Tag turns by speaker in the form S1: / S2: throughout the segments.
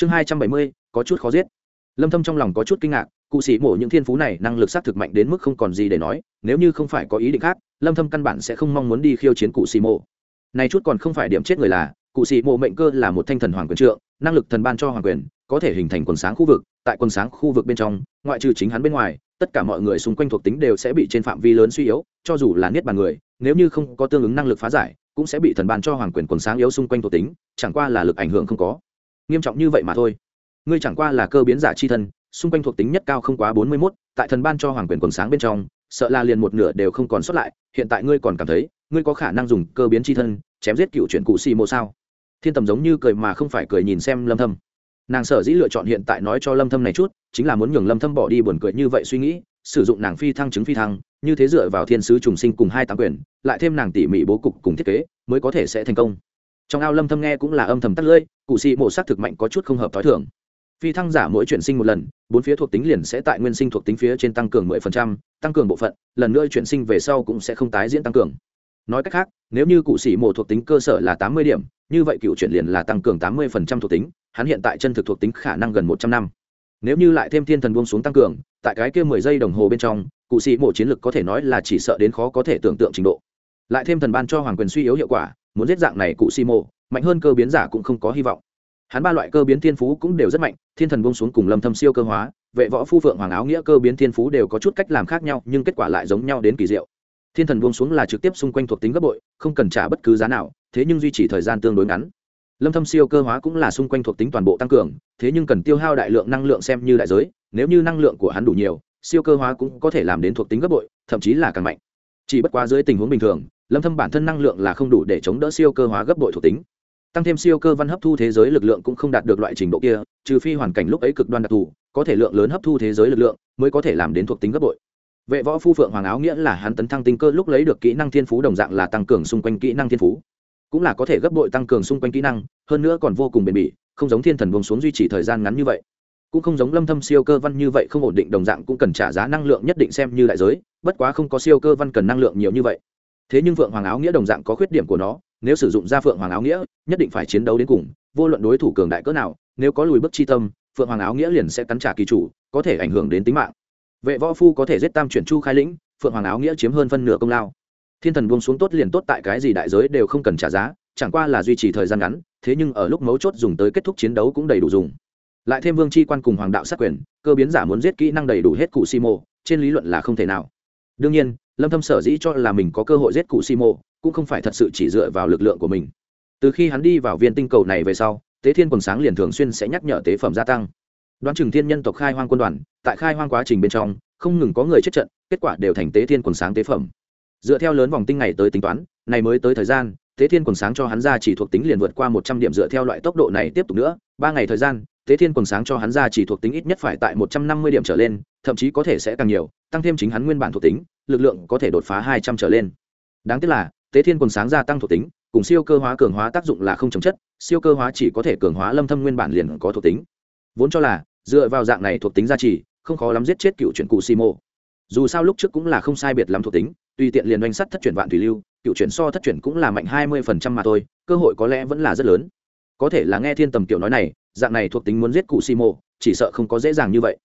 S1: chương hai trăm bảy mươi, có chút khó giết. Lâm thâm trong lòng có chút kinh ngạc, cụ sĩ mổ những thiên phú này năng lực xác thực mạnh đến mức không còn gì để nói, nếu như không phải có ý định khác, lâm thâm căn bản sẽ không mong muốn đi khiêu chiến cụ sĩ mổ. Này chút còn không phải điểm chết người là, cụ sĩ mộ mệnh cơ là một thanh thần hoàng quyền trượng, năng lực thần ban cho hoàng quyền, có thể hình thành quần sáng khu vực, tại quần sáng khu vực bên trong, ngoại trừ chính hắn bên ngoài, tất cả mọi người xung quanh thuộc tính đều sẽ bị trên phạm vi lớn suy yếu, cho dù là niết bàn người, nếu như không có tương ứng năng lực phá giải, cũng sẽ bị thần ban cho hoàng quyền quần sáng yếu xung quanh thuộc tính, chẳng qua là lực ảnh hưởng không có nghiêm trọng như vậy mà thôi. Ngươi chẳng qua là cơ biến giả chi thân, xung quanh thuộc tính nhất cao không quá bốn mươi mốt, tại thần ban cho hoàng quyền quần sáng bên trong, sợ là liền một nửa đều không còn xuất lại, hiện tại ngươi còn cảm thấy, ngươi có khả năng dùng cơ biến chi thân, chém giết cựu chuyện cụ xì mô sao? Thiên tầm giống như cười mà không phải cười nhìn xem lâm thâm. Nàng sở dĩ lựa chọn hiện tại nói cho lâm thâm này chút, chính là muốn nhường lâm thâm bỏ đi buồn cười như vậy suy nghĩ, sử dụng nàng phi thăng chứng phi thăng, như thế dựa vào thiên sứ trùng sinh cùng hai tám quyền, lại thêm nàng tỉ mỉ bố cục cùng thiết kế, mới có thể sẽ thành công trong ao lâm thâm nghe cũng là âm thầm tắt lưỡi cụ sĩ mổ sát thực mạnh có chút không hợp thói thường. Phi thăng giả mỗi chuyển sinh một lần bốn phía thuộc tính liền sẽ tại nguyên sinh thuộc tính phía trên tăng cường 10%, tăng cường bộ phận lần nữa chuyển sinh về sau cũng sẽ không tái diễn tăng cường. Nói cách khác nếu như cụ sĩ mổ thuộc tính cơ sở là 80 điểm như vậy cựu chuyển liền là tăng cường 80% thuộc tính hắn hiện tại chân thực thuộc tính khả năng gần 100 năm. Nếu như lại thêm thiên thần buông xuống tăng cường tại cái kia mười giây đồng hồ bên trong cụ sĩ mổ chiến lực có thể nói là chỉ sợ đến khó có thể tưởng tượng trình độ. Lại thêm thần ban cho hoàng quyền suy yếu hiệu quả muốn giết dạng này cụ si mộ mạnh hơn cơ biến giả cũng không có hy vọng. Hắn ba loại cơ biến thiên phú cũng đều rất mạnh, thiên thần buông xuống cùng lâm thâm siêu cơ hóa, vệ võ phu phượng hoàng áo nghĩa cơ biến thiên phú đều có chút cách làm khác nhau, nhưng kết quả lại giống nhau đến kỳ diệu. Thiên thần buông xuống là trực tiếp xung quanh thuộc tính gấp bội, không cần trả bất cứ giá nào, thế nhưng duy trì thời gian tương đối ngắn. Lâm thâm siêu cơ hóa cũng là xung quanh thuộc tính toàn bộ tăng cường, thế nhưng cần tiêu hao đại lượng năng lượng xem như đại giới, nếu như năng lượng của hắn đủ nhiều, siêu cơ hóa cũng có thể làm đến thuộc tính gấp bội, thậm chí là càng mạnh. Chỉ bất quá dưới tình huống bình thường lâm thâm bản thân năng lượng là không đủ để chống đỡ siêu cơ hóa gấp bội thuộc tính. Tăng thêm siêu cơ văn hấp thu thế giới lực lượng cũng không đạt được loại trình độ kia, trừ phi hoàn cảnh lúc ấy cực đoan đặc thù, có thể lượng lớn hấp thu thế giới lực lượng mới có thể làm đến thuộc tính gấp bội. Vệ võ phu phượng hoàng áo nghĩa là hắn tấn thăng tinh cơ lúc lấy được kỹ năng thiên phú đồng dạng là tăng cường xung quanh kỹ năng thiên phú. Cũng là có thể gấp bội tăng cường xung quanh kỹ năng, hơn nữa còn vô cùng bền bỉ, không giống thiên thần buông xuống duy trì thời gian ngắn như vậy. Cũng không giống lâm thâm siêu cơ văn như vậy không ổn định đồng dạng cũng cần trả giá năng lượng nhất định xem như đại giới, bất quá không có siêu cơ văn cần năng lượng nhiều như vậy thế nhưng phượng hoàng áo nghĩa đồng dạng có khuyết điểm của nó, nếu sử dụng ra phượng hoàng áo nghĩa, nhất định phải chiến đấu đến cùng, vô luận đối thủ cường đại cỡ nào, nếu có lùi bước chi tâm, phượng hoàng áo nghĩa liền sẽ cắn trả kỳ chủ, có thể ảnh hưởng đến tính mạng. Vệ võ phu có thể giết tam chuyển chu khai lĩnh, phượng hoàng áo nghĩa chiếm hơn phân nửa công lao. Thiên thần buông xuống tốt liền tốt tại cái gì đại giới đều không cần trả giá, chẳng qua là duy trì thời gian ngắn, thế nhưng ở lúc mấu chốt dùng tới kết thúc chiến đấu cũng đầy đủ dùng. Lại thêm vương c h i quan cùng hoàng đạo sát quyền, cơ biến giả muốn giết kỹ năng đầy đủ hết cụ si mô, trên lý luận là không thể nào đương nhiên, lâm thâm sở dĩ cho là mình có cơ hội giết cụ si cũng không phải thật sự chỉ dựa vào lực lượng của mình. Từ khi hắn đi vào viên tinh cầu này về sau, tế thiên quần sáng liền thường xuyên sẽ nhắc nhở tế phẩm gia tăng. Đoán chừng thiên nhân tộc khai hoang quân đoàn, tại khai hoang quá trình bên trong, không ngừng có người chết trận, kết quả đều thành tế thiên quần sáng tế phẩm. Dựa theo lớn vòng tinh ngày tới tính toán, này mới tới thời gian, tế thiên quần sáng cho hắn ra chỉ thuộc tính liền vượt qua một trăm điểm dựa theo loại tốc độ này tiếp tục nữa, ba ngày thời gian tế thiên quần sáng cho hắn ra chỉ thuộc tính ít nhất phải tại một trăm năm mươi điểm trở lên, thậm chí có thể sẽ càng nhiều, tăng thêm chính hắn nguyên bản thuộc tính, lực lượng có thể đột phá hai trăm trở lên. Đáng tiếc là tế thiên quần sáng gia tăng thuộc tính, cùng siêu cơ hóa cường hóa tác dụng là không chấm chất, siêu cơ hóa chỉ có thể cường hóa lâm thâm nguyên bản liền có thuộc tính. Vốn cho là, dựa vào dạng này thuộc tính gia trì, không khó lắm giết chết cựu chuyển cụ si mô dù sao lúc trước cũng là không sai biệt lắm thuộc tính, tùy tiện liền doanh sắt thất chuyển vạn thủy lưu, cựu chuyển so thất chuyển cũng là mạnh hai mươi phần trăm mà thôi, cơ hội có lẽ vẫn là rất lớn. Có thể là nghe thiên tầm kiểu nói này dạng này thuộc tính muốn giết cụ xì mộ chỉ sợ không có dễ dàng như vậy.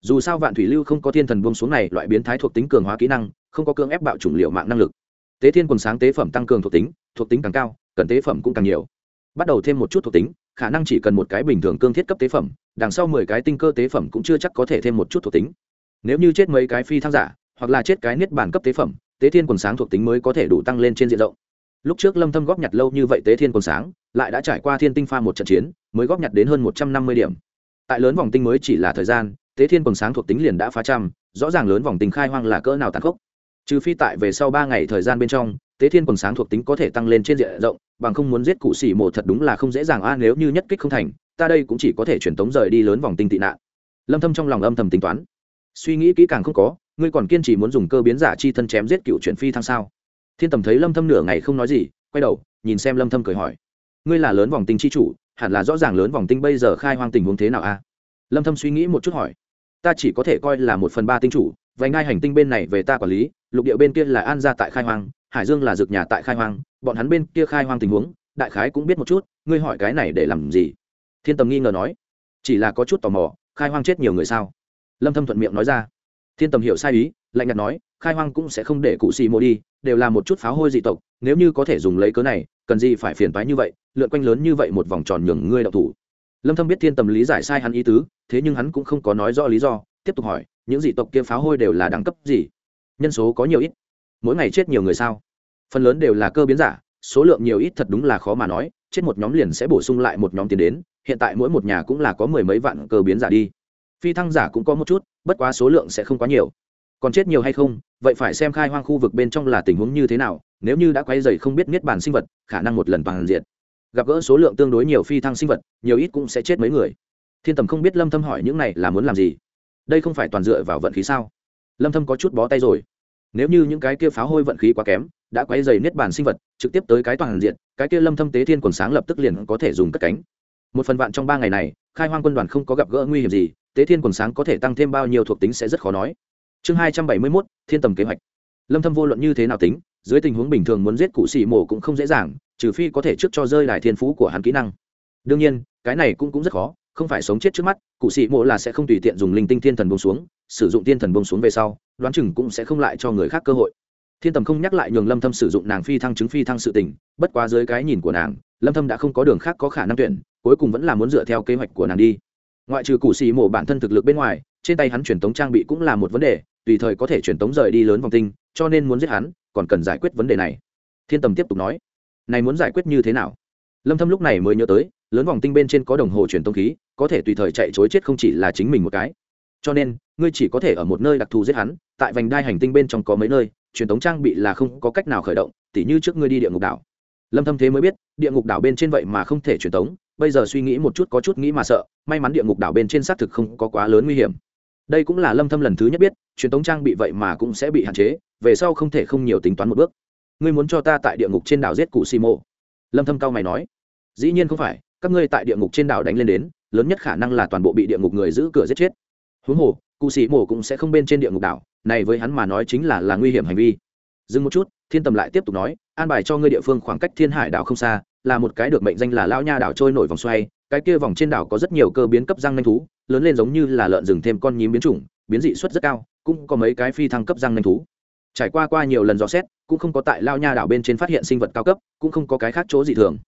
S1: Dù sao vạn thủy lưu không có thiên thần buông xuống này, loại biến thái thuộc tính cường hóa kỹ năng, không có cưỡng ép bạo chủng liệu mạng năng lực. Tế thiên quần sáng tế phẩm tăng cường thuộc tính thuộc tính càng cao, cần tế phẩm cũng càng nhiều. Bắt đầu thêm một chút thuộc tính, khả năng chỉ cần một cái bình thường cương thiết cấp tế phẩm, đằng sau mười cái tinh cơ tế phẩm cũng chưa chắc có thể thêm một chút thuộc tính. Nếu như chết mấy cái phi thăng giả, hoặc là chết cái niết bản cấp tế phẩm, tế thiên quần sáng thuộc tính mới có thể đủ tăng lên trên diện rộng lúc trước lâm thâm góp nhặt lâu như vậy tế thiên còn sáng, lại đã trải qua thiên tinh pha một trận chiến, mới góp nhặt đến hơn 150 điểm. Tại lớn vòng tinh mới chỉ là thời gian, tế thiên còn sáng thuộc tính liền đã phá trăm, rõ ràng lớn vòng tinh khai hoang là cỡ nào tàn khốc. Trừ phi tại về sau ba ngày thời gian bên trong, tế thiên còn sáng thuộc tính có thể tăng lên trên diện rộng, bằng không muốn giết cụ xỉ mộ thật đúng là không dễ dàng a, nếu như nhất kích không thành, ta đây cũng chỉ có thể chuyển tống rời đi lớn vòng tinh tị nạn. Lâm thâm trong lòng âm thầm tính toán. Suy nghĩ kỹ càng không có, ngươi còn kiên trì muốn dùng cơ biến giả chi thân chém giết cựu chuyển phi thăng sao? Thiên tầm thấy lâm thâm nửa ngày không nói gì, quay đầu, nhìn xem lâm thâm cười hỏi. Ngươi là lớn vòng tinh chi chủ, hẳn là rõ ràng lớn vòng tinh bây giờ khai hoang tình huống thế nào a? Lâm thâm suy nghĩ một chút hỏi. Ta chỉ có thể coi là một phần ba tinh chủ, vành ngai hành tinh bên này về ta quản lý, lục địa bên kia là an gia tại khai hoang, hải dương là dược nhà tại khai hoang, bọn hắn bên kia khai hoang tình huống, đại khái cũng biết một chút, ngươi hỏi cái này để làm gì? Thiên tầm nghi ngờ nói. Chỉ là có chút tò mò, khai hoang chết nhiều người sao? Lâm thâm thuận miệng nói ra. Thiên tầm hiểu sai ý, lạnh nhạt nói khai hoang cũng sẽ không để cụ xì mộ đi, đều là một chút pháo hôi dị tộc, nếu như có thể dùng lấy cớ này, cần gì phải phiền toái như vậy, lượn quanh lớn như vậy một vòng tròn nhường ngươi đậu thủ. Lâm thâm biết thiên tầm lý giải sai hắn ý tứ, thế nhưng hắn cũng không có nói rõ lý do, tiếp tục hỏi, những dị tộc kia pháo hôi đều là đẳng cấp gì? Nhân số có nhiều ít? Mỗi ngày chết nhiều người sao? Phần lớn đều là cơ biến giả, số lượng nhiều ít thật đúng là khó mà nói, chết một nhóm liền sẽ bổ sung lại một nhóm tiền đến, hiện tại mỗi một nhà cũng là có mười mấy vạn cơ biến giả đi. Phi thăng giả cũng có một chút, bất quá số lượng sẽ không quá nhiều còn chết nhiều hay không, vậy phải xem khai hoang khu vực bên trong là tình huống như thế nào, nếu như đã quay dày không biết niết bàn sinh vật, khả năng một lần toàn diện. Gặp gỡ số lượng tương đối nhiều phi thăng sinh vật, nhiều ít cũng sẽ chết mấy người. Thiên tầm không biết lâm thâm hỏi những này là muốn làm gì. Đây không phải toàn dựa vào vận khí sao? Lâm thâm có chút bó tay rồi. Nếu như những cái kia pháo hôi vận khí quá kém, đã quay dày niết bàn sinh vật, trực tiếp tới cái toàn diện, cái kia lâm thâm tế thiên quần sáng lập tức liền có thể dùng cất cánh. Một phần vạn trong ba ngày này, khai hoang quân đoàn không có gặp gỡ nguy hiểm gì, tế thiên quần sáng có thể tăng thêm bao nhiêu thuộc tính sẽ rất khó nói chương 271, thiên tầm kế hoạch. Lâm thâm vô luận như thế nào tính dưới tình huống bình thường muốn giết cụ xì mổ cũng không dễ dàng trừ phi có thể trước cho rơi đài thiên phú của hắn kỹ năng. Đương nhiên cái này cũng cũng rất khó không phải sống chết trước mắt cụ sĩ mộ là sẽ không tùy tiện dùng linh tinh thiên thần bông xuống sử dụng thiên thần bông xuống về sau đoán chừng cũng sẽ không lại cho người khác cơ hội. Thiên tầm không nhắc lại nhường lâm thâm sử dụng nàng phi thăng chứng phi thăng sự tình bất quá dưới cái nhìn của nàng lâm thâm đã không có đường khác có khả năng tuyển cuối cùng vẫn là muốn dựa theo kế hoạch của nàng đi. Ngoại trừ cụ sĩ mộ bản thân thực lực bên ngoài trên tay hắn truyền tống trang bị cũng là một vấn đề, tùy thời có thể truyền tống rời đi lớn vòng tinh, cho nên muốn giết hắn, còn cần giải quyết vấn đề này. Thiên tầm tiếp tục nói. Này muốn giải quyết như thế nào? Lâm thâm lúc này mới nhớ tới, lớn vòng tinh bên trên có đồng hồ truyền tống khí, có thể tùy thời chạy chối chết không chỉ là chính mình một cái. Cho nên, ngươi chỉ có thể ở một nơi đặc thù giết hắn, tại vành đai hành tinh bên trong có mấy nơi, truyền tống trang bị là không có cách nào khởi động, tỉ như trước ngươi đi địa ngục đảo. Lâm thâm thế mới biết, địa ngục đảo bên trên vậy mà không thể truyền tống, bây giờ suy nghĩ một chút có chút nghĩ mà sợ, may mắn địa ngục đảo bên trên xác thực không có quá lớn nguy hiểm đây cũng là lâm thâm lần thứ nhất biết, truyền tống trang bị vậy mà cũng sẽ bị hạn chế, về sau không thể không nhiều tính toán một bước. Ngươi muốn cho ta tại địa ngục trên đảo giết cụ Si Mô? lâm thâm cao mày nói. Dĩ nhiên không phải, các ngươi tại địa ngục trên đảo đánh lên đến, lớn nhất khả năng là toàn bộ bị địa ngục người giữ cửa giết chết. Huống hồ, cụ sĩ mổ cũng sẽ không bên trên địa ngục đảo, này với hắn mà nói chính là là nguy hiểm hành vi. Dừng một chút, thiên tầm lại tiếp tục nói, an bài cho ngươi địa phương khoảng cách thiên hải đảo không xa, là một cái được mệnh danh là lao nha đảo trôi nổi vòng xoay cái kia vòng trên đảo có rất nhiều cơ biến cấp răng nanh thú, lớn lên giống như là lợn rừng thêm con nhím biến chủng, biến dị suất rất cao, cũng có mấy cái phi thăng cấp răng nanh thú. Trải qua qua nhiều lần dò xét, cũng không có tại lao nha đảo bên trên phát hiện sinh vật cao cấp, cũng không có cái khác chỗ dị thường.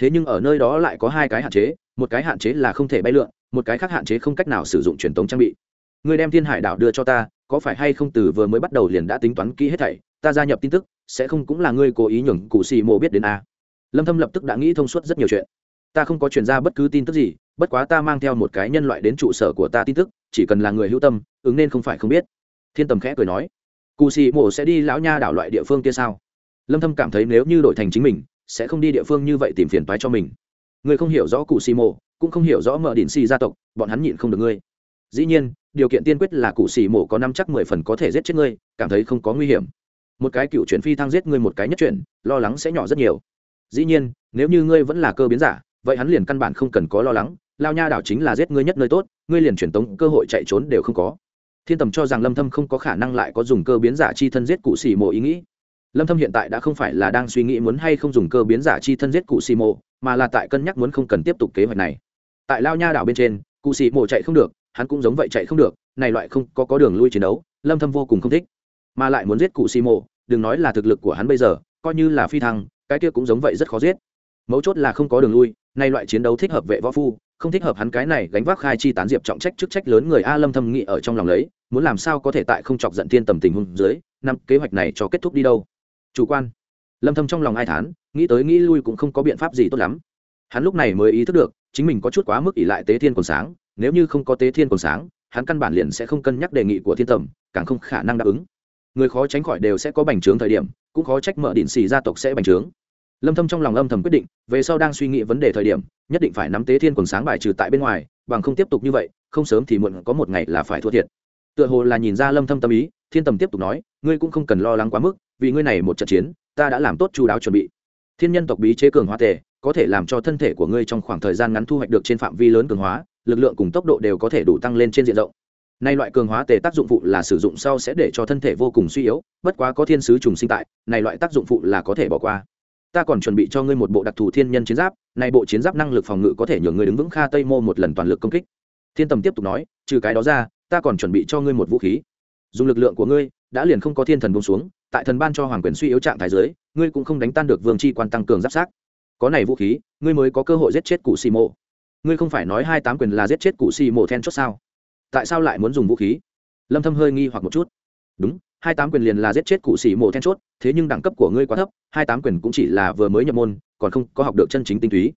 S1: Thế nhưng ở nơi đó lại có hai cái hạn chế, một cái hạn chế là không thể bay lượn, một cái khác hạn chế không cách nào sử dụng truyền thống trang bị. Người đem thiên hải đảo đưa cho ta, có phải hay không từ vừa mới bắt đầu liền đã tính toán kỹ hết thảy, ta gia nhập tin tức, sẽ không cũng là ngươi cố ý nhường cụ xì mộ biết đến a. Lâm thâm lập tức đã nghĩ thông suốt rất nhiều chuyện ta không có truyền ra bất cứ tin tức gì, bất quá ta mang theo một cái nhân loại đến trụ sở của ta tin tức, chỉ cần là người hữu tâm, ứng nên không phải không biết. Thiên tầm khẽ cười nói. Cụ xì mộ sẽ đi lão nha đảo loại địa phương kia sao? Lâm thâm cảm thấy nếu như đổi thành chính mình, sẽ không đi địa phương như vậy tìm phiền toái cho mình. Người không hiểu rõ cụ xì mộ, cũng không hiểu rõ mở đỉnh xì gia tộc, bọn hắn nhịn không được ngươi. Dĩ nhiên, điều kiện tiên quyết là cụ xì mộ có năm chắc mười phần có thể giết chết ngươi, cảm thấy không có nguy hiểm. Một cái cựu chuyển phi thăng giết ngươi một cái nhất chuyển, lo lắng sẽ nhỏ rất nhiều. Dĩ nhiên, nếu như ngươi vẫn là cơ biến giả vậy hắn liền căn bản không cần có lo lắng, lao nha đảo chính là giết ngươi nhất nơi tốt, ngươi liền truyền tống cơ hội chạy trốn đều không có. Thiên tầm cho rằng lâm thâm không có khả năng lại có dùng cơ biến giả chi thân giết cụ xì mộ ý nghĩ. Lâm thâm hiện tại đã không phải là đang suy nghĩ muốn hay không dùng cơ biến giả chi thân giết cụ xì mộ, mà là tại cân nhắc muốn không cần tiếp tục kế hoạch này. Tại lao nha đảo bên trên, cụ xì mộ chạy không được, hắn cũng giống vậy chạy không được, này loại không có có đường lui chiến đấu, lâm thâm vô cùng không thích. Mà lại muốn giết cụ xì mộ, đừng nói là thực lực của hắn bây giờ, coi như là phi thăng, cái kia cũng giống vậy rất khó giết. Mấu chốt là không có đường lui này loại chiến đấu thích hợp vệ võ phu, không thích hợp hắn cái này gánh vác khai chi tán diệp trọng trách chức trách lớn người a lâm thâm nghĩ ở trong lòng lấy, muốn làm sao có thể tại không chọc giận tiên tầm tình huống dưới, năm kế hoạch này cho kết thúc đi đâu. Chủ quan. Lâm thâm trong lòng ai thán, nghĩ tới nghĩ lui cũng không có biện pháp gì tốt lắm. Hắn lúc này mới ý thức được, chính mình có chút quá mức ỷ lại tế thiên còn sáng, nếu như không có tế thiên còn sáng, hắn căn bản liền sẽ không cân nhắc đề nghị của thiên tầm, càng không khả năng đáp ứng. Người khó tránh khỏi đều sẽ có bành trướng thời điểm, cũng khó trách mở đỉnh xì gia tộc sẽ bành trướng lâm thâm trong lòng âm thầm quyết định, về sau đang suy nghĩ vấn đề thời điểm, nhất định phải nắm tế thiên quần sáng bài trừ tại bên ngoài, bằng không tiếp tục như vậy, không sớm thì muộn có một ngày là phải thua thiệt. Tựa hồ là nhìn ra lâm thâm tâm ý, thiên tầm tiếp tục nói, ngươi cũng không cần lo lắng quá mức, vì ngươi này một trận chiến, ta đã làm tốt chu đáo chuẩn bị. Thiên nhân tộc bí chế cường hóa tề có thể làm cho thân thể của ngươi trong khoảng thời gian ngắn thu hoạch được trên phạm vi lớn cường hóa, lực lượng cùng tốc độ đều có thể đủ tăng lên trên diện rộng. Nay loại cường hóa tề tác dụng phụ là sử dụng sau sẽ để cho thân thể vô cùng suy yếu, bất quá có thiên sứ trùng sinh tại, này loại tác dụng phụ là có thể bỏ qua ta còn chuẩn bị cho ngươi một bộ đặc thù thiên nhân chiến giáp này bộ chiến giáp năng lực phòng ngự có thể nhường ngươi đứng vững kha tây mô một lần toàn lực công kích. Thiên tầm tiếp tục nói, trừ cái đó ra, ta còn chuẩn bị cho ngươi một vũ khí. Dùng lực lượng của ngươi, đã liền không có thiên thần bông xuống, tại thần ban cho hoàng quyền suy yếu trạng thái giới ngươi cũng không đánh tan được vương c h i quan tăng cường giáp sát. Có này vũ khí, ngươi mới có cơ hội giết chết cụ xì mộ. Ngươi không phải nói hai tám quyền là giết chết cụ xì mộ then chốt sao? Tại sao lại muốn dùng vũ khí? Lâm thâm hơi nghi hoặc một chút. Đúng hai tám quyền liền là giết chết cụ sĩ mộ then chốt, thế nhưng đẳng cấp của ngươi quá thấp, hai tám quyền cũng chỉ là vừa mới nhập môn, còn không có học được chân chính tinh túy.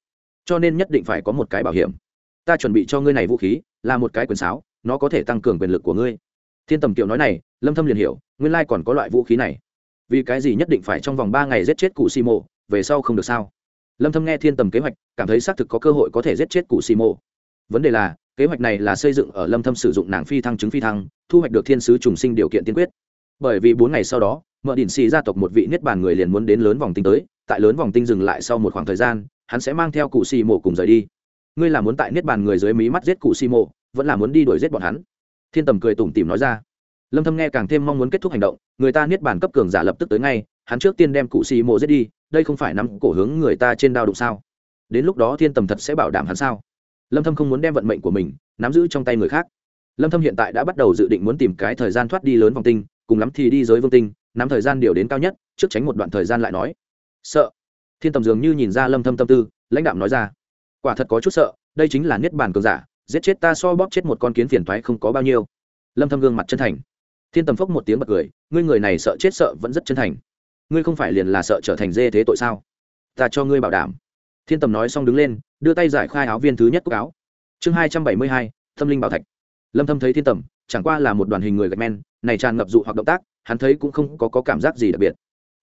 S1: Cho nên nhất định phải có một cái bảo hiểm. Ta chuẩn bị cho ngươi này vũ khí, là một cái quyền sáo, nó có thể tăng cường quyền lực của ngươi. Thiên tầm kiều nói này, lâm thâm liền hiểu, nguyên lai còn có loại vũ khí này. Vì cái gì nhất định phải trong vòng ba ngày giết chết cụ xì mộ, về sau không được sao? Lâm thâm nghe thiên tầm kế hoạch, cảm thấy xác thực có cơ hội có thể giết chết cụ xì mộ. Vấn đề là, kế hoạch này là xây dựng ở lâm thâm sử dụng nàng phi thăng chứng phi thăng, thu hoạch được thiên sứ trùng sinh điều kiện tiên quyết bởi vì bốn ngày sau đó mở đỉnh xì gia tộc một vị niết bàn người liền muốn đến lớn vòng tinh tới, tại lớn vòng tinh dừng lại sau một khoảng thời gian, hắn sẽ mang theo cụ xì mộ cùng rời đi. Ngươi là muốn tại niết bàn người dưới mí mắt giết cụ xì mộ, vẫn là muốn đi đuổi giết bọn hắn? Thiên tầm cười tủm tỉm nói ra. Lâm thâm nghe càng thêm mong muốn kết thúc hành động, người ta niết bàn cấp cường giả lập tức tới ngay, hắn trước tiên đem cụ xì mộ giết đi, đây không phải nắm cổ hướng người ta trên đao đụng sao? Đến lúc đó thiên tầm thật sẽ bảo đảm hắn sao? Lâm thâm không muốn đem vận mệnh của mình nắm giữ trong tay người khác. Lâm thâm hiện tại đã bắt đầu dự định muốn tìm cái thời gian thoát đi lớn vòng tinh cùng lắm thì đi giới vương tinh, nắm thời gian điều đến cao nhất, trước tránh một đoạn thời gian lại nói. Sợ. Thiên tầm dường như nhìn ra lâm thâm tâm tư, lãnh đạo nói ra. Quả thật có chút sợ, đây chính là niết bàn cường giả, giết chết ta so bóp chết một con kiến phiền toái không có bao nhiêu. Lâm thâm gương mặt chân thành. Thiên tầm phốc một tiếng bật cười, ngươi người này sợ chết sợ vẫn rất chân thành. Ngươi không phải liền là sợ trở thành dê thế tội sao? Ta cho ngươi bảo đảm. Thiên tầm nói xong đứng lên, đưa tay giải khai áo viên thứ nhất cúc áo. Chương hai trăm bảy mươi hai, tâm linh bảo thạch. Lâm thâm thấy thiên tầm, chẳng qua là một đoàn hình người gạch men này tràn ngập dụ hoặc động tác hắn thấy cũng không có, có cảm giác gì đặc biệt.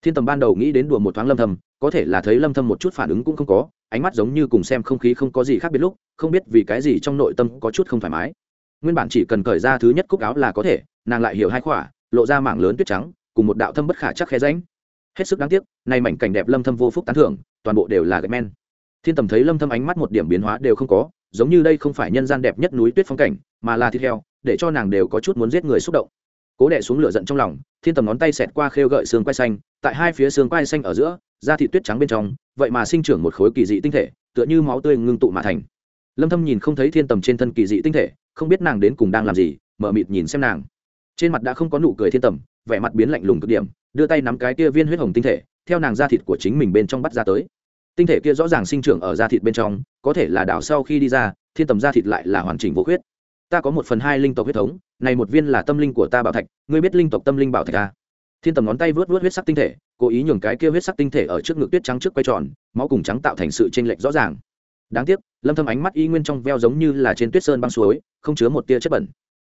S1: Thiên tầm ban đầu nghĩ đến đùa một thoáng lâm thầm có thể là thấy lâm thâm một chút phản ứng cũng không có ánh mắt giống như cùng xem không khí không có gì khác biệt lúc không biết vì cái gì trong nội tâm có chút không thoải mái. Nguyên bản chỉ cần cởi ra thứ nhất cúc áo là có thể nàng lại hiểu hai khỏa lộ ra mảng lớn tuyết trắng cùng một đạo thâm bất khả chắc khe ránh hết sức đáng tiếc nay mảnh cảnh đẹp lâm thâm vô phúc tán thưởng toàn bộ đều là gạch men. Thiên tầm thấy lâm thâm ánh mắt một điểm biến hóa đều không có giống như đây không phải nhân gian đẹp nhất núi tuyết phong cảnh mà là thịt heo để cho nàng đều có chút muốn giết người xúc động cố đẻ xuống lửa giận trong lòng, thiên tầm ngón tay xẹt qua khêu gợi xương quai xanh, tại hai phía xương quai xanh ở giữa, da thịt tuyết trắng bên trong, vậy mà sinh trưởng một khối kỳ dị tinh thể, tựa như máu tươi ngưng tụ mà thành. Lâm thâm nhìn không thấy thiên tầm trên thân kỳ dị tinh thể, không biết nàng đến cùng đang làm gì, mở mịt nhìn xem nàng. Trên mặt đã không có nụ cười thiên tầm, vẻ mặt biến lạnh lùng cực điểm, đưa tay nắm cái kia viên huyết hồng tinh thể, theo nàng da thịt của chính mình bên trong bắt ra tới. Tinh thể kia rõ ràng sinh trưởng ở da thịt bên trong, có thể là đảo sau khi đi ra, thiên tầm da thịt lại là hoàn chỉnh vô khuyết ta có một phần hai linh tộc huyết thống, này một viên là tâm linh của ta bảo thạch, ngươi biết linh tộc tâm linh bảo thạch à? thiên tầm ngón tay vớt vớt huyết sắc tinh thể, cố ý nhường cái kia huyết sắc tinh thể ở trước ngực tuyết trắng trước quay tròn, máu cùng trắng tạo thành sự chênh lệch rõ ràng. Đáng tiếc, lâm thâm ánh mắt y nguyên trong veo giống như là trên tuyết sơn băng suối, không chứa một tia chất bẩn.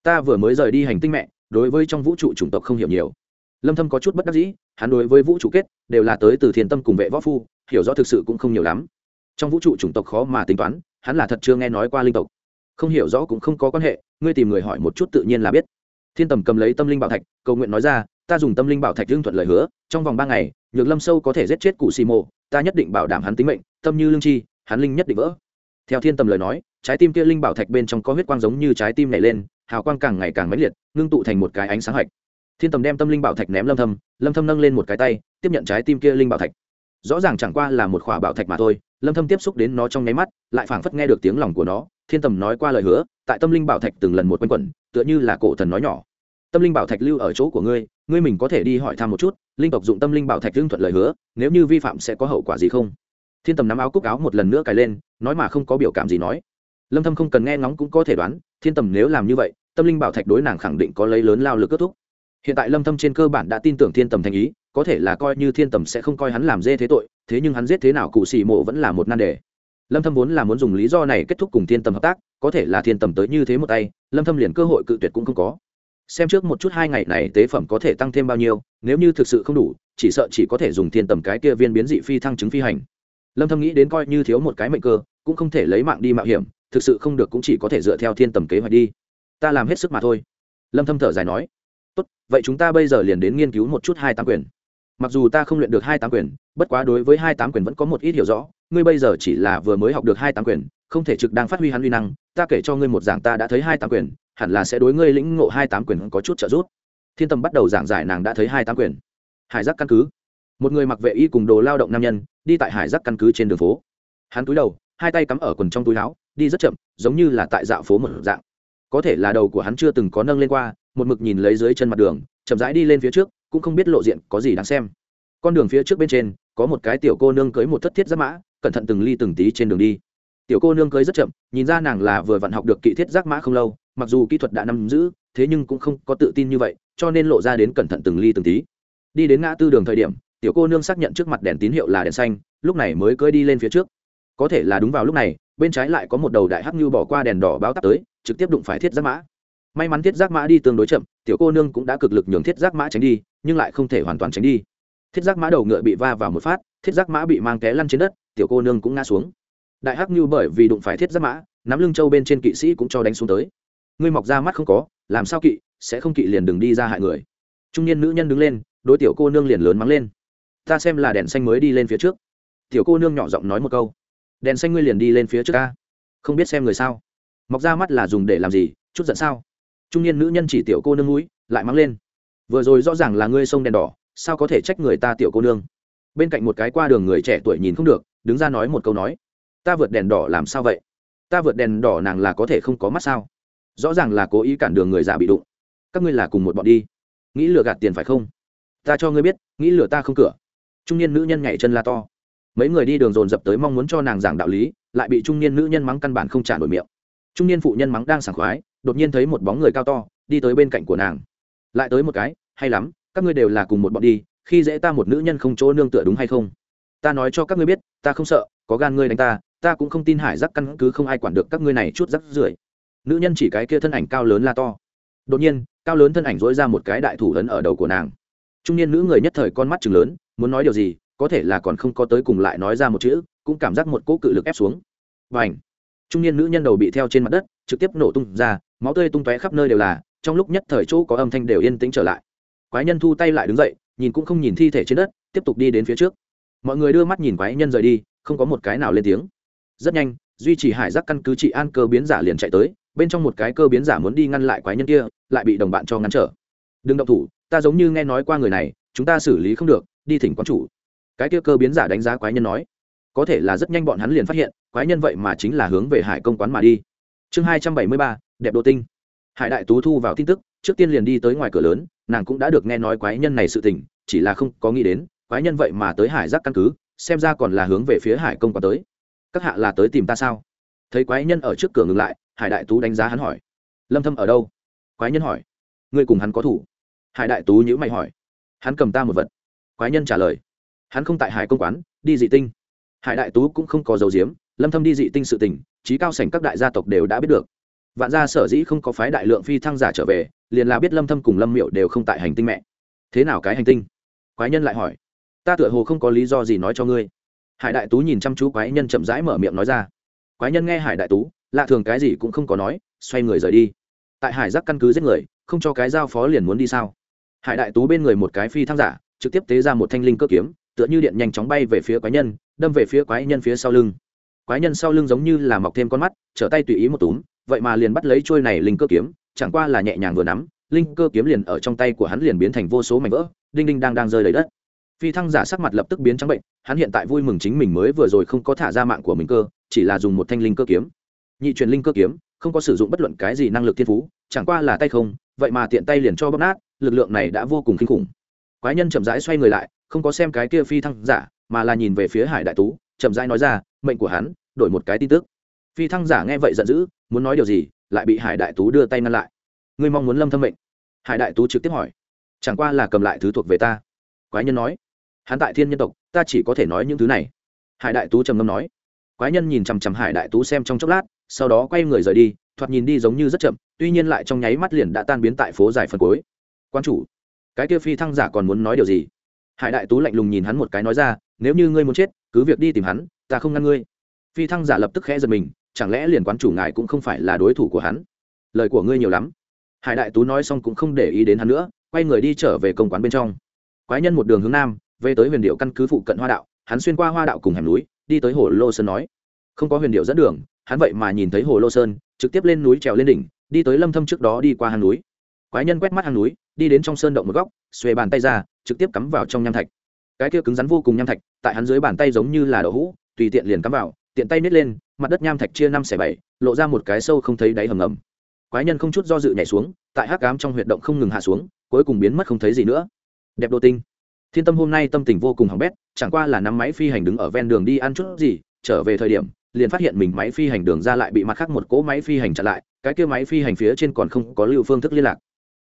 S1: Ta vừa mới rời đi hành tinh mẹ, đối với trong vũ trụ chủng tộc không hiểu nhiều. Lâm thâm có chút bất đắc dĩ, hắn đối với vũ trụ kết, đều là tới từ thiên tâm cùng vệ võ phu, hiểu rõ thực sự cũng không nhiều lắm. Trong vũ trụ chủng tộc khó mà tính toán, hắn là thật chưa nghe nói qua linh tộc không hiểu rõ cũng không có quan hệ, ngươi tìm người hỏi một chút tự nhiên là biết. Thiên tầm cầm lấy tâm linh bảo thạch, cầu nguyện nói ra, ta dùng tâm linh bảo thạch lương thuận lời hứa, trong vòng ba ngày, nhược lâm sâu có thể giết chết cụ xì mộ, ta nhất định bảo đảm hắn tính mệnh, tâm như lương chi, hắn linh nhất định vỡ. Theo thiên tầm lời nói, trái tim kia linh bảo thạch bên trong có huyết quang giống như trái tim này lên, hào quang càng ngày càng mãnh liệt, ngưng tụ thành một cái ánh sáng hạch. Thiên tầm đem tâm linh bảo thạch ném lâm thâm lâm thâm nâng lên một cái tay, tiếp nhận trái tim kia linh bảo thạch. Rõ ràng chẳng qua là một khỏa bảo thạch mà thôi, lâm thâm tiếp xúc đến nó trong nháy mắt, lại phảng phất nghe được tiếng lòng của nó thiên tầm nói qua lời hứa, tại tâm linh bảo thạch từng lần một quanh quẩn, tựa như là cổ thần nói nhỏ. Tâm linh bảo thạch lưu ở chỗ của ngươi ngươi mình có thể đi hỏi thăm một chút, linh tộc dụng tâm linh bảo thạch tương thuận lời hứa, nếu như vi phạm sẽ có hậu quả gì không? Thiên tầm nắm áo cúc áo một lần nữa cài lên, nói mà không có biểu cảm gì nói. Lâm thâm không cần nghe ngóng cũng có thể đoán, thiên tầm nếu làm như vậy, tâm linh bảo thạch đối nàng khẳng định có lấy lớn lao lực kết thúc. Hiện tại lâm thâm trên cơ bản đã tin tưởng thiên tầm thành ý, có thể là coi như thiên tầm sẽ không coi hắn làm dê thế tội, thế nhưng hắn giết thế nào cụ xì mộ vẫn là một nan đề lâm thâm vốn là muốn dùng lý do này kết thúc cùng thiên tầm hợp tác, có thể là thiên tầm tới như thế một tay, lâm thâm liền cơ hội cự tuyệt cũng không có. Xem trước một chút hai ngày này tế phẩm có thể tăng thêm bao nhiêu, nếu như thực sự không đủ, chỉ sợ chỉ có thể dùng thiên tầm cái kia viên biến dị phi thăng chứng phi hành. Lâm thâm nghĩ đến coi như thiếu một cái mệnh cơ, cũng không thể lấy mạng đi mạo hiểm, thực sự không được cũng chỉ có thể dựa theo thiên tầm kế hoạch đi. Ta làm hết sức mà thôi. Lâm thâm thở dài nói, tốt, vậy chúng ta bây giờ liền đến nghiên cứu một chút hai tăng quyền mặc dù ta không luyện được hai tám quyền, bất quá đối với hai tám quyền vẫn có một ít hiểu rõ. Ngươi bây giờ chỉ là vừa mới học được hai tám quyền, không thể trực đang phát huy hắn uy năng. Ta kể cho ngươi một giảng ta đã thấy hai tám quyền, hẳn là sẽ đối ngươi lĩnh ngộ hai tám quyền có chút trợ giúp. Thiên tâm bắt đầu giảng giải nàng đã thấy hai tám quyền. Hải giác căn cứ. Một người mặc vệ y cùng đồ lao động nam nhân, đi tại hải giác căn cứ trên đường phố. Hắn túi đầu, hai tay cắm ở quần trong túi áo, đi rất chậm, giống như là tại dạo phố một dạng. Có thể là đầu của hắn chưa từng có nâng lên qua, một mực nhìn lấy dưới chân mặt đường, chậm rãi đi lên phía trước cũng không biết lộ diện có gì đáng xem. Con đường phía trước bên trên, có một cái tiểu cô nương cưới một thất thiết giáp mã, cẩn thận từng ly từng tí trên đường đi. Tiểu cô nương cưới rất chậm, nhìn ra nàng là vừa vặn học được kỹ thiết giáp mã không lâu, mặc dù kỹ thuật đã nắm giữ, thế nhưng cũng không có tự tin như vậy, cho nên lộ ra đến cẩn thận từng ly từng tí. Đi đến ngã tư đường thời điểm, tiểu cô nương xác nhận trước mặt đèn tín hiệu là đèn xanh, lúc này mới cưỡi đi lên phía trước. Có thể là đúng vào lúc này, bên trái lại có một đầu đại hắc như bỏ qua đèn đỏ báo tắc tới, trực tiếp đụng phải thiết giáp mã may mắn thiết giác mã đi tương đối chậm, tiểu cô nương cũng đã cực lực nhường thiết giác mã tránh đi, nhưng lại không thể hoàn toàn tránh đi. Thiết giác mã đầu ngựa bị va vào một phát, thiết giác mã bị mang té lăn trên đất, tiểu cô nương cũng ngã xuống. Đại hắc như bởi vì đụng phải thiết giác mã, nắm lưng châu bên trên kỵ sĩ cũng cho đánh xuống tới. Ngươi mọc ra mắt không có, làm sao kỵ, sẽ không kỵ liền đừng đi ra hại người. Trung niên nữ nhân đứng lên, đối tiểu cô nương liền lớn mắng lên. Ta xem là đèn xanh mới đi lên phía trước. Tiểu cô nương nhỏ giọng nói một câu. Đèn xanh ngươi liền đi lên phía trước ca không biết xem người sao. Mọc ra mắt là dùng để làm gì, chút giận sao? Trung niên nữ nhân chỉ tiểu cô nương mũi lại mắng lên. Vừa rồi rõ ràng là ngươi sông đèn đỏ, sao có thể trách người ta tiểu cô nương? Bên cạnh một cái qua đường người trẻ tuổi nhìn không được, đứng ra nói một câu nói. Ta vượt đèn đỏ làm sao vậy? Ta vượt đèn đỏ nàng là có thể không có mắt sao? Rõ ràng là cố ý cản đường người già bị đụng. Các ngươi là cùng một bọn đi. Nghĩ lừa gạt tiền phải không? Ta cho ngươi biết, nghĩ lừa ta không cửa. Trung niên nữ nhân nhảy chân la to. Mấy người đi đường dồn dập tới mong muốn cho nàng giảng đạo lý, lại bị trung niên nữ nhân mắng căn bản không trả nổi miệng. Trung niên phụ nhân mắng đang sảng khoái đột nhiên thấy một bóng người cao to, đi tới bên cạnh của nàng. Lại tới một cái, hay lắm, các ngươi đều là cùng một bọn đi, khi dễ ta một nữ nhân không chỗ nương tựa đúng hay không? Ta nói cho các ngươi biết, ta không sợ, có gan ngươi đánh ta ta cũng không tin hải rắc căn cứ không ai quản được các ngươi này chút rắc rưởi. Nữ nhân chỉ cái kia thân ảnh cao lớn la to. Đột nhiên, cao lớn thân ảnh dỗi ra một cái đại thủ lớn ở đầu của nàng. Trung niên nữ người nhất thời con mắt chừng lớn, muốn nói điều gì, có thể là còn không có tới cùng lại nói ra một chữ, cũng cảm giác một cỗ cự lực ép xuống. Và ảnh trung niên nữ nhân đầu bị theo trên mặt đất trực tiếp nổ tung ra, máu tươi tung tóe khắp nơi đều là, trong lúc nhất thời chỗ có âm thanh đều yên tĩnh trở lại. Quái nhân thu tay lại đứng dậy, nhìn cũng không nhìn thi thể trên đất, tiếp tục đi đến phía trước. Mọi người đưa mắt nhìn quái nhân rời đi, không có một cái nào lên tiếng. Rất nhanh, duy trì hải giác căn cứ trị an cơ biến giả liền chạy tới, bên trong một cái cơ biến giả muốn đi ngăn lại quái nhân kia, lại bị đồng bạn cho ngăn trở. Đừng động thủ, ta giống như nghe nói qua người này, chúng ta xử lý không được, đi thỉnh quán chủ. Cái kia cơ biến giả đánh giá quái nhân nói. Có thể là rất nhanh bọn hắn liền phát hiện, quái nhân vậy mà chính là hướng về hải công quán mà đi chương hai trăm bảy mươi ba, đẹp đô tinh. Hải đại tú thu vào tin tức, trước tiên liền đi tới ngoài cửa lớn, nàng cũng đã được nghe nói quái nhân này sự tình, chỉ là không có nghĩ đến, quái nhân vậy mà tới hải giác căn cứ, xem ra còn là hướng về phía hải công quán tới. Các hạ là tới tìm ta sao? Thấy quái nhân ở trước cửa ngừng lại, hải đại tú đánh giá hắn hỏi. Lâm thâm ở đâu? Quái nhân hỏi. Ngươi cùng hắn có thủ? Hải đại tú nhữ mày hỏi. Hắn cầm ta một vật. Quái nhân trả lời. Hắn không tại hải công quán, đi dị tinh. Hải đại tú cũng không có dấu diếm, lâm thâm đi dị tinh sự tình trí cao sảnh các đại gia tộc đều đã biết được. Vạn gia sở dĩ không có phái đại lượng phi thăng giả trở về, liền là biết lâm thâm cùng lâm miệu đều không tại hành tinh mẹ. Thế nào cái hành tinh? Quái nhân lại hỏi. Ta tựa hồ không có lý do gì nói cho ngươi. Hải đại tú nhìn chăm chú quái nhân chậm rãi mở miệng nói ra. Quái nhân nghe hải đại tú, lạ thường cái gì cũng không có nói, xoay người rời đi. Tại hải giác căn cứ giết người, không cho cái giao phó liền muốn đi sao? Hải đại tú bên người một cái phi thăng giả, trực tiếp tế ra một thanh linh cơ kiếm, tựa như điện nhanh chóng bay về phía quái nhân, đâm về phía quái nhân phía sau lưng quái nhân sau lưng giống như là mọc thêm con mắt, trở tay tùy ý một túm, vậy mà liền bắt lấy trôi này linh cơ kiếm, chẳng qua là nhẹ nhàng vừa nắm, linh cơ kiếm liền ở trong tay của hắn liền biến thành vô số mảnh vỡ, đinh đinh đang đang rơi lấy đất. Phi thăng giả sắc mặt lập tức biến trắng bệnh, hắn hiện tại vui mừng chính mình mới vừa rồi không có thả ra mạng của mình cơ, chỉ là dùng một thanh linh cơ kiếm. Nhị truyền linh cơ kiếm, không có sử dụng bất luận cái gì năng lực thiên phú, chẳng qua là tay không, vậy mà tiện tay liền cho bóp nát, lực lượng này đã vô cùng kinh khủng. Quái nhân chậm rãi xoay người lại, không có xem cái kia phi thăng giả, mà là nhìn về phía hải đại tú, chậm rãi nói ra, mệnh của hắn đổi một cái tin tức. Phi thăng giả nghe vậy giận dữ, muốn nói điều gì, lại bị hải đại tú đưa tay ngăn lại. Ngươi mong muốn lâm thâm mệnh? Hải đại tú trực tiếp hỏi. Chẳng qua là cầm lại thứ thuộc về ta. Quái nhân nói. Hắn tại thiên nhân tộc, ta chỉ có thể nói những thứ này. Hải đại tú trầm ngâm nói. Quái nhân nhìn chằm chằm hải đại tú xem trong chốc lát, sau đó quay người rời đi, thoạt nhìn đi giống như rất chậm, tuy nhiên lại trong nháy mắt liền đã tan biến tại phố dài phần cuối. Quan chủ, cái kia phi thăng giả còn muốn nói điều gì? Hải đại tú lạnh lùng nhìn hắn một cái nói ra, nếu như ngươi muốn chết, cứ việc đi tìm hắn, ta không ngăn ngươi phi thăng giả lập tức khẽ giật mình, chẳng lẽ liền quán chủ ngài cũng không phải là đối thủ của hắn? Lời của ngươi nhiều lắm. Hải đại tú nói xong cũng không để ý đến hắn nữa, quay người đi trở về công quán bên trong. Quái nhân một đường hướng nam, về tới huyền điệu căn cứ phụ cận hoa đạo, hắn xuyên qua hoa đạo cùng hẻm núi, đi tới hồ lô sơn nói. Không có huyền điệu dẫn đường, hắn vậy mà nhìn thấy hồ lô sơn, trực tiếp lên núi trèo lên đỉnh, đi tới lâm thâm trước đó đi qua hang núi. Quái nhân quét mắt hang núi, đi đến trong sơn động một góc, xuề bàn tay ra, trực tiếp cắm vào trong nham thạch. Cái kia cứng rắn vô cùng nham thạch, tại hắn dưới bàn tay giống như là đậu hũ, tùy tiện liền cắm vào tiện tay nít lên, mặt đất nham thạch chia năm xẻ bảy, lộ ra một cái sâu không thấy đáy hầm ngầm. Quái nhân không chút do dự nhảy xuống, tại hắc cám trong huyệt động không ngừng hạ xuống, cuối cùng biến mất không thấy gì nữa. Đẹp đô tinh. Thiên tâm hôm nay tâm tình vô cùng hỏng bét, chẳng qua là năm máy phi hành đứng ở ven đường đi ăn chút gì, trở về thời điểm, liền phát hiện mình máy phi hành đường ra lại bị mặt khác một cỗ máy phi hành chặn lại, cái kia máy phi hành phía trên còn không có lưu phương thức liên lạc.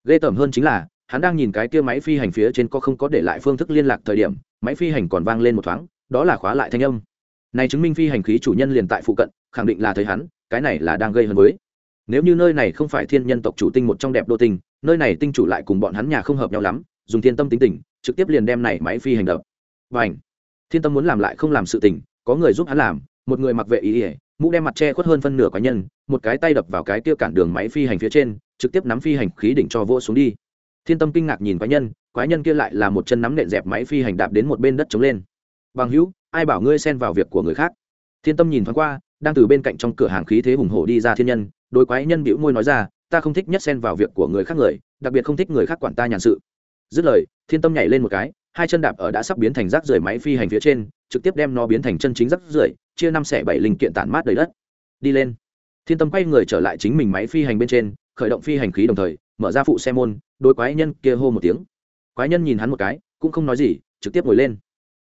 S1: Ghê tởm hơn chính là, hắn đang nhìn cái kia máy phi hành phía trên có không có để lại phương thức liên lạc thời điểm, máy phi hành còn vang lên một thoáng, đó là khóa lại thanh âm này chứng minh phi hành khí chủ nhân liền tại phụ cận, khẳng định là thấy hắn, cái này là đang gây hấn với. Nếu như nơi này không phải thiên nhân tộc chủ tinh một trong đẹp đô tinh, nơi này tinh chủ lại cùng bọn hắn nhà không hợp nhau lắm, dùng thiên tâm tính tình, trực tiếp liền đem này máy phi hành đập. Và ảnh thiên tâm muốn làm lại không làm sự tình, có người giúp hắn làm, một người mặc vệ ý ỉa mũ đem mặt che khuất hơn phân nửa quái nhân, một cái tay đập vào cái tiêu cản đường máy phi hành phía trên, trực tiếp nắm phi hành khí đỉnh cho vô xuống đi. Thiên tâm kinh ngạc nhìn quái nhân quái nhân kia lại là một chân nắm nện dẹp máy phi hành đạp đến một bên đất chống lên. Bằng hữu ai bảo ngươi xen vào việc của người khác? Thiên tâm nhìn thoáng qua, đang từ bên cạnh trong cửa hàng khí thế hùng hổ đi ra thiên nhân đôi quái nhân bĩu môi nói ra, ta không thích nhất xen vào việc của người khác người, đặc biệt không thích người khác quản ta nhàn sự. Dứt lời, thiên tâm nhảy lên một cái, hai chân đạp ở đã sắp biến thành rác rưởi máy phi hành phía trên, trực tiếp đem nó biến thành chân chính rác rưởi, chia năm xẻ bảy linh kiện tản mát đầy đất. Đi lên. Thiên tâm quay người trở lại chính mình máy phi hành bên trên, khởi động phi hành khí đồng thời, mở ra phụ xe môn đôi quái nhân kia hô một tiếng. Quái nhân nhìn hắn một cái, cũng không nói gì, trực tiếp ngồi lên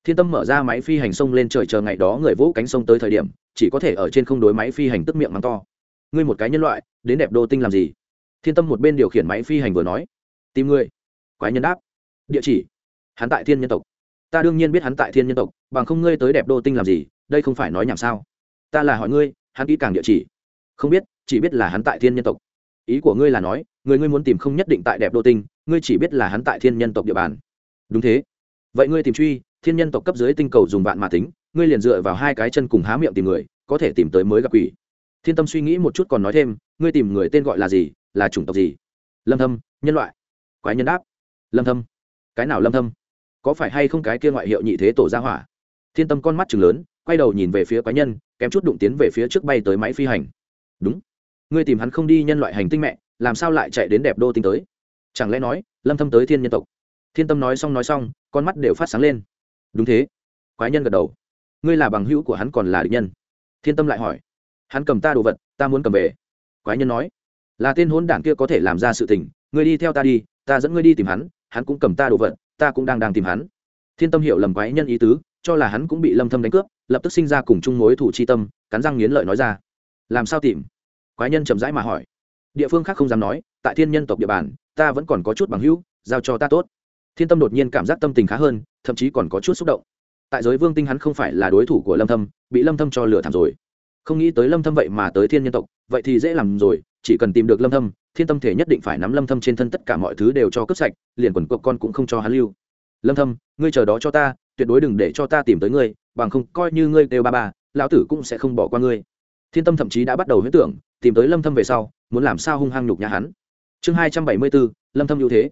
S1: thiên tâm mở ra máy phi hành sông lên trời chờ ngày đó người vỗ cánh sông tới thời điểm, chỉ có thể ở trên không đối máy phi hành tức miệng mắng to. Ngươi một cái nhân loại, đến đẹp đô tinh làm gì? Thiên tâm một bên điều khiển máy phi hành vừa nói. Tìm ngươi quái nhân đáp. Địa chỉ. Hắn tại thiên nhân tộc. Ta đương nhiên biết hắn tại thiên nhân tộc, bằng không ngươi tới đẹp đô tinh làm gì, đây không phải nói nhảm sao? Ta là hỏi ngươi, hắn kỹ càng địa chỉ. Không biết, chỉ biết là hắn tại thiên nhân tộc. Ý của ngươi là nói, người ngươi muốn tìm không nhất định tại đẹp đô tinh, ngươi chỉ biết là hắn tại thiên nhân tộc địa bàn. Đúng thế. Vậy ngươi tìm truy thiên nhân tộc cấp dưới tinh cầu dùng vạn mà tính, ngươi liền dựa vào hai cái chân cùng há miệng tìm người, có thể tìm tới mới gặp quỷ. Thiên tâm suy nghĩ một chút còn nói thêm, ngươi tìm người tên gọi là gì, là chủng tộc gì? Lâm thâm, nhân loại. Quái nhân đáp. Lâm thâm. Cái nào lâm thâm? Có phải hay không cái kia ngoại hiệu nhị thế tổ gia hỏa? Thiên tâm con mắt trừng lớn, quay đầu nhìn về phía quái nhân, kém chút đụng tiến về phía trước bay tới máy phi hành. Đúng. Ngươi tìm hắn không đi nhân loại hành tinh mẹ, làm sao lại chạy đến đẹp đô tinh tới? Chẳng lẽ nói, lâm thâm tới thiên nhân tộc? Thiên tâm nói xong nói xong, con mắt đều phát sáng lên đúng thế. Quái nhân gật đầu. Ngươi là bằng hữu của hắn còn là địch nhân. Thiên tâm lại hỏi. Hắn cầm ta đồ vật, ta muốn cầm về. Quái nhân nói. Là tên hôn đảng kia có thể làm ra sự tình, ngươi đi theo ta đi, ta dẫn ngươi đi tìm hắn hắn cũng cầm ta đồ vật, ta cũng đang đang tìm hắn. Thiên tâm hiểu lầm quái nhân ý tứ, cho là hắn cũng bị lâm thâm đánh cướp, lập tức sinh ra cùng chung mối thủ chi tâm, cắn răng nghiến lợi nói ra. Làm sao tìm? Quái nhân chậm rãi mà hỏi. Địa phương khác không dám nói, tại thiên nhân tộc địa bàn, ta vẫn còn có chút bằng hữu, giao cho ta tốt. Thiên tâm đột nhiên cảm giác tâm tình khá hơn thậm chí còn có chút xúc động. Tại giới vương tinh hắn không phải là đối thủ của lâm thâm bị lâm thâm cho lừa thảm rồi. Không nghĩ tới lâm thâm vậy mà tới thiên nhân tộc vậy thì dễ làm rồi chỉ cần tìm được lâm thâm thiên tâm thể nhất định phải nắm lâm thâm trên thân tất cả mọi thứ đều cho cướp sạch liền quần cuộc con cũng không cho hắn lưu. Lâm thâm ngươi chờ đó cho ta tuyệt đối đừng để cho ta tìm tới ngươi bằng không coi như ngươi đều ba ba lão tử cũng sẽ không bỏ qua ngươi. Thiên tâm thậm chí đã bắt đầu huyễn tưởng tìm tới lâm thâm về sau muốn làm sao hung hăng nhục nhã hắn. Chương 274, lâm thâm ưu thế.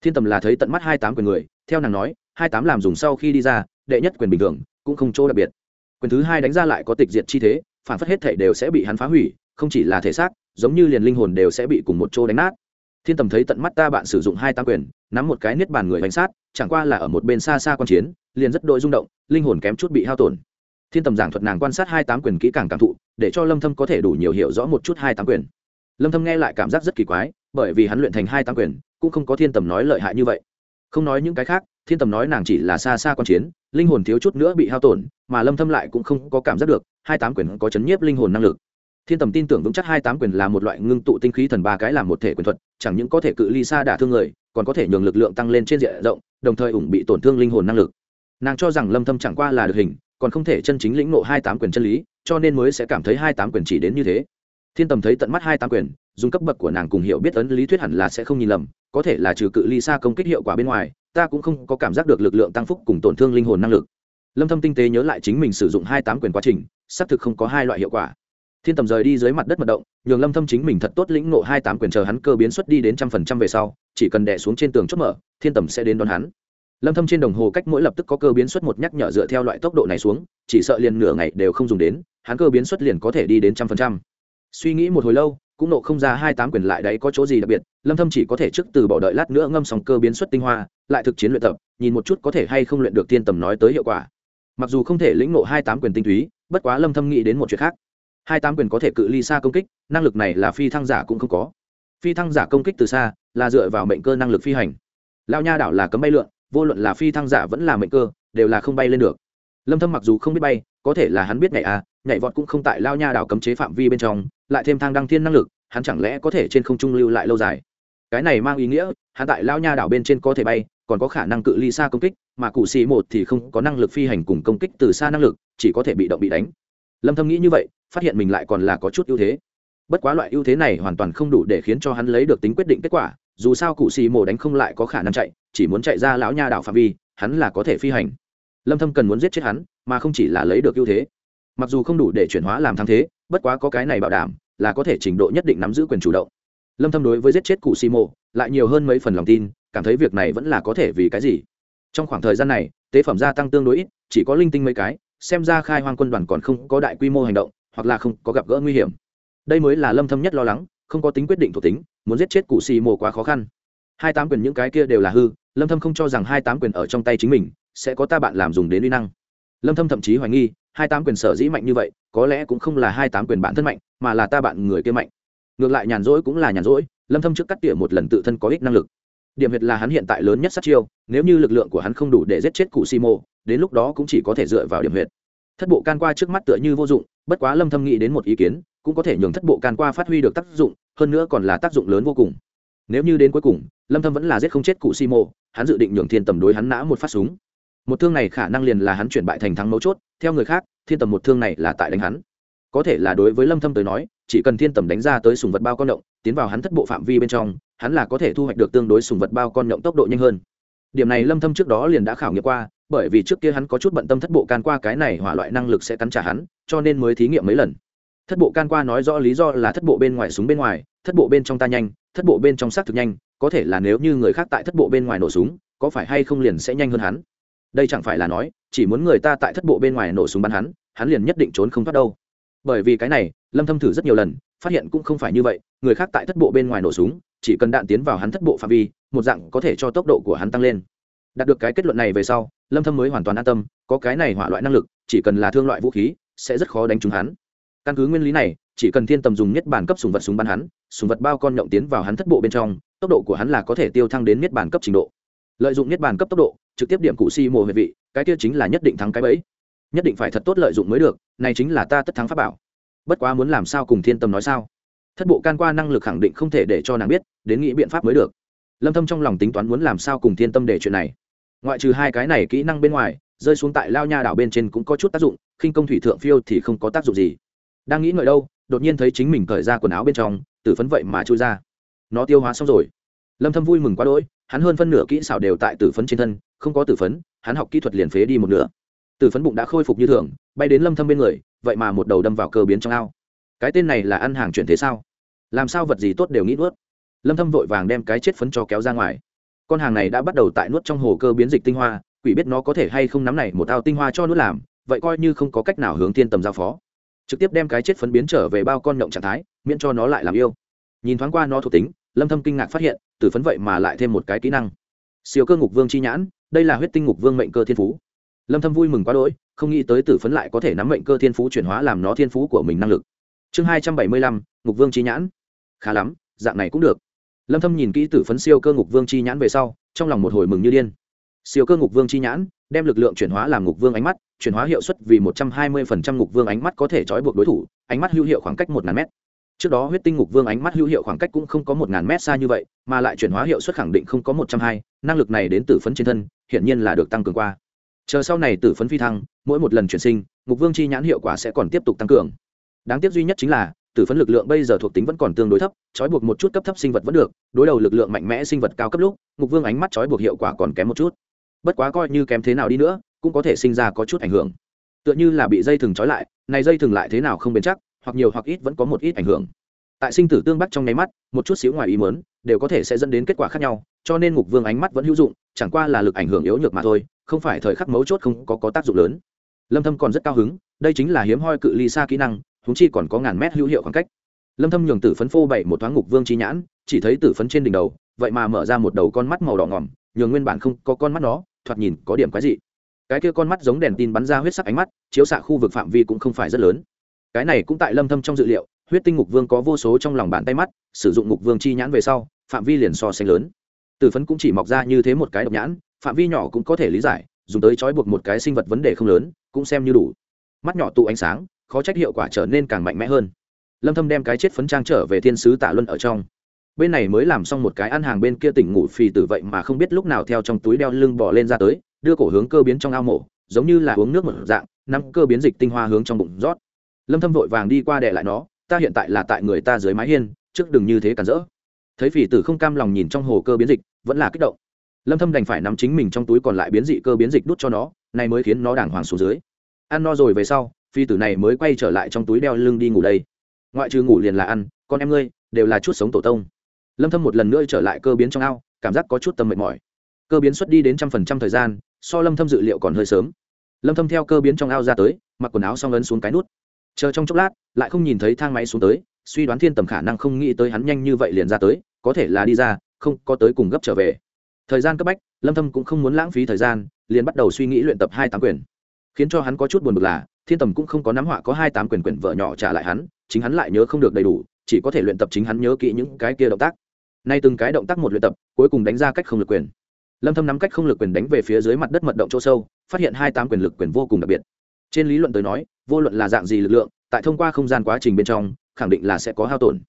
S1: Thiên tầm là thấy tận mắt hai tám quyền người theo nàng nói hai tám làm dùng sau khi đi ra, đệ nhất quyền bình thường, cũng không chỗ đặc biệt. Quyền thứ hai đánh ra lại có tịch diệt chi thế, phản phất hết thể đều sẽ bị hắn phá hủy, không chỉ là thể xác, giống như liền linh hồn đều sẽ bị cùng một chỗ đánh nát. Thiên tầm thấy tận mắt ta bạn sử dụng hai tam quyền, nắm một cái niết bàn người bánh sát, chẳng qua là ở một bên xa xa quan chiến, liền rất đội rung động, linh hồn kém chút bị hao tổn. Thiên tầm giảng thuật nàng quan sát hai tám quyền kỹ càng cảm thụ, để cho lâm thâm có thể đủ nhiều hiểu rõ một chút hai tám quyền. Lâm thâm nghe lại cảm giác rất kỳ quái, bởi vì hắn luyện thành hai tám quyền, cũng không có thiên tầm nói lợi hại như vậy. Không nói những cái khác thiên tầm nói nàng chỉ là xa xa quan chiến, linh hồn thiếu chút nữa bị hao tổn, mà lâm thâm lại cũng không có cảm giác được, hai tám quyền có chấn nhiếp linh hồn năng lực. Thiên tầm tin tưởng vững chắc hai tám quyền là một loại ngưng tụ tinh khí thần ba cái làm một thể quyền thuật, chẳng những có thể cự ly xa đả thương người, còn có thể nhường lực lượng tăng lên trên diện rộng, đồng thời ủng bị tổn thương linh hồn năng lực. Nàng cho rằng lâm thâm chẳng qua là được hình, còn không thể chân chính lĩnh ngộ hai tám quyền chân lý, cho nên mới sẽ cảm thấy hai tám quyền chỉ đến như thế. Thiên tầm thấy tận mắt hai tám quyền, dùng cấp bậc của nàng cùng hiểu biết ấn lý thuyết hẳn là sẽ không nhìn lầm, có thể là trừ cự ly xa công kích hiệu quả bên ngoài ta cũng không có cảm giác được lực lượng tăng phúc cùng tổn thương linh hồn năng lực. Lâm thâm tinh tế nhớ lại chính mình sử dụng hai tám quyền quá trình, xác thực không có hai loại hiệu quả. Thiên tầm rời đi dưới mặt đất mật động, nhường lâm thâm chính mình thật tốt lĩnh ngộ hai tám quyền chờ hắn cơ biến xuất đi đến trăm phần trăm về sau, chỉ cần đè xuống trên tường chốt mở, thiên tầm sẽ đến đón hắn. Lâm thâm trên đồng hồ cách mỗi lập tức có cơ biến xuất một nhắc nhở dựa theo loại tốc độ này xuống, chỉ sợ liền nửa ngày đều không dùng đến, hắn cơ biến xuất liền có thể đi đến trăm phần trăm. Suy nghĩ một hồi lâu cũng nộ không ra hai tám quyền lại đấy, có chỗ gì đặc biệt? Lâm thâm chỉ có thể trước từ bỏ đợi lát nữa ngâm sòng cơ biến xuất tinh hoa, lại thực chiến luyện tập, nhìn một chút có thể hay không luyện được tiên tầm nói tới hiệu quả. Mặc dù không thể lĩnh nộ hai tám quyền tinh túy, bất quá lâm thâm nghĩ đến một chuyện khác. Hai tám quyền có thể cự ly xa công kích, năng lực này là phi thăng giả cũng không có. Phi thăng giả công kích từ xa là dựa vào mệnh cơ năng lực phi hành. Lao nha đảo là cấm bay lượn, vô luận là phi thăng giả vẫn là mệnh cơ, đều là không bay lên được. Lâm thâm mặc dù không biết bay có thể là hắn biết nhảy à nhảy vọt cũng không tại lao nha đảo cấm chế phạm vi bên trong, lại thêm thang đăng thiên năng lực, hắn chẳng lẽ có thể trên không trung lưu lại lâu dài? Cái này mang ý nghĩa, hắn tại lao nha đảo bên trên có thể bay, còn có khả năng cự ly xa công kích, mà cụ xì một thì không có năng lực phi hành cùng công kích từ xa năng lực, chỉ có thể bị động bị đánh. Lâm thâm nghĩ như vậy, phát hiện mình lại còn là có chút ưu thế. Bất quá loại ưu thế này hoàn toàn không đủ để khiến cho hắn lấy được tính quyết định kết quả, dù sao cụ xì mổ đánh không lại có khả năng chạy, chỉ muốn chạy ra lão nha đảo phạm vi, hắn là có thể phi hành. Lâm thâm cần muốn giết chết hắn mà không chỉ là lấy được ưu thế. Mặc dù không đủ để chuyển hóa làm thắng thế, bất quá có cái này bảo đảm là có thể trình độ nhất định nắm giữ quyền chủ động. Lâm thâm đối với giết chết cụ xì mộ lại nhiều hơn mấy phần lòng tin, cảm thấy việc này vẫn là có thể vì cái gì. Trong khoảng thời gian này, tế phẩm gia tăng tương đối ít, chỉ có linh tinh mấy cái, xem ra khai hoang quân đoàn còn không có đại quy mô hành động, hoặc là không có gặp gỡ nguy hiểm. Đây mới là lâm thâm nhất lo lắng, không có tính quyết định thuộc tính, muốn giết chết cụ xì mồ quá khó khăn. Hai tám quyền những cái kia đều là hư, lâm thâm không cho rằng hai tám quyền ở trong tay chính mình, sẽ có ta bạn làm dùng đến uy năng lâm thâm thậm chí hoài nghi hai tám quyền sở dĩ mạnh như vậy có lẽ cũng không là hai tám quyền bản thân mạnh mà là ta bạn người kia mạnh. Ngược lại nhàn rỗi cũng là nhàn rỗi lâm thâm trước cắt tỉa một lần tự thân có ích năng lực. Điểm huyệt là hắn hiện tại lớn nhất sát chiêu nếu như lực lượng của hắn không đủ để giết chết cụ Simo, đến lúc đó cũng chỉ có thể dựa vào điểm huyệt. Thất bộ can qua trước mắt tựa như vô dụng bất quá lâm thâm nghĩ đến một ý kiến cũng có thể nhường thất bộ can qua phát huy được tác dụng hơn nữa còn là tác dụng lớn vô cùng. Nếu như đến cuối cùng lâm thâm vẫn là giết không chết cụ simo hắn dự định nhường thiên tầm đối hắn nã một phát súng một thương này khả năng liền là hắn chuyển bại thành thắng mấu chốt, theo người khác, thiên tầm một thương này là tại đánh hắn. Có thể là đối với lâm thâm tới nói, chỉ cần thiên tầm đánh ra tới sùng vật bao con động, tiến vào hắn thất bộ phạm vi bên trong, hắn là có thể thu hoạch được tương đối sùng vật bao con động tốc độ nhanh hơn. Điểm này lâm thâm trước đó liền đã khảo nghiệm qua, bởi vì trước kia hắn có chút bận tâm thất bộ can qua cái này hỏa loại năng lực sẽ cắn trả hắn, cho nên mới thí nghiệm mấy lần. Thất bộ can qua nói rõ lý do là thất bộ bên ngoài súng bên ngoài, thất bộ bên trong ta nhanh, thất bộ bên trong xác thực nhanh, có thể là nếu như người khác tại thất bộ bên ngoài nổ súng, có phải hay không liền sẽ nhanh hơn hắn? Đây chẳng phải là nói, chỉ muốn người ta tại thất bộ bên ngoài nổ súng bắn hắn hắn liền nhất định trốn không thoát đâu. Bởi vì cái này, lâm thâm thử rất nhiều lần, phát hiện cũng không phải như vậy, người khác tại thất bộ bên ngoài nổ súng, chỉ cần đạn tiến vào hắn thất bộ phạm vi, một dạng có thể cho tốc độ của hắn tăng lên. Đạt được cái kết luận này về sau, lâm thâm mới hoàn toàn an tâm, có cái này hỏa loại năng lực, chỉ cần là thương loại vũ khí, sẽ rất khó đánh trúng hắn. Căn cứ nguyên lý này, chỉ cần thiên tầm dùng nhất bản cấp súng vật súng bắn hắn, súng vật bao con nhộng tiến vào hắn thất bộ bên trong, tốc độ của hắn là có thể tiêu thăng đến nhất bản cấp trình độ. Lợi dụng nhất bản cấp tốc độ trực tiếp điểm cụ si mồ huyệt vị, cái kia chính là nhất định thắng cái bẫy. Nhất định phải thật tốt lợi dụng mới được, này chính là ta tất thắng pháp bảo. Bất quá muốn làm sao cùng thiên tâm nói sao? Thất bộ can qua năng lực khẳng định không thể để cho nàng biết, đến nghĩ biện pháp mới được. Lâm thâm trong lòng tính toán muốn làm sao cùng thiên tâm để chuyện này. Ngoại trừ hai cái này kỹ năng bên ngoài, rơi xuống tại lao nha đảo bên trên cũng có chút tác dụng, khinh công thủy thượng phiêu thì không có tác dụng gì. Đang nghĩ ngợi đâu, đột nhiên thấy chính mình cởi ra quần áo bên trong, tử phấn vậy mà trôi ra. Nó tiêu hóa xong rồi. Lâm thâm vui mừng quá đỗi hắn hơn phân nửa kỹ xảo đều tại tử phấn trên thân, không có tử phấn, hắn học kỹ thuật liền phế đi một nửa. Tử phấn bụng đã khôi phục như thường, bay đến lâm thâm bên người, vậy mà một đầu đâm vào cơ biến trong ao. Cái tên này là ăn hàng chuyển thế sao? Làm sao vật gì tốt đều nghĩ nuốt? Lâm thâm vội vàng đem cái chết phấn cho kéo ra ngoài. Con hàng này đã bắt đầu tại nuốt trong hồ cơ biến dịch tinh hoa, quỷ biết nó có thể hay không nắm này một ao tinh hoa cho nuốt làm, vậy coi như không có cách nào hướng thiên tầm giao phó. Trực tiếp đem cái chết phấn biến trở về bao con nhộng trạng thái, miễn cho nó lại làm yêu. Nhìn thoáng qua nó thuộc tính lâm thâm kinh ngạc phát hiện Tử phấn vậy mà lại thêm một cái kỹ năng. Siêu cơ ngục vương chi nhãn đây là huyết tinh ngục vương mệnh cơ thiên phú. Lâm thâm vui mừng quá đỗi không nghĩ tới tử phấn lại có thể nắm mệnh cơ thiên phú chuyển hóa làm nó thiên phú của mình năng lực. Chương 275, ngục vương chi nhãn. Khá lắm dạng này cũng được. Lâm thâm nhìn kỹ tử phấn siêu cơ ngục vương chi nhãn về sau trong lòng một hồi mừng như điên. Siêu cơ ngục vương chi nhãn đem lực lượng chuyển hóa làm ngục vương ánh mắt chuyển hóa hiệu suất vì 120% ngục vương ánh mắt có thể trói buộc đối thủ ánh mắt hữu hiệu khoảng cách một ngàn mét trước đó huyết tinh ngục vương ánh mắt hữu hiệu khoảng cách cũng không có một ngàn mét xa như vậy, mà lại chuyển hóa hiệu suất khẳng định không có một trăm hai, năng lực này đến tử phấn trên thân, hiển nhiên là được tăng cường qua. Chờ sau này tử phấn phi thăng, mỗi một lần chuyển sinh, ngục vương chi nhãn hiệu quả sẽ còn tiếp tục tăng cường. Đáng tiếc duy nhất chính là, tử phấn lực lượng bây giờ thuộc tính vẫn còn tương đối thấp, trói buộc một chút cấp thấp sinh vật vẫn được, đối đầu lực lượng mạnh mẽ sinh vật cao cấp lúc, ngục vương ánh mắt trói buộc hiệu quả còn kém một chút. Bất quá coi như kém thế nào đi nữa, cũng có thể sinh ra có chút ảnh hưởng. Tựa như là bị dây thừng trói lại, này dây thừng lại thế nào không bền chắc hoặc nhiều hoặc ít vẫn có một ít ảnh hưởng. Tại sinh tử tương bắc trong nháy mắt một chút xíu ngoài ý mớn đều có thể sẽ dẫn đến kết quả khác nhau cho nên ngục vương ánh mắt vẫn hữu dụng chẳng qua là lực ảnh hưởng yếu nhược mà thôi không phải thời khắc mấu chốt không có, có tác dụng lớn. Lâm thâm còn rất cao hứng đây chính là hiếm hoi cự ly xa kỹ năng chúng chi còn có ngàn mét hữu hiệu khoảng cách. Lâm thâm nhường tử phấn phô bảy một thoáng ngục vương chi nhãn chỉ thấy tử phấn trên đỉnh đầu vậy mà mở ra một đầu con mắt màu đỏ ngỏm nhường nguyên bản không có con mắt nó thoạt nhìn có điểm quái dị. Cái kia con mắt giống đèn tin bắn ra huyết sắc ánh mắt chiếu xạ khu vực phạm vi cũng không phải rất lớn cái này cũng tại lâm thâm trong dự liệu, huyết tinh ngục vương có vô số trong lòng bàn tay mắt, sử dụng ngục vương chi nhãn về sau, phạm vi liền so sánh lớn. Tử phấn cũng chỉ mọc ra như thế một cái độc nhãn, phạm vi nhỏ cũng có thể lý giải, dùng tới trói buộc một cái sinh vật vấn đề không lớn, cũng xem như đủ. Mắt nhỏ tụ ánh sáng, khó trách hiệu quả trở nên càng mạnh mẽ hơn. Lâm thâm đem cái chết phấn trang trở về thiên sứ tạ luân ở trong. Bên này mới làm xong một cái ăn hàng bên kia tỉnh ngủ phì tử vậy mà không biết lúc nào theo trong túi đeo lưng bỏ lên ra tới, đưa cổ hướng cơ biến trong ao mổ, giống như là uống nước một dạng, nắm cơ biến dịch tinh hoa hướng trong bụng rót lâm thâm vội vàng đi qua đè lại nó, ta hiện tại là tại người ta dưới mái hiên, trước đừng như thế cản rỡ. Thấy phỉ tử không cam lòng nhìn trong hồ cơ biến dịch, vẫn là kích động. Lâm thâm đành phải nắm chính mình trong túi còn lại biến dị cơ biến dịch đút cho nó, này mới khiến nó đàng hoàng xuống dưới. Ăn no rồi về sau phi tử này mới quay trở lại trong túi đeo lưng đi ngủ đây. Ngoại trừ ngủ liền là ăn, con em ngươi, đều là chút sống tổ tông. Lâm thâm một lần nữa trở lại cơ biến trong ao, cảm giác có chút tâm mệt mỏi. Cơ biến xuất đi đến trăm phần trăm thời gian, so lâm thâm dự liệu còn hơi sớm. Lâm thâm theo cơ biến trong ao ra tới, mặc quần áo xong ấn xuống cái nút chờ trong chốc lát, lại không nhìn thấy thang máy xuống tới, suy đoán thiên tầm khả năng không nghĩ tới hắn nhanh như vậy liền ra tới, có thể là đi ra, không, có tới cùng gấp trở về. Thời gian cấp bách, lâm thâm cũng không muốn lãng phí thời gian, liền bắt đầu suy nghĩ luyện tập hai tám quyền. Khiến cho hắn có chút buồn bực là, thiên tầm cũng không có nắm họa có hai tám quyền quyển vợ nhỏ trả lại hắn, chính hắn lại nhớ không được đầy đủ, chỉ có thể luyện tập chính hắn nhớ kỹ những cái kia động tác. Nay từng cái động tác một luyện tập, cuối cùng đánh ra cách không lực quyền. Lâm thâm nắm cách không lực quyền đánh về phía dưới mặt đất mật động chỗ sâu, phát hiện hai tám quyền lực quyền vô cùng đặc biệt trên lý luận tới nói, vô luận là dạng gì lực lượng, tại thông qua không gian quá trình bên trong, khẳng định là sẽ có hao tổn.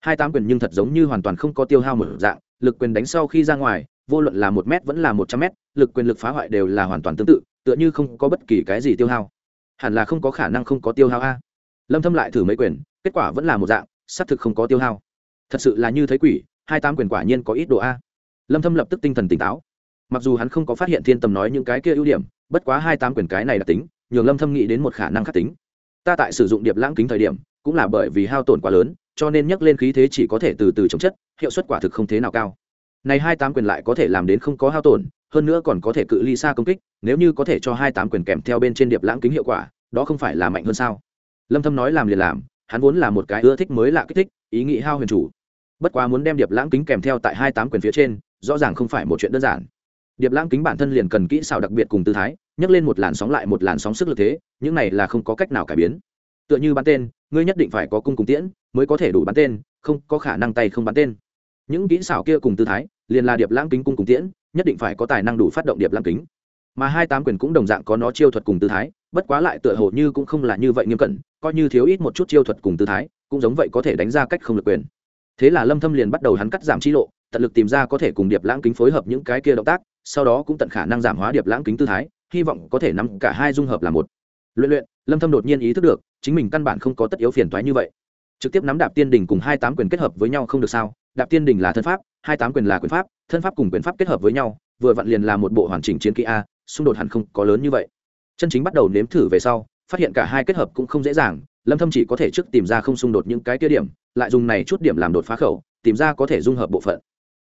S1: Hai tám quyền nhưng thật giống như hoàn toàn không có tiêu hao một dạng, lực quyền đánh sau khi ra ngoài, vô luận là một m vẫn là một trăm m lực quyền lực phá hoại đều là hoàn toàn tương tự, tựa như không có bất kỳ cái gì tiêu hao. Hẳn là không có khả năng không có tiêu hao a. Lâm thâm lại thử mấy quyền, kết quả vẫn là một dạng, xác thực không có tiêu hao. Thật sự là như thấy quỷ, hai tám quyền quả nhiên có ít độ a. Lâm thâm lập tức tinh thần tỉnh táo. Mặc dù hắn không có phát hiện thiên tầm nói những cái kia ưu điểm, bất quá hai tám quyền cái này là tính nhường lâm thâm nghĩ đến một khả năng khắc tính. Ta tại sử dụng điệp lãng kính thời điểm, cũng là bởi vì hao tổn quá lớn, cho nên nhắc lên khí thế chỉ có thể từ từ chống chất, hiệu suất quả thực không thế nào cao. Này hai tám quyền lại có thể làm đến không có hao tổn, hơn nữa còn có thể cự ly xa công kích, nếu như có thể cho hai tám quyền kèm theo bên trên điệp lãng kính hiệu quả, đó không phải là mạnh hơn sao? Lâm thâm nói làm liền làm, hắn vốn là một cái ưa thích mới lạ kích thích, ý nghĩ hao huyền chủ. Bất quá muốn đem điệp lãng kính kèm theo tại hai tám quyền phía trên, rõ ràng không phải một chuyện đơn giản điệp lãng kính bản thân liền cần kỹ xảo đặc biệt cùng tư thái, nhấc lên một làn sóng lại một làn sóng sức lực thế, những này là không có cách nào cải biến. Tựa như bắn tên, ngươi nhất định phải có cung cùng tiễn, mới có thể đủ bắn tên, không có khả năng tay không bắn tên. Những kỹ xảo kia cùng tư thái, liền là điệp lãng kính cung cùng tiễn, nhất định phải có tài năng đủ phát động điệp lãng kính. Mà hai tám quyền cũng đồng dạng có nó chiêu thuật cùng tư thái, bất quá lại tựa hồ như cũng không là như vậy nghiêm cẩn, coi như thiếu ít một chút chiêu thuật cùng tư thái, cũng giống vậy có thể đánh ra cách không lực quyền. Thế là lâm thâm liền bắt đầu hắn cắt giảm chi lộ tận lực tìm ra có thể cùng điệp lãng kính phối hợp những cái kia động tác, sau đó cũng tận khả năng giảm hóa điệp lãng kính tư thái, hy vọng có thể nắm cả hai dung hợp là một. Luyện luyện, lâm thâm đột nhiên ý thức được, chính mình căn bản không có tất yếu phiền toái như vậy. Trực tiếp nắm đạp tiên đỉnh cùng hai tám quyền kết hợp với nhau không được sao? Đạp tiên đỉnh là thân pháp, hai tám quyền là quyền pháp, thân pháp cùng quyền pháp kết hợp với nhau, vừa vặn liền là một bộ hoàn chỉnh chiến kỹ a, xung đột hẳn không có lớn như vậy. Chân chính bắt đầu nếm thử về sau, phát hiện cả hai kết hợp cũng không dễ dàng, lâm thâm chỉ có thể trước tìm ra không xung đột những cái kia điểm, lại dùng này chút điểm làm đột phá khẩu, tìm ra có thể dung hợp bộ phận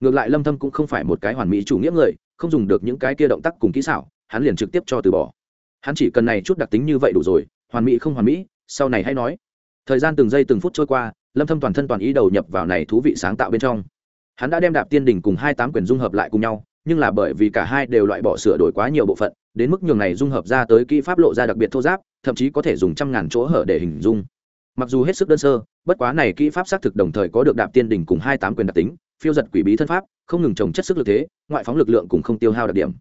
S1: ngược lại lâm thâm cũng không phải một cái hoàn mỹ chủ nghĩa người, không dùng được những cái kia động tác cùng kỹ xảo, hắn liền trực tiếp cho từ bỏ. Hắn chỉ cần này chút đặc tính như vậy đủ rồi, hoàn mỹ không hoàn mỹ, sau này hãy nói. Thời gian từng giây từng phút trôi qua, lâm thâm toàn thân toàn ý đầu nhập vào này thú vị sáng tạo bên trong. Hắn đã đem đạp tiên đỉnh cùng hai tám quyển dung hợp lại cùng nhau, nhưng là bởi vì cả hai đều loại bỏ sửa đổi quá nhiều bộ phận, đến mức nhường này dung hợp ra tới kỹ pháp lộ ra đặc biệt thô giáp, thậm chí có thể dùng trăm ngàn chỗ hở để hình dung. Mặc dù hết sức đơn sơ, bất quá này kỹ pháp xác thực đồng thời có được đạp tiên đỉnh cùng hai tám quyền đặc tính phiêu giật quỷ bí thân pháp, không ngừng trồng chất sức lực thế, ngoại phóng lực lượng cùng không tiêu hao đặc điểm.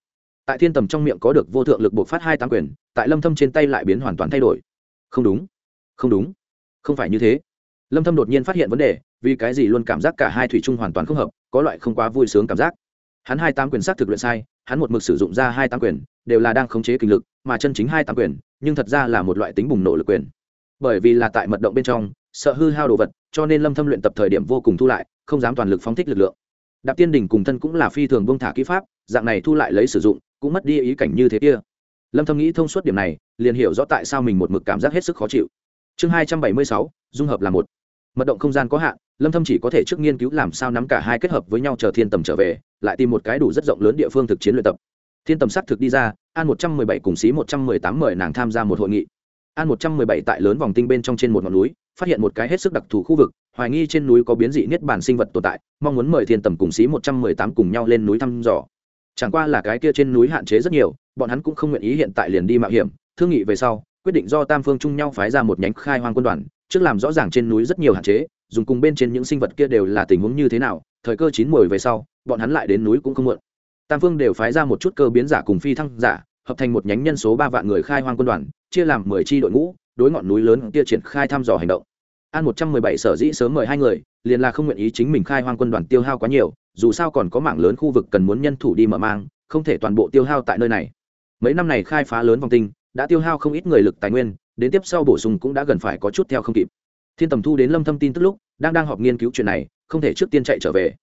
S1: Tại thiên tầm trong miệng có được vô thượng lực bộc phát hai tám quyền, tại lâm thâm trên tay lại biến hoàn toàn thay đổi. Không đúng không đúng, không phải như thế. Lâm thâm đột nhiên phát hiện vấn đề, vì cái gì luôn cảm giác cả hai thủy chung hoàn toàn không hợp, có loại không quá vui sướng cảm giác. Hắn hai tám quyền xác thực luyện sai, hắn một mực sử dụng ra hai tám quyền, đều là đang khống chế kinh lực, mà chân chính hai tám quyền, nhưng thật ra là một loại tính bùng nổ lực quyền. Bởi vì là tại mật động bên trong, sợ hư hao đồ vật, cho nên lâm thâm luyện tập thời điểm vô cùng thu lại không dám toàn lực phóng thích lực lượng. Đạp tiên đỉnh cùng thân cũng là phi thường bông thả kỹ pháp dạng này thu lại lấy sử dụng cũng mất đi ý cảnh như thế kia. Lâm thâm nghĩ thông suốt điểm này liền hiểu rõ tại sao mình một mực cảm giác hết sức khó chịu. Chương 276, dung hợp là một. Mật động không gian có hạn lâm thâm chỉ có thể trước nghiên cứu làm sao nắm cả hai kết hợp với nhau chờ thiên tầm trở về lại tìm một cái đủ rất rộng lớn địa phương thực chiến luyện tập. Thiên tầm sắp thực đi ra an 117 cùng xí 118 mời nàng tham gia một hội nghị. An 117 tại lớn vòng tinh bên trong trên một ngọn núi phát hiện một cái hết sức đặc thù khu vực hoài nghi trên núi có biến dị niết bản sinh vật tồn tại, mong muốn mời thiên tầm cùng xí 118 cùng nhau lên núi thăm dò. Chẳng qua là cái kia trên núi hạn chế rất nhiều, bọn hắn cũng không nguyện ý hiện tại liền đi mạo hiểm, thương nghị về sau, quyết định do tam phương chung nhau phái ra một nhánh khai hoang quân đoàn, trước làm rõ ràng trên núi rất nhiều hạn chế, dùng cùng bên trên những sinh vật kia đều là tình huống như thế nào, thời cơ chín mồi về sau, bọn hắn lại đến núi cũng không muộn. Tam phương đều phái ra một chút cơ biến giả cùng phi thăng giả, hợp thành một nhánh nhân số ba vạn người khai hoang quân đoàn, chia làm mười chi đội ngũ, đối ngọn núi lớn kia triển khai thăm dò hành động an một trăm mười bảy sở dĩ sớm mời hai người, liền là không nguyện ý chính mình khai hoang quân đoàn tiêu hao quá nhiều, dù sao còn có mảng lớn khu vực cần muốn nhân thủ đi mở mang, không thể toàn bộ tiêu hao tại nơi này. Mấy năm này khai phá lớn vòng tinh, đã tiêu hao không ít người lực tài nguyên, đến tiếp sau bổ sung cũng đã gần phải có chút theo không kịp. Thiên tầm thu đến lâm thâm tin tức lúc, đang đang họp nghiên cứu chuyện này, không thể trước tiên chạy trở về.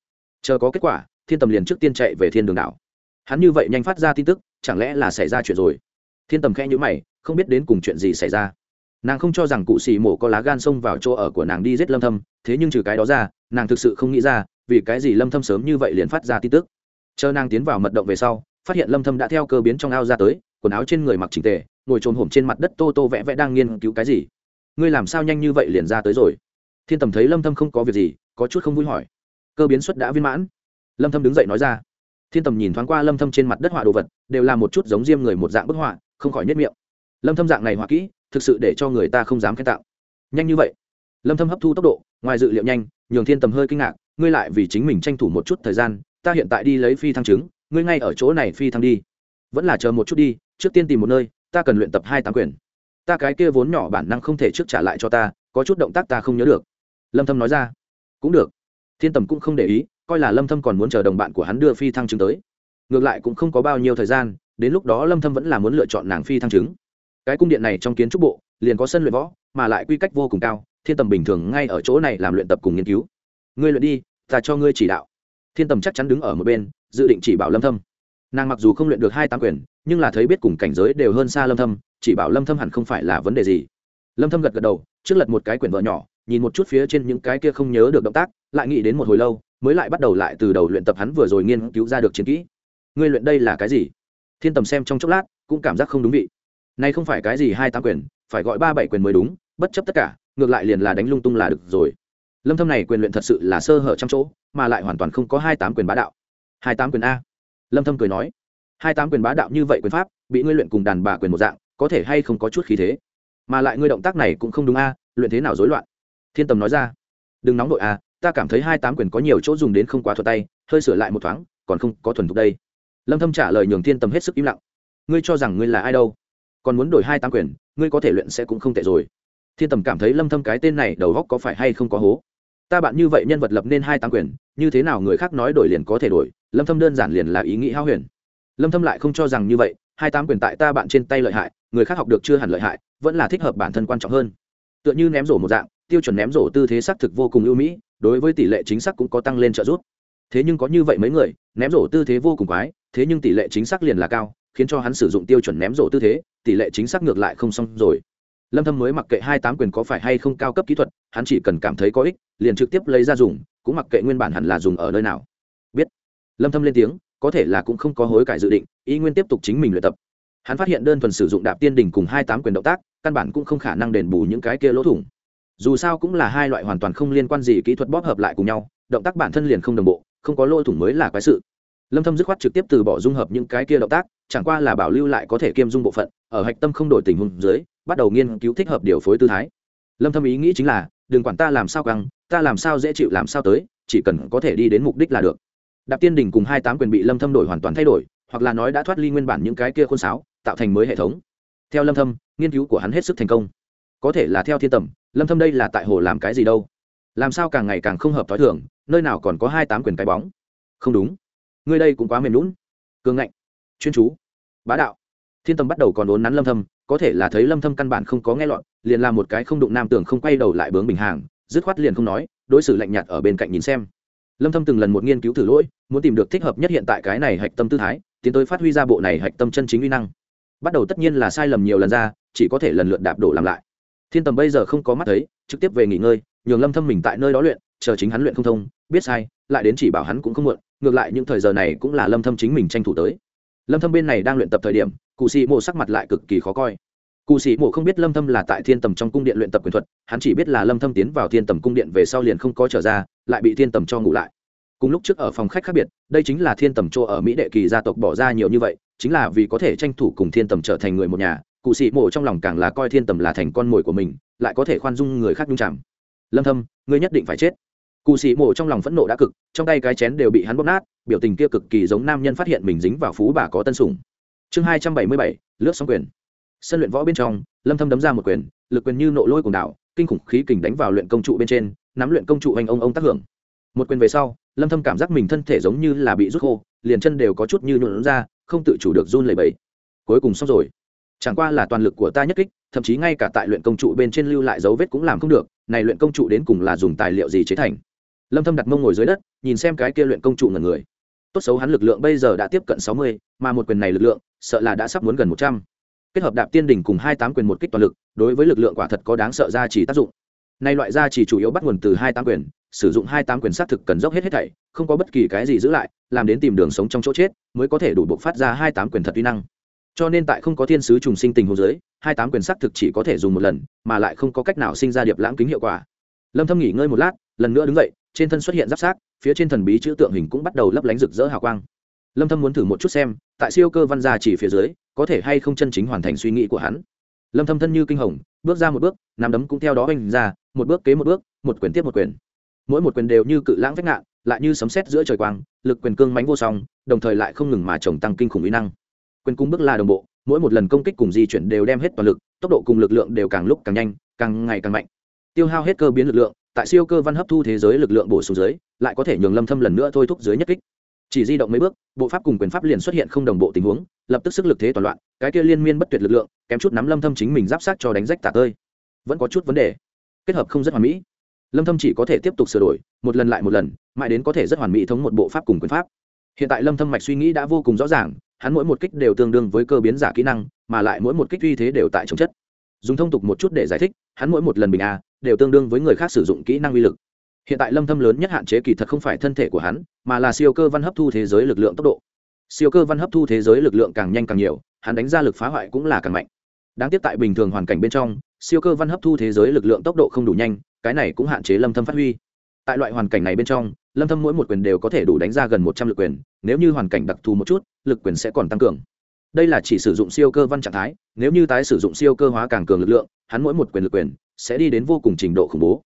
S1: Chờ có kết quả, thiên tầm liền trước tiên chạy về thiên đường đảo. Hắn như vậy nhanh phát ra tin tức, chẳng lẽ là xảy ra chuyện rồi? Thiên tầm khẽ nhíu mày, không biết đến cùng chuyện gì xảy ra nàng không cho rằng cụ xì mổ có lá gan xông vào chỗ ở của nàng đi giết lâm thâm, thế nhưng trừ cái đó ra, nàng thực sự không nghĩ ra, vì cái gì lâm thâm sớm như vậy liền phát ra tin tức. Chờ nàng tiến vào mật động về sau, phát hiện lâm thâm đã theo cơ biến trong ao ra tới, quần áo trên người mặc chỉnh tề, ngồi trồn hổm trên mặt đất tô tô vẽ vẽ đang nghiên cứu cái gì. Ngươi làm sao nhanh như vậy liền ra tới rồi? Thiên tầm thấy lâm thâm không có việc gì, có chút không vui hỏi. Cơ biến xuất đã viên mãn. Lâm thâm đứng dậy nói ra. Thiên tầm nhìn thoáng qua lâm thâm trên mặt đất họa đồ vật, đều là một chút giống diêm người một dạng bức họa, không khỏi nhất miệng. Lâm thâm dạng này họa kỹ thực sự để cho người ta không dám khen tạo nhanh như vậy. Lâm thâm hấp thu tốc độ, ngoài dự liệu nhanh, nhường thiên tầm hơi kinh ngạc, ngươi lại vì chính mình tranh thủ một chút thời gian, ta hiện tại đi lấy phi thăng chứng, ngươi ngay ở chỗ này phi thăng đi. Vẫn là chờ một chút đi, trước tiên tìm một nơi, ta cần luyện tập hai tám quyền. Ta cái kia vốn nhỏ bản năng không thể trước trả lại cho ta, có chút động tác ta không nhớ được. Lâm thâm nói ra. Cũng được. Thiên tầm cũng không để ý, coi là lâm thâm còn muốn chờ đồng bạn của hắn đưa phi thăng chứng tới. Ngược lại cũng không có bao nhiêu thời gian, đến lúc đó lâm thâm vẫn là muốn lựa chọn nàng phi thăng chứng cái cung điện này trong kiến trúc bộ, liền có sân luyện võ, mà lại quy cách vô cùng cao, thiên tầm bình thường ngay ở chỗ này làm luyện tập cùng nghiên cứu. Ngươi luyện đi, ta cho ngươi chỉ đạo. Thiên tầm chắc chắn đứng ở một bên, dự định chỉ bảo lâm thâm. Nàng mặc dù không luyện được hai tam quyền, nhưng là thấy biết cùng cảnh giới đều hơn xa lâm thâm, chỉ bảo lâm thâm hẳn không phải là vấn đề gì. Lâm thâm gật gật đầu, trước lật một cái quyển vợ nhỏ, nhìn một chút phía trên những cái kia không nhớ được động tác, lại nghĩ đến một hồi lâu, mới lại bắt đầu lại từ đầu luyện tập hắn vừa rồi nghiên cứu ra được chiến kỹ. Ngươi luyện đây là cái gì? Thiên tầm xem trong chốc lát, cũng cảm giác không đúng vị này không phải cái gì hai tám quyền, phải gọi ba bảy quyền mới đúng, bất chấp tất cả, ngược lại liền là đánh lung tung là được rồi. Lâm thâm này quyền luyện thật sự là sơ hở trăm chỗ, mà lại hoàn toàn không có hai tám quyền bá đạo. Hai tám quyền a. Lâm thâm cười nói, hai tám quyền bá đạo như vậy quyền pháp, bị ngươi luyện cùng đàn bà quyền một dạng, có thể hay không có chút khí thế? Mà lại ngươi động tác này cũng không đúng a, luyện thế nào rối loạn? Thiên tầm nói ra, đừng nóng đội a, ta cảm thấy hai tám quyền có nhiều chỗ dùng đến không quá thuận tay, hơi sửa lại một thoáng, còn không có thuần thục đây. Lâm thâm trả lời nhường thiên tầm hết sức im lặng. Ngươi cho rằng ngươi là ai đâu? Còn muốn đổi hai tam quyền, ngươi có thể luyện sẽ cũng không tệ rồi. Thiên tầm cảm thấy lâm thâm cái tên này đầu góc có phải hay không có hố? Ta bạn như vậy nhân vật lập nên hai tam quyền, như thế nào người khác nói đổi liền có thể đổi, lâm thâm đơn giản liền là ý nghĩ hao huyền. Lâm thâm lại không cho rằng như vậy, hai tam quyền tại ta bạn trên tay lợi hại, người khác học được chưa hẳn lợi hại, vẫn là thích hợp bản thân quan trọng hơn. Tựa như ném rổ một dạng, tiêu chuẩn ném rổ tư thế xác thực vô cùng ưu mỹ, đối với tỷ lệ chính xác cũng có tăng lên trợ giúp. Thế nhưng có như vậy mấy người, ném rổ tư thế vô cùng quái, thế nhưng tỷ lệ chính xác liền là cao khiến cho hắn sử dụng tiêu chuẩn ném rổ tư thế, tỷ lệ chính xác ngược lại không xong rồi. Lâm thâm mới mặc kệ hai tám quyền có phải hay không cao cấp kỹ thuật, hắn chỉ cần cảm thấy có ích, liền trực tiếp lấy ra dùng, cũng mặc kệ nguyên bản hẳn là dùng ở nơi nào. Biết. Lâm thâm lên tiếng, có thể là cũng không có hối cải dự định ý nguyên tiếp tục chính mình luyện tập. Hắn phát hiện đơn thuần sử dụng đạp tiên đỉnh cùng hai tám quyền động tác, căn bản cũng không khả năng đền bù những cái kia lỗ thủng. Dù sao cũng là hai loại hoàn toàn không liên quan gì kỹ thuật bóp hợp lại cùng nhau, động tác bản thân liền không đồng bộ, không có lỗ thủng mới là quái sự lâm thâm dứt khoát trực tiếp từ bỏ dung hợp những cái kia động tác, chẳng qua là bảo lưu lại có thể kiêm dung bộ phận, ở hạch tâm không đổi tình huống dưới, bắt đầu nghiên cứu thích hợp điều phối tư thái. Lâm thâm ý nghĩ chính là, đừng quản ta làm sao căng ta làm sao dễ chịu làm sao tới, chỉ cần có thể đi đến mục đích là được. Đạp tiên đỉnh cùng hai tám quyền bị lâm thâm đổi hoàn toàn thay đổi, hoặc là nói đã thoát ly nguyên bản những cái kia khuôn sáo, tạo thành mới hệ thống. Theo lâm thâm, nghiên cứu của hắn hết sức thành công. Có thể là theo thiên tầm, lâm thâm đây là tại hồ làm cái gì đâu? Làm sao càng ngày càng không hợp thói thường, nơi nào còn có hai tám quyền cái bóng? Không đúng ngươi đây cũng quá mềm lún. Cường ngạnh. Chuyên chú. Bá đạo. Thiên Tâm bắt đầu còn đốn nắn lâm thâm, có thể là thấy lâm thâm căn bản không có nghe lọt, liền làm một cái không đụng nam tưởng không quay đầu lại bướng bình hàng, dứt khoát liền không nói, đối xử lạnh nhạt ở bên cạnh nhìn xem. Lâm thâm từng lần một nghiên cứu thử lỗi, muốn tìm được thích hợp nhất hiện tại cái này hạch tâm tư thái, tiến tới phát huy ra bộ này hạch tâm chân chính uy năng. Bắt đầu tất nhiên là sai lầm nhiều lần ra, chỉ có thể lần lượt đạp đổ làm lại. Thiên tầm bây giờ không có mắt thấy, trực tiếp về nghỉ ngơi, nhường lâm thâm mình tại nơi đó luyện chờ chính hắn luyện không thông, biết sai, lại đến chỉ bảo hắn cũng không muộn, ngược lại những thời giờ này cũng là lâm thâm chính mình tranh thủ tới. Lâm thâm bên này đang luyện tập thời điểm, cụ sĩ mộ sắc mặt lại cực kỳ khó coi. Cụ sĩ mộ không biết lâm thâm là tại thiên tầm trong cung điện luyện tập quyền thuật, hắn chỉ biết là lâm thâm tiến vào thiên tầm cung điện về sau liền không có trở ra, lại bị thiên tầm cho ngủ lại. Cùng lúc trước ở phòng khách khác biệt, đây chính là thiên tầm chỗ ở mỹ đệ kỳ gia tộc bỏ ra nhiều như vậy, chính là vì có thể tranh thủ cùng thiên tầm trở thành người một nhà, cụ sĩ mộ trong lòng càng là coi thiên tầm là thành con mồi của mình, lại có thể khoan dung người khác nhung chạm. Lâm thâm, ngươi nhất định phải chết cụ sĩ mộ trong lòng phẫn nộ đã cực trong tay cái chén đều bị hắn bóp nát biểu tình kia cực kỳ giống nam nhân phát hiện mình dính vào phú bà có tân sủng. Chương 277, lướt sóng quyền. Sân luyện võ bên trong lâm thâm đấm ra một quyền lực quyền như nộ lôi cùng đảo kinh khủng khí kình đánh vào luyện công trụ bên trên nắm luyện công trụ anh ông ông tác hưởng. Một quyền về sau lâm thâm cảm giác mình thân thể giống như là bị rút khô liền chân đều có chút như nhuộn ra không tự chủ được run lẩy bẩy. Cuối cùng xong rồi. Chẳng qua là toàn lực của ta nhất kích thậm chí ngay cả tại luyện công trụ bên trên lưu lại dấu vết cũng làm không được này luyện công trụ đến cùng là dùng tài liệu gì chế thành? Lâm thâm đặt mông ngồi dưới đất nhìn xem cái kia luyện công trụ ngẩn người. Tốt xấu hắn lực lượng bây giờ đã tiếp cận 60, mà một quyền này lực lượng sợ là đã sắp muốn gần 100. kết hợp đạp tiên đỉnh cùng hai tám quyền một kích toàn lực đối với lực lượng quả thật có đáng sợ ra chỉ tác dụng. Này loại gia chỉ chủ yếu bắt nguồn từ hai tám quyền sử dụng hai tám quyền sát thực cần dốc hết hết thảy không có bất kỳ cái gì giữ lại làm đến tìm đường sống trong chỗ chết mới có thể đủ bộc phát ra hai tám quyền thật uy năng. Cho nên tại không có thiên sứ trùng sinh tình huống dưới hai tám quyền sát thực chỉ có thể dùng một lần mà lại không có cách nào sinh ra điệp lãng kính hiệu quả. Lâm thâm nghỉ ngơi một lát lần nữa đứng dậy trên thân xuất hiện giáp sát phía trên thần bí chữ tượng hình cũng bắt đầu lấp lánh rực rỡ hào quang. Lâm thâm muốn thử một chút xem, tại siêu cơ văn gia chỉ phía dưới, có thể hay không chân chính hoàn thành suy nghĩ của hắn. Lâm thâm thân như kinh hồng, bước ra một bước, nắm đấm cũng theo đó anh ra, một bước kế một bước, một quyền tiếp một quyền. Mỗi một quyền đều như cự lãng vách ngạn, lại như sấm sét giữa trời quang, lực quyền cương mãnh vô song, đồng thời lại không ngừng mà chồng tăng kinh khủng uy năng. Quyền cung bước là đồng bộ, mỗi một lần công kích cùng di chuyển đều đem hết toàn lực, tốc độ cùng lực lượng đều càng lúc càng nhanh, càng ngày càng mạnh. Tiêu hao hết cơ biến lực lượng tại siêu cơ văn hấp thu thế giới lực lượng bổ sung dưới, lại có thể nhường lâm thâm lần nữa thôi thúc dưới nhất kích. Chỉ di động mấy bước, bộ pháp cùng quyền pháp liền xuất hiện không đồng bộ tình huống, lập tức sức lực thế toàn loạn, cái kia liên miên bất tuyệt lực lượng, kém chút nắm lâm thâm chính mình giáp sát cho đánh rách tả tơi. Vẫn có chút vấn đề. Kết hợp không rất hoàn mỹ. Lâm thâm chỉ có thể tiếp tục sửa đổi, một lần lại một lần, mãi đến có thể rất hoàn mỹ thống một bộ pháp cùng quyền pháp. Hiện tại lâm thâm mạch suy nghĩ đã vô cùng rõ ràng, hắn mỗi một kích đều tương đương với cơ biến giả kỹ năng, mà lại mỗi một kích uy thế đều tại chống chất dùng thông tục một chút để giải thích, hắn mỗi một lần bình a, đều tương đương với người khác sử dụng kỹ năng uy lực. Hiện tại lâm thâm lớn nhất hạn chế kỳ thật không phải thân thể của hắn, mà là siêu cơ văn hấp thu thế giới lực lượng tốc độ. Siêu cơ văn hấp thu thế giới lực lượng càng nhanh càng nhiều, hắn đánh ra lực phá hoại cũng là càng mạnh. Đáng tiếc tại bình thường hoàn cảnh bên trong, siêu cơ văn hấp thu thế giới lực lượng tốc độ không đủ nhanh, cái này cũng hạn chế lâm thâm phát huy. Tại loại hoàn cảnh này bên trong, lâm thâm mỗi một quyền đều có thể đủ đánh ra gần 100 lực quyền, nếu như hoàn cảnh đặc thù một chút, lực quyền sẽ còn tăng cường đây là chỉ sử dụng siêu cơ văn trạng thái, nếu như tái sử dụng siêu cơ hóa càng cường lực lượng, hắn mỗi một quyền lực quyền sẽ đi đến vô cùng trình độ khủng bố.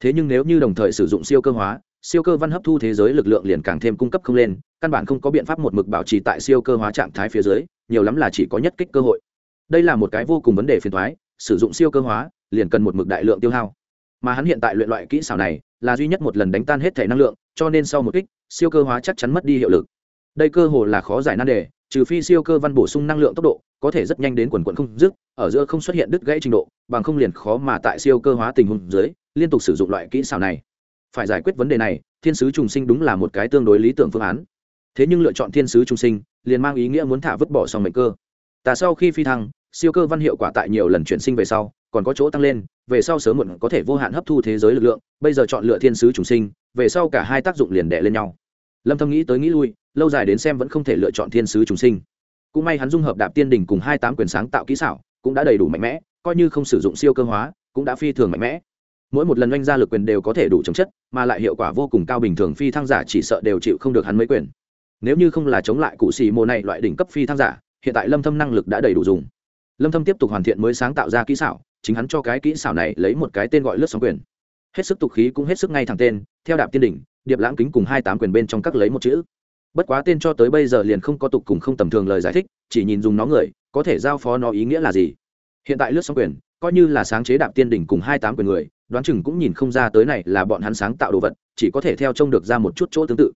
S1: Thế nhưng nếu như đồng thời sử dụng siêu cơ hóa, siêu cơ văn hấp thu thế giới lực lượng liền càng thêm cung cấp không lên, căn bản không có biện pháp một mực bảo trì tại siêu cơ hóa trạng thái phía dưới, nhiều lắm là chỉ có nhất kích cơ hội. Đây là một cái vô cùng vấn đề phiền thoái sử dụng siêu cơ hóa liền cần một mực đại lượng tiêu hao. Mà hắn hiện tại luyện loại kỹ xảo này là duy nhất một lần đánh tan hết thể năng lượng, cho nên sau một kích, siêu cơ hóa chắc chắn mất đi hiệu lực. Đây cơ hồ là khó giải nan đề trừ phi siêu cơ văn bổ sung năng lượng tốc độ, có thể rất nhanh đến quần quận không dứt, ở giữa không xuất hiện đứt gãy trình độ, bằng không liền khó mà tại siêu cơ hóa tình huống dưới, liên tục sử dụng loại kỹ xảo này. Phải giải quyết vấn đề này, thiên sứ trùng sinh đúng là một cái tương đối lý tưởng phương án. Thế nhưng lựa chọn thiên sứ trùng sinh, liền mang ý nghĩa muốn thả vứt bỏ xong mệnh cơ. Ta sau khi phi thăng, siêu cơ văn hiệu quả tại nhiều lần chuyển sinh về sau, còn có chỗ tăng lên, về sau sớm muộn có thể vô hạn hấp thu thế giới lực lượng, bây giờ chọn lựa thiên sứ trùng sinh, về sau cả hai tác dụng liền đè lên nhau. Lâm thâm nghĩ tới nghĩ lui lâu dài đến xem vẫn không thể lựa chọn thiên sứ trùng sinh. Cũng may hắn dung hợp đạp tiên đỉnh cùng hai tám quyền sáng tạo kỹ xảo, cũng đã đầy đủ mạnh mẽ, coi như không sử dụng siêu cơ hóa, cũng đã phi thường mạnh mẽ. Mỗi một lần oanh ra lực quyền đều có thể đủ chống chất, mà lại hiệu quả vô cùng cao bình thường phi thăng giả chỉ sợ đều chịu không được hắn mấy quyền. Nếu như không là chống lại cụ xì mô này loại đỉnh cấp phi thăng giả, hiện tại lâm thâm năng lực đã đầy đủ dùng. Lâm thâm tiếp tục hoàn thiện mới sáng tạo ra kỹ xảo, chính hắn cho cái kỹ xảo này lấy một cái tên gọi lướt sóng quyền. Hết sức tục khí cũng hết sức ngay thẳng tên, theo đạp tiên đỉnh, điệp lãng kính cùng hai tám quyền bên trong các lấy một chữ bất quá tên cho tới bây giờ liền không có tục cùng không tầm thường lời giải thích, chỉ nhìn dùng nó người, có thể giao phó nó ý nghĩa là gì. Hiện tại lướt sóng quyền, coi như là sáng chế đạp tiên đỉnh cùng hai tám quyền người, đoán chừng cũng nhìn không ra tới này là bọn hắn sáng tạo đồ vật, chỉ có thể theo trông được ra một chút chỗ tương tự.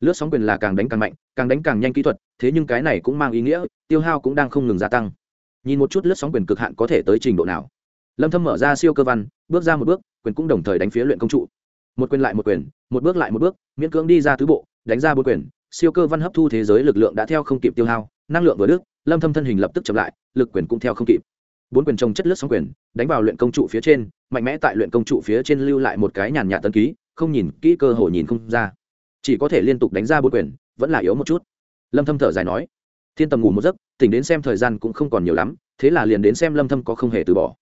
S1: Lướt sóng quyền là càng đánh càng mạnh, càng đánh càng nhanh kỹ thuật, thế nhưng cái này cũng mang ý nghĩa, tiêu hao cũng đang không ngừng gia tăng. Nhìn một chút lướt sóng quyền cực hạn có thể tới trình độ nào. Lâm thâm mở ra siêu cơ văn, bước ra một bước, quyền cũng đồng thời đánh phía luyện công trụ. Một quyền lại một quyền, một bước lại một bước, miễn cưỡng đi ra tứ bộ, đánh ra bốn quyền siêu cơ văn hấp thu thế giới lực lượng đã theo không kịp tiêu hao, năng lượng vừa đức lâm thâm thân hình lập tức chậm lại, lực quyền cũng theo không kịp. Bốn quyền trồng chất lướt sóng quyền, đánh vào luyện công trụ phía trên, mạnh mẽ tại luyện công trụ phía trên lưu lại một cái nhàn nhạt tân ký, không nhìn kỹ cơ hội nhìn không ra. Chỉ có thể liên tục đánh ra bốn quyền, vẫn là yếu một chút. Lâm thâm thở dài nói, thiên tầm ngủ một giấc, tỉnh đến xem thời gian cũng không còn nhiều lắm, thế là liền đến xem lâm thâm có không hề từ bỏ.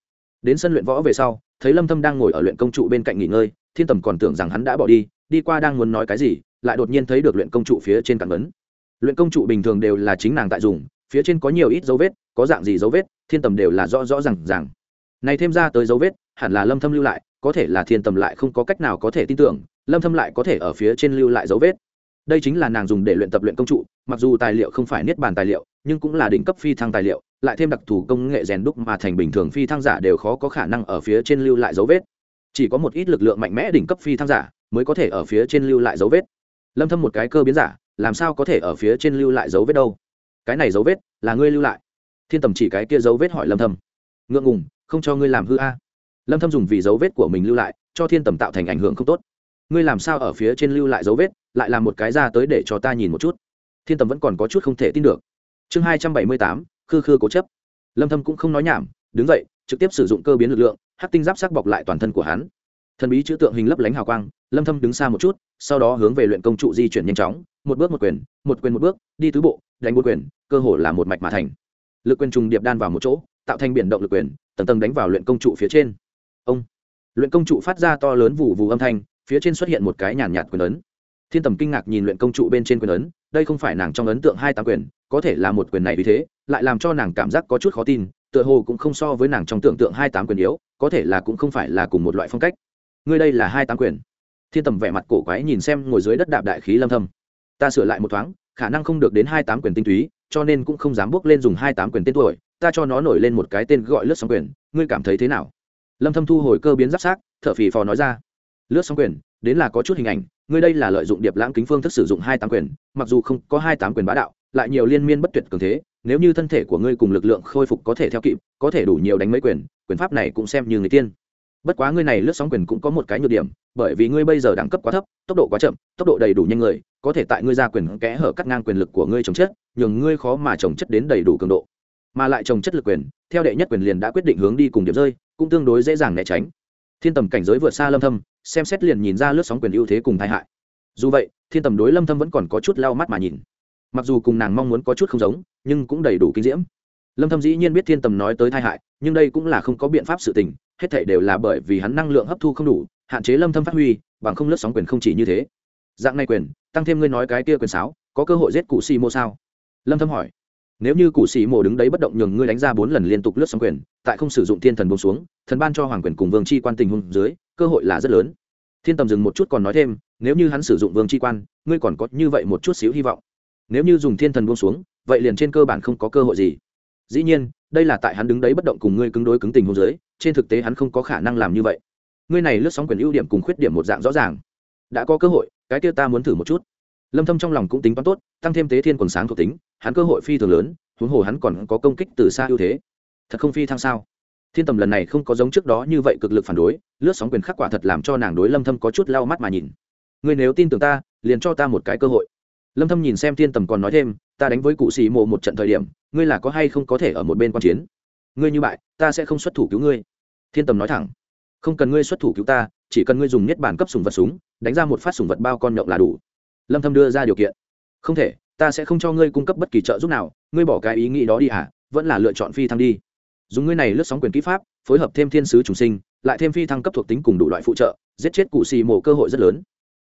S1: Đến sân luyện võ về sau, thấy lâm thâm đang ngồi ở luyện công trụ bên cạnh nghỉ ngơi, thiên tầm còn tưởng rằng hắn đã bỏ đi đi qua đang muốn nói cái gì, lại đột nhiên thấy được luyện công trụ phía trên cản vấn luyện công trụ bình thường đều là chính nàng tại dùng, phía trên có nhiều ít dấu vết, có dạng gì dấu vết, thiên tầm đều là rõ rõ rằng rằng này thêm ra tới dấu vết, hẳn là lâm thâm lưu lại, có thể là thiên tầm lại không có cách nào có thể tin tưởng, lâm thâm lại có thể ở phía trên lưu lại dấu vết. Đây chính là nàng dùng để luyện tập luyện công trụ, mặc dù tài liệu không phải niết bàn tài liệu, nhưng cũng là đỉnh cấp phi thăng tài liệu, lại thêm đặc thù công nghệ rèn đúc mà thành bình thường phi thăng giả đều khó có khả năng ở phía trên lưu lại dấu vết. Chỉ có một ít lực lượng mạnh mẽ đỉnh cấp phi thăng giả mới có thể ở phía trên lưu lại dấu vết. Lâm thâm một cái cơ biến giả làm sao có thể ở phía trên lưu lại dấu vết đâu? Cái này dấu vết là ngươi lưu lại. Thiên tầm chỉ cái kia dấu vết hỏi lâm thâm. Ngượng ngùng không cho ngươi làm hư a. Lâm thâm dùng vì dấu vết của mình lưu lại cho thiên tầm tạo thành ảnh hưởng không tốt. Ngươi làm sao ở phía trên lưu lại dấu vết lại làm một cái ra tới để cho ta nhìn một chút? Thiên tầm vẫn còn có chút không thể tin được. Chương 278, khư khư cố chấp. Lâm thâm cũng không nói nhảm đứng dậy trực tiếp sử dụng cơ biến lực lượng hắc tinh giáp sắc bọc lại toàn thân của hắn thần bí chữ tượng hình lấp lánh hào quang, lâm thâm đứng xa một chút, sau đó hướng về luyện công trụ di chuyển nhanh chóng, một bước một quyền một quyền một bước, đi tứ bộ, đánh bốn quyền, cơ hồ là một mạch mà thành. Lực quyền trùng điệp đan vào một chỗ, tạo thành biển động lực quyền, tầng tầng đánh vào luyện công trụ phía trên. Ông, luyện công trụ phát ra to lớn vụ vụ âm thanh, phía trên xuất hiện một cái nhàn nhạt quyền ấn. Thiên tầm kinh ngạc nhìn luyện công trụ bên trên quyền ấn, đây không phải nàng trong ấn tượng hai tám quyền, có thể là một quyền này vì thế, lại làm cho nàng cảm giác có chút khó tin, tựa hồ cũng không so với nàng trong tưởng tượng hai tám quyền yếu, có thể là cũng không phải là cùng một loại phong cách ngươi đây là hai tám quyền. Thiên tầm vẻ mặt cổ quái nhìn xem ngồi dưới đất đạp đại khí lâm thâm. Ta sửa lại một thoáng, khả năng không được đến hai tám quyền tinh túy, cho nên cũng không dám bước lên dùng hai tám quyền tên tuổi, ta cho nó nổi lên một cái tên gọi lướt sóng quyền, ngươi cảm thấy thế nào? Lâm thâm thu hồi cơ biến giáp xác, thở phì phò nói ra. Lướt sóng quyền, đến là có chút hình ảnh, ngươi đây là lợi dụng điệp lãng kính phương thức sử dụng hai tám quyền, mặc dù không có hai tám quyền bá đạo, lại nhiều liên miên bất tuyệt cường thế, nếu như thân thể của ngươi cùng lực lượng khôi phục có thể theo kịp, có thể đủ nhiều đánh mấy quyền quyền pháp này cũng xem như người tiên bất quá ngươi này lướt sóng quyền cũng có một cái nhược điểm, bởi vì ngươi bây giờ đẳng cấp quá thấp, tốc độ quá chậm, tốc độ đầy đủ nhanh người, có thể tại ngươi ra quyền kẽ hở cắt ngang quyền lực của ngươi trồng chất nhường ngươi khó mà trồng chất đến đầy đủ cường độ. Mà lại trồng chất lực quyền, theo đệ nhất quyền liền đã quyết định hướng đi cùng điểm rơi, cũng tương đối dễ dàng né tránh. Thiên tầm cảnh giới vượt xa lâm thâm, xem xét liền nhìn ra lướt sóng quyền ưu thế cùng tai hại. Dù vậy, thiên tầm đối lâm thâm vẫn còn có chút lau mắt mà nhìn. Mặc dù cùng nàng mong muốn có chút không giống, nhưng cũng đầy đủ kinh diễm. Lâm thâm dĩ nhiên biết thiên tầm nói tới tai hại, nhưng đây cũng là không có biện pháp sự tình hết thảy đều là bởi vì hắn năng lượng hấp thu không đủ, hạn chế lâm thâm phát huy, bằng không lướt sóng quyền không chỉ như thế. Dạng này quyền, tăng thêm ngươi nói cái kia quyền sáo, có cơ hội giết cụ xì mô sao? Lâm thâm hỏi. Nếu như cụ sĩ mộ đứng đấy bất động nhường ngươi đánh ra bốn lần liên tục lướt sóng quyền, tại không sử dụng thiên thần buông xuống, thần ban cho hoàng quyền cùng vương chi quan tình huống dưới, cơ hội là rất lớn. Thiên tầm dừng một chút còn nói thêm, nếu như hắn sử dụng vương chi quan, ngươi còn có như vậy một chút xíu hy vọng. Nếu như dùng thiên thần buông xuống, vậy liền trên cơ bản không có cơ hội gì. Dĩ nhiên, đây là tại hắn đứng đấy bất động cùng ngươi cứng đối cứng tình huống dưới trên thực tế hắn không có khả năng làm như vậy. Ngươi này lướt sóng quyền ưu điểm cùng khuyết điểm một dạng rõ ràng. Đã có cơ hội, cái kia ta muốn thử một chút. Lâm thâm trong lòng cũng tính toán tốt, tăng thêm tế thiên quần sáng thuộc tính, hắn cơ hội phi thường lớn, huống hồ hắn còn có công kích từ xa ưu thế. Thật không phi thăng sao? Thiên tầm lần này không có giống trước đó như vậy cực lực phản đối, lướt sóng quyền khắc quả thật làm cho nàng đối lâm thâm có chút lau mắt mà nhìn. Ngươi nếu tin tưởng ta, liền cho ta một cái cơ hội. Lâm thâm nhìn xem thiên tầm còn nói thêm, ta đánh với cụ sĩ mộ một trận thời điểm, ngươi là có hay không có thể ở một bên quan chiến? Ngươi như bại, ta sẽ không xuất thủ cứu ngươi thiên tầm nói thẳng, không cần ngươi xuất thủ cứu ta, chỉ cần ngươi dùng niết bản cấp sùng vật súng, đánh ra một phát sùng vật bao con nhậu là đủ. Lâm thâm đưa ra điều kiện, không thể, ta sẽ không cho ngươi cung cấp bất kỳ trợ giúp nào, ngươi bỏ cái ý nghĩ đó đi à vẫn là lựa chọn phi thăng đi. Dùng ngươi này lướt sóng quyền kỹ pháp, phối hợp thêm thiên sứ trùng sinh, lại thêm phi thăng cấp thuộc tính cùng đủ loại phụ trợ, giết chết cụ xì mộ cơ hội rất lớn.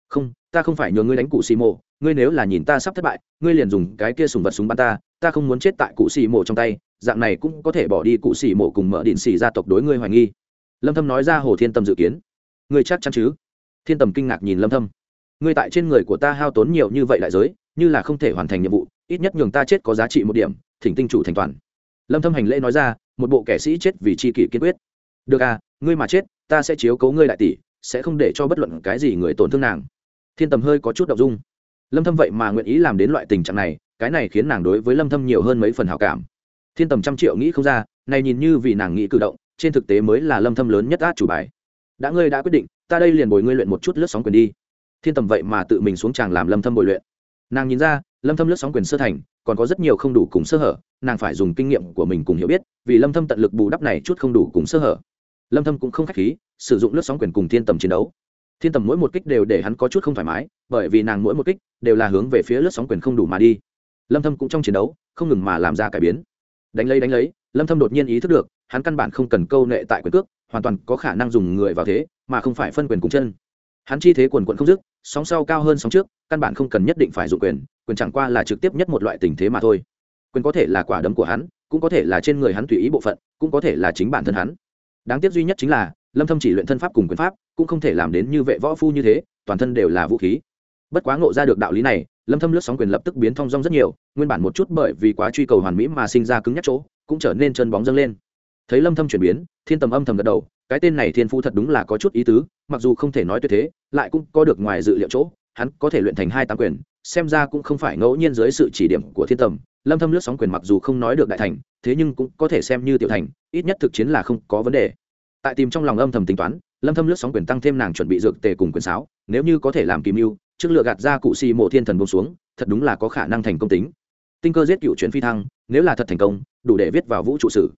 S1: Không, ta không phải nhờ ngươi đánh cụ xì mộ ngươi nếu là nhìn ta sắp thất bại, ngươi liền dùng cái kia sùng vật súng bắn ta ta không muốn chết tại cụ xì mộ trong tay dạng này cũng có thể bỏ đi cụ xì mộ cùng mở điện xì gia tộc đối ngươi hoài nghi. Lâm thâm nói ra hồ thiên tâm dự kiến. Ngươi chắc chắn chứ? Thiên tầm kinh ngạc nhìn lâm thâm. Ngươi tại trên người của ta hao tốn nhiều như vậy đại giới, như là không thể hoàn thành nhiệm vụ, ít nhất nhường ta chết có giá trị một điểm, thỉnh tinh chủ thành toàn. Lâm thâm hành lễ nói ra, một bộ kẻ sĩ chết vì chi kỷ kiên quyết. Được à ngươi mà chết, ta sẽ chiếu cố ngươi đại tỷ, sẽ không để cho bất luận cái gì người tổn thương nàng. Thiên tầm hơi có chút động dung. Lâm thâm vậy mà nguyện ý làm đến loại tình trạng này, cái này khiến nàng đối với lâm thâm nhiều hơn mấy phần hảo cảm thiên tầm trăm triệu nghĩ không ra, này nhìn như vì nàng nghĩ cử động, trên thực tế mới là lâm thâm lớn nhất át chủ bài. Đã ngươi đã quyết định, ta đây liền bồi ngươi luyện một chút lướt sóng quyền đi. Thiên tầm vậy mà tự mình xuống tràng làm lâm thâm bồi luyện. Nàng nhìn ra, lâm thâm lướt sóng quyền sơ thành, còn có rất nhiều không đủ cùng sơ hở, nàng phải dùng kinh nghiệm của mình cùng hiểu biết, vì lâm thâm tận lực bù đắp này chút không đủ cùng sơ hở. Lâm thâm cũng không khách khí, sử dụng lướt sóng quyền cùng thiên tầm chiến đấu. Thiên tầm mỗi một kích đều để hắn có chút không thoải mái, bởi vì nàng mỗi một kích đều là hướng về phía lướt sóng quyền không đủ mà đi. Lâm thâm cũng trong chiến đấu, không ngừng mà làm ra cải biến đánh lấy đánh lấy, lâm thâm đột nhiên ý thức được, hắn căn bản không cần câu nệ tại quyền cước, hoàn toàn có khả năng dùng người vào thế, mà không phải phân quyền cùng chân. Hắn chi thế quần quận không dứt, sóng sau cao hơn sóng trước, căn bản không cần nhất định phải dụng quyền quyền chẳng qua là trực tiếp nhất một loại tình thế mà thôi. Quyền có thể là quả đấm của hắn, cũng có thể là trên người hắn tùy ý bộ phận, cũng có thể là chính bản thân hắn. Đáng tiếc duy nhất chính là, lâm thâm chỉ luyện thân pháp cùng quyền pháp, cũng không thể làm đến như vệ võ phu như thế, toàn thân đều là vũ khí bất quá ngộ ra được đạo lý này, lâm thâm lướt sóng quyền lập tức biến thong dong rất nhiều, nguyên bản một chút bởi vì quá truy cầu hoàn mỹ mà sinh ra cứng nhắc chỗ, cũng trở nên chân bóng dâng lên. Thấy lâm thâm chuyển biến, thiên tầm âm thầm gật đầu, cái tên này thiên phu thật đúng là có chút ý tứ, mặc dù không thể nói tuyệt thế, lại cũng có được ngoài dự liệu chỗ, hắn có thể luyện thành hai tám quyền, xem ra cũng không phải ngẫu nhiên dưới sự chỉ điểm của thiên tầm. Lâm thâm lướt sóng quyền mặc dù không nói được đại thành, thế nhưng cũng có thể xem như tiểu thành, ít nhất thực chiến là không có vấn đề. Tại tìm trong lòng âm thầm tính toán, lâm thâm lướt sóng quyền tăng thêm nàng chuẩn bị dược tề cùng quyền sáo, nếu như có thể làm kim mưu trước lựa gạt ra cụ xì mộ thiên thần bông xuống, thật đúng là có khả năng thành công tính. Tinh cơ giết cựu chuyển phi thăng, nếu là thật thành công, đủ để viết vào vũ trụ sử.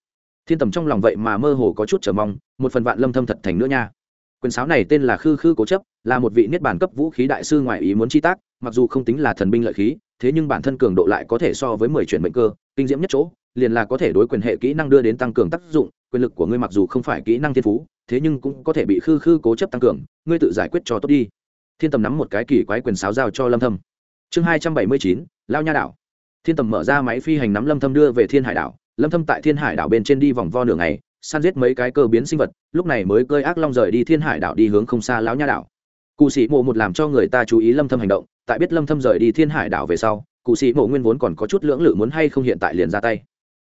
S1: Thiên tầm trong lòng vậy mà mơ hồ có chút chờ mong, một phần vạn lâm thâm thật thành nữa nha. Quyền sáo này tên là khư khư cố chấp, là một vị niết bản cấp vũ khí đại sư ngoại ý muốn chi tác, mặc dù không tính là thần binh lợi khí, thế nhưng bản thân cường độ lại có thể so với mười chuyển mệnh cơ, kinh diễm nhất chỗ, liền là có thể đối quyền hệ kỹ năng đưa đến tăng cường tác dụng, quyền lực của ngươi mặc dù không phải kỹ năng thiên phú, thế nhưng cũng có thể bị khư khư cố chấp tăng cường, ngươi tự giải quyết cho tốt đi thiên tầm nắm một cái kỳ quái quyền sáo giao cho lâm thâm chương hai trăm bảy mươi chín lao nha đảo thiên tầm mở ra máy phi hành nắm lâm thâm đưa về thiên hải đảo lâm thâm tại thiên hải đảo bên trên đi vòng vo nửa ngày săn giết mấy cái cơ biến sinh vật lúc này mới cơi ác long rời đi thiên hải đảo đi hướng không xa lão nha đảo cụ sĩ mộ một làm cho người ta chú ý lâm thâm hành động tại biết lâm thâm rời đi thiên hải đảo về sau cụ sĩ mộ nguyên vốn còn có chút lưỡng lự muốn hay không hiện tại liền ra tay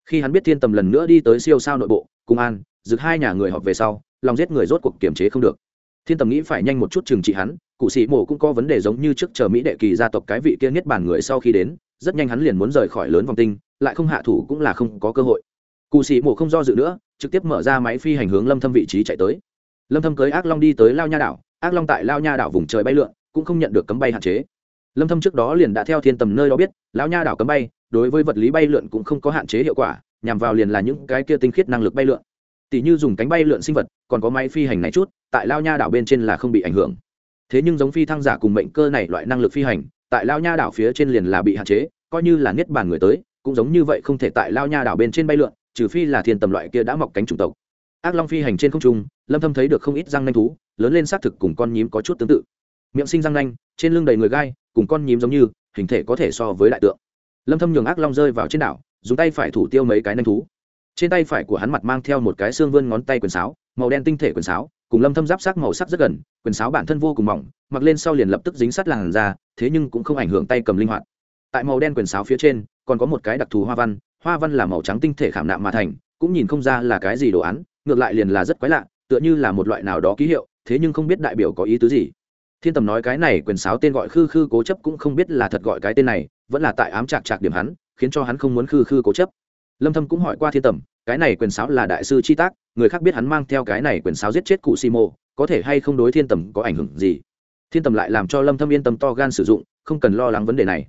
S1: khi hắn biết thiên tầm lần nữa đi tới siêu sao nội bộ cùng an dực hai nhà người họp về sau lòng giết người rốt cuộc kiềm chế không được thiên tầm nghĩ phải nhanh một chút trừng trị hắn cụ sĩ mộ cũng có vấn đề giống như trước chờ mỹ đệ kỳ gia tộc cái vị kia nhất bản người sau khi đến, rất nhanh hắn liền muốn rời khỏi lớn vòng tinh, lại không hạ thủ cũng là không có cơ hội. Cụ sĩ mộ không do dự nữa, trực tiếp mở ra máy phi hành hướng lâm thâm vị trí chạy tới. Lâm thâm cưới ác long đi tới lao nha đảo, ác long tại lao nha đảo vùng trời bay lượn, cũng không nhận được cấm bay hạn chế. Lâm thâm trước đó liền đã theo thiên tầm nơi đó biết, lao nha đảo cấm bay, đối với vật lý bay lượn cũng không có hạn chế hiệu quả, nhằm vào liền là những cái kia tinh khiết năng lực bay lượn. Tỷ như dùng cánh bay lượn sinh vật, còn có máy phi hành này chút, tại lao nha đảo bên trên là không bị ảnh hưởng thế nhưng giống phi thăng giả cùng mệnh cơ này loại năng lực phi hành, tại lao nha đảo phía trên liền là bị hạn chế, coi như là niết bàn người tới, cũng giống như vậy không thể tại lao nha đảo bên trên bay lượn, trừ phi là thiên tầm loại kia đã mọc cánh chủng tộc. Ác long phi hành trên không trung, lâm thâm thấy được không ít răng nanh thú, lớn lên xác thực cùng con nhím có chút tương tự. Miệng sinh răng nanh, trên lưng đầy người gai, cùng con nhím giống như, hình thể có thể so với đại tượng. Lâm thâm nhường ác long rơi vào trên đảo, dùng tay phải thủ tiêu mấy cái nanh thú. Trên tay phải của hắn mặt mang theo một cái xương vươn ngón tay quyền sáo màu đen tinh thể quyền sáo, cùng lâm thâm giáp sắc màu sắc rất gần, quyền sáo bản thân vô cùng mỏng, mặc lên sau liền lập tức dính sát làn da, thế nhưng cũng không ảnh hưởng tay cầm linh hoạt. Tại màu đen quyền sáo phía trên, còn có một cái đặc thù hoa văn hoa văn là màu trắng tinh thể khảm nạm mà thành, cũng nhìn không ra là cái gì đồ án, ngược lại liền là rất quái lạ, tựa như là một loại nào đó ký hiệu, thế nhưng không biết đại biểu có ý tứ gì. Thiên tầm nói cái này quyền sáo tên gọi khư khư cố chấp cũng không biết là thật gọi cái tên này, vẫn là tại ám chạc chạc điểm hắn, khiến cho hắn không muốn khư khư cố chấp. Lâm thâm cũng hỏi qua thiên tầm, cái này quyền sáo là đại sư chi tác người khác biết hắn mang theo cái này quyền sáo giết chết cụ Simo, có thể hay không đối thiên tầm có ảnh hưởng gì? Thiên tầm lại làm cho lâm thâm yên tâm to gan sử dụng, không cần lo lắng vấn đề này.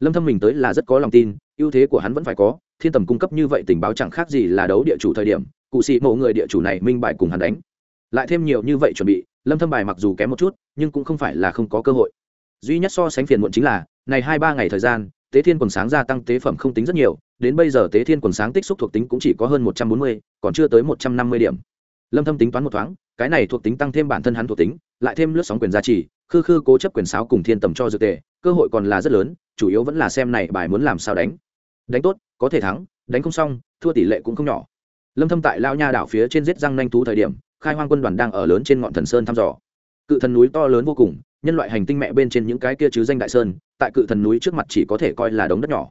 S1: Lâm thâm mình tới là rất có lòng tin, ưu thế của hắn vẫn phải có, thiên tầm cung cấp như vậy tình báo chẳng khác gì là đấu địa chủ thời điểm, cụ sĩ mộ người địa chủ này minh bài cùng hắn đánh. Lại thêm nhiều như vậy chuẩn bị, lâm thâm bài mặc dù kém một chút, nhưng cũng không phải là không có cơ hội. Duy nhất so sánh phiền muộn chính là, này hai ba ngày thời gian tế thiên quần sáng gia tăng tế phẩm không tính rất nhiều, đến bây giờ tế thiên quần sáng tích xúc thuộc tính cũng chỉ có hơn một trăm bốn mươi, còn chưa tới một trăm năm mươi điểm. Lâm thâm tính toán một thoáng, cái này thuộc tính tăng thêm bản thân hắn thuộc tính, lại thêm lướt sóng quyền gia trì, khư khư cố chấp quyền sáo cùng thiên tầm cho dược tề, cơ hội còn là rất lớn, chủ yếu vẫn là xem này bài muốn làm sao đánh. Đánh tốt, có thể thắng, đánh không xong, thua tỷ lệ cũng không nhỏ. Lâm thâm tại lao nha đảo phía trên giết răng nanh thú thời điểm, khai hoang quân đoàn đang ở lớn trên ngọn thần sơn thăm dò. Cự thần núi to lớn vô cùng nhân loại hành tinh mẹ bên trên những cái kia chứ danh đại sơn, tại cự thần núi trước mặt chỉ có thể coi là đống đất nhỏ.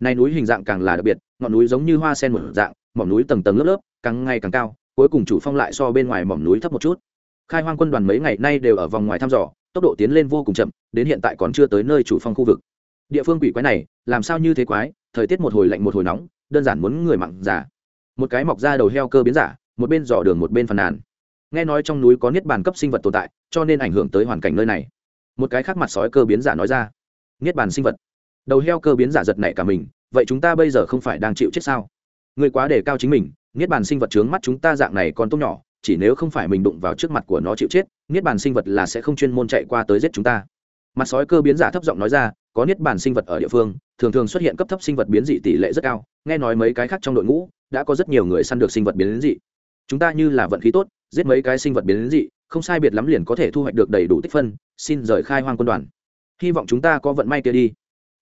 S1: Này núi hình dạng càng là đặc biệt, ngọn núi giống như hoa sen một dạng, mỏm núi tầng tầng lớp lớp, càng ngày càng cao, cuối cùng chủ phong lại so bên ngoài mỏm núi thấp một chút. Khai hoang quân đoàn mấy ngày nay đều ở vòng ngoài thăm dò, tốc độ tiến lên vô cùng chậm, đến hiện tại còn chưa tới nơi chủ phong khu vực. Địa phương quỷ quái này, làm sao như thế quái, thời tiết một hồi lạnh một hồi nóng, đơn giản muốn người mặn giả một cái mọc ra đầu heo cơ biến giả, một bên dò đường một bên phàn nàn. Nghe nói trong núi có niết bàn cấp sinh vật tồn tại, cho nên ảnh hưởng tới hoàn cảnh nơi này một cái khác mặt sói cơ biến giả nói ra. Niết bàn sinh vật. Đầu heo cơ biến giả giật nảy cả mình, vậy chúng ta bây giờ không phải đang chịu chết sao? Người quá đề cao chính mình, niết bàn sinh vật trướng mắt chúng ta dạng này còn tốt nhỏ, chỉ nếu không phải mình đụng vào trước mặt của nó chịu chết, niết bàn sinh vật là sẽ không chuyên môn chạy qua tới giết chúng ta. Mặt sói cơ biến giả thấp giọng nói ra, có niết bàn sinh vật ở địa phương, thường thường xuất hiện cấp thấp sinh vật biến dị tỷ lệ rất cao, nghe nói mấy cái khác trong đội ngũ, đã có rất nhiều người săn được sinh vật biến dị. Chúng ta như là vận khí tốt, giết mấy cái sinh vật biến dị không sai biệt lắm liền có thể thu hoạch được đầy đủ tích phân, xin rời khai hoang quân đoàn. Hy vọng chúng ta có vận may kia đi.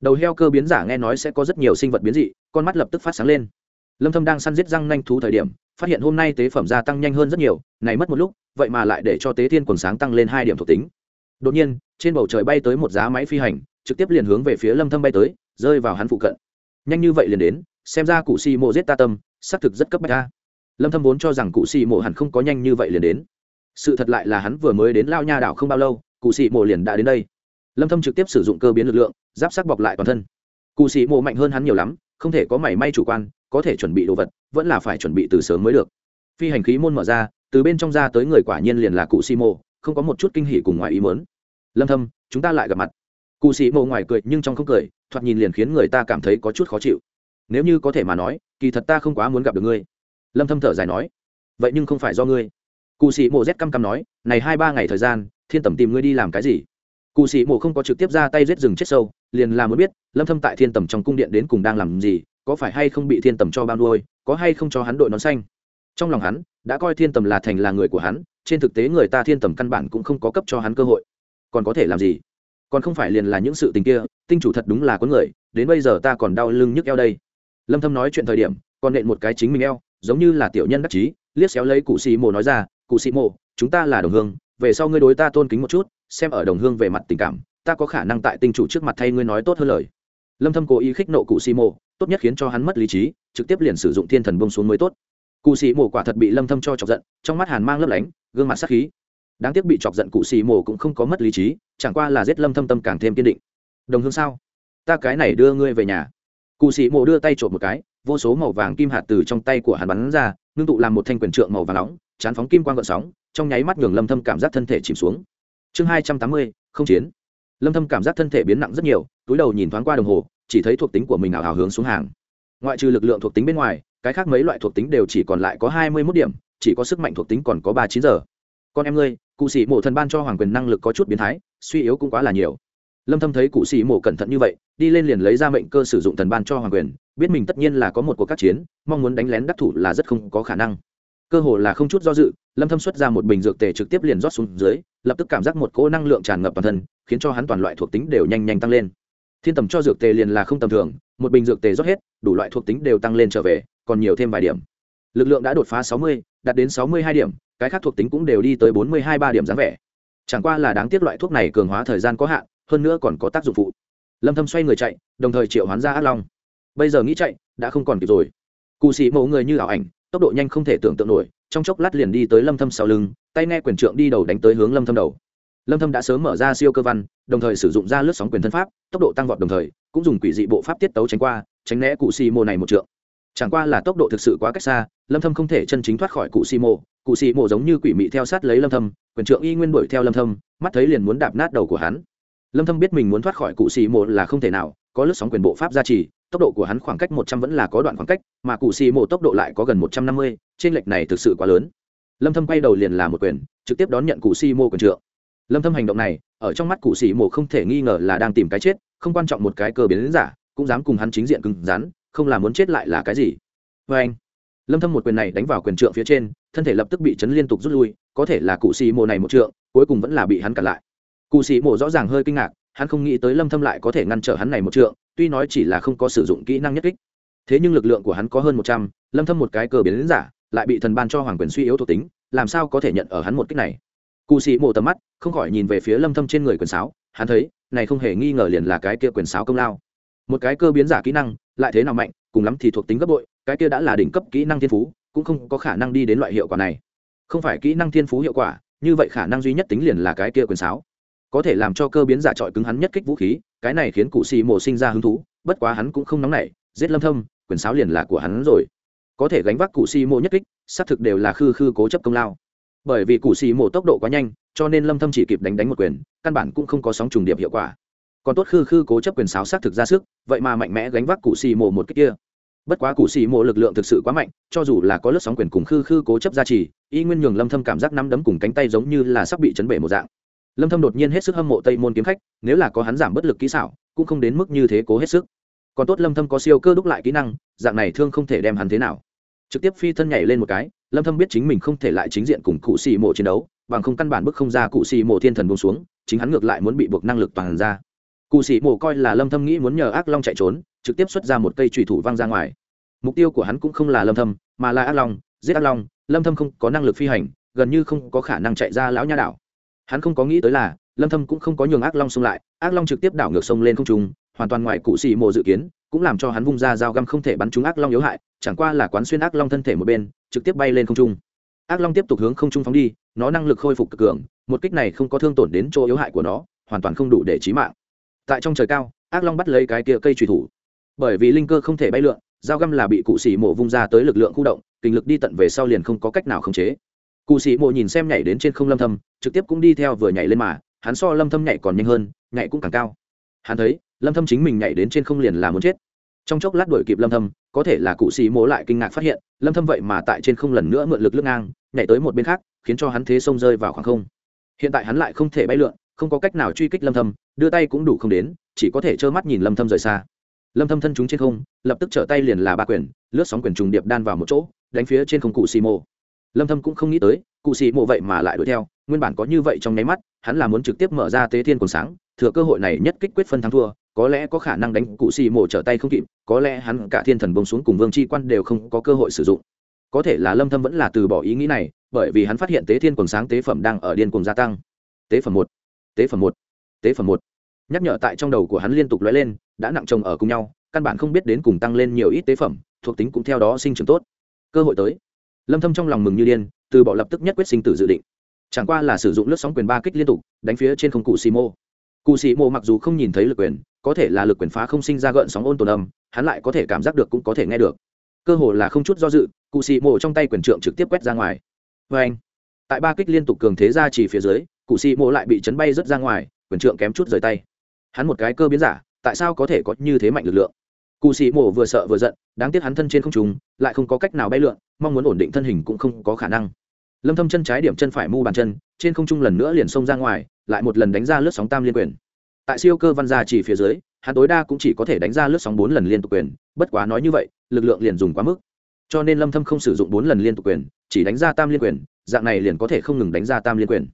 S1: Đầu heo cơ biến giả nghe nói sẽ có rất nhiều sinh vật biến dị, con mắt lập tức phát sáng lên. Lâm thâm đang săn giết răng nhanh thú thời điểm, phát hiện hôm nay tế phẩm gia tăng nhanh hơn rất nhiều, này mất một lúc, vậy mà lại để cho tế thiên quần sáng tăng lên hai điểm thuộc tính. Đột nhiên, trên bầu trời bay tới một giá máy phi hành, trực tiếp liền hướng về phía lâm thâm bay tới, rơi vào hắn phụ cận. Nhanh như vậy liền đến, xem ra cụ Si mộ giết ta tâm, xác thực rất cấp bách ta. Lâm thâm vốn cho rằng cụ Si mộ hẳn không có nhanh như vậy liền đến sự thật lại là hắn vừa mới đến lao nha đảo không bao lâu, cụ Sĩ mộ liền đã đến đây. Lâm thâm trực tiếp sử dụng cơ biến lực lượng, giáp sắc bọc lại toàn thân. Cụ Sĩ mộ mạnh hơn hắn nhiều lắm, không thể có mảy may chủ quan, có thể chuẩn bị đồ vật, vẫn là phải chuẩn bị từ sớm mới được. Phi hành khí môn mở ra, từ bên trong ra tới người quả nhiên liền là cụ Sĩ mộ, không có một chút kinh hỉ cùng ngoài ý muốn. Lâm thâm, chúng ta lại gặp mặt. Cụ Sĩ mộ ngoài cười nhưng trong không cười, thoạt nhìn liền khiến người ta cảm thấy có chút khó chịu. Nếu như có thể mà nói, kỳ thật ta không quá muốn gặp được ngươi. Lâm thâm thở dài nói, vậy nhưng không phải do ngươi cụ sĩ mộ z căm căm nói, này hai ba ngày thời gian, thiên tầm tìm ngươi đi làm cái gì? Cụ sĩ mộ không có trực tiếp ra tay rết rừng chết sâu, liền là muốn biết, lâm thâm tại thiên tầm trong cung điện đến cùng đang làm gì, có phải hay không bị thiên tầm cho bao nuôi, có hay không cho hắn đội nón xanh. Trong lòng hắn, đã coi thiên tầm là thành là người của hắn, trên thực tế người ta thiên tầm căn bản cũng không có cấp cho hắn cơ hội. Còn có thể làm gì? Còn không phải liền là những sự tình kia, tinh chủ thật đúng là có người, đến bây giờ ta còn đau lưng nhức eo đây. Lâm thâm nói chuyện thời điểm, còn nện một cái chính mình eo, giống như là tiểu nhân đắc chí, liếc xéo lấy cụ sĩ mộ nói ra cụ sĩ mộ, chúng ta là đồng hương, về sau ngươi đối ta tôn kính một chút, xem ở đồng hương về mặt tình cảm, ta có khả năng tại tinh chủ trước mặt thay ngươi nói tốt hơn lời. Lâm thâm cố ý khích nộ cụ sĩ mộ, tốt nhất khiến cho hắn mất lý trí, trực tiếp liền sử dụng thiên thần bông xuống mới tốt. Cụ sĩ mộ quả thật bị lâm thâm cho chọc giận, trong mắt hàn mang lấp lánh, gương mặt sắc khí. Đáng tiếc bị chọc giận cụ sĩ mộ cũng không có mất lý trí, chẳng qua là giết lâm thâm tâm càng thêm kiên định. Đồng hương sao? Ta cái này đưa ngươi về nhà. Cụ sĩ mộ đưa tay trộm một cái, vô số màu vàng kim hạt từ trong tay của hắn bắn ra, ngưng tụ làm một thanh quyền trượng màu vàng nóng chán phóng kim quang gợn sóng, trong nháy mắt nhường lâm thâm cảm giác thân thể chìm xuống. Chương hai trăm tám mươi, không chiến. Lâm thâm cảm giác thân thể biến nặng rất nhiều, túi đầu nhìn thoáng qua đồng hồ, chỉ thấy thuộc tính của mình ảo hào hướng xuống hàng. Ngoại trừ lực lượng thuộc tính bên ngoài, cái khác mấy loại thuộc tính đều chỉ còn lại có hai mươi 21 điểm, chỉ có sức mạnh thuộc tính còn có ba chín giờ. Con em ngươi, cụ sĩ mộ thần ban cho hoàng quyền năng lực có chút biến thái, suy yếu cũng quá là nhiều. Lâm thâm thấy cụ sĩ mộ cẩn thận như vậy, đi lên liền lấy ra mệnh cơ sử dụng thần ban cho hoàng quyền, biết mình tất nhiên là có một cuộc các chiến, mong muốn đánh lén đắc thủ là rất không có khả năng cơ hồ là không chút do dự lâm thâm xuất ra một bình dược tề trực tiếp liền rót xuống dưới lập tức cảm giác một cỗ năng lượng tràn ngập toàn thân khiến cho hắn toàn loại thuộc tính đều nhanh nhanh tăng lên. Thiên tầm cho dược tề liền là không tầm thường một bình dược tề rót hết đủ loại thuộc tính đều tăng lên trở về còn nhiều thêm vài điểm. Lực lượng đã đột phá 60, đạt đến 62 điểm cái khác thuộc tính cũng đều đi tới 42 ba điểm dáng vẻ. Chẳng qua là đáng tiếc loại thuốc này cường hóa thời gian có hạn hơn nữa còn có tác dụng phụ. Lâm thâm xoay người chạy đồng thời triệu hoán ra ác long. Bây giờ nghĩ chạy đã không còn kịp rồi. Cụ sĩ mẫu người như ảo ảnh tốc độ nhanh không thể tưởng tượng nổi, trong chốc lát liền đi tới lâm thâm sau lưng, tay nghe quyền trượng đi đầu đánh tới hướng lâm thâm đầu. Lâm thâm đã sớm mở ra siêu cơ văn, đồng thời sử dụng ra lướt sóng quyền thân pháp, tốc độ tăng vọt đồng thời, cũng dùng quỷ dị bộ pháp tiết tấu tránh qua, tránh né cụ xì mô này một trượng. Chẳng qua là tốc độ thực sự quá cách xa, lâm thâm không thể chân chính thoát khỏi cụ xì mô cụ xì mô giống như quỷ mị theo sát lấy lâm thâm, quyền trượng y nguyên đuổi theo lâm thâm, mắt thấy liền muốn đạp nát đầu của hắn. Lâm thâm biết mình muốn thoát khỏi cụ xì mô là không thể nào, có lướt sóng quyền bộ pháp gia trì tốc độ của hắn khoảng cách một trăm vẫn là có đoạn khoảng cách, mà cụ xì mộ tốc độ lại có gần một trăm năm mươi, trên lệch này thực sự quá lớn. Lâm thâm quay đầu liền là một quyền, trực tiếp đón nhận cụ xì mộ quyền trượng. Lâm thâm hành động này, ở trong mắt cụ xì mộ không thể nghi ngờ là đang tìm cái chết, không quan trọng một cái cơ biến giả, cũng dám cùng hắn chính diện cứng rắn, không là muốn chết lại là cái gì. Với anh, lâm thâm một quyền này đánh vào quyền trượng phía trên, thân thể lập tức bị chấn liên tục rút lui, có thể là cụ xì mộ này một trượng, cuối cùng vẫn là bị hắn cản lại. Cụ xì mộ rõ ràng hơi kinh ngạc, hắn không nghĩ tới lâm thâm lại có thể ngăn trở hắn này một trượng tuy nói chỉ là không có sử dụng kỹ năng nhất kích thế nhưng lực lượng của hắn có hơn 100, lâm thâm một cái cơ biến giả lại bị thần ban cho hoàng quyền suy yếu thuộc tính làm sao có thể nhận ở hắn một kích này? Cụ sĩ mộ tầm mắt không khỏi nhìn về phía lâm thâm trên người quyền sáo hắn thấy này không hề nghi ngờ liền là cái kia quyền sáo công lao. Một cái cơ biến giả kỹ năng lại thế nào mạnh cùng lắm thì thuộc tính gấp bội cái kia đã là đỉnh cấp kỹ năng thiên phú cũng không có khả năng đi đến loại hiệu quả này. Không phải kỹ năng thiên phú hiệu quả như vậy khả năng duy nhất tính liền là cái kia quyền sáo. Có thể làm cho cơ biến giả trọi cứng hắn nhất kích vũ khí cái này khiến cụ xì mộ sinh ra hứng thú, bất quá hắn cũng không nóng nảy, giết lâm thâm, quyền sáo liền là của hắn rồi. Có thể gánh vác cụ xì mộ nhất kích, xác thực đều là khư khư cố chấp công lao. Bởi vì cụ xì mộ tốc độ quá nhanh, cho nên lâm thâm chỉ kịp đánh đánh một quyền, căn bản cũng không có sóng trùng điệp hiệu quả. Còn tốt khư khư cố chấp quyền sáo xác thực ra sức, vậy mà mạnh mẽ gánh vác cụ xì mộ một kích kia. Bất quá cụ xì mộ lực lượng thực sự quá mạnh, cho dù là có lướt sóng quyền cùng khư khư cố chấp gia trì, y nguyên nhường lâm thâm cảm giác nắm đấm cùng cánh tay giống như là sắp bị chấn bể một dạng lâm thâm đột nhiên hết sức hâm mộ tây môn kiếm khách, nếu là có hắn giảm bất lực kỹ xảo, cũng không đến mức như thế cố hết sức. Còn tốt lâm thâm có siêu cơ đúc lại kỹ năng, dạng này thương không thể đem hắn thế nào. Trực tiếp phi thân nhảy lên một cái, lâm thâm biết chính mình không thể lại chính diện cùng cụ xì mộ chiến đấu, bằng không căn bản bức không ra cụ xì mộ thiên thần buông xuống, chính hắn ngược lại muốn bị buộc năng lực toàn ra. Cụ xì mộ coi là lâm thâm nghĩ muốn nhờ ác long chạy trốn, trực tiếp xuất ra một cây trùy thủ văng ra ngoài. Mục tiêu của hắn cũng không là lâm thâm, mà là ác long, giết ác long, lâm thâm không có năng lực phi hành, gần như không có khả năng chạy ra lão nha đảo hắn không có nghĩ tới là, lâm thâm cũng không có nhường ác long xông lại, ác long trực tiếp đảo ngược sông lên không trung, hoàn toàn ngoài cụ xì mộ dự kiến, cũng làm cho hắn vung ra dao găm không thể bắn trúng ác long yếu hại, chẳng qua là quán xuyên ác long thân thể một bên, trực tiếp bay lên không trung. Ác long tiếp tục hướng không trung phóng đi, nó năng lực khôi phục cực cường, một kích này không có thương tổn đến chỗ yếu hại của nó, hoàn toàn không đủ để chí mạng. Tại trong trời cao, ác long bắt lấy cái kia cây truy thủ. Bởi vì linh cơ không thể bay lượn, dao găm là bị cụ xì mộ vung ra tới lực lượng khu động, kinh lực đi tận về sau liền không có cách nào khống chế cụ Sĩ mộ nhìn xem nhảy đến trên không lâm thâm, trực tiếp cũng đi theo vừa nhảy lên mà, hắn so lâm thâm nhảy còn nhanh hơn, nhảy cũng càng cao. Hắn thấy, lâm thâm chính mình nhảy đến trên không liền là muốn chết. Trong chốc lát đuổi kịp lâm thâm, có thể là cụ Sĩ mộ lại kinh ngạc phát hiện, lâm thâm vậy mà tại trên không lần nữa mượn lực lướt ngang, nhảy tới một bên khác, khiến cho hắn thế sông rơi vào khoảng không. Hiện tại hắn lại không thể bay lượn, không có cách nào truy kích lâm thâm, đưa tay cũng đủ không đến, chỉ có thể trơ mắt nhìn lâm thâm rời xa. Lâm thâm thân chúng trên không, lập tức trở tay liền là ba quyền, lướt sóng quyền trùng điệp đan vào một chỗ, đánh phía trên không cụ xì mộ lâm thâm cũng không nghĩ tới, cụ Sĩ mộ vậy mà lại đuổi theo. Nguyên bản có như vậy trong nháy mắt, hắn là muốn trực tiếp mở ra tế thiên còn sáng, thừa cơ hội này nhất kích quyết phân thắng thua, có lẽ có khả năng đánh cụ xì mộ trở tay không kịp, có lẽ hắn cả thiên thần bông xuống cùng vương Tri quan đều không có cơ hội sử dụng. Có thể là lâm thâm vẫn là từ bỏ ý nghĩ này, bởi vì hắn phát hiện tế thiên quần sáng tế phẩm đang ở điên cuồng gia tăng. Tế phẩm một, tế phẩm một, tế phẩm một. Nhắc nhở tại trong đầu của hắn liên tục lóe lên, đã nặng chồng ở cùng nhau, căn bản không biết đến cùng tăng lên nhiều ít tế phẩm, thuộc tính cũng theo đó sinh trưởng tốt. Cơ hội tới lâm thâm trong lòng mừng như điên, từ bỏ lập tức nhất quyết sinh tử dự định. Chẳng qua là sử dụng lướt sóng quyền ba kích liên tục, đánh phía trên không cụ xì mô. Cụ xì mô mặc dù không nhìn thấy lực quyền, có thể là lực quyền phá không sinh ra gợn sóng ôn tồn âm, hắn lại có thể cảm giác được cũng có thể nghe được. Cơ hồ là không chút do dự, cụ xì mô trong tay quyền trượng trực tiếp quét ra ngoài. Với anh, tại ba kích liên tục cường thế ra chỉ phía dưới, cụ xì mô lại bị chấn bay rất ra ngoài, quyền trượng kém chút rời tay. Hắn một cái cơ biến giả, tại sao có thể có như thế mạnh lực lượng? Cụ sĩ mổ vừa sợ vừa giận, đáng tiếc hắn thân trên không trùng, lại không có cách nào bay lượn, mong muốn ổn định thân hình cũng không có khả năng. Lâm thâm chân trái điểm chân phải mu bàn chân, trên không trung lần nữa liền xông ra ngoài, lại một lần đánh ra lướt sóng tam liên quyền. Tại siêu cơ văn gia chỉ phía dưới, hắn tối đa cũng chỉ có thể đánh ra lướt sóng bốn lần liên tục quyền, bất quá nói như vậy, lực lượng liền dùng quá mức. Cho nên lâm thâm không sử dụng bốn lần liên tục quyền, chỉ đánh ra tam liên quyền, dạng này liền có thể không ngừng đánh ra tam liên quyền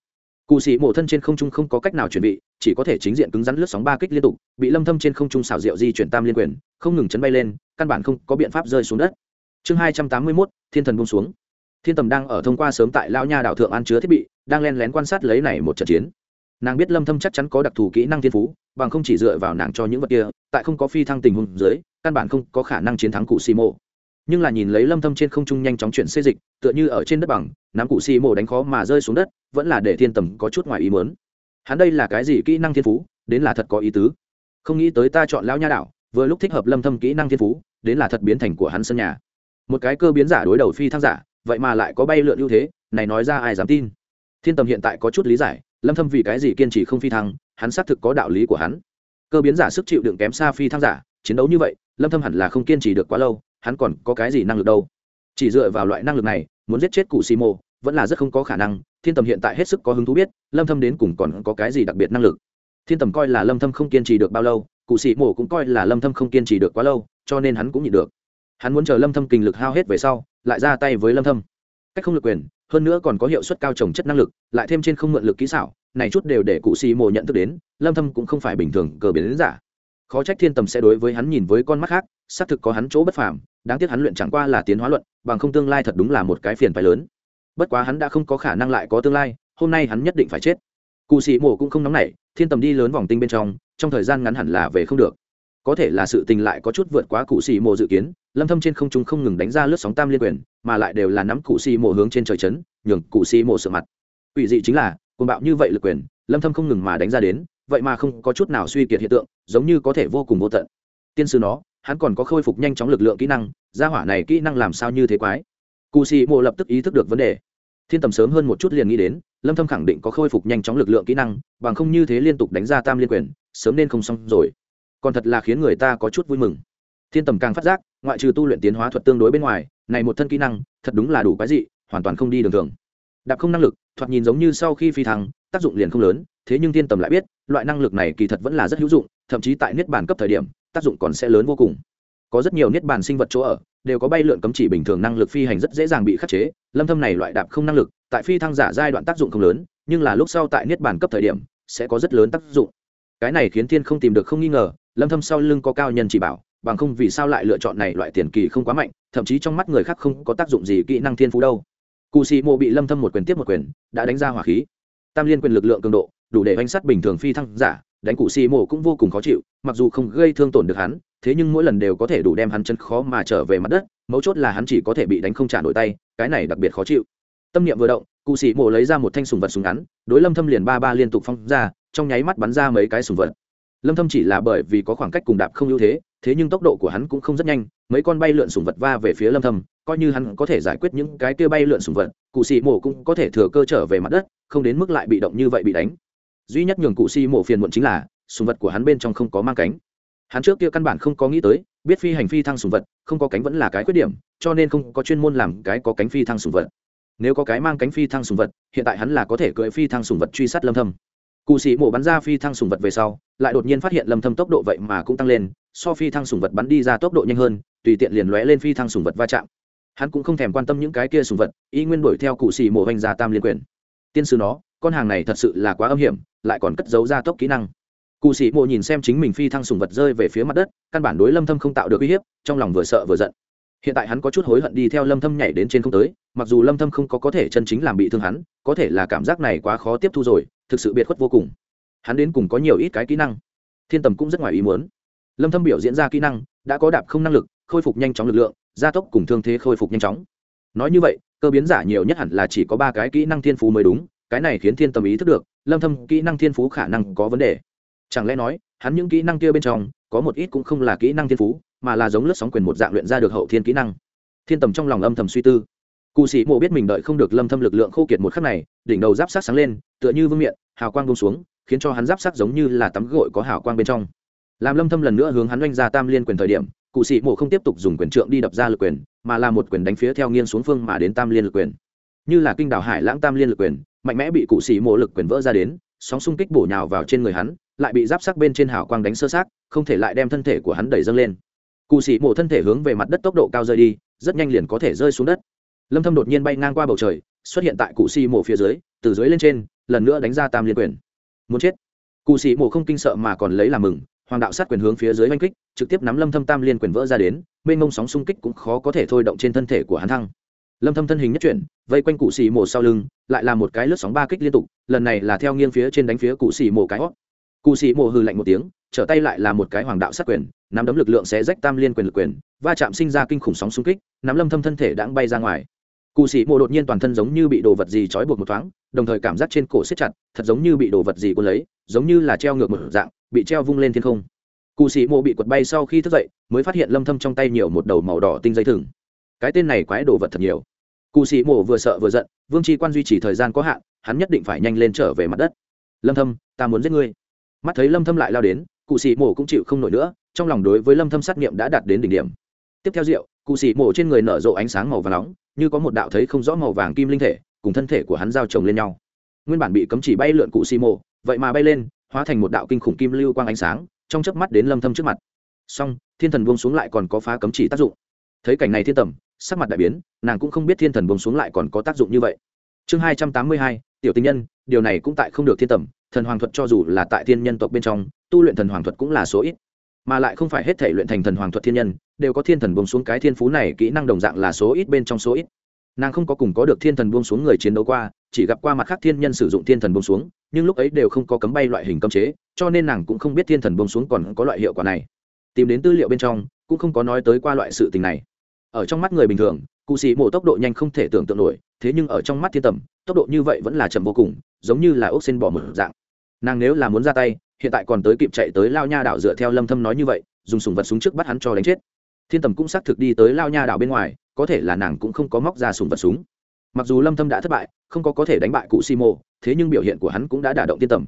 S1: cụ sĩ mổ thân trên không trung không có cách nào chuẩn bị chỉ có thể chính diện cứng rắn lướt sóng ba kích liên tục bị lâm thâm trên không trung xảo diệu di chuyển tam liên quyền không ngừng chấn bay lên căn bản không có biện pháp rơi xuống đất. Chương 281, thiên thần buông xuống. Thiên tầm đang ở thông qua sớm tại lão nha đảo thượng an chứa thiết bị đang len lén quan sát lấy này một trận chiến. Nàng biết lâm thâm chắc chắn có đặc thù kỹ năng thiên phú bằng không chỉ dựa vào nàng cho những vật kia tại không có phi thăng tình huống dưới căn bản không có khả năng chiến thắng cụ sĩ mộ nhưng là nhìn lấy lâm thâm trên không trung nhanh chóng chuyển xê dịch, tựa như ở trên đất bằng nắm cụ xì mổ đánh khó mà rơi xuống đất, vẫn là để thiên tầm có chút ngoài ý muốn. Hắn đây là cái gì kỹ năng thiên phú, đến là thật có ý tứ. Không nghĩ tới ta chọn lão nha đảo, vừa lúc thích hợp lâm thâm kỹ năng thiên phú, đến là thật biến thành của hắn sân nhà. Một cái cơ biến giả đối đầu phi thăng giả, vậy mà lại có bay lượn ưu thế, này nói ra ai dám tin? Thiên tầm hiện tại có chút lý giải, lâm thâm vì cái gì kiên trì không phi thăng, hắn xác thực có đạo lý của hắn. Cơ biến giả sức chịu đựng kém xa phi thăng giả, chiến đấu như vậy, lâm thâm hẳn là không kiên trì được quá lâu hắn còn có cái gì năng lực đâu? Chỉ dựa vào loại năng lực này, muốn giết chết cụ xì vẫn là rất không có khả năng. Thiên tầm hiện tại hết sức có hứng thú biết, lâm thâm đến cùng còn có cái gì đặc biệt năng lực. Thiên tầm coi là lâm thâm không kiên trì được bao lâu, cụ sĩ mổ cũng coi là lâm thâm không kiên trì được quá lâu, cho nên hắn cũng nhịn được. Hắn muốn chờ lâm thâm kinh lực hao hết về sau, lại ra tay với lâm thâm. Cách không lực quyền, hơn nữa còn có hiệu suất cao trồng chất năng lực, lại thêm trên không mượn lực kỹ xảo, này chút đều để cụ sĩ mổ nhận thức đến, lâm thâm cũng không phải bình thường cờ biến giả khó trách thiên tầm sẽ đối với hắn nhìn với con mắt khác, xác thực có hắn chỗ bất phàm, đáng tiếc hắn luyện chẳng qua là tiến hóa luận, bằng không tương lai thật đúng là một cái phiền phải lớn. Bất quá hắn đã không có khả năng lại có tương lai, hôm nay hắn nhất định phải chết. Cụ sĩ mổ cũng không nóng nảy, thiên tầm đi lớn vòng tinh bên trong trong thời gian ngắn hẳn là về không được. Có thể là sự tình lại có chút vượt quá cụ sĩ mổ dự kiến, lâm thâm trên không trung không ngừng đánh ra lướt sóng tam liên quyền, mà lại đều là nắm cụ sĩ mổ hướng trên trời chấn, nhường cụ sĩ mổ sợ mặt. Ủy dị chính là, cuồng bạo như vậy lực quyền, lâm thâm không ngừng mà đánh ra đến vậy mà không có chút nào suy kiệt hiện tượng, giống như có thể vô cùng vô tận. Tiên sư nó, hắn còn có khôi phục nhanh chóng lực lượng kỹ năng, gia hỏa này kỹ năng làm sao như thế quái? Cụ sĩ mộ lập tức ý thức được vấn đề. Thiên tầm sớm hơn một chút liền nghĩ đến, lâm thâm khẳng định có khôi phục nhanh chóng lực lượng kỹ năng, bằng không như thế liên tục đánh ra tam liên quyền, sớm nên không xong rồi. Còn thật là khiến người ta có chút vui mừng. Thiên tầm càng phát giác, ngoại trừ tu luyện tiến hóa thuật tương đối bên ngoài, này một thân kỹ năng, thật đúng là đủ quái dị, hoàn toàn không đi đường thường. Đạp không năng lực, thoạt nhìn giống như sau khi phi thăng, tác dụng liền không lớn thế nhưng thiên tầm lại biết, loại năng lực này kỳ thật vẫn là rất hữu dụng, thậm chí tại niết bàn cấp thời điểm, tác dụng còn sẽ lớn vô cùng. Có rất nhiều niết bàn sinh vật chỗ ở, đều có bay lượn cấm chỉ bình thường năng lực phi hành rất dễ dàng bị khắc chế, lâm thâm này loại đạp không năng lực, tại phi thăng giả giai đoạn tác dụng không lớn, nhưng là lúc sau tại niết bàn cấp thời điểm, sẽ có rất lớn tác dụng. Cái này khiến thiên không tìm được không nghi ngờ, lâm thâm sau lưng có cao nhân chỉ bảo, bằng không vì sao lại lựa chọn này loại tiền kỳ không quá mạnh, thậm chí trong mắt người khác không có tác dụng gì kỹ năng thiên phú đâu. Cụ sĩ mộ bị lâm thâm một quyền tiếp một quyền, đã đánh ra hỏa khí tam liên quyền lực lượng cường độ, đủ để oanh sát bình thường phi thăng giả, đánh cụ sĩ mộ cũng vô cùng khó chịu, mặc dù không gây thương tổn được hắn, thế nhưng mỗi lần đều có thể đủ đem hắn chân khó mà trở về mặt đất, mấu chốt là hắn chỉ có thể bị đánh không trả nổi tay, cái này đặc biệt khó chịu. Tâm niệm vừa động, cụ sĩ mộ lấy ra một thanh sùng vật súng ngắn, đối lâm thâm liền ba ba liên tục phong ra, trong nháy mắt bắn ra mấy cái sùng vật. Lâm thâm chỉ là bởi vì có khoảng cách cùng đạp không ưu thế thế nhưng tốc độ của hắn cũng không rất nhanh, mấy con bay lượn sùng vật va về phía lâm thâm coi như hắn có thể giải quyết những cái kia bay lượn sùng vật, cụ sĩ mổ cũng có thể thừa cơ trở về mặt đất, không đến mức lại bị động như vậy bị đánh. Duy nhất nhường cụ sĩ mổ phiền muộn chính là, sùng vật của hắn bên trong không có mang cánh. Hắn trước kia căn bản không có nghĩ tới, biết phi hành phi thăng sùng vật, không có cánh vẫn là cái khuyết điểm, cho nên không có chuyên môn làm cái có cánh phi thăng sùng vật. Nếu có cái mang cánh phi thăng sùng vật, hiện tại hắn là có thể cưỡi phi thăng sùng vật truy sát lâm thâm. Cụ sĩ mổ bắn ra phi thăng sùng vật về sau, lại đột nhiên phát hiện lâm thâm tốc độ vậy mà cũng tăng lên, so phi thăng sùng vật bắn đi ra tốc độ nhanh hơn, tùy tiện liền lóe lên phi thăng sùng vật va chạm hắn cũng không thèm quan tâm những cái kia sùng vật, y nguyên đuổi theo cụ xì mổ hoành già tam liên quyền. Tiên sư nó, con hàng này thật sự là quá âm hiểm, lại còn cất giấu ra tốc kỹ năng. Cụ sĩ mộ nhìn xem chính mình phi thăng sùng vật rơi về phía mặt đất, căn bản đối lâm thâm không tạo được uy hiếp, trong lòng vừa sợ vừa giận. Hiện tại hắn có chút hối hận đi theo lâm thâm nhảy đến trên không tới, mặc dù lâm thâm không có có thể chân chính làm bị thương hắn, có thể là cảm giác này quá khó tiếp thu rồi, thực sự biệt khuất vô cùng. Hắn đến cùng có nhiều ít cái kỹ năng. Thiên tầm cũng rất ngoài ý muốn. Lâm thâm biểu diễn ra kỹ năng, đã có đạp không năng lực, khôi phục nhanh chóng lực lượng gia tốc cùng thương thế khôi phục nhanh chóng. Nói như vậy, cơ biến giả nhiều nhất hẳn là chỉ có ba cái kỹ năng thiên phú mới đúng, cái này khiến thiên tầm ý thức được, lâm thâm kỹ năng thiên phú khả năng có vấn đề. Chẳng lẽ nói, hắn những kỹ năng kia bên trong, có một ít cũng không là kỹ năng thiên phú, mà là giống lướt sóng quyền một dạng luyện ra được hậu thiên kỹ năng. Thiên tầm trong lòng âm thầm suy tư. Cụ sĩ mộ biết mình đợi không được lâm thâm lực lượng khô kiệt một khắc này, đỉnh đầu giáp sắt sáng lên, tựa như vương miện, hào quang buông xuống, khiến cho hắn giáp sắt giống như là tắm gội có hào quang bên trong. Làm lâm thâm lần nữa hướng hắn oanh ra tam liên quyền thời điểm cụ sĩ mộ không tiếp tục dùng quyền trượng đi đập ra lực quyền, mà là một quyền đánh phía theo nghiêng xuống phương mà đến tam liên lực quyền. Như là kinh đảo hải lãng tam liên lực quyền, mạnh mẽ bị cụ sĩ mộ lực quyền vỡ ra đến, sóng xung kích bổ nhào vào trên người hắn, lại bị giáp sắc bên trên hào quang đánh sơ sát không thể lại đem thân thể của hắn đẩy dâng lên. Cụ sĩ mộ thân thể hướng về mặt đất tốc độ cao rơi đi, rất nhanh liền có thể rơi xuống đất. Lâm thâm đột nhiên bay ngang qua bầu trời, xuất hiện tại cụ sĩ mộ phía dưới, từ dưới lên trên, lần nữa đánh ra tam liên quyền. Muốn chết. Cụ sĩ mộ không kinh sợ mà còn lấy làm mừng hoàng đạo sát quyền hướng phía dưới oanh kích, trực tiếp nắm lâm thâm tam liên quyền vỡ ra đến, mênh mông sóng xung kích cũng khó có thể thôi động trên thân thể của hắn thăng. Lâm thâm thân hình nhất chuyển, vây quanh cụ sĩ mổ sau lưng, lại là một cái lướt sóng ba kích liên tục, lần này là theo nghiêng phía trên đánh phía cụ sĩ mổ cái hót. Cụ sĩ mổ hừ lạnh một tiếng, trở tay lại là một cái hoàng đạo sát quyền, nắm đấm lực lượng sẽ rách tam liên quyền lực quyền, va chạm sinh ra kinh khủng sóng xung kích, nắm lâm thâm thân thể đãng bay ra ngoài cụ sĩ mộ đột nhiên toàn thân giống như bị đồ vật gì trói buộc một thoáng, đồng thời cảm giác trên cổ xếp chặt, thật giống như bị đồ vật gì cuốn lấy, giống như là treo ngược một dạng, bị treo vung lên thiên không. Cụ sĩ mộ bị quật bay sau khi thức dậy, mới phát hiện lâm thâm trong tay nhiều một đầu màu đỏ tinh dây thừng. Cái tên này quái đồ vật thật nhiều. Cụ sĩ mộ vừa sợ vừa giận, vương tri quan duy trì thời gian có hạn, hắn nhất định phải nhanh lên trở về mặt đất. Lâm thâm, ta muốn giết ngươi. Mắt thấy lâm thâm lại lao đến, cụ sĩ mộ cũng chịu không nổi nữa, trong lòng đối với lâm thâm sát nghiệm đã đạt đến đỉnh điểm. Tiếp theo rượu cụ sĩ mộ trên người nở rộ ánh sáng màu vàng nóng như có một đạo thấy không rõ màu vàng kim linh thể cùng thân thể của hắn giao chồng lên nhau. Nguyên bản bị cấm chỉ bay lượn cụ sĩ mộ vậy mà bay lên hóa thành một đạo kinh khủng kim lưu quang ánh sáng trong chớp mắt đến lâm thâm trước mặt. Song thiên thần buông xuống lại còn có phá cấm chỉ tác dụng. Thấy cảnh này thiên tầm sắc mặt đại biến nàng cũng không biết thiên thần buông xuống lại còn có tác dụng như vậy. Chương 282, tiểu tinh nhân điều này cũng tại không được thiên tầm thần hoàng thuật cho dù là tại thiên nhân tộc bên trong tu luyện thần hoàng thuật cũng là số ít mà lại không phải hết thể luyện thành thần hoàng thuật thiên nhân đều có thiên thần buông xuống cái thiên phú này, kỹ năng đồng dạng là số ít bên trong số ít. Nàng không có cùng có được thiên thần buông xuống người chiến đấu qua, chỉ gặp qua mặt khác thiên nhân sử dụng thiên thần buông xuống, nhưng lúc ấy đều không có cấm bay loại hình cấm chế, cho nên nàng cũng không biết thiên thần buông xuống còn có loại hiệu quả này. Tìm đến tư liệu bên trong, cũng không có nói tới qua loại sự tình này. Ở trong mắt người bình thường, cụ sĩ mổ tốc độ nhanh không thể tưởng tượng nổi, thế nhưng ở trong mắt thiên tầm, tốc độ như vậy vẫn là chậm vô cùng, giống như là ốc xin bỏ mở dạng. Nàng nếu là muốn ra tay, hiện tại còn tới kịp chạy tới lao nha đảo dựa theo lâm thâm nói như vậy, dùng sùng vật súng trước bắt hắn cho đánh chết thiên tầm cũng xác thực đi tới lao nha đảo bên ngoài, có thể là nàng cũng không có móc ra sùng vật súng. Mặc dù lâm thâm đã thất bại, không có có thể đánh bại cụ si mô thế nhưng biểu hiện của hắn cũng đã đả động thiên tầm.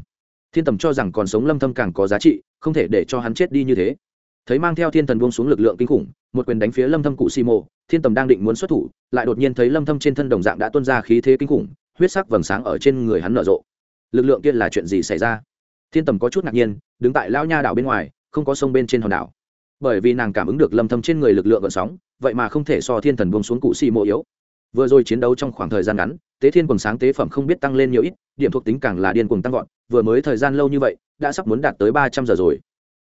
S1: Thiên tầm cho rằng còn sống lâm thâm càng có giá trị, không thể để cho hắn chết đi như thế. Thấy mang theo thiên thần buông xuống lực lượng kinh khủng, một quyền đánh phía lâm thâm cụ si mô thiên tầm đang định muốn xuất thủ, lại đột nhiên thấy lâm thâm trên thân đồng dạng đã tuôn ra khí thế kinh khủng, huyết sắc vầng sáng ở trên người hắn nở rộ. Lực lượng kia là chuyện gì xảy ra? Thiên tầm có chút ngạc nhiên, đứng tại lao nha đảo bên ngoài, không có sông bên trên hòn đảo bởi vì nàng cảm ứng được lâm thâm trên người lực lượng gợn sóng, vậy mà không thể so thiên thần buông xuống cụ xì mộ yếu. Vừa rồi chiến đấu trong khoảng thời gian ngắn, tế thiên quần sáng tế phẩm không biết tăng lên nhiều ít, điểm thuộc tính càng là điên cuồng tăng vọt, vừa mới thời gian lâu như vậy, đã sắp muốn đạt tới ba trăm giờ rồi.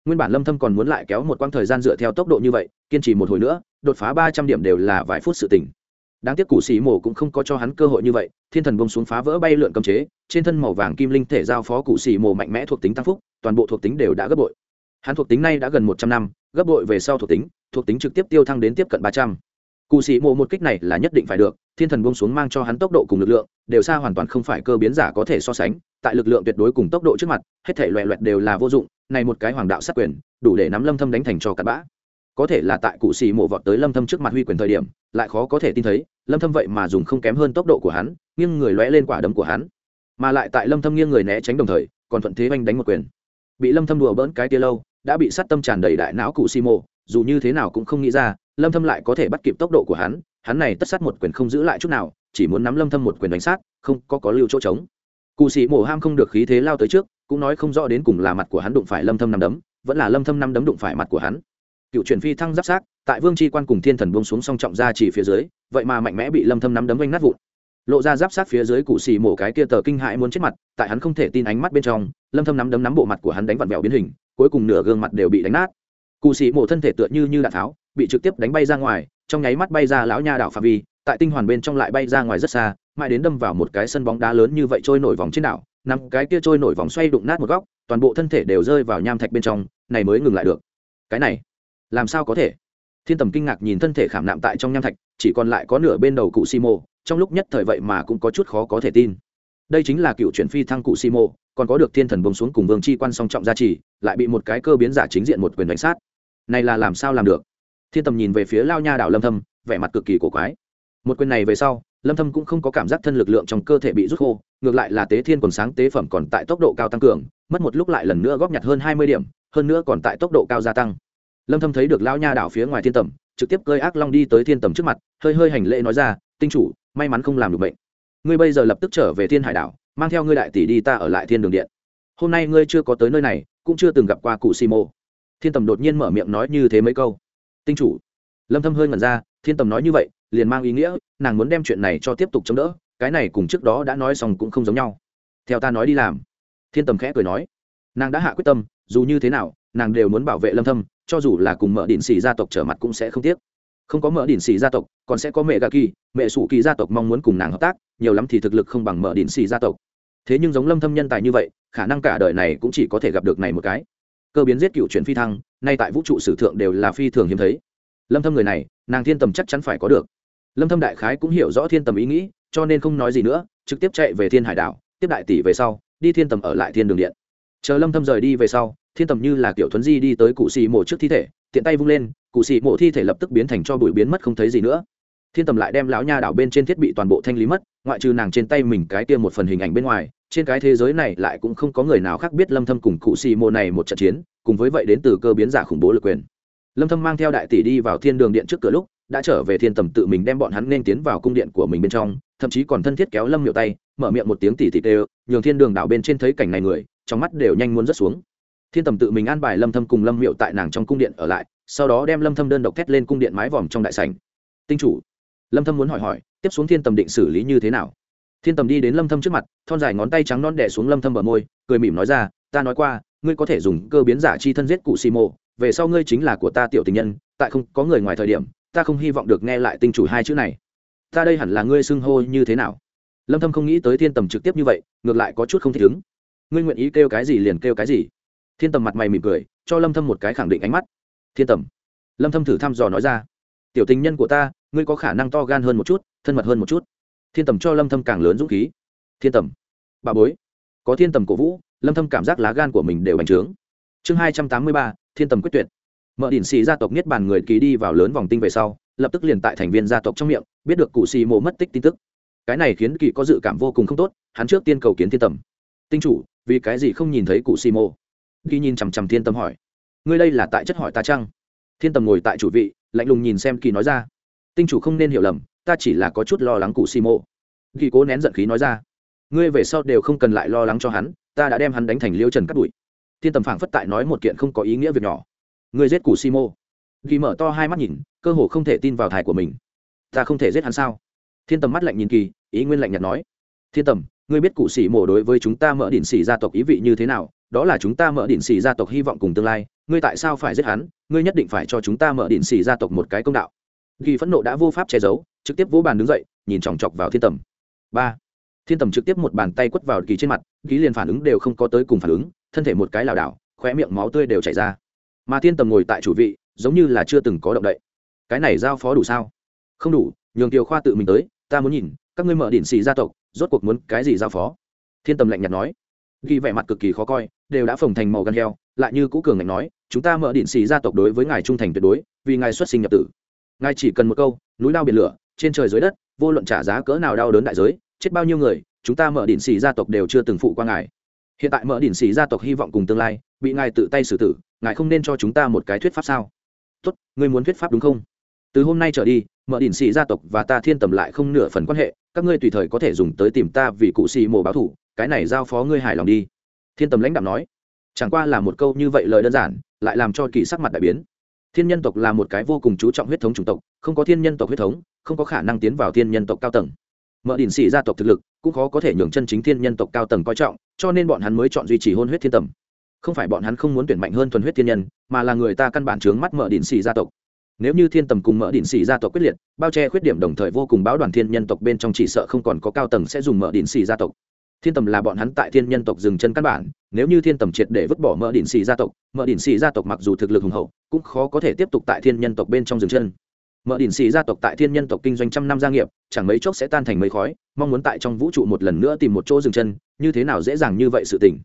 S1: Nguyên bản lâm thâm còn muốn lại kéo một quãng thời gian dựa theo tốc độ như vậy, kiên trì một hồi nữa, đột phá ba trăm điểm đều là vài phút sự tỉnh đáng tiếc cụ sĩ mổ cũng không có cho hắn cơ hội như vậy, thiên thần bông xuống phá vỡ bay lượn cấm chế, trên thân màu vàng kim linh thể giao phó cụ sĩ mổ mạnh mẽ thuộc tính tăng phúc, toàn bộ thuộc tính đều đã gấp bội hắn thuộc tính này đã gần một trăm năm, gấp bội về sau thuộc tính thuộc tính trực tiếp tiêu thăng đến tiếp cận ba trăm. Cụ sĩ mổ một kích này là nhất định phải được, thiên thần bông xuống mang cho hắn tốc độ cùng lực lượng, đều xa hoàn toàn không phải cơ biến giả có thể so sánh, tại lực lượng tuyệt đối cùng tốc độ trước mặt, hết thể loẹ loẹt đều là vô dụng, này một cái hoàng đạo sát quyền, đủ để nắm lâm thâm đánh thành cho cặn bã. Có thể là tại cụ sĩ mộ vọt tới lâm thâm trước mặt huy quyền thời điểm, lại khó có thể tin thấy, lâm thâm vậy mà dùng không kém hơn tốc độ của hắn, nghiêng người lóe lên quả đấm của hắn. Mà lại tại lâm thâm nghiêng người né tránh đồng thời, còn thuận thế oanh đánh một quyền. Bị lâm thâm đùa bỡn cái tia lâu đã bị sát tâm tràn đầy đại não cụ xì mộ dù như thế nào cũng không nghĩ ra, lâm thâm lại có thể bắt kịp tốc độ của hắn hắn này tất sát một quyền không giữ lại chút nào, chỉ muốn nắm lâm thâm một quyền đánh sát, không có có lưu chỗ trống. Cụ sĩ mổ ham không được khí thế lao tới trước, cũng nói không rõ đến cùng là mặt của hắn đụng phải lâm thâm năm đấm, vẫn là lâm thâm năm đấm đụng phải mặt của hắn. Cựu chuyển phi thăng giáp sát, tại vương chi quan cùng thiên thần buông xuống song trọng ra chỉ phía dưới, vậy mà mạnh mẽ bị lâm thâm nắm đấm vanh nát vụn. Lộ ra giáp sát phía dưới cụ xì mổ cái kia tờ kinh hãi muốn chết mặt, tại hắn không thể tin ánh mắt bên trong, lâm thâm nắm đấm nắm bộ mặt của hắn đánh vặn vẹo biến hình cuối cùng nửa gương mặt đều bị đánh nát. Cụ Sĩ mổ thân thể tựa như như đạn tháo, bị trực tiếp đánh bay ra ngoài, trong nháy mắt bay ra lão nha đảo phạm vi, tại tinh hoàn bên trong lại bay ra ngoài rất xa, mãi đến đâm vào một cái sân bóng đá lớn như vậy trôi nổi vòng trên đảo nằm cái kia trôi nổi vòng xoay đụng nát một góc, toàn bộ thân thể đều rơi vào nham thạch bên trong, này mới ngừng lại được. Cái này, làm sao có thể? Thiên tầm kinh ngạc nhìn thân thể khảm nạm tại trong nham thạch, chỉ còn lại có nửa bên đầu cụ xi mô trong lúc nhất thời vậy mà cũng có chút khó có thể tin đây chính là cựu chuyển phi thăng cụ simo, còn có được thiên thần bông xuống cùng vương chi quan song trọng gia trì lại bị một cái cơ biến giả chính diện một quyền đánh sát. Này là làm sao làm được? Thiên tầm nhìn về phía lao nha đảo lâm thâm vẻ mặt cực kỳ cổ quái. Một quyền này về sau lâm thâm cũng không có cảm giác thân lực lượng trong cơ thể bị rút khô ngược lại là tế thiên quần sáng tế phẩm còn tại tốc độ cao tăng cường mất một lúc lại lần nữa góp nhặt hơn 20 điểm hơn nữa còn tại tốc độ cao gia tăng. Lâm thâm thấy được lao nha đảo phía ngoài thiên tầm trực tiếp cơi ác long đi tới thiên tầm trước mặt hơi hơi hành lễ nói ra tinh chủ may mắn không làm được bệnh ngươi bây giờ lập tức trở về thiên hải đảo, mang theo ngươi đại tỷ đi ta ở lại thiên đường điện. Hôm nay ngươi chưa có tới nơi này, cũng chưa từng gặp qua cụ si mô thiên tầm đột nhiên mở miệng nói như thế mấy câu. Tinh chủ. Lâm thâm hơi ngẩn ra, thiên tầm nói như vậy, liền mang ý nghĩa, nàng muốn đem chuyện này cho tiếp tục chống đỡ, cái này cùng trước đó đã nói xong cũng không giống nhau. Theo ta nói đi làm. Thiên tầm khẽ cười nói. Nàng đã hạ quyết tâm, dù như thế nào, nàng đều muốn bảo vệ lâm thâm, cho dù là cùng mở điện xì gia tộc trở mặt cũng sẽ không tiếc không có mở đỉnh xì gia tộc, còn sẽ có mẹ gà kỳ, mẹ sủ kỳ gia tộc mong muốn cùng nàng hợp tác, nhiều lắm thì thực lực không bằng mở đỉnh xì gia tộc. Thế nhưng giống lâm thâm nhân tài như vậy, khả năng cả đời này cũng chỉ có thể gặp được này một cái. Cơ biến giết cựu chuyển phi thăng, nay tại vũ trụ sử thượng đều là phi thường hiếm thấy. Lâm thâm người này, nàng thiên tầm chắc chắn phải có được. Lâm thâm đại khái cũng hiểu rõ thiên tầm ý nghĩ, cho nên không nói gì nữa, trực tiếp chạy về thiên hải đảo, tiếp đại tỷ về sau, đi thiên tầm ở lại thiên đường điện. Chờ lâm thâm rời đi về sau, thiên tầm như là kiểu thuấn di đi tới cụ xì mộ trước thi thể, tiện tay vung lên cụ sĩ mộ thi thể lập tức biến thành cho bụi biến mất không thấy gì nữa. Thiên tầm lại đem lão nha đảo bên trên thiết bị toàn bộ thanh lý mất, ngoại trừ nàng trên tay mình cái tiêm một phần hình ảnh bên ngoài, trên cái thế giới này lại cũng không có người nào khác biết lâm thâm cùng cụ sĩ mộ này một trận chiến, cùng với vậy đến từ cơ biến giả khủng bố lực quyền. Lâm thâm mang theo đại tỷ đi vào thiên đường điện trước cửa lúc, đã trở về thiên tầm tự mình đem bọn hắn nên tiến vào cung điện của mình bên trong, thậm chí còn thân thiết kéo lâm miệu tay, mở miệng một tiếng tỉ tỉ tê nhường thiên đường đảo bên trên thấy cảnh này người, trong mắt đều nhanh muốn rớt xuống. Thiên tầm tự mình an bài lâm thâm cùng lâm miệu tại nàng trong cung điện ở lại sau đó đem lâm thâm đơn độc thét lên cung điện mái vòm trong đại sảnh. Tinh chủ, lâm thâm muốn hỏi hỏi, tiếp xuống thiên tầm định xử lý như thế nào? Thiên tầm đi đến lâm thâm trước mặt, thon dài ngón tay trắng non đè xuống lâm thâm bờ môi, cười mỉm nói ra, ta nói qua, ngươi có thể dùng cơ biến giả chi thân giết cụ xì mộ về sau ngươi chính là của ta tiểu tình nhân, tại không có người ngoài thời điểm, ta không hy vọng được nghe lại tinh chủ hai chữ này. Ta đây hẳn là ngươi xưng hô như thế nào? Lâm thâm không nghĩ tới thiên tầm trực tiếp như vậy, ngược lại có chút không thích ứng. Ngươi nguyện ý kêu cái gì liền kêu cái gì. Thiên tầm mặt mày mỉm cười, cho lâm thâm một cái khẳng định ánh mắt thiên tầm. Lâm thâm thử thăm dò nói ra tiểu tình nhân của ta ngươi có khả năng to gan hơn một chút thân mật hơn một chút. Thiên tầm cho lâm thâm càng lớn dũng khí. Thiên tầm bà bối có thiên tầm cổ vũ lâm thâm cảm giác lá gan của mình đều bành trướng. Chương 283, thiên tầm quyết tuyệt. Mở đỉnh xì gia tộc niết bàn người ký đi vào lớn vòng tinh về sau lập tức liền tại thành viên gia tộc trong miệng biết được cụ xì mộ mất tích tin tức. Cái này khiến kỳ có dự cảm vô cùng không tốt hắn trước tiên cầu kiến thiên tầm. Tinh chủ vì cái gì không nhìn thấy cụ xì mộ? Khi nhìn chằm chằm thiên tầm hỏi ngươi đây là tại chất hỏi ta chăng? Thiên tầm ngồi tại chủ vị, lạnh lùng nhìn xem kỳ nói ra. Tinh chủ không nên hiểu lầm, ta chỉ là có chút lo lắng cụ xì mộ kỳ cố nén giận khí nói ra. Ngươi về sau đều không cần lại lo lắng cho hắn, ta đã đem hắn đánh thành liêu trần cắt đuổi thiên tầm phảng phất tại nói một kiện không có ý nghĩa việc nhỏ. Ngươi giết cụ si mô kỳ mở to hai mắt nhìn, cơ hồ không thể tin vào thải của mình. Ta không thể giết hắn sao? Thiên tầm mắt lạnh nhìn kỳ, ý nguyên lạnh nhạt nói. Thiên tầm, ngươi biết cụ sĩ mổ đối với chúng ta mở đỉnh xỉ gia tộc ý vị như thế nào? Đó là chúng ta mở đỉnh xỉ gia tộc hy vọng cùng tương lai ngươi tại sao phải giết hắn, ngươi nhất định phải cho chúng ta mở đỉnh xì gia tộc một cái công đạo. Ghi phẫn nộ đã vô pháp che giấu, trực tiếp vỗ bàn đứng dậy, nhìn chòng chọc vào thiên tầm. Ba. Thiên tầm trực tiếp một bàn tay quất vào kỳ trên mặt ký liền phản ứng đều không có tới cùng phản ứng, thân thể một cái lảo đảo, khóe miệng máu tươi đều chảy ra. Mà thiên tầm ngồi tại chủ vị, giống như là chưa từng có động đậy. Cái này giao phó đủ sao? Không đủ, nhường kiều khoa tự mình tới, ta muốn nhìn, các ngươi mở đỉnh xì gia tộc, rốt cuộc muốn cái gì giao phó? Thiên tầm lạnh nhạt nói. Ghi vẻ mặt cực kỳ khó coi đều đã phồng thành màu gan heo, lại như cũ cường ngạnh nói, chúng ta mở điện xì gia tộc đối với ngài trung thành tuyệt đối, vì ngài xuất sinh nhập tử. Ngài chỉ cần một câu, núi đao biển lửa, trên trời dưới đất, vô luận trả giá cỡ nào đau đớn đại giới, chết bao nhiêu người, chúng ta mở điện xì gia tộc đều chưa từng phụ qua ngài. Hiện tại mở điện xì gia tộc hy vọng cùng tương lai, bị ngài tự tay xử tử, ngài không nên cho chúng ta một cái thuyết pháp sao? Tốt, ngươi muốn thuyết pháp đúng không? Từ hôm nay trở đi, mở đỉnh xì gia tộc và ta thiên tầm lại không nửa phần quan hệ, các ngươi tùy thời có thể dùng tới tìm ta vì cụ xì mồ báo thủ, cái này giao phó ngươi hài lòng đi thiên tầm lãnh đạo nói, chẳng qua là một câu như vậy lời đơn giản, lại làm cho kỳ sắc mặt đại biến. Thiên nhân tộc là một cái vô cùng chú trọng huyết thống chủng tộc, không có thiên nhân tộc huyết thống, không có khả năng tiến vào thiên nhân tộc cao tầng. Mở đỉnh Sĩ gia tộc thực lực, cũng khó có thể nhường chân chính thiên nhân tộc cao tầng coi trọng, cho nên bọn hắn mới chọn duy trì hôn huyết thiên tầm. Không phải bọn hắn không muốn tuyển mạnh hơn thuần huyết thiên nhân, mà là người ta căn bản chướng mắt mở đỉnh Sĩ gia tộc. Nếu như thiên tầm cùng mở đỉnh Sĩ gia tộc quyết liệt, bao che khuyết điểm đồng thời vô cùng báo đoàn thiên nhân tộc bên trong chỉ sợ không còn có cao tầng sẽ dùng mở đỉnh Sĩ gia tộc thiên tầm là bọn hắn tại thiên nhân tộc dừng chân căn bản, nếu như thiên tầm triệt để vứt bỏ Mỡ đỉnh xì gia tộc Mỡ đỉnh xì gia tộc mặc dù thực lực hùng hậu, cũng khó có thể tiếp tục tại thiên nhân tộc bên trong dừng chân. Mỡ đỉnh xì gia tộc tại thiên nhân tộc kinh doanh trăm năm gia nghiệp, chẳng mấy chốc sẽ tan thành mấy khói, mong muốn tại trong vũ trụ một lần nữa tìm một chỗ dừng chân, như thế nào dễ dàng như vậy sự tình.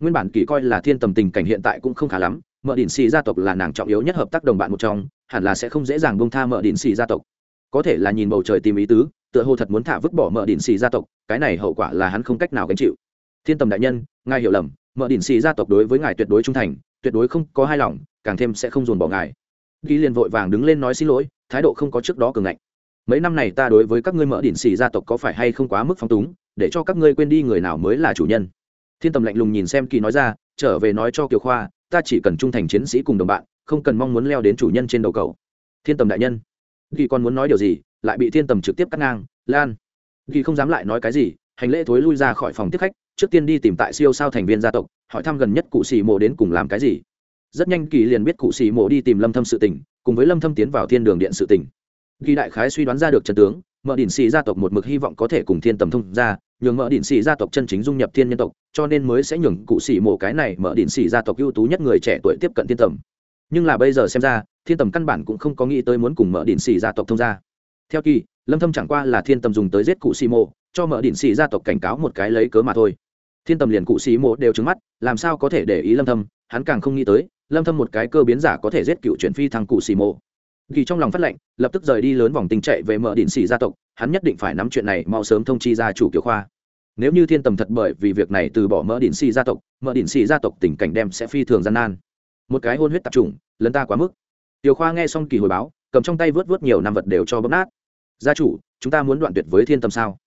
S1: Nguyên bản kỳ coi là thiên tầm tình cảnh hiện tại cũng không khá lắm Mỡ đỉnh xì gia tộc là nàng trọng yếu nhất hợp tác đồng bạn một trong, hẳn là sẽ không dễ dàng bông tha Mỡ đỉnh xì gia tộc. Có thể là nhìn bầu trời tìm ý tứ tựa hồ thật muốn thả vứt bỏ mở đỉnh xì gia tộc, cái này hậu quả là hắn không cách nào gánh chịu. Thiên tầm đại nhân, ngài hiểu lầm mở đỉnh xì gia tộc đối với ngài tuyệt đối trung thành, tuyệt đối không có hai lòng, càng thêm sẽ không dồn bỏ ngài. Ghi liền vội vàng đứng lên nói xin lỗi, thái độ không có trước đó cường ngạnh. Mấy năm này ta đối với các ngươi mở đỉnh xì gia tộc có phải hay không quá mức phong túng, để cho các ngươi quên đi người nào mới là chủ nhân. Thiên tầm lạnh lùng nhìn xem kỳ nói ra, trở về nói cho kiều khoa, ta chỉ cần trung thành chiến sĩ cùng đồng bạn, không cần mong muốn leo đến chủ nhân trên đầu cầu. Thiên tầm đại nhân, kỳ còn muốn nói điều gì lại bị thiên tầm trực tiếp cắt ngang, lan. Kỳ không dám lại nói cái gì, hành lễ thối lui ra khỏi phòng tiếp khách, trước tiên đi tìm tại siêu sao thành viên gia tộc, hỏi thăm gần nhất cụ xì mộ đến cùng làm cái gì. Rất nhanh kỳ liền biết cụ xì mộ đi tìm lâm thâm sự tình, cùng với lâm thâm tiến vào thiên đường điện sự tình. Kỳ đại khái suy đoán ra được trận tướng mở đỉnh xì gia tộc một mực hy vọng có thể cùng thiên tầm thông ra nhường mở đỉnh xì gia tộc chân chính dung nhập thiên nhân tộc, cho nên mới sẽ nhường cụ xì mộ cái này mở đỉnh xì gia tộc ưu tú nhất người trẻ tuổi tiếp cận thiên tầm. Nhưng là bây giờ xem ra, thiên tầm căn bản cũng không có nghĩ tới muốn cùng mở đỉnh xì gia tộc thông ra theo kỳ, lâm thâm chẳng qua là thiên tầm dùng tới giết cụ xì mộ cho mở đỉnh xì gia tộc cảnh cáo một cái lấy cớ mà thôi. Thiên tầm liền cụ xì mộ đều trứng mắt, làm sao có thể để ý lâm thâm? Hắn càng không nghĩ tới, lâm thâm một cái cơ biến giả có thể giết cựu chuyển phi thăng cụ xì mộ kỳ trong lòng phát lệnh, lập tức rời đi lớn vòng tình chạy về mở đỉnh xì gia tộc, hắn nhất định phải nắm chuyện này mau sớm thông chi gia chủ kiều khoa. Nếu như thiên tầm thật bởi vì việc này từ bỏ mở đỉnh xì gia tộc, mở đỉnh xì gia tộc tình cảnh đem sẽ phi thường gian nan. Một cái hôn huyết tập trung lần ta quá mức. Tiểu khoa nghe xong kỳ hồi báo, cầm trong tay vớt vớt nhiều năm vật đều cho bấm nát gia chủ, chúng ta muốn đoạn tuyệt với thiên tâm sao?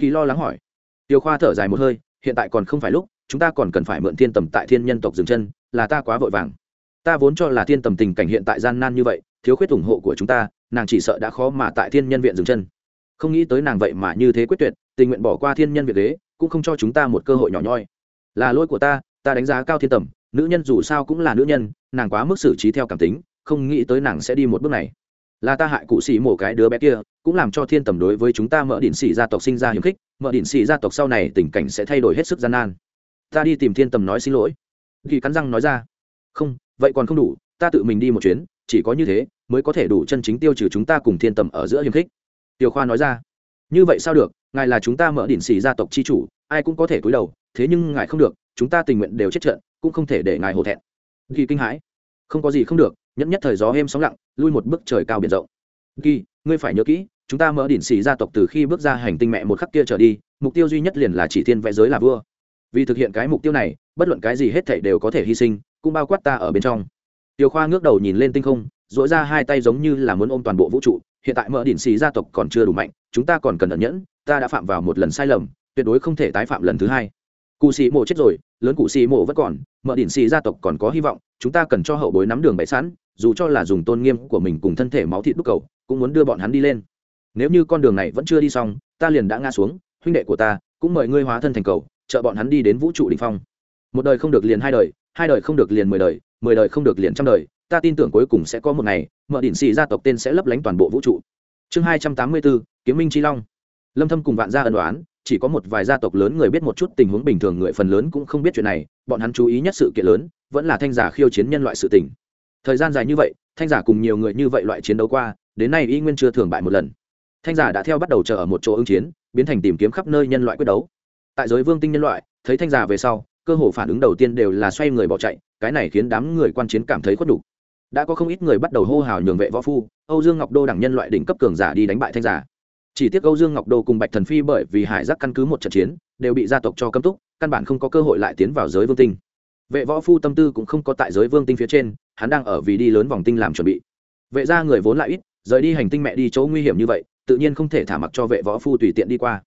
S1: Kỳ lo lắng hỏi. Tiểu khoa thở dài một hơi, hiện tại còn không phải lúc, chúng ta còn cần phải mượn thiên tầm tại thiên nhân tộc dừng chân, là ta quá vội vàng. Ta vốn cho là thiên tầm tình cảnh hiện tại gian nan như vậy, thiếu khuyết ủng hộ của chúng ta, nàng chỉ sợ đã khó mà tại thiên nhân viện dừng chân. Không nghĩ tới nàng vậy mà như thế quyết tuyệt, tình nguyện bỏ qua thiên nhân viện đế cũng không cho chúng ta một cơ hội nhỏ nhoi. Là lỗi của ta ta đánh giá cao thiên tầm, nữ nhân dù sao cũng là nữ nhân, nàng quá mức xử trí theo cảm tính, không nghĩ tới nàng sẽ đi một bước này. Là ta hại cụ sĩ mổ cái đứa bé kia cũng làm cho thiên tầm đối với chúng ta mở điện sĩ gia tộc sinh ra hiếm khích mở điện sĩ gia tộc sau này tình cảnh sẽ thay đổi hết sức gian nan. Ta đi tìm thiên tầm nói xin lỗi. Kỳ cắn răng nói ra. Không, vậy còn không đủ, ta tự mình đi một chuyến, chỉ có như thế mới có thể đủ chân chính tiêu trừ chúng ta cùng thiên tầm ở giữa hiềm khích. Tiêu khoa nói ra. Như vậy sao được, ngài là chúng ta mở điện sĩ gia tộc chi chủ, ai cũng có thể cúi đầu, thế nhưng ngài không được, chúng ta tình nguyện đều chết trận, cũng không thể để ngài hổ thẹn. Ghi kinh hãi. Không có gì không được, nhẫn nhất thời gió êm sóng lặng, lui một bước trời cao biển rộng. Ghi ngươi phải nhớ kỹ chúng ta mở đỉnh xì gia tộc từ khi bước ra hành tinh mẹ một khắc kia trở đi, mục tiêu duy nhất liền là chỉ thiên vẽ giới là vua. Vì thực hiện cái mục tiêu này, bất luận cái gì hết thảy đều có thể hy sinh, cũng bao quát ta ở bên trong. Tiêu khoa ngước đầu nhìn lên tinh không dỗi ra hai tay giống như là muốn ôm toàn bộ vũ trụ, hiện tại mở đỉnh xì gia tộc còn chưa đủ mạnh, chúng ta còn cần ẩn nhẫn, ta đã phạm vào một lần sai lầm, tuyệt đối không thể tái phạm lần thứ hai. Cụ sĩ mộ chết rồi, lớn cụ sĩ mộ vẫn còn mở đỉnh xì gia tộc còn có hy vọng, chúng ta cần cho hậu bối nắm đường bày sẵn, dù cho là dùng tôn nghiêm của mình cùng thân thể máu thịt đúc cầu, cũng muốn đưa bọn hắn đi lên nếu như con đường này vẫn chưa đi xong, ta liền đã ngã xuống, huynh đệ của ta cũng mời ngươi hóa thân thành cầu, trợ bọn hắn đi đến vũ trụ đ ỉ n h phong. Một đời không được liền hai đời hai đời không được liền mười đời mười đời không được liền trăm đời, ta tin tưởng cuối cùng sẽ có một ngày, mở đỉnh xì gia tộc tên sẽ lấp lánh toàn bộ vũ trụ. Chương hai trăm tám mươi bốn, kiếm minh chi long. Lâm thâm cùng vạn gia ân đoán chỉ có một vài gia tộc lớn người biết một chút tình huống bình thường, người phần lớn cũng không biết chuyện này, bọn hắn chú ý nhất sự kiện lớn, vẫn là thanh giả khiêu chiến nhân loại sự tình. Thời gian dài như vậy, thanh giả cùng nhiều người như vậy loại chiến đấu qua, đến nay y nguyên chưa thường bại một lần thanh giả đã theo bắt đầu chờ ở một chỗ ứng chiến, biến thành tìm kiếm khắp nơi nhân loại quyết đấu. Tại giới vương tinh nhân loại, thấy thanh giả về sau, cơ hồ phản ứng đầu tiên đều là xoay người bỏ chạy, cái này khiến đám người quan chiến cảm thấy khuất đủ đã có không ít người bắt đầu hô hào nhường vệ võ phu, âu dương ngọc đô đẳng nhân loại đỉnh cấp cường giả đi đánh bại thanh giả. Chỉ tiếc âu dương ngọc đô cùng bạch thần phi bởi vì hải giác căn cứ một trận chiến, đều bị gia tộc cho cấm túc, căn bản không có cơ hội lại tiến vào giới vương tinh. Vệ võ phu tâm tư cũng không có tại giới vương tinh phía trên, hắn đang ở vì đi lớn vòng tinh làm chuẩn bị. Vệ ra người vốn lại ít, rời đi hành tinh mẹ đi chỗ nguy hiểm như vậy tự nhiên không thể thả mặc cho vệ võ phu tùy tiện đi qua.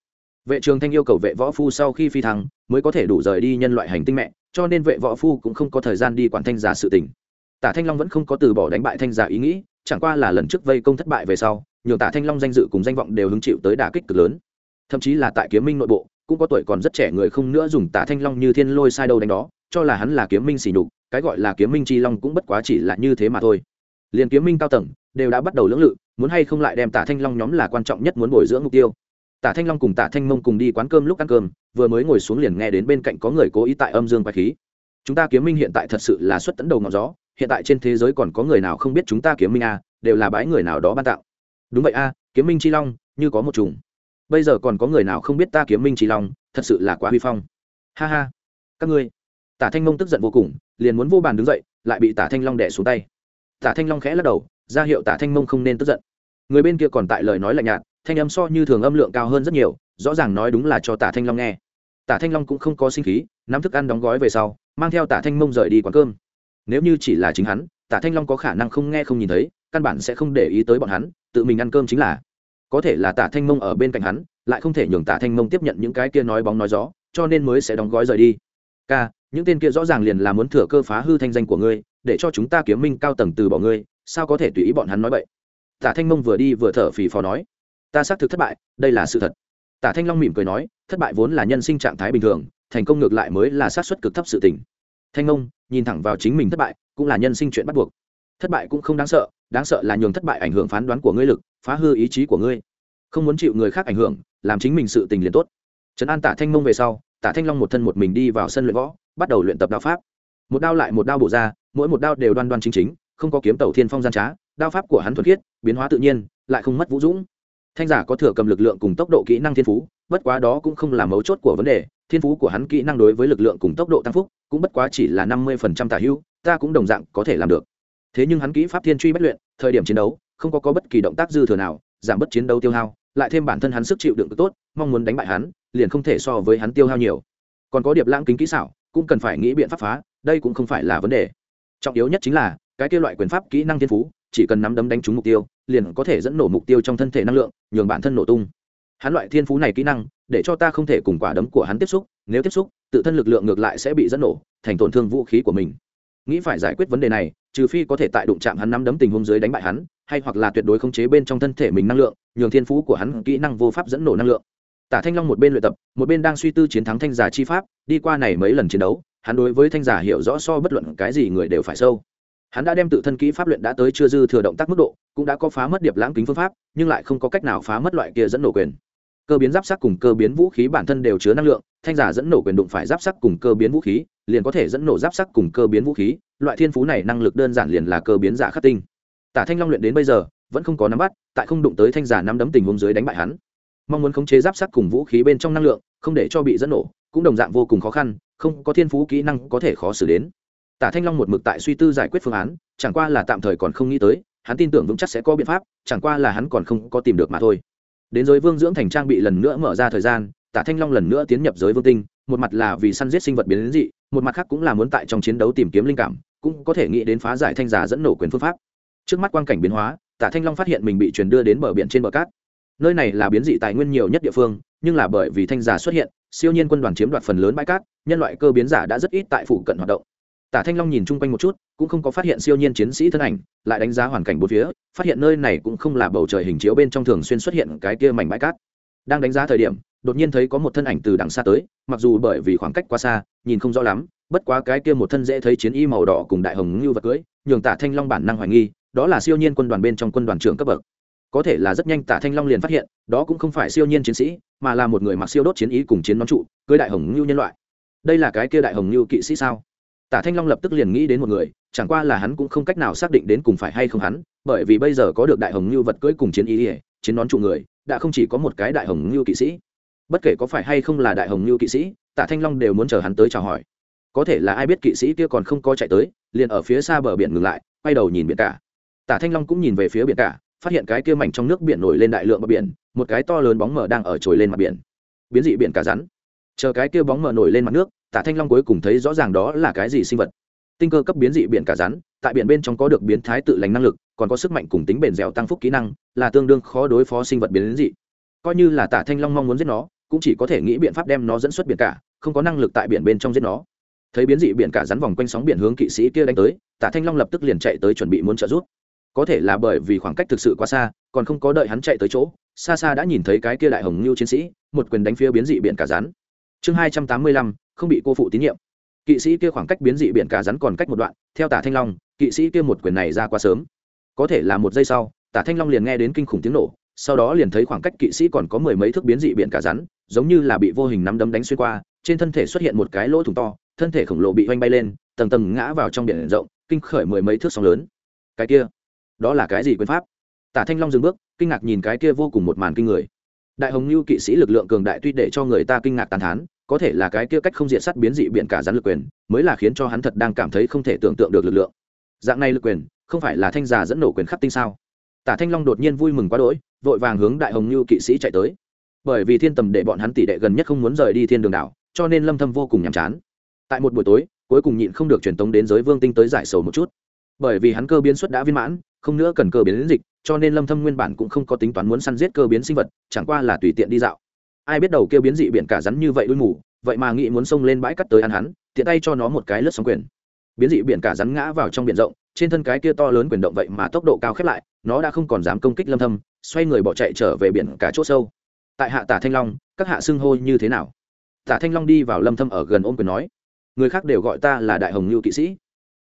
S1: Vệ trường thanh yêu cầu vệ võ phu sau khi phi thăng mới có thể đủ rời đi nhân loại hành tinh mẹ, cho nên vệ võ phu cũng không có thời gian đi quản thanh giả sự tình. Tả thanh long vẫn không có từ bỏ đánh bại thanh giả ý nghĩ, chẳng qua là lần trước vây công thất bại về sau nhiều tả thanh long danh dự cùng danh vọng đều hứng chịu tới đả kích cực lớn. Thậm chí là tại kiếm minh nội bộ, cũng có tuổi còn rất trẻ người không nữa dùng tả thanh long như thiên lôi sai đâu đánh đó, cho là hắn là kiếm minh xỉ nhục, cái gọi là kiếm minh chi long cũng bất quá chỉ là như thế mà thôi. Liền kiếm minh cao tầng, đều đã bắt đầu lưỡng lự muốn hay không lại đem tả thanh long nhóm là quan trọng nhất muốn bồi dưỡng mục tiêu. Tả thanh long cùng tả thanh mông cùng đi quán cơm lúc ăn cơm, vừa mới ngồi xuống liền nghe đến bên cạnh có người cố ý tại âm dương quái khí. Chúng ta kiếm minh hiện tại thật sự là xuất tấn đầu ngọn gió, hiện tại trên thế giới còn có người nào không biết chúng ta kiếm minh a, đều là bãi người nào đó ban tạo đúng vậy a, kiếm minh chi long, như có một trùng bây giờ còn có người nào không biết ta kiếm minh chi long, thật sự là quá huy phong. Ha ha. Các ngươi. Tả thanh mông tức giận vô cùng, liền muốn vô bàn đứng dậy, lại bị tả thanh long đẻ xuống tay. Tả thanh long khẽ lắc đầu ra hiệu tả thanh mông không nên tức giận. Người bên kia còn tại lời nói lạnh nhạt, thanh âm so như thường âm lượng cao hơn rất nhiều, rõ ràng nói đúng là cho tả thanh long nghe. Tả thanh long cũng không có sinh khí, nắm thức ăn đóng gói về sau, mang theo tả thanh mông rời đi quán cơm. Nếu như chỉ là chính hắn, tả thanh long có khả năng không nghe không nhìn thấy, căn bản sẽ không để ý tới bọn hắn, tự mình ăn cơm chính là. Có thể là tả thanh mông ở bên cạnh hắn, lại không thể nhường tả thanh mông tiếp nhận những cái kia nói bóng nói gió, cho nên mới sẽ đóng gói rời đi. K những tên kia rõ ràng liền là muốn thừa cơ phá hư thanh danh của ngươi, để cho chúng ta kiếm minh cao tầng từ bỏ ngươi sao có thể tùy ý bọn hắn nói vậy? Tả thanh mông vừa đi vừa thở phì phò nói, ta xác thực thất bại, đây là sự thật. Tả thanh long mỉm cười nói, thất bại vốn là nhân sinh trạng thái bình thường, thành công ngược lại mới là sát xuất cực thấp sự tình. Thanh mông nhìn thẳng vào chính mình thất bại, cũng là nhân sinh chuyện bắt buộc. Thất bại cũng không đáng sợ đáng sợ là nhường thất bại ảnh hưởng phán đoán của ngươi lực, phá hư ý chí của ngươi. Không muốn chịu người khác ảnh hưởng, làm chính mình sự tình liền tốt. Trấn an tả thanh mông về sau, tả thanh long một thân một mình đi vào sân luyện võ, bắt đầu luyện tập đao pháp. Một đao lại một đao bổ ra, mỗi một đao đều đoan đoan chính chính không có kiếm tàu thiên phong gian trá đao pháp của hắn thuần khiết biến hóa tự nhiên lại không mất vũ dũng. Thanh giả có thừa cầm lực lượng cùng tốc độ kỹ năng thiên phú bất quá đó cũng không là mấu chốt của vấn đề thiên phú của hắn kỹ năng đối với lực lượng cùng tốc độ tăng phúc cũng bất quá chỉ là năm mươi phần trăm tả hưu, ta cũng đồng dạng có thể làm được. Thế nhưng hắn kỹ pháp thiên truy bất luyện thời điểm chiến đấu không có, có bất kỳ động tác dư thừa nào giảm bất chiến đấu tiêu hao lại thêm bản thân hắn sức chịu đựng tốt mong muốn đánh bại hắn liền không thể so với hắn tiêu hao nhiều. Còn có điệp lãng kính kỹ xảo cũng cần phải nghĩ biện pháp phá đây cũng không phải là vấn đề. Trọng yếu nhất chính là cái kia loại quyền pháp kỹ năng thiên phú, chỉ cần nắm đấm đánh trúng mục tiêu, liền có thể dẫn nổ mục tiêu trong thân thể năng lượng, nhường bản thân nổ tung. Hắn loại thiên phú này kỹ năng, để cho ta không thể cùng quả đấm của hắn tiếp xúc, nếu tiếp xúc, tự thân lực lượng ngược lại sẽ bị dẫn nổ, thành tổn thương vũ khí của mình. Nghĩ phải giải quyết vấn đề này, trừ phi có thể tại đụng chạm hắn nắm đấm tình huống dưới đánh bại hắn, hay hoặc là tuyệt đối khống chế bên trong thân thể mình năng lượng, nhường thiên phú của hắn kỹ năng vô pháp dẫn nổ năng lượng. Tả thanh long một bên luyện tập, một bên đang suy tư chiến thắng thanh giả chi pháp, đi qua này mấy lần chiến đấu, hắn đối với thanh giả hiểu rõ so bất luận cái gì người đều phải sâu hắn đã đem tự thân kỹ pháp luyện đã tới chưa dư thừa động tác mức độ, cũng đã có phá mất điệp lãng kính phương pháp, nhưng lại không có cách nào phá mất loại kia dẫn nổ quyền. Cơ biến giáp sắc cùng cơ biến vũ khí bản thân đều chứa năng lượng, thanh giả dẫn nổ quyền đụng phải giáp sắc cùng cơ biến vũ khí, liền có thể dẫn nổ giáp sắc cùng cơ biến vũ khí, loại thiên phú này năng lực đơn giản liền là cơ biến giả khắc tinh. Tả thanh long luyện đến bây giờ, vẫn không có nắm bắt, tại không đụng tới thanh giả nắm đấm tình huống dưới đánh bại hắn. Mong muốn khống chế giáp sắc cùng vũ khí bên trong năng lượng, không để cho bị dẫn nổ, cũng đồng dạng vô cùng khó khăn, không có thiên phú kỹ năng có thể khó xử đến tả thanh long một mực tại suy tư giải quyết phương án, chẳng qua là tạm thời còn không nghĩ tới, hắn tin tưởng vững chắc sẽ có biện pháp, chẳng qua là hắn còn không có tìm được mà thôi. Đến giới vương dưỡng thành trang bị lần nữa mở ra thời gian, tả thanh long lần nữa tiến nhập giới vương tinh, một mặt là vì săn giết sinh vật biến dị, một mặt khác cũng là muốn tại trong chiến đấu tìm kiếm linh cảm, cũng có thể nghĩ đến phá giải thanh giả dẫn nổ quyền phương pháp. Trước mắt quang cảnh biến hóa, tả thanh long phát hiện mình bị truyền đưa đến bờ biển trên bờ cát. Nơi này là biến dị tài nguyên nhiều nhất địa phương, nhưng là bởi vì thanh giả xuất hiện, siêu nhiên quân đoàn chiếm đoạt phần lớn bãi cát, nhân loại cơ biến giả đã rất ít tại phụ cận hoạt động tả thanh long nhìn chung quanh một chút, cũng không có phát hiện siêu nhiên chiến sĩ thân ảnh, lại đánh giá hoàn cảnh bốn phía, phát hiện nơi này cũng không là bầu trời hình chiếu bên trong thường xuyên xuất hiện cái kia mảnh bãi cát. Đang đánh giá thời điểm, đột nhiên thấy có một thân ảnh từ đằng xa tới, mặc dù bởi vì khoảng cách quá xa, nhìn không rõ lắm, bất quá cái kia một thân dễ thấy chiến y màu đỏ cùng đại hồng ngưu vật cưới, nhường tả thanh long bản năng hoài nghi, đó là siêu nhiên quân đoàn bên trong quân đoàn trưởng cấp bậc. Có thể là rất nhanh tả thanh long liền phát hiện, đó cũng không phải siêu nhiên chiến sĩ, mà là một người mặc siêu đốt chiến ý cùng chiến nón trụ, cưới đại hồng ngưu nhân loại. Đây là cái kia đại hồng ngưu kỵ sĩ sao? Tả thanh long lập tức liền nghĩ đến một người, chẳng qua là hắn cũng không cách nào xác định đến cùng phải hay không hắn, bởi vì bây giờ có được đại hồng Lưu vật cưỡi cùng chiến ý ỉa chiến nón trụ người, đã không chỉ có một cái đại hồng Lưu kỵ sĩ. Bất kể có phải hay không là đại hồng Lưu kỵ sĩ Tạ thanh long đều muốn chờ hắn tới chào hỏi. Có thể là ai biết kỵ sĩ kia còn không có chạy tới, liền ở phía xa bờ biển ngừng lại, quay đầu nhìn biển cả. Tạ thanh long cũng nhìn về phía biển cả, phát hiện cái kia mảnh trong nước biển nổi lên đại lượng bờ biển, một cái to lớn bóng mờ đang ở trồi lên mặt biển. Biến dị biển cả rắn. Chờ cái kia bóng mờ nổi lên mặt nước tả thanh long cuối cùng thấy rõ ràng đó là cái gì sinh vật. Tinh cơ cấp biến dị biển cả rắn, tại biển bên trong có được biến thái tự lành năng lực, còn có sức mạnh cùng tính bền dẻo tăng phúc kỹ năng, là tương đương khó đối phó sinh vật biến dị. Coi như là tả thanh long mong muốn giết nó, cũng chỉ có thể nghĩ biện pháp đem nó dẫn xuất biển cả, không có năng lực tại biển bên trong giết nó. Thấy biến dị biển cả rắn vòng quanh sóng biển hướng kỵ sĩ kia đánh tới, tả thanh long lập tức liền chạy tới chuẩn bị muốn trợ giúp. Có thể là bởi vì khoảng cách thực sự quá xa, còn không có đợi hắn chạy tới chỗ, xa xa đã nhìn thấy cái kia đại hồng Lưu chiến sĩ, một quyền đánh phía biến dị biển cả rắn chương hai trăm tám mươi lăm, không bị cô phụ tín nhiệm. Kỵ sĩ kia khoảng cách biến dị biển cả rắn còn cách một đoạn, theo tả thanh long, kỵ sĩ kia một quyền này ra quá sớm. Có thể là một giây sau, tả thanh long liền nghe đến kinh khủng tiếng nổ, sau đó liền thấy khoảng cách kỵ sĩ còn có mười mấy thước biến dị biển cả rắn, giống như là bị vô hình nắm đấm đánh xuyên qua, trên thân thể xuất hiện một cái lỗ thủng to, thân thể khổng lồ bị oanh bay lên, tầng tầng ngã vào trong biển rộng, kinh khởi mười mấy thước sóng lớn. Cái kia, đó là cái gì quyền pháp? Tả thanh long dừng bước, kinh ngạc nhìn cái kia vô cùng một màn kinh người đại hồng lưu kỵ sĩ lực lượng cường đại tuy để cho người ta kinh ngạc tàn thán, có thể là cái kia cách không diện sắt biến dị biện cả rắn lực quyền, mới là khiến cho hắn thật đang cảm thấy không thể tưởng tượng được lực lượng. Dạng này lực quyền, không phải là thanh già dẫn nổ quyền khắc tinh sao? Tả thanh long đột nhiên vui mừng quá đỗi, vội vàng hướng đại hồng lưu kỵ sĩ chạy tới. Bởi vì thiên tầm để bọn hắn tỷ đệ gần nhất không muốn rời đi thiên đường đảo, cho nên lâm thâm vô cùng nhàm chán. Tại một buổi tối, cuối cùng nhịn không được truyền tống đến giới vương tinh tới giải sầu một chút. Bởi vì hắn cơ biến suất đã viên mãn, không nữa cần cơ biến dịch cho nên lâm thâm nguyên bản cũng không có tính toán muốn săn giết cơ biến sinh vật, chẳng qua là tùy tiện đi dạo. Ai biết đầu kia biến dị biển cả rắn như vậy đuôi mù, vậy mà nghĩ muốn xông lên bãi cắt tới ăn hắn, tiện tay cho nó một cái lướt sóng quyền. Biến dị biển cả rắn ngã vào trong biển rộng, trên thân cái kia to lớn quyền động vậy mà tốc độ cao khép lại, nó đã không còn dám công kích lâm thâm, xoay người bỏ chạy trở về biển cả chỗ sâu. Tại hạ tả thanh long, các hạ xưng hô như thế nào? Tả thanh long đi vào lâm thâm ở gần ôm quyền nói. Người khác đều gọi ta là đại hồng lưu kỵ sĩ.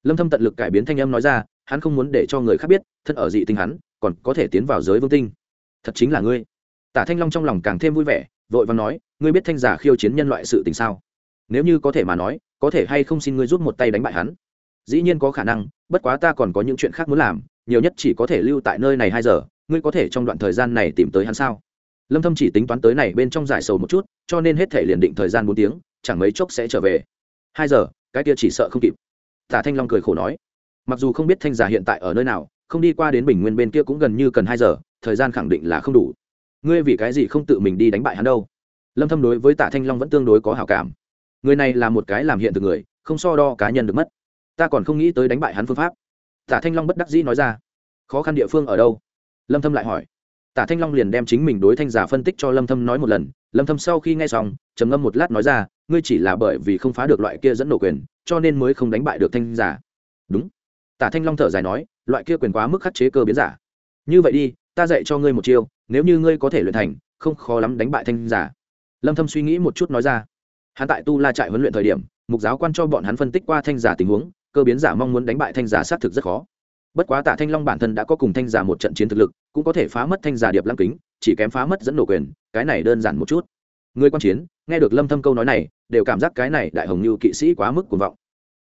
S1: Lâm thâm tận lực cải biến thanh âm nói ra, hắn không muốn để cho người khác biết thân ở dị tinh hắn còn có thể tiến vào giới vương tinh. Thật chính là ngươi. Tả thanh long trong lòng càng thêm vui vẻ, vội và nói, ngươi biết thanh giả khiêu chiến nhân loại sự tình sao? Nếu như có thể mà nói, có thể hay không xin ngươi rút một tay đánh bại hắn? Dĩ nhiên có khả năng, bất quá ta còn có những chuyện khác muốn làm, nhiều nhất chỉ có thể lưu tại nơi này hai giờ, ngươi có thể trong đoạn thời gian này tìm tới hắn sao? Lâm thâm chỉ tính toán tới này bên trong giải sầu một chút, cho nên hết thể liền định thời gian bốn tiếng, chẳng mấy chốc sẽ trở về. Hai giờ, cái kia chỉ sợ không kịp. Tả thanh long cười khổ nói, mặc dù không biết thanh giả hiện tại ở nơi nào không đi qua đến bình nguyên bên kia cũng gần như cần hai giờ, thời gian khẳng định là không đủ. Ngươi vì cái gì không tự mình đi đánh bại hắn đâu? Lâm thâm đối với Tạ thanh long vẫn tương đối có hảo cảm. Người này là một cái làm hiện thực người, không so đo cá nhân được mất. Ta còn không nghĩ tới đánh bại hắn phương pháp. Tạ thanh long bất đắc dĩ nói ra. Khó khăn địa phương ở đâu? Lâm thâm lại hỏi. Tạ thanh long liền đem chính mình đối thanh giả phân tích cho lâm thâm nói một lần. Lâm thâm sau khi nghe xong, trầm ngâm một lát nói ra, ngươi chỉ là bởi vì không phá được loại kia dẫn nổ quyền, cho nên mới không đánh bại được thanh giả. Đúng. Tạ thanh long thở dài nói loại kia quyền quá mức khắc chế cơ biến giả. Như vậy đi, ta dạy cho ngươi một chiêu, nếu như ngươi có thể luyện thành, không khó lắm đánh bại thanh giả. Lâm thâm suy nghĩ một chút nói ra. Hắn tại tu la trại huấn luyện thời điểm, mục giáo quan cho bọn hắn phân tích qua thanh giả tình huống, cơ biến giả mong muốn đánh bại thanh giả xác thực rất khó. Bất quá tạ thanh long bản thân đã có cùng thanh giả một trận chiến thực lực, cũng có thể phá mất thanh giả điệp lăng kính, chỉ kém phá mất dẫn nổ quyền, cái này đơn giản một chút. Người quan chiến, nghe được lâm thâm câu nói này, đều cảm giác cái này đại hồng như kỵ sĩ quá mức cuồng vọng.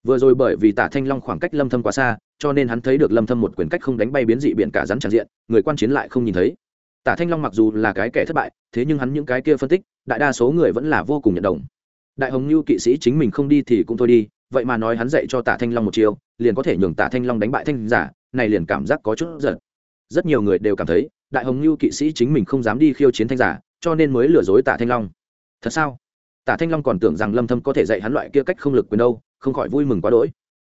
S1: Vừa rồi bởi vì tạ thanh long khoảng cách lâm thâm quá xa cho nên hắn thấy được lâm thâm một quyền cách không đánh bay biến dị biển cả rắn tràn diện, người quan chiến lại không nhìn thấy. Tạ thanh long mặc dù là cái kẻ thất bại, thế nhưng hắn những cái kia phân tích, đại đa số người vẫn là vô cùng nhận đồng. Đại hồng Lưu kỵ sĩ chính mình không đi thì cũng thôi đi, vậy mà nói hắn dạy cho tạ thanh long một chiều liền có thể nhường tạ thanh long đánh bại thanh giả, này liền cảm giác có chút giận. Rất nhiều người đều cảm thấy, đại hồng Lưu kỵ sĩ chính mình không dám đi khiêu chiến thanh giả, cho nên mới lừa dối tạ thanh long. Thật sao? Tạ thanh long còn tưởng rằng lâm thâm có thể dạy hắn loại kia cách không lực quyền đâu, không khỏi vui mừng quá đỗi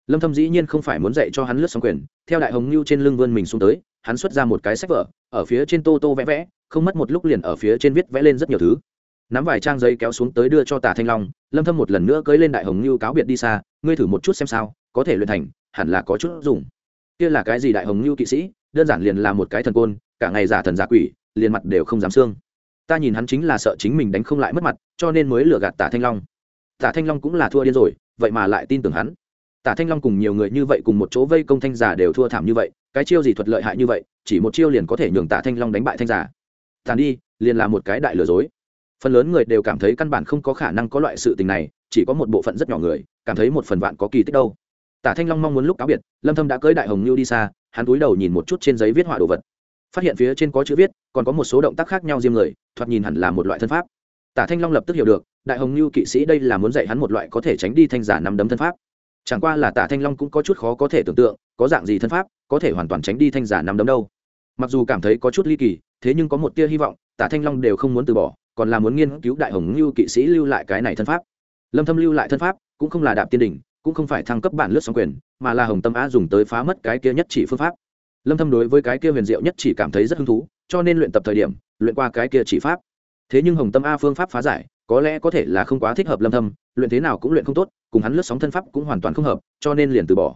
S1: lâm thâm dĩ nhiên không phải muốn dạy cho hắn lướt sóng quyền, theo đại hồng lưu trên lưng vươn mình xuống tới, hắn xuất ra một cái sách vở, ở phía trên tô tô vẽ vẽ, không mất một lúc liền ở phía trên viết vẽ lên rất nhiều thứ. Nắm vài trang giấy kéo xuống tới đưa cho tả thanh long, lâm thâm một lần nữa cưỡi lên đại hồng lưu cáo biệt đi xa, ngươi thử một chút xem sao, có thể luyện thành, hẳn là có chút dùng. Kia là cái gì đại hồng lưu kỵ sĩ? Đơn giản liền là một cái thần côn, cả ngày giả thần giả quỷ, liền mặt đều không dám xương. Ta nhìn hắn chính là sợ chính mình đánh không lại mất mặt, cho nên mới lừa gạt tả thanh long. Tả thanh long cũng là thua điên rồi, vậy mà lại tin tưởng hắn tả thanh long cùng nhiều người như vậy cùng một chỗ vây công thanh giả đều thua thảm như vậy, cái chiêu gì thuật lợi hại như vậy, chỉ một chiêu liền có thể nhường tạ thanh long đánh bại thanh giả. Tàn đi, liền là một cái đại lừa dối. Phần lớn người đều cảm thấy căn bản không có khả năng có loại sự tình này, chỉ có một bộ phận rất nhỏ người, cảm thấy một phần vạn có kỳ tích đâu. Tả thanh long mong muốn lúc cáo biệt, lâm thâm đã cưới đại hồng lưu đi xa, hắn cúi đầu nhìn một chút trên giấy viết họa đồ vật. Phát hiện phía trên có chữ viết, còn có một số động tác khác nhau riêng người, thoạt nhìn hẳn là một loại thân pháp. Tả thanh long lập tức hiểu được, đại hồng lưu kỵ sĩ đây là muốn dạy hắn một loại có thể tránh đi thanh giả nắm đấm thân pháp chẳng qua là tả thanh long cũng có chút khó có thể tưởng tượng, có dạng gì thân pháp, có thể hoàn toàn tránh đi thanh giả nằm đấm đâu. Mặc dù cảm thấy có chút ly kỳ, thế nhưng có một tia hy vọng, tả thanh long đều không muốn từ bỏ, còn là muốn nghiên cứu đại hồng lưu kỵ sĩ lưu lại cái này thân pháp. Lâm thâm lưu lại thân pháp, cũng không là đạp tiên đỉnh, cũng không phải thăng cấp bản lướt sóng quyền, mà là hồng tâm á dùng tới phá mất cái kia nhất chỉ phương pháp. Lâm thâm đối với cái kia huyền diệu nhất chỉ cảm thấy rất hứng thú, cho nên luyện tập thời điểm, luyện qua cái kia chỉ pháp. Thế nhưng hồng tâm a phương pháp phá giải có lẽ có thể là không quá thích hợp lâm thâm, luyện thế nào cũng luyện không tốt, cùng hắn lướt sóng thân pháp cũng hoàn toàn không hợp, cho nên liền từ bỏ.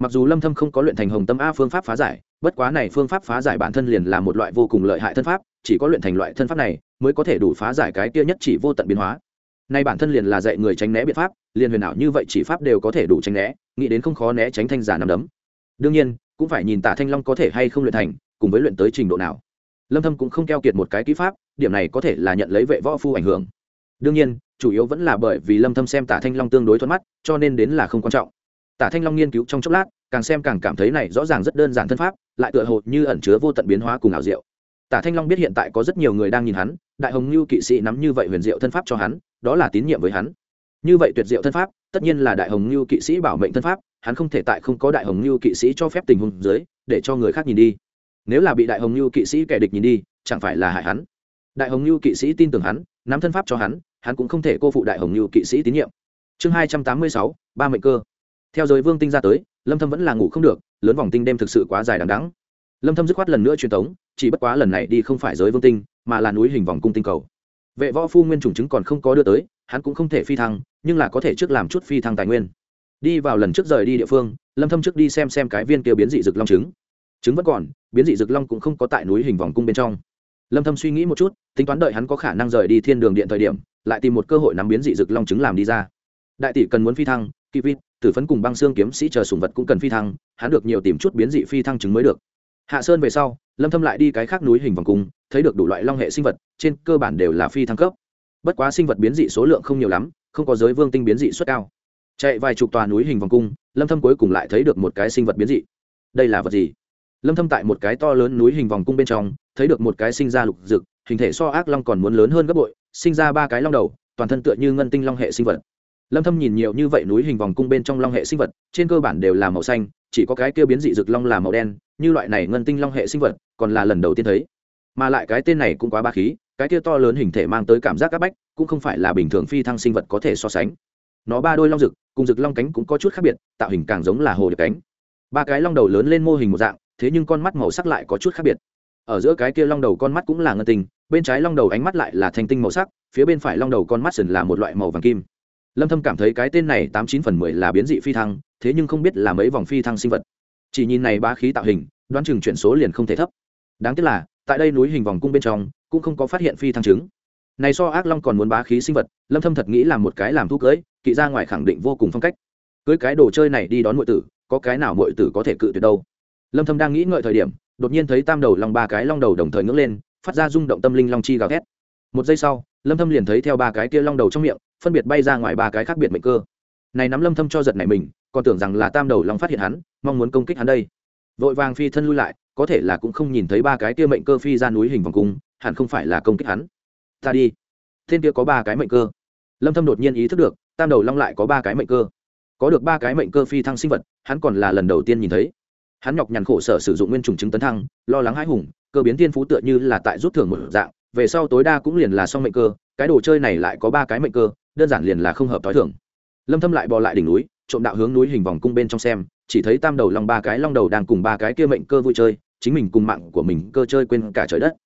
S1: Mặc dù lâm thâm không có luyện thành hồng tâm a phương pháp phá giải, bất quá này phương pháp phá giải bản thân liền là một loại vô cùng lợi hại thân pháp, chỉ có luyện thành loại thân pháp này, mới có thể đủ phá giải cái kia nhất chỉ vô tận biến hóa. Nay bản thân liền là dạy người tránh né biện pháp, liền huyền ảo như vậy chỉ pháp đều có thể đủ tránh né, nghĩ đến không khó né tránh thanh giả nằm đấm. Đương nhiên, cũng phải nhìn tả thanh long có thể hay không luyện thành, cùng với luyện tới trình độ nào. Lâm thâm cũng không keo kiệt một cái kỹ pháp, điểm này có thể là nhận lấy vệ võ phu ảnh hưởng đương nhiên, chủ yếu vẫn là bởi vì lâm thâm xem tả thanh long tương đối thuận mắt, cho nên đến là không quan trọng. Tả thanh long nghiên cứu trong chốc lát, càng xem càng cảm thấy này rõ ràng rất đơn giản thân pháp, lại tựa hồ như ẩn chứa vô tận biến hóa cùng ảo diệu. Tả thanh long biết hiện tại có rất nhiều người đang nhìn hắn, đại hồng lưu kỵ sĩ nắm như vậy huyền diệu thân pháp cho hắn, đó là tín nhiệm với hắn. Như vậy tuyệt diệu thân pháp, tất nhiên là đại hồng lưu kỵ sĩ bảo mệnh thân pháp, hắn không thể tại không có đại hồng lưu kỵ sĩ cho phép tình huống dưới, để cho người khác nhìn đi. Nếu là bị đại hồng lưu kỵ sĩ kẻ địch nhìn đi, chẳng phải là hại hắn. Đại hồng lưu kỵ sĩ tin tưởng hắn, nắm thân pháp cho hắn hắn cũng không thể cô phụ đại hồng như kỵ sĩ tín nhiệm. Chương hai trăm tám mươi sáu, ba mệnh cơ. Theo giới vương tinh ra tới, lâm thâm vẫn là ngủ không được, lớn vòng tinh đêm thực sự quá dài đằng đẵng. Lâm thâm dứt khoát lần nữa truyền tống, chỉ bất quá lần này đi không phải giới vương tinh, mà là núi hình vòng cung tinh cầu. Vệ võ phu nguyên trùng chứng còn không có đưa tới, hắn cũng không thể phi thăng, nhưng là có thể trước làm chút phi thăng tài nguyên. Đi vào lần trước rời đi địa phương, lâm thâm trước đi xem xem cái viên kia biến dị rực long trứng. Trứng vẫn còn, biến dị rực long cũng không có tại núi hình vòng cung bên trong lâm thâm suy nghĩ một chút, tính toán đợi hắn có khả năng rời đi thiên đường điện thời điểm, lại tìm một cơ hội nắm biến dị Dực long trứng làm đi ra. Đại tỷ cần muốn phi thăng, kỳ vịt, tử phấn cùng băng xương kiếm sĩ chờ sùng vật cũng cần phi thăng, hắn được nhiều tìm chút biến dị phi thăng trứng mới được. Hạ sơn về sau, lâm thâm lại đi cái khác núi hình vòng cung, thấy được đủ loại long hệ sinh vật, trên cơ bản đều là phi thăng cấp. Bất quá sinh vật biến dị số lượng không nhiều lắm, không có giới vương tinh biến dị suất cao. Chạy vài chục tòa núi hình vòng cung, lâm thâm cuối cùng lại thấy được một cái sinh vật biến dị. Đây là vật gì? Lâm thâm tại một cái to lớn núi hình vòng cung bên trong thấy được một cái sinh ra lục dực, hình thể so ác long còn muốn lớn hơn gấp bội, sinh ra ba cái long đầu, toàn thân tựa như ngân tinh long hệ sinh vật. Lâm thâm nhìn nhiều như vậy núi hình vòng cung bên trong long hệ sinh vật, trên cơ bản đều là màu xanh, chỉ có cái kia biến dị rực long là màu đen, như loại này ngân tinh long hệ sinh vật, còn là lần đầu tiên thấy. Mà lại cái tên này cũng quá ba khí, cái kia to lớn hình thể mang tới cảm giác các bách, cũng không phải là bình thường phi thăng sinh vật có thể so sánh. Nó ba đôi long rực cùng rực long cánh cũng có chút khác biệt, tạo hình càng giống là hồ điệp cánh. Ba cái long đầu lớn lên mô hình một dạng, thế nhưng con mắt màu sắc lại có chút khác biệt ở giữa cái kia long đầu con mắt cũng là ngân tinh, bên trái long đầu ánh mắt lại là thanh tinh màu sắc, phía bên phải long đầu con mắt sần là một loại màu vàng kim. Lâm thâm cảm thấy cái tên này tám chín phần mười là biến dị phi thăng, thế nhưng không biết là mấy vòng phi thăng sinh vật. Chỉ nhìn này ba khí tạo hình, đoán chừng chuyển số liền không thể thấp. Đáng tiếc là, tại đây núi hình vòng cung bên trong, cũng không có phát hiện phi thăng chứng. Này so ác long còn muốn bá khí sinh vật, lâm thâm thật nghĩ là một cái làm thu cưới, kỵ ra ngoài khẳng định vô cùng phong cách. Cưới cái đồ chơi này đi đón muội tử, có cái nào muội tử có thể cự tuyệt đâu? Lâm thâm đang nghĩ ngợi thời điểm đột nhiên thấy tam đầu long ba cái long đầu đồng thời ngước lên, phát ra rung động tâm linh long chi gào thét. Một giây sau, lâm thâm liền thấy theo ba cái kia long đầu trong miệng, phân biệt bay ra ngoài ba cái khác biệt mệnh cơ. Này nắm lâm thâm cho giật này mình, còn tưởng rằng là tam đầu long phát hiện hắn, mong muốn công kích hắn đây. Vội vàng phi thân lui lại, có thể là cũng không nhìn thấy ba cái kia mệnh cơ phi ra núi hình vòng cung, hẳn không phải là công kích hắn. Ta đi. Thiên kia có ba cái mệnh cơ. Lâm thâm đột nhiên ý thức được, tam đầu long lại có ba cái mệnh cơ. Có được ba cái mệnh cơ phi thăng sinh vật, hắn còn là lần đầu tiên nhìn thấy hắn nhọc nhằn khổ sở sử dụng nguyên trùng chứng tấn thăng, lo lắng hãi hùng, cơ biến thiên phú tựa như là tại rút thưởng một dạng, về sau tối đa cũng liền là xong mệnh cơ, cái đồ chơi này lại có ba cái mệnh cơ, đơn giản liền là không hợp tối thưởng lâm thâm lại bò lại đỉnh núi, trộm đạo hướng núi hình vòng cung bên trong xem, chỉ thấy tam đầu long ba cái long đầu đang cùng ba cái kia mệnh cơ vui chơi, chính mình cùng mạng của mình cơ chơi quên cả trời đất.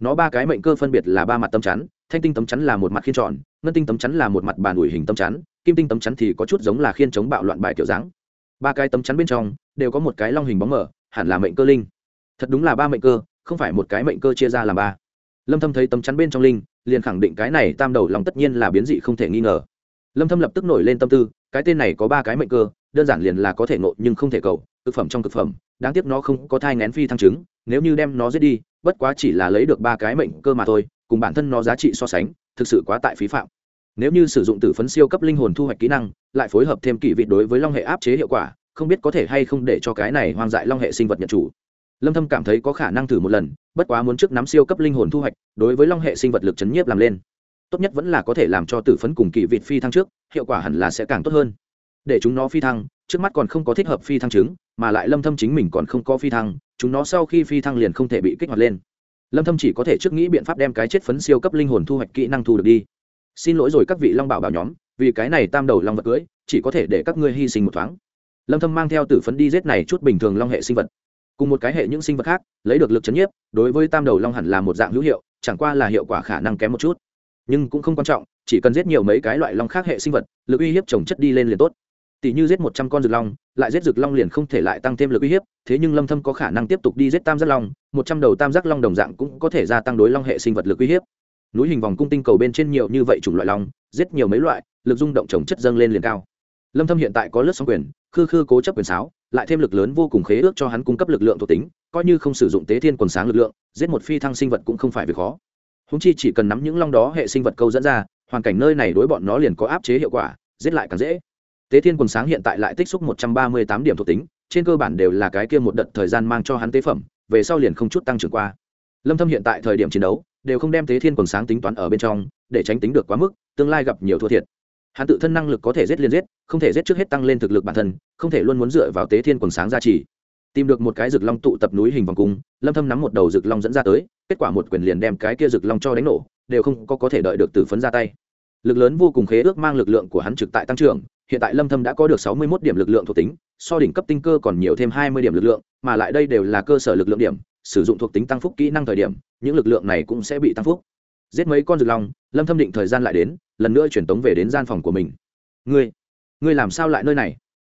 S1: Nó ba cái mệnh cơ phân biệt là ba mặt tấm chắn, thanh tinh tấm chắn là một mặt khiên tròn, ngân tinh tấm chắn là một mặt bàn ủi hình tấm chắn, kim tinh tấm chắn thì có chút giống là khiên chống bạo loạn bài kiểu dáng ba cái tấm chắn bên trong đều có một cái long hình bóng mở, hẳn là mệnh cơ linh. Thật đúng là ba mệnh cơ, không phải một cái mệnh cơ chia ra làm ba. Lâm thâm thấy tấm chắn bên trong linh, liền khẳng định cái này tam đầu lòng tất nhiên là biến dị không thể nghi ngờ. Lâm thâm lập tức nổi lên tâm tư, cái tên này có ba cái mệnh cơ, đơn giản liền là có thể nộ nhưng không thể cầu thực phẩm trong thực phẩm, đáng tiếc nó không có thai ngén phi thăng trứng nếu như đem nó giết đi, bất quá chỉ là lấy được ba cái mệnh cơ mà thôi, cùng bản thân nó giá trị so sánh, thực sự quá tại phí phạm nếu như sử dụng tử phấn siêu cấp linh hồn thu hoạch kỹ năng, lại phối hợp thêm kỷ vị đối với long hệ áp chế hiệu quả, không biết có thể hay không để cho cái này hoang dại long hệ sinh vật nhận chủ. Lâm thâm cảm thấy có khả năng thử một lần, bất quá muốn trước nắm siêu cấp linh hồn thu hoạch, đối với long hệ sinh vật lực chấn nhiếp làm lên. Tốt nhất vẫn là có thể làm cho tử phấn cùng kỷ vịt phi thăng trước, hiệu quả hẳn là sẽ càng tốt hơn. Để chúng nó phi thăng, trước mắt còn không có thích hợp phi thăng chứng, mà lại lâm thâm chính mình còn không có phi thăng, chúng nó sau khi phi thăng liền không thể bị kích hoạt lên. Lâm thâm chỉ có thể trước nghĩ biện pháp đem cái chết phấn siêu cấp linh hồn thu hoạch kỹ năng thu được đi xin lỗi rồi các vị long bảo bảo nhóm, vì cái này tam đầu long vật cưới, chỉ có thể để các ngươi hy sinh một thoáng. Lâm thâm mang theo tử phấn đi giết này chút bình thường long hệ sinh vật. Cùng một cái hệ những sinh vật khác, lấy được lực chấn nhiếp, đối với tam đầu long hẳn là một dạng hữu hiệu, chẳng qua là hiệu quả khả năng kém một chút. Nhưng cũng không quan trọng, chỉ cần giết nhiều mấy cái loại long khác hệ sinh vật, lực uy hiếp trồng chất đi lên liền tốt. Tỷ như giết một trăm con rực long, lại giết rực long liền không thể lại tăng thêm lực uy hiếp, thế nhưng lâm thâm có khả năng tiếp tục đi giết tam giác long, một trăm đầu tam giác long đồng dạng cũng có thể gia tăng đối long hệ sinh vật lực uy hiếp núi hình vòng cung tinh cầu bên trên nhiều như vậy chủng loại long, giết nhiều mấy loại, lực rung động trồng chất dâng lên liền cao. Lâm thâm hiện tại có lướt sóng quyền, khư khư cố chấp quyền sáo, lại thêm lực lớn vô cùng khế ước cho hắn cung cấp lực lượng thuộc tính, coi như không sử dụng tế thiên quần sáng lực lượng, giết một phi thăng sinh vật cũng không phải việc khó. Húng chi chỉ cần nắm những long đó hệ sinh vật câu dẫn ra, hoàn cảnh nơi này đối bọn nó liền có áp chế hiệu quả, giết lại càng dễ. Tế thiên quần sáng hiện tại lại tích xúc một trăm ba mươi tám điểm thuộc tính, trên cơ bản đều là cái kia một đợt thời gian mang cho hắn tế phẩm, về sau liền không chút tăng trưởng qua. Lâm thâm hiện tại thời điểm chiến đấu đều không đem tế thiên quần sáng tính toán ở bên trong, để tránh tính được quá mức, tương lai gặp nhiều thua thiệt. Hắn tự thân năng lực có thể giết liên giết, không thể giết trước hết tăng lên thực lực bản thân, không thể luôn muốn dựa vào tế thiên quần sáng gia trì. Tìm được một cái rực long tụ tập núi hình vòng cung, lâm thâm nắm một đầu rực long dẫn ra tới, kết quả một quyền liền đem cái kia rực long cho đánh nổ, đều không có có thể đợi được tử phấn ra tay. Lực lớn vô cùng khế ước mang lực lượng của hắn trực tại tăng trưởng, hiện tại lâm thâm đã có được 61 điểm lực lượng thuộc tính, so đỉnh cấp tinh cơ còn nhiều thêm 20 điểm lực lượng, mà lại đây đều là cơ sở lực lượng điểm sử dụng thuộc tính tăng phúc kỹ năng thời điểm, những lực lượng này cũng sẽ bị tăng phúc. Giết mấy con rực long, lâm thâm định thời gian lại đến, lần nữa chuyển tống về đến gian phòng của mình. Ngươi ngươi làm sao lại nơi này?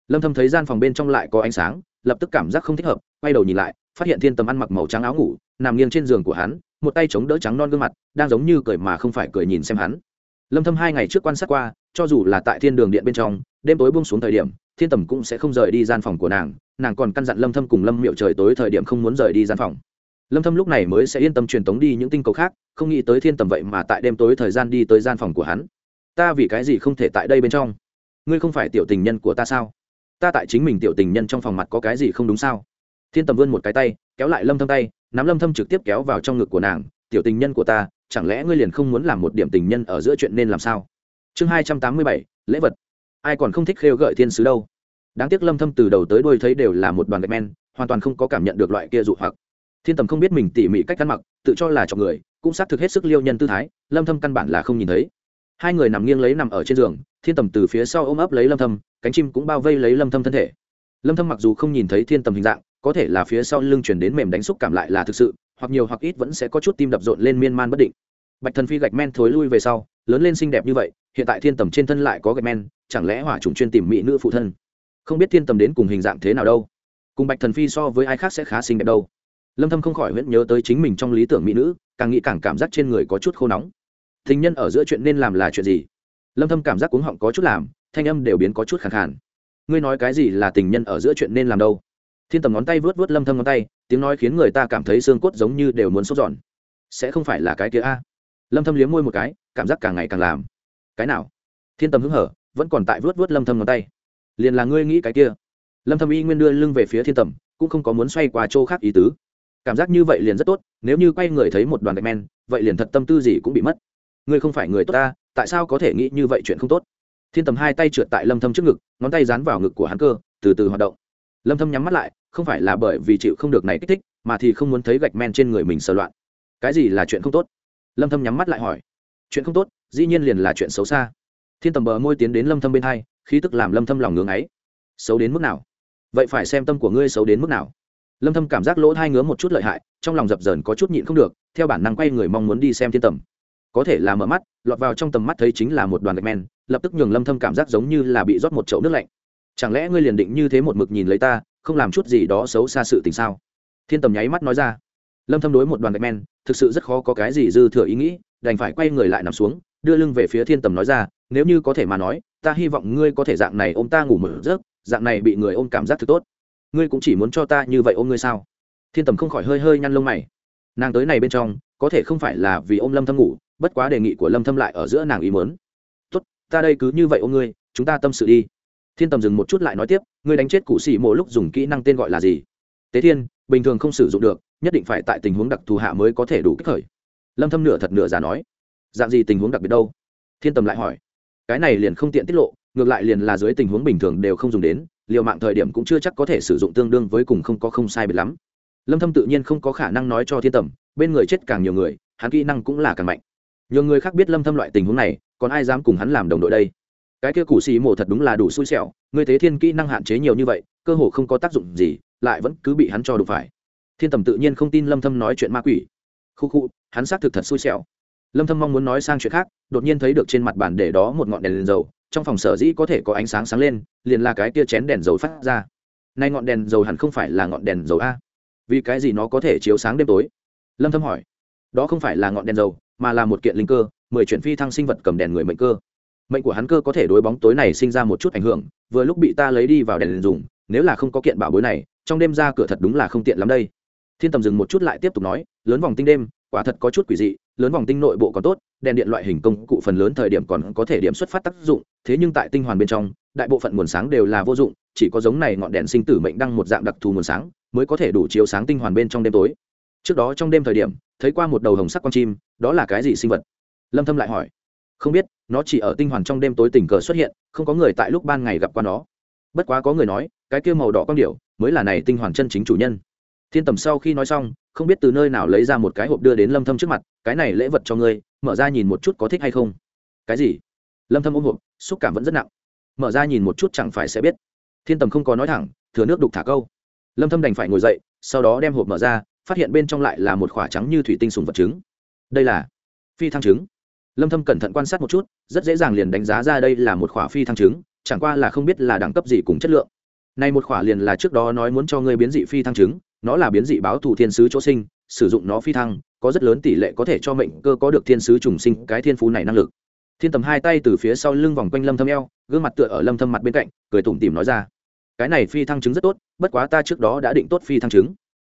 S1: Lâm thâm thấy gian phòng bên trong lại có ánh sáng, lập tức cảm giác không thích hợp, quay đầu nhìn lại, phát hiện thiên tầm ăn mặc màu trắng áo ngủ, nằm nghiêng trên giường của hắn, một tay chống đỡ trắng non gương mặt, đang giống như cười mà không phải cười nhìn xem hắn. Lâm thâm hai ngày trước quan sát qua, cho dù là tại thiên đường điện bên trong, đêm tối buông xuống thời điểm thiên tầm cũng sẽ không rời đi gian phòng của nàng nàng còn căn dặn lâm thâm cùng lâm miệu trời tối thời điểm không muốn rời đi gian phòng. Lâm thâm lúc này mới sẽ yên tâm truyền tống đi những tinh cầu khác không nghĩ tới thiên tầm vậy mà tại đêm tối thời gian đi tới gian phòng của hắn. Ta vì cái gì không thể tại đây bên trong? Ngươi không phải tiểu tình nhân của ta sao? Ta tại chính mình tiểu tình nhân trong phòng mặt có cái gì không đúng sao? Thiên tầm vươn một cái tay kéo lại lâm thâm tay nắm lâm thâm trực tiếp kéo vào trong ngực của nàng. Tiểu tình nhân của ta chẳng lẽ ngươi liền không muốn làm một điểm tình nhân ở giữa chuyện nên làm sao? Chương 287, lễ vật ai còn không thích khêu gợi thiên sứ đâu. Đáng tiếc lâm thâm từ đầu tới đuôi thấy đều là một đoàn gạch men, hoàn toàn không có cảm nhận được loại kia dụ hoặc. Thiên tầm không biết mình tỉ mỉ cách ăn mặc, tự cho là cho người, cũng xác thực hết sức liêu nhân tư thái, lâm thâm căn bản là không nhìn thấy. Hai người nằm nghiêng lấy nằm ở trên giường, thiên tầm từ phía sau ôm ấp lấy lâm thâm, cánh chim cũng bao vây lấy lâm thâm thân thể. Lâm thâm mặc dù không nhìn thấy thiên tầm hình dạng, có thể là phía sau lưng chuyển đến mềm đánh xúc cảm lại là thực sự, hoặc nhiều hoặc ít vẫn sẽ có chút tim đập rộn lên miên man bất định bạch thần phi gạch men thối lui về sau, lớn lên xinh đẹp như vậy, hiện tại thiên tầm trên thân lại có gạch men, chẳng lẽ hỏa trùng chuyên tìm mỹ nữ phụ thân? Không biết thiên tầm đến cùng hình dạng thế nào đâu. Cùng bạch thần phi so với ai khác sẽ khá xinh đẹp đâu. Lâm thâm không khỏi huyễn nhớ tới chính mình trong lý tưởng mỹ nữ, càng nghĩ càng cảm giác trên người có chút khô nóng. Tình nhân ở giữa chuyện nên làm là chuyện gì? Lâm thâm cảm giác cuống họng có chút làm, thanh âm đều biến có chút khàn khàn. Ngươi nói cái gì là tình nhân ở giữa chuyện nên làm đâu? Thiên tầm ngón tay vớt vớt lâm thâm ngón tay, tiếng nói khiến người ta cảm thấy xương cốt giống như đều muốn sốt giòn. Sẽ không phải là cái kia a? Lâm thâm liếm môi một cái, cảm giác càng ngày càng làm. Cái nào? Thiên tầm hứng hở, vẫn còn tại vớt vớt lâm thâm ngón tay. Liền là ngươi nghĩ cái kia. Lâm thâm y nguyên đưa lưng về phía thiên tầm cũng không có muốn xoay qua chỗ khác ý tứ. Cảm giác như vậy liền rất tốt, nếu như quay người thấy một đoàn gạch men, vậy liền thật tâm tư gì cũng bị mất. Ngươi không phải người tốt ta, tại sao có thể nghĩ như vậy chuyện không tốt? Thiên tầm hai tay trượt tại lâm thâm trước ngực, ngón tay dán vào ngực của hắn cơ, từ từ hoạt động. Lâm thâm nhắm mắt lại, không phải là bởi vì chịu không được này kích thích, mà thì không muốn thấy gạch men trên người mình sờ loạn. Cái gì là chuyện không tốt? Lâm thâm nhắm mắt lại hỏi. Chuyện không tốt, dĩ nhiên liền là chuyện xấu xa. Thiên tầm bờ môi tiến đến lâm thâm bên hai, khí tức làm lâm thâm lòng ngưỡng ấy. Xấu đến mức nào? Vậy phải xem tâm của ngươi xấu đến mức nào. Lâm thâm cảm giác lỗ hai ngứa một chút lợi hại, trong lòng dập dờn có chút nhịn không được, theo bản năng quay người mong muốn đi xem thiên tầm. Có thể là mở mắt, lọt vào trong tầm mắt thấy chính là một đoàn gạch men, lập tức nhường lâm thâm cảm giác giống như là bị rót một chậu nước lạnh. Chẳng lẽ ngươi liền định như thế một mực nhìn lấy ta, không làm chút gì đó xấu xa sự tình sao? Thiên tầm nháy mắt nói ra lâm thâm đối một đoàn gạch men, thực sự rất khó có cái gì dư thừa ý nghĩ, đành phải quay người lại nằm xuống, đưa lưng về phía thiên tầm nói ra, nếu như có thể mà nói, ta hy vọng ngươi có thể dạng này ôm ta ngủ mở giấc, dạng này bị người ôm cảm giác thực tốt. Ngươi cũng chỉ muốn cho ta như vậy ôm ngươi sao? Thiên tầm không khỏi hơi hơi nhăn lông mày. Nàng tới này bên trong, có thể không phải là vì ôm lâm thâm ngủ, bất quá đề nghị của lâm thâm lại ở giữa nàng ý muốn. Tốt, ta đây cứ như vậy ôm ngươi, chúng ta tâm sự đi. Thiên tầm dừng một chút lại nói tiếp, ngươi đánh chết cụ sĩ mỗi lúc dùng kỹ năng tên gọi là gì? Tế thiên, bình thường không sử dụng được nhất định phải tại tình huống đặc thù hạ mới có thể đủ kích khởi. Lâm thâm nửa thật nửa giả nói, dạng gì tình huống đặc biệt đâu? Thiên tầm lại hỏi, cái này liền không tiện tiết lộ, ngược lại liền là dưới tình huống bình thường đều không dùng đến, liều mạng thời điểm cũng chưa chắc có thể sử dụng tương đương với cùng không có không sai biệt lắm. Lâm thâm tự nhiên không có khả năng nói cho thiên tầm, bên người chết càng nhiều người, hắn kỹ năng cũng là càng mạnh. Nhiều người khác biết lâm thâm loại tình huống này, còn ai dám cùng hắn làm đồng đội đây? Cái kia củ xì mổ thật đúng là đủ xui xẻo người thế thiên kỹ năng hạn chế nhiều như vậy, cơ hồ không có tác dụng gì, lại vẫn cứ bị hắn cho đụng phải thiên tầm tự nhiên không tin lâm thâm nói chuyện ma quỷ. Khu khu hắn xác thực thật xui xẻo. Lâm thâm mong muốn nói sang chuyện khác đột nhiên thấy được trên mặt bàn để đó một ngọn đèn, đèn dầu trong phòng sở dĩ có thể có ánh sáng sáng lên liền là cái kia chén đèn dầu phát ra. Nay ngọn đèn dầu hẳn không phải là ngọn đèn dầu a. Vì cái gì nó có thể chiếu sáng đêm tối? Lâm thâm hỏi. Đó không phải là ngọn đèn dầu mà là một kiện linh cơ mười chuyển phi thăng sinh vật cầm đèn người mệnh cơ. Mệnh của hắn cơ có thể đối bóng tối này sinh ra một chút ảnh hưởng vừa lúc bị ta lấy đi vào đèn dùng nếu là không có kiện bảo bối này trong đêm ra cửa thật đúng là không tiện lắm đây thiên tầm dừng một chút lại tiếp tục nói, lớn vòng tinh đêm, quả thật có chút quỷ dị, lớn vòng tinh nội bộ còn tốt, đèn điện loại hình công cụ phần lớn thời điểm còn có thể điểm xuất phát tác dụng, thế nhưng tại tinh hoàn bên trong, đại bộ phận nguồn sáng đều là vô dụng, chỉ có giống này ngọn đèn sinh tử mệnh đăng một dạng đặc thù nguồn sáng, mới có thể đủ chiếu sáng tinh hoàn bên trong đêm tối. Trước đó trong đêm thời điểm, thấy qua một đầu hồng sắc con chim, đó là cái gì sinh vật? Lâm thâm lại hỏi. Không biết, nó chỉ ở tinh hoàn trong đêm tối tình cờ xuất hiện, không có người tại lúc ban ngày gặp qua nó. Bất quá có người nói, cái kia màu đỏ con điểu mới là này tinh hoàn chân chính chủ nhân thiên tầm sau khi nói xong, không biết từ nơi nào lấy ra một cái hộp đưa đến lâm thâm trước mặt, cái này lễ vật cho ngươi, mở ra nhìn một chút có thích hay không. Cái gì? Lâm thâm ôm hộp, xúc cảm vẫn rất nặng. Mở ra nhìn một chút chẳng phải sẽ biết. Thiên tầm không có nói thẳng, thừa nước đục thả câu. Lâm thâm đành phải ngồi dậy, sau đó đem hộp mở ra, phát hiện bên trong lại là một quả trắng như thủy tinh sùng vật trứng. Đây là phi thăng trứng. Lâm thâm cẩn thận quan sát một chút, rất dễ dàng liền đánh giá ra đây là một quả phi thăng trứng, chẳng qua là không biết là đẳng cấp gì cùng chất lượng. Này một quả liền là trước đó nói muốn cho ngươi biến dị phi thăng trứng nó là biến dị báo thủ thiên sứ chỗ sinh, sử dụng nó phi thăng, có rất lớn tỷ lệ có thể cho mệnh cơ có được thiên sứ trùng sinh cái thiên phú này năng lực. Thiên tầm hai tay từ phía sau lưng vòng quanh lâm thâm eo, gương mặt tựa ở lâm thâm mặt bên cạnh, cười tủm tỉm nói ra. Cái này phi thăng chứng rất tốt, bất quá ta trước đó đã định tốt phi thăng chứng.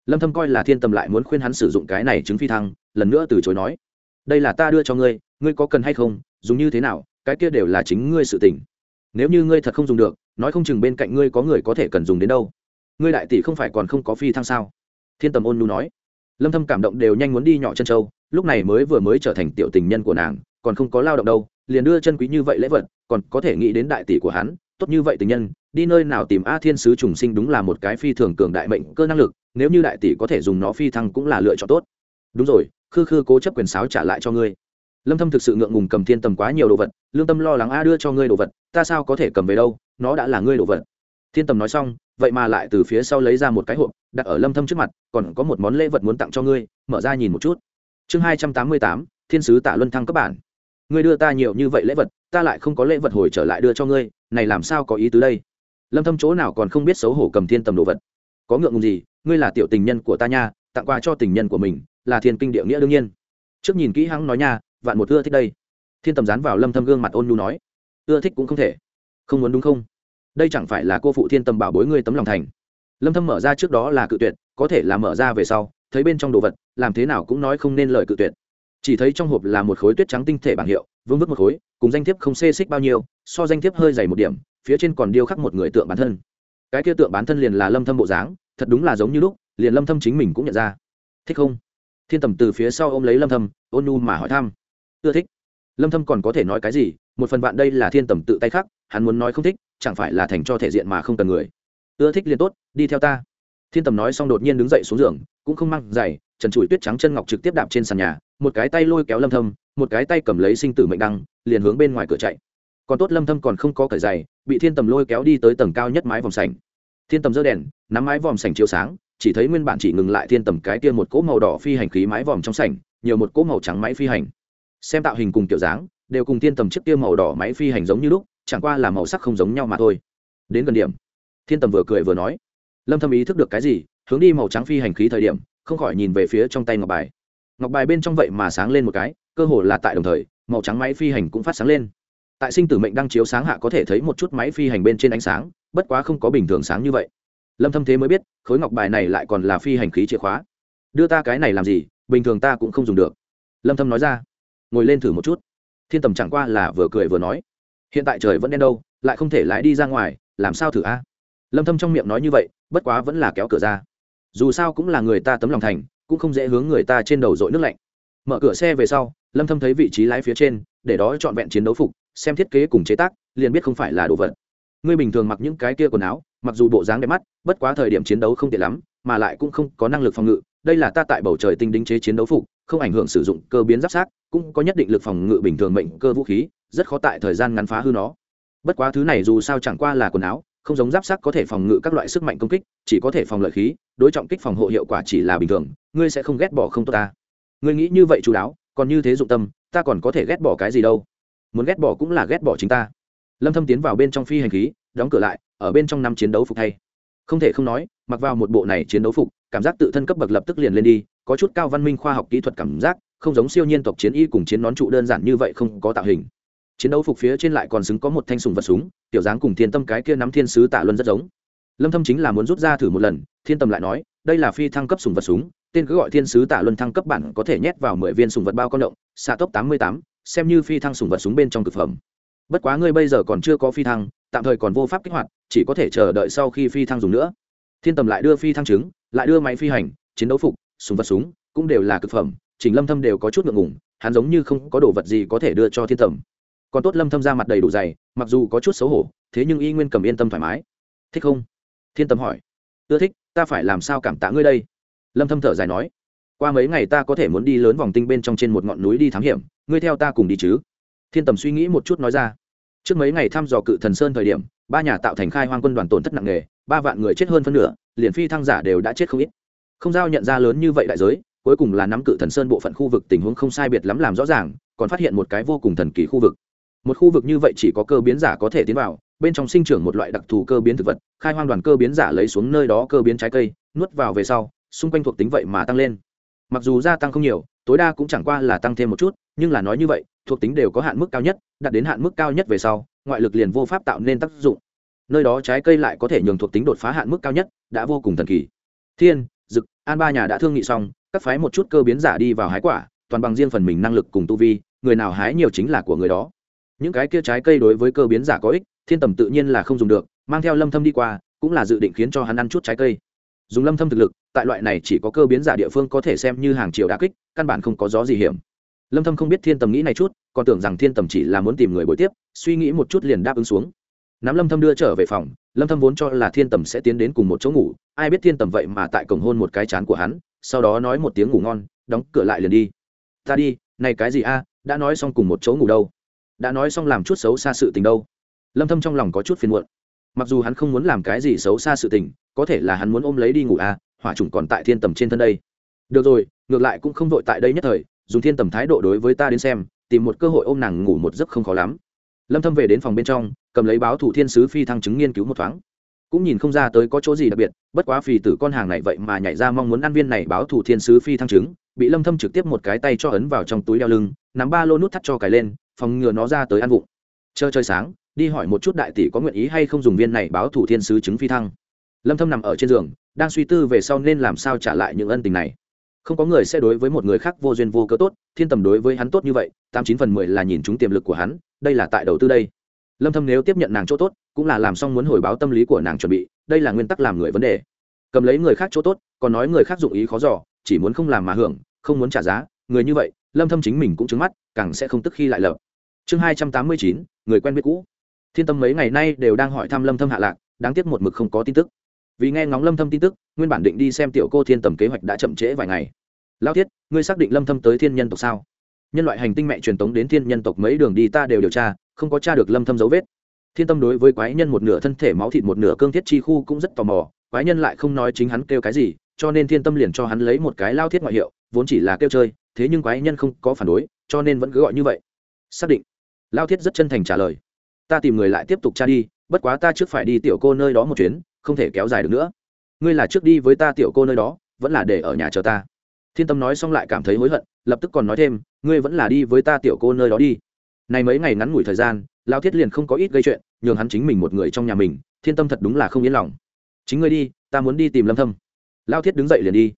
S1: lâm thâm coi là thiên tầm lại muốn khuyên hắn sử dụng cái này chứng phi thăng, lần nữa từ chối nói. Đây là ta đưa cho ngươi ngươi có cần hay không, dùng như thế nào, cái kia đều là chính ngươi sự tình. Nếu như ngươi thật không dùng được, nói không chừng bên cạnh ngươi có người có thể cần dùng đến đâu ngươi đại tỷ không phải còn không có phi thăng sao? Thiên tầm ôn nhu nói. Lâm thâm cảm động đều nhanh muốn đi nhỏ chân châu, lúc này mới vừa mới trở thành tiểu tình nhân của nàng, còn không có lao động đâu, liền đưa chân quý như vậy lễ vật, còn có thể nghĩ đến đại tỷ của hắn, tốt như vậy tình nhân, đi nơi nào tìm a thiên sứ trùng sinh đúng là một cái phi thường cường đại mệnh cơ năng lực, nếu như đại tỷ có thể dùng nó phi thăng cũng là lựa chọn tốt. Đúng rồi, khư khư cố chấp quyền sáo trả lại cho ngươi. Lâm thâm thực sự ngượng ngùng cầm thiên tầm quá nhiều đồ vật, lương tâm lo lắng a đưa cho ngươi đồ vật, ta sao có thể cầm về đâu, nó đã là ngươi đồ vật. Thiên tầm nói xong vậy mà lại từ phía sau lấy ra một cái hộp đặt ở lâm thâm trước mặt còn có một món lễ vật muốn tặng cho ngươi mở ra nhìn một chút. Chương 288, thiên sứ tạ luân thăng các bạn ngươi đưa ta nhiều như vậy lễ vật ta lại không có lễ vật hồi trở lại đưa cho ngươi này làm sao có ý tứ đây? Lâm thâm chỗ nào còn không biết xấu hổ cầm thiên tầm đồ vật. Có ngượng ngùng gì ngươi là tiểu tình nhân của ta nha tặng quà cho tình nhân của mình là thiên kinh địa nghĩa đương nhiên. Trước nhìn kỹ hắn nói nha vạn một ưa thích đây. Thiên tầm dán vào lâm thâm gương mặt ôn nhu nói. Ưa thích cũng không thể. Không muốn đúng không? Đây chẳng phải là cô phụ thiên tầm bảo bối ngươi tấm lòng thành. Lâm thâm mở ra trước đó là cự tuyệt, có thể là mở ra về sau, thấy bên trong đồ vật, làm thế nào cũng nói không nên lời cự tuyệt. Chỉ thấy trong hộp là một khối tuyết trắng tinh thể bảng hiệu, vương vức một khối, cùng danh thiếp không xê xích bao nhiêu, so danh thiếp hơi dày một điểm, phía trên còn điêu khắc một người tượng bản thân. Cái kia tượng bản thân liền là lâm thâm bộ dáng, thật đúng là giống như lúc, liền lâm thâm chính mình cũng nhận ra. Thích không? Thiên tầm từ phía sau ôm lấy lâm thâm, ôn nu mà hỏi thăm. Ưa thích. Lâm thâm còn có thể nói cái gì? Một phần bạn đây là thiên tầm tự tay khắc, hắn muốn nói không thích chẳng phải là thành cho thể diện mà không cần người. Ưa thích liền tốt, đi theo ta. Thiên tầm nói xong đột nhiên đứng dậy xuống giường, cũng không mang giày, trần trụi tuyết trắng chân ngọc trực tiếp đạp trên sàn nhà, một cái tay lôi kéo lâm thâm, một cái tay cầm lấy sinh tử mệnh đăng, liền hướng bên ngoài cửa chạy. Còn tốt lâm thâm còn không có cởi giày, bị thiên tầm lôi kéo đi tới tầng cao nhất mái vòng sảnh. Thiên tầm giơ đèn, nắm mái vòm sảnh chiếu sáng, chỉ thấy nguyên bản chỉ ngừng lại thiên tầm cái kia một cỗ màu đỏ phi hành khí mái vòm trong sảnh, nhiều một cỗ màu trắng máy phi hành. Xem tạo hình cùng kiểu dáng, đều cùng thiên tầm chiếc kia màu đỏ máy phi hành giống như lúc chẳng qua là màu sắc không giống nhau mà thôi. Đến gần điểm. Thiên tầm vừa cười vừa nói. Lâm thâm ý thức được cái gì, hướng đi màu trắng phi hành khí thời điểm, không khỏi nhìn về phía trong tay ngọc bài. Ngọc bài bên trong vậy mà sáng lên một cái, cơ hồ là tại đồng thời, màu trắng máy phi hành cũng phát sáng lên. Tại sinh tử mệnh đang chiếu sáng hạ có thể thấy một chút máy phi hành bên trên ánh sáng, bất quá không có bình thường sáng như vậy. Lâm thâm thế mới biết, khối ngọc bài này lại còn là phi hành khí chìa khóa. Đưa ta cái này làm gì, bình thường ta cũng không dùng được. Lâm thâm nói ra. Ngồi lên thử một chút. Thiên tầm chẳng qua là vừa cười vừa nói hiện tại trời vẫn đen đâu, lại không thể lái đi ra ngoài, làm sao thử a? Lâm thâm trong miệng nói như vậy, bất quá vẫn là kéo cửa ra. Dù sao cũng là người ta tấm lòng thành, cũng không dễ hướng người ta trên đầu dội nước lạnh. Mở cửa xe về sau, lâm thâm thấy vị trí lái phía trên, để đó chọn vẹn chiến đấu phục, xem thiết kế cùng chế tác, liền biết không phải là đồ vật. Ngươi bình thường mặc những cái kia quần áo, mặc dù bộ dáng đẹp mắt, bất quá thời điểm chiến đấu không tiện lắm, mà lại cũng không có năng lực phòng ngự. Đây là ta tại bầu trời tinh đính chế chiến đấu phục không ảnh hưởng sử dụng cơ biến giáp sát cũng có nhất định lực phòng ngự bình thường mệnh cơ vũ khí, rất khó tại thời gian ngắn phá hư nó. Bất quá thứ này dù sao chẳng qua là quần áo, không giống giáp sát có thể phòng ngự các loại sức mạnh công kích, chỉ có thể phòng lợi khí, đối trọng kích phòng hộ hiệu quả chỉ là bình thường, ngươi sẽ không ghét bỏ không tốt ta. Ngươi nghĩ như vậy chú đáo, còn như thế dụng tâm, ta còn có thể ghét bỏ cái gì đâu. Muốn ghét bỏ cũng là ghét bỏ chính ta. Lâm thâm tiến vào bên trong phi hành khí, đóng cửa lại, ở bên trong năm chiến đấu phục thay. Không thể không nói, mặc vào một bộ này chiến đấu phục, cảm giác tự thân cấp bậc lập tức liền lên đi có chút cao văn minh khoa học kỹ thuật cảm giác không giống siêu nhiên tộc chiến y cùng chiến nón trụ đơn giản như vậy không có tạo hình. Chiến đấu phục phía trên lại còn xứng có một thanh sùng vật súng tiểu dáng cùng thiên tâm cái kia nắm thiên sứ tạ luân rất giống. Lâm thâm chính là muốn rút ra thử một lần thiên tâm lại nói đây là phi thăng cấp sùng vật súng tên cứ gọi thiên sứ tạ luân thăng cấp bản có thể nhét vào 10 viên sùng vật bao con động xạ tốc 88, xem như phi thăng sùng vật súng bên trong cực phẩm. Bất quá ngươi bây giờ còn chưa có phi thăng tạm thời còn vô pháp kích hoạt chỉ có thể chờ đợi sau khi phi thăng dùng nữa. Thiên tầm lại đưa phi thăng trứng lại đưa máy phi hành chiến đấu phục súng vật súng, cũng đều là cực phẩm, trình lâm thâm đều có chút ngượng ngùng, hắn giống như không có đồ vật gì có thể đưa cho thiên tầm còn tốt lâm thâm ra mặt đầy đủ dày, mặc dù có chút xấu hổ, thế nhưng y nguyên cầm yên tâm thoải mái. Thích không? Thiên tầm hỏi. Ưa thích, ta phải làm sao cảm tạ ngươi đây? Lâm thâm thở dài nói. Qua mấy ngày ta có thể muốn đi lớn vòng tinh bên trong trên một ngọn núi đi thám hiểm, ngươi theo ta cùng đi chứ? Thiên tầm suy nghĩ một chút nói ra. Trước mấy ngày thăm dò cự thần sơn thời điểm, ba nhà tạo thành khai hoang quân đoàn tổn thất nặng nề, ba vạn người chết hơn phân nửa, liền phi thăng giả đều đã chết không ít không giao nhận ra lớn như vậy đại giới, cuối cùng là nắm cự thần sơn bộ phận khu vực tình huống không sai biệt lắm làm rõ ràng, còn phát hiện một cái vô cùng thần kỳ khu vực. Một khu vực như vậy chỉ có cơ biến giả có thể tiến vào, bên trong sinh trưởng một loại đặc thù cơ biến thực vật, khai hoang đoàn cơ biến giả lấy xuống nơi đó cơ biến trái cây, nuốt vào về sau, xung quanh thuộc tính vậy mà tăng lên. Mặc dù gia tăng không nhiều, tối đa cũng chẳng qua là tăng thêm một chút, nhưng là nói như vậy, thuộc tính đều có hạn mức cao nhất, đạt đến hạn mức cao nhất về sau, ngoại lực liền vô pháp tạo nên tác dụng. Nơi đó trái cây lại có thể nhường thuộc tính đột phá hạn mức cao nhất, đã vô cùng thần kỳ. Thiên dực, an ba nhà đã thương nghị xong, các phái một chút cơ biến giả đi vào hái quả, toàn bằng riêng phần mình năng lực cùng tu vi, người nào hái nhiều chính là của người đó. Những cái kia trái cây đối với cơ biến giả có ích, thiên tầm tự nhiên là không dùng được, mang theo lâm thâm đi qua, cũng là dự định khiến cho hắn ăn chút trái cây. Dùng lâm thâm thực lực, tại loại này chỉ có cơ biến giả địa phương có thể xem như hàng triệu đá kích, căn bản không có gió gì hiểm. Lâm thâm không biết thiên tầm nghĩ này chút, còn tưởng rằng thiên tầm chỉ là muốn tìm người bồi tiếp, suy nghĩ một chút liền đáp ứng xuống nắm lâm thâm đưa trở về phòng, lâm thâm vốn cho là thiên tầm sẽ tiến đến cùng một chỗ ngủ, ai biết thiên tầm vậy mà tại cổng hôn một cái chán của hắn, sau đó nói một tiếng ngủ ngon, đóng cửa lại liền đi. Ta đi, này cái gì a, đã nói xong cùng một chỗ ngủ đâu? Đã nói xong làm chút xấu xa sự tình đâu? Lâm thâm trong lòng có chút phiền muộn. Mặc dù hắn không muốn làm cái gì xấu xa sự tình, có thể là hắn muốn ôm lấy đi ngủ a, hỏa trùng còn tại thiên tầm trên thân đây. Được rồi, ngược lại cũng không vội tại đây nhất thời, dùng thiên tầm thái độ đối với ta đến xem, tìm một cơ hội ôm nàng ngủ một giấc không khó lắm. Lâm thâm về đến phòng bên trong cầm lấy báo thủ thiên sứ phi thăng chứng nghiên cứu một thoáng. Cũng nhìn không ra tới có chỗ gì đặc biệt, bất quá phì tử con hàng này vậy mà nhảy ra mong muốn ăn viên này báo thủ thiên sứ phi thăng chứng, bị lâm thâm trực tiếp một cái tay cho ấn vào trong túi đeo lưng, nắm ba lô nút thắt cho cài lên, phòng ngừa nó ra tới ăn vụng. Chơi chơi sáng, đi hỏi một chút đại tỷ có nguyện ý hay không dùng viên này báo thủ thiên sứ chứng phi thăng. Lâm thâm nằm ở trên giường, đang suy tư về sau nên làm sao trả lại những ân tình này. Không có người sẽ đối với một người khác vô duyên vô cớ tốt, thiên tầm đối với hắn tốt như vậy, tám chín phần mười là nhìn chúng tiềm lực của hắn, đây là tại đầu tư đây lâm thâm nếu tiếp nhận nàng chỗ tốt cũng là làm xong muốn hồi báo tâm lý của nàng chuẩn bị đây là nguyên tắc làm người vấn đề. Cầm lấy người khác chỗ tốt còn nói người khác dụng ý khó dò chỉ muốn không làm mà hưởng không muốn trả giá người như vậy lâm thâm chính mình cũng chứng mắt càng sẽ không tức khi lại lợp chương 289, người quen biết cũ. Thiên tâm mấy ngày nay đều đang hỏi thăm lâm thâm hạ lạc đáng tiếc một mực không có tin tức. Vì nghe ngóng lâm thâm tin tức nguyên bản định đi xem tiểu cô thiên tầm kế hoạch đã chậm trễ vài ngày. Lao thiết ngươi xác định lâm thâm tới thiên nhân tộc sao? Nhân loại hành tinh mẹ truyền tống đến thiên nhân tộc mấy đường đi ta đều điều tra không có tra được lâm thâm dấu vết. Thiên tâm đối với quái nhân một nửa thân thể máu thịt một nửa cương thiết chi khu cũng rất tò mò, quái nhân lại không nói chính hắn kêu cái gì, cho nên thiên tâm liền cho hắn lấy một cái lao thiết ngoại hiệu, vốn chỉ là kêu chơi, thế nhưng quái nhân không có phản đối, cho nên vẫn cứ gọi như vậy. Xác định. Lao thiết rất chân thành trả lời. Ta tìm người lại tiếp tục tra đi, bất quá ta trước phải đi tiểu cô nơi đó một chuyến, không thể kéo dài được nữa. Ngươi là trước đi với ta tiểu cô nơi đó, vẫn là để ở nhà chờ ta. Thiên tâm nói xong lại cảm thấy hối hận, lập tức còn nói thêm, ngươi vẫn là đi với ta tiểu cô nơi đó đi này mấy ngày ngắn ngủi thời gian lao thiết liền không có ít gây chuyện, nhường hắn chính mình một người trong nhà mình, thiên tâm thật đúng là không yên lòng. Chính ngươi đi, ta muốn đi tìm lâm thâm. Lao thiết đứng dậy liền đi.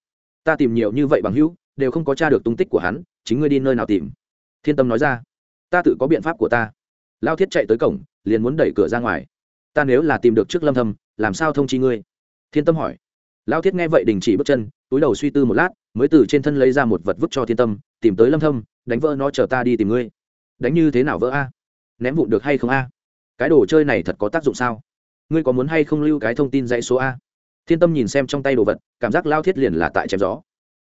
S1: Ta tìm nhiều như vậy bằng hữu, đều không có tra được tung tích của hắn, chính ngươi đi nơi nào tìm? Thiên tâm nói ra. Ta tự có biện pháp của ta. Lao thiết chạy tới cổng, liền muốn đẩy cửa ra ngoài. Ta nếu là tìm được trước lâm thâm, làm sao thông chi ngươi? Thiên tâm hỏi. Lao thiết nghe vậy đình chỉ bước chân, túi đầu suy tư một lát, mới từ trên thân lấy ra một vật vứt cho thiên tâm, tìm tới lâm thâm, đánh vỡ nó chờ ta đi tìm ngươi đánh như thế nào vỡ a? Ném vụn được hay không a? Cái đồ chơi này thật có tác dụng sao? Ngươi có muốn hay không lưu cái thông tin dãy số a? Thiên tâm nhìn xem trong tay đồ vật, cảm giác lao thiết liền là tại chém gió.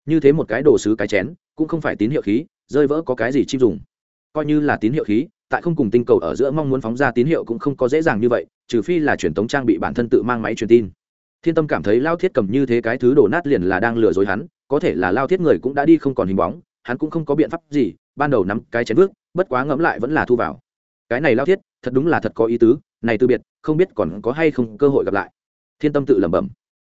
S1: Như thế một cái đồ sứ cái chén, cũng không phải tín hiệu khí, rơi vỡ có cái gì chim dùng. Coi như là tín hiệu khí, tại không cùng tinh cầu ở giữa mong muốn phóng ra tín hiệu cũng không có dễ dàng như vậy, trừ phi là truyền thống trang bị bản thân tự mang máy truyền tin. Thiên tâm cảm thấy lao thiết cầm như thế cái thứ đổ nát liền là đang lừa dối hắn, có thể là lao thiết người cũng đã đi không còn hình bóng, hắn cũng không có biện pháp gì, ban đầu nắm cái chén bước bất quá ngẫm lại vẫn là thu vào. Cái này lao thiết, thật đúng là thật có ý tứ, này từ biệt, không biết còn có hay không cơ hội gặp lại. Thiên tâm tự lẩm bẩm.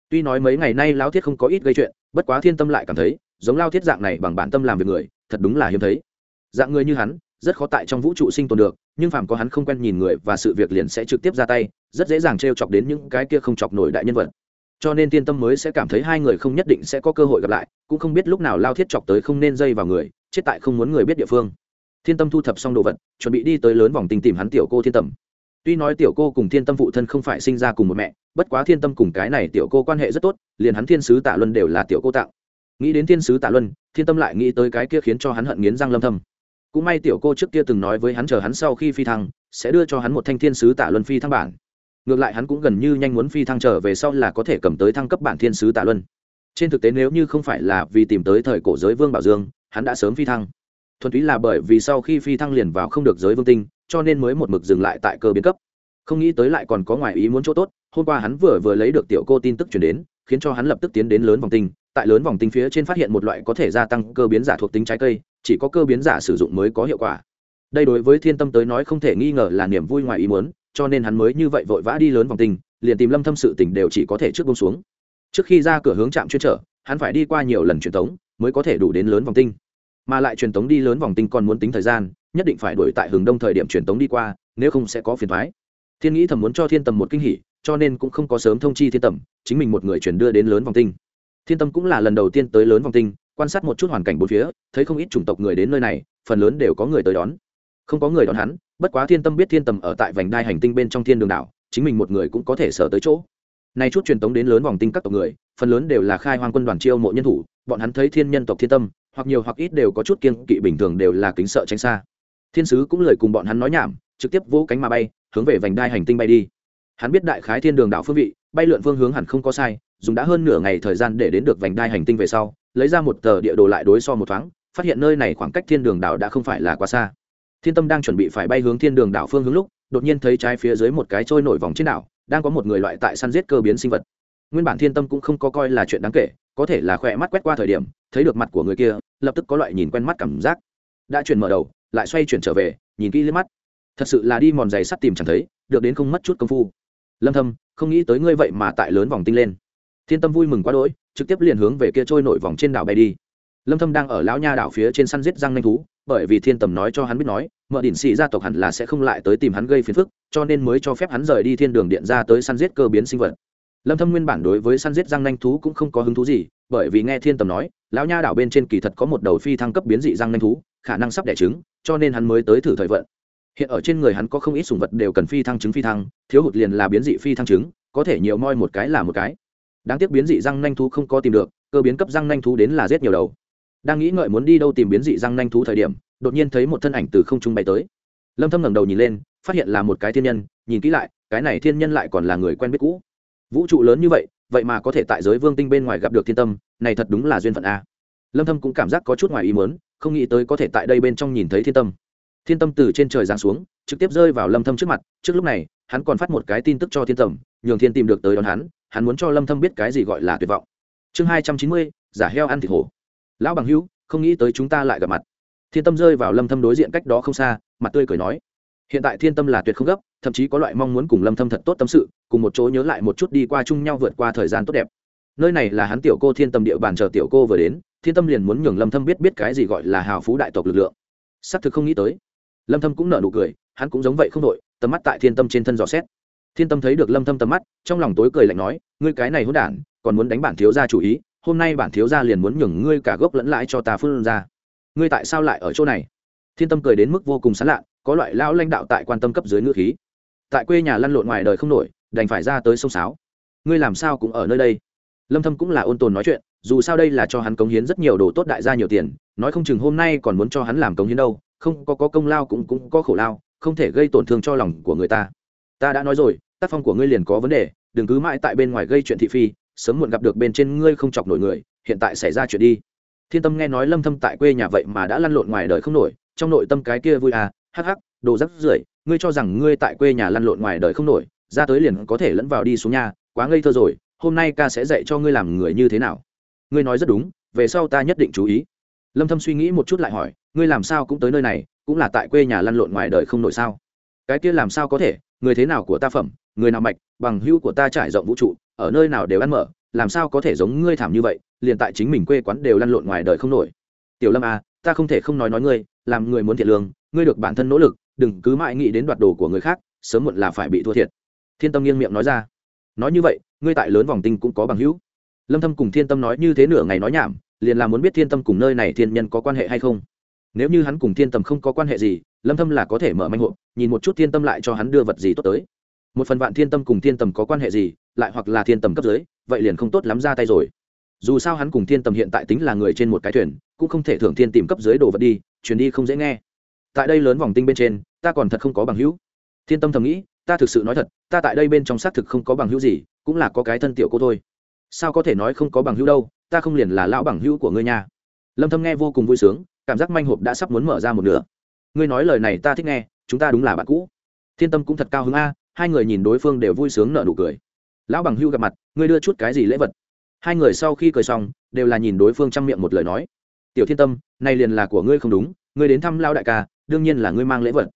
S1: Tuy nói mấy ngày nay lao thiết không có ít gây chuyện, bất quá thiên tâm lại cảm thấy, giống lao thiết dạng này bằng bản tâm làm việc người, thật đúng là hiếm thấy. Dạng người như hắn, rất khó tại trong vũ trụ sinh tồn được, nhưng phàm có hắn không quen nhìn người và sự việc liền sẽ trực tiếp ra tay, rất dễ dàng t r e o chọc đến những cái kia không chọc nổi đại nhân vật. Cho nên thiên tâm mới sẽ cảm thấy hai người không nhất định sẽ có cơ hội gặp lại, cũng không biết lúc nào lao thiết chọc tới không nên dây vào người, chết tại không muốn người biết địa phương thiên tâm thu thập xong đồ vật, chuẩn bị đi tới lớn vòng tình tìm hắn tiểu cô thiên tầm tuy nói tiểu cô cùng thiên tâm phụ thân không phải sinh ra cùng một mẹ, bất quá thiên tâm cùng cái này tiểu cô quan hệ rất tốt, liền hắn thiên sứ tạ luân đều là tiểu cô tạo nghĩ đến thiên sứ tạ luân, thiên tâm lại nghĩ tới cái kia khiến cho hắn hận nghiến răng lâm thâm. Cũng may tiểu cô trước kia từng nói với hắn chờ hắn sau khi phi thăng, sẽ đưa cho hắn một thanh thiên sứ tạ luân phi thăng bản. Ngược lại hắn cũng gần như nhanh muốn phi thăng trở về sau là có thể cầm tới thăng cấp bản thiên sứ tạ luân. Trên thực tế nếu như không phải là vì tìm tới thời cổ giới vương bảo dương, hắn đã sớm phi thăng thuần túy là bởi vì sau khi phi thăng liền vào không được giới vương tinh, cho nên mới một mực dừng lại tại cơ biến cấp. Không nghĩ tới lại còn có ngoài ý muốn chỗ tốt, hôm qua hắn vừa vừa lấy được tiểu cô tin tức chuyển đến, khiến cho hắn lập tức tiến đến lớn vòng tinh. Tại lớn vòng tinh phía trên phát hiện một loại có thể gia tăng cơ biến giả thuộc tính trái cây, chỉ có cơ biến giả sử dụng mới có hiệu quả. Đây đối với thiên tâm tới nói không thể nghi ngờ là niềm vui ngoài ý muốn, cho nên hắn mới như vậy vội vã đi lớn vòng tinh, liền tìm lâm thâm sự tình đều chỉ có thể trước bông xuống. Trước khi ra cửa hướng trạm chuyên trở, hắn phải đi qua nhiều lần truyền tống, mới có thể đủ đến lớn vòng tinh mà lại truyền tống đi lớn vòng tinh còn muốn tính thời gian, nhất định phải đuổi tại hướng đông thời điểm truyền tống đi qua, nếu không sẽ có phiền thoái thiên nghĩ thầm muốn cho thiên tầm một kinh hỉ, cho nên cũng không có sớm thông chi thiên tầm chính mình một người chuyển đưa đến lớn vòng tinh. Thiên tâm cũng là lần đầu tiên tới lớn vòng tinh, quan sát một chút hoàn cảnh bốn phía, thấy không ít chủng tộc người đến nơi này, phần lớn đều có người tới đón. Không có người đón hắn, bất quá thiên tâm biết thiên tầm ở tại vành đai hành tinh bên trong thiên đường đảo, chính mình một người cũng có thể sở tới chỗ. Nay chút truyền tống đến lớn vòng tinh các tộc người, phần lớn đều là khai hoang quân đoàn chiêu mộ nhân thủ bọn hắn thấy thiên nhân tộc thiên tâm, hoặc nhiều hoặc ít đều có chút kiên kỵ bình thường đều là kính sợ tránh xa. Thiên sứ cũng lời cùng bọn hắn nói nhảm, trực tiếp vỗ cánh mà bay, hướng về vành đai hành tinh bay đi. Hắn biết đại khái thiên đường đạo phương vị, bay lượn phương hướng hẳn không có sai, dùng đã hơn nửa ngày thời gian để đến được vành đai hành tinh về sau, lấy ra một tờ địa đồ lại đối so một thoáng, phát hiện nơi này khoảng cách thiên đường đảo đã không phải là quá xa. Thiên tâm đang chuẩn bị phải bay hướng thiên đường đảo phương hướng lúc, đột nhiên thấy trái phía dưới một cái trôi nổi vòng trên đảo, đang có một người loại tại săn giết cơ biến sinh vật. Nguyên bản thiên tâm cũng không có coi là chuyện đáng kể có thể là khỏe mắt quét qua thời điểm, thấy được mặt của người kia, lập tức có loại nhìn quen mắt cảm giác. Đã chuyển mở đầu, lại xoay chuyển trở về, nhìn kỹ lên mắt. Thật sự là đi mòn giày sắt tìm chẳng thấy, được đến không mất chút công phu. Lâm thâm, không nghĩ tới ngươi vậy mà tại lớn vòng tinh lên. Thiên tâm vui mừng quá đỗi, trực tiếp liền hướng về kia trôi nổi vòng trên đảo bay đi. Lâm thâm đang ở lão nha đảo phía trên săn giết răng nhanh thú, bởi vì thiên tầm nói cho hắn biết nói mợ đỉnh sĩ gia tộc hẳn là sẽ không lại tới tìm hắn gây phiền phức, cho nên mới cho phép hắn rời đi thiên đường điện ra tới săn giết cơ biến sinh vật lâm thâm nguyên bản đối với săn giết răng nanh thú cũng không có hứng thú gì, bởi vì nghe thiên tầm nói, lão nha đảo bên trên kỳ thật có một đầu phi thăng cấp biến dị răng nanh thú, khả năng sắp đẻ trứng, cho nên hắn mới tới thử thời vận. Hiện ở trên người hắn có không ít sủng vật đều cần phi thăng trứng phi thăng, thiếu hụt liền là biến dị phi thăng trứng, có thể nhiều moi một cái là một cái. Đáng tiếc biến dị răng nanh thú không có tìm được, cơ biến cấp răng nanh thú đến là giết nhiều đầu. Đang nghĩ ngợi muốn đi đâu tìm biến dị răng nanh thú thời điểm, đột nhiên thấy một thân ảnh từ không trung bay tới. Lâm thâm ngẩng đầu nhìn lên, phát hiện là một cái thiên nhân, nhìn kỹ lại, cái này thiên nhân lại còn là người quen biết cũ vũ trụ lớn như vậy vậy mà có thể tại giới vương tinh bên ngoài gặp được thiên tâm này thật đúng là duyên phận a. Lâm thâm cũng cảm giác có chút ngoài ý muốn không nghĩ tới có thể tại đây bên trong nhìn thấy thiên tâm. Thiên tâm từ trên trời giáng xuống trực tiếp rơi vào lâm thâm trước mặt trước lúc này hắn còn phát một cái tin tức cho thiên tầm nhường thiên tìm được tới đón hắn hắn muốn cho lâm thâm biết cái gì gọi là tuyệt vọng. Chương 290, giả heo ăn thịt hổ. Lão bằng hữu không nghĩ tới chúng ta lại gặp mặt. Thiên tâm rơi vào lâm thâm đối diện cách đó không xa mặt tươi cười nói hiện tại thiên tâm là tuyệt không gấp, thậm chí có loại mong muốn cùng lâm thâm thật tốt tâm sự, cùng một chỗ nhớ lại một chút đi qua chung nhau vượt qua thời gian tốt đẹp. Nơi này là hắn tiểu cô thiên tâm địa bàn chờ tiểu cô vừa đến, thiên tâm liền muốn nhường lâm thâm biết biết cái gì gọi là hào phú đại tộc lực lượng. Sắp thực không nghĩ tới. Lâm thâm cũng nở nụ cười, hắn cũng giống vậy không đổi, tầm mắt tại thiên tâm trên thân dò xét. Thiên tâm thấy được lâm thâm tầm mắt, trong lòng tối cười lạnh nói, ngươi cái này hỗn đản, còn muốn đánh bản thiếu gia chủ ý, hôm nay bản thiếu gia liền muốn nhường ngươi cả gốc lẫn lãi cho ta phương ra. Ngươi tại sao lại ở chỗ này? Thiên tâm cười đến mức vô cùng sán lạ có loại lão lãnh đạo tại quan tâm cấp dưới ngữ khí. Tại quê nhà lăn lộn ngoài đời không nổi, đành phải ra tới sông sáo. Ngươi làm sao cũng ở nơi đây? Lâm thâm cũng là ôn tồn nói chuyện, dù sao đây là cho hắn cống hiến rất nhiều đồ tốt đại gia nhiều tiền, nói không chừng hôm nay còn muốn cho hắn làm cống hiến đâu, không có có công lao cũng cũng có khổ lao, không thể gây tổn thương cho lòng của người ta. Ta đã nói rồi, tác phong của ngươi liền có vấn đề, đừng cứ mãi tại bên ngoài gây chuyện thị phi, sớm muộn gặp được bên trên ngươi không chọc nổi người, hiện tại xảy ra chuyện đi. Thiên tâm nghe nói lâm thâm tại quê nhà vậy mà đã lăn lộn ngoài đời không nổi, trong nội tâm cái kia vui à hắc hắc, đồ rắc rưởi, ngươi cho rằng ngươi tại quê nhà lăn lộn ngoài đời không nổi, ra tới liền có thể lẫn vào đi xuống nhà quá ngây thơ rồi, hôm nay ca sẽ dạy cho ngươi làm người như thế nào. Ngươi nói rất đúng, về sau ta nhất định chú ý. Lâm thâm suy nghĩ một chút lại hỏi, ngươi làm sao cũng tới nơi này, cũng là tại quê nhà lăn lộn ngoài đời không nổi sao? Cái kia làm sao có thể, người thế nào của ta phẩm, người nào mạch, bằng hữu của ta trải rộng vũ trụ, ở nơi nào đều ăn mở, làm sao có thể giống ngươi thảm như vậy, liền tại chính mình quê quán đều lăn lộn ngoài đời không nổi. Tiểu lâm à ta không thể không nói nói ngươi, làm người muốn thiện lương ngươi được bản thân nỗ lực, đừng cứ mãi nghĩ đến đoạt đồ của người khác, sớm muộn là phải bị thua thiệt. Thiên tâm nghiêng miệng nói ra. Nói như vậy, ngươi tại lớn vòng tinh cũng có bằng hữu. Lâm thâm cùng thiên tâm nói như thế nửa ngày nói nhảm, liền là muốn biết thiên tâm cùng nơi này thiên nhân có quan hệ hay không. Nếu như hắn cùng thiên tâm không có quan hệ gì, lâm thâm là có thể mở manh hộ nhìn một chút thiên tâm lại cho hắn đưa vật gì tốt tới. Một phần vạn thiên tâm cùng thiên tâm có quan hệ gì, lại hoặc là thiên tâm cấp dưới, vậy liền không tốt lắm ra tay rồi. Dù sao hắn cùng thiên tâm hiện tại tính là người trên một cái thuyền, cũng không thể thưởng thiên tìm cấp dưới đồ vật đi chuyển đi không dễ nghe tại đây lớn vòng tinh bên trên, ta còn thật không có bằng hữu. Thiên tâm thầm nghĩ, ta thực sự nói thật, ta tại đây bên trong xác thực không có bằng hữu gì, cũng là có cái thân tiểu cô thôi. Sao có thể nói không có bằng hữu đâu, ta không liền là lão bằng hữu của ngươi nha. Lâm thâm nghe vô cùng vui sướng, cảm giác manh hộp đã sắp muốn mở ra một nửa. Ngươi nói lời này ta thích nghe, chúng ta đúng là bạn cũ. Thiên tâm cũng thật cao hứng a, hai người nhìn đối phương đều vui sướng nở nụ cười. Lão bằng hữu gặp mặt, ngươi đưa chút cái gì lễ vật? Hai người sau khi cười xong, đều là nhìn đối phương chăm miệng một lời nói. Tiểu thiên tâm, này liền là của ngươi không đúng ngươi đến thăm lao đại ca, đương nhiên là ngươi mang lễ vật.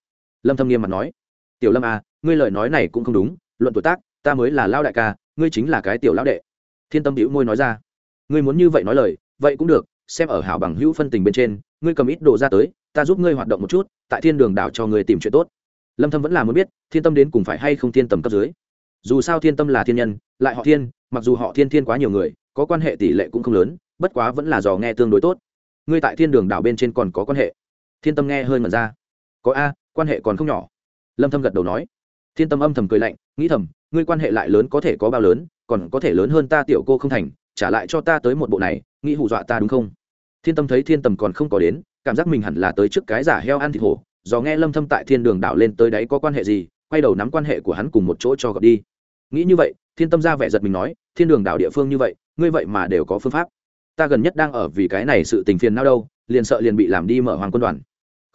S1: Lâm thâm nghiêm mặt nói. Tiểu lâm à ngươi lời nói này cũng không đúng, luận tuổi tác, ta mới là lao đại ca, ngươi chính là cái tiểu lão đệ. Thiên tâm bĩu môi nói ra. Ngươi muốn như vậy nói lời, vậy cũng được, xem ở hảo bằng hữu phân tình bên trên, ngươi cầm ít đồ ra tới, ta giúp ngươi hoạt động một chút, tại thiên đường đảo cho ngươi tìm chuyện tốt. Lâm thâm vẫn là muốn biết, thiên tâm đến cùng phải hay không thiên tầm cấp dưới. Dù sao thiên tâm là thiên nhân, lại họ thiên, mặc dù họ thiên thiên quá nhiều người, có quan hệ tỷ lệ cũng không lớn, bất quá vẫn là dò nghe tương đối tốt. Ngươi tại thiên đường đảo bên trên còn có quan hệ thiên tâm nghe hơi mật ra. Có a, quan hệ còn không nhỏ. Lâm thâm gật đầu nói. Thiên tâm âm thầm cười lạnh, nghĩ thầm, ngươi quan hệ lại lớn có thể có bao lớn, còn có thể lớn hơn ta tiểu cô không thành, trả lại cho ta tới một bộ này, nghĩ hù dọa ta đúng không? Thiên tâm thấy thiên tầm còn không có đến, cảm giác mình hẳn là tới trước cái giả heo ăn thịt hổ, do nghe lâm thâm tại thiên đường đảo lên tới đấy có quan hệ gì, quay đầu nắm quan hệ của hắn cùng một chỗ cho gặp đi. Nghĩ như vậy, thiên tâm ra vẻ giật mình nói, thiên đường đảo địa phương như vậy, ngươi vậy mà đều có phương pháp. Ta gần nhất đang ở vì cái này sự tình phiền nào đâu, liền sợ liền bị làm đi mở hoàng quân đoàn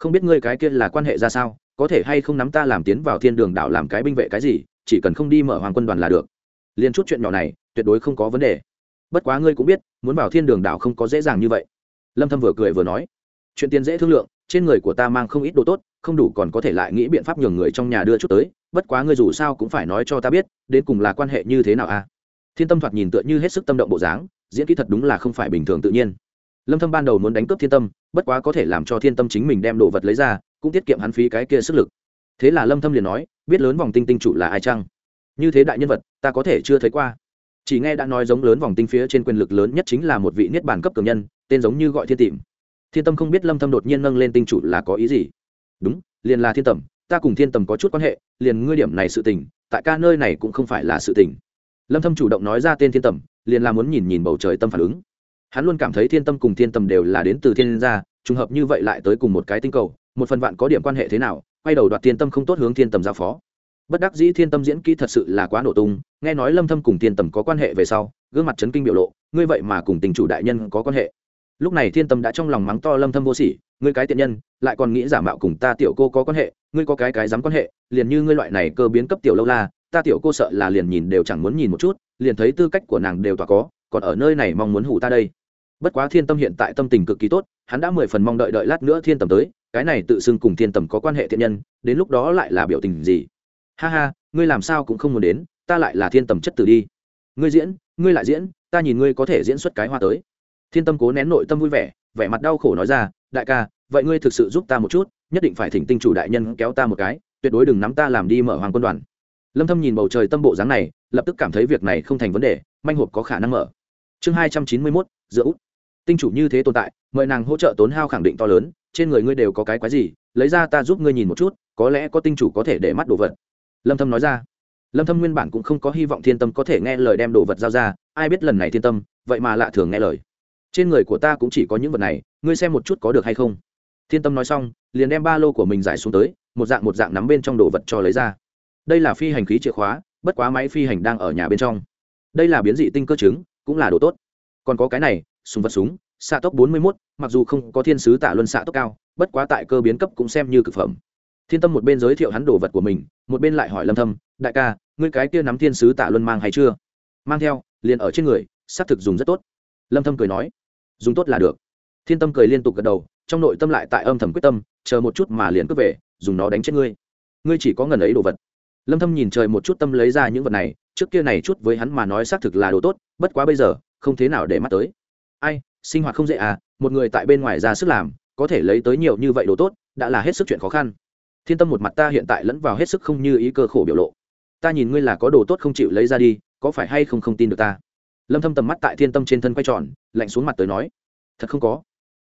S1: không biết ngươi cái kia là quan hệ ra sao, có thể hay không nắm ta làm tiến vào thiên đường đảo làm cái binh vệ cái gì, chỉ cần không đi mở hoàng quân đoàn là được. Liền chút chuyện nhỏ này, tuyệt đối không có vấn đề. Bất quá ngươi cũng biết, muốn vào thiên đường đảo không có dễ dàng như vậy. Lâm thâm vừa cười vừa nói, chuyện tiền dễ thương lượng, trên người của ta mang không ít đồ tốt, không đủ còn có thể lại nghĩ biện pháp nhường người trong nhà đưa chút tới, bất quá ngươi dù sao cũng phải nói cho ta biết, đến cùng là quan hệ như thế nào a? À? thiên tâm thoạt nhìn tựa như hết sức tâm động bộ dáng, diễn kỹ thật đúng là không phải bình thường tự nhiên lâm thâm ban đầu muốn đánh cướp thiên tâm, bất quá có thể làm cho thiên tâm chính mình đem đồ vật lấy ra, cũng tiết kiệm hắn phí cái kia sức lực. Thế là lâm thâm liền nói, biết lớn vòng tinh tinh chủ là ai chăng? Như thế đại nhân vật, ta có thể chưa thấy qua. Chỉ nghe đã nói giống lớn vòng tinh phía trên quyền lực lớn nhất chính là một vị niết bàn cấp cường nhân, tên giống như gọi thiên tìm thiên tâm không biết lâm thâm đột nhiên nâng lên tinh chủ là có ý gì. Đúng, liền là thiên tầm, ta cùng thiên tầm có chút quan hệ, liền ngươi điểm này sự tình, tại ca nơi này cũng không phải là sự tình. Lâm thâm chủ động nói ra tên thiên tầm, liền là muốn nhìn nhìn bầu trời tâm phản ứng hắn luôn cảm thấy thiên tâm cùng thiên tâm đều là đến từ thiên gia, trùng hợp như vậy lại tới cùng một cái tinh cầu, một phần vạn có điểm quan hệ thế nào, quay đầu đoạt thiên tâm không tốt hướng thiên tầm giao phó. Bất đắc dĩ thiên tâm diễn kỹ thật sự là quá nổ tung, nghe nói lâm thâm cùng thiên tầm có quan hệ về sau, gương mặt chấn kinh biểu lộ, ngươi vậy mà cùng tình chủ đại nhân có quan hệ. Lúc này thiên tâm đã trong lòng mắng to lâm thâm vô sỉ, ngươi cái tiện nhân, lại còn nghĩ giả mạo cùng ta tiểu cô có quan hệ, ngươi có cái cái dám quan hệ, liền như ngươi loại này cơ biến cấp tiểu lâu la, ta tiểu cô sợ là liền nhìn đều chẳng muốn nhìn một chút, liền thấy tư cách của nàng đều tỏa có còn ở nơi này mong muốn hủ ta đây. Bất quá thiên tâm hiện tại tâm tình cực kỳ tốt, hắn đã mười phần mong đợi đợi lát nữa thiên tầm tới, cái này tự xưng cùng thiên tầm có quan hệ thiện nhân, đến lúc đó lại là biểu tình gì? Ha ha, ngươi làm sao cũng không muốn đến, ta lại là thiên tầm chất tử đi. Ngươi diễn, ngươi lại diễn, ta nhìn ngươi có thể diễn xuất cái hoa tới. Thiên tâm cố nén nội tâm vui vẻ vẻ mặt đau khổ nói ra, đại ca, vậy ngươi thực sự giúp ta một chút, nhất định phải thỉnh tinh chủ đại nhân kéo ta một cái, tuyệt đối đừng nắm ta làm đi mở hoàng quân đoàn. Lâm thâm nhìn bầu trời tâm bộ dáng này, lập tức cảm thấy việc này không thành vấn đề, manh hộp có khả năng mở chương 291, giữa út. Tinh chủ như thế tồn tại mời nàng hỗ trợ tốn hao khẳng định to lớn trên người ngươi đều có cái quái gì lấy ra ta giúp ngươi nhìn một chút có lẽ có tinh chủ có thể để mắt đồ vật. Lâm thâm nói ra. Lâm thâm nguyên bản cũng không có hy vọng thiên tâm có thể nghe lời đem đồ vật giao ra ai biết lần này thiên tâm vậy mà lạ thường nghe lời. Trên người của ta cũng chỉ có những vật này ngươi xem một chút có được hay không. Thiên tâm nói xong liền đem ba lô của mình giải xuống tới một dạng một dạng nắm bên trong đồ vật cho lấy ra. Đây là phi hành khí chìa khóa bất quá máy phi hành đang ở nhà bên trong. Đây là biến dị tinh cơ chứng cũng là đồ tốt. Còn có cái này súng vật súng xạ tốc 41, mặc dù không có thiên sứ tạ luân xạ tốc cao bất quá tại cơ biến cấp cũng xem như cực phẩm. Thiên tâm một bên giới thiệu hắn đồ vật của mình một bên lại hỏi lâm thâm đại ca ngươi cái kia nắm thiên sứ tạ luân mang hay chưa? Mang theo liền ở trên người xác thực dùng rất tốt. Lâm thâm cười nói dùng tốt là được. Thiên tâm cười liên tục gật đầu trong nội tâm lại tại âm thầm quyết tâm chờ một chút mà liền cướp về dùng nó đánh chết ngươi. Ngươi chỉ có ngần ấy đồ vật. Lâm thâm nhìn trời một chút tâm lấy ra những vật này trước kia này chút với hắn mà nói xác thực là đồ tốt, bất quá bây giờ, không thế nào để mắt tới. Ai, sinh hoạt không dễ à một người tại bên ngoài ra sức làm, có thể lấy tới nhiều như vậy đồ tốt, đã là hết sức chuyện khó khăn. Thiên tâm một mặt ta hiện tại lẫn vào hết sức không như ý cơ khổ biểu lộ. Ta nhìn ngươi là có đồ tốt không chịu lấy ra đi, có phải hay không không tin được ta? Lâm thâm tầm mắt tại thiên tâm trên thân quay tròn, lạnh xuống mặt tới nói. Thật không có.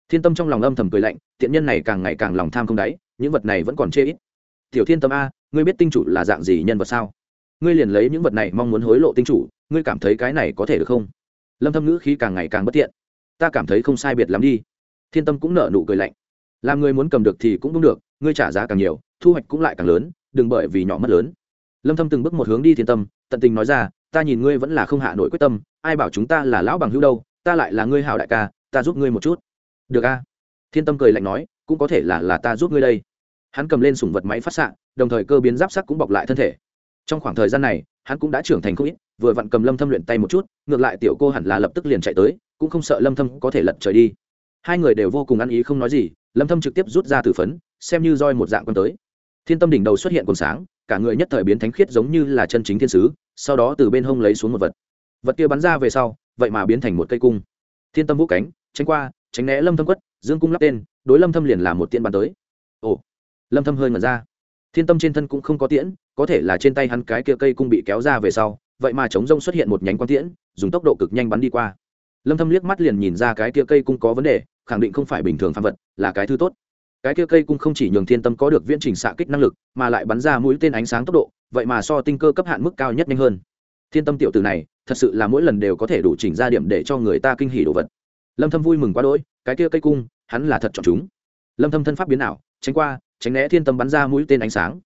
S1: Thiên tâm trong lòng âm thầm cười lạnh, tiện nhân này càng ngày càng lòng tham không đáy, những vật này vẫn còn chê ít. Tiểu thiên tâm a, ngươi biết tinh chủ là dạng gì nhân vật sao? Ngươi liền lấy những vật này mong muốn hối lộ tinh chủ, ngươi cảm thấy cái này có thể được không? Lâm thâm ngữ khí càng ngày càng bất tiện ta cảm thấy không sai biệt lắm đi. Thiên tâm cũng nở nụ cười lạnh. Làm ngươi muốn cầm được thì cũng đúng được, ngươi trả giá càng nhiều, thu hoạch cũng lại càng lớn, đừng bởi vì nhỏ mất lớn. Lâm thâm từng bước một hướng đi thiên tâm, tận tình nói ra, ta nhìn ngươi vẫn là không hạ nổi quyết tâm, ai bảo chúng ta là lão bằng hữu đâu, ta lại là ngươi hảo đại ca, ta giúp ngươi một chút. Được a. Thiên tâm cười lạnh nói, cũng có thể là là ta giúp ngươi đây. Hắn cầm lên sủng vật máy phát xạ, đồng thời cơ biến giáp sắc cũng bọc lại thân thể trong khoảng thời gian này, hắn cũng đã trưởng thành không ít, vừa vặn cầm lâm thâm luyện tay một chút, ngược lại tiểu cô hẳn là lập tức liền chạy tới, cũng không sợ lâm thâm có thể lật trời đi. Hai người đều vô cùng ăn ý không nói gì, lâm thâm trực tiếp rút ra tử phấn, xem như roi một dạng quân tới. Thiên tâm đỉnh đầu xuất hiện còn sáng, cả người nhất thời biến thánh khiết giống như là chân chính thiên sứ, sau đó từ bên hông lấy xuống một vật. Vật kia bắn ra về sau, vậy mà biến thành một cây cung. Thiên tâm vũ cánh, tránh qua, tránh né lâm thâm quất, dương cung lắp tên, đối lâm thâm liền làm một tiên bắn tới. Ồ, lâm thâm hơi ngẩn ra thiên tâm trên thân cũng không có tiễn, có thể là trên tay hắn cái kia cây cung bị kéo ra về sau, vậy mà chống rông xuất hiện một nhánh quang tiễn, dùng tốc độ cực nhanh bắn đi qua. Lâm thâm liếc mắt liền nhìn ra cái kia cây cung có vấn đề, khẳng định không phải bình thường phàm vật, là cái thứ tốt. Cái kia cây cung không chỉ nhường thiên tâm có được viễn trình xạ kích năng lực, mà lại bắn ra mũi tên ánh sáng tốc độ, vậy mà so tinh cơ cấp hạn mức cao nhất nhanh hơn. Thiên tâm tiểu tử này, thật sự là mỗi lần đều có thể đủ chỉnh ra điểm để cho người ta kinh hỉ đồ vật. Lâm thâm vui mừng quá đỗi, cái kia cây cung, hắn là thật chọn chúng. Lâm thâm thân pháp biến ảo, tránh qua tránh né thiên tâm bắn ra mũi tên ánh sáng.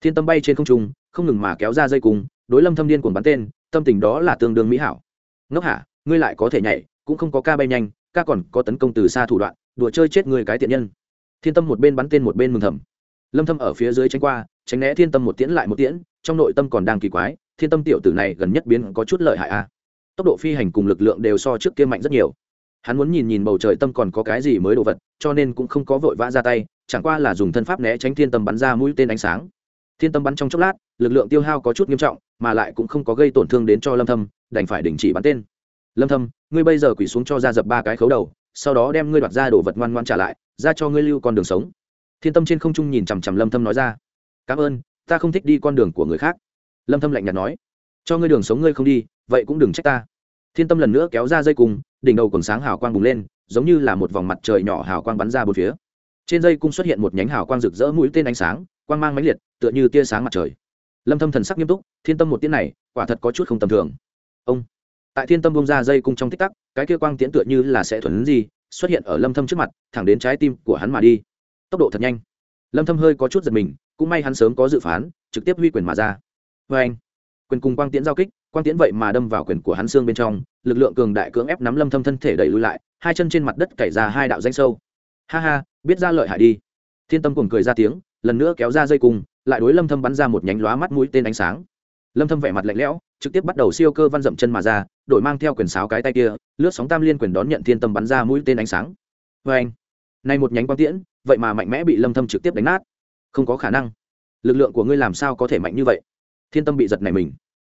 S1: Thiên tâm bay trên không trung, không ngừng mà kéo ra dây cung, đối lâm thâm điên cuồng bắn tên, tâm tình đó là tương đương mỹ hảo. Ngốc hả, ngươi lại có thể nhảy, cũng không có ca bay nhanh, ca còn có tấn công từ xa thủ đoạn, đùa chơi chết người cái tiện nhân. Thiên tâm một bên bắn tên một bên mừng thầm. Lâm thâm ở phía dưới tránh qua, tránh né thiên tâm một tiễn lại một tiễn, trong nội tâm còn đang kỳ quái, thiên tâm tiểu tử này gần nhất biến có chút lợi hại a à. tốc độ phi hành cùng lực lượng đều so trước kia mạnh rất nhiều. Hắn muốn nhìn nhìn bầu trời tâm còn có cái gì mới đồ vật, cho nên cũng không có vội vã ra tay chẳng qua là dùng thân pháp né tránh thiên tâm bắn ra mũi tên ánh sáng. Thiên tâm bắn trong chốc lát, lực lượng tiêu hao có chút nghiêm trọng, mà lại cũng không có gây tổn thương đến cho lâm thâm, đành phải đình chỉ bắn tên. Lâm thâm, ngươi bây giờ quỳ xuống cho ra dập ba cái khấu đầu, sau đó đem ngươi đoạt ra đồ vật ngoan ngoan trả lại, ra cho ngươi lưu con đường sống. Thiên tâm trên không trung nhìn chằm chằm lâm thâm nói ra, cảm ơn, ta không thích đi con đường của người khác. Lâm thâm lạnh nhạt nói, cho ngươi đường sống ngươi không đi, vậy cũng đừng trách ta. Thiên tâm lần nữa kéo ra dây cung đỉnh đầu còn sáng hào quang bùng lên, giống như là một vòng mặt trời nhỏ hào quang bắn ra bốn phía trên dây cung xuất hiện một nhánh hào quang rực rỡ mũi tên ánh sáng, quang mang mãnh liệt, tựa như tia sáng mặt trời. Lâm thâm thần sắc nghiêm túc, thiên tâm một tiếng này, quả thật có chút không tầm thường. Ông, tại thiên tâm bông ra dây cung trong tích tắc, cái kia quang tiễn tựa như là sẽ thuần gì, xuất hiện ở lâm thâm trước mặt, thẳng đến trái tim của hắn mà đi. Tốc độ thật nhanh. Lâm thâm hơi có chút giật mình, cũng may hắn sớm có dự phán, trực tiếp huy quyền mà ra. Với anh, quyền cùng quang tiễn giao kích, quang tiễn vậy mà đâm vào quyền của hắn xương bên trong, lực lượng cường đại cưỡng ép nắm lâm thâm thân thể đẩy lùi lại, hai chân trên mặt đất cày ra hai đạo danh sâu ha ha, biết ra lợi hại đi. Thiên tâm cùng cười ra tiếng, lần nữa kéo ra dây cung, lại đối lâm thâm bắn ra một nhánh lóa mắt mũi tên ánh sáng. Lâm thâm vẻ mặt lạnh lẽo, trực tiếp bắt đầu siêu cơ văn dậm chân mà ra, đổi mang theo quyền sáo cái tay kia, lướt sóng tam liên quyền đón nhận thiên tâm bắn ra mũi tên ánh sáng. Với anh, này một nhánh quang tiễn, vậy mà mạnh mẽ bị lâm thâm trực tiếp đánh nát. Không có khả năng. Lực lượng của ngươi làm sao có thể mạnh như vậy? Thiên tâm bị giật nảy mình.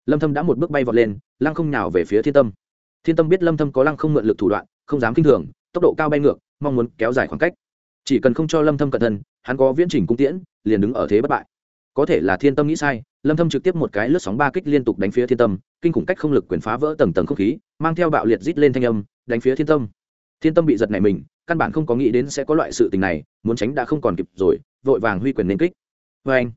S1: Lâm thâm đã một bước bay vọt lên, lăng không nhào về phía thiên tâm. Thiên tâm biết lâm thâm có lăng không mượn lực thủ đoạn, không dám kinh thường, tốc độ cao bay ngược mong muốn kéo dài khoảng cách. Chỉ cần không cho lâm thâm cẩn thận, hắn có viễn trình cung tiễn, liền đứng ở thế bất bại. Có thể là thiên tâm nghĩ sai, lâm thâm trực tiếp một cái lướt sóng ba kích liên tục đánh phía thiên tâm, kinh khủng cách không lực quyền phá vỡ tầng tầng không khí, mang theo bạo liệt rít lên thanh âm, đánh phía thiên tâm. Thiên tâm bị giật này mình, căn bản không có nghĩ đến sẽ có loại sự tình này, muốn tránh đã không còn kịp rồi, vội vàng huy quyền nên kích. Với anh,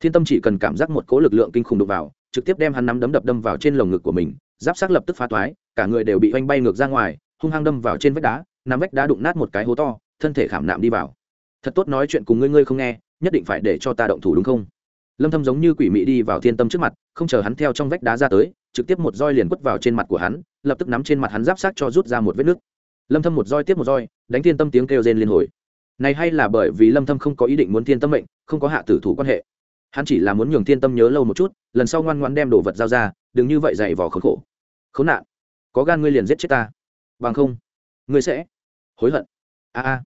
S1: thiên tâm chỉ cần cảm giác một cỗ lực lượng kinh khủng đục vào, trực tiếp đem hắn nắm đấm đập đâm vào trên lồng ngực của mình, giáp sát lập tức phá toái cả người đều bị oanh bay ngược ra ngoài, hung hăng đâm vào trên vách đá nắm vách đá đụng nát một cái hố to, thân thể khảm nạm đi vào. Thật tốt nói chuyện cùng ngươi ngươi không nghe, nhất định phải để cho ta động thủ đúng không? Lâm thâm giống như quỷ mị đi vào thiên tâm trước mặt, không chờ hắn theo trong vách đá ra tới, trực tiếp một roi liền quất vào trên mặt của hắn, lập tức nắm trên mặt hắn giáp sát cho rút ra một vết nứt lâm thâm một roi tiếp một roi, đánh thiên tâm tiếng kêu rên liên hồi. Này hay là bởi vì lâm thâm không có ý định muốn thiên tâm mệnh, không có hạ tử thủ quan hệ. Hắn chỉ là muốn nhường thiên tâm nhớ lâu một chút, lần sau ngoan ngoãn đem đồ vật giao ra, đừng như vậy dày vò khốn khổ. Khốn nạn. Có gan ngươi liền giết chết ta. Bằng không, ngươi sẽ hối hận. A a.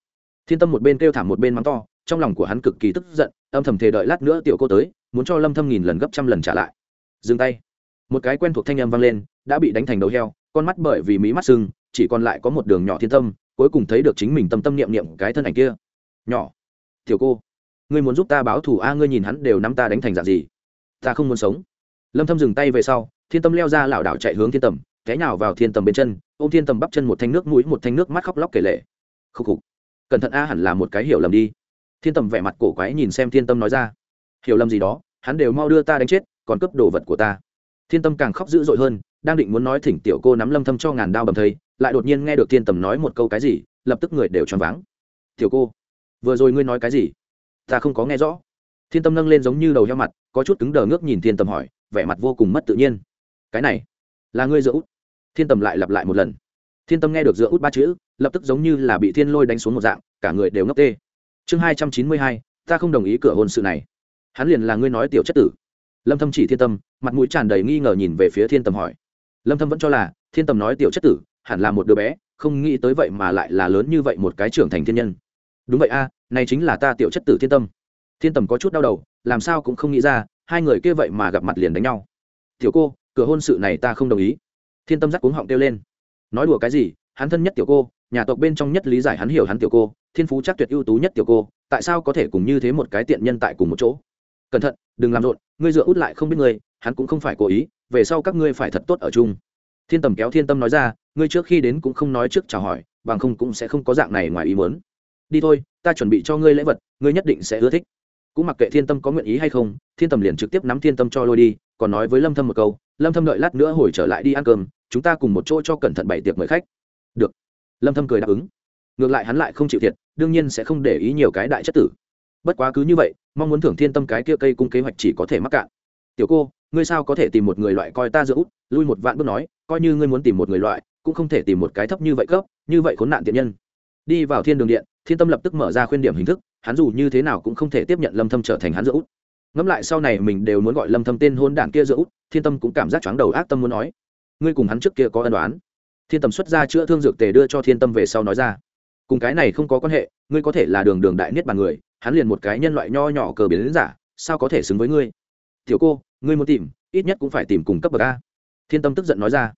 S1: Thiên tâm một bên kêu thảm một bên mắng to, trong lòng của hắn cực kỳ tức giận, âm thầm thề đợi lát nữa tiểu cô tới, muốn cho lâm thâm nghìn lần gấp trăm lần trả lại. Dừng tay. Một cái quen thuộc thanh âm vang lên, đã bị đánh thành đầu heo, con mắt bởi vì mí mắt sưng, chỉ còn lại có một đường nhỏ thiên tâm, cuối cùng thấy được chính mình tâm tâm niệm niệm cái thân ảnh kia. Nhỏ. Tiểu cô, ngươi muốn giúp ta báo thù a, ngươi nhìn hắn đều nắm ta đánh thành dạng gì? Ta không muốn sống. Lâm thâm dừng tay về sau, thiên tâm leo ra lảo đảo chạy hướng thiên tầm té nhào vào thiên tầm bên chân ôm thiên tầm bắp chân một thanh nước mũi, một thanh nước mắt khóc lóc kể lệ khúc khục. Cẩn thận a hẳn là một cái hiểu lầm đi. Thiên tầm vẻ mặt cổ quái nhìn xem thiên tâm nói ra. Hiểu lầm gì đó, hắn đều mau đưa ta đánh chết, còn cướp đồ vật của ta. Thiên tâm càng khóc dữ dội hơn, đang định muốn nói thỉnh tiểu cô nắm lâm thâm cho ngàn đao bầm thây, lại đột nhiên nghe được thiên tầm nói một câu cái gì, lập tức người đều choáng váng. Tiểu cô, vừa rồi ngươi nói cái gì? Ta không có nghe rõ. Thiên tâm nâng lên giống như đầu heo mặt, có chút cứng đờ ngước nhìn thiên tâm hỏi, vẻ mặt vô cùng mất tự nhiên. Cái này, là ngươi dựa út thiên tâm lại lặp lại một lần. Thiên tâm nghe được dựa út ba chữ, lập tức giống như là bị thiên lôi đánh xuống một dạng, cả người đều ngốc tê. Chương hai trăm chín mươi hai, ta không đồng ý cửa hôn sự này. Hắn liền là ngươi nói tiểu chất tử. Lâm thâm chỉ thiên tâm, mặt mũi tràn đầy nghi ngờ nhìn về phía thiên tâm hỏi. Lâm thâm vẫn cho là, thiên tâm nói tiểu chất tử, hẳn là một đứa bé, không nghĩ tới vậy mà lại là lớn như vậy một cái trưởng thành thiên nhân. Đúng vậy a, này chính là ta tiểu chất tử thiên tâm. Thiên tầm có chút đau đầu, làm sao cũng không nghĩ ra, hai người kia vậy mà gặp mặt liền đánh nhau. Tiểu cô, cửa hôn sự này ta không đồng ý thiên tâm giác cuống họng kêu lên. Nói đùa cái gì, hắn thân nhất tiểu cô, nhà tộc bên trong nhất lý giải hắn hiểu hắn tiểu cô, thiên phú chắc tuyệt ưu tú nhất tiểu cô, tại sao có thể cùng như thế một cái tiện nhân tại cùng một chỗ? Cẩn thận, đừng làm rộn, ngươi dựa út lại không biết ngươi, hắn cũng không phải cố ý, về sau các ngươi phải thật tốt ở chung. Thiên tầm kéo thiên tâm nói ra, ngươi trước khi đến cũng không nói trước chào hỏi, bằng không cũng sẽ không có dạng này ngoài ý muốn. Đi thôi, ta chuẩn bị cho ngươi lễ vật, ngươi nhất định sẽ ưa thích. Cũng mặc kệ thiên tâm có nguyện ý hay không, thiên tầm liền trực tiếp nắm thiên tâm cho lôi đi, còn nói với lâm thâm một câu lâm thâm đợi lát nữa hồi trở lại đi ăn cơm, chúng ta cùng một chỗ cho cẩn thận bảy tiệc mời khách. Được. Lâm thâm cười đáp ứng. Ngược lại hắn lại không chịu thiệt, đương nhiên sẽ không để ý nhiều cái đại chất tử. Bất quá cứ như vậy, mong muốn thưởng thiên tâm cái kia cây cung kế hoạch chỉ có thể mắc cạn. Tiểu cô, ngươi sao có thể tìm một người loại coi ta giữa út? Lui một vạn bước nói, coi như ngươi muốn tìm một người loại, cũng không thể tìm một cái thấp như vậy cấp, như vậy khốn nạn tiện nhân. Đi vào thiên đường điện, thiên tâm lập tức mở ra khuyên điểm hình thức, hắn dù như thế nào cũng không thể tiếp nhận lâm thâm trở thành hắn giữa út ngẫm lại sau này mình đều muốn gọi lâm thâm tên hôn đản kia giữa út, thiên tâm cũng cảm giác chóng đầu ác tâm muốn nói, ngươi cùng hắn trước kia có ân đoán thiên tâm xuất ra chữa thương dược tề đưa cho thiên tâm về sau nói ra, cùng cái này không có quan hệ, ngươi có thể là đường đường đại niết bàn người, hắn liền một cái nhân loại nho nhỏ cờ biến đến giả, sao có thể xứng với ngươi? Tiểu cô, ngươi muốn tìm, ít nhất cũng phải tìm cùng cấp bậc a. Thiên tâm tức giận nói ra.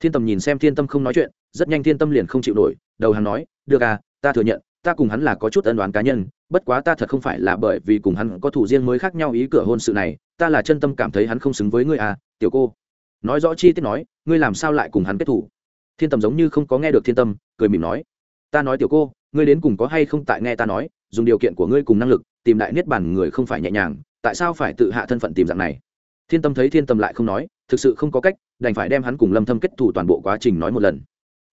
S1: Thiên tâm nhìn xem thiên tâm không nói chuyện, rất nhanh thiên tâm liền không chịu nổi, đầu hàng nói, được à ta thừa nhận ta cùng hắn là có chút ân đoán cá nhân, bất quá ta thật không phải là bởi vì cùng hắn có thủ riêng mới khác nhau ý cửa hôn sự này, ta là chân tâm cảm thấy hắn không xứng với ngươi à tiểu cô. Nói rõ chi tiết nói, ngươi làm sao lại cùng hắn kết thủ thiên tâm giống như không có nghe được thiên tâm, cười mỉm nói, ta nói tiểu cô, ngươi đến cùng có hay không tại nghe ta nói, dùng điều kiện của ngươi cùng năng lực, tìm đại niết bàn người không phải nhẹ nhàng, tại sao phải tự hạ thân phận tìm dạng này? Thiên tâm thấy thiên tâm lại không nói, thực sự không có cách, đành phải đem hắn cùng lâm thâm kết thủ toàn bộ quá trình nói một lần.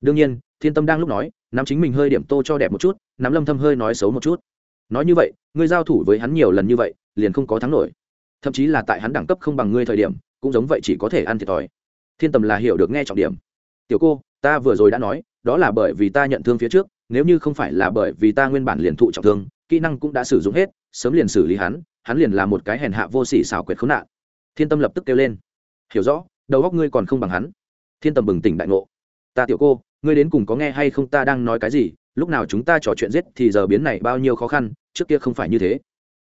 S1: Đương nhiên, thiên tâm đang lúc nói nắm chính mình hơi điểm tô cho đẹp một chút, nắm lâm thâm hơi nói xấu một chút. Nói như vậy, ngươi giao thủ với hắn nhiều lần như vậy, liền không có thắng nổi. Thậm chí là tại hắn đẳng cấp không bằng ngươi thời điểm, cũng giống vậy chỉ có thể ăn thiệt thòi. Thiên tâm là hiểu được nghe trọng điểm. Tiểu cô, ta vừa rồi đã nói, đó là bởi vì ta nhận thương phía trước, nếu như không phải là bởi vì ta nguyên bản liền thụ trọng thương, kỹ năng cũng đã sử dụng hết, sớm liền xử lý hắn hắn liền là một cái hèn hạ vô sỉ xảo quyệt khốn nạn. Thiên tâm lập tức kêu lên. Hiểu rõ, đầu óc ngươi còn không bằng hắn. Thiên tâm bừng tỉnh đại ngộ ta tiểu cô, ngươi đến cùng có nghe hay không ta đang nói cái gì, lúc nào chúng ta trò chuyện giết thì giờ biến này bao nhiêu khó khăn, trước kia không phải như thế.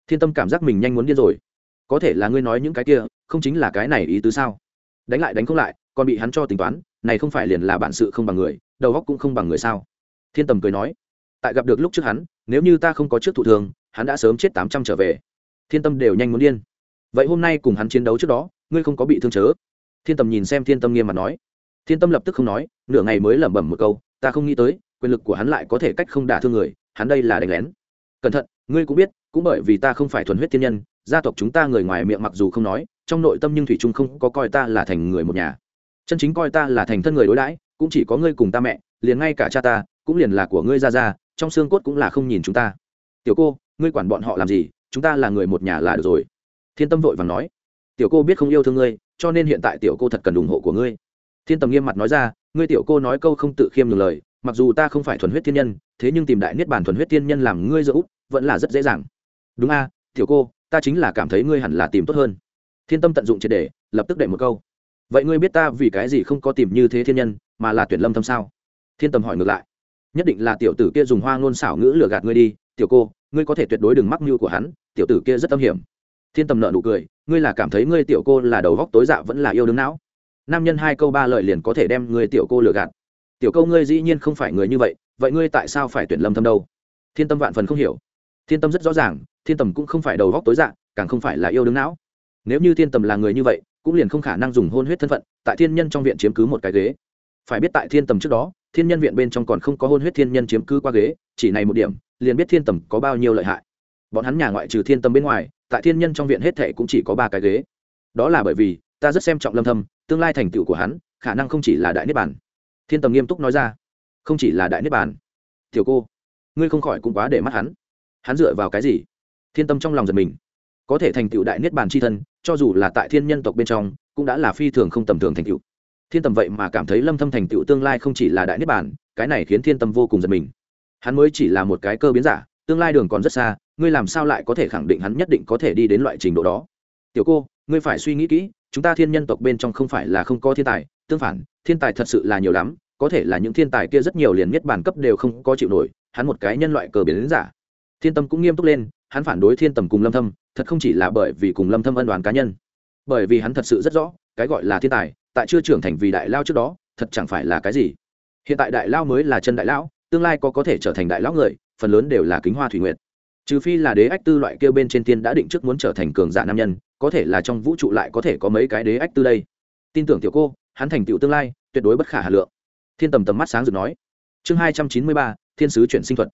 S1: Thiên tâm cảm giác mình nhanh muốn điên rồi. Có thể là ngươi nói những cái kia, không chính là cái này ý tứ sao? Đánh lại đánh không lại, còn bị hắn cho tính toán, này không phải liền là bản sự không bằng người, đầu óc cũng không bằng người sao? Thiên tầm cười nói. Tại gặp được lúc trước hắn, nếu như ta không có trước thủ thường, hắn đã sớm chết tám trăm trở về. Thiên tâm đều nhanh muốn điên. Vậy hôm nay cùng hắn chiến đấu trước đó, ngươi không có bị thương chớ? Thiên tầm nhìn xem thiên tâm nghiêm mặt nói thiên tâm lập tức không nói, nửa ngày mới lẩm bẩm một câu, ta không nghĩ tới, quyền lực của hắn lại có thể cách không đả thương người, hắn đây là đánh lén. Cẩn thận, ngươi cũng biết, cũng bởi vì ta không phải thuần huyết thiên nhân, gia tộc chúng ta người ngoài miệng mặc dù không nói, trong nội tâm nhưng thủy trung không có coi ta là thành người một nhà. Chân chính coi ta là thành thân người đối đãi, cũng chỉ có ngươi cùng ta mẹ, liền ngay cả cha ta, cũng liền là của ngươi ra ra trong xương cốt cũng là không nhìn chúng ta. Tiểu cô, ngươi quản bọn họ làm gì, chúng ta là người một nhà là được rồi. Thiên tâm vội vàng nói. Tiểu cô biết không yêu thương ngươi, cho nên hiện tại tiểu cô thật cần ủng hộ của ngươi thiên tầm nghiêm mặt nói ra, ngươi tiểu cô nói câu không tự khiêm ngừng lời, mặc dù ta không phải thuần huyết thiên nhân, thế nhưng tìm đại niết bàn thuần huyết thiên nhân làm ngươi dỡ út vẫn là rất dễ dàng. Đúng a, tiểu cô, ta chính là cảm thấy ngươi hẳn là tìm tốt hơn. Thiên tâm tận dụng triệt để, lập tức đệ một câu. Vậy ngươi biết ta vì cái gì không có tìm như thế thiên nhân, mà là tuyển lâm thâm sao? Thiên tâm hỏi ngược lại. Nhất định là tiểu tử kia dùng hoa ngôn xảo ngữ lừa gạt ngươi đi, tiểu cô, ngươi có thể tuyệt đối đừng mắc mưu của hắn, tiểu tử kia rất tâm hiểm. Thiên tâm nợ nụ cười, ngươi là cảm thấy ngươi tiểu cô là đầu góc tối dạ vẫn là yêu đứng não? Nam nhân hai câu ba lời liền có thể đem người tiểu cô lừa gạt. Tiểu câu ngươi dĩ nhiên không phải người như vậy vậy ngươi tại sao phải tuyển lâm thâm đâu? Thiên tâm vạn phần không hiểu. Thiên tâm rất rõ ràng thiên tầm cũng không phải đầu góc tối dạng, càng không phải là yêu đứng não. Nếu như thiên tầm là người như vậy cũng liền không khả năng dùng hôn huyết thân phận tại thiên nhân trong viện chiếm cứ một cái ghế. Phải biết tại thiên tầm trước đó thiên nhân viện bên trong còn không có hôn huyết thiên nhân chiếm cứ qua ghế chỉ này một điểm liền biết thiên tầm có bao nhiêu lợi hại. Bọn hắn nhà ngoại trừ thiên Tâm bên ngoài tại thiên nhân trong viện hết thệ cũng chỉ có ba cái ghế. Đó là bởi vì ta rất xem trọng lâm thâm tương lai thành tựu của hắn khả năng không chỉ là đại niết bàn thiên tầm nghiêm túc nói ra không chỉ là đại niết bàn tiểu cô ngươi không khỏi cũng quá để mắt hắn hắn dựa vào cái gì thiên tâm trong lòng giật mình có thể thành tựu đại niết bàn c h i thân cho dù là tại thiên nhân tộc bên trong cũng đã là phi thường không tầm thường thành tựu thiên tầm vậy mà cảm thấy lâm thâm thành tựu tương lai không chỉ là đại niết bàn cái này khiến thiên tâm vô cùng giật mình hắn mới chỉ là một cái cơ biến giả tương lai đường còn rất xa ngươi làm sao lại có thể khẳng định hắn nhất định có thể đi đến loại trình độ đó tiểu cô ngươi phải suy nghĩ kỹ, chúng ta thiên nhân tộc bên trong không phải là không có thiên tài, tương phản, thiên tài thật sự là nhiều lắm, có thể là những thiên tài kia rất nhiều liền nhất bản cấp đều không có chịu nổi, hắn một cái nhân loại cờ biến giả. Thiên tâm cũng nghiêm túc lên, hắn phản đối thiên tầm cùng lâm thâm, thật không chỉ là bởi vì cùng lâm thâm ân đoàn cá nhân, bởi vì hắn thật sự rất rõ, cái gọi là thiên tài, tại chưa trưởng thành vì đại lao trước đó, thật chẳng phải là cái gì. Hiện tại đại lao mới là chân đại lão, tương lai có có thể trở thành đại lão người, phần lớn đều là kính hoa thủy nguyệt. Trừ phi là đế ách tư loại kêu bên trên tiên đã định trước muốn trở thành cường giả nam nhân có thể là trong vũ trụ lại có thể có mấy cái đế ách tư đây. Tin tưởng tiểu cô, hắn thành tựu tương lai, tuyệt đối bất khả hà lượng. Thiên tầm tầm mắt sáng rực nói. Chương hai trăm chín mươi ba, thiên sứ chuyển sinh thuật.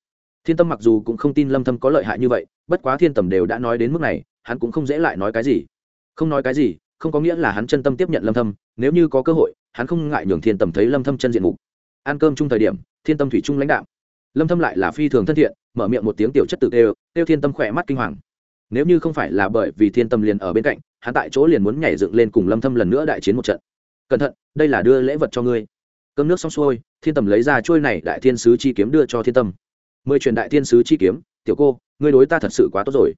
S1: Thiên tâm mặc dù cũng không tin lâm thâm có lợi hại như vậy, bất quá thiên tầm đều đã nói đến mức này, hắn cũng không dễ lại nói cái gì. Không nói cái gì, không có nghĩa là hắn chân tâm tiếp nhận lâm thâm, nếu như có cơ hội, hắn không ngại nhường thiên tầm thấy lâm thâm chân diện mục. Ăn cơm chung thời điểm, thiên tâm thủy chung lãnh đạo. Lâm thâm lại là phi thường thân thiện, mở miệng một tiếng tiểu chất tự đều tiêu thiên tâm khỏe mắt kinh hoàng nếu như không phải là bởi vì thiên tâm liền ở bên cạnh, hắn tại chỗ liền muốn nhảy dựng lên cùng lâm thâm lần nữa đại chiến một trận. Cẩn thận, đây là đưa lễ vật cho ngươi. Cơm nước xong xuôi, thiên tầm lấy ra chuôi này đại thiên sứ chi kiếm đưa cho thiên tâm. Mười truyền đại thiên sứ chi kiếm, tiểu cô, ngươi đối ta thật sự quá tốt rồi.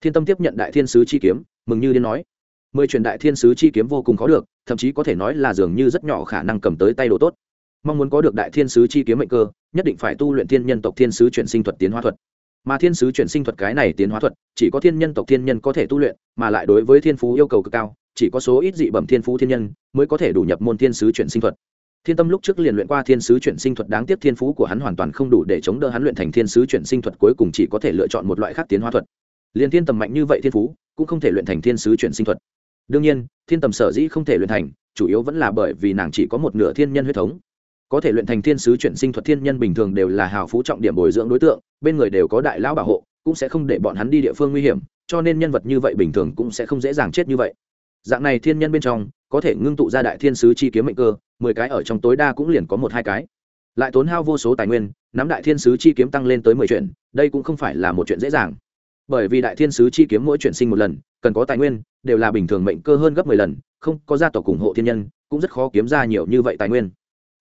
S1: Thiên tâm tiếp nhận đại thiên sứ chi kiếm, mừng như điên nói. Mười truyền đại thiên sứ chi kiếm vô cùng khó được, thậm chí có thể nói là dường như rất nhỏ khả năng cầm tới tay đồ tốt. Mong muốn có được đại thiên sứ chi kiếm mệnh cơ, nhất định phải tu luyện thiên nhân tộc thiên sứ chuyển sinh thuật tiến hóa thuật mà thiên sứ chuyển sinh thuật cái này tiến hóa thuật, chỉ có thiên nhân tộc thiên nhân có thể tu luyện, mà lại đối với thiên phú yêu cầu cực cao, chỉ có số ít dị bẩm thiên phú thiên nhân mới có thể đủ nhập môn thiên sứ chuyển sinh thuật. Thiên tâm lúc trước liền luyện qua thiên sứ chuyển sinh thuật, đáng tiếc thiên phú của hắn hoàn toàn không đủ để chống đỡ hắn luyện thành thiên sứ chuyển sinh thuật cuối cùng chỉ có thể lựa chọn một loại khác tiến hóa thuật. Liền thiên tầm mạnh như vậy thiên phú cũng không thể luyện thành thiên sứ chuyển sinh thuật. Đương nhiên, thiên tầm sở dĩ không thể luyện thành, chủ yếu vẫn là bởi vì nàng chỉ có một nửa thiên nhân huyết thống có thể luyện thành thiên sứ chuyển sinh thuật thiên nhân bình thường đều là hào phú trọng điểm bồi dưỡng đối tượng, bên người đều có đại lão bảo hộ, cũng sẽ không để bọn hắn đi địa phương nguy hiểm, cho nên nhân vật như vậy bình thường cũng sẽ không dễ dàng chết như vậy. Dạng này thiên nhân bên trong, có thể ngưng tụ ra đại thiên sứ chi kiếm mệnh cơ, mười cái ở trong tối đa cũng liền có một hai cái. Lại tốn hao vô số tài nguyên, nắm đại thiên sứ chi kiếm tăng lên tới mười chuyện đây cũng không phải là một chuyện dễ dàng. Bởi vì đại thiên sứ chi kiếm mỗi chuyển sinh một lần, cần có tài nguyên, đều là bình thường mệnh cơ hơn gấp mười lần, không có gia tộc ủng hộ thiên nhân, cũng rất khó kiếm ra nhiều như vậy tài nguyên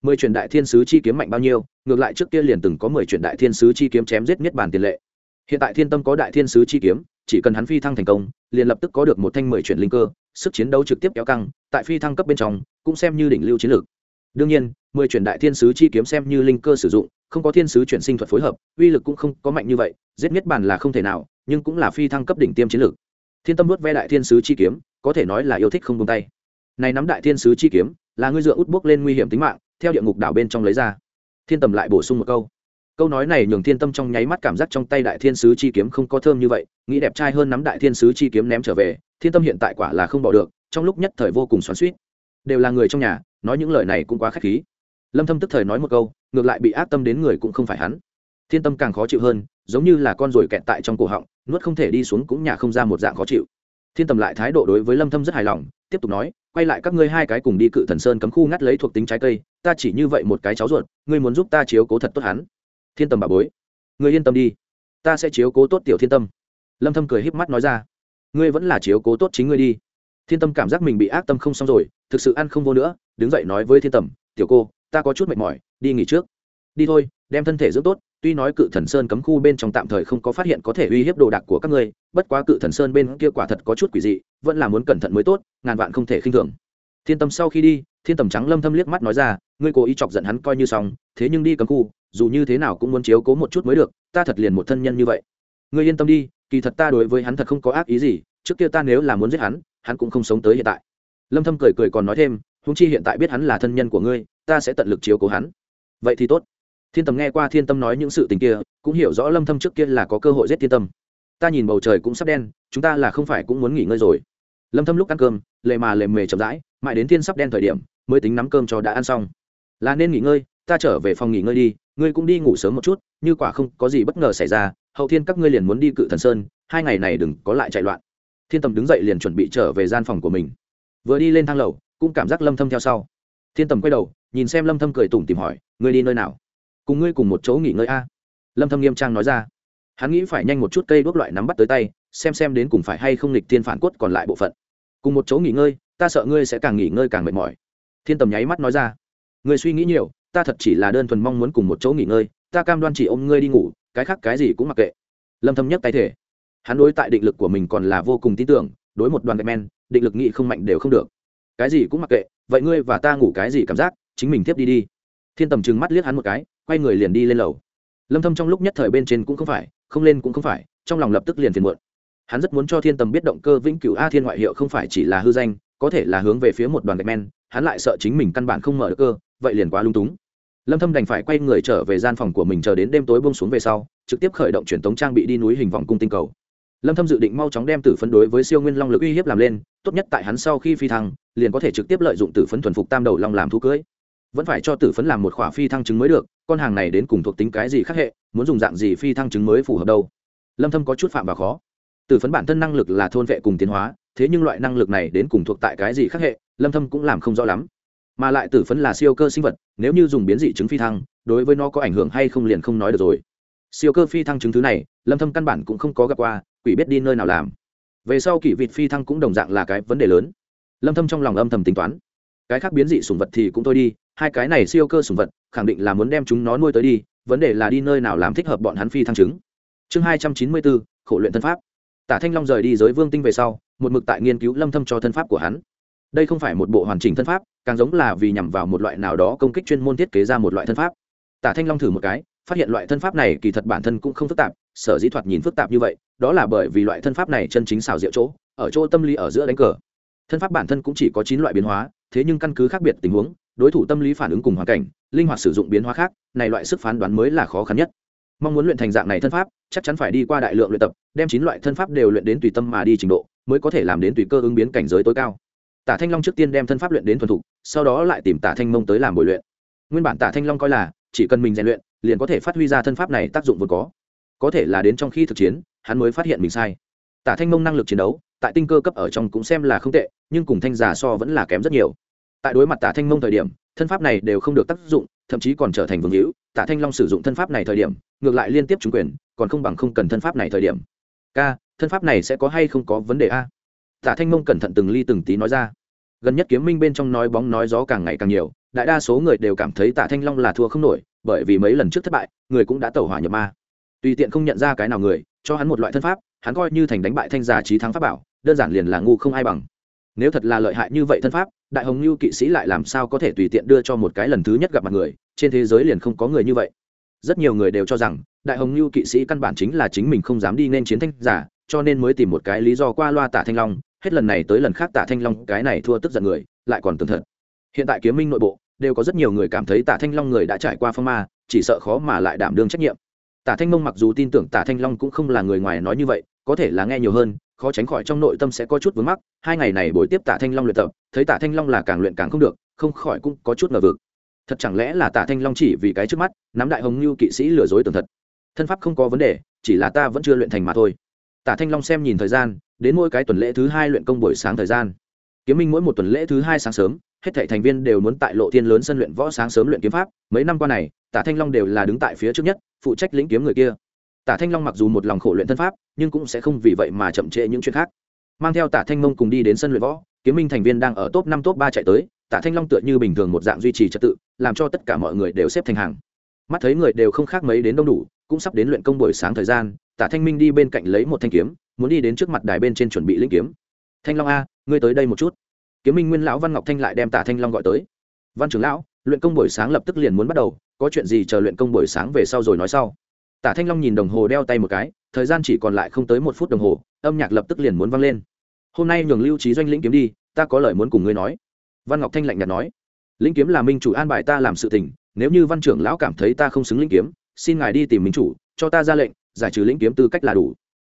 S1: mười truyền đại thiên sứ chi kiếm mạnh bao nhiêu, ngược lại trước kia liền từng có mười truyền đại thiên sứ chi kiếm chém giết niết bàn tiền lệ. Hiện tại thiên tâm có đại thiên sứ chi kiếm, chỉ cần hắn phi thăng thành công, liền lập tức có được một thanh mười truyền linh cơ, sức chiến đấu trực tiếp kéo căng, tại phi thăng cấp bên trong, cũng xem như đỉnh lưu chiến lược. Đương nhiên, mười truyền đại thiên sứ chi kiếm xem như linh cơ sử dụng, không có thiên sứ chuyển sinh thuật phối hợp, uy lực cũng không có mạnh như vậy, giết niết bàn là không thể nào, nhưng cũng là phi thăng cấp đỉnh tiêm chiến lược. Thiên tâm nuốt ve đại thiên sứ chi kiếm, có thể nói là yêu thích không tung tay. Này nắm đại thiên sứ chi kiếm, là ngươi dựa út bước lên nguy hiểm tính mạng theo địa ngục đảo bên trong lấy ra. Thiên tầm lại bổ sung một câu. Câu nói này nhường thiên tâm trong nháy mắt cảm giác trong tay đại thiên sứ chi kiếm không có thơm như vậy, nghĩ đẹp trai hơn nắm đại thiên sứ chi kiếm ném trở về, thiên tâm hiện tại quả là không bỏ được, trong lúc nhất thời vô cùng xoắn suýt đều là người trong nhà, nói những lời này cũng quá k h á c h khí. Lâm thâm tức thời nói một câu, ngược lại bị ác tâm đến người cũng không phải hắn. Thiên tâm càng khó chịu hơn, giống như là con ruồi kẹt tại trong cổ họng, nuốt không thể đi xuống cũng nhà không ra một dạng khó chịu. Thiên tầm lại thái độ đối với lâm thâm rất hài lòng tiếp tục nói, quay lại các ngươi hai cái cùng đi cự thần sơn cấm khu ngắt lấy thuộc tính trái cây, ta chỉ như vậy một cái cháu ruột, ngươi muốn giúp ta chiếu cố thật tốt hắn. Thiên tầm bà bối, ngươi yên tâm đi, ta sẽ chiếu cố tốt tiểu thiên tâm. Lâm thâm cười híp mắt nói ra, ngươi vẫn là chiếu cố tốt chính ngươi đi. Thiên tâm cảm giác mình bị ác tâm không xong rồi, thực sự ăn không vô nữa, đứng dậy nói với thiên tầm tiểu cô, ta có chút mệt mỏi, đi nghỉ trước. Đi thôi, đem thân thể dưỡng tốt tuy nói cự thần sơn cấm khu bên trong tạm thời không có phát hiện có thể uy hiếp đồ đạc của các ngươi, bất quá cự thần sơn bên kia quả thật có chút quỷ dị, vẫn là muốn cẩn thận mới tốt, ngàn vạn không thể khinh thường. Thiên tâm sau khi đi, thiên tầm trắng lâm thâm liếc mắt nói ra, ngươi cố ý chọc giận hắn coi như xong, thế nhưng đi cấm khu, dù như thế nào cũng muốn chiếu cố một chút mới được, ta thật liền một thân nhân như vậy. Ngươi yên tâm đi, kỳ thật ta đối với hắn thật không có ác ý gì, trước kia ta nếu là muốn giết hắn hắn cũng không sống tới hiện tại. Lâm thâm cười cười còn nói thêm chúng chi hiện tại biết hắn là thân nhân của ngươi, ta sẽ tận lực chiếu cố hắn. Vậy thì tốt thiên tầm nghe qua thiên tâm nói những sự tình kia, cũng hiểu rõ lâm thâm trước kia là có cơ hội giết thiên tâm. Ta nhìn bầu trời cũng sắp đen, chúng ta là không phải cũng muốn nghỉ ngơi rồi. Lâm thâm lúc ăn cơm, lề mà lề mề chậm rãi, mãi đến thiên sắp đen thời điểm, mới tính nắm cơm cho đã ăn xong. Là nên nghỉ ngơi, ta trở về phòng nghỉ ngơi đi, ngươi cũng đi ngủ sớm một chút, như quả không có gì bất ngờ xảy ra, hậu thiên các ngươi liền muốn đi cự thần sơn, hai ngày này đừng có lại chạy loạn. Thiên tầm đứng dậy liền chuẩn bị trở về gian phòng của mình. Vừa đi lên thang lầu, cũng cảm giác lâm thâm theo sau. Thiên tầm quay đầu, nhìn xem lâm thâm cười tủm tìm hỏi, ngươi đi nơi nào? Cùng ngươi cùng một chỗ nghỉ ngơi a. Lâm thâm nghiêm trang nói ra. Hắn nghĩ phải nhanh một chút cây đuốc loại nắm bắt tới tay, xem xem đến cùng phải hay không lịch thiên phản cốt còn lại bộ phận. Cùng một chỗ nghỉ ngơi, ta sợ ngươi sẽ càng nghỉ ngơi càng mệt mỏi. Thiên tầm nháy mắt nói ra. Ngươi suy nghĩ nhiều, ta thật chỉ là đơn thuần mong muốn cùng một chỗ nghỉ ngơi, ta cam đoan chỉ ôm ngươi đi ngủ, cái khác cái gì cũng mặc kệ. Lâm thâm nhấc tay thể. Hắn đối tại định lực của mình còn là vô cùng tin tưởng, đối một đoàn gạch men định lực nghị không mạnh đều không được. Cái gì cũng mặc kệ, vậy ngươi và ta ngủ cái gì cảm giác, chính mình tiếp đi đi thiên tầm trừng mắt liếc hắn một cái, quay người liền đi lên lầu. Lâm thâm trong lúc nhất thời bên trên cũng không phải, không lên cũng không phải, trong lòng lập tức liền phiền muộn. Hắn rất muốn cho thiên tầm biết động cơ vĩnh cửu a thiên ngoại hiệu không phải chỉ là hư danh, có thể là hướng về phía một đoàn gạch men, hắn lại sợ chính mình căn bản không mở được cơ, vậy liền quá lung túng. Lâm thâm đành phải quay người trở về gian phòng của mình chờ đến đêm tối buông xuống về sau, trực tiếp khởi động truyền tống trang bị đi núi hình vòng cung tinh cầu. Lâm thâm dự định mau chóng đem tử phấn đối với siêu nguyên long lực uy hiếp làm lên, tốt nhất tại hắn sau khi phi thăng, liền có thể trực tiếp lợi dụng tử phấn thuần phục tam đầu long làm thú cưới vẫn phải cho tử phấn làm một khỏa phi thăng chứng mới được, con hàng này đến cùng thuộc tính cái gì khác hệ, muốn dùng dạng gì phi thăng chứng mới phù hợp đâu? Lâm thâm có chút phạm vào khó. Tử phấn bản thân năng lực là thôn vệ cùng tiến hóa, thế nhưng loại năng lực này đến cùng thuộc tại cái gì khác hệ, lâm thâm cũng làm không rõ lắm. Mà lại tử phấn là siêu cơ sinh vật, nếu như dùng biến dị chứng phi thăng, đối với nó có ảnh hưởng hay không liền không nói được rồi. Siêu cơ phi thăng chứng thứ này, lâm thâm căn bản cũng không có gặp qua, quỷ biết đi nơi nào làm. Về sau kỷ vịt phi thăng cũng đồng dạng là cái vấn đề lớn. Lâm thâm trong lòng âm thầm tính toán. Cái khác biến dị sủng vật thì cũng thôi đi hai cái này siêu cơ sủng vật khẳng định là muốn đem chúng nó nuôi tới đi vấn đề là đi nơi nào làm thích hợp bọn hắn phi thăng chứng chương 294, khổ luyện thân pháp. Tả thanh long rời đi giới vương tinh về sau một mực tại nghiên cứu lâm thâm cho thân pháp của hắn. Đây không phải một bộ hoàn chỉnh thân pháp càng giống là vì nhằm vào một loại nào đó công kích chuyên môn thiết kế ra một loại thân pháp. Tả thanh long thử một cái phát hiện loại thân pháp này kỳ thật bản thân cũng không phức tạp sở dĩ thoạt nhìn phức tạp như vậy đó là bởi vì loại thân pháp này chân chính xào rượu chỗ ở chỗ tâm lý ở giữa đánh cờ. Thân pháp bản thân cũng chỉ có chín loại biến hóa thế nhưng căn cứ khác biệt tình huống đối thủ tâm lý phản ứng cùng hoàn cảnh, linh hoạt sử dụng biến hóa khác, này loại sức phán đoán mới là khó khăn nhất. Mong muốn luyện thành dạng này thân pháp, chắc chắn phải đi qua đại lượng luyện tập, đem chín loại thân pháp đều luyện đến tùy tâm mà đi trình độ, mới có thể làm đến tùy cơ ứng biến cảnh giới tối cao. Tả thanh long trước tiên đem thân pháp luyện đến thuần thục, sau đó lại tìm tả thanh mông tới làm bồi luyện. Nguyên bản tả thanh long coi là, chỉ cần mình rèn luyện, liền có thể phát huy ra thân pháp này tác dụng vốn có. Có thể là đến trong khi thực chiến, hắn mới phát hiện mình sai. Tả thanh mông năng lực chiến đấu, tại tinh cơ cấp ở trong cũng xem là không tệ, nhưng cùng thanh giả so vẫn là kém rất nhiều tại đối mặt tả thanh mông thời điểm, thân pháp này đều không được tác dụng, thậm chí còn trở thành vương hữu. Tả thanh long sử dụng thân pháp này thời điểm, ngược lại liên tiếp trúng quyền, còn không bằng không cần thân pháp này thời điểm. K thân pháp này sẽ có hay không có vấn đề a? Tả thanh mông cẩn thận từng ly từng tí nói ra. Gần nhất kiếm minh bên trong nói bóng nói gió càng ngày càng nhiều, đại đa số người đều cảm thấy tả thanh long là thua không nổi, bởi vì mấy lần trước thất bại, người cũng đã tẩu hỏa nhập ma. Tùy tiện không nhận ra cái nào người, cho hắn một loại thân pháp, hắn coi như thành đánh bại thanh giả trí thắng pháp bảo, đơn giản liền là ngu không ai bằng nếu thật là lợi hại như vậy thân pháp, đại hồng lưu kỵ sĩ lại làm sao có thể tùy tiện đưa cho một cái lần thứ nhất gặp mặt người, trên thế giới liền không có người như vậy. Rất nhiều người đều cho rằng, đại hồng lưu kỵ sĩ căn bản chính là chính mình không dám đi nên chiến thanh giả, cho nên mới tìm một cái lý do qua loa tả thanh long, hết lần này tới lần khác tả thanh long cái này thua tức giận người, lại còn tường thật. Hiện tại kiếm minh nội bộ, đều có rất nhiều người cảm thấy tả thanh long người đã trải qua phong ma, chỉ sợ khó mà lại đảm đương trách nhiệm. Tả thanh mông mặc dù tin tưởng tả thanh long cũng không là người ngoài nói như vậy, có thể là nghe nhiều hơn khó tránh khỏi trong nội tâm sẽ có chút vướng mắc, hai ngày này buổi tiếp tạ thanh long luyện tập, thấy tạ thanh long là càng luyện càng không được, không khỏi cũng có chút ngờ vực. Thật chẳng lẽ là tạ thanh long chỉ vì cái trước mắt, nắm đại hồng như kỵ sĩ lừa dối tường thật? Thân pháp không có vấn đề, chỉ là ta vẫn chưa luyện thành mà thôi. Tạ thanh long xem nhìn thời gian, đến mỗi cái tuần lễ thứ hai luyện công buổi sáng thời gian. Kiếm minh mỗi một tuần lễ thứ hai sáng sớm, hết thảy thành viên đều muốn tại lộ thiên lớn sân luyện võ sáng sớm luyện kiếm pháp. Mấy năm qua này tạ thanh long đều là đứng tại phía trước nhất, phụ trách lĩnh kiếm người kia tạ thanh long mặc dù một lòng khổ luyện thân pháp, nhưng cũng sẽ không vì vậy mà chậm trễ những chuyện khác. Mang theo tạ thanh mông cùng đi đến sân luyện võ, kiếm minh thành viên đang ở top năm, top ba chạy tới. Tạ thanh long tựa như bình thường một dạng duy trì trật tự, làm cho tất cả mọi người đều xếp thành hàng. Mắt thấy người đều không khác mấy đến đông đủ, cũng sắp đến luyện công buổi sáng thời gian tạ thanh minh đi bên cạnh lấy một thanh kiếm, muốn đi đến trước mặt đài bên trên chuẩn bị lĩnh kiếm. Thanh long a, ngươi tới đây một chút. Kiếm minh nguyên lão văn ngọc thanh lại đem tạ thanh long gọi tới. Văn trưởng lão, luyện công buổi sáng lập tức liền muốn bắt đầu, có chuyện gì chờ luyện công buổi sáng về sau rồi nói sau. Tả thanh long nhìn đồng hồ đeo tay một cái, thời gian chỉ còn lại không tới một phút đồng hồ, âm nhạc lập tức liền muốn vang lên. Hôm nay nhường lưu trí doanh lĩnh kiếm đi, ta có lời muốn cùng ngươi nói. Văn ngọc thanh lạnh nhạt nói. Lĩnh kiếm là minh chủ an bài ta làm sự tình, nếu như văn trưởng lão cảm thấy ta không xứng lĩnh kiếm, xin ngài đi tìm minh chủ, cho ta ra lệnh, giải trừ lĩnh kiếm tư cách là đủ.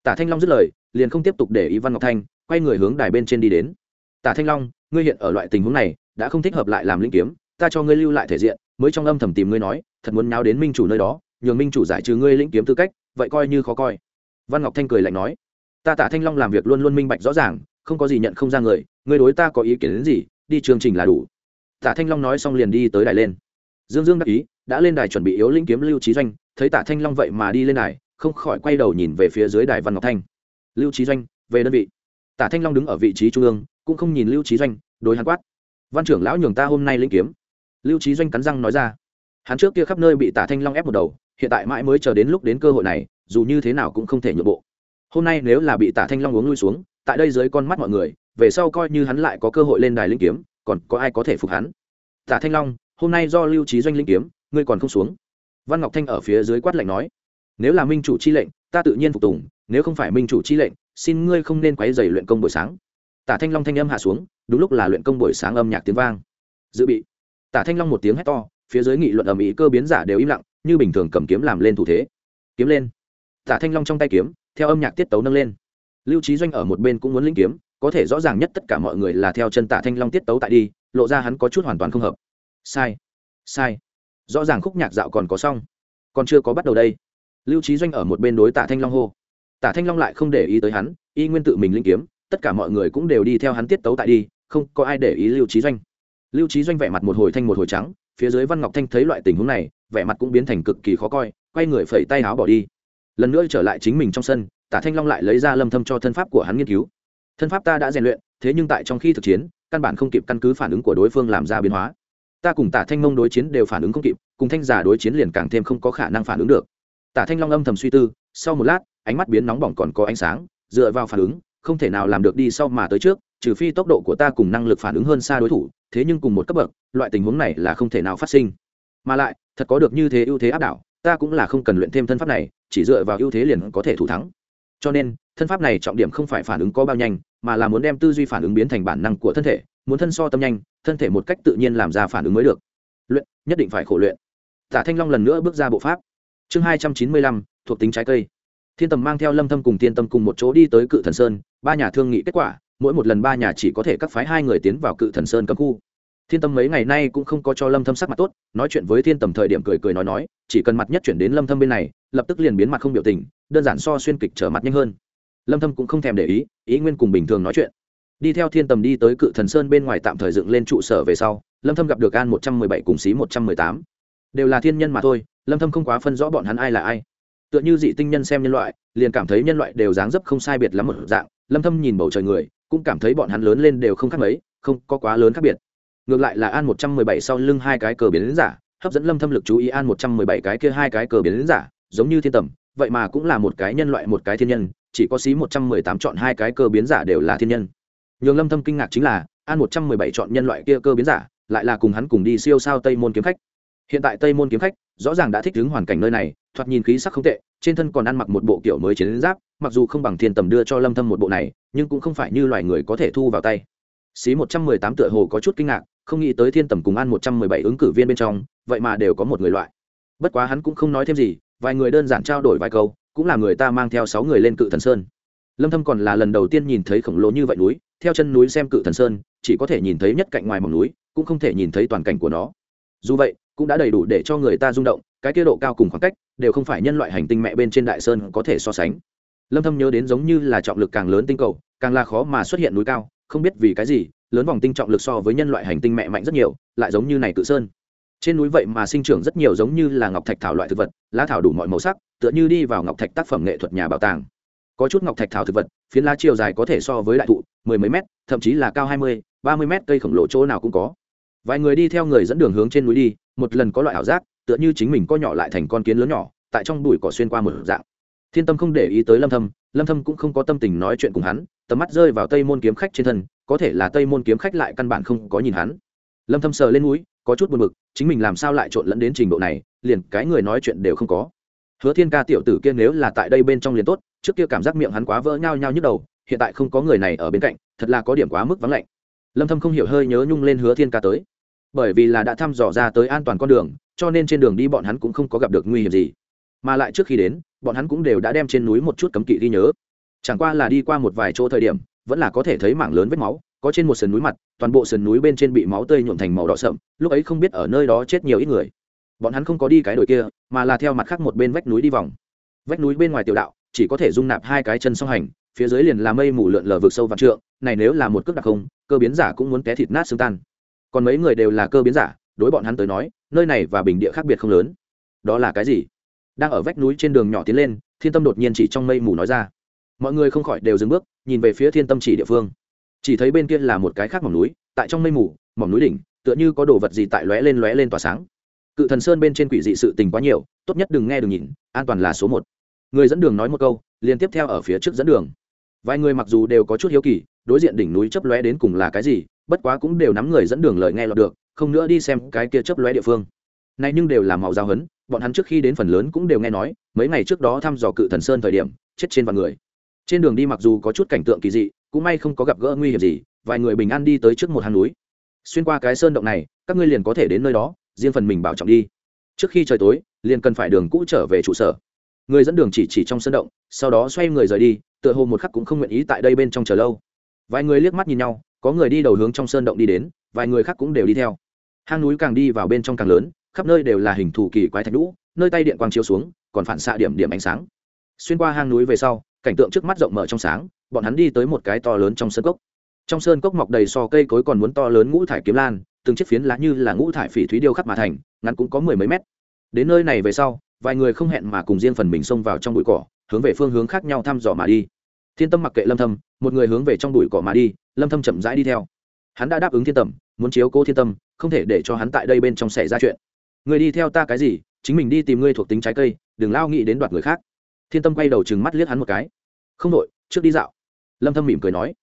S1: Tả thanh long dứt lời, liền không tiếp tục để ý văn ngọc thanh, quay người hướng đài bên trên đi đến. Tả thanh long, ngươi hiện ở loại tình huống này, đã không thích hợp lại làm lĩnh kiếm, ta cho ngươi lưu lại thể diện, mới trong âm thầm tìm ngươi nói, thật muốn nháo đến minh chủ nơi đó nhường minh chủ giải trừ ngươi lĩnh kiếm tư cách, vậy coi như khó coi. Văn ngọc thanh cười lạnh nói, ta tả thanh long làm việc luôn luôn minh bạch rõ ràng, không có gì nhận không ra người ngươi đối ta có ý kiến đến gì, đi chương trình là đủ. Tả thanh long nói xong liền đi tới đài lên. Dương dương đắc ý, đã lên đài chuẩn bị yếu lĩnh kiếm lưu trí doanh, thấy tả thanh long vậy mà đi lên đài, không khỏi quay đầu nhìn về phía dưới đài văn ngọc thanh. Lưu trí doanh, về đơn vị. Tả thanh long đứng ở vị trí trung ương, cũng không nhìn lưu trí doanh, đối hắn quát, văn trưởng lão nhường ta hôm nay lĩnh kiếm. Lưu trí doanh cắn răng nói ra, hắn trước kia khắp nơi bị tả thanh long ép một đầu hiện tại mãi mới chờ đến lúc đến cơ hội này, dù như thế nào cũng không thể nhượng bộ. Hôm nay nếu là bị tả thanh long uống lui xuống, tại đây dưới con mắt mọi người, về sau coi như hắn lại có cơ hội lên đài linh kiếm, còn có ai có thể phục hắn? Tả thanh long, hôm nay do lưu trí doanh linh kiếm, ngươi còn không xuống? Văn ngọc thanh ở phía dưới quát lạnh nói, nếu là minh chủ chi lệnh, ta tự nhiên phục tùng, nếu không phải minh chủ chi lệnh, xin ngươi không nên quấy dày luyện công buổi sáng. Tả thanh long thanh âm hạ xuống, đúng lúc là luyện công buổi sáng âm nhạc tiếng vang. Dự bị, tả thanh long một tiếng hét to, phía dưới nghị luận ầm ĩ cơ biến giả đều im lặng như bình thường cầm kiếm làm lên thủ thế. Kiếm lên. Tả thanh long trong tay kiếm, theo âm nhạc tiết tấu nâng lên. Lưu trí doanh ở một bên cũng muốn linh kiếm, có thể rõ ràng nhất tất cả mọi người là theo chân tả thanh long tiết tấu tại đi, lộ ra hắn có chút hoàn toàn không hợp. Sai. Sai. Rõ ràng khúc nhạc dạo còn có xong, còn chưa có bắt đầu đây. Lưu trí doanh ở một bên đối tả thanh long hô. Tả thanh long lại không để ý tới hắn, y nguyên tự mình linh kiếm, tất cả mọi người cũng đều đi theo hắn tiết tấu tại đi, không có ai để ý lưu trí doanh. Lưu trí doanh vẻ mặt một hồi thanh một hồi trắng, phía dưới văn ngọc thanh thấy loại tình huống này vẻ mặt cũng biến thành cực kỳ khó coi, quay người phẩy tay áo bỏ đi. Lần nữa trở lại chính mình trong sân, tả thanh long lại lấy ra lâm thâm cho thân pháp của hắn nghiên cứu. Thân pháp ta đã rèn luyện, thế nhưng tại trong khi thực chiến, căn bản không kịp căn cứ phản ứng của đối phương làm ra biến hóa. Ta cùng tả thanh mông đối chiến đều phản ứng không kịp, cùng thanh giả đối chiến liền càng thêm không có khả năng phản ứng được. Tả thanh long âm thầm suy tư, sau một lát, ánh mắt biến nóng bỏng còn có ánh sáng, dựa vào phản ứng, không thể nào làm được đi sau mà tới trước, trừ phi tốc độ của ta cùng năng lực phản ứng hơn xa đối thủ, thế nhưng cùng một cấp bậc, loại tình huống này là không thể nào phát sinh mà lại, thật có được như thế ưu thế áp đảo, ta cũng là không cần luyện thêm thân pháp này, chỉ dựa vào ưu thế liền có thể thủ thắng. Cho nên, thân pháp này trọng điểm không phải phản ứng có bao nhanh, mà là muốn đem tư duy phản ứng biến thành bản năng của thân thể, muốn thân so tâm nhanh, thân thể một cách tự nhiên làm ra phản ứng mới được. Luyện, nhất định phải khổ luyện. Tả thanh long lần nữa bước ra bộ pháp. Chương hai trăm chín mươi lăm, thuộc tính trái cây. Thiên tầm mang theo lâm thâm cùng tiên tâm cùng một chỗ đi tới cự thần sơn, ba nhà thương nghị kết quả, mỗi một lần ba nhà chỉ có thể cắt phái hai người tiến vào cự thần sơn cấm khu thiên tâm mấy ngày nay cũng không có cho lâm thâm sắc mặt tốt, nói chuyện với thiên tầm thời điểm cười cười nói nói, chỉ cần mặt nhất chuyển đến lâm thâm bên này, lập tức liền biến mặt không biểu tình, đơn giản so xuyên kịch trở mặt nhanh hơn. Lâm thâm cũng không thèm để ý ý nguyên cùng bình thường nói chuyện. Đi theo thiên tầm đi tới cự thần sơn bên ngoài tạm thời dựng lên trụ sở về sau, lâm thâm gặp được an 117 cùng xí 118 đều là thiên nhân mà thôi, lâm thâm không quá phân rõ bọn hắn ai là ai. Tựa như dị tinh nhân xem nhân loại, liền cảm thấy nhân loại đều dáng dấp không sai biệt lắm một dạng. Lâm thâm nhìn bầu trời người, cũng cảm thấy bọn hắn lớn lên đều không khác mấy, không có quá lớn khác biệt ngược lại là an 117 sau lưng hai cái cờ biến giả, hấp dẫn lâm thâm lực chú ý an 117 cái kia hai cái cờ biến giả, giống như thiên tầm, vậy mà cũng là một cái nhân loại, một cái thiên nhân, chỉ có xí 118 chọn hai cái cơ biến giả đều là thiên nhân. Nhường lâm thâm kinh ngạc chính là, an 117 chọn nhân loại kia cơ biến giả, lại là cùng hắn cùng đi siêu sao tây môn kiếm khách. Hiện tại tây môn kiếm khách, rõ ràng đã thích ứng hoàn cảnh nơi này, thoạt nhìn khí sắc không tệ, trên thân còn ăn mặc một bộ kiểu mới chiến giáp, mặc dù không bằng thiên tầm đưa cho lâm thâm một bộ này, nhưng cũng không phải như loài người có thể thu vào tay. Xí 118 tựa hồ có chút kinh ngạc không nghĩ tới thiên tầm cùng ăn 117 ứng cử viên bên trong, vậy mà đều có một người loại. Bất quá hắn cũng không nói thêm gì, vài người đơn giản trao đổi vài câu, cũng là người ta mang theo sáu người lên cự thần sơn. Lâm thâm còn là lần đầu tiên nhìn thấy khổng lồ như vậy núi, theo chân núi xem cự thần sơn, chỉ có thể nhìn thấy nhất cạnh ngoài mỏng núi, cũng không thể nhìn thấy toàn cảnh của nó. Dù vậy, cũng đã đầy đủ để cho người ta rung động, cái kia độ cao cùng khoảng cách, đều không phải nhân loại hành tinh mẹ bên trên đại sơn có thể so sánh. Lâm thâm nhớ đến giống như là trọng lực càng lớn tinh cầu, càng là khó mà xuất hiện núi cao, không biết vì cái gì lớn vòng tinh trọng lực so với nhân loại hành tinh mẹ mạnh rất nhiều, lại giống như này cự sơn. Trên núi vậy mà sinh trưởng rất nhiều giống như là ngọc thạch thảo loại thực vật, lá thảo đủ mọi màu sắc, tựa như đi vào ngọc thạch tác phẩm nghệ thuật nhà bảo tàng. Có chút ngọc thạch thảo thực vật, phiến lá chiều dài có thể so với đại thụ, mười mấy mét, thậm chí là cao hai mươi, ba mươi mét, cây khổng lồ chỗ nào cũng có. Vài người đi theo người dẫn đường hướng trên núi đi, một lần có loại ảo giác, tựa như chính mình co nhỏ lại thành con kiến lớn nhỏ, tại trong bụi cỏ xuyên qua một dạng. Thiên tâm không để ý tới lâm thâm lâm thâm cũng không có tâm tình nói chuyện cùng hắn, tầm mắt rơi vào tây môn kiếm khách trên thân có thể là tây môn kiếm khách lại căn bản không có nhìn hắn. Lâm thâm sờ lên núi có chút buồn bực, chính mình làm sao lại trộn lẫn đến trình độ này, liền cái người nói chuyện đều không có. Hứa thiên ca tiểu tử kia nếu là tại đây bên trong liền tốt, trước kia cảm giác miệng hắn quá vỡ nhau nhau nhức đầu, hiện tại không có người này ở bên cạnh, thật là có điểm quá mức vắng lạnh. Lâm thâm không hiểu hơi nhớ nhung lên hứa thiên ca tới. Bởi vì là đã thăm dò ra tới an toàn con đường, cho nên trên đường đi bọn hắn cũng không có gặp được nguy hiểm gì. Mà lại trước khi đến, bọn hắn cũng đều đã đem trên núi một chút cấm kỵ ghi nhớ. Chẳng qua là đi qua một vài chỗ thời điểm vẫn là có thể thấy mảng lớn vết máu, có trên một sườn núi mặt, toàn bộ sườn núi bên trên bị máu tươi nhuộm thành màu đỏ sậm, lúc ấy không biết ở nơi đó chết nhiều ít người. Bọn hắn không có đi cái đồi kia, mà là theo mặt khác một bên vách núi đi vòng. Vách núi bên ngoài tiểu đạo, chỉ có thể dung nạp hai cái chân song hành, phía dưới liền là mây mù lượn lờ vực sâu vạn trượng, này nếu là một cước đặc không, cơ biến giả cũng muốn té thịt nát xương tan. Còn mấy người đều là cơ biến giả, đối bọn hắn tới nói, nơi này và bình địa khác biệt không lớn. Đó là cái gì? Đang ở vách núi trên đường nhỏ tiến lên, thiên tâm đột nhiên chỉ trong mây mù nói ra mọi người không khỏi đều dừng bước, nhìn về phía thiên tâm chỉ địa phương. Chỉ thấy bên kia là một cái khác mỏm núi, tại trong mây mù, mỏm núi đỉnh, tựa như có đồ vật gì tại lóe lên lóe lên tỏa sáng. Cự thần sơn bên trên quỷ dị sự tình quá nhiều, tốt nhất đừng nghe đừng nhìn, an toàn là số một. Người dẫn đường nói một câu liên tiếp theo ở phía trước dẫn đường. Vài người mặc dù đều có chút hiếu kỳ, đối diện đỉnh núi chấp lóe đến cùng là cái gì, bất quá cũng đều nắm người dẫn đường lời nghe lọt được, không nữa đi xem cái kia chấp lóe địa phương. Nay nhưng đều là màu giao hấn bọn hắn trước khi đến phần lớn cũng đều nghe nói, mấy ngày trước đó thăm dò cự thần sơn thời điểm, chết trên vạn người trên đường đi mặc dù có chút cảnh tượng kỳ dị, cũng may không có gặp gỡ nguy hiểm gì, vài người bình an đi tới trước một hang núi. Xuyên qua cái sơn động này, các ngươi liền có thể đến nơi đó, riêng phần mình bảo trọng đi. Trước khi trời tối, liền cần phải đường cũ trở về trụ sở. Người dẫn đường chỉ chỉ trong sân động, sau đó xoay người rời đi, tựa hồ một khắc cũng không nguyện ý tại đây bên trong chờ lâu. Vài người liếc mắt nhìn nhau, có người đi đầu hướng trong sơn động đi đến, vài người khác cũng đều đi theo. Hang núi càng đi vào bên trong càng lớn, khắp nơi đều là hình thù kỳ quái thạch lũ nơi tay điện quang chiếu xuống, còn phản xạ điểm điểm ánh sáng. Xuyên qua hang núi về sau cảnh tượng trước mắt rộng mở trong sáng, bọn hắn đi tới một cái to lớn trong sơn cốc. Trong sơn cốc mọc đầy so cây cối còn muốn to lớn ngũ thải kiếm lan, từng chiếc phiến lá như là ngũ thải phỉ thúy điêu khắc mà thành, ngắn cũng có mười mấy mét. Đến nơi này về sau, vài người không hẹn mà cùng riêng phần mình xông vào trong bụi cỏ, hướng về phương hướng khác nhau thăm dò mà đi. Thiên tâm mặc kệ lâm thâm, một người hướng về trong bụi cỏ mà đi, lâm thâm chậm rãi đi theo. Hắn đã đáp ứng thiên tâm, muốn chiếu cố thiên tâm, không thể để cho hắn tại đây bên trong xảy ra chuyện. Người đi theo ta cái gì? Chính mình đi tìm ngươi thuộc tính trái cây, đừng lao nghĩ đến đoạt người khác thiên tâm quay đầu chừng mắt liếc hắn một cái. Không đội trước đi dạo. Lâm thâm mỉm cười nói.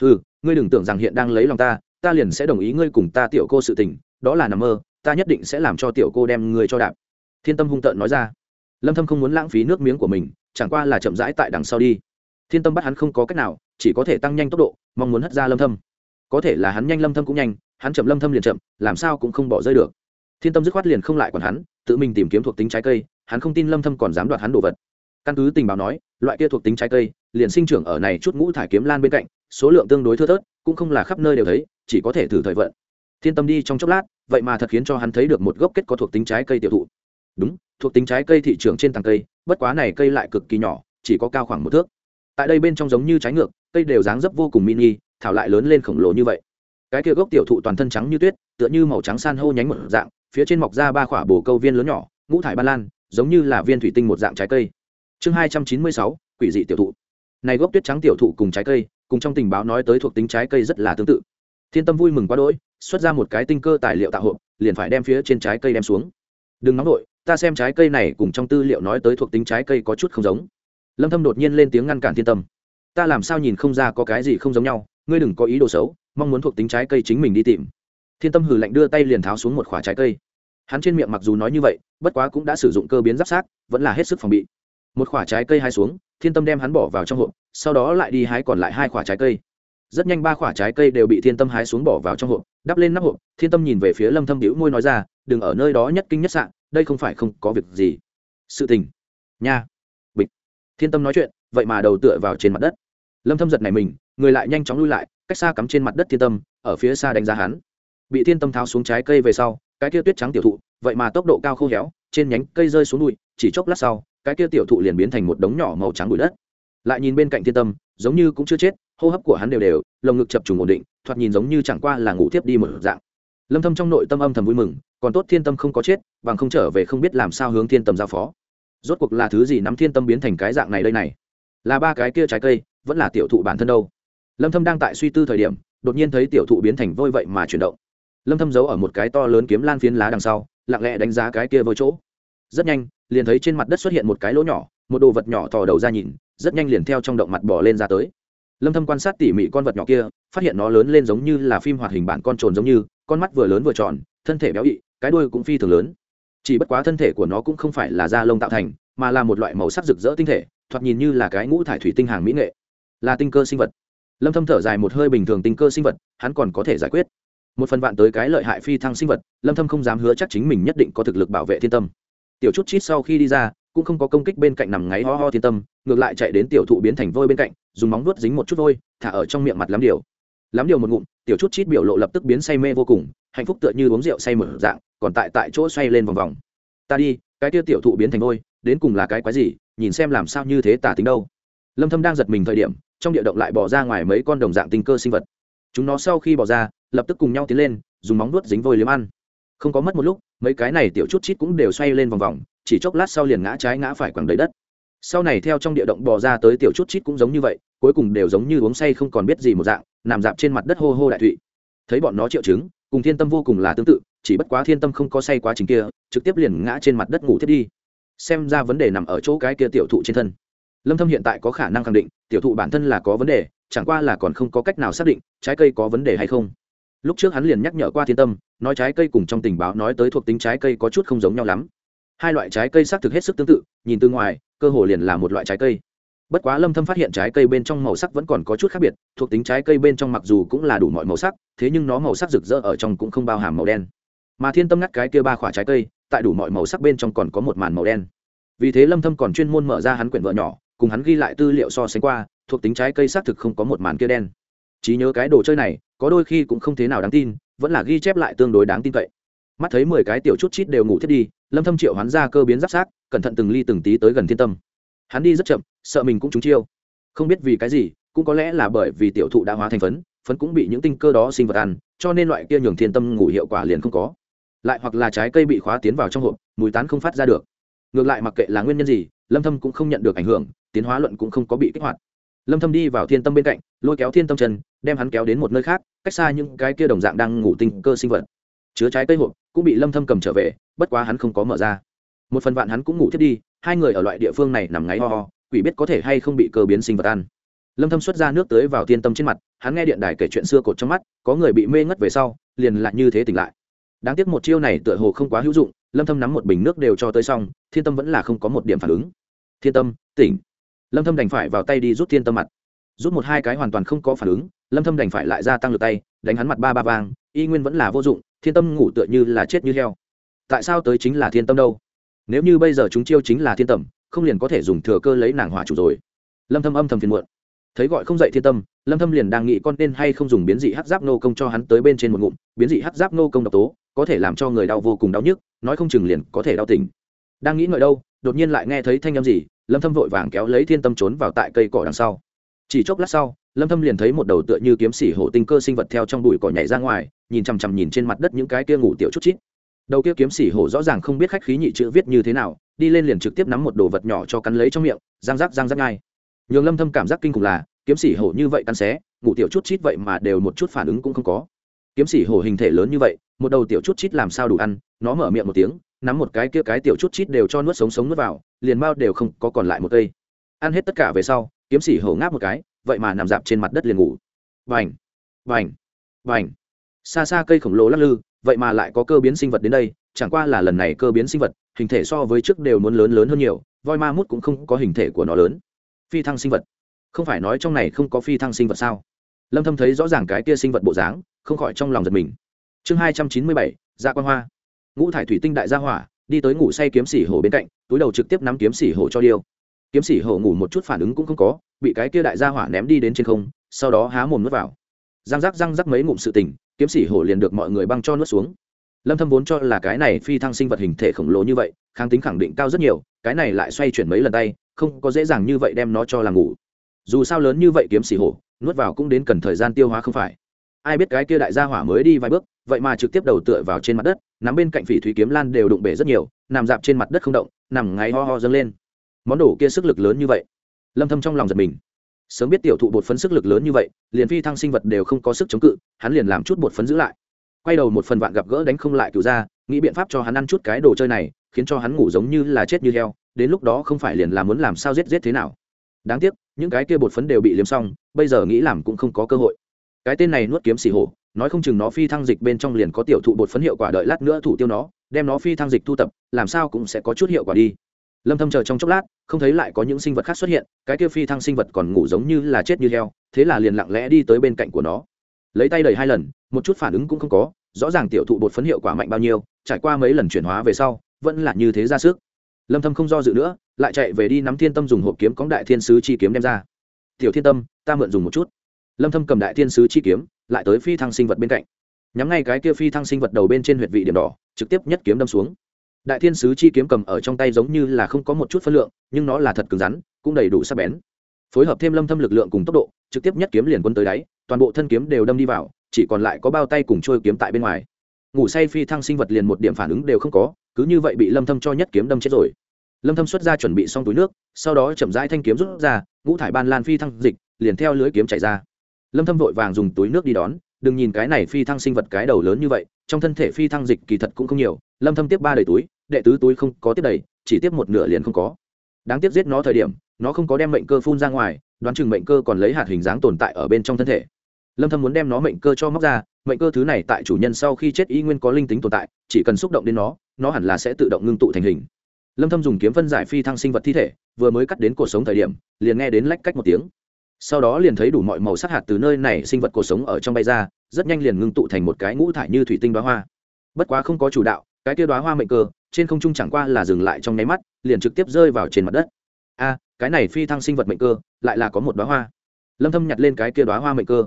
S1: Ừ ngươi đừng tưởng rằng hiện đang lấy lòng ta ta liền sẽ đồng ý ngươi cùng ta tiểu cô sự tình, đó là nằm mơ, ta nhất định sẽ làm cho tiểu cô đem ngươi cho đạp. Thiên tâm hung tợn nói ra. Lâm thâm không muốn lãng phí nước miếng của mình, chẳng qua là chậm rãi tại đằng sau đi. Thiên tâm bắt hắn không có cách nào, chỉ có thể tăng nhanh tốc độ, mong muốn hất ra lâm thâm. Có thể là hắn nhanh lâm thâm cũng nhanh, hắn chậm lâm thâm liền chậm, làm sao cũng không bỏ rơi được. Thiên tâm dứt khoát liền không lại còn hắn, tự mình tìm kiếm thuộc tính trái cây, hắn không tin lâm thâm còn dám đoạt hắn đồ vật căn cứ tình báo nói, loại kia thuộc tính trái cây, liền sinh trưởng ở này chút ngũ thải kiếm lan bên cạnh, số lượng tương đối thưa thớt, cũng không là khắp nơi đều thấy, chỉ có thể thử thời vận. Thiên tâm đi trong chốc lát, vậy mà thật khiến cho hắn thấy được một gốc kết có thuộc tính trái cây tiêu thụ. Đúng, thuộc tính trái cây thị trường trên tàng cây, bất quá này cây lại cực kỳ nhỏ, chỉ có cao khoảng một thước. Tại đây bên trong giống như trái ngược, cây đều dáng dấp vô cùng mini, thảo lại lớn lên khổng lồ như vậy. Cái kia gốc tiểu thụ toàn thân trắng như tuyết, tựa như màu trắng san hô nhánh một dạng, phía trên mọc ra ba khỏa bồ câu viên lớn nhỏ, ngũ thải ba lan, giống như là viên thủy tinh một dạng trái cây chương hai trăm chín mươi sáu, quỷ dị tiểu thụ. Này gốc tuyết trắng tiểu thụ cùng trái cây, cùng trong tình báo nói tới thuộc tính trái cây rất là tương tự. Thiên tâm vui mừng quá đỗi, xuất ra một cái tinh cơ tài liệu tạo hộp, liền phải đem phía trên trái cây đem xuống. Đừng nóng nổi ta xem trái cây này cùng trong tư liệu nói tới thuộc tính trái cây có chút không giống. Lâm thâm đột nhiên lên tiếng ngăn cản thiên tâm. Ta làm sao nhìn không ra có cái gì không giống nhau, ngươi đừng có ý đồ xấu, mong muốn thuộc tính trái cây chính mình đi tìm. Thiên tâm hừ lạnh đưa tay liền tháo xuống một khoả trái cây. Hắn trên miệng mặc dù nói như vậy, bất quá cũng đã sử dụng cơ biến giáp sát, vẫn là hết sức phòng bị một khoả trái cây hai xuống, thiên tâm đem hắn bỏ vào trong hộp, sau đó lại đi hái còn lại hai khoả trái cây. Rất nhanh ba khoả trái cây đều bị thiên tâm hái xuống bỏ vào trong hộp, đắp lên nắp hộp, thiên tâm nhìn về phía lâm thâm đĩu môi nói ra, đừng ở nơi đó nhất kinh nhất sạn đây không phải không có việc gì. Sự tình? Nha. Bịch. Thiên tâm nói chuyện, vậy mà đầu tựa vào trên mặt đất. Lâm thâm giật này mình, người lại nhanh chóng lui lại, cách xa cắm trên mặt đất thiên tâm, ở phía xa đánh giá hắn. Bị thiên tâm tháo xuống trái cây về sau, cái kia tuyết trắng tiểu thụ, vậy mà tốc độ cao khô héo, trên nhánh cây rơi xuống bụi, chỉ chốc lát sau cái kia tiểu thụ liền biến thành một đống nhỏ màu trắng bụi đất. Lại nhìn bên cạnh thiên tâm, giống như cũng chưa chết, hô hấp của hắn đều đều, lồng ngực chập trùng ổn định, thoạt nhìn giống như chẳng qua là ngủ tiếp đi một dạng. Lâm thâm trong nội tâm âm thầm vui mừng, còn tốt thiên tâm không có chết, bằng không trở về không biết làm sao hướng thiên tâm giao phó. Rốt cuộc là thứ gì nắm thiên tâm biến thành cái dạng này đây này? Là ba cái kia trái cây, vẫn là tiểu thụ bản thân đâu? Lâm thâm đang tại suy tư thời điểm, đột nhiên thấy tiểu thụ biến thành vôi vậy mà chuyển động. Lâm thâm giấu ở một cái to lớn kiếm lan phiến lá đằng sau, lặng lẽ đánh giá cái kia vôi chỗ rất nhanh, liền thấy trên mặt đất xuất hiện một cái lỗ nhỏ, một đồ vật nhỏ thò đầu ra nhìn, rất nhanh liền theo trong động mặt bỏ lên ra tới. Lâm thâm quan sát tỉ mỉ con vật nhỏ kia, phát hiện nó lớn lên giống như là phim hoạt hình bản con trồn giống như, con mắt vừa lớn vừa tròn, thân thể béo ị, cái đuôi cũng phi thường lớn. Chỉ bất quá thân thể của nó cũng không phải là da lông tạo thành, mà là một loại màu sắc rực rỡ tinh thể, thoạt nhìn như là cái ngũ thải thủy tinh hàng mỹ nghệ. Là tinh cơ sinh vật. Lâm thâm thở dài một hơi bình thường tinh cơ sinh vật, hắn còn có thể giải quyết. Một phần vạn tới cái lợi hại phi thăng sinh vật, lâm thâm không dám hứa chắc chính mình nhất định có thực lực bảo vệ thiên tâm tiểu chút chít sau khi đi ra, cũng không có công kích bên cạnh nằm ngáy ho ho thiên tâm, ngược lại chạy đến tiểu thụ biến thành vôi bên cạnh, dùng móng vuốt dính một chút vôi, thả ở trong miệng mặt lắm điều. Lắm điều một ngụm, tiểu chút chít biểu lộ lập tức biến say mê vô cùng, hạnh phúc tựa như uống rượu say mở dạng, còn tại tại chỗ xoay lên vòng vòng. Ta đi, cái kia tiểu thụ biến thành vôi, đến cùng là cái quái gì, nhìn xem làm sao như thế tả tính đâu. Lâm thâm đang giật mình thời điểm, trong địa động lại bỏ ra ngoài mấy con đồng dạng tinh cơ sinh vật. Chúng nó sau khi bỏ ra, lập tức cùng nhau tiến lên, dùng móng vuốt dính vôi liếm ăn không có mất một lúc, mấy cái này tiểu chút chít cũng đều xoay lên vòng vòng, chỉ chốc lát sau liền ngã trái ngã phải quẳng đầy đất. Sau này theo trong địa động bò ra tới tiểu chút chít cũng giống như vậy, cuối cùng đều giống như uống say không còn biết gì một dạng, nằm dạp trên mặt đất hô hô đại thụy. Thấy bọn nó triệu chứng, cùng thiên tâm vô cùng là tương tự, chỉ bất quá thiên tâm không có say quá trình kia, trực tiếp liền ngã trên mặt đất ngủ thiết đi. Xem ra vấn đề nằm ở chỗ cái kia tiểu thụ trên thân. Lâm thâm hiện tại có khả năng khẳng định, tiểu thụ bản thân là có vấn đề, chẳng qua là còn không có cách nào xác định, trái cây có vấn đề hay không lúc trước hắn liền nhắc nhở qua thiên tâm, nói trái cây cùng trong tình báo nói tới thuộc tính trái cây có chút không giống nhau lắm. Hai loại trái cây xác thực hết sức tương tự, nhìn từ ngoài, cơ hồ liền là một loại trái cây. Bất quá lâm thâm phát hiện trái cây bên trong màu sắc vẫn còn có chút khác biệt, thuộc tính trái cây bên trong mặc dù cũng là đủ mọi màu sắc, thế nhưng nó màu sắc rực rỡ ở trong cũng không bao hàm màu đen. Mà thiên tâm ngắt cái kia ba quả trái cây, tại đủ mọi màu sắc bên trong còn có một màn màu đen. Vì thế lâm thâm còn chuyên môn mở ra hắn quyển vợ nhỏ, cùng hắn ghi lại tư liệu so sánh qua, thuộc tính trái cây xác thực không có một màn kia đen. Chỉ nhớ cái đồ chơi này có đôi khi cũng không thế nào đáng tin, vẫn là ghi chép lại tương đối đáng tin cậy. Mắt thấy mười cái tiểu chút chít đều ngủ thiết đi, lâm thâm triệu hắn ra cơ biến giáp sát, cẩn thận từng ly từng tí tới gần thiên tâm. Hắn đi rất chậm, sợ mình cũng trúng chiêu. Không biết vì cái gì, cũng có lẽ là bởi vì tiểu thụ đã hóa thành phấn phấn cũng bị những tinh cơ đó sinh vật ăn, cho nên loại kia nhường thiên tâm ngủ hiệu quả liền không có. Lại hoặc là trái cây bị khóa tiến vào trong hộp, mùi tán không phát ra được. Ngược lại mặc kệ là nguyên nhân gì, lâm thâm cũng không nhận được ảnh hưởng, tiến hóa luận cũng không có bị kích hoạt. Lâm thâm đi vào thiên tâm bên cạnh, lôi kéo thiên tâm chân đem hắn kéo đến một nơi khác, cách xa những cái kia đồng dạng đang ngủ tinh cơ sinh vật. Chứa trái cây hộp cũng bị lâm thâm cầm trở về, bất quá hắn không có mở ra. Một phần vạn hắn cũng ngủ thiết đi, hai người ở loại địa phương này nằm ngáy ho ho, quỷ biết có thể hay không bị cơ biến sinh vật ăn. Lâm thâm xuất ra nước tới vào thiên tâm trên mặt, hắn nghe điện đài kể chuyện xưa cột trong mắt, có người bị mê ngất về sau, liền lại như thế tỉnh lại. Đáng tiếc một chiêu này tựa hồ không quá hữu dụng, lâm thâm nắm một bình nước đều cho tới xong, thiên tâm vẫn là không có một điểm phản ứng. Thiên tâm, tỉnh. Lâm thâm đành phải vào tay đi rút thiên tâm mặt rút một hai cái hoàn toàn không có phản ứng, lâm thâm đành phải lại gia tăng lực tay, đánh hắn mặt ba ba vang, y nguyên vẫn là vô dụng, thiên tâm ngủ tựa như là chết như heo. Tại sao tới chính là thiên tâm đâu? Nếu như bây giờ chúng chiêu chính là thiên tầm không liền có thể dùng thừa cơ lấy nàng hỏa chủ rồi? Lâm thâm âm thầm phiền muộn. Thấy gọi không dậy thiên tâm, lâm thâm liền đang nghĩ con nên hay không dùng biến dị hắc giáp nô công cho hắn tới bên trên một ngụm, biến dị hắc giáp nô công độc tố, có thể làm cho người đau vô cùng đau nhức, nói không chừng liền có thể đau tỉnh. Đang nghĩ ngợi đâu, đột nhiên lại nghe thấy thanh âm gì, lâm thâm vội vàng kéo lấy thiên tâm trốn vào tại cây cỏ đằng sau chỉ chốc lát sau, lâm thâm liền thấy một đầu tựa như kiếm sĩ hổ tinh cơ sinh vật theo trong bụi cỏ nhảy ra ngoài, nhìn chằm chằm nhìn trên mặt đất những cái kia ngủ tiểu chút chít. Đầu kia kiếm sĩ hổ rõ ràng không biết khách khí nhị chữ viết như thế nào, đi lên liền trực tiếp nắm một đồ vật nhỏ cho cắn lấy trong miệng, răng rắc răng rắc ngay. Nhường lâm thâm cảm giác kinh khủng là, kiếm sĩ hổ như vậy cắn xé, ngủ tiểu chút chít vậy mà đều một chút phản ứng cũng không có. Kiếm sĩ hổ hình thể lớn như vậy, một đầu tiểu chút chít làm sao đủ ăn, nó mở miệng một tiếng, nắm một cái kia cái tiểu chút chít đều cho nuốt sống sống nuốt vào, liền bao đều không có còn lại một cây. Ăn hết tất cả về sau kiếm sĩ hổ ngáp một cái vậy mà nằm dạp trên mặt đất liền ngủ. Vành vành vành. Xa xa cây khổng lồ lắc lư vậy mà lại có cơ biến sinh vật đến đây chẳng qua là lần này cơ biến sinh vật hình thể so với trước đều muốn lớn lớn hơn nhiều voi ma mút cũng không có hình thể của nó lớn. Phi thăng sinh vật. Không phải nói trong này không có phi thăng sinh vật sao? Lâm thâm thấy rõ ràng cái kia sinh vật bộ dáng không khỏi trong lòng giật mình. Chương 297, dạ quan hoa. Ngũ thải thủy tinh đại gia hỏa đi tới ngủ say kiếm sỉ hổ bên cạnh túi đầu trực tiếp nắm kiếm sỉ hổ cho điêu kiếm sĩ hổ ngủ một chút phản ứng cũng không có, bị cái kia đại gia hỏa ném đi đến trên không, sau đó há mồm nuốt vào. Răng rắc răng rắc mấy ngụm sự tình, kiếm sĩ hổ liền được mọi người băng cho nuốt xuống. Lâm thâm vốn cho là cái này phi thăng sinh vật hình thể khổng lồ như vậy, kháng tính khẳng định cao rất nhiều, cái này lại xoay chuyển mấy lần tay, không có dễ dàng như vậy đem nó cho là ngủ. Dù sao lớn như vậy kiếm sĩ hổ, nuốt vào cũng đến cần thời gian tiêu hóa không phải. Ai biết cái kia đại gia hỏa mới đi vài bước, vậy mà trực tiếp đầu tựa vào trên mặt đất, nắm bên cạnh phỉ thúy kiếm lan đều đụng bể rất nhiều, nằm dạp trên mặt đất không động, nằm ngáy ho ho dâng lên món đồ kia sức lực lớn như vậy. Lâm thâm trong lòng giật mình. Sớm biết tiểu thụ bột phấn sức lực lớn như vậy, liền phi thăng sinh vật đều không có sức chống cự, hắn liền làm chút bột phấn giữ lại. Quay đầu một phần vạn gặp gỡ đánh không lại cựu ra nghĩ biện pháp cho hắn ăn chút cái đồ chơi này, khiến cho hắn ngủ giống như là chết như heo, đến lúc đó không phải liền là muốn làm sao giết giết thế nào. Đáng tiếc, những cái kia bột phấn đều bị liếm xong, bây giờ nghĩ làm cũng không có cơ hội. Cái tên này nuốt kiếm xì hổ, nói không chừng nó phi thăng dịch bên trong liền có tiểu thụ bột phấn hiệu quả đợi lát nữa thủ tiêu nó, đem nó phi thăng dịch thu tập, làm sao cũng sẽ có chút hiệu quả đi lâm thâm chờ trong chốc lát, không thấy lại có những sinh vật khác xuất hiện, cái kia phi thăng sinh vật còn ngủ giống như là chết như heo, thế là liền lặng lẽ đi tới bên cạnh của nó. Lấy tay đẩy hai lần, một chút phản ứng cũng không có, rõ ràng tiểu thụ bột phấn hiệu quả mạnh bao nhiêu, trải qua mấy lần chuyển hóa về sau, vẫn là như thế ra sức. Lâm thâm không do dự nữa, lại chạy về đi nắm thiên tâm dùng hộp kiếm cóng đại thiên sứ chi kiếm đem ra. Tiểu thiên tâm, ta mượn dùng một chút. Lâm thâm cầm đại thiên sứ chi kiếm, lại tới phi thăng sinh vật bên cạnh. Nhắm ngay cái kia phi thăng sinh vật đầu bên trên huyệt vị điểm đỏ, trực tiếp nhất kiếm đâm xuống đại thiên sứ chi kiếm cầm ở trong tay giống như là không có một chút phân lượng, nhưng nó là thật cứng rắn, cũng đầy đủ sắc bén. Phối hợp thêm lâm thâm lực lượng cùng tốc độ, trực tiếp nhất kiếm liền quân tới đáy, toàn bộ thân kiếm đều đâm đi vào, chỉ còn lại có bao tay cùng trôi kiếm tại bên ngoài. Ngủ say phi thăng sinh vật liền một điểm phản ứng đều không có, cứ như vậy bị lâm thâm cho nhất kiếm đâm chết rồi. Lâm thâm xuất ra chuẩn bị xong túi nước, sau đó chậm rãi thanh kiếm rút ra, ngũ thải ban lan phi thăng dịch, liền theo lưới kiếm chạy ra. Lâm thâm vội vàng dùng túi nước đi đón, đừng nhìn cái này phi thăng sinh vật cái đầu lớn như vậy, trong thân thể phi thăng dịch kỳ thật cũng không nhiều, lâm thâm tiếp ba đầy túi đệ tứ túi không có tiếp đầy, chỉ tiếp một nửa liền không có. Đáng tiếc giết nó thời điểm, nó không có đem mệnh cơ phun ra ngoài, đoán chừng mệnh cơ còn lấy hạt hình dáng tồn tại ở bên trong thân thể. Lâm thâm muốn đem nó mệnh cơ cho móc ra, mệnh cơ thứ này tại chủ nhân sau khi chết y nguyên có linh tính tồn tại, chỉ cần xúc động đến nó nó hẳn là sẽ tự động ngưng tụ thành hình. Lâm thâm dùng kiếm phân giải phi thăng sinh vật thi thể, vừa mới cắt đến cuộc sống thời điểm, liền nghe đến lách cách một tiếng. Sau đó liền thấy đủ mọi màu sắc hạt từ nơi này sinh vật cuộc sống ở trong bay ra, rất nhanh liền ngưng tụ thành một cái ngũ thải như thủy tinh đóa hoa. Bất quá không có chủ đạo, cái kia đóa hoa mệnh cơ trên không trung chẳng qua là dừng lại trong nháy mắt, liền trực tiếp rơi vào trên mặt đất. A, cái này phi thăng sinh vật mệnh cơ, lại là có một đóa hoa. Lâm thâm nhặt lên cái kia đóa hoa mệnh cơ.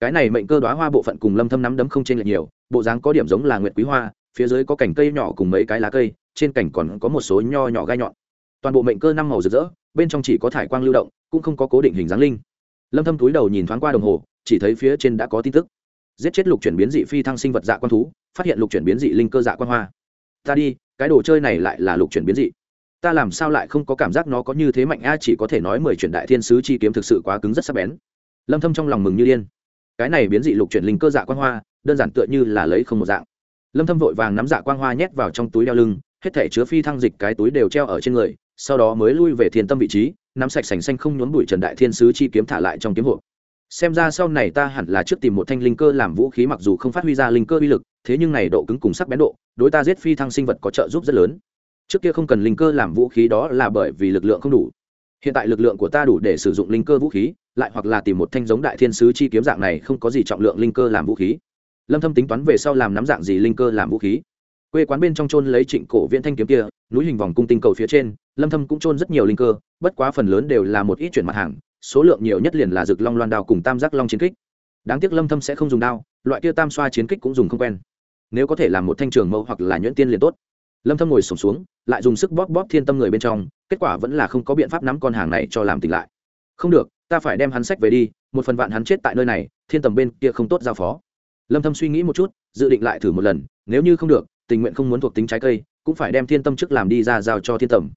S1: Cái này mệnh cơ đóa hoa bộ phận cùng lâm thâm nắm đấm không trên lệch nhiều, bộ dáng có điểm giống là nguyệt quý hoa, phía dưới có cành cây nhỏ cùng mấy cái lá cây, trên cành còn có một số nho nhỏ gai nhọn. Toàn bộ mệnh cơ năm màu rực rỡ, bên trong chỉ có thải quang lưu động, cũng không có cố định hình dáng linh. Lâm thâm túi đầu nhìn thoáng qua đồng hồ, chỉ thấy phía trên đã có tin tức. Giết chết lục chuyển biến dị phi thăng sinh vật dạ quan thú, phát hiện lục chuyển biến dị linh cơ dạ quan hoa ta đi, cái đồ chơi này lại là lục chuyển biến dị. Ta làm sao lại không có cảm giác nó có như thế mạnh a, chỉ có thể nói mười chuyển đại thiên sứ chi kiếm thực sự quá cứng rất sắc bén. Lâm thâm trong lòng mừng như điên. Cái này biến dị lục chuyển linh cơ dạ quang hoa, đơn giản tựa như là lấy không một dạng. Lâm thâm vội vàng nắm dạ quang hoa nhét vào trong túi đeo lưng, hết thể chứa phi thăng dịch cái túi đều treo ở trên người, sau đó mới lui về thiên tâm vị trí, nắm sạch sành xanh không nhốn bụi trần đại thiên sứ chi kiếm thả lại trong kiếm hộp xem ra sau này ta hẳn là trước tìm một thanh linh cơ làm vũ khí mặc dù không phát huy ra linh cơ uy lực, thế nhưng này độ cứng cùng sắc bén độ, đối ta giết phi thăng sinh vật có trợ giúp rất lớn. Trước kia không cần linh cơ làm vũ khí đó là bởi vì lực lượng không đủ. Hiện tại lực lượng của ta đủ để sử dụng linh cơ vũ khí, lại hoặc là tìm một thanh giống đại thiên sứ chi kiếm dạng này không có gì trọng lượng linh cơ làm vũ khí. Lâm thâm tính toán về sau làm nắm dạng gì linh cơ làm vũ khí. Quê quán bên trong trôn lấy trịnh cổ viễn thanh kiếm kia, núi hình vòng cung tinh cầu phía trên, lâm thâm cũng trôn rất nhiều linh cơ, bất quá phần lớn đều là một ít chuyển mặt hàng số lượng nhiều nhất liền là rực long loan đao cùng tam giác long chiến kích. Đáng tiếc lâm thâm sẽ không dùng đao loại kia tam xoa chiến kích cũng dùng không quen. Nếu có thể làm một thanh trường mâu hoặc là nhuyễn tiên liền tốt. Lâm thâm ngồi sổng xuống, xuống lại dùng sức bóp bóp thiên tâm người bên trong kết quả vẫn là không có biện pháp nắm con hàng này cho làm tỉnh lại. Không được ta phải đem hắn sách về đi một phần vạn hắn chết tại nơi này thiên tầm bên kia không tốt giao phó. Lâm thâm suy nghĩ một chút dự định lại thử một lần nếu như không được tình nguyện không muốn thuộc tính trái cây cũng phải đem thiên tâm trước làm đi ra giao cho thiên tầm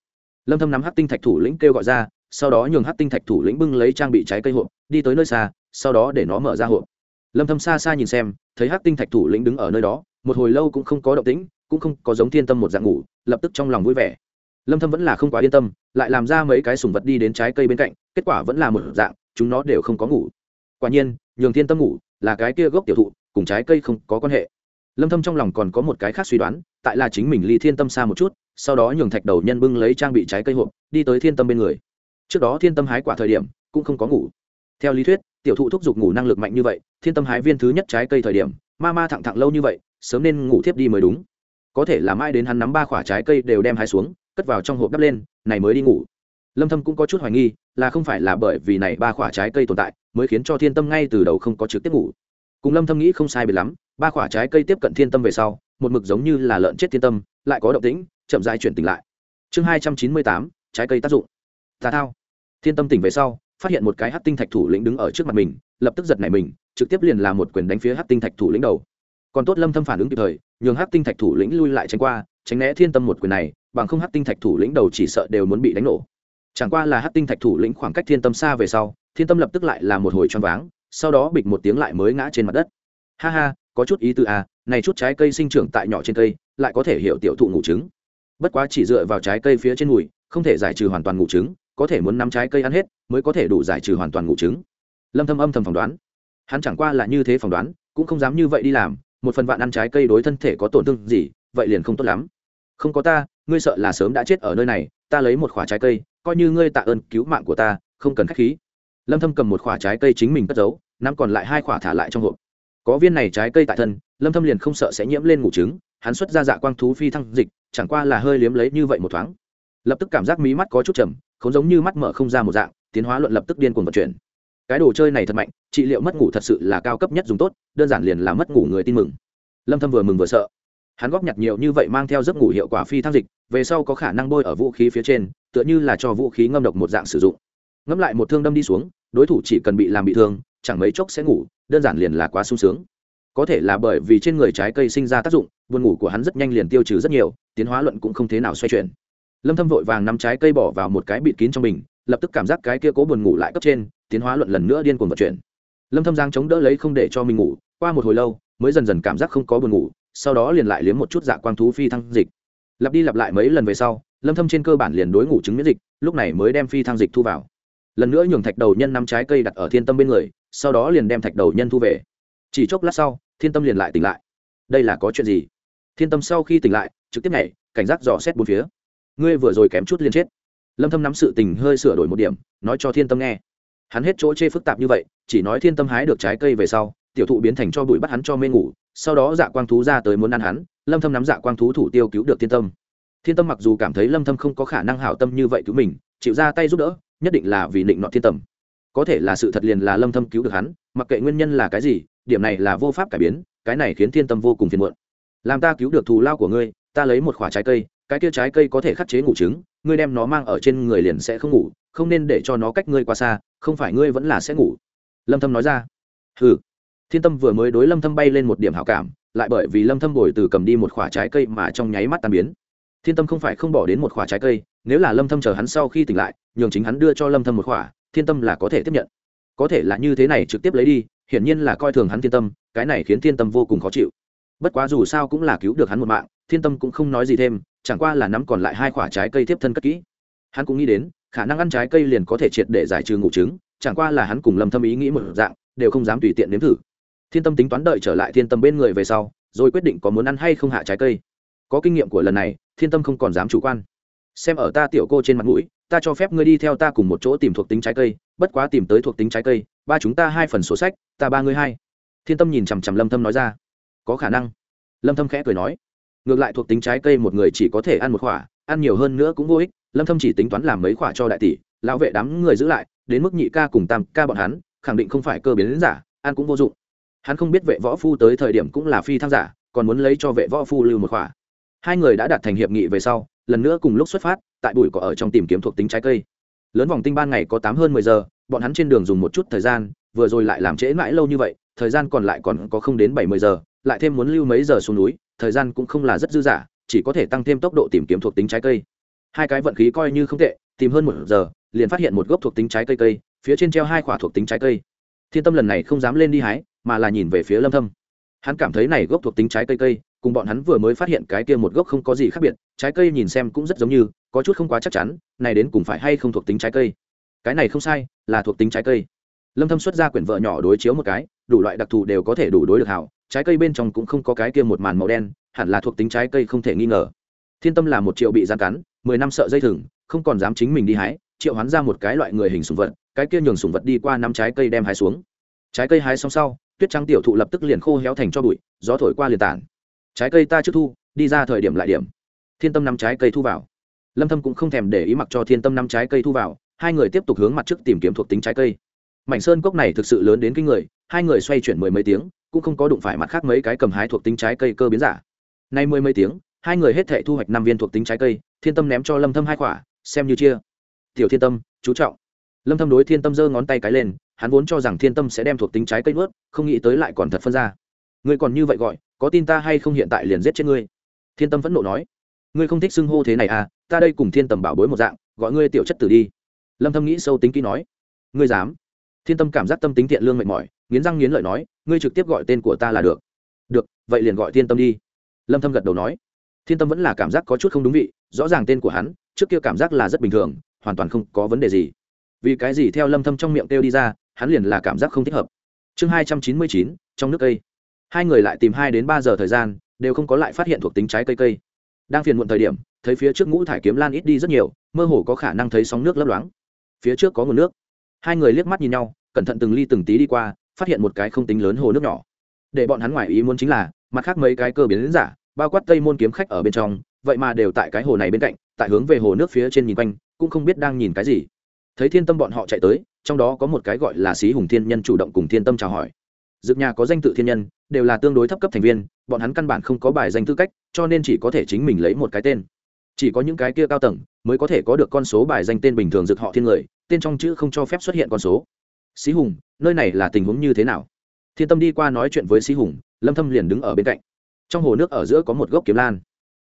S1: lâm thâm nắm hắc tinh thạch thủ lĩnh kêu gọi ra sau đó nhường hắc tinh thạch thủ lĩnh bưng lấy trang bị trái cây hộp, đi tới nơi xa, sau đó để nó mở ra hộp. Lâm thâm xa xa nhìn xem, thấy hắc tinh thạch thủ lĩnh đứng ở nơi đó, một hồi lâu cũng không có động tĩnh, cũng không có giống thiên tâm một dạng ngủ, lập tức trong lòng vui vẻ. Lâm thâm vẫn là không quá yên tâm, lại làm ra mấy cái sùng vật đi đến trái cây bên cạnh, kết quả vẫn là một dạng, chúng nó đều không có ngủ. Quả nhiên, nhường thiên tâm ngủ, là cái kia gốc tiểu thụ, cùng trái cây không có quan hệ. Lâm thâm trong lòng còn có một cái khác suy đoán, tại là chính mình ly thiên tâm xa một chút, sau đó nhường thạch đầu nhân bưng lấy trang bị trái cây hộp, đi tới thiên tâm bên người trước đó thiên tâm hái quả thời điểm cũng không có ngủ. Theo lý thuyết tiểu thụ thúc giục ngủ năng lực mạnh như vậy thiên tâm hái viên thứ nhất trái cây thời điểm ma ma thẳng thẳng lâu như vậy sớm nên ngủ thiếp đi mới đúng. Có thể là mai đến hắn nắm ba quả trái cây đều đem hái xuống cất vào trong hộp đắp lên này mới đi ngủ. Lâm thâm cũng có chút hoài nghi là không phải là bởi vì này ba quả trái cây tồn tại mới khiến cho thiên tâm ngay từ đầu không có trực tiếp ngủ. Cùng lâm thâm nghĩ không sai biệt lắm ba quả trái cây tiếp cận thiên tâm về sau một mực giống như là lợn chết thiên tâm lại có động tĩnh chậm rãi chuyển tỉnh lại. Chương 298, trái cây tác dụng tà thao. Thiên tâm tỉnh về sau, phát hiện một cái hắc tinh thạch thủ lĩnh đứng ở trước mặt mình, lập tức giật nảy mình, trực tiếp liền là một quyền đánh phía hắc tinh thạch thủ lĩnh đầu. Còn tốt lâm thâm phản ứng kịp thời, nhường hắc tinh thạch thủ lĩnh lui lại tránh qua, tránh né thiên tâm một quyền này, bằng không hắc tinh thạch thủ lĩnh đầu chỉ sợ đều muốn bị đánh nổ. Chẳng qua là hắc tinh thạch thủ lĩnh khoảng cách thiên tâm xa về sau, thiên tâm lập tức lại là một hồi choáng váng, sau đó bịch một tiếng lại mới ngã trên mặt đất. Ha ha, có chút ý tư à này chút trái cây sinh trưởng tại nhỏ trên cây, lại có thể hiểu tiểu thụ ngủ trứng. Bất quá chỉ dựa vào trái cây phía trên mùi, không thể giải trừ hoàn toàn ngủ trứng có thể muốn nắm trái cây ăn hết, mới có thể đủ giải trừ hoàn toàn ngủ trứng. Lâm thâm âm thầm phỏng đoán. Hắn chẳng qua là như thế phỏng đoán, cũng không dám như vậy đi làm, một phần vạn ăn trái cây đối thân thể có tổn thương gì, vậy liền không tốt lắm. Không có ta, ngươi sợ là sớm đã chết ở nơi này, ta lấy một quả trái cây, coi như ngươi tạ ơn cứu mạng của ta, không cần khách khí. Lâm thâm cầm một quả trái cây chính mình cất giấu, nắm còn lại hai quả thả lại trong hộp. Có viên này trái cây tại thân, lâm thâm liền không sợ sẽ nhiễm lên ngủ trứng, hắn xuất ra dạ quang thú phi thăng dịch, chẳng qua là hơi liếm lấy như vậy một thoáng. Lập tức cảm giác mí mắt có chút trầm không giống như mắt mở không ra một dạng, tiến hóa luận lập tức điên cuồng vận chuyển. Cái đồ chơi này thật mạnh, trị liệu mất ngủ thật sự là cao cấp nhất dùng tốt, đơn giản liền là mất ngủ người tin mừng. Lâm thâm vừa mừng vừa sợ. Hắn góp nhặt nhiều như vậy mang theo giấc ngủ hiệu quả phi thăng dịch, về sau có khả năng bôi ở vũ khí phía trên, tựa như là cho vũ khí ngâm độc một dạng sử dụng. Ngâm lại một thương đâm đi xuống, đối thủ chỉ cần bị làm bị thương, chẳng mấy chốc sẽ ngủ, đơn giản liền là quá sung sướng. Có thể là bởi vì trên người trái cây sinh ra tác dụng, buồn ngủ của hắn rất nhanh liền tiêu trừ rất nhiều, tiến hóa luận cũng không thế nào xoay chuyển lâm thâm vội vàng nắm trái cây bỏ vào một cái bịt kín trong bình, lập tức cảm giác cái kia cố buồn ngủ lại cấp trên, tiến hóa luận lần nữa điên cuồng vận chuyển. Lâm thâm giang chống đỡ lấy không để cho mình ngủ, qua một hồi lâu, mới dần dần cảm giác không có buồn ngủ, sau đó liền lại liếm một chút dạ quang thú phi thăng dịch. Lặp đi lặp lại mấy lần về sau, lâm thâm trên cơ bản liền đối ngủ chứng miễn dịch, lúc này mới đem phi thăng dịch thu vào. Lần nữa nhường thạch đầu nhân năm trái cây đặt ở thiên tâm bên người, sau đó liền đem thạch đầu nhân thu về. Chỉ chốc lát sau, thiên tâm liền lại tỉnh lại. Đây là có chuyện gì? Thiên tâm sau khi tỉnh lại, trực tiếp nhảy, cảnh giác dò xét bốn phía ngươi vừa rồi kém chút liền chết. Lâm thâm nắm sự tình hơi sửa đổi một điểm, nói cho thiên tâm nghe. Hắn hết chỗ chê phức tạp như vậy, chỉ nói thiên tâm hái được trái cây về sau, tiểu thụ biến thành cho bụi bắt hắn cho mê ngủ, sau đó dạ quang thú ra tới muốn ăn hắn, lâm thâm nắm dạ quang thú thủ tiêu cứu được thiên tâm. Thiên tâm mặc dù cảm thấy lâm thâm không có khả năng hảo tâm như vậy cứu mình, chịu ra tay giúp đỡ, nhất định là vì định nọ thiên tâm. Có thể là sự thật liền là lâm thâm cứu được hắn, mặc kệ nguyên nhân là cái gì, điểm này là vô pháp cải biến, cái này khiến thiên tâm vô cùng phiền muộn. Làm ta cứu được thù lao của ngươi, ta lấy một quả trái cây cái kia trái cây có thể khắc chế ngủ trứng, ngươi đem nó mang ở trên người liền sẽ không ngủ, không nên để cho nó cách ngươi quá xa, không phải ngươi vẫn là sẽ ngủ. Lâm thâm nói ra. Hừ. Thiên tâm vừa mới đối lâm thâm bay lên một điểm hảo cảm, lại bởi vì lâm thâm bồi từ cầm đi một quả trái cây mà trong nháy mắt tan biến. Thiên tâm không phải không bỏ đến một quả trái cây, nếu là lâm thâm chờ hắn sau khi tỉnh lại, nhường chính hắn đưa cho lâm thâm một quả, thiên tâm là có thể tiếp nhận. Có thể là như thế này trực tiếp lấy đi, hiển nhiên là coi thường hắn thiên tâm, cái này khiến thiên tâm vô cùng khó chịu. Bất quá dù sao cũng là cứu được hắn một mạng, thiên tâm cũng không nói gì thêm chẳng qua là nắm còn lại hai quả trái cây tiếp thân cất kỹ. Hắn cũng nghĩ đến, khả năng ăn trái cây liền có thể triệt để giải trừ ngủ trứng, chẳng qua là hắn cùng lâm thâm ý nghĩ một dạng, đều không dám tùy tiện nếm thử. Thiên tâm tính toán đợi trở lại thiên tâm bên người về sau, rồi quyết định có muốn ăn hay không hạ trái cây. Có kinh nghiệm của lần này, thiên tâm không còn dám chủ quan. Xem ở ta tiểu cô trên mặt mũi, ta cho phép ngươi đi theo ta cùng một chỗ tìm thuộc tính trái cây, bất quá tìm tới thuộc tính trái cây, ba chúng ta hai phần sổ sách, ta ba ngươi hai. Thiên tâm nhìn chằm chằm lâm thâm nói ra. Có khả năng. Lâm thâm khẽ cười nói ngược lại thuộc tính trái cây một người chỉ có thể ăn một khỏa, ăn nhiều hơn nữa cũng vô ích, lâm thâm chỉ tính toán làm mấy khỏa cho đại tỷ, lão vệ đám người giữ lại, đến mức nhị ca cùng tam ca bọn hắn, khẳng định không phải cơ biến giả, ăn cũng vô dụng. Hắn không biết vệ võ phu tới thời điểm cũng là phi thăng giả, còn muốn lấy cho vệ võ phu lưu một khỏa. Hai người đã đạt thành hiệp nghị về sau, lần nữa cùng lúc xuất phát, tại bụi cỏ ở trong tìm kiếm thuộc tính trái cây. Lớn vòng tinh ban ngày có tám hơn mười giờ, bọn hắn trên đường dùng một chút thời gian, vừa rồi lại làm trễ mãi lâu như vậy, thời gian còn lại còn có không đến bảy mươi giờ, lại thêm muốn lưu mấy giờ xuống núi thời gian cũng không là rất dư dả, chỉ có thể tăng thêm tốc độ tìm kiếm thuộc tính trái cây. Hai cái vận khí coi như không tệ, tìm hơn một giờ, liền phát hiện một gốc thuộc tính trái cây cây, phía trên treo hai quả thuộc tính trái cây. Thiên tâm lần này không dám lên đi hái, mà là nhìn về phía lâm thâm. Hắn cảm thấy này gốc thuộc tính trái cây cây, cùng bọn hắn vừa mới phát hiện cái kia một gốc không có gì khác biệt, trái cây nhìn xem cũng rất giống như, có chút không quá chắc chắn, này đến cùng phải hay không thuộc tính trái cây. Cái này không sai, là thuộc tính trái cây. Lâm thâm xuất ra quyển vợ nhỏ đối chiếu một cái, đủ loại đặc thù đều có thể đủ đối được hảo trái cây bên trong cũng không có cái kia một màn màu đen, hẳn là thuộc tính trái cây không thể nghi ngờ. Thiên tâm là một triệu bị gian cắn, mười năm sợ dây thừng, không còn dám chính mình đi hái, triệu hoán ra một cái loại người hình sùng vật, cái kia nhường sùng vật đi qua năm trái cây đem hái xuống. Trái cây hái xong sau, tuyết trắng tiểu thụ lập tức liền khô héo thành cho bụi, gió thổi qua liền tản. Trái cây ta trước thu, đi ra thời điểm lại điểm. Thiên tâm năm trái cây thu vào. Lâm thâm cũng không thèm để ý mặc cho thiên tâm năm trái cây thu vào, hai người tiếp tục hướng mặt trước tìm kiếm thuộc tính trái cây mảnh sơn cốc này thực sự lớn đến kinh người, hai người xoay chuyển mười mấy tiếng, cũng không có đụng phải mặt khác mấy cái cầm hái thuộc tính trái cây cơ biến giả. Nay mười mấy tiếng, hai người hết thể thu hoạch năm viên thuộc tính trái cây, thiên tâm ném cho lâm thâm hai quả, xem như chia. Tiểu thiên tâm, chú trọng. Lâm thâm đối thiên tâm giơ ngón tay cái lên, hắn vốn cho rằng thiên tâm sẽ đem thuộc tính trái cây nuốt, không nghĩ tới lại còn thật phân ra. Ngươi còn như vậy gọi, có tin ta hay không hiện tại liền giết chết ngươi? Thiên tâm vẫn nộ nói. Ngươi không thích xưng hô thế này à ta đây cùng thiên tầm bảo bối một dạng, gọi ngươi tiểu chất tử đi. Lâm thâm nghĩ sâu tính kỹ nói. Ngươi dám? Thiên tâm cảm giác tâm tính thiện lương mệt mỏi nghiến răng nghiến lợi nói ngươi trực tiếp gọi tên của ta là được. Được vậy liền gọi thiên tâm đi. Lâm thâm gật đầu nói. Thiên tâm vẫn là cảm giác có chút không đúng vị rõ ràng tên của hắn trước kia cảm giác là rất bình thường hoàn toàn không có vấn đề gì. Vì cái gì theo lâm thâm trong miệng kêu đi ra hắn liền là cảm giác không thích hợp. Chương 299, trong nước cây. Hai người lại tìm hai đến ba giờ thời gian đều không có lại phát hiện thuộc tính trái cây cây. Đang phiền muộn thời điểm thấy phía trước ngũ thải kiếm lan ít đi rất nhiều mơ hồ có khả năng thấy sóng nước lấp loáng. Phía trước có nguồn nước hai người liếc mắt nhìn nhau, cẩn thận từng ly từng tí đi qua, phát hiện một cái không tính lớn hồ nước nhỏ. Để bọn hắn ngoài ý muốn chính là, mặt khác mấy cái cơ biến giả, bao quát tây môn kiếm khách ở bên trong, vậy mà đều tại cái hồ này bên cạnh, tại hướng về hồ nước phía trên nhìn quanh, cũng không biết đang nhìn cái gì. Thấy thiên tâm bọn họ chạy tới, trong đó có một cái gọi là xí hùng thiên nhân chủ động cùng thiên tâm chào hỏi. Dược nhà có danh tự thiên nhân, đều là tương đối thấp cấp thành viên, bọn hắn căn bản không có bài danh tư cách, cho nên chỉ có thể chính mình lấy một cái tên chỉ có những cái kia cao tầng mới có thể có được con số bài danh tên bình thường dược họ thiên người, tên trong chữ không cho phép xuất hiện con số. Xí hùng, nơi này là tình huống như thế nào? Thiên tâm đi qua nói chuyện với xí hùng, lâm thâm liền đứng ở bên cạnh. Trong hồ nước ở giữa có một gốc kiếm lan.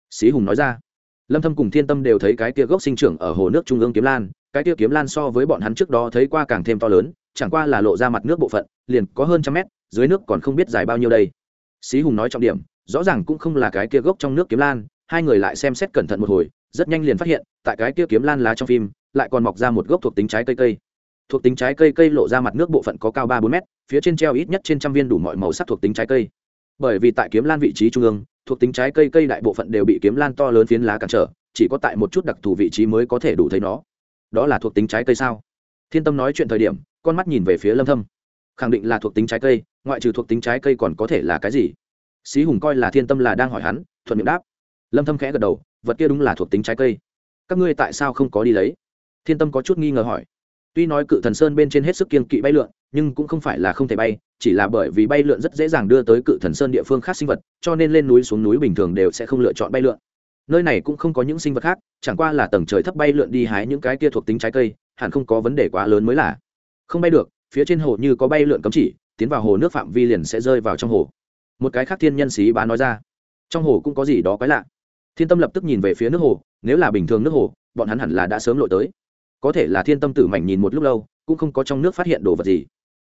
S1: Xí hùng nói ra. Lâm thâm cùng thiên tâm đều thấy cái kia gốc sinh trưởng ở hồ nước trung ương kiếm lan, cái kia kiếm lan so với bọn hắn trước đó thấy qua càng thêm to lớn, chẳng qua là lộ ra mặt nước bộ phận, liền có hơn trăm mét, dưới nước còn không biết dài bao nhiêu đây. Xí hùng nói trọng điểm, rõ ràng cũng không là cái kia gốc trong nước kiếm lan hai người lại xem xét cẩn thận một hồi, rất nhanh liền phát hiện, tại cái kia kiếm lan lá trong phim, lại còn mọc ra một gốc thuộc tính trái cây cây. Thuộc tính trái cây cây lộ ra mặt nước bộ phận có cao ba bốn mét, phía trên treo ít nhất trên trăm viên đủ mọi màu sắc thuộc tính trái cây. Bởi vì tại kiếm lan vị trí trung ương, thuộc tính trái cây cây đại bộ phận đều bị kiếm lan to lớn phiến lá cản trở, chỉ có tại một chút đặc thù vị trí mới có thể đủ thấy nó. Đó là thuộc tính trái cây sao? Thiên tâm nói chuyện thời điểm, con mắt nhìn về phía lâm thâm. Khẳng định là thuộc tính trái cây, ngoại trừ thuộc tính trái cây còn có thể là cái gì? Xí hùng coi là thiên tâm là đang hỏi hắn, thuận miệng đáp lâm thâm khẽ gật đầu, vật kia đúng là thuộc tính trái cây. Các ngươi tại sao không có đi lấy? Thiên tâm có chút nghi ngờ hỏi. Tuy nói cự thần sơn bên trên hết sức kiên kỵ bay lượn, nhưng cũng không phải là không thể bay, chỉ là bởi vì bay lượn rất dễ dàng đưa tới cự thần sơn địa phương khác sinh vật, cho nên lên núi xuống núi bình thường đều sẽ không lựa chọn bay lượn. Nơi này cũng không có những sinh vật khác, chẳng qua là tầng trời thấp bay lượn đi hái những cái kia thuộc tính trái cây, hẳn không có vấn đề quá lớn mới là. Không bay được, phía trên hồ như có bay lượn cấm chỉ, tiến vào hồ nước phạm vi liền sẽ rơi vào trong hồ. Một cái khác thiên nhân sĩ bá nói ra. Trong hồ cũng có gì đó quái lạ thiên tâm lập tức nhìn về phía nước hồ, nếu là bình thường nước hồ, bọn hắn hẳn là đã sớm lội tới. Có thể là thiên tâm tử mảnh nhìn một lúc lâu, cũng không có trong nước phát hiện đồ vật gì.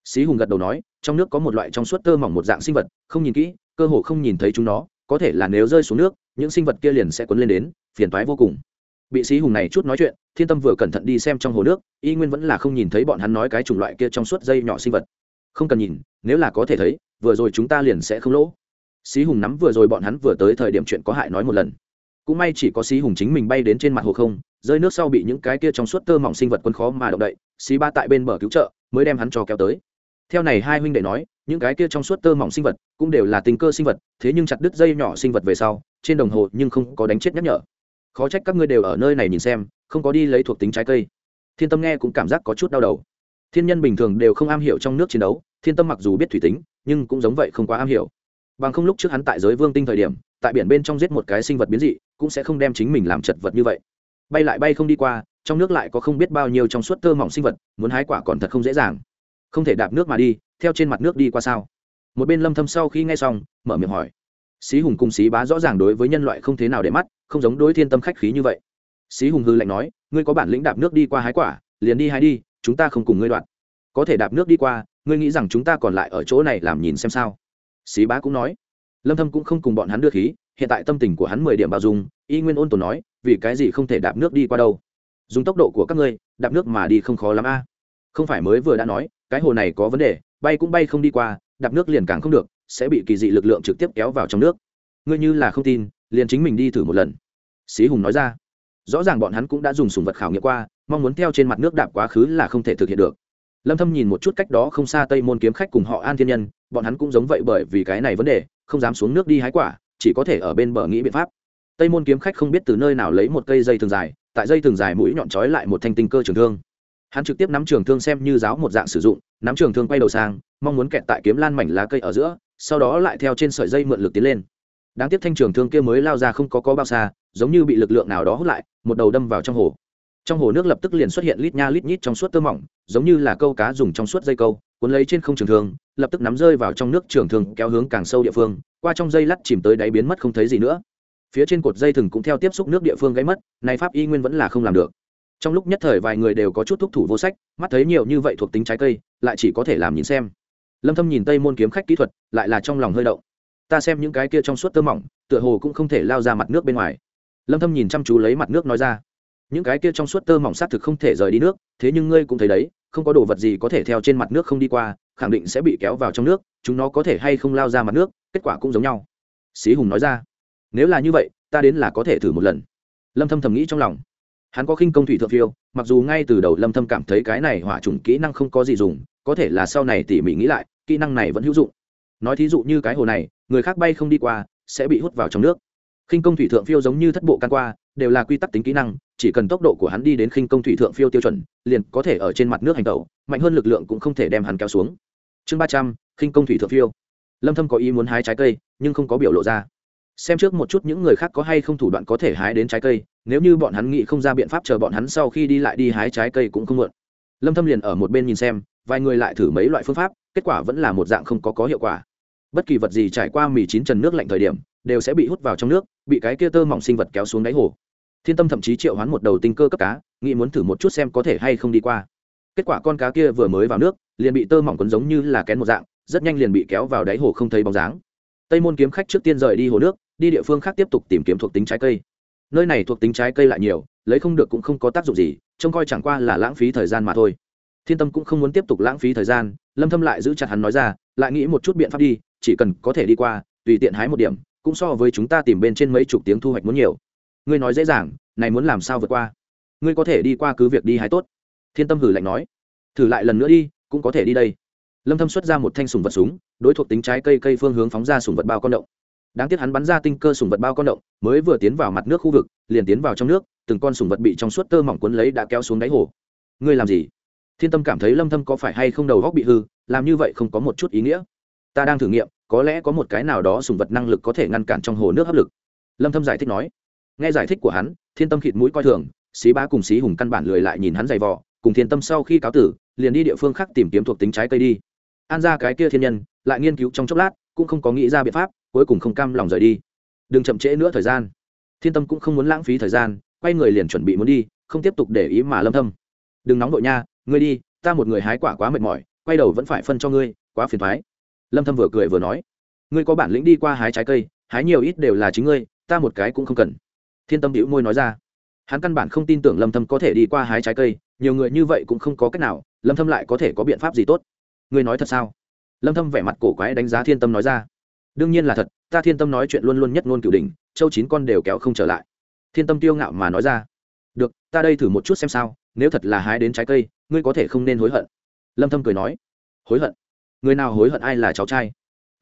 S1: Xí hùng gật đầu nói, trong nước có một loại trong suốt tơ mỏng một dạng sinh vật, không nhìn kỹ, cơ hồ không nhìn thấy chúng nó, có thể là nếu rơi xuống nước, những sinh vật kia liền sẽ cuốn lên đến, phiền toái vô cùng. Bị xí hùng này chút nói chuyện, thiên tâm vừa cẩn thận đi xem trong hồ nước, y nguyên vẫn là không nhìn thấy bọn hắn nói cái chủng loại kia trong suốt dây nhỏ sinh vật. Không cần nhìn, nếu là có thể thấy, vừa rồi chúng ta liền sẽ không lỗ. Xí hùng nắm vừa rồi bọn hắn vừa tới thời điểm chuyện có hại nói một lần cũng may chỉ có xí hùng chính mình bay đến trên mặt hồ không, rơi nước sau bị những cái kia trong suốt tơ mỏng sinh vật quân khó mà động đậy, xí ba tại bên bờ cứu trợ, mới đem hắn cho kéo tới. Theo này hai huynh đệ nói, những cái kia trong suốt tơ mỏng sinh vật cũng đều là tình cơ sinh vật, thế nhưng chặt đứt dây nhỏ sinh vật về sau, trên đồng hồ nhưng không có đánh chết nhắc nhở. Khó trách các ngươi đều ở nơi này nhìn xem, không có đi lấy thuộc tính trái cây. Thiên tâm nghe cũng cảm giác có chút đau đầu. Thiên nhân bình thường đều không am hiểu trong nước chiến đấu, thiên tâm mặc dù biết thủy tính, nhưng cũng giống vậy không quá am hiểu. Bằng không lúc trước hắn tại giới vương tinh thời điểm, tại biển bên trong giết một cái sinh vật biến dị cũng sẽ không đem chính mình làm chật vật như vậy. Bay lại bay không đi qua, trong nước lại có không biết bao nhiêu trong suốt tơ mỏng sinh vật, muốn hái quả còn thật không dễ dàng. Không thể đạp nước mà đi, theo trên mặt nước đi qua sao? Một bên lâm thâm sau khi nghe xong, mở miệng hỏi. Xí hùng cùng xí bá rõ ràng đối với nhân loại không thế nào để mắt, không giống đối thiên tâm khách khí như vậy. Xí hùng hư lạnh nói, ngươi có bản lĩnh đạp nước đi qua hái quả, liền đi hái đi, chúng ta không cùng ngươi đoạn. Có thể đạp nước đi qua, ngươi nghĩ rằng chúng ta còn lại ở chỗ này làm nhìn xem sao? Xí bá cũng nói lâm thâm cũng không cùng bọn hắn đưa khí, hiện tại tâm tình của hắn mười điểm bao dung, y nguyên ôn tồn nói, vì cái gì không thể đạp nước đi qua đâu? Dùng tốc độ của các ngươi, đạp nước mà đi không khó lắm a. Không phải mới vừa đã nói, cái hồ này có vấn đề, bay cũng bay không đi qua, đạp nước liền càng không được, sẽ bị kỳ dị lực lượng trực tiếp kéo vào trong nước. Ngươi như là không tin, liền chính mình đi thử một lần. Xí hùng nói ra. Rõ ràng bọn hắn cũng đã dùng sùng vật khảo nghiệm qua, mong muốn theo trên mặt nước đạp quá khứ là không thể thực hiện được. Lâm thâm nhìn một chút cách đó không xa tây môn kiếm khách cùng họ an thiên nhân, bọn hắn cũng giống vậy bởi vì cái này vấn đề không dám xuống nước đi hái quả, chỉ có thể ở bên bờ nghĩ biện pháp. Tây môn kiếm khách không biết từ nơi nào lấy một cây dây thường dài, tại dây thường dài mũi nhọn trói lại một thanh tinh cơ trường thương. Hắn trực tiếp nắm trường thương xem như giáo một dạng sử dụng, nắm trường thương quay đầu sang, mong muốn kẹt tại kiếm lan mảnh lá cây ở giữa, sau đó lại theo trên sợi dây mượn lực tiến lên. Đáng tiếc thanh trường thương kia mới lao ra không có có bao xa, giống như bị lực lượng nào đó hút lại, một đầu đâm vào trong hồ trong hồ nước lập tức liền xuất hiện lít nha lít nhít trong suốt tơ mỏng, giống như là câu cá dùng trong suốt dây câu, cuốn lấy trên không trường thương, lập tức nắm rơi vào trong nước trường thương kéo hướng càng sâu địa phương, qua trong dây lắt chìm tới đáy biến mất không thấy gì nữa. Phía trên cột dây thừng cũng theo tiếp xúc nước địa phương gáy mất, này pháp y nguyên vẫn là không làm được. Trong lúc nhất thời vài người đều có chút thúc thủ vô sách, mắt thấy nhiều như vậy thuộc tính trái cây, lại chỉ có thể làm nhìn xem. Lâm thâm nhìn tây môn kiếm khách kỹ thuật, lại là trong lòng hơi động. Ta xem những cái kia trong suốt tơ mỏng, tựa hồ cũng không thể lao ra mặt nước bên ngoài. Lâm thâm nhìn chăm chú lấy mặt nước nói ra những cái kia trong suốt tơ mỏng xác thực không thể rời đi nước, thế nhưng ngươi cũng thấy đấy, không có đồ vật gì có thể theo trên mặt nước không đi qua, khẳng định sẽ bị kéo vào trong nước, chúng nó có thể hay không lao ra mặt nước, kết quả cũng giống nhau. Xí hùng nói ra, nếu là như vậy, ta đến là có thể thử một lần. Lâm thâm thầm nghĩ trong lòng. Hắn có khinh công thủy thượng phiêu, mặc dù ngay từ đầu lâm thâm cảm thấy cái này hỏa trùng kỹ năng không có gì dùng, có thể là sau này tỉ mỉ nghĩ lại, kỹ năng này vẫn hữu dụng. Nói thí dụ như cái hồ này, người khác bay không đi qua, sẽ bị hút vào trong nước. Khinh công thủy thượng phiêu giống như thất bộ can qua, đều là quy tắc tính kỹ năng chỉ cần tốc độ của hắn đi đến khinh công thủy thượng phiêu tiêu chuẩn, liền có thể ở trên mặt nước hành tẩu, mạnh hơn lực lượng cũng không thể đem hắn kéo xuống. Chương ba trăm, khinh công thủy thượng phiêu. Lâm thâm có ý muốn hái trái cây, nhưng không có biểu lộ ra. Xem trước một chút những người khác có hay không thủ đoạn có thể hái đến trái cây, nếu như bọn hắn nghĩ không ra biện pháp chờ bọn hắn sau khi đi lại đi hái trái cây cũng không muộn lâm thâm liền ở một bên nhìn xem, vài người lại thử mấy loại phương pháp, kết quả vẫn là một dạng không có có hiệu quả. Bất kỳ vật gì trải qua mì chín trần nước lạnh thời điểm, đều sẽ bị hút vào trong nước, bị cái kia tơ mỏng sinh vật kéo xuống đáy hồ thiên tâm thậm chí triệu hoán một đầu tinh cơ cấp cá, nghĩ muốn thử một chút xem có thể hay không đi qua. Kết quả con cá kia vừa mới vào nước, liền bị tơ mỏng quấn giống như là kén một dạng, rất nhanh liền bị kéo vào đáy hồ không thấy bóng dáng. Tây môn kiếm khách trước tiên rời đi hồ nước, đi địa phương khác tiếp tục tìm kiếm thuộc tính trái cây. Nơi này thuộc tính trái cây lại nhiều, lấy không được cũng không có tác dụng gì, trông coi chẳng qua là lãng phí thời gian mà thôi. Thiên tâm cũng không muốn tiếp tục lãng phí thời gian, lâm thâm lại giữ chặt hắn nói ra, lại nghĩ một chút biện pháp đi, chỉ cần có thể đi qua, tùy tiện hái một điểm, cũng so với chúng ta tìm bên trên mấy chục tiếng thu hoạch muốn nhiều ngươi nói dễ dàng, này muốn làm sao vượt qua? Ngươi có thể đi qua cứ việc đi hái tốt. Thiên tâm hử lạnh nói. Thử lại lần nữa đi, cũng có thể đi đây. Lâm thâm xuất ra một thanh sùng vật súng, đối thuộc tính trái cây cây phương hướng phóng ra sùng vật bao con động. Đáng tiếc hắn bắn ra tinh cơ sùng vật bao con động, mới vừa tiến vào mặt nước khu vực, liền tiến vào trong nước, từng con sùng vật bị trong suốt tơ mỏng cuốn lấy đã kéo xuống đáy hồ. Ngươi làm gì? Thiên tâm cảm thấy lâm thâm có phải hay không đầu góc bị hư, làm như vậy không có một chút ý nghĩa. Ta đang thử nghiệm, có lẽ có một cái nào đó sùng vật năng lực có thể ngăn cản trong hồ nước hấp lực. Lâm thâm giải thích nói nghe giải thích của hắn, thiên tâm khịt mũi coi thường, xí bá cùng xí hùng căn bản lười lại nhìn hắn giày vò, cùng thiên tâm sau khi cáo tử, liền đi địa phương khác tìm kiếm thuộc tính trái cây đi. An ra cái kia thiên nhân, lại nghiên cứu trong chốc lát, cũng không có nghĩ ra biện pháp, cuối cùng không cam lòng rời đi. Đừng chậm trễ nữa thời gian. Thiên tâm cũng không muốn lãng phí thời gian, quay người liền chuẩn bị muốn đi, không tiếp tục để ý mà lâm thâm. Đừng nóng đội nha, ngươi đi, ta một người hái quả quá mệt mỏi, quay đầu vẫn phải phân cho ngươi, quá phiền thoái. Lâm thâm vừa cười vừa nói, ngươi có bản lĩnh đi qua hái trái cây, hái nhiều ít đều là chính ngươi, ta một cái cũng không cần thiên tâm hữu môi nói ra. Hắn căn bản không tin tưởng lâm thâm có thể đi qua hái trái cây, nhiều người như vậy cũng không có cách nào, lâm thâm lại có thể có biện pháp gì tốt? Ngươi nói thật sao? Lâm thâm vẻ mặt cổ quái đánh giá thiên tâm nói ra. Đương nhiên là thật, ta thiên tâm nói chuyện luôn luôn nhất ngôn cửu đỉnh, châu chín con đều kéo không trở lại. Thiên tâm tiêu ngạo mà nói ra. Được, ta đây thử một chút xem sao, nếu thật là hái đến trái cây, ngươi có thể không nên hối hận. Lâm thâm cười nói. Hối hận? Người nào hối hận ai là cháu trai?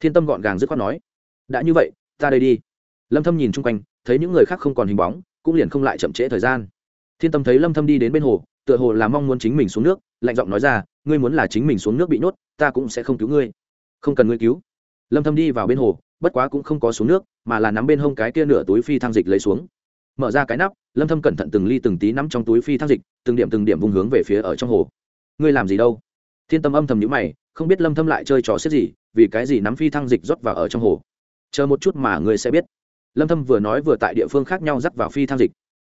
S1: Thiên tâm gọn gàng dứt khoát nói. Đã như vậy, ta đây đi. Lâm thâm nhìn chung quanh thấy những người khác không còn hình bóng, cũng liền không lại chậm trễ thời gian. Thiên tâm thấy lâm thâm đi đến bên hồ, tựa hồ là mong muốn chính mình xuống nước, lạnh giọng nói ra, ngươi muốn là chính mình xuống nước bị nhốt, ta cũng sẽ không cứu ngươi. Không cần ngươi cứu. Lâm thâm đi vào bên hồ, bất quá cũng không có xuống nước, mà là nắm bên hông cái kia nửa túi phi thăng dịch lấy xuống. Mở ra cái nắp, lâm thâm cẩn thận từng ly từng tí nắm trong túi phi thăng dịch, từng điểm từng điểm vùng hướng về phía ở trong hồ. Ngươi làm gì đâu? Thiên tâm âm thầm nhíu mày, không biết lâm thâm lại chơi trò xếp gì, vì cái gì nắm phi thăng dịch rót vào ở trong hồ. Chờ một chút mà ngươi sẽ biết lâm thâm vừa nói vừa tại địa phương khác nhau dắt vào phi thăng dịch.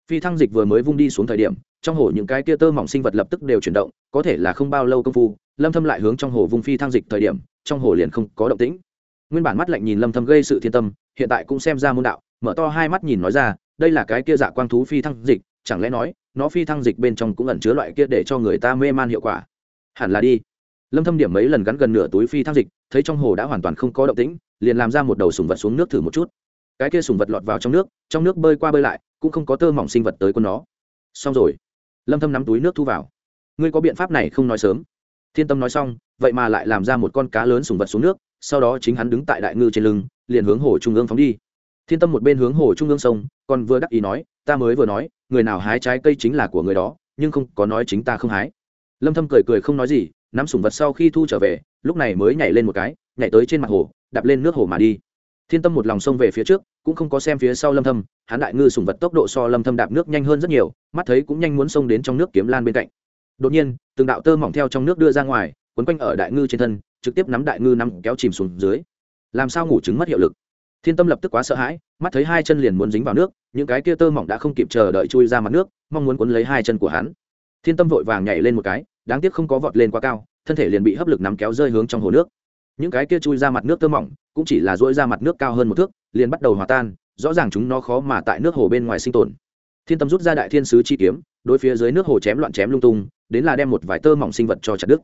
S1: Phi thăng dịch vừa mới vung đi xuống thời điểm, trong hồ những cái kia tơ mỏng sinh vật lập tức đều chuyển động, có thể là không bao lâu công phu, lâm thâm lại hướng trong hồ vung phi thăng dịch thời điểm, trong hồ liền không có động tĩnh. Nguyên bản mắt lạnh nhìn lâm thâm gây sự thiên tâm, hiện tại cũng xem ra môn đạo, mở to hai mắt nhìn nói ra, đây là cái kia dạ quang thú phi thăng dịch, chẳng lẽ nói, nó phi thăng dịch bên trong cũng ẩn chứa loại kia để cho người ta mê man hiệu quả? Hẳn là đi. Lâm thâm điểm mấy lần gắn gần nửa túi phi thăng dịch, thấy trong hồ đã hoàn toàn không có động tĩnh, liền làm ra một đầu sùng vật xuống nước thử một chút cái kia sùng vật lọt vào trong nước trong nước bơi qua bơi lại, cũng không có tơ mỏng sinh vật tới con nó. Xong rồi. Lâm thâm nắm túi nước thu vào. Ngươi có biện pháp này không nói sớm. Thiên tâm nói xong, vậy mà lại làm ra một con cá lớn sùng vật xuống nước, sau đó chính hắn đứng tại đại ngư trên lưng, liền hướng hồ trung ương phóng đi. Thiên tâm một bên hướng hồ trung ương sông, còn vừa đắc ý nói, ta mới vừa nói, người nào hái trái cây chính là của người đó, nhưng không có nói chính ta không hái. Lâm thâm cười cười không nói gì, nắm sủng vật sau khi thu trở về, lúc này mới nhảy lên một cái, nhảy tới trên mặt hồ, đạp lên nước hồ mà đi thiên tâm một lòng xông về phía trước, cũng không có xem phía sau lâm thâm, hắn đại ngư sùng vật tốc độ so lâm thâm đạp nước nhanh hơn rất nhiều, mắt thấy cũng nhanh muốn xông đến trong nước kiếm lan bên cạnh. Đột nhiên, từng đạo tơ mỏng theo trong nước đưa ra ngoài, quấn quanh ở đại ngư trên thân, trực tiếp nắm đại ngư nắm kéo chìm xuống dưới. Làm sao ngủ trứng mất hiệu lực? Thiên tâm lập tức quá sợ hãi, mắt thấy hai chân liền muốn dính vào nước, những cái kia tơ mỏng đã không kịp chờ đợi chui ra mặt nước, mong muốn cuốn lấy hai chân của hắn. Thiên tâm vội vàng nhảy lên một cái, đáng tiếc không có vọt lên quá cao, thân thể liền bị hấp lực nắm kéo rơi hướng trong hồ nước những cái kia chui ra mặt nước tơ mỏng, cũng chỉ là dỗi ra mặt nước cao hơn một thước, liền bắt đầu hòa tan, rõ ràng chúng nó khó mà tại nước hồ bên ngoài sinh tồn. Thiên tâm rút ra đại thiên sứ chi kiếm, đối phía dưới nước hồ chém loạn chém lung tung, đến là đem một vài tơ mỏng sinh vật cho chặt đứt.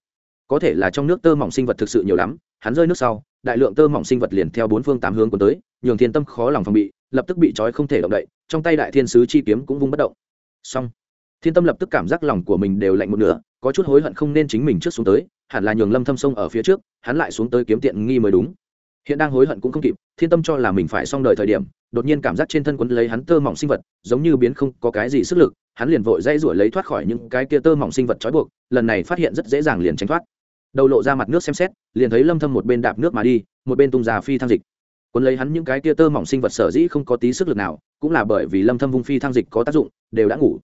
S1: Có thể là trong nước tơ mỏng sinh vật thực sự nhiều lắm, hắn rơi nước sau, đại lượng tơ mỏng sinh vật liền theo bốn phương tám hướng cuốn tới, nhường thiên tâm khó lòng phòng bị, lập tức bị trói không thể động đậy, trong tay đại thiên sứ chi kiếm cũng vung bất động. Xong, thiên tâm lập tức cảm giác lòng của mình đều lạnh một nửa, có chút hối hận không nên chính mình trước xuống tới hẳn là nhường lâm thâm sông ở phía trước, hắn lại xuống tới kiếm tiện nghi mới đúng. Hiện đang hối hận cũng không kịp, thiên tâm cho là mình phải xong đời thời điểm, đột nhiên cảm giác trên thân quấn lấy hắn tơ mỏng sinh vật, giống như biến không có cái gì sức lực, hắn liền vội dây rủi lấy thoát khỏi những cái kia tơ mỏng sinh vật trói buộc, lần này phát hiện rất dễ dàng liền tránh thoát. Đầu lộ ra mặt nước xem xét, liền thấy lâm thâm một bên đạp nước mà đi, một bên tung ra phi thăng dịch. Quấn lấy hắn những cái kia tơ mỏng sinh vật sở dĩ không có tí sức lực nào, cũng là bởi vì lâm thâm vung phi thăng dịch có tác dụng, đều đã ngủ.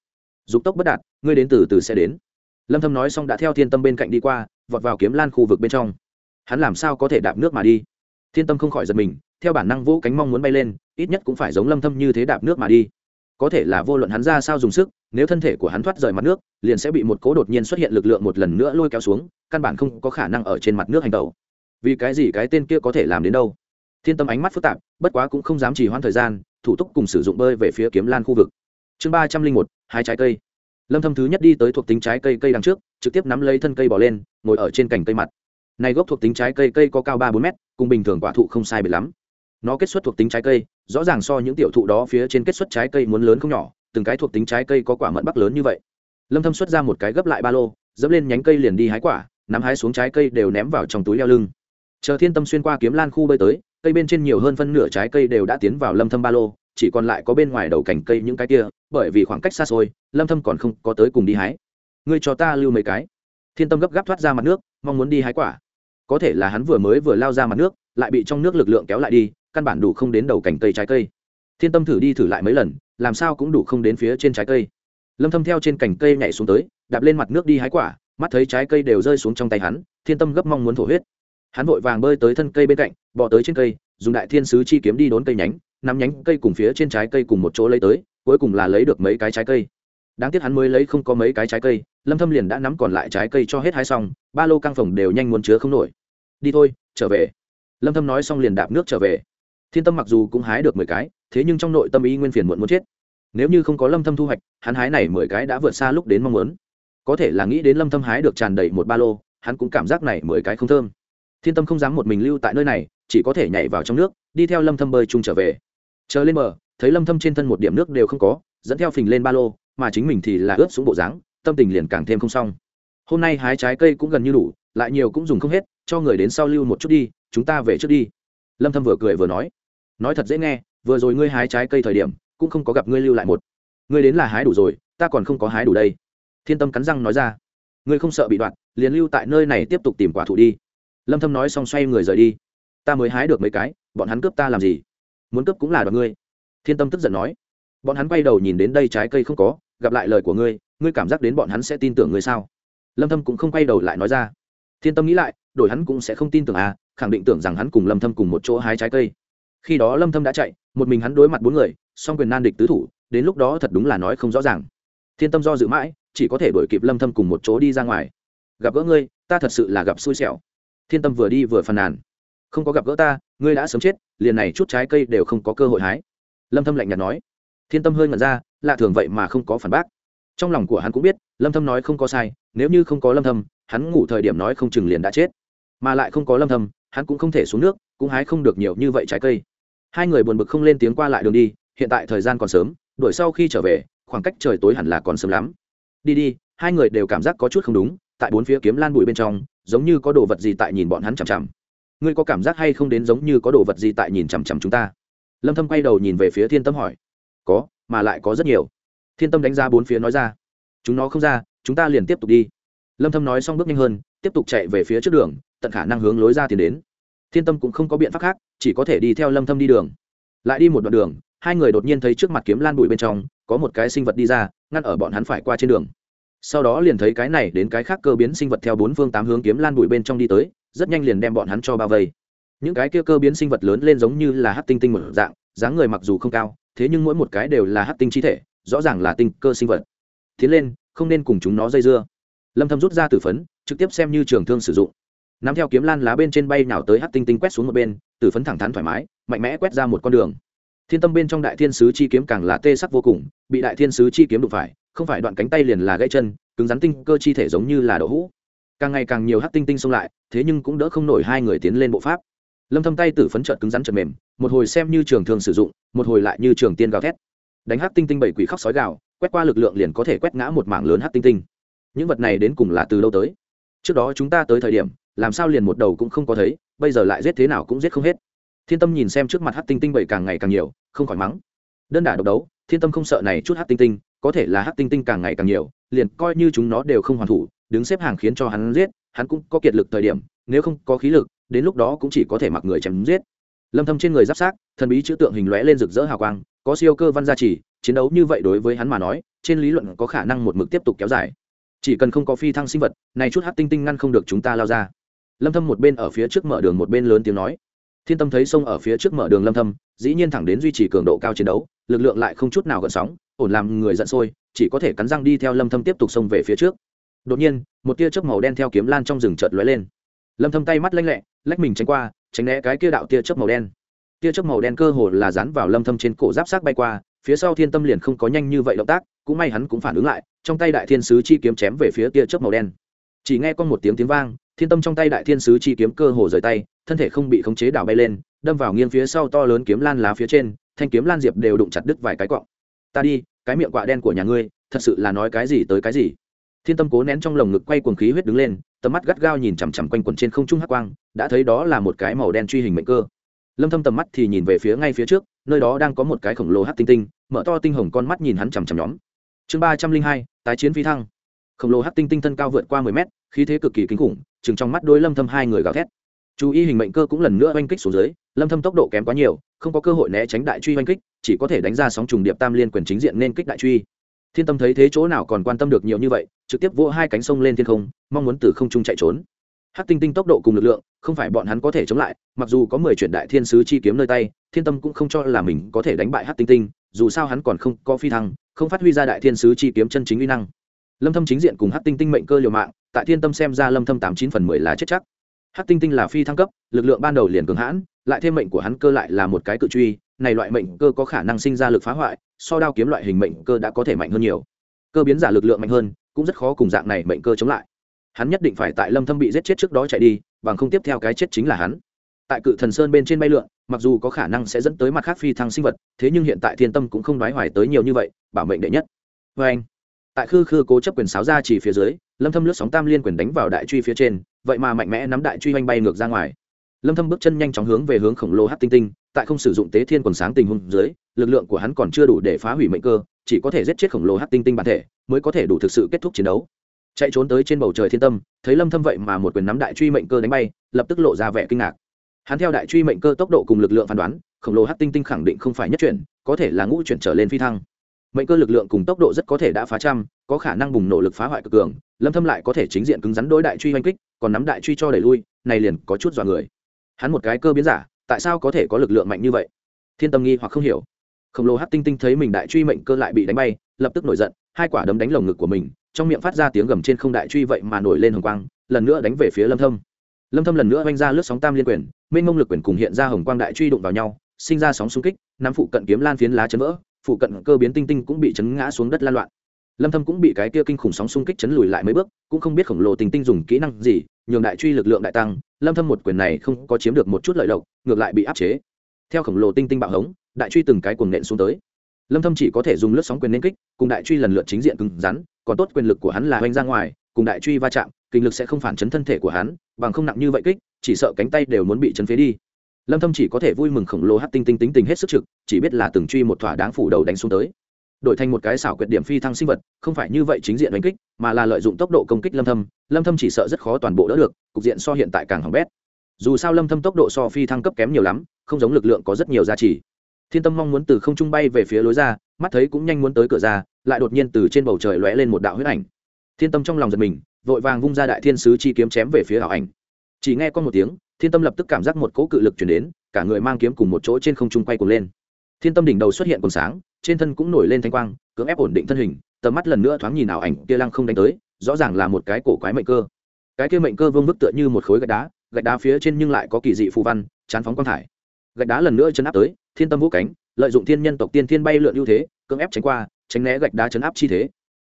S1: Dục tốc bất đạt, ngươi đến từ từ sẽ đến. Lâm thâm nói xong đã theo thiên tâm bên cạnh đi qua vọt vào kiếm lan khu vực bên trong. Hắn làm sao có thể đạp nước mà đi? Thiên tâm không khỏi giật mình, theo bản năng vỗ cánh mong muốn bay lên, ít nhất cũng phải giống lâm thâm như thế đạp nước mà đi. Có thể là vô luận hắn ra sao dùng sức, nếu thân thể của hắn thoát rời mặt nước, liền sẽ bị một cố đột nhiên xuất hiện lực lượng một lần nữa lôi kéo xuống, căn bản không có khả năng ở trên mặt nước hành tẩu. Vì cái gì cái tên kia có thể làm đến đâu? Thiên tâm ánh mắt phức tạp, bất quá cũng không dám trì hoãn thời gian, thủ tục cùng sử dụng bơi về phía kiếm lan khu vực. Chương ba trăm linh một, hai trái cây. Lâm thâm thứ nhất đi tới thuộc tính trái cây cây đằng trước, trực tiếp nắm lấy thân cây bỏ lên ngồi ở trên cành cây mặt. Này gốc thuộc tính trái cây cây có cao ba bốn mét, cùng bình thường quả thụ không sai biệt lắm. Nó kết xuất thuộc tính trái cây, rõ ràng so những tiểu thụ đó phía trên kết xuất trái cây muốn lớn không nhỏ, từng cái thuộc tính trái cây có quả mận bắc lớn như vậy. Lâm thâm xuất ra một cái gấp lại ba lô, dẫm lên nhánh cây liền đi hái quả, nắm hái xuống trái cây đều ném vào trong túi leo lưng. Chờ thiên tâm xuyên qua kiếm lan khu bơi tới, cây bên trên nhiều hơn phân nửa trái cây đều đã tiến vào lâm thâm ba lô, chỉ còn lại có bên ngoài đầu cành cây những cái kia, bởi vì khoảng cách xa xôi, lâm thâm còn không có tới cùng đi hái. Ngươi cho ta lưu mấy cái thiên tâm gấp gáp thoát ra mặt nước, mong muốn đi hái quả. Có thể là hắn vừa mới vừa lao ra mặt nước, lại bị trong nước lực lượng kéo lại đi, căn bản đủ không đến đầu cành cây trái cây. Thiên tâm thử đi thử lại mấy lần, làm sao cũng đủ không đến phía trên trái cây. Lâm thâm theo trên cành cây nhảy xuống tới, đạp lên mặt nước đi hái quả, mắt thấy trái cây đều rơi xuống trong tay hắn, thiên tâm gấp mong muốn thổ huyết. Hắn vội vàng bơi tới thân cây bên cạnh, bò tới trên cây, dùng đại thiên sứ chi kiếm đi đốn cây nhánh, nắm nhánh cây cùng phía trên trái cây cùng một chỗ lấy tới, cuối cùng là lấy được mấy cái trái cây đáng tiếc hắn mới lấy không có mấy cái trái cây, lâm thâm liền đã nắm còn lại trái cây cho hết hai xong, ba lô căng phòng đều nhanh muốn chứa không nổi. Đi thôi, trở về. Lâm thâm nói xong liền đạp nước trở về. Thiên tâm mặc dù cũng hái được 10 cái, thế nhưng trong nội tâm ý nguyên phiền muộn muốn chết. Nếu như không có lâm thâm thu hoạch, hắn hái này 10 cái đã vượt xa lúc đến mong muốn. Có thể là nghĩ đến lâm thâm hái được tràn đầy một ba lô, hắn cũng cảm giác này 10 cái không thơm. Thiên tâm không dám một mình lưu tại nơi này, chỉ có thể nhảy vào trong nước, đi theo lâm thâm bơi chung trở về. Chờ lên bờ, thấy lâm thâm trên thân một điểm nước đều không có, dẫn theo phình lên ba lô mà chính mình thì là ướt xuống bộ dáng, tâm tình liền càng thêm không xong. Hôm nay hái trái cây cũng gần như đủ, lại nhiều cũng dùng không hết, cho người đến sau lưu một chút đi, chúng ta về trước đi. Lâm thâm vừa cười vừa nói. Nói thật dễ nghe, vừa rồi ngươi hái trái cây thời điểm, cũng không có gặp ngươi lưu lại một. Ngươi đến là hái đủ rồi, ta còn không có hái đủ đây. Thiên tâm cắn răng nói ra. Ngươi không sợ bị đoạn liền lưu tại nơi này tiếp tục tìm quả thụ đi. Lâm thâm nói xong xoay người rời đi. Ta mới hái được mấy cái, bọn hắn cướp ta làm gì? Muốn cướp cũng là đoạt ngươi. Thiên tâm tức giận nói. Bọn hắn quay đầu nhìn đến đây trái cây không có gặp lại lời của ngươi ngươi cảm giác đến bọn hắn sẽ tin tưởng ngươi sao? Lâm thâm cũng không quay đầu lại nói ra. Thiên tâm nghĩ lại, đổi hắn cũng sẽ không tin tưởng à khẳng định tưởng rằng hắn cùng lâm thâm cùng một chỗ hái trái cây. Khi đó lâm thâm đã chạy, một mình hắn đối mặt bốn người, song quyền nan địch tứ thủ, đến lúc đó thật đúng là nói không rõ ràng. Thiên tâm do dự mãi, chỉ có thể đuổi kịp lâm thâm cùng một chỗ đi ra ngoài. Gặp gỡ ngươi, ta thật sự là gặp xui xẻo. Thiên tâm vừa đi vừa phàn nàn. Không có gặp gỡ ta, ngươi đã sớm chết, liền này chút trái cây đều không có cơ hội hái. Lâm thâm lạnh nhạt nói thiên tâm hơi ngẩn ra, lạ thường vậy mà không có phản bác. Trong lòng của hắn cũng biết, lâm thâm nói không có sai, nếu như không có lâm thâm, hắn ngủ thời điểm nói không chừng liền đã chết. Mà lại không có lâm thâm, hắn cũng không thể xuống nước, cũng hái không được nhiều như vậy trái cây. Hai người buồn bực không lên tiếng qua lại đường đi, hiện tại thời gian còn sớm, đuổi sau khi trở về, khoảng cách trời tối hẳn là còn sớm lắm. Đi đi, hai người đều cảm giác có chút không đúng, tại bốn phía kiếm lan bụi bên trong, giống như có đồ vật gì tại nhìn bọn hắn chằm chằm. Ngươi có cảm giác hay không đến giống như có đồ vật gì tại nhìn chằm chằm chúng ta? Lâm thâm quay đầu nhìn về phía thiên tâm hỏi có, mà lại có rất nhiều. Thiên tâm đánh ra bốn phía nói ra. Chúng nó không ra, chúng ta liền tiếp tục đi. Lâm thâm nói xong bước nhanh hơn, tiếp tục chạy về phía trước đường, tận khả năng hướng lối ra tiến đến. Thiên tâm cũng không có biện pháp khác, chỉ có thể đi theo lâm thâm đi đường. Lại đi một đoạn đường, hai người đột nhiên thấy trước mặt kiếm lan bụi bên trong, có một cái sinh vật đi ra, ngăn ở bọn hắn phải qua trên đường. Sau đó liền thấy cái này đến cái khác cơ biến sinh vật theo bốn phương tám hướng kiếm lan bụi bên trong đi tới, rất nhanh liền đem bọn hắn cho bao vây. Những cái kia cơ biến sinh vật lớn lên giống như là hát tinh tinh một dạng, dáng người mặc dù không cao thế nhưng mỗi một cái đều là hát tinh chi thể, rõ ràng là tinh cơ sinh vật. Tiến lên, không nên cùng chúng nó dây dưa. Lâm thâm rút ra tử phấn, trực tiếp xem như trường thương sử dụng. Nắm theo kiếm lan lá bên trên bay nào tới hát tinh tinh quét xuống một bên, tử phấn thẳng thắn thoải mái, mạnh mẽ quét ra một con đường. Thiên tâm bên trong đại thiên sứ chi kiếm càng là tê sắc vô cùng, bị đại thiên sứ chi kiếm đụng phải, không phải đoạn cánh tay liền là gãy chân, cứng rắn tinh cơ chi thể giống như là đậu hũ. Càng ngày càng nhiều hát tinh tinh xông lại, thế nhưng cũng đỡ không nổi hai người tiến lên bộ pháp lâm thâm tay tử phấn trợn cứng rắn trợn mềm, một hồi xem như trường thường sử dụng, một hồi lại như trường tiên gào thét. Đánh hắc tinh tinh bảy quỷ khóc sói gào, quét qua lực lượng liền có thể quét ngã một mảng lớn hắc tinh tinh. Những vật này đến cùng là từ lâu tới. Trước đó chúng ta tới thời điểm, làm sao liền một đầu cũng không có thấy, bây giờ lại giết thế nào cũng giết không hết. Thiên tâm nhìn xem trước mặt hắc tinh tinh bảy càng ngày càng nhiều, không khỏi mắng. Đơn đả độc đấu, thiên tâm không sợ này chút hắc tinh tinh, có thể là hắc tinh tinh càng ngày càng nhiều, liền coi như chúng nó đều không hoàn thủ, đứng xếp hàng khiến cho hắn giết, hắn cũng có kiệt lực thời điểm, nếu không có khí lực đến lúc đó cũng chỉ có thể mặc người chém giết. Lâm thâm trên người giáp xác, thần bí chữ tượng hình lóe lên rực rỡ hào quang, có siêu cơ văn gia trì, chiến đấu như vậy đối với hắn mà nói, trên lý luận có khả năng một mực tiếp tục kéo dài. Chỉ cần không có phi thăng sinh vật, này chút hát tinh tinh ngăn không được chúng ta lao ra. Lâm thâm một bên ở phía trước mở đường một bên lớn tiếng nói. Thiên tâm thấy sông ở phía trước mở đường lâm thâm, dĩ nhiên thẳng đến duy trì cường độ cao chiến đấu, lực lượng lại không chút nào gợn sóng, ổn làm người giận sôi, chỉ có thể cắn răng đi theo lâm thâm tiếp tục xông về phía trước. Đột nhiên, một tia chớp màu đen theo kiếm lan trong rừng chợt lóe lên. Lâm thâm tay mắt lanh lẹ lách mình tránh qua, tránh né cái kia đạo tia chớp màu đen. Tia chớp màu đen cơ hồ là dán vào lâm thâm trên cổ giáp sát bay qua, phía sau thiên tâm liền không có nhanh như vậy động tác, cũng may hắn cũng phản ứng lại, trong tay đại thiên sứ chi kiếm chém về phía tia chớp màu đen. Chỉ nghe con một tiếng tiếng vang, thiên tâm trong tay đại thiên sứ chi kiếm cơ hồ rời tay, thân thể không bị khống chế đảo bay lên, đâm vào nghiêng phía sau to lớn kiếm lan lá phía trên, thanh kiếm lan diệp đều đụng chặt đứt vài cái cọng ta đi, cái miệng quạ đen của nhà ngươi, thật sự là nói cái gì tới cái gì? Thiên tâm cố nén trong lồng ngực quay cuồng khí huyết đứng lên, tầm mắt gắt gao nhìn chằm chằm quanh quần trên không trung hắc quang, đã thấy đó là một cái màu đen truy hình mệnh cơ. Lâm thâm tầm mắt thì nhìn về phía ngay phía trước, nơi đó đang có một cái khổng lồ hắc tinh tinh, mở to tinh hồng con mắt nhìn hắn chằm chằm nhóm. Chương ba trăm linh hai, tái chiến phi thăng. Khổng lồ hắc tinh tinh thân cao vượt qua 10 mét, khí thế cực kỳ kinh khủng, chừng trong mắt đôi lâm thâm hai người gào thét. Chú ý hình mệnh cơ cũng lần nữa oanh kích xuống dưới, lâm thâm tốc độ kém quá nhiều, không có cơ hội né tránh đại truy oanh kích, chỉ có thể đánh ra sóng trùng điệp tam liên quyền chính diện nên kích đại truy thiên tâm thấy thế chỗ nào còn quan tâm được nhiều như vậy, trực tiếp vỗ hai cánh sông lên thiên không, mong muốn từ không trung chạy trốn. Hát tinh tinh tốc độ cùng lực lượng, không phải bọn hắn có thể chống lại, mặc dù có mười truyền đại thiên sứ chi kiếm nơi tay, thiên tâm cũng không cho là mình có thể đánh bại hát tinh tinh, dù sao hắn còn không có phi thăng, không phát huy ra đại thiên sứ chi kiếm chân chính uy năng. Lâm thâm chính diện cùng hát tinh tinh mệnh cơ liều mạng, tại thiên tâm xem ra lâm thâm tám chín phần mười là chết chắc. Hát tinh tinh là phi thăng cấp, lực lượng ban đầu liền cường hãn lại thêm mệnh của hắn cơ lại là một cái cự truy, này loại mệnh cơ có khả năng sinh ra lực phá hoại, so đao kiếm loại hình mệnh cơ đã có thể mạnh hơn nhiều. Cơ biến giả lực lượng mạnh hơn, cũng rất khó cùng dạng này mệnh cơ chống lại. Hắn nhất định phải tại lâm thâm bị giết chết trước đó chạy đi, bằng không tiếp theo cái chết chính là hắn. Tại cự thần sơn bên trên bay lượn, mặc dù có khả năng sẽ dẫn tới mặt khác phi thăng sinh vật, thế nhưng hiện tại thiên tâm cũng không nói hoài tới nhiều như vậy, bảo mệnh đệ nhất. Với anh, tại khư khư cố chấp quyền sáo ra chỉ phía dưới, lâm thâm lướt sóng tam liên quyền đánh vào đại truy phía trên, vậy mà mạnh mẽ nắm đại truy anh bay ngược ra ngoài lâm thâm bước chân nhanh chóng hướng về hướng khổng lồ hắc tinh tinh, tại không sử dụng tế thiên quần sáng tình huống dưới, lực lượng của hắn còn chưa đủ để phá hủy mệnh cơ, chỉ có thể giết chết khổng lồ hắc tinh tinh bản thể, mới có thể đủ thực sự kết thúc chiến đấu. Chạy trốn tới trên bầu trời thiên tâm, thấy lâm thâm vậy mà một quyền nắm đại truy mệnh cơ đánh bay, lập tức lộ ra vẻ kinh ngạc. Hắn theo đại truy mệnh cơ tốc độ cùng lực lượng phán đoán, khổng lồ hắc tinh tinh khẳng định không phải nhất chuyển, có thể là ngũ chuyển trở lên phi thăng. Mệnh cơ lực lượng cùng tốc độ rất có thể đã phá trăm, có khả năng bùng nổ lực phá hoại cực cường, lâm thâm lại có thể chính diện cứng rắn đối đại truy hoành kích, còn nắm đại truy cho đẩy lui, này liền có chút dọa người hắn một cái cơ biến giả, tại sao có thể có lực lượng mạnh như vậy? Thiên tâm nghi hoặc không hiểu. Khổng lồ hát tinh tinh thấy mình đại truy mệnh cơ lại bị đánh bay, lập tức nổi giận, hai quả đấm đánh lồng ngực của mình, trong miệng phát ra tiếng gầm trên không đại truy vậy mà nổi lên hồng quang, lần nữa đánh về phía lâm thâm. Lâm thâm lần nữa oanh ra lướt sóng tam liên quyền minh ngông lực quyền cùng hiện ra hồng quang đại truy đụng vào nhau, sinh ra sóng xung kích, nắm phụ cận kiếm lan phiến lá chấn vỡ, phụ cận cơ biến tinh tinh cũng bị chấn ngã xuống đất lan loạn. Lâm thâm cũng bị cái kia kinh khủng sóng xung kích chấn lùi lại mấy bước, cũng không biết khổng lồ tinh tinh dùng kỹ năng gì, nhường đại truy lực lượng đại tăng lâm thâm một quyền này không có chiếm được một chút lợi lộc, ngược lại bị áp chế. Theo khổng lồ tinh tinh bạo hống, đại truy từng cái cuồng nện xuống tới. Lâm thâm chỉ có thể dùng lướt sóng quyền nên kích, cùng đại truy lần lượt chính diện cứng rắn, còn tốt quyền lực của hắn là hoành ra ngoài, cùng đại truy va chạm, kinh lực sẽ không phản chấn thân thể của hắn, bằng không nặng như vậy kích, chỉ sợ cánh tay đều muốn bị chấn phế đi. Lâm thâm chỉ có thể vui mừng khổng lồ hắc tinh tinh tính tình hết sức trực, chỉ biết là từng truy một thỏa đáng phủ đầu đánh xuống tới đổi thành một cái xảo quyệt điểm phi thăng sinh vật, không phải như vậy chính diện đánh kích, mà là lợi dụng tốc độ công kích lâm thâm. Lâm thâm chỉ sợ rất khó toàn bộ đỡ được, cục diện so hiện tại càng hỏng bét. Dù sao lâm thâm tốc độ so phi thăng cấp kém nhiều lắm, không giống lực lượng có rất nhiều giá trị thiên tâm mong muốn từ không trung bay về phía lối ra, mắt thấy cũng nhanh muốn tới cửa ra, lại đột nhiên từ trên bầu trời lóe lên một đạo huyết ảnh. Thiên tâm trong lòng giật mình, vội vàng vung ra đại thiên sứ chi kiếm chém về phía ảo ảnh. Chỉ nghe con một tiếng, thiên tâm lập tức cảm giác một cỗ cự lực chuyển đến, cả người mang kiếm cùng một chỗ trên không trung quay cuồng lên. Thiên tâm đỉnh đầu xuất hiện còn sáng trên thân cũng nổi lên thanh quang, cưỡng ép ổn định thân hình, tầm mắt lần nữa thoáng nhìn ảo ảnh kia lăng không đánh tới, rõ ràng là một cái cổ quái mệnh cơ. Cái kia mệnh cơ vương bức tựa như một khối gạch đá gạch đá phía trên nhưng lại có kỳ dị phù văn, chán phóng quang thải. Gạch đá lần nữa chấn áp tới, thiên tâm vũ cánh, lợi dụng thiên nhân tộc tiên thiên bay lượn ưu thế, cưỡng ép tránh qua, tránh né gạch đá chấn áp chi thế.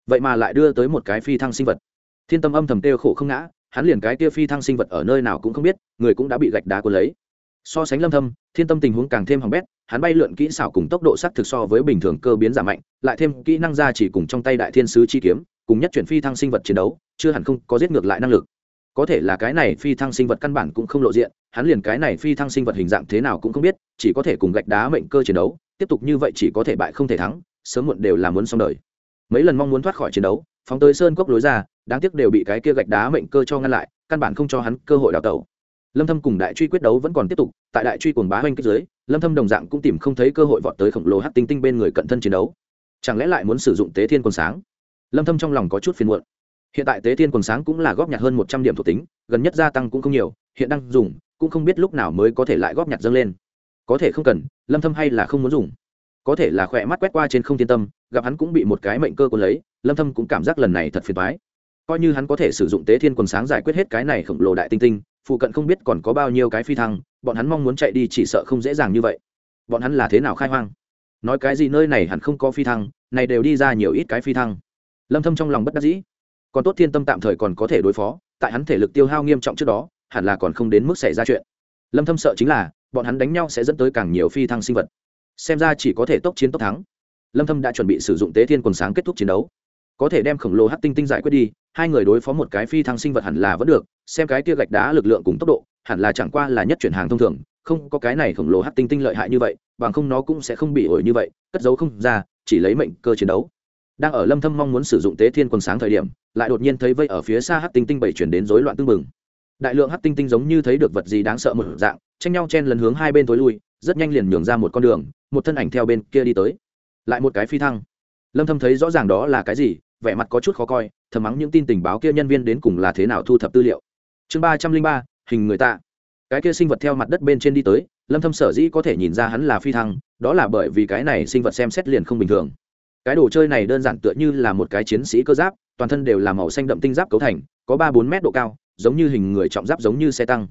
S1: Vậy mà lại đưa tới một cái phi thăng sinh vật. Thiên tâm âm thầm têu khổ không ngã, hắn liền cái kia phi thăng sinh vật ở nơi nào cũng không biết, người cũng đã bị gạch đá cuốn lấy so sánh lâm thâm, thiên tâm tình huống càng thêm hỏng bét, hắn bay lượn kỹ xảo cùng tốc độ sắc thực so với bình thường cơ biến giảm mạnh, lại thêm kỹ năng ra chỉ cùng trong tay đại thiên sứ chi kiếm, cùng nhất chuyển phi thăng sinh vật chiến đấu, chưa hẳn không có giết ngược lại năng lực. Có thể là cái này phi thăng sinh vật căn bản cũng không lộ diện, hắn liền cái này phi thăng sinh vật hình dạng thế nào cũng không biết, chỉ có thể cùng gạch đá mệnh cơ chiến đấu, tiếp tục như vậy chỉ có thể bại không thể thắng, sớm muộn đều là muốn xong đời. Mấy lần mong muốn thoát khỏi chiến đấu, phóng tới sơn cốc lối ra, đáng tiếc đều bị cái kia gạch đá mệnh cơ cho ngăn lại, căn bản không cho hắn cơ hội đào tẩu lâm thâm cùng đại truy quyết đấu vẫn còn tiếp tục, tại đại truy cuồng bá hoanh kích dưới, lâm thâm đồng dạng cũng tìm không thấy cơ hội vọt tới khổng lồ hắc tinh tinh bên người cận thân chiến đấu. Chẳng lẽ lại muốn sử dụng tế thiên quần sáng? Lâm thâm trong lòng có chút phiền muộn. Hiện tại tế thiên quần sáng cũng là góp nhặt hơn 100 điểm thuộc tính, gần nhất gia tăng cũng không nhiều, hiện đang dùng, cũng không biết lúc nào mới có thể lại góp nhặt dâng lên. Có thể không cần, lâm thâm hay là không muốn dùng. Có thể là khỏe mắt quét qua trên không thiên tâm, gặp hắn cũng bị một cái mệnh cơ cuốn lấy, lâm thâm cũng cảm giác lần này thật phiền toái. Coi như hắn có thể sử dụng tế thiên quần sáng giải quyết hết cái này khổng lồ đại tinh tinh phụ cận không biết còn có bao nhiêu cái phi thăng, bọn hắn mong muốn chạy đi chỉ sợ không dễ dàng như vậy. Bọn hắn là thế nào khai hoang? Nói cái gì nơi này hẳn không có phi thăng, này đều đi ra nhiều ít cái phi thăng. Lâm thâm trong lòng bất đắc dĩ. Còn tốt thiên tâm tạm thời còn có thể đối phó, tại hắn thể lực tiêu hao nghiêm trọng trước đó, hẳn là còn không đến mức xảy ra chuyện. Lâm thâm sợ chính là, bọn hắn đánh nhau sẽ dẫn tới càng nhiều phi thăng sinh vật. Xem ra chỉ có thể tốc chiến tốc thắng. Lâm thâm đã chuẩn bị sử dụng tế thiên quần sáng kết thúc chiến đấu. Có thể đem khổng lồ hắc tinh tinh giải quyết đi hai người đối phó một cái phi thăng sinh vật hẳn là vẫn được, xem cái kia gạch đá lực lượng cùng tốc độ, hẳn là chẳng qua là nhất chuyển hàng thông thường, không có cái này khổng lồ hát tinh tinh lợi hại như vậy, bằng không nó cũng sẽ không bị ổi như vậy, cất giấu không ra, chỉ lấy mệnh cơ chiến đấu. Đang ở lâm thâm mong muốn sử dụng tế thiên quần sáng thời điểm, lại đột nhiên thấy vây ở phía xa hát tinh tinh bảy chuyển đến rối loạn tương mừng đại lượng hát tinh tinh giống như thấy được vật gì đáng sợ một dạng, tranh nhau chen lần hướng hai bên tối lui, rất nhanh liền nhường ra một con đường, một thân ảnh theo bên kia đi tới. Lại một cái phi thăng. Lâm thâm thấy rõ ràng đó là cái gì, vẻ mặt có chút khó coi thầm mắng những tin tình báo kia nhân viên đến cùng là thế nào thu thập tư liệu. Chương ba trăm linh ba, hình người ta cái kia sinh vật theo mặt đất bên trên đi tới, lâm thâm sở dĩ có thể nhìn ra hắn là phi thăng, đó là bởi vì cái này sinh vật xem xét liền không bình thường. Cái đồ chơi này đơn giản tựa như là một cái chiến sĩ cơ giáp, toàn thân đều là màu xanh đậm tinh giáp cấu thành, có ba bốn mét độ cao, giống như hình người trọng giáp giống như xe tăng.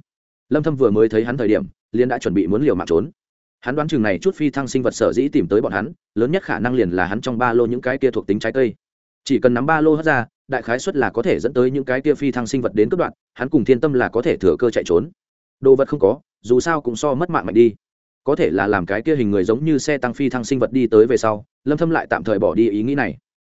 S1: Lâm thâm vừa mới thấy hắn thời điểm, liền đã chuẩn bị muốn liều mạng trốn. Hắn đoán chừng này chút phi thăng sinh vật sở dĩ tìm tới bọn hắn, lớn nhất khả năng liền là hắn trong ba lô những cái kia thuộc tính trái cây. Chỉ cần nắm ba lô hất ra đại khái suất là có thể dẫn tới những cái kia phi thăng sinh vật đến cướp đoạn, hắn cùng thiên tâm là có thể thừa cơ chạy trốn. Đồ vật không có, dù sao cũng so mất mạng mạnh đi. Có thể là làm cái kia hình người giống như xe tăng phi thăng sinh vật đi tới về sau, lâm thâm lại tạm thời bỏ đi ý nghĩ này.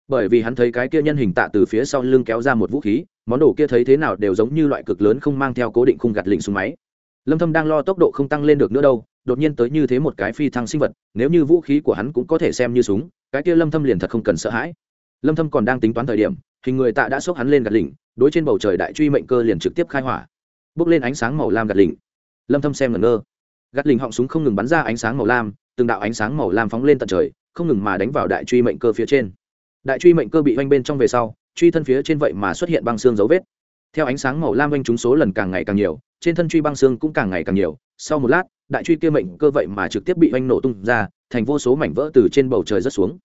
S1: Bởi vì hắn thấy cái kia nhân hình tạ từ phía sau lưng kéo ra một vũ khí, món đồ kia thấy thế nào đều giống như loại cực lớn không mang theo cố định khung gạt lịnh xuống máy. Lâm thâm đang lo tốc độ không tăng lên được nữa đâu, đột nhiên tới như thế một cái phi thăng sinh vật, nếu như vũ khí của hắn cũng có thể xem như súng, cái kia lâm thâm liền thật không cần sợ hãi. Lâm thâm còn đang tính toán thời điểm hình người tạ đã xốc hắn lên gạt lỉnh, đối trên bầu trời đại truy mệnh cơ liền trực tiếp khai hỏa. Bốc lên ánh sáng màu lam gạt lỉnh. Lâm thâm xem ngẩn ngơ. Gạt lỉnh họng súng không ngừng bắn ra ánh sáng màu lam, từng đạo ánh sáng màu lam phóng lên tận trời, không ngừng mà đánh vào đại truy mệnh cơ phía trên. Đại truy mệnh cơ bị vanh bên trong về sau, truy thân phía trên vậy mà xuất hiện băng xương dấu vết. Theo ánh sáng màu lam vanh chúng số lần càng ngày càng nhiều, trên thân truy băng xương cũng càng ngày càng nhiều. Sau một lát, đại truy kia mệnh cơ vậy mà trực tiếp bị vanh nổ tung ra, thành vô số mảnh vỡ từ trên bầu trời rớt xuống.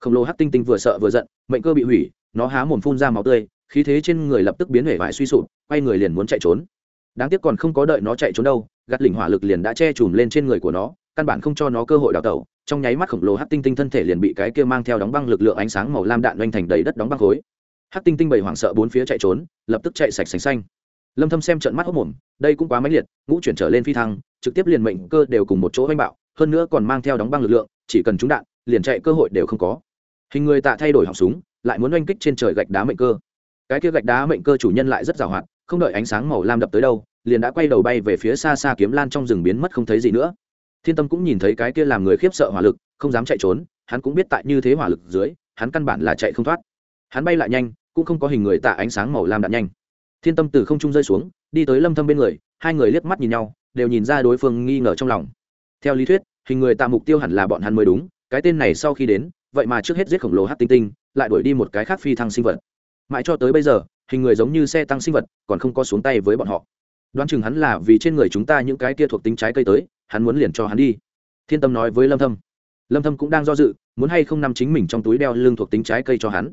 S1: Khổng lồ hắc tinh tinh vừa sợ vừa giận, mệnh cơ bị hủy nó há mồm phun ra máu tươi, khí thế trên người lập tức biến hể vải suy sụp, quay người liền muốn chạy trốn. Đáng tiếc còn không có đợi nó chạy trốn đâu, gạt lỉnh hỏa lực liền đã che chùm lên trên người của nó, căn bản không cho nó cơ hội đào tẩu, trong nháy mắt khổng lồ hắc tinh tinh thân thể liền bị cái kia mang theo đóng băng lực lượng ánh sáng màu lam đạn oanh thành đầy đất đóng băng khối. Hắc tinh tinh bầy hoảng sợ bốn phía chạy trốn, lập tức chạy sạch sành xanh. Lâm thâm xem trận mắt hốc mồm, đây cũng quá mãnh liệt, ngũ chuyển trở lên phi thăng, trực tiếp liền mệnh cơ đều cùng một chỗ oanh bạo, hơn nữa còn mang theo đóng băng lực lượng, chỉ cần trúng đạn, liền chạy cơ hội đều không có. Hình người tạ thay đổi họng súng lại muốn oanh kích trên trời gạch đá mệnh cơ. Cái kia gạch đá mệnh cơ chủ nhân lại rất giàu hoạt, không đợi ánh sáng màu lam đập tới đâu, liền đã quay đầu bay về phía xa xa kiếm lan trong rừng biến mất không thấy gì nữa. Thiên tâm cũng nhìn thấy cái kia làm người khiếp sợ hỏa lực, không dám chạy trốn, hắn cũng biết tại như thế hỏa lực dưới, hắn căn bản là chạy không thoát. Hắn bay lại nhanh, cũng không có hình người tạ ánh sáng màu lam đạn nhanh. Thiên tâm từ không trung rơi xuống, đi tới lâm thâm bên người, hai người liếc mắt nhìn nhau, đều nhìn ra đối phương nghi ngờ trong lòng. Theo lý thuyết, hình người tạ mục tiêu hẳn là bọn hắn mới đúng, cái tên này sau khi đến vậy mà trước hết giết khổng lồ hát tinh tinh, lại đuổi đi một cái khác phi thăng sinh vật. Mãi cho tới bây giờ, hình người giống như xe tăng sinh vật, còn không có xuống tay với bọn họ. Đoán chừng hắn là vì trên người chúng ta những cái kia thuộc tính trái cây tới, hắn muốn liền cho hắn đi. Thiên tâm nói với lâm thâm. Lâm thâm cũng đang do dự, muốn hay không nằm chính mình trong túi đeo lương thuộc tính trái cây cho hắn.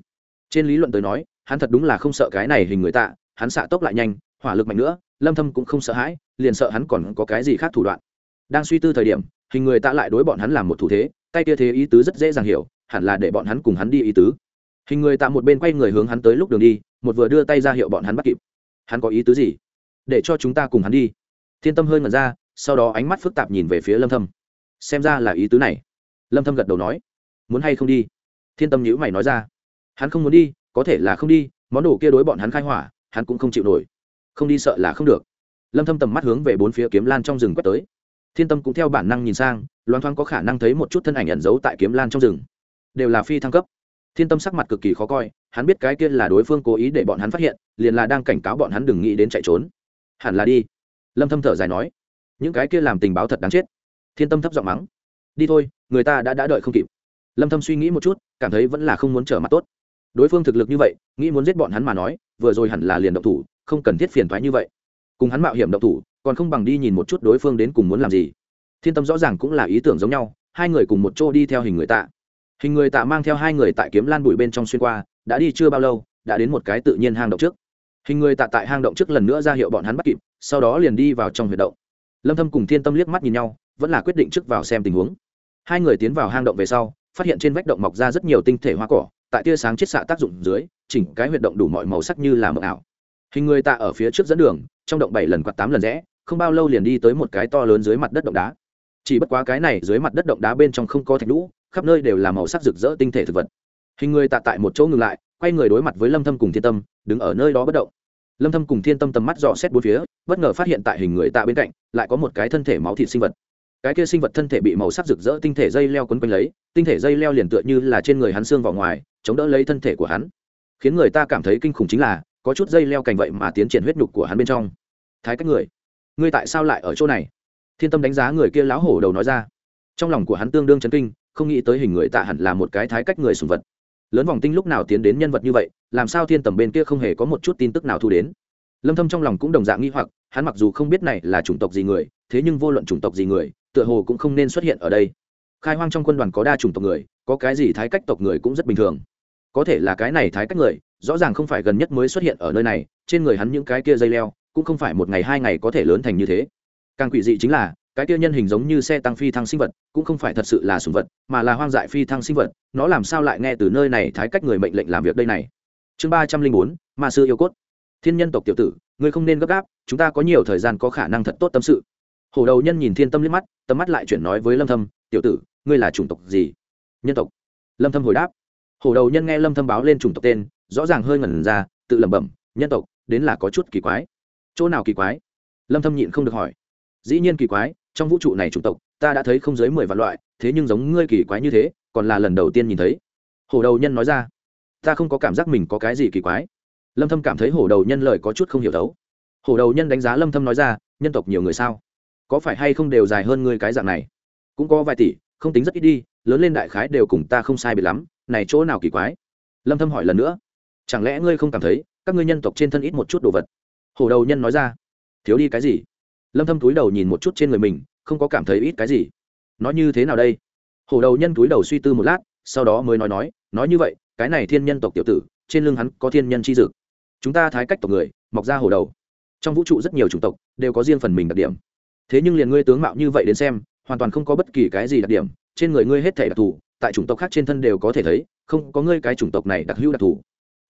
S1: Trên lý luận tới nói, hắn thật đúng là không sợ cái này hình người tạ, hắn xạ tốc lại nhanh, hỏa lực mạnh nữa, lâm thâm cũng không sợ hãi, liền sợ hắn còn có cái gì khác thủ đoạn. Đang suy tư thời điểm, hình người tạ lại đối bọn hắn làm một thủ thế, tay kia thế ý tứ rất dễ dàng hiểu hẳn là để bọn hắn cùng hắn đi ý tứ. Hình người tạ một bên quay người hướng hắn tới lúc đường đi, một vừa đưa tay ra hiệu bọn hắn bắt kịp. Hắn có ý tứ gì? Để cho chúng ta cùng hắn đi. Thiên tâm hơi ngẩn ra, sau đó ánh mắt phức tạp nhìn về phía lâm thâm. Xem ra là ý tứ này. Lâm thâm gật đầu nói, muốn hay không đi? Thiên tâm nhíu mày nói ra, hắn không muốn đi, có thể là không đi, món đồ kia đối bọn hắn khai hỏa, hắn cũng không chịu nổi. Không đi sợ là không được. Lâm thâm tầm mắt hướng về bốn phía kiếm lan trong rừng quét tới. Thiên tâm cũng theo bản năng nhìn sang loan thoáng có khả năng thấy một chút thân ảnh ẩn giấu tại kiếm lan trong rừng đều là phi thăng cấp. Thiên tâm sắc mặt cực kỳ khó coi, hắn biết cái kia là đối phương cố ý để bọn hắn phát hiện, liền là đang cảnh cáo bọn hắn đừng nghĩ đến chạy trốn. Hẳn là đi. Lâm thâm thở dài nói, những cái kia làm tình báo thật đáng chết. Thiên tâm thấp giọng mắng, đi thôi, người ta đã đã đợi không kịp. Lâm thâm suy nghĩ một chút, cảm thấy vẫn là không muốn trở mặt tốt. Đối phương thực lực như vậy, nghĩ muốn giết bọn hắn mà nói, vừa rồi hẳn là liền động thủ, không cần thiết phiền toái như vậy. Cùng hắn mạo hiểm động thủ, còn không bằng đi nhìn một chút đối phương đến cùng muốn làm gì. Thiên tâm rõ ràng cũng là ý tưởng giống nhau, hai người cùng một chỗ đi theo hình người tạ hình người tạ mang theo hai người tại kiếm lan bụi bên trong xuyên qua, đã đi chưa bao lâu, đã đến một cái tự nhiên hang động trước. Hình người tạ tại hang động trước lần nữa ra hiệu bọn hắn bắt kịp, sau đó liền đi vào trong huyệt động. Lâm thâm cùng thiên tâm liếc mắt nhìn nhau, vẫn là quyết định trước vào xem tình huống. Hai người tiến vào hang động về sau, phát hiện trên vách động mọc ra rất nhiều tinh thể hoa cỏ, tại tia sáng chiết xạ tác dụng dưới, chỉnh cái huyệt động đủ mọi màu sắc như là mờ ảo. Hình người tạ ở phía trước dẫn đường, trong động bảy lần quạt tám lần rẽ, không bao lâu liền đi tới một cái to lớn dưới mặt đất động đá chỉ bất quá cái này dưới mặt đất động đá bên trong không có thạch lũ khắp nơi đều là màu sắc rực rỡ tinh thể thực vật. Hình người tạ tại một chỗ ngừng lại, quay người đối mặt với lâm thâm cùng thiên tâm, đứng ở nơi đó bất động. Lâm thâm cùng thiên tâm tầm mắt dò xét bốn phía, bất ngờ phát hiện tại hình người tạ bên cạnh, lại có một cái thân thể máu thịt sinh vật. Cái kia sinh vật thân thể bị màu sắc rực rỡ tinh thể dây leo quấn quanh lấy, tinh thể dây leo liền tựa như là trên người hắn xương vào ngoài, chống đỡ lấy thân thể của hắn. Khiến người ta cảm thấy kinh khủng chính là, có chút dây leo cành vậy mà tiến triển huyết nhục của hắn bên trong. Thái cách người, ngươi tại sao lại ở chỗ này? Thiên tâm đánh giá người kia lão hổ đầu nói ra. Trong lòng của hắn tương đương chấn kinh, không nghĩ tới hình người tạ hẳn là một cái thái cách người sùng vật. Lớn vòng tinh lúc nào tiến đến nhân vật như vậy, làm sao thiên tầm bên kia không hề có một chút tin tức nào thu đến. Lâm thâm trong lòng cũng đồng dạng nghi hoặc, hắn mặc dù không biết này là chủng tộc gì người, thế nhưng vô luận chủng tộc gì người, tựa hồ cũng không nên xuất hiện ở đây. Khai hoang trong quân đoàn có đa chủng tộc người, có cái gì thái cách tộc người cũng rất bình thường. Có thể là cái này thái cách người, rõ ràng không phải gần nhất mới xuất hiện ở nơi này, trên người hắn những cái kia dây leo, cũng không phải một ngày hai ngày có thể lớn thành như thế càng quỷ dị chính là, cái kia nhân hình giống như xe tăng phi thăng sinh vật, cũng không phải thật sự là sùng vật, mà là hoang dại phi thăng sinh vật, nó làm sao lại nghe từ nơi này thái cách người mệnh lệnh làm việc đây này? Chương ba trăm linh bốn, ma sư yêu cốt. Thiên nhân tộc tiểu tử, ngươi không nên gấp gáp, chúng ta có nhiều thời gian có khả năng thật tốt tâm sự. Hổ đầu nhân nhìn thiên tâm liếc mắt, tầm mắt lại chuyển nói với lâm thâm, tiểu tử, ngươi là chủng tộc gì? Nhân tộc. Lâm thâm hồi đáp. Hổ đầu nhân nghe lâm thâm báo lên chủng tộc tên, rõ ràng hơi ngẩn ra, tự lẩm bẩm, nhân tộc, đến là có chút kỳ quái. Chỗ nào kỳ quái? Lâm thâm nhịn không được hỏi dĩ nhiên kỳ quái, trong vũ trụ này chủng tộc, ta đã thấy không dưới mười vạn loại, thế nhưng giống ngươi kỳ quái như thế, còn là lần đầu tiên nhìn thấy. Hổ đầu nhân nói ra. Ta không có cảm giác mình có cái gì kỳ quái. Lâm thâm cảm thấy hổ đầu nhân lời có chút không hiểu đấu hổ đầu nhân đánh giá lâm thâm nói ra, nhân tộc nhiều người sao? Có phải hay không đều dài hơn ngươi cái dạng này? Cũng có vài tỷ, không tính rất ít đi, lớn lên đại khái đều cùng ta không sai biệt lắm, này chỗ nào kỳ quái? Lâm thâm hỏi lần nữa. Chẳng lẽ ngươi không cảm thấy, các ngươi nhân tộc trên thân ít một chút đồ vật? Hổ đầu nhân nói ra. Thiếu đi cái gì? Lâm thâm túi đầu nhìn một chút trên người mình, không có cảm thấy ít cái gì. Nói như thế nào đây? Hổ đầu nhân túi đầu suy tư một lát, sau đó mới nói nói nói như vậy, cái này thiên nhân tộc tiểu tử, trên lưng hắn có thiên nhân chi dực chúng ta thái cách tộc người, mọc ra hổ đầu. Trong vũ trụ rất nhiều chủng tộc, đều có riêng phần mình đặc điểm. Thế nhưng liền ngươi tướng mạo như vậy đến xem, hoàn toàn không có bất kỳ cái gì đặc điểm. Trên người ngươi hết thể đặc thù, tại chủng tộc khác trên thân đều có thể thấy, không có ngươi cái chủng tộc này đặc hữu đặc thù.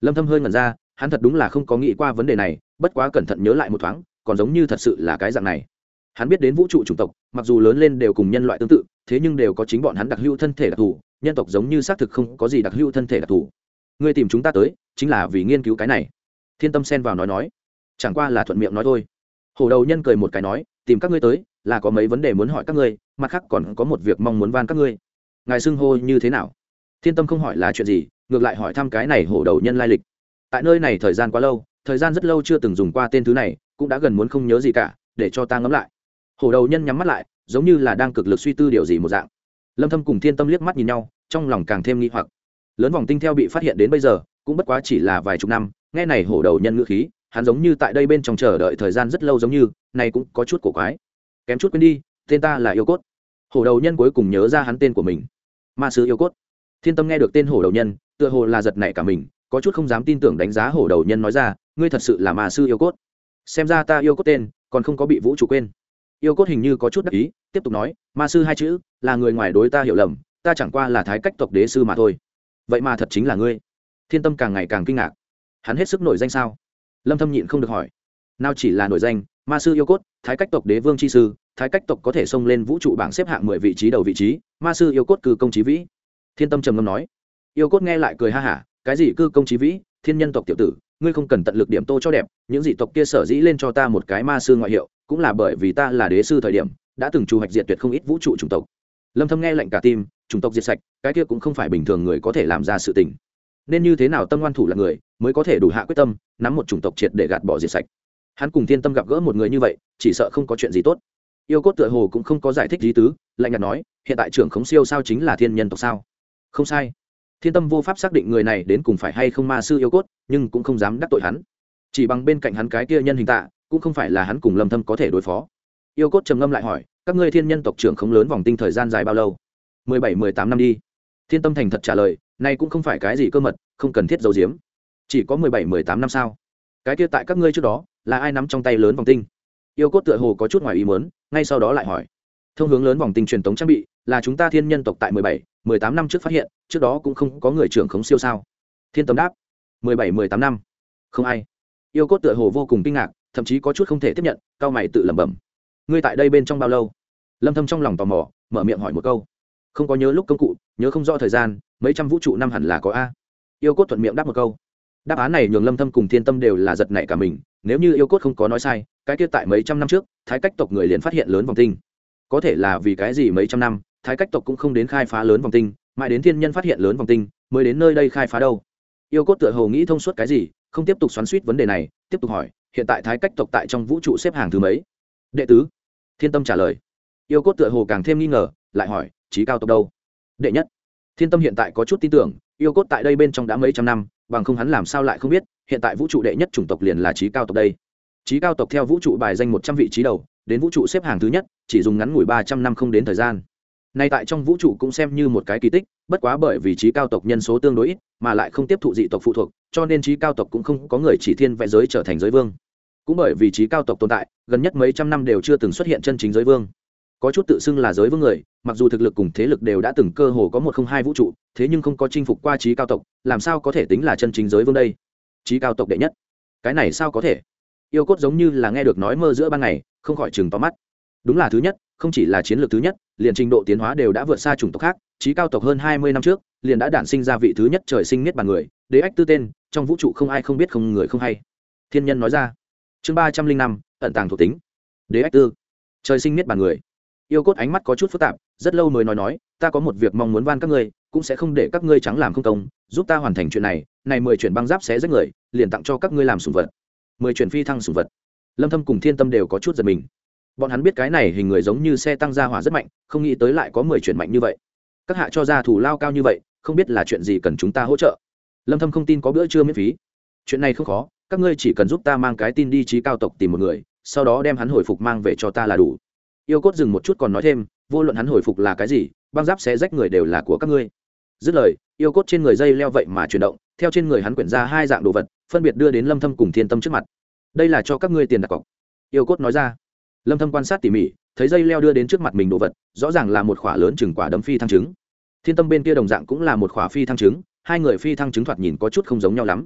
S1: Lâm thâm hơi ngẩn ra, hắn thật đúng là không có nghĩ qua vấn đề này, bất quá cẩn thận nhớ lại một thoáng còn giống như thật sự là cái dạng này. Hắn biết đến vũ trụ chủng tộc, mặc dù lớn lên đều cùng nhân loại tương tự, thế nhưng đều có chính bọn hắn đặc hữu thân thể đặc thù, nhân tộc giống như xác thực không có gì đặc hữu thân thể đặc thù. Ngươi tìm chúng ta tới, chính là vì nghiên cứu cái này. Thiên tâm xen vào nói nói. Chẳng qua là thuận miệng nói thôi. Hổ đầu nhân cười một cái nói, tìm các ngươi tới, là có mấy vấn đề muốn hỏi các ngươi, mặt khác còn có một việc mong muốn van các ngươi. Ngài xưng hô như thế nào? Thiên tâm không hỏi là chuyện gì, ngược lại hỏi thăm cái này hổ đầu nhân lai lịch. Tại nơi này thời gian quá lâu, thời gian rất lâu chưa từng dùng qua tên thứ này cũng đã gần muốn không nhớ gì cả, để cho ta ngẫm lại. Hổ đầu nhân nhắm mắt lại, giống như là đang cực lực suy tư điều gì một dạng. Lâm thâm cùng thiên tâm liếc mắt nhìn nhau, trong lòng càng thêm nghi hoặc. Lớn vòng tinh theo bị phát hiện đến bây giờ, cũng bất quá chỉ là vài chục năm, nghe này hổ đầu nhân ngữ khí, hắn giống như tại đây bên trong chờ đợi thời gian rất lâu giống như, này cũng có chút cổ quái. Kém chút quên đi, tên ta là yêu cốt. Hổ đầu nhân cuối cùng nhớ ra hắn tên của mình. Ma sư yêu cốt. Thiên tâm nghe được tên hổ đầu nhân, tựa hồ là giật nảy cả mình, có chút không dám tin tưởng đánh giá hổ đầu nhân nói ra, ngươi thật sự là ma sư yêu cốt xem ra ta yêu cốt tên, còn không có bị vũ trụ quên. Yêu cốt hình như có chút đắc ý, tiếp tục nói, ma sư hai chữ, là người ngoài đối ta hiểu lầm, ta chẳng qua là thái cách tộc đế sư mà thôi. Vậy mà thật chính là ngươi. Thiên tâm càng ngày càng kinh ngạc. Hắn hết sức nổi danh sao? Lâm thâm nhịn không được hỏi. Nào chỉ là nổi danh, ma sư yêu cốt, thái cách tộc đế vương chi sư, thái cách tộc có thể xông lên vũ trụ bảng xếp hạng mười vị trí đầu vị trí, ma sư yêu cốt cư công chí vĩ. Thiên tâm trầm ngâm nói. Yêu cốt nghe lại cười ha hả, cái gì cư công chí vĩ? Thiên nhân tộc tiểu tử, ngươi không cần tận lực điểm tô cho đẹp, những dị tộc kia sở dĩ lên cho ta một cái ma sư ngoại hiệu, cũng là bởi vì ta là đế sư thời điểm, đã từng trù hoạch diệt tuyệt không ít vũ trụ chủng tộc. Lâm thâm nghe lệnh cả tim, chủng tộc diệt sạch, cái kia cũng không phải bình thường người có thể làm ra sự tình. Nên như thế nào tâm ngoan thủ là người, mới có thể đủ hạ quyết tâm, nắm một chủng tộc triệt để gạt bỏ diệt sạch. Hắn cùng thiên tâm gặp gỡ một người như vậy, chỉ sợ không có chuyện gì tốt. Yêu cốt tựa hồ cũng không có giải thích lý tứ, lạnh nhạt nói, hiện tại trưởng khống siêu sao chính là thiên nhân tộc sao? Không sai thiên tâm vô pháp xác định người này đến cùng phải hay không ma sư yêu cốt, nhưng cũng không dám đắc tội hắn. Chỉ bằng bên cạnh hắn cái kia nhân hình tạ, cũng không phải là hắn cùng lâm thâm có thể đối phó. Yêu cốt trầm ngâm lại hỏi, các ngươi thiên nhân tộc trưởng khống lớn vòng tinh thời gian dài bao lâu? Mười bảy, mười tám năm đi. Thiên tâm thành thật trả lời này cũng không phải cái gì cơ mật, không cần thiết giấu giếm. Chỉ có mười bảy, mười tám năm sao? Cái kia tại các ngươi trước đó, là ai nắm trong tay lớn vòng tinh? Yêu cốt tựa hồ có chút ngoài ý muốn, ngay sau đó lại hỏi thông hướng lớn vòng tinh truyền tống trang bị, là chúng ta thiên nhân tộc tại mười bảy, mười tám năm trước phát hiện, trước đó cũng không có người trưởng khống siêu sao. Thiên tâm đáp, mười bảy, mười tám năm. Không ai. Yêu cốt tựa hồ vô cùng kinh ngạc, thậm chí có chút không thể tiếp nhận, cao mày tự lẩm bẩm. Ngươi tại đây bên trong bao lâu? Lâm thâm trong lòng tò mò, mở miệng hỏi một câu. Không có nhớ lúc công cụ, nhớ không rõ thời gian, mấy trăm vũ trụ năm hẳn là có a. Yêu cốt thuận miệng đáp một câu. Đáp án này nhường lâm thâm cùng thiên tâm đều là giật nảy cả mình, nếu như yêu cốt không có nói sai, cái kia tại mấy trăm năm trước, thái cách tộc người liền phát hiện lớn vòng tinh có thể là vì cái gì mấy trăm năm, thái cách tộc cũng không đến khai phá lớn vòng tinh, mãi đến thiên nhân phát hiện lớn vòng tinh, mới đến nơi đây khai phá đâu. Yêu cốt tựa hồ nghĩ thông suốt cái gì, không tiếp tục xoắn suýt vấn đề này, tiếp tục hỏi, hiện tại thái cách tộc tại trong vũ trụ xếp hàng thứ mấy? Đệ tứ. Thiên tâm trả lời. Yêu cốt tựa hồ càng thêm nghi ngờ, lại hỏi, trí cao tộc đâu? Đệ nhất. Thiên tâm hiện tại có chút tin tưởng, yêu cốt tại đây bên trong đã mấy trăm năm, bằng không hắn làm sao lại không biết, hiện tại vũ trụ đệ nhất chủng tộc liền là trí cao tộc đây trí cao tộc theo vũ trụ bài danh một trăm vị trí đầu, đến vũ trụ xếp hàng thứ nhất, chỉ dùng ngắn ngủi ba trăm năm không đến thời gian. Nay tại trong vũ trụ cũng xem như một cái kỳ tích, bất quá bởi vì trí cao tộc nhân số tương đối ít, mà lại không tiếp thụ dị tộc phụ thuộc, cho nên trí cao tộc cũng không có người chỉ thiên vẽ giới trở thành giới vương. Cũng bởi vì trí cao tộc tồn tại, gần nhất mấy trăm năm đều chưa từng xuất hiện chân chính giới vương. Có chút tự xưng là giới vương người, mặc dù thực lực cùng thế lực đều đã từng cơ hồ có một không hai vũ trụ, thế nhưng không có chinh phục qua trí cao tộc, làm sao có thể tính là chân chính giới vương đây? Trí cao tộc đệ nhất. Cái này sao có thể? Yêu cốt giống như là nghe được nói mơ giữa ban ngày, không khỏi chừng to mắt. Đúng là thứ nhất, không chỉ là chiến lược thứ nhất, liền trình độ tiến hóa đều đã vượt xa chủng tộc khác trí cao tộc hơn hai mươi năm trước, liền đã đản sinh ra vị thứ nhất trời sinh miết bàn người, đế ách tư tên, trong vũ trụ không ai không biết không người không hay. Thiên nhân nói ra. Chương ba trăm linh năm, ẩn tàng thuộc tính. Đế ách tư. Trời sinh miết bàn người. Yêu cốt ánh mắt có chút phức tạp, rất lâu mới nói nói, ta có một việc mong muốn van các ngươi, cũng sẽ không để các ngươi trắng làm không công, giúp ta hoàn thành chuyện này này mười chuyển băng giáp sẽ rách người, liền tặng cho các ngươi làm sùng vật mười chuyển phi thăng sùng vật. Lâm thâm cùng thiên tâm đều có chút giật mình. Bọn hắn biết cái này hình người giống như xe tăng gia hỏa rất mạnh, không nghĩ tới lại có mười chuyển mạnh như vậy. Các hạ cho ra thủ lao cao như vậy, không biết là chuyện gì cần chúng ta hỗ trợ. Lâm thâm không tin có bữa trưa miễn phí. Chuyện này không khó, các ngươi chỉ cần giúp ta mang cái tin đi trí cao tộc tìm một người, sau đó đem hắn hồi phục mang về cho ta là đủ. Yêu cốt dừng một chút còn nói thêm, vô luận hắn hồi phục là cái gì, băng giáp sẽ rách người đều là của các ngươi. Dứt lời, yêu cốt trên người dây leo vậy mà chuyển động theo trên người hắn quyển ra hai dạng đồ vật, phân biệt đưa đến lâm thâm cùng thiên tâm trước mặt. Đây là cho các ngươi tiền đặt cọc. Yêu cốt nói ra. Lâm thâm quan sát tỉ mỉ, thấy dây leo đưa đến trước mặt mình đồ vật, rõ ràng là một khỏa lớn chừng quả đấm phi thăng trứng. Thiên tâm bên kia đồng dạng cũng là một khỏa phi thăng trứng, hai người phi thăng trứng thoạt nhìn có chút không giống nhau lắm.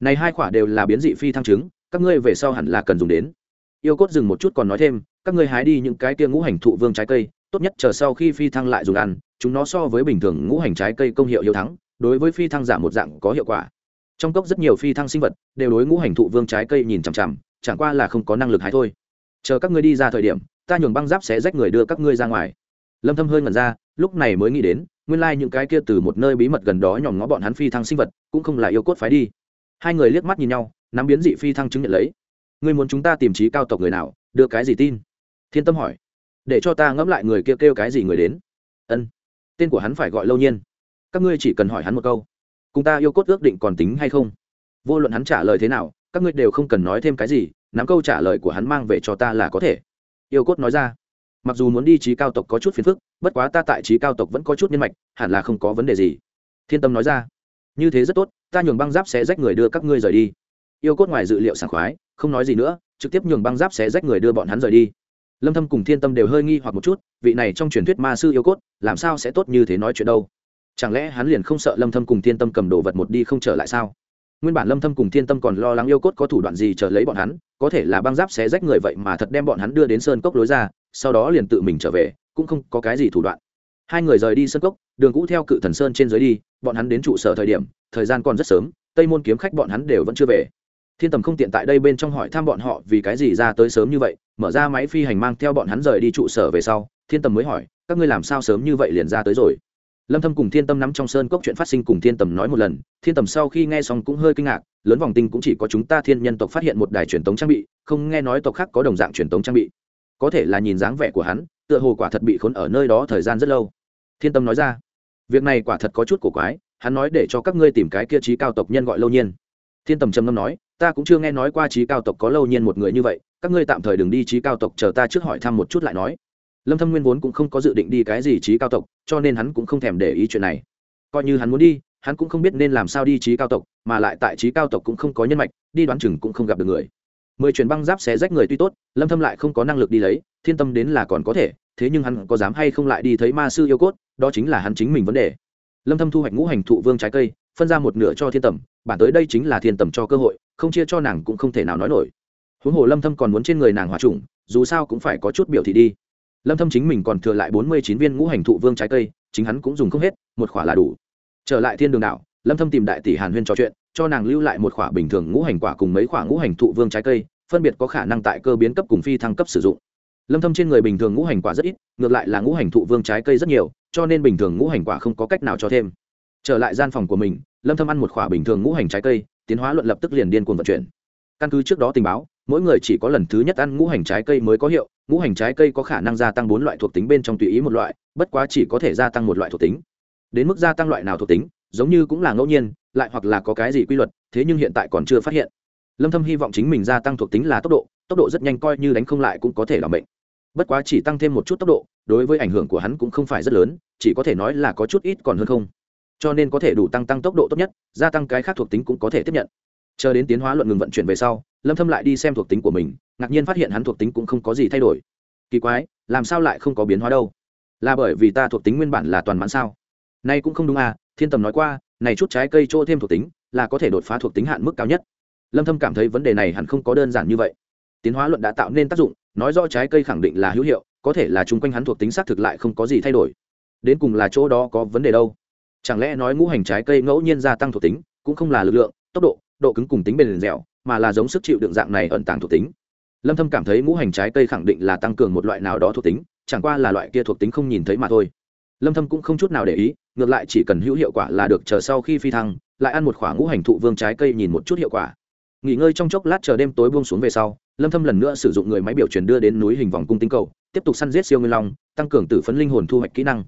S1: Này hai khỏa đều là biến dị phi thăng trứng, các ngươi về sau hẳn là cần dùng đến. Yêu cốt dừng một chút còn nói thêm, các ngươi hái đi những cái kia ngũ hành thụ vương trái cây, tốt nhất chờ sau khi phi thăng lại dùng ăn, chúng nó so với bình thường ngũ hành trái cây công hiệu yếu thắng đối với phi thăng giảm một dạng có hiệu quả. Trong cốc rất nhiều phi thăng sinh vật đều đối ngũ hành thụ vương trái cây nhìn chằm chằm chẳng qua là không có năng lực hái thôi. Chờ các ngươi đi ra thời điểm ta nhường băng giáp sẽ rách người đưa các ngươi ra ngoài. Lâm thâm hơi ngẩn ra lúc này mới nghĩ đến nguyên lai like những cái kia từ một nơi bí mật gần đó nhòm ngó bọn hắn phi thăng sinh vật cũng không là yêu cốt phái đi. Hai người liếc mắt nhìn nhau nắm biến dị phi thăng chứng nhận lấy. Ngươi muốn chúng ta tìm trí cao tộc người nào đưa cái gì tin? Thiên tâm hỏi. Để cho ta ngẫm lại người kia kêu, kêu cái gì người đến. Ân. Tên của hắn phải gọi lâu nhiên các ngươi chỉ cần hỏi hắn một câu, cùng ta yêu cốt ước định còn tính hay không? Vô luận hắn trả lời thế nào, các ngươi đều không cần nói thêm cái gì, nắm câu trả lời của hắn mang về cho ta là có thể. Yêu cốt nói ra. Mặc dù muốn đi trí cao tộc có chút phiền phức, bất quá ta tại trí cao tộc vẫn có chút nhân mạch, hẳn là không có vấn đề gì. Thiên tâm nói ra. Như thế rất tốt, ta nhường băng giáp sẽ rách người đưa các ngươi rời đi. Yêu cốt ngoài dự liệu sảng khoái, không nói gì nữa, trực tiếp nhường băng giáp sẽ rách người đưa bọn hắn rời đi. Lâm thâm cùng thiên tâm đều hơi nghi hoặc một chút, vị này trong truyền thuyết ma sư yêu cốt, làm sao sẽ tốt như thế nói chuyện đâu? Chẳng lẽ hắn liền không sợ lâm thâm cùng thiên tâm cầm đồ vật một đi không trở lại sao? Nguyên bản lâm thâm cùng thiên tâm còn lo lắng yêu cốt có thủ đoạn gì chờ lấy bọn hắn, có thể là băng giáp xé rách người vậy mà thật đem bọn hắn đưa đến sơn cốc lối ra, sau đó liền tự mình trở về, cũng không có cái gì thủ đoạn. Hai người rời đi sơn cốc, đường cũ theo cự thần sơn trên dưới đi, bọn hắn đến trụ sở thời điểm, thời gian còn rất sớm, tây môn kiếm khách bọn hắn đều vẫn chưa về. Thiên tầm không tiện tại đây bên trong hỏi thăm bọn họ vì cái gì ra tới sớm như vậy, mở ra máy phi hành mang theo bọn hắn rời đi trụ sở về sau, thiên tầm mới hỏi, các ngươi làm sao sớm như vậy liền ra tới rồi? Lâm thâm cùng thiên tâm nắm trong sơn cốc chuyện phát sinh cùng thiên tầm nói một lần, thiên tầm sau khi nghe xong cũng hơi kinh ngạc, lớn vòng tinh cũng chỉ có chúng ta thiên nhân tộc phát hiện một đài truyền tống trang bị, không nghe nói tộc khác có đồng dạng truyền tống trang bị. Có thể là nhìn dáng vẻ của hắn, tựa hồ quả thật bị khốn ở nơi đó thời gian rất lâu. Thiên tâm nói ra, việc này quả thật có chút cổ quái, hắn nói để cho các ngươi tìm cái kia trí cao tộc nhân gọi lâu nhiên. Thiên tầm trầm ngâm nói, ta cũng chưa nghe nói qua trí cao tộc có lâu nhiên một người như vậy, các ngươi tạm thời đừng đi trí cao tộc, chờ ta trước hỏi thăm một chút lại nói lâm thâm nguyên vốn cũng không có dự định đi cái gì trí cao tộc, cho nên hắn cũng không thèm để ý chuyện này. Coi như hắn muốn đi, hắn cũng không biết nên làm sao đi trí cao tộc, mà lại tại trí cao tộc cũng không có nhân mạch, đi đoán chừng cũng không gặp được người. Mười truyền băng giáp xé rách người tuy tốt, lâm thâm lại không có năng lực đi lấy, thiên tâm đến là còn có thể, thế nhưng hắn có dám hay không lại đi thấy ma sư yêu cốt, đó chính là hắn chính mình vấn đề. Lâm thâm thu hoạch ngũ hành thụ vương trái cây, phân ra một nửa cho thiên tầm, bản tới đây chính là thiên tầm cho cơ hội, không chia cho nàng cũng không thể nào nói nổi. Huống hồ lâm thâm còn muốn trên người nàng hòa trùng, dù sao cũng phải có chút biểu thị đi lâm thâm chính mình còn thừa lại 49 viên ngũ hành thụ vương trái cây, chính hắn cũng dùng không hết, một khỏa là đủ. Trở lại thiên đường đảo, lâm thâm tìm đại tỷ hàn huyên trò chuyện, cho nàng lưu lại một khỏa bình thường ngũ hành quả cùng mấy khỏa ngũ hành thụ vương trái cây, phân biệt có khả năng tại cơ biến cấp cùng phi thăng cấp sử dụng. Lâm thâm trên người bình thường ngũ hành quả rất ít, ngược lại là ngũ hành thụ vương trái cây rất nhiều, cho nên bình thường ngũ hành quả không có cách nào cho thêm. Trở lại gian phòng của mình, lâm thâm ăn một khỏa bình thường ngũ hành trái cây, tiến hóa luận lập tức liền điên cuồng vận chuyển. Căn cứ trước đó tình báo, mỗi người chỉ có lần thứ nhất ăn ngũ hành trái cây mới có hiệu ngũ hành trái cây có khả năng gia tăng bốn loại thuộc tính bên trong tùy ý một loại, bất quá chỉ có thể gia tăng một loại thuộc tính. Đến mức gia tăng loại nào thuộc tính, giống như cũng là ngẫu nhiên, lại hoặc là có cái gì quy luật, thế nhưng hiện tại còn chưa phát hiện. Lâm thâm hy vọng chính mình gia tăng thuộc tính là tốc độ tốc độ rất nhanh coi như đánh không lại cũng có thể làm bệnh bất quá chỉ tăng thêm một chút tốc độ, đối với ảnh hưởng của hắn cũng không phải rất lớn, chỉ có thể nói là có chút ít còn hơn không. Cho nên có thể đủ tăng tăng tốc độ tốt nhất, gia tăng cái khác thuộc tính cũng có thể tiếp nhận. Chờ đến tiến hóa luận ngừng vận chuyển về sau, lâm thâm lại đi xem thuộc tính của mình ngạc nhiên phát hiện hắn thuộc tính cũng không có gì thay đổi. Kỳ quái, làm sao lại không có biến hóa đâu? Là bởi vì ta thuộc tính nguyên bản là toàn mãn sao? Nay cũng không đúng à thiên tầm nói qua, này chút trái cây chỗ thêm thuộc tính, là có thể đột phá thuộc tính hạn mức cao nhất. Lâm thâm cảm thấy vấn đề này hẳn không có đơn giản như vậy. Tiến hóa luận đã tạo nên tác dụng, nói rõ trái cây khẳng định là hữu hiệu, có thể là chung quanh hắn thuộc tính xác thực lại không có gì thay đổi. Đến cùng là chỗ đó có vấn đề đâu? Chẳng lẽ nói ngũ hành trái cây ngẫu nhiên gia tăng thuộc tính, cũng không là lực lượng, tốc độ độ cứng cùng tính bền dẻo, mà là giống sức chịu đựng dạng này ẩn tàng thuộc tính? Lâm thâm cảm thấy ngũ hành trái cây khẳng định là tăng cường một loại nào đó thuộc tính chẳng qua là loại kia thuộc tính không nhìn thấy mà thôi. Lâm thâm cũng không chút nào để ý ngược lại chỉ cần hữu hiệu quả là được chờ sau khi phi thăng lại ăn một khoảng ngũ hành thụ vương trái cây nhìn một chút hiệu quả. Nghỉ ngơi trong chốc lát chờ đêm tối buông xuống về sau lâm thâm lần nữa sử dụng người máy biểu truyền đưa đến núi hình vòng cung tinh cầu tiếp tục săn giết siêu nguyên long tăng cường tử phấn linh hồn thu hoạch kỹ năng.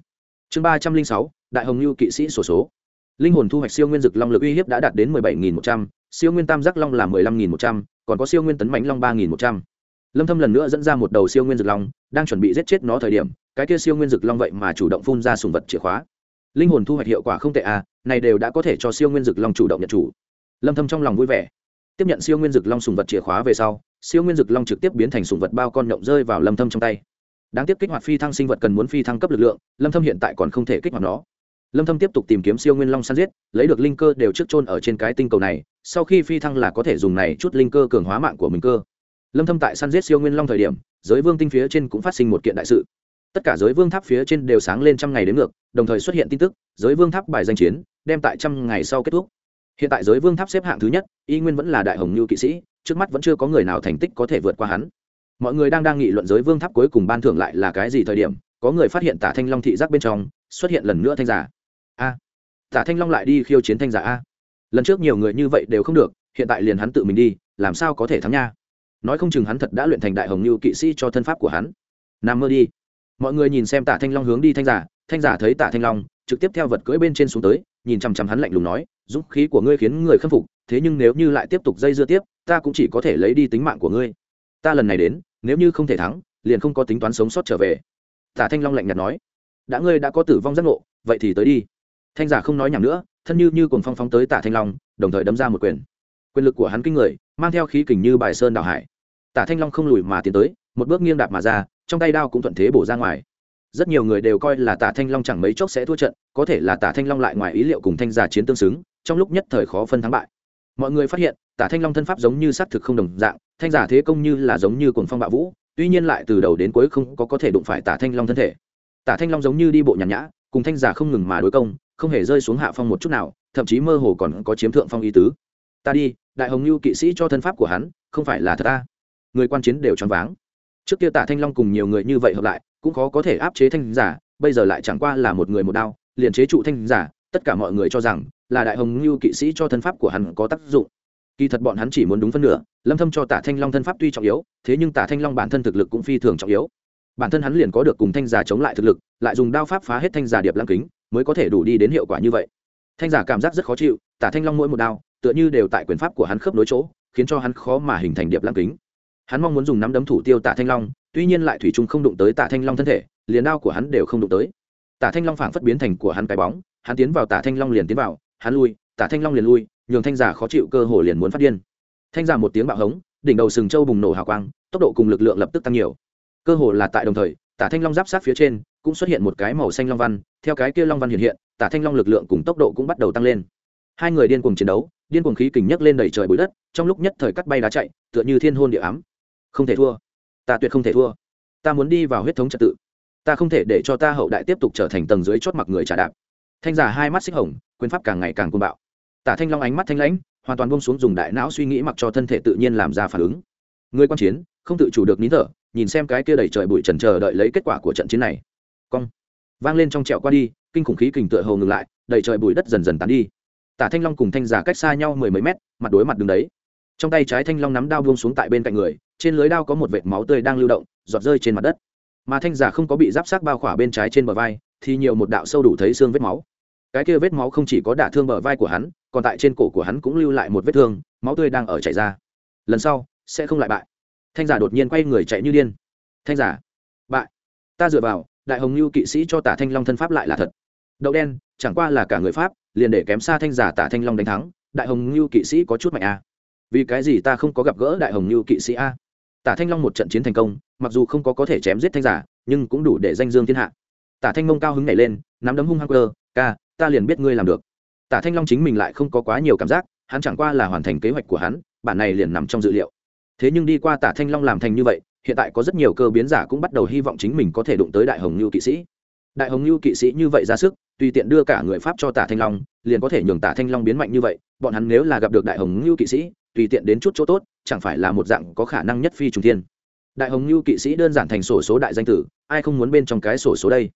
S1: Chương 306, đại hồng lưu kỵ sĩ sổ số. Linh hồn thu hoạch siêu nguyên dực long lực uy hiếp đã đạt đến 17.100, siêu nguyên tam giác long là 15.100, còn có siêu nguyên tấn mãnh long 3.100. lâm thâm lần nữa dẫn ra một đầu siêu nguyên dược long, đang chuẩn bị giết chết nó thời điểm, cái kia siêu nguyên dược long vậy mà chủ động phun ra sùng vật chìa khóa. Linh hồn thu hoạch hiệu quả không tệ à này đều đã có thể cho siêu nguyên dược long chủ động nhận chủ. Lâm thâm trong lòng vui vẻ. Tiếp nhận siêu nguyên dược long sùng vật chìa khóa về sau, siêu nguyên dược long trực tiếp biến thành sùng vật bao con nhộng rơi vào lâm thâm trong tay. Đáng tiếc kích hoạt phi thăng sinh vật cần muốn phi thăng cấp lực lượng, lâm thâm hiện tại còn không thể kích hoạt nó. Lâm thâm tiếp tục tìm kiếm siêu nguyên long săn giết, lấy được linh cơ đều trước chôn ở trên cái tinh cầu này sau khi phi thăng là có thể dùng này chút linh cơ cường hóa mạng của mình cơ. Lâm thâm tại săn giết siêu nguyên long thời điểm, giới vương tinh phía trên cũng phát sinh một kiện đại sự. Tất cả giới vương tháp phía trên đều sáng lên trăm ngày đến ngược, đồng thời xuất hiện tin tức, giới vương tháp bài danh chiến, đem tại trăm ngày sau kết thúc. Hiện tại giới vương tháp xếp hạng thứ nhất, y nguyên vẫn là đại hồng lưu kỵ sĩ, trước mắt vẫn chưa có người nào thành tích có thể vượt qua hắn. Mọi người đang đang nghị luận giới vương tháp cuối cùng ban thưởng lại là cái gì thời điểm, có người phát hiện tả thanh long thị giác bên trong, xuất hiện lần nữa thanh giả. A, tả thanh long lại đi khiêu chiến thanh giả a lần trước nhiều người như vậy đều không được, hiện tại liền hắn tự mình đi, làm sao có thể thắng nha? Nói không chừng hắn thật đã luyện thành đại hồng như kỵ sĩ cho thân pháp của hắn. Nằm mơ đi. Mọi người nhìn xem tả thanh long hướng đi thanh giả thanh giả thấy tả thanh long, trực tiếp theo vật cưỡi bên trên xuống tới, nhìn chằm chằm hắn lạnh lùng nói, dũng khí của ngươi khiến người khâm phục, thế nhưng nếu như lại tiếp tục dây dưa tiếp, ta cũng chỉ có thể lấy đi tính mạng của ngươi. Ta lần này đến, nếu như không thể thắng, liền không có tính toán sống sót trở về. Tả thanh long lạnh nhạt nói, đã ngươi đã có tử vong giác ngộ, vậy thì tới đi. Thanh giả không nói nhảm nữa thân như như cuồng phong phóng tới tả thanh long, đồng thời đấm ra một quyền. Quyền lực của hắn kinh người, mang theo khí kình như bài sơn đảo hải. Tả thanh long không lùi mà tiến tới, một bước nghiêng đạp mà ra, trong tay đao cũng thuận thế bổ ra ngoài. Rất nhiều người đều coi là tả thanh long chẳng mấy chốc sẽ thua trận, có thể là tả thanh long lại ngoài ý liệu cùng thanh giả chiến tương xứng, trong lúc nhất thời khó phân thắng bại. Mọi người phát hiện, tả thanh long thân pháp giống như xác thực không đồng dạng, thanh giả thế công như là giống như cuồng phong bạo vũ, tuy nhiên lại từ đầu đến cuối không có có thể đụng phải tả thanh long thân thể. Tả thanh long giống như đi bộ nhàn nhã, cùng thanh giả không ngừng mà đối công không hề rơi xuống hạ phong một chút nào, thậm chí mơ hồ còn có chiếm thượng phong ý tứ. Ta đi, đại hồng lưu kỵ sĩ cho thân pháp của hắn, không phải là thật ta. Người quan chiến đều choáng váng. Trước kia tả thanh long cùng nhiều người như vậy hợp lại, cũng khó có thể áp chế thanh giả, bây giờ lại chẳng qua là một người một đao, liền chế trụ thanh giả, tất cả mọi người cho rằng là đại hồng lưu kỵ sĩ cho thân pháp của hắn có tác dụng. Kỳ thật bọn hắn chỉ muốn đúng phân nửa, lâm thâm cho tả thanh long thân pháp tuy trọng yếu, thế nhưng tả thanh long bản thân thực lực cũng phi thường trọng yếu. Bản thân hắn liền có được cùng thanh giả chống lại thực lực, lại dùng đao pháp phá hết thanh giả điệp lăng kính mới có thể đủ đi đến hiệu quả như vậy. Thanh giả cảm giác rất khó chịu, tả thanh long mỗi một đao, tựa như đều tại quyền pháp của hắn khớp nối chỗ, khiến cho hắn khó mà hình thành điệp lăng kính. Hắn mong muốn dùng nắm đấm thủ tiêu tả thanh long, tuy nhiên lại thủy trung không đụng tới tả thanh long thân thể, liền đao của hắn đều không đụng tới. Tả thanh long phảng phất biến thành của hắn cái bóng, hắn tiến vào tả thanh long liền tiến vào, hắn lui, tả thanh long liền lui, nhường thanh giả khó chịu cơ hồ liền muốn phát điên. Thanh giả một tiếng bạo hống, đỉnh đầu sừng châu bùng nổ hào quang, tốc độ cùng lực lượng lập tức tăng nhiều. Cơ hồ là tại đồng thời tả thanh long giáp sát phía trên, cũng xuất hiện một cái màu xanh long văn, theo cái kia long văn hiện hiện, tả thanh long lực lượng cùng tốc độ cũng bắt đầu tăng lên. Hai người điên cuồng chiến đấu, điên cuồng khí kình nhấc lên đầy trời bụi đất, trong lúc nhất thời cắt bay đá chạy, tựa như thiên hôn địa ám. Không thể thua. Ta tuyệt không thể thua. Ta muốn đi vào huyết thống trật tự. Ta không thể để cho ta hậu đại tiếp tục trở thành tầng dưới chót mặc người trả đạp. Thanh giả hai mắt xích hồng, quyền pháp càng ngày càng côn bạo. Tả thanh long ánh mắt thanh lãnh, hoàn toàn bông xuống dùng đại não suy nghĩ mặc cho thân thể tự nhiên làm ra phản ứng. Người quan chiến, không tự chủ được nín thở nhìn xem cái kia đầy trời bụi trần chờ đợi lấy kết quả của trận chiến này. Cong. Vang lên trong trẹo qua đi, kinh khủng khí kình tựa hồ ngừng lại, đầy trời bụi đất dần dần tán đi. Tả thanh long cùng thanh giả cách xa nhau mười mấy mét, mặt đối mặt đứng đấy. Trong tay trái thanh long nắm đao buông xuống tại bên cạnh người, trên lưới đao có một vệt máu tươi đang lưu động, giọt rơi trên mặt đất. Mà thanh giả không có bị giáp sát bao khỏa bên trái trên bờ vai, thì nhiều một đạo sâu đủ thấy xương vết máu. Cái kia vết máu không chỉ có đả thương bờ vai của hắn, còn tại trên cổ của hắn cũng lưu lại một vết thương, máu tươi đang ở chảy ra. Lần sau, sẽ không lại bại thanh giả đột nhiên quay người chạy như điên. Thanh giả, bại. Ta dựa vào, đại hồng lưu kỵ sĩ cho tả thanh long thân pháp lại là thật. Đậu đen, chẳng qua là cả người pháp, liền để kém xa thanh giả tả thanh long đánh thắng, đại hồng lưu kỵ sĩ có chút mạnh a. À. vì cái gì ta không có gặp gỡ đại hồng lưu kỵ sĩ a? Tả thanh long một trận chiến thành công, mặc dù không có có thể chém giết thanh giả, nhưng cũng đủ để danh dương thiên hạ. Tả thanh mông cao hứng nhảy lên, nắm đấm hung hăng cơ ca, ta liền biết ngươi làm được. Tả thanh long chính mình lại không có quá nhiều cảm giác, hắn chẳng qua là hoàn thành kế hoạch của hắn, bản này liền nằm trong dự liệu thế nhưng đi qua tả thanh long làm thành như vậy hiện tại có rất nhiều cơ biến giả cũng bắt đầu hy vọng chính mình có thể đụng tới đại hồng lưu kỵ sĩ. Đại hồng lưu kỵ sĩ như vậy ra sức tùy tiện đưa cả người pháp cho tả thanh long liền có thể nhường tả thanh long biến mạnh như vậy bọn hắn nếu là gặp được đại hồng lưu kỵ sĩ tùy tiện đến chút chỗ tốt chẳng phải là một dạng có khả năng nhất phi trùng thiên. Đại hồng lưu kỵ sĩ đơn giản thành sổ số đại danh tử ai không muốn bên trong cái sổ số đây?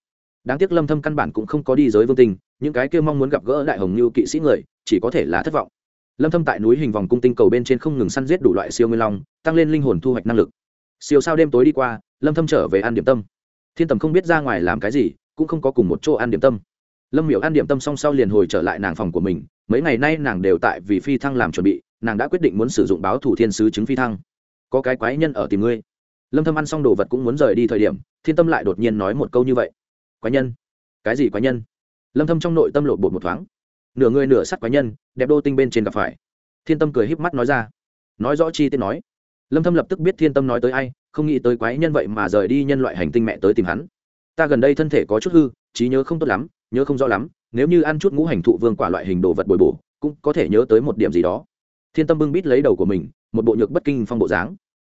S1: Đáng tiếc lâm thâm căn bản cũng không có đi giới vương tình, những cái kia mong muốn gặp gỡ đại hồng lưu kỵ sĩ người chỉ có thể là thất vọng lâm thâm tại núi hình vòng cung tinh cầu bên trên không ngừng săn giết đủ loại siêu nguyên long, tăng lên linh hồn thu hoạch năng lực. Siêu sao đêm tối đi qua, lâm thâm trở về ăn điểm tâm. Thiên tầm không biết ra ngoài làm cái gì, cũng không có cùng một chỗ ăn điểm tâm. Lâm miểu ăn điểm tâm xong sau liền hồi trở lại nàng phòng của mình, mấy ngày nay nàng đều tại vì phi thăng làm chuẩn bị, nàng đã quyết định muốn sử dụng báo thủ thiên sứ chứng phi thăng. Có cái quái nhân ở tìm ngươi. Lâm thâm ăn xong đồ vật cũng muốn rời đi thời điểm, thiên tâm lại đột nhiên nói một câu như vậy. Quái nhân? Cái gì quái nhân? Lâm thâm trong nội tâm lộ bột một thoáng nửa người nửa sắt quái nhân, đẹp đô tinh bên trên gặp phải. Thiên tâm cười híp mắt nói ra. Nói rõ chi tiết nói. Lâm thâm lập tức biết thiên tâm nói tới ai, không nghĩ tới quái nhân vậy mà rời đi nhân loại hành tinh mẹ tới tìm hắn. Ta gần đây thân thể có chút hư, trí nhớ không tốt lắm, nhớ không rõ lắm, nếu như ăn chút ngũ hành thụ vương quả loại hình đồ vật bồi bổ, cũng có thể nhớ tới một điểm gì đó. Thiên tâm bưng bít lấy đầu của mình, một bộ nhược bất kinh phong bộ dáng.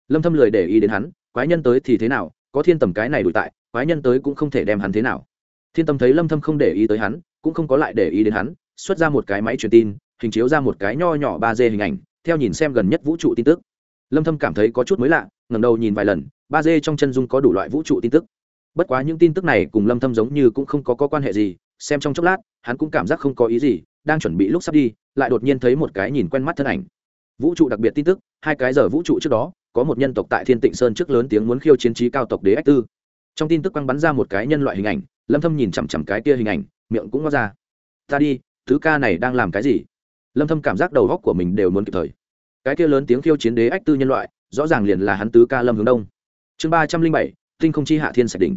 S1: Lâm thâm lười để ý đến hắn, quái nhân tới thì thế nào, có thiên tầm cái này đủ tại, quái nhân tới cũng không thể đem hắn thế nào. Thiên tâm thấy lâm thâm không để ý tới hắn, cũng không có lại để ý đến hắn xuất ra một cái máy truyền tin hình chiếu ra một cái nho nhỏ ba d hình ảnh theo nhìn xem gần nhất vũ trụ tin tức. Lâm thâm cảm thấy có chút mới lạ ngẩng đầu nhìn vài lần ba d trong chân dung có đủ loại vũ trụ tin tức. Bất quá những tin tức này cùng lâm thâm giống như cũng không có, có quan hệ gì xem trong chốc lát hắn cũng cảm giác không có ý gì đang chuẩn bị lúc sắp đi lại đột nhiên thấy một cái nhìn quen mắt thân ảnh. Vũ trụ đặc biệt tin tức hai cái giờ vũ trụ trước đó có một nhân tộc tại thiên tịnh sơn trước lớn tiếng muốn khiêu chiến trí cao tộc đế ách tư. Trong tin tức quăng bắn ra một cái nhân loại hình ảnh lâm thâm nhìn chằm chằm cái kia hình ảnh miệng cũng ngó ra. Ta đi thứ ca này đang làm cái gì? Lâm thâm cảm giác đầu góc của mình đều muốn kịp thời. Cái kia lớn tiếng khiêu chiến đế ách tư nhân loại, rõ ràng liền là hắn tứ ca lâm hướng đông. Chương ba trăm linh bảy, tinh không chi hạ thiên sạch đỉnh.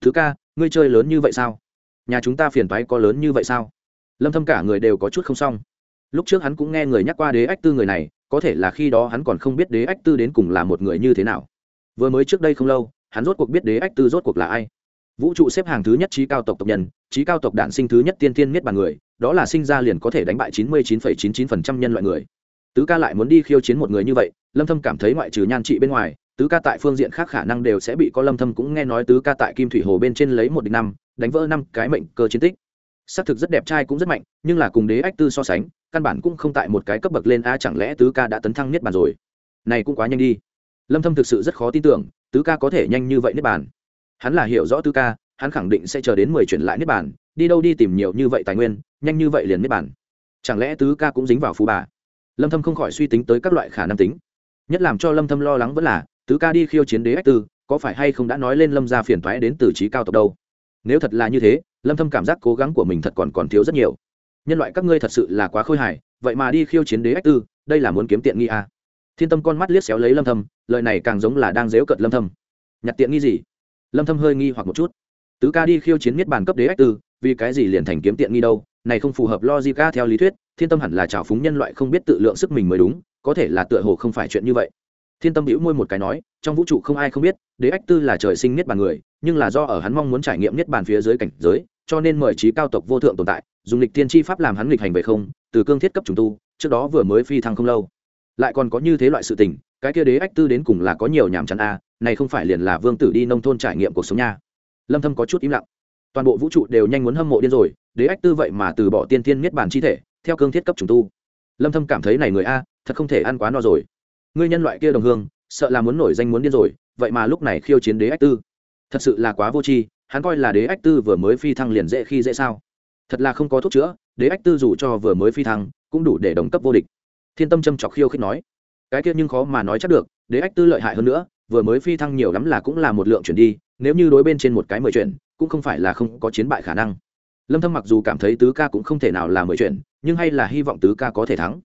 S1: Thứ ca, ngươi chơi lớn như vậy sao? Nhà chúng ta phiền toái có lớn như vậy sao? Lâm thâm cả người đều có chút không xong. Lúc trước hắn cũng nghe người nhắc qua đế ách tư người này, có thể là khi đó hắn còn không biết đế ách tư đến cùng là một người như thế nào. Vừa mới trước đây không lâu, hắn rốt cuộc biết đế ách tư rốt cuộc là ai vũ trụ xếp hàng thứ nhất trí cao tộc tộc nhân, trí cao tộc đản sinh thứ nhất tiên tiên miết bàn người, đó là sinh ra liền có thể đánh bại chín mươi chín chín chín phần trăm nhân loại người. Tứ ca lại muốn đi khiêu chiến một người như vậy, lâm thâm cảm thấy ngoại trừ nhan trị bên ngoài, tứ ca tại phương diện khác khả năng đều sẽ bị có lâm thâm cũng nghe nói tứ ca tại kim thủy hồ bên trên lấy một địch năm, đánh vỡ năm cái mệnh cơ chiến tích. Xác thực rất đẹp trai cũng rất mạnh, nhưng là cùng đế ách tư so sánh, căn bản cũng không tại một cái cấp bậc lên a, chẳng lẽ tứ ca đã tấn thăng niết bàn rồi? Này cũng quá nhanh đi. Lâm thâm thực sự rất khó tin tưởng, tứ ca có thể nhanh như vậy niết bàn hắn là hiểu rõ tứ ca, hắn khẳng định sẽ chờ đến 10 chuyển lại niết bàn, đi đâu đi tìm nhiều như vậy tài nguyên, nhanh như vậy liền niết bàn. Chẳng lẽ tứ ca cũng dính vào phú bà? Lâm thâm không khỏi suy tính tới các loại khả năng tính. Nhất làm cho lâm thâm lo lắng vẫn là, tứ ca đi khiêu chiến đế ách tư, có phải hay không đã nói lên lâm gia phiền toái đến từ trí cao tộc đâu? Nếu thật là như thế, lâm thâm cảm giác cố gắng của mình thật còn còn thiếu rất nhiều. Nhân loại các ngươi thật sự là quá khôi hài, vậy mà đi khiêu chiến đế ách tư, đây là muốn kiếm tiện nghi à. thiên tâm con mắt liếc xéo lấy lâm thâm, lời này càng giống là đang dếu cợt lâm thâm. Nhặt tiện nghi gì? Lâm thâm hơi nghi hoặc một chút. Tứ ca đi khiêu chiến miết bàn cấp đế ách tư, vì cái gì liền thành kiếm tiện nghi đâu? Này không phù hợp logic theo lý thuyết, thiên tâm hẳn là trào phúng nhân loại không biết tự lượng sức mình mới đúng, có thể là tựa hồ không phải chuyện như vậy. Thiên tâm hữu môi một cái nói, trong vũ trụ không ai không biết, đế ách tư là trời sinh niết bàn người, nhưng là do ở hắn mong muốn trải nghiệm niết bàn phía dưới cảnh giới, cho nên mời trí cao tộc vô thượng tồn tại, dùng lịch tiên tri pháp làm hắn lịch hành về không, từ cương thiết cấp trùng tu, trước đó vừa mới phi thăng không lâu. Lại còn có như thế loại sự tình, cái kia đế ách tư đến cùng là có nhiều nhàm chán a này không phải liền là vương tử đi nông thôn trải nghiệm cuộc sống nha. Lâm thâm có chút im lặng. Toàn bộ vũ trụ đều nhanh muốn hâm mộ điên rồi, đế ách tư vậy mà từ bỏ tiên tiên miết bản chi thể, theo cương thiết cấp trùng tu. Lâm thâm cảm thấy này người a, thật không thể ăn quá no rồi. Ngươi nhân loại kia đồng hương, sợ là muốn nổi danh muốn điên rồi, vậy mà lúc này khiêu chiến đế ách tư. Thật sự là quá vô tri, hắn coi là đế ách tư vừa mới phi thăng liền dễ khi dễ sao. Thật là không có thuốc chữa, đế ách tư dù cho vừa mới phi thăng, cũng đủ để đồng cấp vô địch. Thiên tâm châm chọc khiêu khích nói, cái kia nhưng khó mà nói chắc được, đế ách tư lợi hại hơn nữa vừa mới phi thăng nhiều lắm là cũng là một lượng chuyển đi, nếu như đối bên trên một cái mười chuyển, cũng không phải là không có chiến bại khả năng. Lâm thâm mặc dù cảm thấy tứ ca cũng không thể nào là mười chuyển, nhưng hay là hy vọng tứ ca có thể thắng.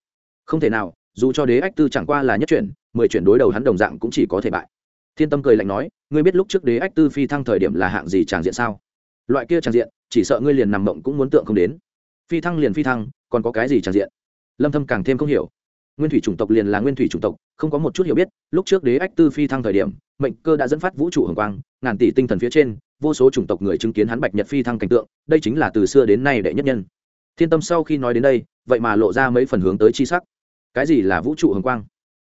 S1: Không thể nào, dù cho đế ách tư chẳng qua là nhất chuyển, mười chuyển đối đầu hắn đồng dạng cũng chỉ có thể bại. Thiên tâm cười lạnh nói, ngươi biết lúc trước đế ách tư phi thăng thời điểm là hạng gì tràng diện sao? Loại kia tràng diện, chỉ sợ ngươi liền nằm mộng cũng muốn tượng không đến. Phi thăng liền phi thăng, còn có cái gì tràng diện? Lâm thâm càng thêm không hiểu nguyên thủy chủng tộc liền là nguyên thủy chủng tộc, không có một chút hiểu biết. Lúc trước đế ách tư phi thăng thời điểm, mệnh cơ đã dẫn phát vũ trụ hồng quang, ngàn tỷ tinh thần phía trên, vô số chủng tộc người chứng kiến hắn bạch nhật phi thăng cảnh tượng, đây chính là từ xưa đến nay đệ nhất nhân. Thiên tâm sau khi nói đến đây, vậy mà lộ ra mấy phần hướng tới chi sắc. Cái gì là vũ trụ hồng quang?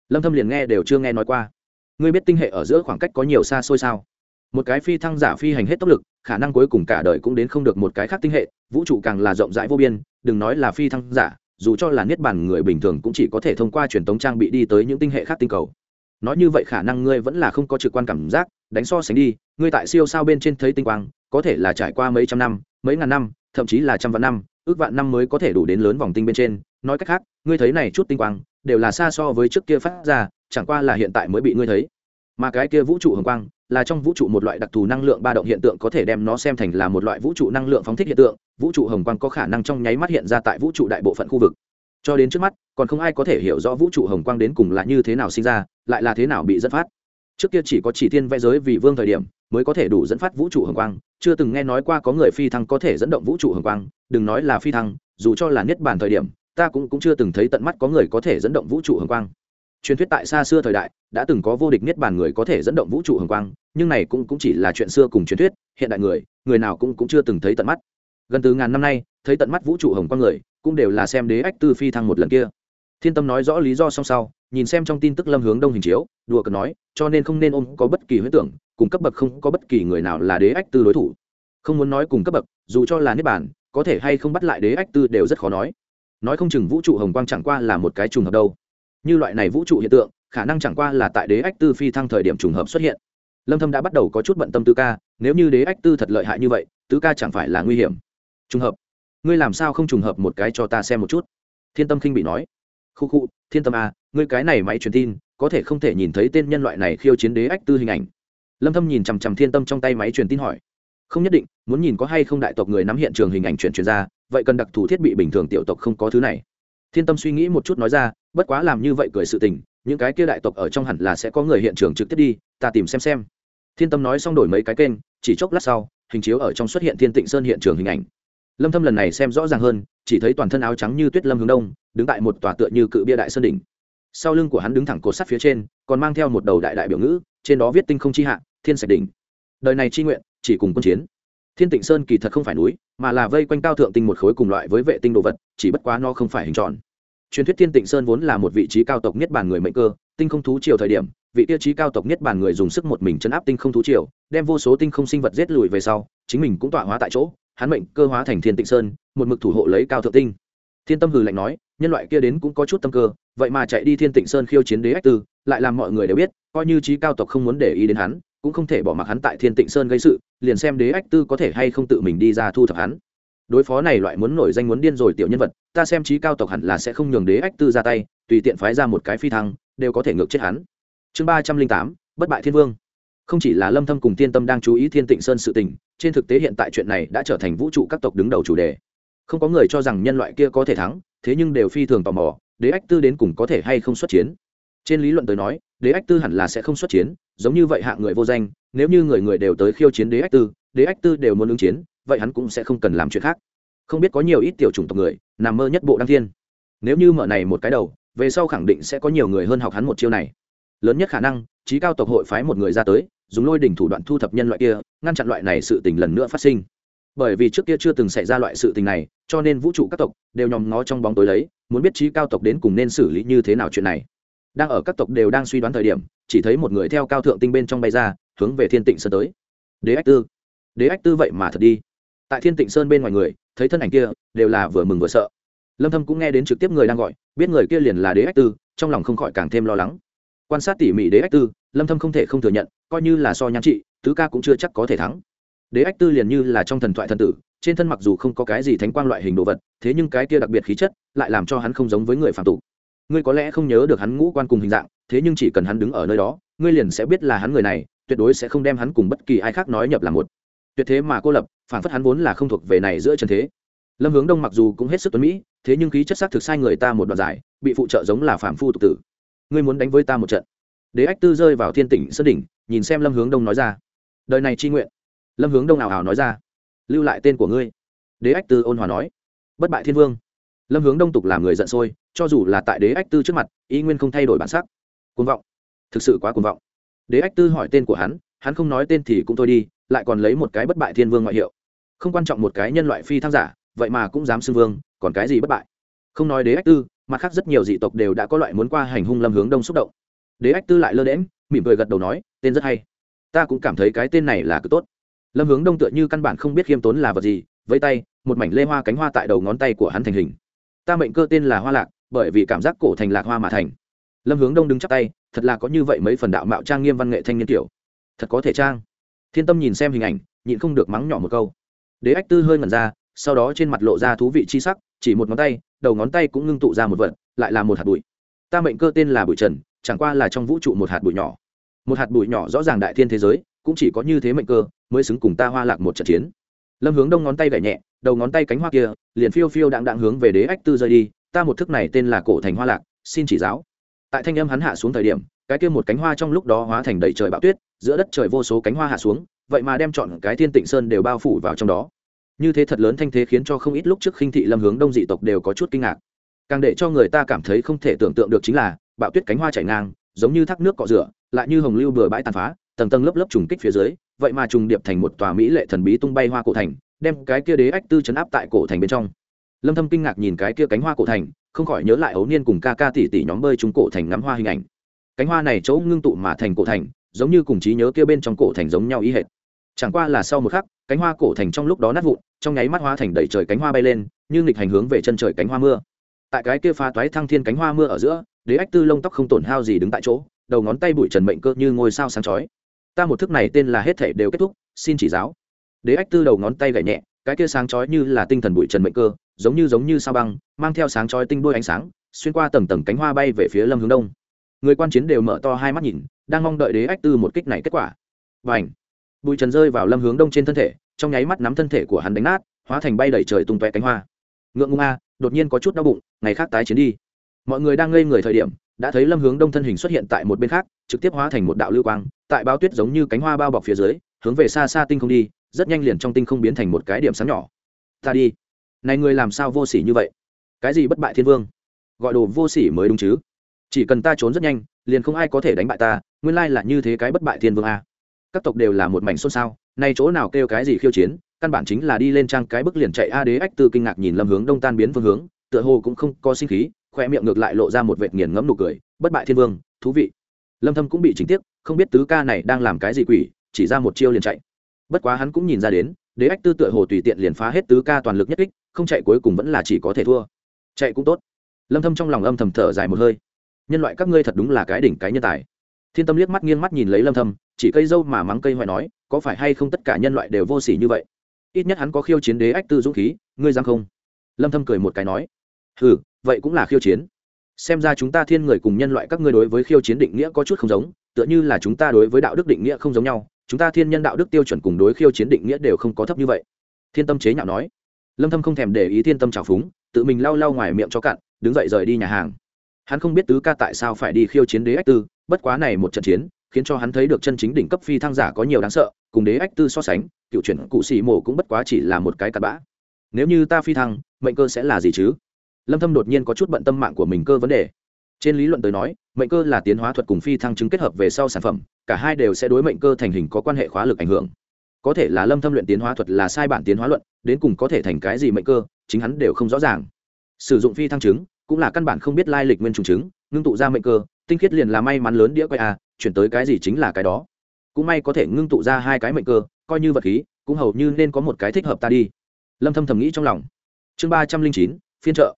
S1: Lâm thâm liền nghe đều chưa nghe nói qua. Ngươi biết tinh hệ ở giữa khoảng cách có nhiều xa xôi sao? Một cái phi thăng giả phi hành hết tốc lực, khả năng cuối cùng cả đời cũng đến không được một cái khác tinh hệ, vũ trụ càng là rộng rãi vô biên, đừng nói là phi thăng giả dù cho là niết bàn người bình thường cũng chỉ có thể thông qua truyền tống trang bị đi tới những tinh hệ khác tinh cầu. Nói như vậy khả năng ngươi vẫn là không có trực quan cảm giác, đánh so sánh đi, ngươi tại siêu sao bên trên thấy tinh quang, có thể là trải qua mấy trăm năm, mấy ngàn năm, thậm chí là trăm vạn năm, ước vạn năm mới có thể đủ đến lớn vòng tinh bên trên. Nói cách khác, ngươi thấy này chút tinh quang, đều là xa so với trước kia phát ra, chẳng qua là hiện tại mới bị ngươi thấy. Mà cái kia vũ trụ hồng quang là trong vũ trụ một loại đặc thù năng lượng ba động hiện tượng có thể đem nó xem thành là một loại vũ trụ năng lượng phóng thích hiện tượng vũ trụ hồng quang có khả năng trong nháy mắt hiện ra tại vũ trụ đại bộ phận khu vực. Cho đến trước mắt còn không ai có thể hiểu rõ vũ trụ hồng quang đến cùng là như thế nào sinh ra lại là thế nào bị dẫn phát. Trước kia chỉ có chỉ thiên vẽ giới vì vương thời điểm mới có thể đủ dẫn phát vũ trụ hồng quang chưa từng nghe nói qua có người phi thăng có thể dẫn động vũ trụ hồng quang đừng nói là phi thăng dù cho là niết bàn thời điểm ta cũng, cũng chưa từng thấy tận mắt có người có thể dẫn động vũ trụ hồng quang truyền thuyết tại xa xưa thời đại đã từng có vô địch niết bàn người có thể dẫn động vũ trụ hồng quang nhưng này cũng, cũng chỉ là chuyện xưa cùng truyền thuyết hiện đại người người nào cũng, cũng chưa từng thấy tận mắt. Gần từ ngàn năm nay thấy tận mắt vũ trụ hồng quang người cũng đều là xem đế ách tư phi thăng một lần kia. Thiên tâm nói rõ lý do song sau nhìn xem trong tin tức lâm hướng đông hình chiếu đùa cợt nói cho nên không nên ôm có bất kỳ huyết tưởng cùng cấp bậc không có bất kỳ người nào là đế ách tư đối thủ. Không muốn nói cùng cấp bậc dù cho là niết bản có thể hay không bắt lại đế ách tư đều rất khó nói. Nói không chừng vũ trụ hồng quang chẳng qua là một cái trùng hợp đâu như loại này vũ trụ hiện tượng, khả năng chẳng qua là tại đế ách tư phi thăng thời điểm trùng hợp xuất hiện. Lâm thâm đã bắt đầu có chút bận tâm tứ ca, nếu như đế ách tư thật lợi hại như vậy, tứ ca chẳng phải là nguy hiểm. Trùng hợp. Ngươi làm sao không trùng hợp một cái cho ta xem một chút? Thiên tâm khinh bị nói. Khu khu, thiên tâm a ngươi cái này máy truyền tin, có thể không thể nhìn thấy tên nhân loại này khiêu chiến đế ách tư hình ảnh. Lâm thâm nhìn chằm chằm thiên tâm trong tay máy truyền tin hỏi. Không nhất định, muốn nhìn có hay không đại tộc người nắm hiện trường hình ảnh truyền truyền ra, vậy cần đặc thù thiết bị bình thường tiểu tộc không có thứ này. Thiên tâm suy nghĩ một chút nói ra bất quá làm như vậy cười sự tình, những cái kia đại tộc ở trong hẳn là sẽ có người hiện trường trực tiếp đi, ta tìm xem xem. Thiên tâm nói xong đổi mấy cái kênh, chỉ chốc lát sau, hình chiếu ở trong xuất hiện thiên tịnh sơn hiện trường hình ảnh. Lâm thâm lần này xem rõ ràng hơn, chỉ thấy toàn thân áo trắng như tuyết lâm hướng đông, đứng tại một tòa tựa như cự bia đại sơn đỉnh. Sau lưng của hắn đứng thẳng cột sắt phía trên, còn mang theo một đầu đại đại biểu ngữ, trên đó viết tinh không chi hạ, thiên sạch đỉnh. Đời này chi nguyện, chỉ cùng quân chiến. Thiên tịnh sơn kỳ thật không phải núi, mà là vây quanh cao thượng tinh một khối cùng loại với vệ tinh đồ vật, chỉ bất quá nó không phải hình tròn truyền thuyết thiên tịnh sơn vốn là một vị trí cao tộc nhất bản người mệnh cơ, tinh không thú triều thời điểm, vị tiêu chí cao tộc nhất bản người dùng sức một mình chấn áp tinh không thú triều, đem vô số tinh không sinh vật giết lùi về sau, chính mình cũng tọa hóa tại chỗ, hắn mệnh cơ hóa thành thiên tịnh sơn, một mực thủ hộ lấy cao thượng tinh. Thiên tâm hừ lạnh nói, nhân loại kia đến cũng có chút tâm cơ, vậy mà chạy đi thiên tịnh sơn khiêu chiến đế ách tư, lại làm mọi người đều biết, coi như trí cao tộc không muốn để ý đến hắn, cũng không thể bỏ mặc hắn tại thiên tịnh sơn gây sự, liền xem đế ách tư có thể hay không tự mình đi ra thu thập hắn đối phó này loại muốn nổi danh muốn điên rồi tiểu nhân vật, ta xem trí cao tộc hẳn là sẽ không nhường đế ách tư ra tay, tùy tiện phái ra một cái phi thăng, đều có thể ngược chết hắn. Chương ba trăm linh tám, bất bại thiên vương. Không chỉ là lâm thâm cùng thiên tâm đang chú ý thiên tịnh sơn sự tình, trên thực tế hiện tại chuyện này đã trở thành vũ trụ các tộc đứng đầu chủ đề. Không có người cho rằng nhân loại kia có thể thắng, thế nhưng đều phi thường tò mò, đế ách tư đến cùng có thể hay không xuất chiến. Trên lý luận tới nói, đế ách tư hẳn là sẽ không xuất chiến, giống như vậy hạng người vô danh, nếu như người người đều tới khiêu chiến đế ách tư, đế ách tư đều muốn ứng chiến vậy hắn cũng sẽ không cần làm chuyện khác. Không biết có nhiều ít tiểu chủng tộc người, nằm mơ nhất bộ đăng thiên. Nếu như mở này một cái đầu, về sau khẳng định sẽ có nhiều người hơn học hắn một chiêu này. Lớn nhất khả năng, trí cao tộc hội phái một người ra tới, dùng lôi đỉnh thủ đoạn thu thập nhân loại kia, ngăn chặn loại này sự tình lần nữa phát sinh. Bởi vì trước kia chưa từng xảy ra loại sự tình này, cho nên vũ trụ các tộc đều nhòm ngó trong bóng tối lấy, muốn biết trí cao tộc đến cùng nên xử lý như thế nào chuyện này. Đang ở các tộc đều đang suy đoán thời điểm, chỉ thấy một người theo cao thượng tinh bên trong bay ra, hướng về thiên tịnh sơn tới. Đế ách tư. Đế ách tư vậy mà thật đi tại thiên tịnh sơn bên ngoài người, thấy thân ảnh kia, đều là vừa mừng vừa sợ. Lâm thâm cũng nghe đến trực tiếp người đang gọi, biết người kia liền là đế ách tư, trong lòng không khỏi càng thêm lo lắng. Quan sát tỉ mỉ đế ách tư, lâm thâm không thể không thừa nhận, coi như là so nhan trị, tứ ca cũng chưa chắc có thể thắng. Đế ách tư liền như là trong thần thoại thần tử, trên thân mặc dù không có cái gì thánh quang loại hình đồ vật, thế nhưng cái kia đặc biệt khí chất, lại làm cho hắn không giống với người phạm tục. Ngươi có lẽ không nhớ được hắn ngũ quan cùng hình dạng, thế nhưng chỉ cần hắn đứng ở nơi đó, ngươi liền sẽ biết là hắn người này, tuyệt đối sẽ không đem hắn cùng bất kỳ ai khác nói nhập là một tuyệt thế mà cô lập phản phất hắn vốn là không thuộc về này giữa trần thế. Lâm hướng đông mặc dù cũng hết sức tuấn mỹ, thế nhưng khí chất sắc thực sai người ta một đoạn giải, bị phụ trợ giống là phản phu tục tử. Ngươi muốn đánh với ta một trận. Đế ách tư rơi vào thiên tỉnh sơn đỉnh, nhìn xem lâm hướng đông nói ra. Đời này chi nguyện. Lâm hướng đông ảo ảo nói ra. Lưu lại tên của ngươi. Đế ách tư ôn hòa nói. Bất bại thiên vương. Lâm hướng đông tục làm người giận sôi, cho dù là tại đế ách tư trước mặt, ý nguyên không thay đổi bản sắc. Cuồng vọng. Thực sự quá cuồng vọng. Đế ách tư hỏi tên của hắn hắn không nói tên thì cũng thôi đi lại còn lấy một cái bất bại thiên vương ngoại hiệu. Không quan trọng một cái nhân loại phi thăng giả, vậy mà cũng dám xưng vương, còn cái gì bất bại? Không nói đế ách tư, mặt khác rất nhiều dị tộc đều đã có loại muốn qua hành hung lâm hướng đông xúc động. Đế ách tư lại lơ đễm mỉm cười gật đầu nói, tên rất hay. Ta cũng cảm thấy cái tên này là cực tốt. Lâm hướng đông tựa như căn bản không biết khiêm tốn là vật gì vây tay, một mảnh lê hoa cánh hoa tại đầu ngón tay của hắn thành hình. Ta mệnh cơ tên là hoa lạc, bởi vì cảm giác cổ thành lạc hoa mà thành. Lâm hướng đông đứng chắc tay, thật là có như vậy mấy phần đạo mạo trang nghiêm văn nghệ thanh niên kiểu. Thật có thể trang thiên tâm nhìn xem hình ảnh, nhịn không được mắng nhỏ một câu. Đế ách tư hơi ngẩn ra, sau đó trên mặt lộ ra thú vị chi sắc, chỉ một ngón tay, đầu ngón tay cũng ngưng tụ ra một vật, lại là một hạt bụi. Ta mệnh cơ tên là bụi trần, chẳng qua là trong vũ trụ một hạt bụi nhỏ. Một hạt bụi nhỏ rõ ràng đại thiên thế giới, cũng chỉ có như thế mệnh cơ, mới xứng cùng ta hoa lạc một trận chiến. Lâm hướng đông ngón tay gảy nhẹ, đầu ngón tay cánh hoa kia, liền phiêu phiêu đạm đạm hướng về đế ách tư rơi đi. Ta một thức này tên là cổ thành hoa lạc, xin chỉ giáo. Tại thanh âm hắn hạ xuống thời điểm cái kia một cánh hoa trong lúc đó hóa thành đầy trời bão tuyết, giữa đất trời vô số cánh hoa hạ xuống, vậy mà đem chọn cái thiên tịnh sơn đều bao phủ vào trong đó. Như thế thật lớn thanh thế khiến cho không ít lúc trước khinh thị lâm hướng đông dị tộc đều có chút kinh ngạc. Càng để cho người ta cảm thấy không thể tưởng tượng được chính là, bạo tuyết cánh hoa chảy ngang, giống như thác nước cọ rửa, lại như hồng lưu bừa bãi tàn phá, tầng tầng lớp lớp trùng kích phía dưới, vậy mà trùng điệp thành một tòa mỹ lệ thần bí tung bay hoa cổ thành, đem cái kia đế ách tư chấn áp tại cổ thành bên trong. Lâm thâm kinh ngạc nhìn cái kia cánh hoa cổ thành, không khỏi nhớ lại ấu niên cùng ca ca tỷ tỷ nhóm bơi chúng cổ thành ngắm hoa hình ảnh cánh hoa này chỗ ngưng tụ mà thành cổ thành, giống như cùng trí nhớ kia bên trong cổ thành giống nhau ý hệt. Chẳng qua là sau một khắc, cánh hoa cổ thành trong lúc đó nát vụn, trong nháy mắt hoa thành đầy trời cánh hoa bay lên, như nghịch hành hướng về chân trời cánh hoa mưa. Tại cái kia pha toái thăng thiên cánh hoa mưa ở giữa, đế ách tư lông tóc không tổn hao gì đứng tại chỗ, đầu ngón tay bụi trần mệnh cơ như ngôi sao sáng chói. Ta một thức này tên là hết thể đều kết thúc, xin chỉ giáo. Đế ách tư đầu ngón tay gảy nhẹ, cái kia sáng chói như là tinh thần bụi trần mệnh cơ, giống như giống như sao băng, mang theo sáng chói tinh đôi ánh sáng, xuyên qua tầng tầng cánh hoa bay về phía lâm hướng đông người quan chiến đều mở to hai mắt nhìn, đang mong đợi đế ách tư một kích này kết quả. Và ảnh bụi trần rơi vào lâm hướng đông trên thân thể, trong nháy mắt nắm thân thể của hắn đánh nát, hóa thành bay đẩy trời tung tóe cánh hoa. Ngượng ngung a, đột nhiên có chút đau bụng, ngày khác tái chiến đi. Mọi người đang ngây người thời điểm, đã thấy lâm hướng đông thân hình xuất hiện tại một bên khác, trực tiếp hóa thành một đạo lưu quang, tại bao tuyết giống như cánh hoa bao bọc phía dưới, hướng về xa xa tinh không đi, rất nhanh liền trong tinh không biến thành một cái điểm sáng nhỏ. Ta đi. Này người làm sao vô sỉ như vậy? Cái gì bất bại thiên vương? Gọi đồ vô sỉ mới đúng chứ? Chỉ cần ta trốn rất nhanh, liền không ai có thể đánh bại ta, nguyên lai là như thế cái bất bại thiên vương a. Các tộc đều là một mảnh xôn xao, nay chỗ nào kêu cái gì khiêu chiến, căn bản chính là đi lên trang cái bức liền chạy a đế ách tư kinh ngạc nhìn lâm hướng đông tan biến phương hướng, tựa hồ cũng không có sinh khí, khoe miệng ngược lại lộ ra một vệt nghiền ngẫm nụ cười, bất bại thiên vương, thú vị. Lâm thâm cũng bị chính tiếc không biết tứ ca này đang làm cái gì quỷ, chỉ ra một chiêu liền chạy. Bất quá hắn cũng nhìn ra đến, đế ách tư tựa hồ tùy tiện liền phá hết tứ ca toàn lực nhất kích, không chạy cuối cùng vẫn là chỉ có thể thua. Chạy cũng tốt. Lâm thâm trong lòng âm thầm thở dài một hơi nhân loại các ngươi thật đúng là cái đỉnh cái nhân tài. Thiên tâm liếc mắt nghiêng mắt nhìn lấy lâm thâm, chỉ cây dâu mà mắng cây hoài nói, có phải hay không tất cả nhân loại đều vô sỉ như vậy? Ít nhất hắn có khiêu chiến đế ách tư dũng khí, ngươi dám không? Lâm thâm cười một cái nói, hừ, vậy cũng là khiêu chiến. Xem ra chúng ta thiên người cùng nhân loại các ngươi đối với khiêu chiến định nghĩa có chút không giống, tựa như là chúng ta đối với đạo đức định nghĩa không giống nhau, chúng ta thiên nhân đạo đức tiêu chuẩn cùng đối khiêu chiến định nghĩa đều không có thấp như vậy. Thiên tâm chế nhạo nói. Lâm thâm không thèm để ý thiên tâm trào phúng, tự mình lau lau ngoài miệng cho cạn, đứng dậy rời đi nhà hàng hắn không biết tứ ca tại sao phải đi khiêu chiến đế ách tư, bất quá này một trận chiến, khiến cho hắn thấy được chân chính đỉnh cấp phi thăng giả có nhiều đáng sợ, cùng đế ách tư so sánh, cựu chuyển cụ sĩ mổ cũng bất quá chỉ là một cái cặn bã. Nếu như ta phi thăng, mệnh cơ sẽ là gì chứ? Lâm thâm đột nhiên có chút bận tâm mạng của mình cơ vấn đề. Trên lý luận tới nói, mệnh cơ là tiến hóa thuật cùng phi thăng chứng kết hợp về sau sản phẩm, cả hai đều sẽ đối mệnh cơ thành hình có quan hệ khóa lực ảnh hưởng. Có thể là lâm thâm luyện tiến hóa thuật là sai bản tiến hóa luận, đến cùng có thể thành cái gì mệnh cơ, chính hắn đều không rõ ràng. Sử dụng phi thăng chứng cũng là căn bản không biết lai lịch nguyên trùng chứng ngưng tụ ra mệnh cơ, tinh khiết liền là may mắn lớn đĩa quay a chuyển tới cái gì chính là cái đó. Cũng may có thể ngưng tụ ra hai cái mệnh cơ, coi như vật khí, cũng hầu như nên có một cái thích hợp ta đi. Lâm thâm thầm nghĩ trong lòng. Chương ba trăm linh chín, phiên trợ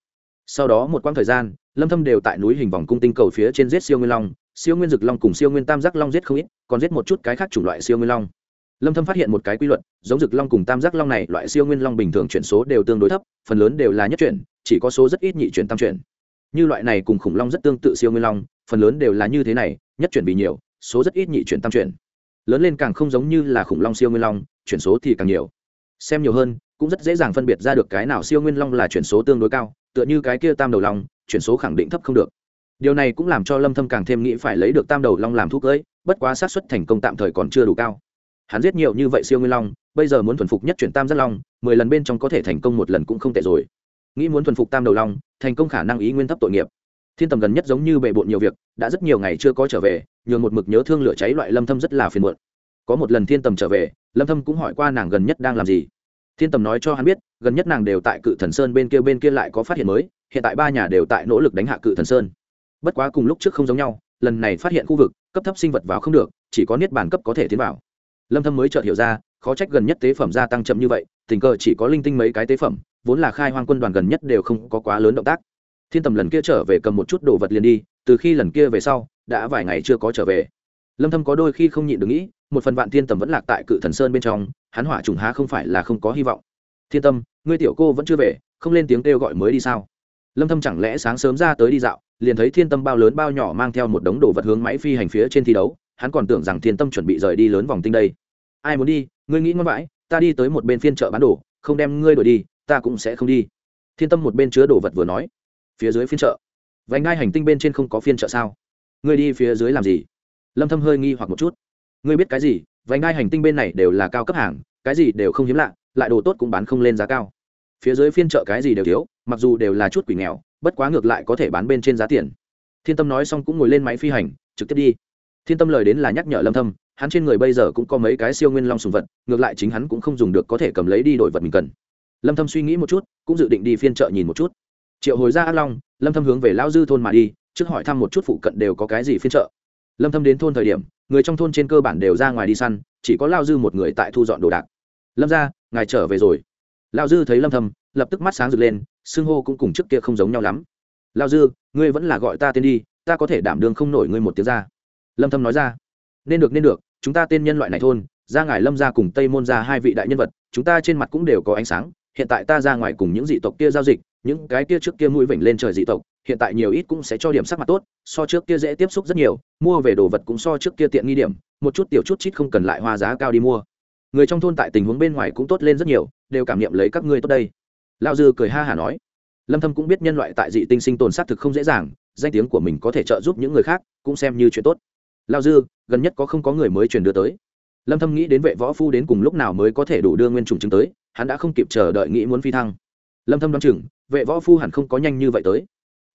S1: sau đó một quãng thời gian, lâm thâm đều tại núi hình vòng cung tinh cầu phía trên giết siêu nguyên long, siêu nguyên dực long cùng siêu nguyên tam giác long giết không ít, còn giết một chút cái khác chủng loại siêu nguyên long. Lâm thâm phát hiện một cái quy luật, giống dực long cùng tam giác long này, loại siêu nguyên long bình thường chuyển số đều tương đối thấp, phần lớn đều là nhất chuyển chỉ có số rất ít nhị chuyển tam chuyển. Như loại này cùng khủng long rất tương tự siêu nguyên long, phần lớn đều là như thế này, nhất chuyển bị nhiều, số rất ít nhị chuyển tam chuyển. Lớn lên càng không giống như là khủng long siêu nguyên long, chuyển số thì càng nhiều. Xem nhiều hơn, cũng rất dễ dàng phân biệt ra được cái nào siêu nguyên long là chuyển số tương đối cao, tựa như cái kia tam đầu long, chuyển số khẳng định thấp không được. Điều này cũng làm cho lâm thâm càng thêm nghĩ phải lấy được tam đầu long làm thuốc cưỡi bất quá xác suất thành công tạm thời còn chưa đủ cao. Hắn giết nhiều như vậy siêu nguyên long, bây giờ muốn thuần phục nhất chuyển tam giác long, mười lần bên trong có thể thành công một lần cũng không tệ rồi nghĩ muốn thuần phục tam đầu long, thành công khả năng ý nguyên thấp tội nghiệp. Thiên tầm gần nhất giống như bề bộn nhiều việc, đã rất nhiều ngày chưa có trở về, nhường một mực nhớ thương lửa cháy loại lâm thâm rất là phiền muộn. Có một lần thiên tầm trở về, lâm thâm cũng hỏi qua nàng gần nhất đang làm gì. Thiên tầm nói cho hắn biết, gần nhất nàng đều tại cự thần sơn bên kia bên kia lại có phát hiện mới, hiện tại ba nhà đều tại nỗ lực đánh hạ cự thần sơn. Bất quá cùng lúc trước không giống nhau, lần này phát hiện khu vực, cấp thấp sinh vật vào không được, chỉ có niết bàn cấp có thể tiến vào. Lâm thâm mới chợt hiểu ra, khó trách gần nhất tế phẩm gia tăng chậm như vậy, tình cờ chỉ có linh tinh mấy cái tế phẩm vốn là khai hoang quân đoàn gần nhất đều không có quá lớn động tác. Thiên tầm lần kia trở về cầm một chút đồ vật liền đi, từ khi lần kia về sau, đã vài ngày chưa có trở về. Lâm thâm có đôi khi không nhịn được nghĩ, một phần vạn thiên tầm vẫn lạc tại cự thần sơn bên trong, hắn hỏa trùng há không phải là không có hy vọng. Thiên tâm ngươi tiểu cô vẫn chưa về, không lên tiếng kêu gọi mới đi sao? Lâm thâm chẳng lẽ sáng sớm ra tới đi dạo, liền thấy thiên tâm bao lớn bao nhỏ mang theo một đống đồ vật hướng máy phi hành phía trên thi đấu, hắn còn tưởng rằng thiên tâm chuẩn bị rời đi lớn vòng tinh đây. Ai muốn đi, ngươi nghĩ ngon vãi, ta đi tới một bên phiên chợ bán đồ, không đem ngươi đổi đi ta cũng sẽ không đi. Thiên tâm một bên chứa đồ vật vừa nói, phía dưới phiên chợ. Vành ngai hành tinh bên trên không có phiên chợ sao? Ngươi đi phía dưới làm gì? Lâm thâm hơi nghi hoặc một chút. Ngươi biết cái gì? Vành ngai hành tinh bên này đều là cao cấp hàng, cái gì đều không hiếm lạ, lại đồ tốt cũng bán không lên giá cao. Phía dưới phiên chợ cái gì đều thiếu, mặc dù đều là chút quỷ nghèo, bất quá ngược lại có thể bán bên trên giá tiền. Thiên tâm nói xong cũng ngồi lên máy phi hành, trực tiếp đi. Thiên tâm lời đến là nhắc nhở lâm thâm, hắn trên người bây giờ cũng có mấy cái siêu nguyên long sùng vật, ngược lại chính hắn cũng không dùng được có thể cầm lấy đi đổi vật mình cần lâm thâm suy nghĩ một chút cũng dự định đi phiên chợ nhìn một chút. Triệu hồi ra ác long lâm thâm hướng về lão dư thôn mà đi trước hỏi thăm một chút phụ cận đều có cái gì phiên chợ. Lâm thâm đến thôn thời điểm người trong thôn trên cơ bản đều ra ngoài đi săn chỉ có Lão dư một người tại thu dọn đồ đạc. Lâm gia, ngài trở về rồi. Lão dư thấy lâm thâm lập tức mắt sáng rực lên xương hô cũng cùng trước kia không giống nhau lắm. Lão dư ngươi vẫn là gọi ta tên đi ta có thể đảm đương không nổi ngươi một tiếng ra. Lâm thâm nói ra. Nên được nên được chúng ta tên nhân loại này thôn ra ngài lâm gia cùng tây môn gia hai vị đại nhân vật chúng ta trên mặt cũng đều có ánh sáng hiện tại ta ra ngoài cùng những dị tộc kia giao dịch, những cái kia trước kia mũi vểnh lên trời dị tộc, hiện tại nhiều ít cũng sẽ cho điểm sắc mặt tốt, so trước kia dễ tiếp xúc rất nhiều, mua về đồ vật cũng so trước kia tiện nghi điểm, một chút tiểu chút chít không cần lại hoa giá cao đi mua. Người trong thôn tại tình huống bên ngoài cũng tốt lên rất nhiều, đều cảm nghiệm lấy các ngươi tốt đây. Lao dư cười ha hả nói. Lâm thâm cũng biết nhân loại tại dị tinh sinh tồn sát thực không dễ dàng, danh tiếng của mình có thể trợ giúp những người khác, cũng xem như chuyện tốt. Lao dư, gần nhất có không có người mới truyền đưa tới? Lâm thâm nghĩ đến vệ võ phu đến cùng lúc nào mới có thể đủ đưa nguyên trùng chứng tới hắn đã không kịp chờ đợi nghĩ muốn phi thăng. Lâm thâm đoán chừng, vệ võ phu hẳn không có nhanh như vậy tới.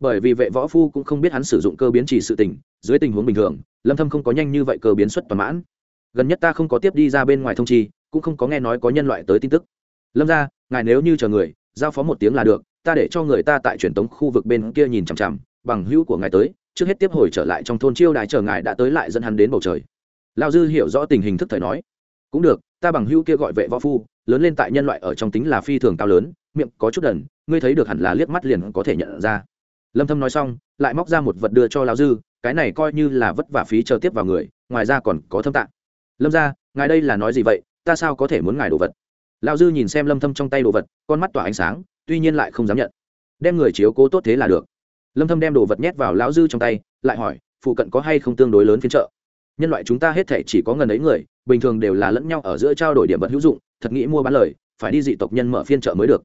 S1: Bởi vì vệ võ phu cũng không biết hắn sử dụng cơ biến chỉ sự tình, dưới tình huống bình thường, lâm thâm không có nhanh như vậy cơ biến xuất toàn mãn. Gần nhất ta không có tiếp đi ra bên ngoài thông chi, cũng không có nghe nói có nhân loại tới tin tức. Lâm gia ngài nếu như chờ người, giao phó một tiếng là được, ta để cho người ta tại truyền tống khu vực bên kia nhìn chằm chằm, bằng hữu của ngài tới, trước hết tiếp hồi trở lại trong thôn chiêu đài chờ ngài đã tới lại dẫn hắn đến bầu trời. Lao dư hiểu rõ tình hình thức thời nói. Cũng được, ta bằng hữu kia gọi vệ võ phu lớn lên tại nhân loại ở trong tính là phi thường cao lớn miệng có chút đần ngươi thấy được hẳn là liếc mắt liền có thể nhận ra. Lâm thâm nói xong lại móc ra một vật đưa cho Lão dư cái này coi như là vất vả phí chờ tiếp vào người ngoài ra còn có thâm tạng. Lâm gia, ngài đây là nói gì vậy ta sao có thể muốn ngài đồ vật? Lão dư nhìn xem lâm thâm trong tay đồ vật con mắt tỏa ánh sáng tuy nhiên lại không dám nhận. Đem người chiếu cố tốt thế là được. Lâm thâm đem đồ vật nhét vào lão dư trong tay lại hỏi phụ cận có hay không tương đối lớn phiên chợ? Nhân loại chúng ta hết thể chỉ có ngần ấy người bình thường đều là lẫn nhau ở giữa trao đổi điểm vật hữu dụng thật nghĩ mua bán lời, phải đi dị tộc nhân mở phiên chợ mới được.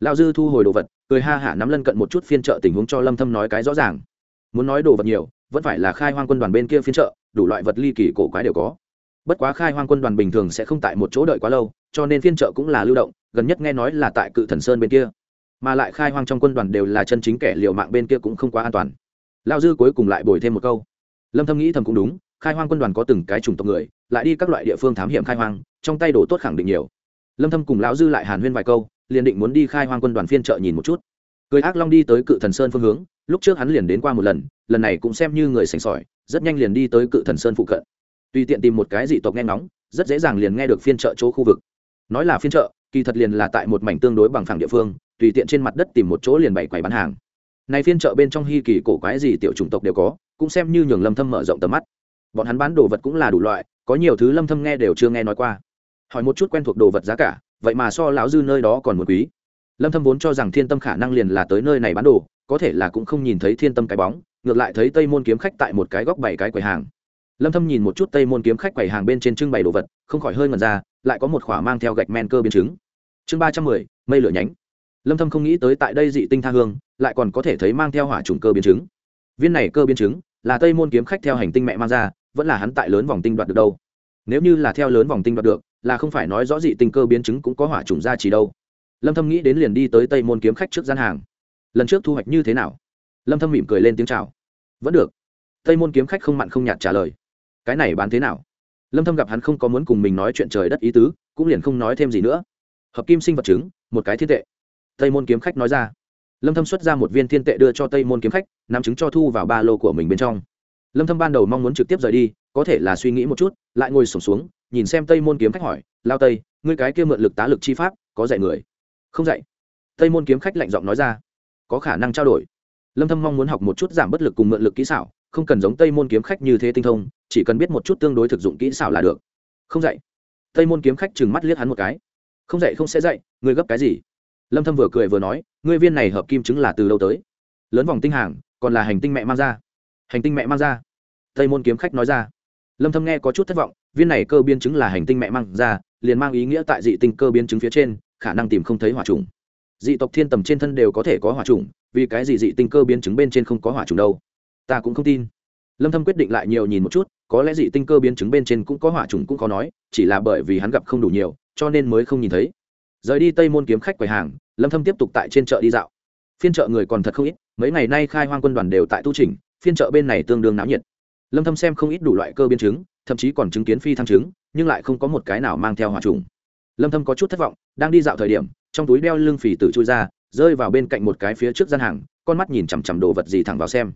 S1: Lao dư thu hồi đồ vật, cười ha hả nắm lân cận một chút phiên chợ tình huống cho lâm thâm nói cái rõ ràng. Muốn nói đồ vật nhiều, vẫn phải là khai hoang quân đoàn bên kia phiên chợ, đủ loại vật ly kỳ cổ quái đều có. Bất quá khai hoang quân đoàn bình thường sẽ không tại một chỗ đợi quá lâu, cho nên phiên chợ cũng là lưu động, gần nhất nghe nói là tại cự thần sơn bên kia. Mà lại khai hoang trong quân đoàn đều là chân chính kẻ liều mạng bên kia cũng không quá an toàn. Lao dư cuối cùng lại bồi thêm một câu. Lâm thâm nghĩ thầm cũng đúng, khai hoang quân đoàn có từng cái chủng tộc người, lại đi các loại địa phương thám hiểm khai hoang, trong tay đồ tốt khẳng định nhiều lâm thâm cùng lão dư lại hàn huyên vài câu, liền định muốn đi khai hoang quân đoàn phiên chợ nhìn một chút. Cười ác long đi tới cự thần sơn phương hướng, lúc trước hắn liền đến qua một lần lần này cũng xem như người sành sỏi, rất nhanh liền đi tới cự thần sơn phụ cận. Tùy tiện tìm một cái dị tộc nghe ngóng, rất dễ dàng liền nghe được phiên chợ chỗ khu vực. Nói là phiên chợ, kỳ thật liền là tại một mảnh tương đối bằng phẳng địa phương, tùy tiện trên mặt đất tìm một chỗ liền bày quầy bán hàng. Này phiên chợ bên trong hy kỳ cổ quái gì tiểu chủng tộc đều có, cũng xem như nhường lâm thâm mở rộng tầm mắt. Bọn hắn bán đồ vật cũng là đủ loại, có nhiều thứ lâm thâm nghe đều chưa nghe nói qua hỏi một chút quen thuộc đồ vật giá cả vậy mà so lão dư nơi đó còn một quý. Lâm thâm vốn cho rằng thiên tâm khả năng liền là tới nơi này bán đồ có thể là cũng không nhìn thấy thiên tâm cái bóng ngược lại thấy tây môn kiếm khách tại một cái góc bảy cái quầy hàng. Lâm thâm nhìn một chút tây môn kiếm khách quầy hàng bên trên trưng bày đồ vật không khỏi hơi ngẩn ra lại có một khỏa mang theo gạch men cơ biến chứng. Chương 310, mây lửa nhánh. Lâm thâm không nghĩ tới tại đây dị tinh tha hương lại còn có thể thấy mang theo hỏa trùng cơ biến chứng. Viên này cơ biến chứng là tây môn kiếm khách theo hành tinh mẹ mang ra vẫn là hắn tại lớn vòng tinh đoạt được đâu. Nếu như là theo lớn vòng tinh đoạt được là không phải nói rõ dị tinh cơ biến chứng cũng có hỏa trùng ra chỉ đâu. Lâm thâm nghĩ đến liền đi tới tây môn kiếm khách trước gian hàng. Lần trước thu hoạch như thế nào? Lâm thâm mỉm cười lên tiếng chào. Vẫn được. Tây môn kiếm khách không mặn không nhạt trả lời. Cái này bán thế nào? Lâm thâm gặp hắn không có muốn cùng mình nói chuyện trời đất ý tứ, cũng liền không nói thêm gì nữa. Hợp kim sinh vật chứng, một cái thiên tệ. Tây môn kiếm khách nói ra. Lâm thâm xuất ra một viên thiên tệ đưa cho tây môn kiếm khách, nắm chứng cho thu vào ba lô của mình bên trong. Lâm thâm ban đầu mong muốn trực tiếp rời đi, có thể là suy nghĩ một chút, lại ngồi sổng xuống nhìn xem tây môn kiếm khách hỏi, lao tây, ngươi cái kia mượn lực tá lực chi pháp, có dạy người? Không dạy. Tây môn kiếm khách lạnh giọng nói ra, có khả năng trao đổi. Lâm thâm mong muốn học một chút giảm bất lực cùng mượn lực kỹ xảo, không cần giống tây môn kiếm khách như thế tinh thông, chỉ cần biết một chút tương đối thực dụng kỹ xảo là được. Không dạy. Tây môn kiếm khách chừng mắt liếc hắn một cái, không dạy không sẽ dạy, ngươi gấp cái gì? Lâm thâm vừa cười vừa nói, ngươi viên này hợp kim chứng là từ đâu tới? Lớn vòng tinh hàng, còn là hành tinh mẹ mang ra. Hành tinh mẹ mang ra, tây môn kiếm khách nói ra lâm thâm nghe có chút thất vọng, viên này cơ biến chứng là hành tinh mẹ mang ra, liền mang ý nghĩa tại dị tinh cơ biến chứng phía trên, khả năng tìm không thấy hỏa trùng. Dị tộc thiên tầm trên thân đều có thể có hỏa trùng, vì cái gì dị tinh cơ biến chứng bên trên không có hỏa trùng đâu? Ta cũng không tin. Lâm thâm quyết định lại nhiều nhìn một chút, có lẽ dị tinh cơ biến chứng bên trên cũng có hỏa trùng cũng có nói, chỉ là bởi vì hắn gặp không đủ nhiều, cho nên mới không nhìn thấy. Rời đi tây môn kiếm khách quầy hàng, lâm thâm tiếp tục tại trên chợ đi dạo. Phiên chợ người còn thật không ít, mấy ngày nay khai hoang quân đoàn đều tại tu trình phiên chợ bên này tương đương náo nhiệt lâm thâm xem không ít đủ loại cơ biến chứng, thậm chí còn chứng kiến phi thăng chứng, nhưng lại không có một cái nào mang theo hỏa trùng. Lâm thâm có chút thất vọng, đang đi dạo thời điểm, trong túi đeo lưng phì tử chui ra, rơi vào bên cạnh một cái phía trước gian hàng, con mắt nhìn chằm chằm đồ vật gì thẳng vào xem.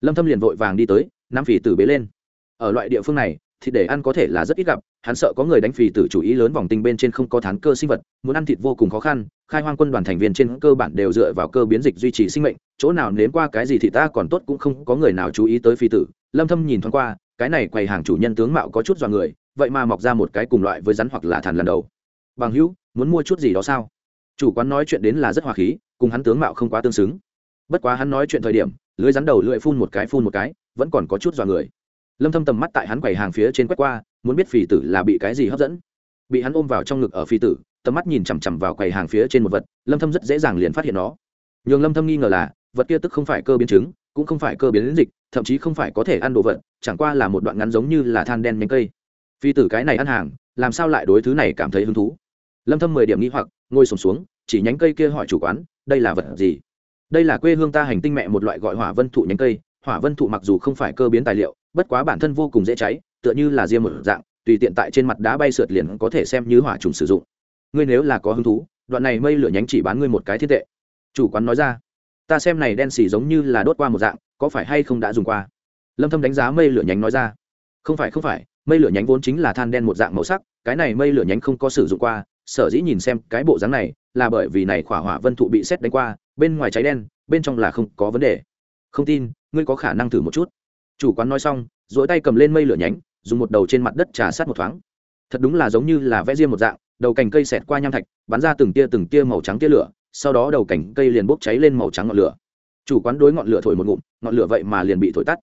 S1: Lâm thâm liền vội vàng đi tới, nắm phì tử bế lên. Ở loại địa phương này thịt để ăn có thể là rất ít gặp, hắn sợ có người đánh phì tử chủ ý lớn vòng tinh bên trên không có thán cơ sinh vật, muốn ăn thịt vô cùng khó khăn, khai hoang quân đoàn thành viên trên cơ bản đều dựa vào cơ biến dịch duy trì sinh mệnh, chỗ nào nếm qua cái gì thì ta còn tốt cũng không có người nào chú ý tới phi tử. Lâm thâm nhìn thoáng qua, cái này quầy hàng chủ nhân tướng mạo có chút do người, vậy mà mọc ra một cái cùng loại với rắn hoặc là thằn lần đầu. Bằng hữu, muốn mua chút gì đó sao? Chủ quán nói chuyện đến là rất hòa khí, cùng hắn tướng mạo không quá tương xứng. Bất quá hắn nói chuyện thời điểm, lưới rắn đầu lưỡi phun một cái phun một cái, vẫn còn có chút dọa người lâm thâm tầm mắt tại hắn quầy hàng phía trên quét qua muốn biết phì tử là bị cái gì hấp dẫn. Bị hắn ôm vào trong ngực ở phi tử tầm mắt nhìn chằm chằm vào quầy hàng phía trên một vật lâm thâm rất dễ dàng liền phát hiện nó. Nhường lâm thâm nghi ngờ là vật kia tức không phải cơ biến chứng cũng không phải cơ biến dịch thậm chí không phải có thể ăn đồ vật chẳng qua là một đoạn ngắn giống như là than đen nhánh cây. Phi tử cái này ăn hàng làm sao lại đối thứ này cảm thấy hứng thú? Lâm thâm mười điểm nghi hoặc ngồi sồn xuống, xuống chỉ nhánh cây kia hỏi chủ quán đây là vật gì? Đây là quê hương ta hành tinh mẹ một loại gọi hỏa vân thụ nhánh cây hỏa vân thụ mặc dù không phải cơ biến tài liệu bất quá bản thân vô cùng dễ cháy, tựa như là diêm một dạng, tùy tiện tại trên mặt đá bay sượt liền có thể xem như hỏa trùng sử dụng. Ngươi nếu là có hứng thú, đoạn này mây lửa nhánh chỉ bán ngươi một cái thiết tệ. Chủ quán nói ra. Ta xem này đen xì giống như là đốt qua một dạng, có phải hay không đã dùng qua? Lâm thâm đánh giá mây lửa nhánh nói ra. Không phải không phải, mây lửa nhánh vốn chính là than đen một dạng màu sắc, cái này mây lửa nhánh không có sử dụng qua, sở dĩ nhìn xem cái bộ dáng này là bởi vì này khỏa hỏa vân thụ bị xét đánh qua, bên ngoài cháy đen, bên trong là không có vấn đề. Không tin, ngươi có khả năng thử một chút chủ quán nói xong dỗi tay cầm lên mây lửa nhánh, dùng một đầu trên mặt đất trà sát một thoáng. Thật đúng là giống như là vẽ riêng một dạng, đầu cành cây xẹt qua nham thạch, bắn ra từng tia từng tia màu trắng tia lửa, sau đó đầu cành cây liền bốc cháy lên màu trắng ngọn lửa. Chủ quán đối ngọn lửa thổi một ngụm, ngọn lửa vậy mà liền bị thổi tắt.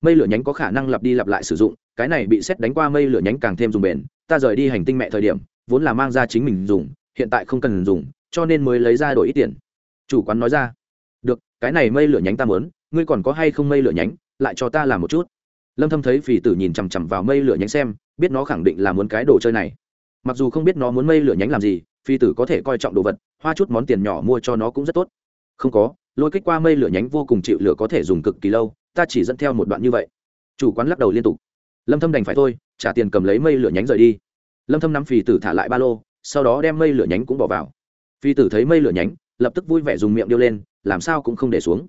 S1: Mây lửa nhánh có khả năng lặp đi lặp lại sử dụng, cái này bị xét đánh qua mây lửa nhánh càng thêm dùng bền, ta rời đi hành tinh mẹ thời điểm, vốn là mang ra chính mình dùng, hiện tại không cần dùng, cho nên mới lấy ra đổi ít tiền. Chủ quán nói ra, được, cái này mây lửa nhánh ta mớn ngươi còn có hay không mây lửa nhánh? Lại cho ta làm một chút. Lâm thâm thấy phì tử nhìn chằm chằm vào mây lửa nhánh xem, biết nó khẳng định là muốn cái đồ chơi này. Mặc dù không biết nó muốn mây lửa nhánh làm gì phi tử có thể coi trọng đồ vật, hoa chút món tiền nhỏ mua cho nó cũng rất tốt. Không có, lôi kích qua mây lửa nhánh vô cùng chịu lửa có thể dùng cực kỳ lâu, ta chỉ dẫn theo một đoạn như vậy. Chủ quán lắc đầu liên tục. Lâm thâm đành phải thôi, trả tiền cầm lấy mây lửa nhánh rời đi. Lâm thâm nắm phi tử thả lại ba lô, sau đó đem mây lửa nhánh cũng bỏ vào. Phi tử thấy mây lửa nhánh, lập tức vui vẻ dùng miệng điêu lên, làm sao cũng không để xuống.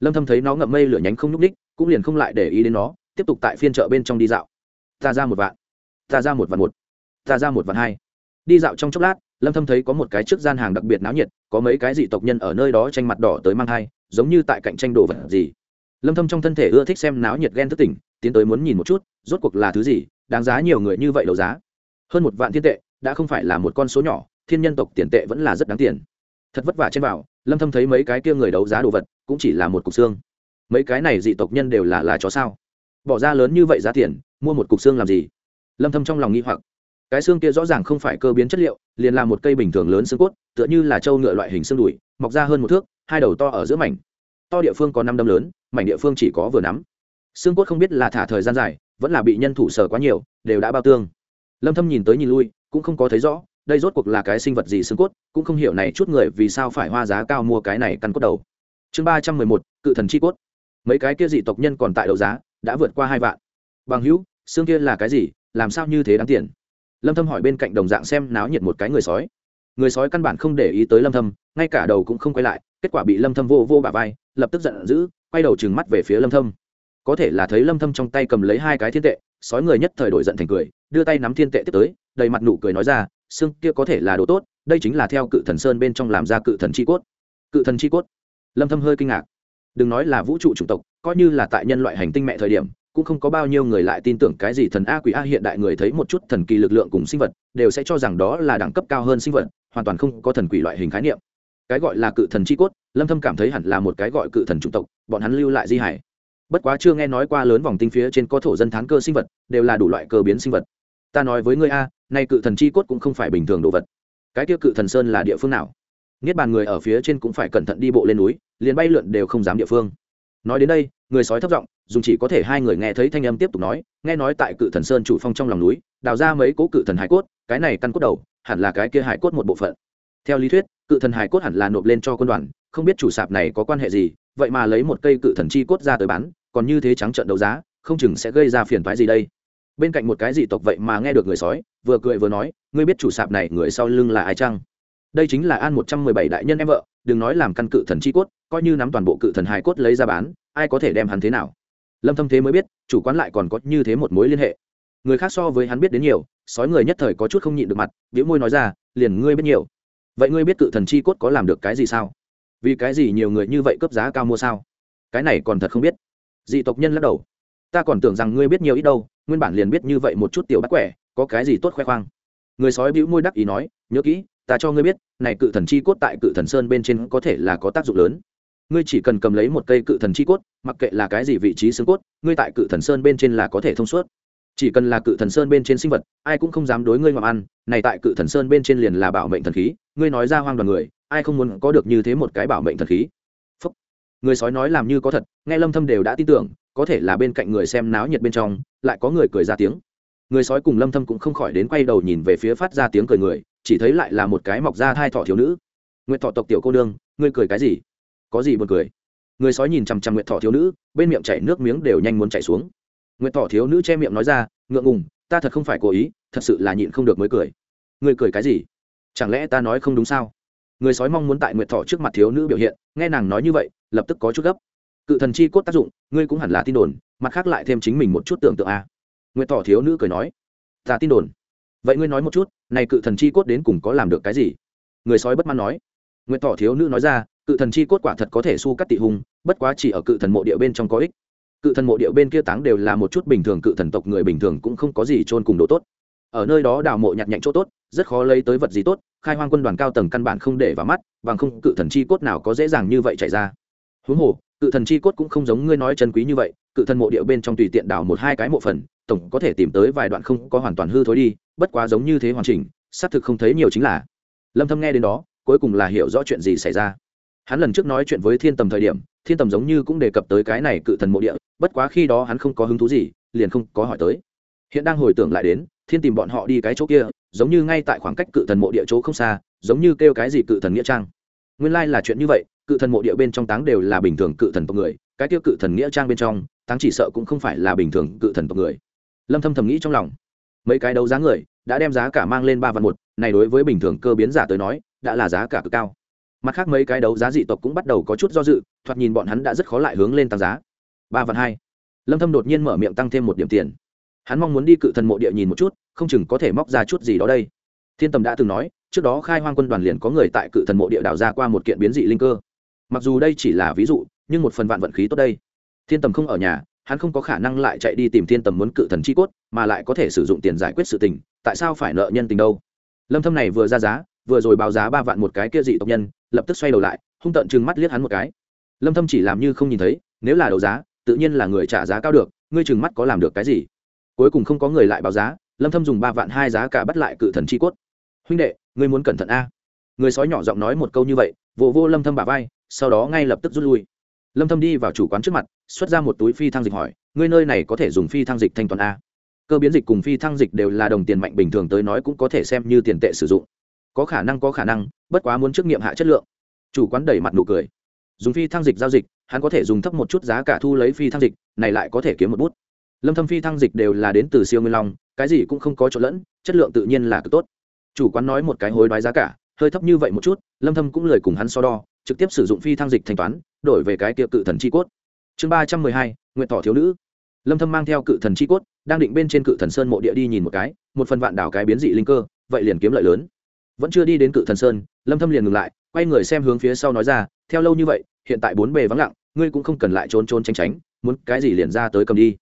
S1: Lâm thâm thấy nó ngậm mây lửa nhánh không nhúc ních cũng liền không lại để ý đến nó, tiếp tục tại phiên chợ bên trong đi dạo. Ta ra một vạn, ta ra một vạn một, ta ra một vạn hai. Đi dạo trong chốc lát, lâm thâm thấy có một cái trước gian hàng đặc biệt náo nhiệt, có mấy cái dị tộc nhân ở nơi đó tranh mặt đỏ tới mang hai giống như tại cạnh tranh đồ vật gì. Lâm thâm trong thân thể ưa thích xem náo nhiệt ghen thức tỉnh, tiến tới muốn nhìn một chút, rốt cuộc là thứ gì, đáng giá nhiều người như vậy đấu giá. Hơn một vạn thiên tệ, đã không phải là một con số nhỏ, thiên nhân tộc tiền tệ vẫn là rất đáng tiền. Thật vất vả trên vào lâm thâm thấy mấy cái kia người đấu giá đồ vật, cũng chỉ là một cục xương mấy cái này dị tộc nhân đều là là chó sao? Bỏ ra lớn như vậy giá tiền, mua một cục xương làm gì? Lâm thâm trong lòng nghi hoặc. Cái xương kia rõ ràng không phải cơ biến chất liệu, liền là một cây bình thường lớn xương cốt, tựa như là trâu ngựa loại hình xương đùi, mọc ra hơn một thước, hai đầu to ở giữa mảnh. To địa phương có năm đâm lớn, mảnh địa phương chỉ có vừa nắm. Xương cốt không biết là thả thời gian dài, vẫn là bị nhân thủ sở quá nhiều, đều đã bao tương. Lâm thâm nhìn tới nhìn lui, cũng không có thấy rõ, đây rốt cuộc là cái sinh vật gì xương cốt, cũng không hiểu này chút người vì sao phải hoa giá cao mua cái này căn cốt đầu. Chương ba trăm mười một, cự thần chi cốt mấy cái kia dị tộc nhân còn tại đấu giá, đã vượt qua hai vạn. Bằng hữu, xương kia là cái gì, làm sao như thế đáng tiền? Lâm thâm hỏi bên cạnh đồng dạng xem náo nhiệt một cái người sói. Người sói căn bản không để ý tới lâm thâm, ngay cả đầu cũng không quay lại, kết quả bị lâm thâm vô vô bả vai, lập tức giận dữ, quay đầu trừng mắt về phía lâm thâm. Có thể là thấy lâm thâm trong tay cầm lấy hai cái thiên tệ, sói người nhất thời đổi giận thành cười, đưa tay nắm thiên tệ tiếp tới, đầy mặt nụ cười nói ra, xương kia có thể là đồ tốt, đây chính là theo cự thần sơn bên trong làm ra cự thần chi cốt. Cự thần chi cốt. Lâm thâm hơi kinh ngạc đừng nói là vũ trụ chủng tộc, coi như là tại nhân loại hành tinh mẹ thời điểm, cũng không có bao nhiêu người lại tin tưởng cái gì thần a quỷ a hiện đại người thấy một chút thần kỳ lực lượng cùng sinh vật, đều sẽ cho rằng đó là đẳng cấp cao hơn sinh vật, hoàn toàn không có thần quỷ loại hình khái niệm. Cái gọi là cự thần chi cốt, lâm thâm cảm thấy hẳn là một cái gọi cự thần chủng tộc, bọn hắn lưu lại di hải. Bất quá chưa nghe nói qua lớn vòng tinh phía trên có thổ dân thán cơ sinh vật, đều là đủ loại cơ biến sinh vật. Ta nói với ngươi a, nay cự thần chi cốt cũng không phải bình thường đồ vật. Cái tiêu cự thần sơn là địa phương nào? Niết bàn người ở phía trên cũng phải cẩn thận đi bộ lên núi, liền bay lượn đều không dám địa phương. Nói đến đây, người sói thấp giọng, dùng chỉ có thể hai người nghe thấy thanh âm tiếp tục nói, nghe nói tại cự thần sơn chủ phong trong lòng núi, đào ra mấy cố cự thần hải cốt, cái này căn cốt đầu, hẳn là cái kia hải cốt một bộ phận. Theo lý thuyết, cự thần hải cốt hẳn là nộp lên cho quân đoàn, không biết chủ sạp này có quan hệ gì, vậy mà lấy một cây cự thần chi cốt ra tới bán, còn như thế trắng trợn đấu giá, không chừng sẽ gây ra phiền thoái gì đây. Bên cạnh một cái dị tộc vậy mà nghe được người sói, vừa cười vừa nói, ngươi biết chủ sạp này người sau lưng là ai chăng? Đây chính là an một trăm mười bảy đại nhân em vợ, đừng nói làm căn cự thần chi cốt, coi như nắm toàn bộ cự thần hài cốt lấy ra bán, ai có thể đem hắn thế nào? Lâm thâm thế mới biết, chủ quán lại còn có như thế một mối liên hệ. Người khác so với hắn biết đến nhiều, sói người nhất thời có chút không nhịn được mặt biểu môi nói ra, liền ngươi biết nhiều. Vậy ngươi biết cự thần chi cốt có làm được cái gì sao? Vì cái gì nhiều người như vậy cấp giá cao mua sao? Cái này còn thật không biết. Dị tộc nhân lắc đầu. Ta còn tưởng rằng ngươi biết nhiều ít đâu, nguyên bản liền biết như vậy một chút tiểu bắt quẻ, có cái gì tốt khoe khoang? Người sói bĩu môi đắc ý nói, nhớ kỹ ta cho ngươi biết, này cự thần chi cốt tại cự thần sơn bên trên có thể là có tác dụng lớn. Ngươi chỉ cần cầm lấy một cây cự thần chi cốt, mặc kệ là cái gì vị trí xương cốt, ngươi tại cự thần sơn bên trên là có thể thông suốt. Chỉ cần là cự thần sơn bên trên sinh vật, ai cũng không dám đối ngươi ngọc ăn, này tại cự thần sơn bên trên liền là bảo mệnh thần khí, ngươi nói ra hoang đoàn người, ai không muốn có được như thế một cái bảo mệnh thần khí? Phúc. người sói nói làm như có thật, nghe lâm thâm đều đã tin tưởng, có thể là bên cạnh người xem náo nhiệt bên trong, lại có người cười ra tiếng. Người sói cùng lâm thâm cũng không khỏi đến quay đầu nhìn về phía phát ra tiếng cười người chỉ thấy lại là một cái mọc ra hai thọ thiếu nữ. Nguyệt thọ tộc tiểu cô đương ngươi cười cái gì? Có gì buồn cười? Người sói nhìn chằm chằm nguyệt thọ thiếu nữ, bên miệng chảy nước miếng đều nhanh muốn chảy xuống. Nguyệt thọ thiếu nữ che miệng nói ra, ngượng ngùng, ta thật không phải cố ý, thật sự là nhịn không được mới cười. Ngươi cười cái gì? Chẳng lẽ ta nói không đúng sao? Người sói mong muốn tại nguyệt thọ trước mặt thiếu nữ biểu hiện, nghe nàng nói như vậy, lập tức có chút gấp. Cự thần chi cốt tác dụng, ngươi cũng hẳn là tin đồn, mặt khác lại thêm chính mình một chút tưởng tượng a. À. nguyệt thọ thiếu nữ cười nói, ta tin đồn vậy ngươi nói một chút, này cự thần chi cốt đến cùng có làm được cái gì? Người sói bất mãn nói. Nguyệt thọ thiếu nữ nói ra, cự thần chi cốt quả thật có thể su cắt tị hùng bất quá chỉ ở cự thần mộ địa bên trong có ích. Cự thần mộ địa bên kia táng đều là một chút bình thường cự thần tộc người bình thường cũng không có gì trôn cùng độ tốt. Ở nơi đó đào mộ nhặt nhạnh chỗ tốt, rất khó lấy tới vật gì tốt, khai hoang quân đoàn cao tầng căn bản không để vào mắt, bằng không cự thần chi cốt nào có dễ dàng như vậy chạy ra. Huống hồ, cự thần chi cốt cũng không giống ngươi nói chân quý như vậy, cự thần mộ địa bên trong tùy tiện đào một hai cái mộ phần tổng có thể tìm tới vài đoạn không có hoàn toàn hư thối đi, bất quá giống như thế hoàn chỉnh, xác thực không thấy nhiều chính là. Lâm thâm nghe đến đó, cuối cùng là hiểu rõ chuyện gì xảy ra. Hắn lần trước nói chuyện với thiên tầm thời điểm, thiên tầm giống như cũng đề cập tới cái này cự thần mộ địa, bất quá khi đó hắn không có hứng thú gì, liền không có hỏi tới. Hiện đang hồi tưởng lại đến, thiên tìm bọn họ đi cái chỗ kia, giống như ngay tại khoảng cách cự thần mộ địa chỗ không xa, giống như kêu cái gì cự thần nghĩa trang. Nguyên lai là chuyện như vậy, cự thần mộ địa bên trong táng đều là bình thường cự thần tộc người, cái tiêu cự thần nghĩa trang bên trong, táng chỉ sợ cũng không phải là bình thường cự thần tộc người lâm thâm thầm nghĩ trong lòng. Mấy cái đấu giá người đã đem giá cả mang lên ba vạn một, này đối với bình thường cơ biến giả tới nói, đã là giá cả cực cao. Mặt khác mấy cái đấu giá dị tộc cũng bắt đầu có chút do dự, thoạt nhìn bọn hắn đã rất khó lại hướng lên tăng giá. Ba vạn hai. Lâm thâm đột nhiên mở miệng tăng thêm một điểm tiền. Hắn mong muốn đi cự thần mộ địa nhìn một chút, không chừng có thể móc ra chút gì đó đây. Thiên tầm đã từng nói, trước đó khai hoang quân đoàn liền có người tại cự thần mộ địa đào ra qua một kiện biến dị linh cơ. Mặc dù đây chỉ là ví dụ, nhưng một phần vạn vận khí tốt đây. Thiên tầm không ở nhà hắn không có khả năng lại chạy đi tìm thiên tầm muốn cự thần chi cốt, mà lại có thể sử dụng tiền giải quyết sự tình, tại sao phải nợ nhân tình đâu? Lâm thâm này vừa ra giá, vừa rồi báo giá ba vạn một cái kia dị tộc nhân, lập tức xoay đầu lại, hung tợn chừng mắt liếc hắn một cái. Lâm thâm chỉ làm như không nhìn thấy, nếu là đấu giá, tự nhiên là người trả giá cao được, ngươi chừng mắt có làm được cái gì? Cuối cùng không có người lại báo giá, lâm thâm dùng ba vạn hai giá cả bắt lại cự thần chi cốt. Huynh đệ, ngươi muốn cẩn thận a. Người sói nhỏ giọng nói một câu như vậy, vỗ vô lâm thâm bả vai, sau đó ngay lập tức rút lui lâm thâm đi vào chủ quán trước mặt, xuất ra một túi phi thăng dịch hỏi, ngươi nơi này có thể dùng phi thăng dịch thanh toán a? Cơ biến dịch cùng phi thăng dịch đều là đồng tiền mạnh bình thường tới nói cũng có thể xem như tiền tệ sử dụng. Có khả năng, có khả năng, bất quá muốn trước nghiệm hạ chất lượng. Chủ quán đẩy mặt nụ cười. Dùng phi thăng dịch giao dịch, hắn có thể dùng thấp một chút giá cả thu lấy phi thăng dịch, này lại có thể kiếm một bút. Lâm thâm phi thăng dịch đều là đến từ siêu nguyên long, cái gì cũng không có chỗ lẫn, chất lượng tự nhiên là cực tốt. Chủ quán nói một cái hối đoái giá cả, hơi thấp như vậy một chút, lâm thâm cũng lời cùng hắn so đo trực tiếp sử dụng phi thăng dịch thanh toán đổi về cái tiệm cự thần chi cốt. Chương 312, nguyện thọ thiếu nữ. Lâm thâm mang theo cự thần chi cốt đang định bên trên cự thần sơn mộ địa đi nhìn một cái một phần vạn đảo cái biến dị linh cơ vậy liền kiếm lợi lớn. Vẫn chưa đi đến cự thần sơn lâm thâm liền ngừng lại quay người xem hướng phía sau nói ra theo lâu như vậy hiện tại bốn bề vắng lặng ngươi cũng không cần lại trốn trốn tránh tránh muốn cái gì liền ra tới cầm đi.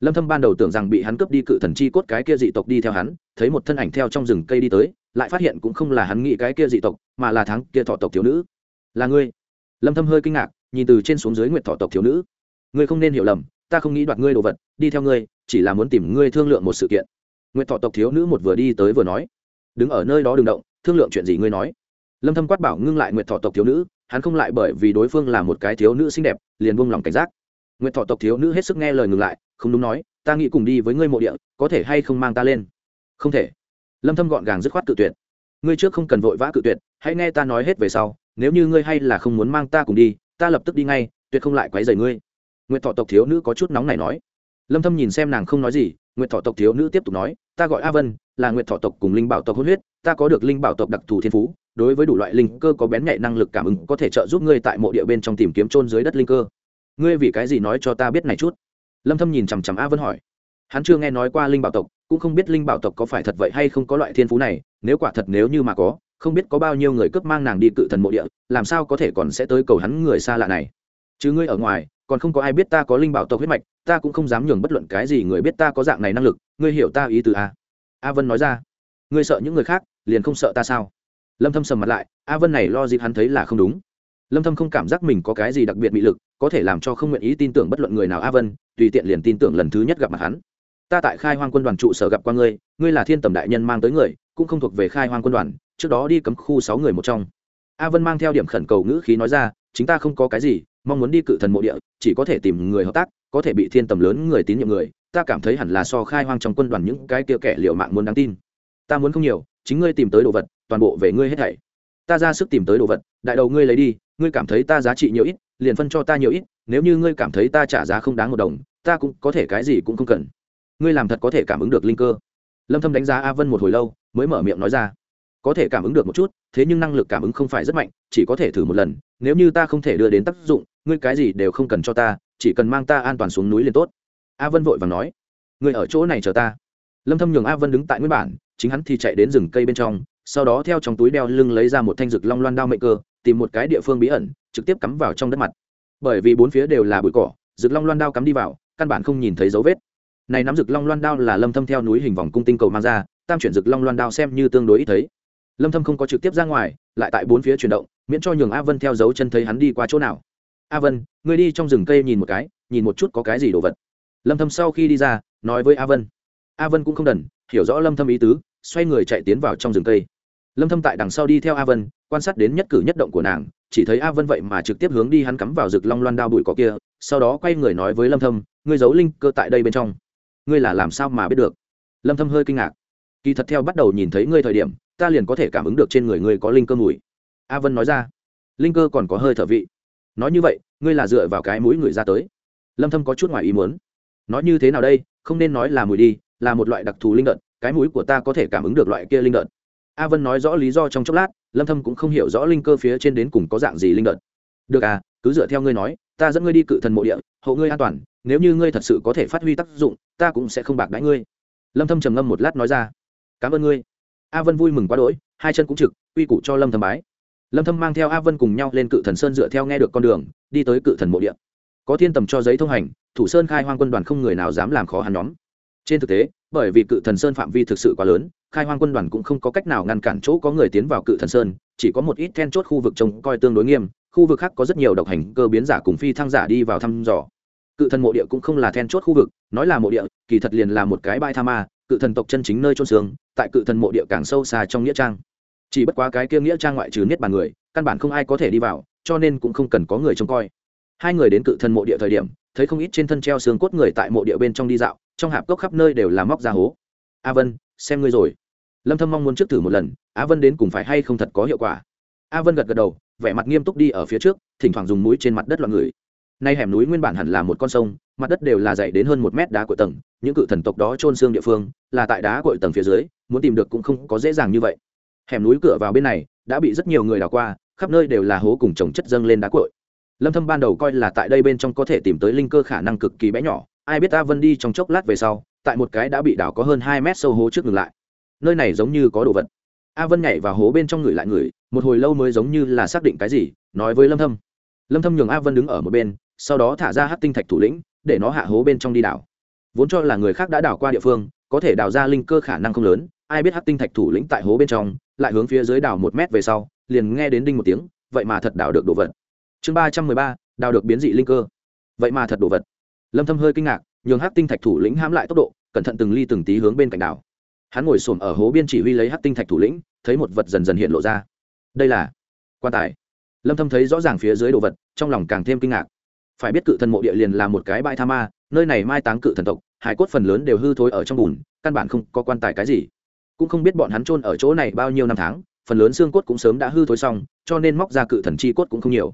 S1: Lâm thâm ban đầu tưởng rằng bị hắn cướp đi cự thần chi cốt cái kia dị tộc đi theo hắn thấy một thân ảnh theo trong rừng cây đi tới lại phát hiện cũng không là hắn nghĩ cái kia dị tộc mà là thắng kia thọ tộc thiếu nữ là ngươi. Lâm thâm hơi kinh ngạc, nhìn từ trên xuống dưới nguyệt thọ tộc thiếu nữ. Ngươi không nên hiểu lầm, ta không nghĩ đoạt ngươi đồ vật, đi theo ngươi, chỉ là muốn tìm ngươi thương lượng một sự kiện. Nguyệt thọ tộc thiếu nữ một vừa đi tới vừa nói. Đứng ở nơi đó đừng động, thương lượng chuyện gì ngươi nói. Lâm thâm quát bảo ngưng lại nguyệt thọ tộc thiếu nữ, hắn không lại bởi vì đối phương là một cái thiếu nữ xinh đẹp, liền buông lòng cảnh giác. Nguyệt thọ tộc thiếu nữ hết sức nghe lời ngừng lại, không đúng nói, ta nghĩ cùng đi với ngươi mộ địa, có thể hay không mang ta lên? Không thể. Lâm thâm gọn gàng dứt khoát cự tuyệt. Ngươi trước không cần vội vã cự tuyệt, hãy nghe ta nói hết về sau nếu như ngươi hay là không muốn mang ta cùng đi, ta lập tức đi ngay, tuyệt không lại quấy rầy ngươi. Nguyệt thọ tộc thiếu nữ có chút nóng này nói. Lâm thâm nhìn xem nàng không nói gì, nguyệt thọ tộc thiếu nữ tiếp tục nói, ta gọi a vân, là nguyệt thọ tộc cùng linh bảo tộc hôn huyết, ta có được linh bảo tộc đặc thù thiên phú, đối với đủ loại linh cơ có bén nhạy năng lực cảm ứng, có thể trợ giúp ngươi tại mộ địa bên trong tìm kiếm trôn dưới đất linh cơ. Ngươi vì cái gì nói cho ta biết này chút? Lâm thâm nhìn chằm chằm a vân hỏi. Hắn chưa nghe nói qua linh bảo tộc, cũng không biết linh bảo tộc có phải thật vậy hay không có loại thiên phú này, nếu quả thật nếu như mà có không biết có bao nhiêu người cướp mang nàng đi cự thần mộ địa, làm sao có thể còn sẽ tới cầu hắn người xa lạ này? Chứ ngươi ở ngoài, còn không có ai biết ta có linh bảo tộc huyết mạch, ta cũng không dám nhường bất luận cái gì người biết ta có dạng này năng lực, ngươi hiểu ta ý từ a à? a vân nói ra. Ngươi sợ những người khác, liền không sợ ta sao? Lâm thâm sầm mặt lại, a vân này lo dịp hắn thấy là không đúng. Lâm thâm không cảm giác mình có cái gì đặc biệt bị lực, có thể làm cho không nguyện ý tin tưởng bất luận người nào a vân, tùy tiện liền tin tưởng lần thứ nhất gặp mặt hắn. Ta tại khai hoang quân đoàn trụ sở gặp qua ngươi ngươi là thiên tầm đại nhân mang tới người, cũng không thuộc về khai hoang quân đoàn trước đó đi cấm khu sáu người một trong. A vân mang theo điểm khẩn cầu ngữ khí nói ra chính ta không có cái gì, mong muốn đi cự thần mộ địa, chỉ có thể tìm người hợp tác, có thể bị thiên tầm lớn người tín nhiệm người, ta cảm thấy hẳn là so khai hoang trong quân đoàn những cái kia kẻ liệu mạng muốn đáng tin. Ta muốn không nhiều, chính ngươi tìm tới đồ vật, toàn bộ về ngươi hết thảy. Ta ra sức tìm tới đồ vật, đại đầu ngươi lấy đi, ngươi cảm thấy ta giá trị nhiều ít, liền phân cho ta nhiều ít, nếu như ngươi cảm thấy ta trả giá không đáng một đồng, ta cũng có thể cái gì cũng không cần. Ngươi làm thật có thể cảm ứng được linh cơ. Lâm thâm đánh giá a vân một hồi lâu, mới mở miệng nói ra có thể cảm ứng được một chút, thế nhưng năng lực cảm ứng không phải rất mạnh, chỉ có thể thử một lần, nếu như ta không thể đưa đến tác dụng, ngươi cái gì đều không cần cho ta, chỉ cần mang ta an toàn xuống núi liền tốt. A vân vội vàng nói. Ngươi ở chỗ này chờ ta. Lâm thâm nhường a vân đứng tại nguyên bản, chính hắn thì chạy đến rừng cây bên trong, sau đó theo trong túi đeo lưng lấy ra một thanh rực long loan đao mệnh cơ, tìm một cái địa phương bí ẩn, trực tiếp cắm vào trong đất mặt. Bởi vì bốn phía đều là bụi cỏ, rực long loan đao cắm đi vào, căn bản không nhìn thấy dấu vết. Này nắm rực long loan đao là lâm thâm theo núi hình vòng cung tinh cầu mang ra, tam chuyển rực long loan đao xem như tương đối ít thấy lâm thâm không có trực tiếp ra ngoài, lại tại bốn phía chuyển động, miễn cho nhường a vân theo dấu chân thấy hắn đi qua chỗ nào. A vân, ngươi đi trong rừng cây nhìn một cái, nhìn một chút có cái gì đồ vật. Lâm thâm sau khi đi ra, nói với a vân. A vân cũng không đần, hiểu rõ lâm thâm ý tứ, xoay người chạy tiến vào trong rừng cây. Lâm thâm tại đằng sau đi theo a vân, quan sát đến nhất cử nhất động của nàng, chỉ thấy a vân vậy mà trực tiếp hướng đi hắn cắm vào rực long loan đao bụi cỏ kia, sau đó quay người nói với lâm thâm, ngươi giấu linh cơ tại đây bên trong. Ngươi là làm sao mà biết được? Lâm thâm hơi kinh ngạc. Kỳ thật theo bắt đầu nhìn thấy ngươi thời điểm ta liền có thể cảm ứng được trên người ngươi có linh cơ mùi. A vân nói ra. Linh cơ còn có hơi thở vị. Nói như vậy, ngươi là dựa vào cái mũi người ra tới. Lâm thâm có chút ngoài ý muốn. Nói như thế nào đây, không nên nói là mùi đi, là một loại đặc thù linh đợt, cái mũi của ta có thể cảm ứng được loại kia linh đợt. A vân nói rõ lý do trong chốc lát, lâm thâm cũng không hiểu rõ linh cơ phía trên đến cùng có dạng gì linh đợt. Được à cứ dựa theo ngươi nói, ta dẫn ngươi đi cự thần mộ địa, hộ ngươi an toàn, nếu như ngươi thật sự có thể phát huy tác dụng, ta cũng sẽ không bạc đãi ngươi. Lâm thâm trầm ngâm một lát nói ra. Cảm ơn ngươi a vân vui mừng quá đỗi, hai chân cũng trực, quy củ cho lâm thâm bái. Lâm thâm mang theo a vân cùng nhau lên cự thần sơn dựa theo nghe được con đường, đi tới cự thần mộ địa. Có thiên tầm cho giấy thông hành, thủ sơn khai hoang quân đoàn không người nào dám làm khó hắn nhóm. Trên thực tế, bởi vì cự thần sơn phạm vi thực sự quá lớn, khai hoang quân đoàn cũng không có cách nào ngăn cản chỗ có người tiến vào cự thần sơn, chỉ có một ít then chốt khu vực trông coi tương đối nghiêm, khu vực khác có rất nhiều độc hành, cơ biến giả cùng phi thăng giả đi vào thăm dò. Cự thần mộ địa cũng không là then chốt khu vực, nói là mộ địa, kỳ thật liền là một cái bãi tha ma, cự thần tộc chân chính nơi trôn xương tại cự thần mộ địa càng sâu xa trong nghĩa trang. Chỉ bất quá cái kia nghĩa trang ngoại trừ niết bàn người, căn bản không ai có thể đi vào, cho nên cũng không cần có người trông coi. Hai người đến cự thần mộ địa thời điểm, thấy không ít trên thân treo xương cốt người tại mộ địa bên trong đi dạo, trong hạp cốc khắp nơi đều là móc ra hố. A vân, xem ngươi rồi. Lâm thâm mong muốn trước thử một lần, a vân đến cùng phải hay không thật có hiệu quả. A vân gật gật đầu, vẻ mặt nghiêm túc đi ở phía trước, thỉnh thoảng dùng mũi trên mặt đất loạn người nay hẻm núi nguyên bản hẳn là một con sông, mặt đất đều là dày đến hơn một mét đá cội tầng, những cự thần tộc đó trôn xương địa phương là tại đá cội tầng phía dưới, muốn tìm được cũng không có dễ dàng như vậy. Hẻm núi cửa vào bên này đã bị rất nhiều người đào qua, khắp nơi đều là hố cùng trồng chất dâng lên đá cội. Lâm thâm ban đầu coi là tại đây bên trong có thể tìm tới linh cơ khả năng cực kỳ bé nhỏ, ai biết a vân đi trong chốc lát về sau, tại một cái đã bị đào có hơn hai mét sâu hố trước ngừng lại. Nơi này giống như có đồ vật. A vân nhảy vào hố bên trong người lại người, một hồi lâu mới giống như là xác định cái gì, nói với lâm thâm. Lâm thâm nhường a vân đứng ở một bên sau đó thả ra hắc tinh thạch thủ lĩnh, để nó hạ hố bên trong đi đảo. Vốn cho là người khác đã đảo qua địa phương, có thể đào ra linh cơ khả năng không lớn, ai biết hắc tinh thạch thủ lĩnh tại hố bên trong, lại hướng phía dưới đảo một mét về sau, liền nghe đến đinh một tiếng, vậy mà thật đào được đồ vật. Chương ba trăm mười ba, đào được biến dị linh cơ. Vậy mà thật đồ vật. Lâm thâm hơi kinh ngạc, nhường hắc tinh thạch thủ lĩnh hãm lại tốc độ, cẩn thận từng ly từng tí hướng bên cạnh đảo. Hắn ngồi xổm ở hố biên chỉ huy lấy hắc tinh thạch thủ lĩnh, thấy một vật dần dần hiện lộ ra. Đây là quan tài. Lâm thâm thấy rõ ràng phía dưới đồ vật, trong lòng càng thêm kinh ngạc phải biết cự thần mộ địa liền là một cái bãi tha ma, nơi này mai táng cự thần tộc, hải cốt phần lớn đều hư thối ở trong bùn, căn bản không có quan tài cái gì. Cũng không biết bọn hắn chôn ở chỗ này bao nhiêu năm tháng, phần lớn xương cốt cũng sớm đã hư thối xong, cho nên móc ra cự thần chi cốt cũng không nhiều.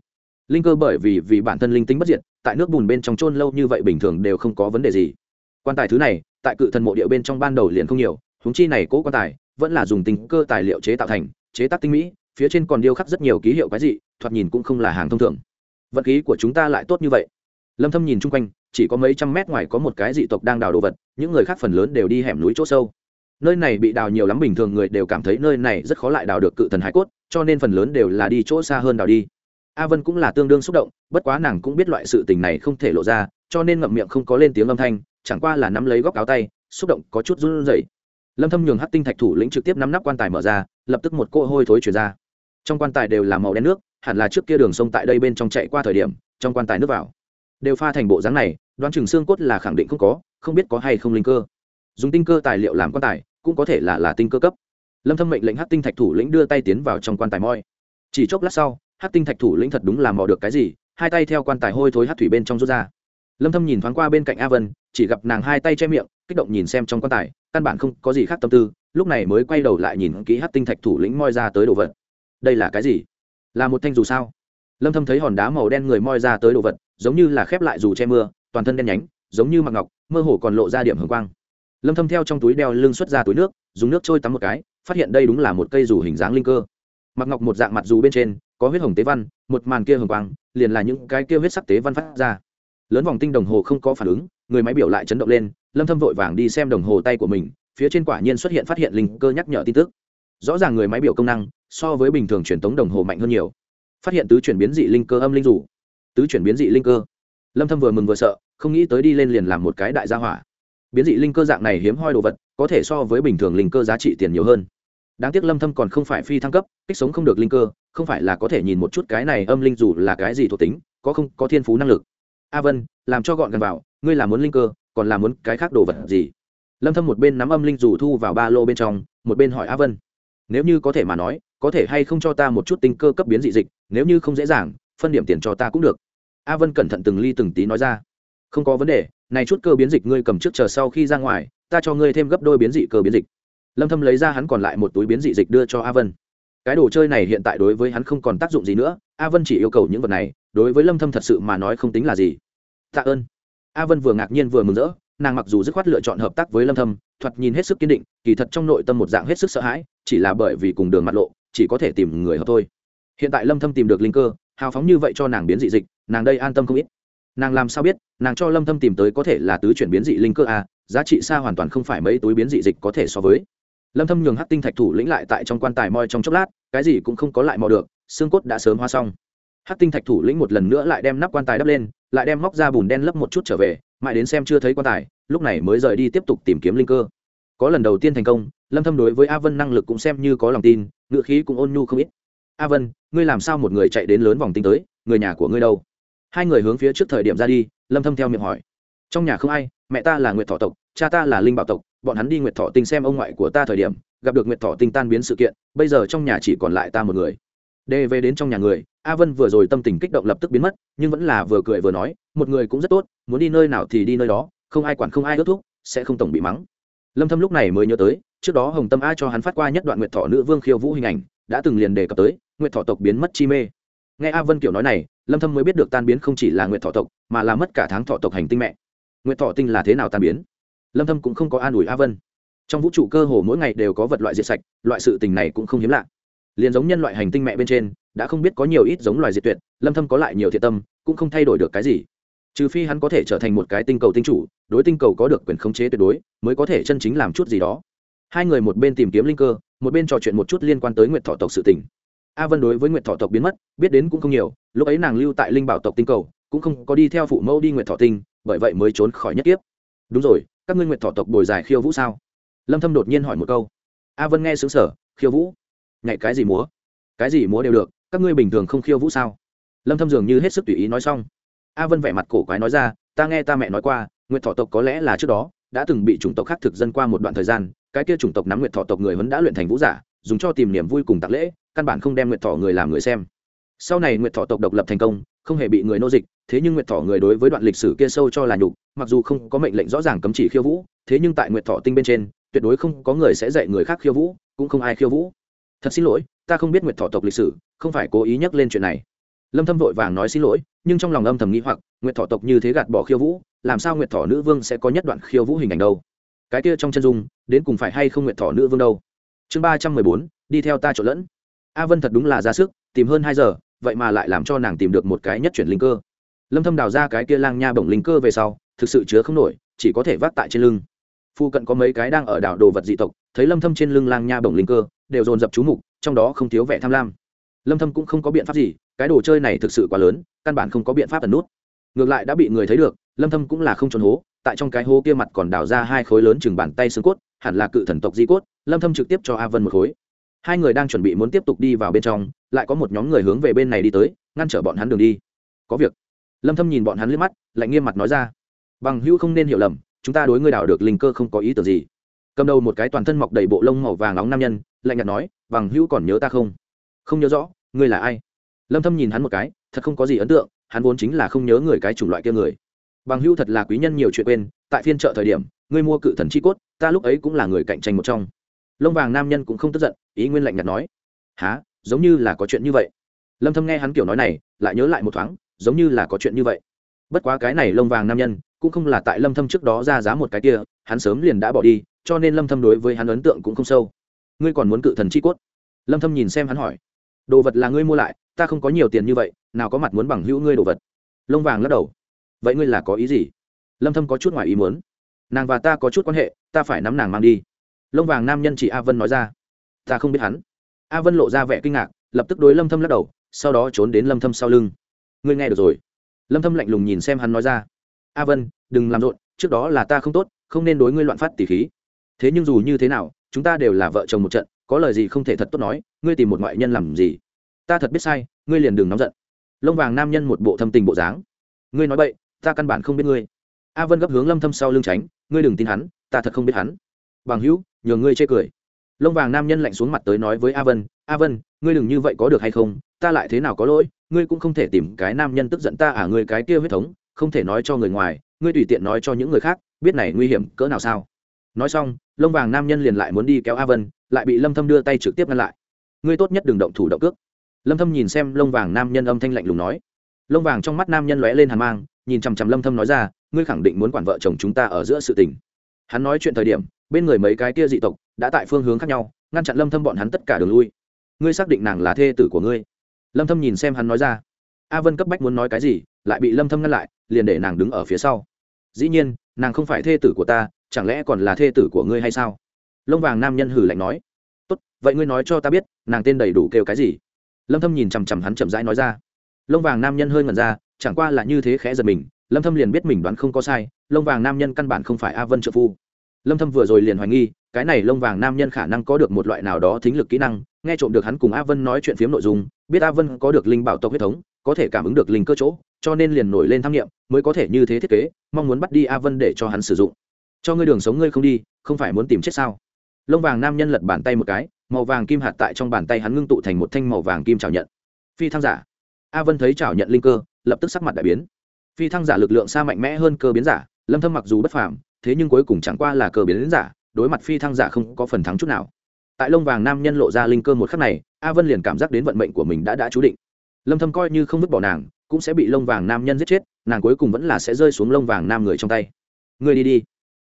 S1: Linh cơ bởi vì vì bản thân linh tính bất diệt, tại nước bùn bên trong chôn lâu như vậy bình thường đều không có vấn đề gì. Quan tài thứ này, tại cự thần mộ địa bên trong ban đầu liền không nhiều húng chi này cố quan tài, vẫn là dùng tình cơ tài liệu chế tạo thành, chế tác tinh mỹ, phía trên còn điêu khắc rất nhiều ký hiệu cái gì thoạt nhìn cũng không là hàng thông thường vận khí của chúng ta lại tốt như vậy. Lâm thâm nhìn chung quanh, chỉ có mấy trăm mét ngoài có một cái dị tộc đang đào đồ vật, những người khác phần lớn đều đi hẻm núi chỗ sâu. Nơi này bị đào nhiều lắm bình thường người đều cảm thấy nơi này rất khó lại đào được cự thần hải cốt, cho nên phần lớn đều là đi chỗ xa hơn đào đi. A vân cũng là tương đương xúc động, bất quá nàng cũng biết loại sự tình này không thể lộ ra, cho nên ngậm miệng không có lên tiếng âm thanh, chẳng qua là nắm lấy góc áo tay, xúc động có chút run rẩy. Lâm thâm nhường hắc tinh thạch thủ lĩnh trực tiếp nắm nắp quan tài mở ra, lập tức một cỗ hôi thối truyền ra. Trong quan tài đều là màu đen nước hẳn là trước kia đường sông tại đây bên trong chạy qua thời điểm, trong quan tài nước vào. Đều pha thành bộ dáng này, đoán chừng xương cốt là khẳng định không có, không biết có hay không linh cơ. Dùng tinh cơ tài liệu làm quan tài, cũng có thể là là tinh cơ cấp. Lâm thâm mệnh lệnh hắc tinh thạch thủ lĩnh đưa tay tiến vào trong quan tài moi. Chỉ chốc lát sau, hắc tinh thạch thủ lĩnh thật đúng là mò được cái gì, hai tay theo quan tài hôi thối hắc thủy bên trong rút ra. Lâm thâm nhìn thoáng qua bên cạnh a vân, chỉ gặp nàng hai tay che miệng, kích động nhìn xem trong quan tài, căn bản không có gì khác tâm tư, lúc này mới quay đầu lại nhìn kỹ hắc tinh thạch thủ lĩnh moi ra tới đồ vật. Đây là cái gì? Là một thanh dù sao. Lâm thâm thấy hòn đá màu đen người moi ra tới đồ vật, giống như là khép lại dù che mưa, toàn thân đen nhánh, giống như mặc ngọc, mơ hồ còn lộ ra điểm hưởng quang. Lâm thâm theo trong túi đeo lưng xuất ra túi nước, dùng nước trôi tắm một cái, phát hiện đây đúng là một cây dù hình dáng linh cơ. Mặc ngọc một dạng mặt dù bên trên, có huyết hồng tế văn, một màn kia hồng quang, liền là những cái kia huyết sắc tế văn phát ra. Lớn vòng tinh đồng hồ không có phản ứng, người máy biểu lại chấn động lên, lâm thâm vội vàng đi xem đồng hồ tay của mình, phía trên quả nhiên xuất hiện phát hiện linh cơ nhắc nhở tin tức. Rõ ràng người máy biểu công năng so với bình thường truyền tống đồng hồ mạnh hơn nhiều. Phát hiện tứ chuyển biến dị linh cơ âm linh rủ tứ chuyển biến dị linh cơ. Lâm thâm vừa mừng vừa sợ, không nghĩ tới đi lên liền làm một cái đại gia hỏa. Biến dị linh cơ dạng này hiếm hoi đồ vật, có thể so với bình thường linh cơ giá trị tiền nhiều hơn. Đáng tiếc lâm thâm còn không phải phi thăng cấp, kích sống không được linh cơ, không phải là có thể nhìn một chút cái này âm linh dù là cái gì thuộc tính, có không, có thiên phú năng lực. A vân, làm cho gọn gần vào, ngươi là muốn linh cơ, còn là muốn cái khác đồ vật gì? Lâm thâm một bên nắm âm linh dù thu vào ba lô bên trong, một bên hỏi a vân. Nếu như có thể mà nói có thể hay không cho ta một chút tinh cơ cấp biến dị dịch, nếu như không dễ dàng, phân điểm tiền cho ta cũng được. A vân cẩn thận từng ly từng tí nói ra. Không có vấn đề, này chút cơ biến dịch ngươi cầm trước chờ sau khi ra ngoài, ta cho ngươi thêm gấp đôi biến dị cơ biến dịch. Lâm thâm lấy ra hắn còn lại một túi biến dị dịch đưa cho a vân. Cái đồ chơi này hiện tại đối với hắn không còn tác dụng gì nữa, a vân chỉ yêu cầu những vật này, đối với lâm thâm thật sự mà nói không tính là gì. Tạ ơn. A vân vừa ngạc nhiên vừa mừng rỡ, nàng mặc dù dứt khoát lựa chọn hợp tác với lâm thâm, thoạt nhìn hết sức kiên định, kỳ thật trong nội tâm một dạng hết sức sợ hãi, chỉ là bởi vì cùng đường mặt lộ chỉ có thể tìm người hợp thôi. Hiện tại lâm thâm tìm được linh cơ, hào phóng như vậy cho nàng biến dị dịch, nàng đây an tâm không ít. Nàng làm sao biết, nàng cho lâm thâm tìm tới có thể là tứ chuyển biến dị linh cơ à giá trị xa hoàn toàn không phải mấy túi biến dị dịch có thể so với. Lâm thâm nhường hắc tinh thạch thủ lĩnh lại tại trong quan tài moi trong chốc lát, cái gì cũng không có lại mò được, xương cốt đã sớm hóa xong. Hắc tinh thạch thủ lĩnh một lần nữa lại đem nắp quan tài đắp lên, lại đem móc ra bùn đen lấp một chút trở về, mãi đến xem chưa thấy quan tài, lúc này mới rời đi tiếp tục tìm kiếm linh cơ. Có lần đầu tiên thành công, lâm thâm đối với a vân năng lực cũng xem như có lòng tin ngựa khí cũng ôn nhu không ít. A vân, ngươi làm sao một người chạy đến lớn vòng tinh tới, người nhà của ngươi đâu? Hai người hướng phía trước thời điểm ra đi, lâm thâm theo miệng hỏi. Trong nhà không ai, mẹ ta là nguyệt thọ tộc, cha ta là linh bảo tộc, bọn hắn đi nguyệt thọ tinh xem ông ngoại của ta thời điểm, gặp được nguyệt thọ tinh tan biến sự kiện, bây giờ trong nhà chỉ còn lại ta một người. Đề về đến trong nhà người, a vân vừa rồi tâm tình kích động lập tức biến mất, nhưng vẫn là vừa cười vừa nói, một người cũng rất tốt, muốn đi nơi nào thì đi nơi đó, không ai quản không ai ước thúc, sẽ không tổng bị mắng. Lâm thâm lúc này mới nhớ tới trước đó hồng tâm a cho hắn phát qua nhất đoạn nguyệt thọ nữ vương khiêu vũ hình ảnh, đã từng liền đề cập tới, nguyệt thọ tộc biến mất chi mê. Nghe a vân kiểu nói này, lâm thâm mới biết được tan biến không chỉ là nguyệt thọ tộc, mà là mất cả tháng thọ tộc hành tinh mẹ. Nguyệt thọ tinh là thế nào tan biến? Lâm thâm cũng không có an ủi a vân. Trong vũ trụ cơ hồ mỗi ngày đều có vật loại diệt sạch, loại sự tình này cũng không hiếm lạ. Liền giống nhân loại hành tinh mẹ bên trên, đã không biết có nhiều ít giống loài diệt tuyệt, lâm thâm có lại nhiều thiện tâm, cũng không thay đổi được cái gì. Trừ phi hắn có thể trở thành một cái tinh cầu tinh chủ, đối tinh cầu có được quyền khống chế tuyệt đối, mới có thể chân chính làm chút gì đó hai người một bên tìm kiếm linh cơ, một bên trò chuyện một chút liên quan tới nguyệt thọ tộc sự tình. A vân đối với nguyệt thọ tộc biến mất, biết đến cũng không nhiều, lúc ấy nàng lưu tại linh bảo tộc tinh cầu, cũng không có đi theo phụ mẫu đi nguyệt thọ tinh, bởi vậy mới trốn khỏi nhất kiếp. Đúng rồi, các ngươi nguyệt thọ tộc bồi dài khiêu vũ sao? Lâm thâm đột nhiên hỏi một câu. A vân nghe sướng sở khiêu vũ, nhảy cái gì múa? Cái gì múa đều được, các ngươi bình thường không khiêu vũ sao? Lâm thâm dường như hết sức tùy ý nói xong. A vân vẻ mặt cổ quái nói ra, ta nghe ta mẹ nói qua, nguyệt thọ tộc có lẽ là trước đó, đã từng bị chủng tộc khác thực dân qua một đoạn thời gian cái kia chủng tộc nắm nguyệt thọ tộc người vẫn đã luyện thành vũ giả, dùng cho tìm niềm vui cùng tạc lễ, căn bản không đem nguyệt thọ người làm người xem. Sau này nguyệt thọ tộc độc lập thành công, không hề bị người nô dịch, thế nhưng nguyệt thọ người đối với đoạn lịch sử kia sâu cho là nhục, mặc dù không có mệnh lệnh rõ ràng cấm chỉ khiêu vũ, thế nhưng tại nguyệt thọ tinh bên trên, tuyệt đối không có người sẽ dạy người khác khiêu vũ, cũng không ai khiêu vũ. Thật xin lỗi, ta không biết nguyệt thọ tộc lịch sử, không phải cố ý nhắc lên chuyện này. Lâm thâm vội vàng nói xin lỗi, nhưng trong lòng âm thầm nghĩ hoặc, nguyệt thọ tộc như thế gạt bỏ khiêu vũ, làm sao nguyệt thọ nữ vương sẽ có nhất đoạn khiêu vũ hình ảnh đâu? Cái kia trong chân dung, đến cùng phải hay không nguyện thọ nữ vương đâu. Chương ba trăm mười bốn, đi theo ta trộn lẫn. A vân thật đúng là ra sức, tìm hơn hai giờ, vậy mà lại làm cho nàng tìm được một cái nhất chuyển linh cơ. Lâm thâm đào ra cái kia lang nha bổng linh cơ về sau, thực sự chứa không nổi, chỉ có thể vác tại trên lưng. Phu cận có mấy cái đang ở đảo đồ vật dị tộc, thấy lâm thâm trên lưng lang nha bổng linh cơ, đều dồn dập chú mục, trong đó không thiếu vẻ tham lam. Lâm thâm cũng không có biện pháp gì, cái đồ chơi này thực sự quá lớn, căn bản không có biện pháp ẩn nút ngược lại đã bị người thấy được, lâm thâm cũng là không trốn hố, tại trong cái hố kia mặt còn đào ra hai khối lớn chừng bàn tay xương cốt, hẳn là cự thần tộc di cốt, lâm thâm trực tiếp cho a vân một khối. Hai người đang chuẩn bị muốn tiếp tục đi vào bên trong, lại có một nhóm người hướng về bên này đi tới, ngăn trở bọn hắn đường đi. Có việc. Lâm thâm nhìn bọn hắn liếc mắt lạnh nghiêm mặt nói ra. Bằng hữu không nên hiểu lầm, chúng ta đối ngươi đào được linh cơ không có ý tưởng gì. Cầm đầu một cái toàn thân mọc đầy bộ lông màu vàng nóng nam nhân, lạnh nhạt nói, bằng hữu còn nhớ ta không? Không nhớ rõ, ngươi là ai? Lâm thâm nhìn hắn một cái, thật không có gì ấn tượng hắn vốn chính là không nhớ người cái chủng loại kia người. Bằng Hưu thật là quý nhân nhiều chuyện quên, tại phiên chợ thời điểm, ngươi mua cự thần chi cốt, ta lúc ấy cũng là người cạnh tranh một trong. Lông vàng nam nhân cũng không tức giận, ý nguyên lạnh nhạt nói há giống như là có chuyện như vậy. Lâm thâm nghe hắn kiểu nói này, lại nhớ lại một thoáng, giống như là có chuyện như vậy. Bất quá cái này lông vàng nam nhân, cũng không là tại lâm thâm trước đó ra giá một cái kia, hắn sớm liền đã bỏ đi, cho nên lâm thâm đối với hắn ấn tượng cũng không sâu. Ngươi còn muốn cự thần chi cốt? Lâm thâm nhìn xem hắn hỏi đồ vật là ngươi mua lại, ta không có nhiều tiền như vậy, nào có mặt muốn bằng hữu ngươi đồ vật. Lông vàng lắc đầu. Vậy ngươi là có ý gì? Lâm thâm có chút ngoài ý muốn. Nàng và ta có chút quan hệ, ta phải nắm nàng mang đi. Lông vàng nam nhân chỉ a vân nói ra. Ta không biết hắn. A vân lộ ra vẻ kinh ngạc, lập tức đối lâm thâm lắc đầu, sau đó trốn đến lâm thâm sau lưng. Ngươi nghe được rồi. Lâm thâm lạnh lùng nhìn xem hắn nói ra. A vân, đừng làm rộn, trước đó là ta không tốt, không nên đối ngươi loạn phát tỷ khí. Thế nhưng dù như thế nào, chúng ta đều là vợ chồng một trận có lời gì không thể thật tốt nói, ngươi tìm một ngoại nhân làm gì? Ta thật biết sai, ngươi liền đừng nóng giận. Lông vàng nam nhân một bộ thâm tình bộ dáng. Ngươi nói bậy, ta căn bản không biết ngươi. A vân gấp hướng lâm thâm sau lưng tránh, ngươi đừng tin hắn, ta thật không biết hắn. Bằng hữu nhường ngươi chê cười. Lông vàng nam nhân lạnh xuống mặt tới nói với a vân a vân, ngươi đừng như vậy có được hay không? Ta lại thế nào có lỗi? Ngươi cũng không thể tìm cái nam nhân tức giận ta à ngươi cái kia huyết thống, không thể nói cho người ngoài, ngươi tùy tiện nói cho những người khác, biết này nguy hiểm cỡ nào sao? Nói xong, lông vàng nam nhân liền lại muốn đi kéo a vân, lại bị lâm thâm đưa tay trực tiếp ngăn lại. Ngươi tốt nhất đừng động thủ động cước. Lâm thâm nhìn xem lông vàng nam nhân âm thanh lạnh lùng nói. Lông vàng trong mắt nam nhân lóe lên hàn mang, nhìn chằm chằm lâm thâm nói ra, ngươi khẳng định muốn quản vợ chồng chúng ta ở giữa sự tình. Hắn nói chuyện thời điểm, bên người mấy cái kia dị tộc đã tại phương hướng khác nhau, ngăn chặn lâm thâm bọn hắn tất cả đường lui. Ngươi xác định nàng là thê tử của ngươi? Lâm thâm nhìn xem hắn nói ra. A vân cấp bách muốn nói cái gì, lại bị lâm thâm ngăn lại, liền để nàng đứng ở phía sau. Dĩ nhiên, nàng không phải thê tử của ta chẳng lẽ còn là thê tử của ngươi hay sao? Lông vàng nam nhân hử lạnh nói. Tốt, vậy ngươi nói cho ta biết, nàng tên đầy đủ kêu cái gì? Lâm thâm nhìn chằm chằm hắn chậm rãi nói ra. Lông vàng nam nhân hơi ngẩn ra, chẳng qua là như thế khẽ giật mình, lâm thâm liền biết mình đoán không có sai, lông vàng nam nhân căn bản không phải a vân trợ phu. Lâm thâm vừa rồi liền hoài nghi, cái này lông vàng nam nhân khả năng có được một loại nào đó thính lực kỹ năng, nghe trộm được hắn cùng a vân nói chuyện phiếm nội dung, biết a vân có được linh bảo tộc huyết thống, có thể cảm ứng được linh cơ chỗ, cho nên liền nổi lên tham nghiệm, mới có thể như thế thiết kế, mong muốn bắt đi a vân để cho hắn sử dụng cho ngươi đường sống ngươi không đi, không phải muốn tìm chết sao? Lông vàng nam nhân lật bàn tay một cái, màu vàng kim hạt tại trong bàn tay hắn ngưng tụ thành một thanh màu vàng kim trào nhận. Phi thăng giả. A vân thấy trào nhận linh cơ, lập tức sắc mặt đại biến. Phi thăng giả lực lượng xa mạnh mẽ hơn cơ biến giả, lâm thâm mặc dù bất phàm, thế nhưng cuối cùng chẳng qua là cơ biến giả, đối mặt phi thăng giả không có phần thắng chút nào. Tại lông vàng nam nhân lộ ra linh cơ một khắc này, a vân liền cảm giác đến vận mệnh của mình đã đã chú định. Lâm thâm coi như không vứt bỏ nàng, cũng sẽ bị lông vàng nam nhân giết chết, nàng cuối cùng vẫn là sẽ rơi xuống lông vàng nam người trong tay. Người đi đi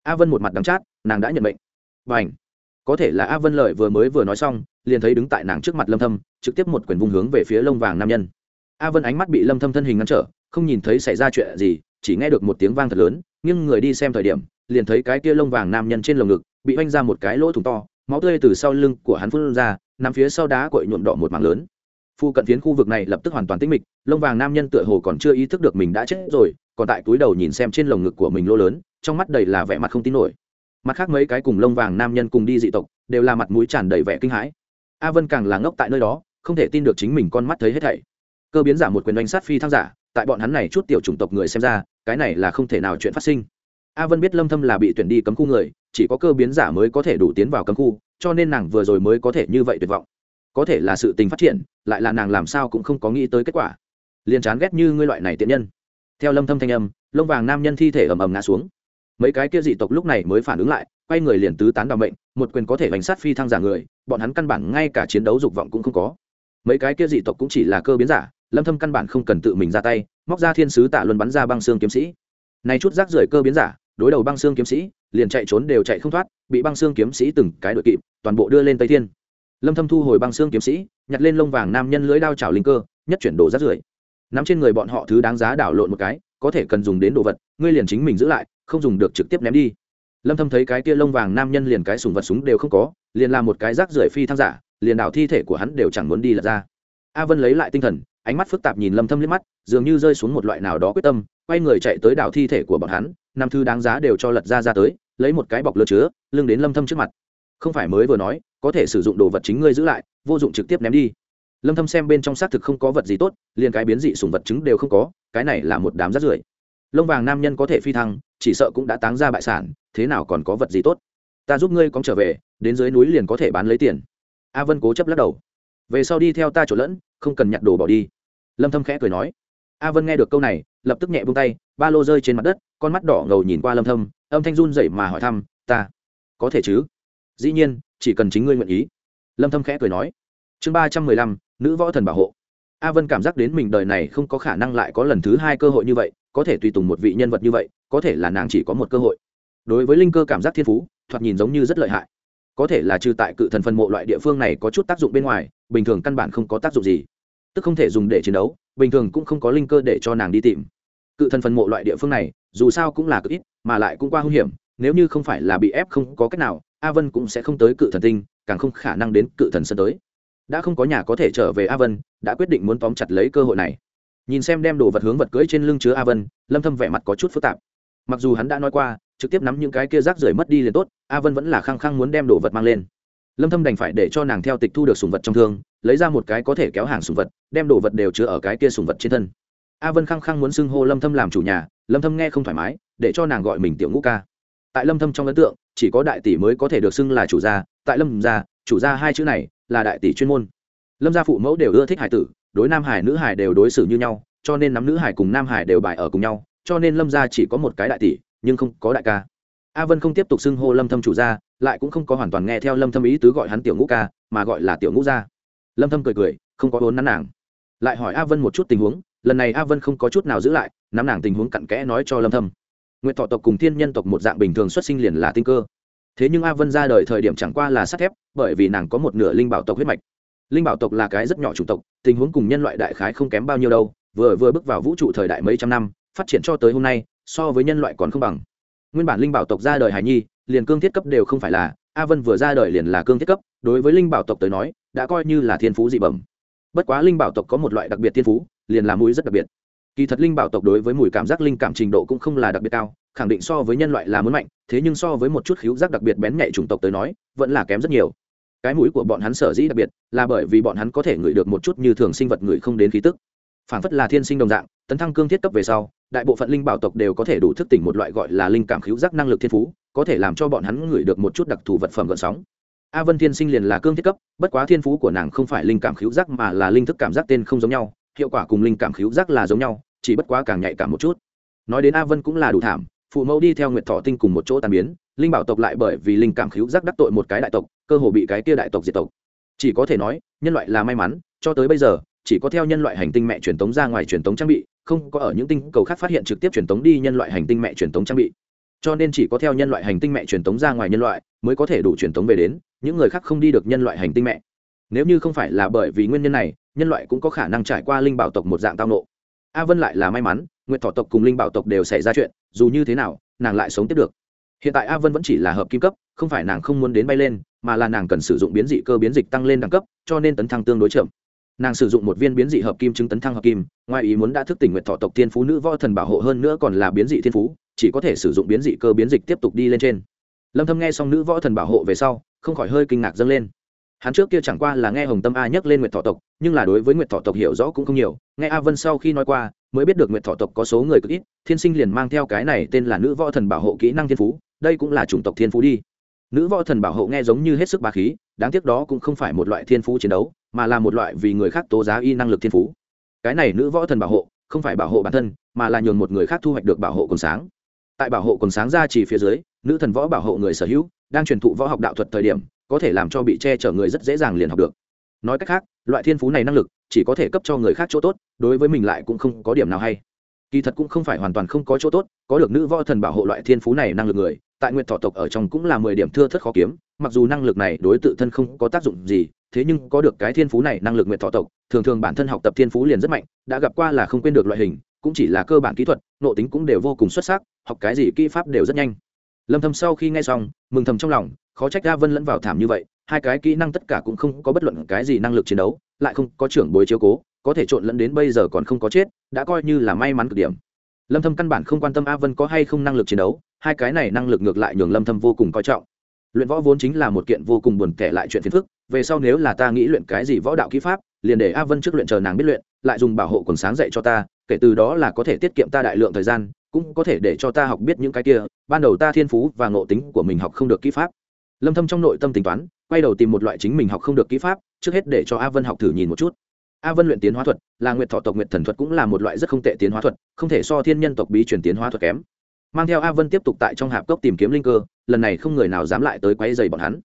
S1: a vân một mặt đắng chát, nàng đã nhận mệnh. Và có thể là a vân lợi vừa mới vừa nói xong, liền thấy đứng tại nàng trước mặt lâm thâm, trực tiếp một quyền vung hướng về phía lông vàng nam nhân. A vân ánh mắt bị lâm thâm thân hình ngăn trở, không nhìn thấy xảy ra chuyện gì, chỉ nghe được một tiếng vang thật lớn nhưng người đi xem thời điểm, liền thấy cái kia lông vàng nam nhân trên lồng ngực bị oanh ra một cái lỗ thủng to, máu tươi từ sau lưng của hắn phun ra, nằm phía sau đá cội nhuộm đỏ một mảng lớn. Phu cận phiến khu vực này lập tức hoàn toàn tĩnh mịch, lông vàng nam nhân tựa hồ còn chưa ý thức được mình đã chết rồi còn tại túi đầu nhìn xem trên lồng ngực của mình lô lớn, trong mắt đầy là vẻ mặt không tin nổi. Mặt khác mấy cái cùng lông vàng nam nhân cùng đi dị tộc, đều là mặt mũi tràn đầy vẻ kinh hãi. A vân càng là ngốc tại nơi đó, không thể tin được chính mình con mắt thấy hết thảy. Cơ biến giả một quyền oanh sát phi thăng giả, tại bọn hắn này chút tiểu chủng tộc người xem ra, cái này là không thể nào chuyện phát sinh. A vân biết lâm thâm là bị tuyển đi cấm khu người, chỉ có cơ biến giả mới có thể đủ tiến vào cấm khu, cho nên nàng vừa rồi mới có thể như vậy tuyệt vọng. Có thể là sự tình phát triển, lại là nàng làm sao cũng không có nghĩ tới kết quả. Liền chán ghét như ngươi loại này tiện nhân theo lâm thâm thanh âm, lông vàng nam nhân thi thể ầm ầm ngã xuống. Mấy cái kia dị tộc lúc này mới phản ứng lại, quay người liền tứ tán đào mệnh, một quyền có thể bánh sát phi thăng giả người, bọn hắn căn bản ngay cả chiến đấu dục vọng cũng không có. Mấy cái kia dị tộc cũng chỉ là cơ biến giả, lâm thâm căn bản không cần tự mình ra tay, móc ra thiên sứ tạ luân bắn ra băng xương kiếm sĩ. Này chút rác rưởi cơ biến giả, đối đầu băng xương kiếm sĩ, liền chạy trốn đều chạy không thoát, bị băng xương kiếm sĩ từng cái đội kịp, toàn bộ đưa lên tây thiên. Lâm thâm thu hồi băng xương kiếm sĩ, nhặt lên lông vàng nam nhân lưỡi đao chảo linh cơ, nhất chuyển đồ rác rưởi nắm trên người bọn họ thứ đáng giá đảo lộn một cái, có thể cần dùng đến đồ vật, ngươi liền chính mình giữ lại, không dùng được trực tiếp ném đi. Lâm thâm thấy cái kia lông vàng nam nhân liền cái súng vật súng đều không có, liền làm một cái rác rưởi phi thăng giả, liền đảo thi thể của hắn đều chẳng muốn đi là ra. A vân lấy lại tinh thần, ánh mắt phức tạp nhìn lâm thâm liếc mắt, dường như rơi xuống một loại nào đó quyết tâm, quay người chạy tới đảo thi thể của bọn hắn, năm thứ đáng giá đều cho lật ra ra tới, lấy một cái bọc lơ chứa, lưng đến lâm thâm trước mặt. Không phải mới vừa nói, có thể sử dụng đồ vật chính ngươi giữ lại, vô dụng trực tiếp ném đi lâm thâm xem bên trong xác thực không có vật gì tốt liền cái biến dị sủng vật chứng đều không có cái này là một đám rác rưởi lông vàng nam nhân có thể phi thăng chỉ sợ cũng đã táng ra bại sản thế nào còn có vật gì tốt ta giúp ngươi cóng trở về đến dưới núi liền có thể bán lấy tiền a vân cố chấp lắc đầu về sau đi theo ta chỗ lẫn không cần nhặt đồ bỏ đi lâm thâm khẽ cười nói a vân nghe được câu này lập tức nhẹ buông tay ba lô rơi trên mặt đất con mắt đỏ ngầu nhìn qua lâm thâm âm thanh run rẩy mà hỏi thăm ta có thể chứ dĩ nhiên chỉ cần chính ngươi nguyện ý lâm thâm khẽ cười nói chương ba trăm mười lăm nữ võ thần bảo hộ. A vân cảm giác đến mình đời này không có khả năng lại có lần thứ hai cơ hội như vậy, có thể tùy tùng một vị nhân vật như vậy, có thể là nàng chỉ có một cơ hội. Đối với linh cơ cảm giác thiên phú, thoạt nhìn giống như rất lợi hại. Có thể là trừ tại cự thần phân mộ loại địa phương này có chút tác dụng bên ngoài, bình thường căn bản không có tác dụng gì. Tức không thể dùng để chiến đấu, bình thường cũng không có linh cơ để cho nàng đi tìm. Cự thần phân mộ loại địa phương này, dù sao cũng là cực ít, mà lại cũng qua hung hiểm, nếu như không phải là bị ép không có cách nào, a vân cũng sẽ không tới cự thần tinh, càng không khả năng đến cự thần sân tới đã không có nhà có thể trở về a vân, đã quyết định muốn tóm chặt lấy cơ hội này. Nhìn xem đem đồ vật hướng vật cưỡi trên lưng chứa a vân, lâm thâm vẻ mặt có chút phức tạp. Mặc dù hắn đã nói qua, trực tiếp nắm những cái kia rác rưởi mất đi liền tốt, a vân vẫn là khăng khăng muốn đem đồ vật mang lên. Lâm thâm đành phải để cho nàng theo tịch thu được sùng vật trong thương, lấy ra một cái có thể kéo hàng sùng vật, đem đồ vật đều chứa ở cái kia sùng vật trên thân. A vân khăng khăng muốn xưng hô lâm thâm làm chủ nhà, lâm thâm nghe không thoải mái, để cho nàng gọi mình tiểu ngũ ca. Tại lâm thâm trong ấn tượng, chỉ có đại tỷ mới có thể được xưng là chủ gia, tại lâm gia, chủ gia hai chữ này là đại tỷ chuyên môn. Lâm gia phụ mẫu đều ưa thích hải tử, đối nam hải nữ hải đều đối xử như nhau, cho nên nắm nữ hải cùng nam hải đều bài ở cùng nhau, cho nên lâm gia chỉ có một cái đại tỷ, nhưng không có đại ca. A vân không tiếp tục xưng hô lâm thâm chủ gia, lại cũng không có hoàn toàn nghe theo lâm thâm ý tứ gọi hắn tiểu ngũ ca, mà gọi là tiểu ngũ gia. Lâm thâm cười cười, không có vốn nắn nàng. Lại hỏi a vân một chút tình huống, lần này a vân không có chút nào giữ lại, nắm nàng tình huống cặn kẽ nói cho lâm thâm. Nguyện thọ tộc cùng thiên nhân tộc một dạng bình thường xuất sinh liền là tinh cơ thế nhưng a vân ra đời thời điểm chẳng qua là sắt thép, bởi vì nàng có một nửa linh bảo tộc huyết mạch. Linh bảo tộc là cái rất nhỏ chủng tộc, tình huống cùng nhân loại đại khái không kém bao nhiêu đâu, vừa vừa bước vào vũ trụ thời đại mấy trăm năm, phát triển cho tới hôm nay, so với nhân loại còn không bằng. Nguyên bản linh bảo tộc ra đời hải nhi, liền cương thiết cấp đều không phải là, a vân vừa ra đời liền là cương thiết cấp, đối với linh bảo tộc tới nói, đã coi như là thiên phú dị bẩm. Bất quá linh bảo tộc có một loại đặc biệt thiên phú, liền là mũi rất đặc biệt. Kỳ thật linh bảo tộc đối với mùi cảm giác linh cảm trình độ cũng không là đặc biệt cao khẳng định so với nhân loại là muốn mạnh, thế nhưng so với một chút khíu giác đặc biệt bén nhạy chủng tộc tới nói, vẫn là kém rất nhiều. Cái mũi của bọn hắn sở dĩ đặc biệt, là bởi vì bọn hắn có thể ngửi được một chút như thường sinh vật ngửi không đến khí tức. Phản phất là thiên sinh đồng dạng, tấn thăng cương thiết cấp về sau, đại bộ phận linh bảo tộc đều có thể đủ thức tỉnh một loại gọi là linh cảm khíu giác năng lực thiên phú, có thể làm cho bọn hắn ngửi được một chút đặc thù vật phẩm gợn sóng. A vân thiên sinh liền là cương thiết cấp, bất quá thiên phú của nàng không phải linh cảm khíu giác mà là linh thức cảm giác tên không giống nhau, hiệu quả cùng linh cảm khíu giác là giống nhau, chỉ bất quá càng nhạy cảm một chút. Nói đến a vân cũng là đủ thảm phụ mẫu đi theo nguyệt thọ tinh cùng một chỗ tàn biến, linh bảo tộc lại bởi vì linh cảm khíu giác đắc tội một cái đại tộc, cơ hồ bị cái kia đại tộc diệt tộc. Chỉ có thể nói, nhân loại là may mắn, cho tới bây giờ, chỉ có theo nhân loại hành tinh mẹ truyền tống ra ngoài truyền tống trang bị, không có ở những tinh cầu khác phát hiện trực tiếp truyền tống đi nhân loại hành tinh mẹ truyền tống trang bị. Cho nên chỉ có theo nhân loại hành tinh mẹ truyền tống ra ngoài nhân loại mới có thể đủ truyền tống về đến, những người khác không đi được nhân loại hành tinh mẹ. Nếu như không phải là bởi vì nguyên nhân này, nhân loại cũng có khả năng trải qua linh bảo tộc một dạng tao nộ a vân lại là may mắn nguyện thọ tộc cùng linh bảo tộc đều xảy ra chuyện, dù như thế nào, nàng lại sống tiếp được. Hiện tại a vân vẫn chỉ là hợp kim cấp, không phải nàng không muốn đến bay lên, mà là nàng cần sử dụng biến dị cơ biến dịch tăng lên đẳng cấp, cho nên tấn thăng tương đối chậm. Nàng sử dụng một viên biến dị hợp kim chứng tấn thăng hợp kim, ngoài ý muốn đã thức tỉnh nguyện thọ tộc thiên phú nữ võ thần bảo hộ hơn nữa còn là biến dị thiên phú, chỉ có thể sử dụng biến dị cơ biến dịch tiếp tục đi lên trên. Lâm thâm nghe xong nữ võ thần bảo hộ về sau, không khỏi hơi kinh ngạc dâng lên. Hắn trước kia chẳng qua là nghe hồng tâm a nhắc lên nguyệt thọ tộc, nhưng là đối với nguyệt thọ tộc hiểu rõ cũng không nhiều, nghe a vân sau khi nói qua mới biết được nguyện thọ tộc có số người cực ít, thiên sinh liền mang theo cái này tên là nữ võ thần bảo hộ kỹ năng thiên phú, đây cũng là chủng tộc thiên phú đi. Nữ võ thần bảo hộ nghe giống như hết sức bà khí, đáng tiếc đó cũng không phải một loại thiên phú chiến đấu, mà là một loại vì người khác tố giá y năng lực thiên phú. Cái này nữ võ thần bảo hộ, không phải bảo hộ bản thân, mà là nhường một người khác thu hoạch được bảo hộ còn sáng. Tại bảo hộ còn sáng ra chỉ phía dưới, nữ thần võ bảo hộ người sở hữu, đang truyền thụ võ học đạo thuật thời điểm, có thể làm cho bị che chở người rất dễ dàng liền học được. Nói cách khác, loại thiên phú này năng lực chỉ có thể cấp cho người khác chỗ tốt, đối với mình lại cũng không có điểm nào hay. Kỳ thật cũng không phải hoàn toàn không có chỗ tốt, có được nữ võ thần bảo hộ loại thiên phú này năng lực người, tại nguyện thọ tộc ở trong cũng là mười điểm thưa thất khó kiếm, mặc dù năng lực này đối tự thân không có tác dụng gì, thế nhưng có được cái thiên phú này năng lực nguyện thọ tộc, thường thường bản thân học tập thiên phú liền rất mạnh, đã gặp qua là không quên được loại hình, cũng chỉ là cơ bản kỹ thuật nộ tính cũng đều vô cùng xuất sắc, học cái gì kỹ pháp đều rất nhanh. Lâm thâm sau khi nghe xong, mừng thầm trong lòng, khó trách a vân lẫn vào thảm như vậy hai cái kỹ năng tất cả cũng không có bất luận cái gì năng lực chiến đấu, lại không có trưởng bối chiếu cố, có thể trộn lẫn đến bây giờ còn không có chết, đã coi như là may mắn cực điểm. Lâm thâm căn bản không quan tâm a vân có hay không năng lực chiến đấu, hai cái này năng lực ngược lại nhường lâm thâm vô cùng coi trọng. Luyện võ vốn chính là một kiện vô cùng buồn kẻ lại chuyện phiền phức, về sau nếu là ta nghĩ luyện cái gì võ đạo kỹ pháp, liền để a vân trước luyện chờ nàng biết luyện, lại dùng bảo hộ quần sáng dạy cho ta, kể từ đó là có thể tiết kiệm ta đại lượng thời gian, cũng có thể để cho ta học biết những cái kia, ban đầu ta thiên phú và ngộ tính của mình học không được kỹ pháp. Lâm thâm trong nội tâm tính toán quay đầu tìm một loại chính mình học không được kỹ pháp, trước hết để cho a vân học thử nhìn một chút. A vân luyện tiến hóa thuật, là nguyệt thọ tộc nguyệt thần thuật cũng là một loại rất không tệ tiến hóa thuật, không thể so thiên nhân tộc bí truyền tiến hóa thuật kém. Mang theo a vân tiếp tục tại trong hạp cốc tìm kiếm linh cơ, lần này không người nào dám lại tới quấy dày bọn hắn.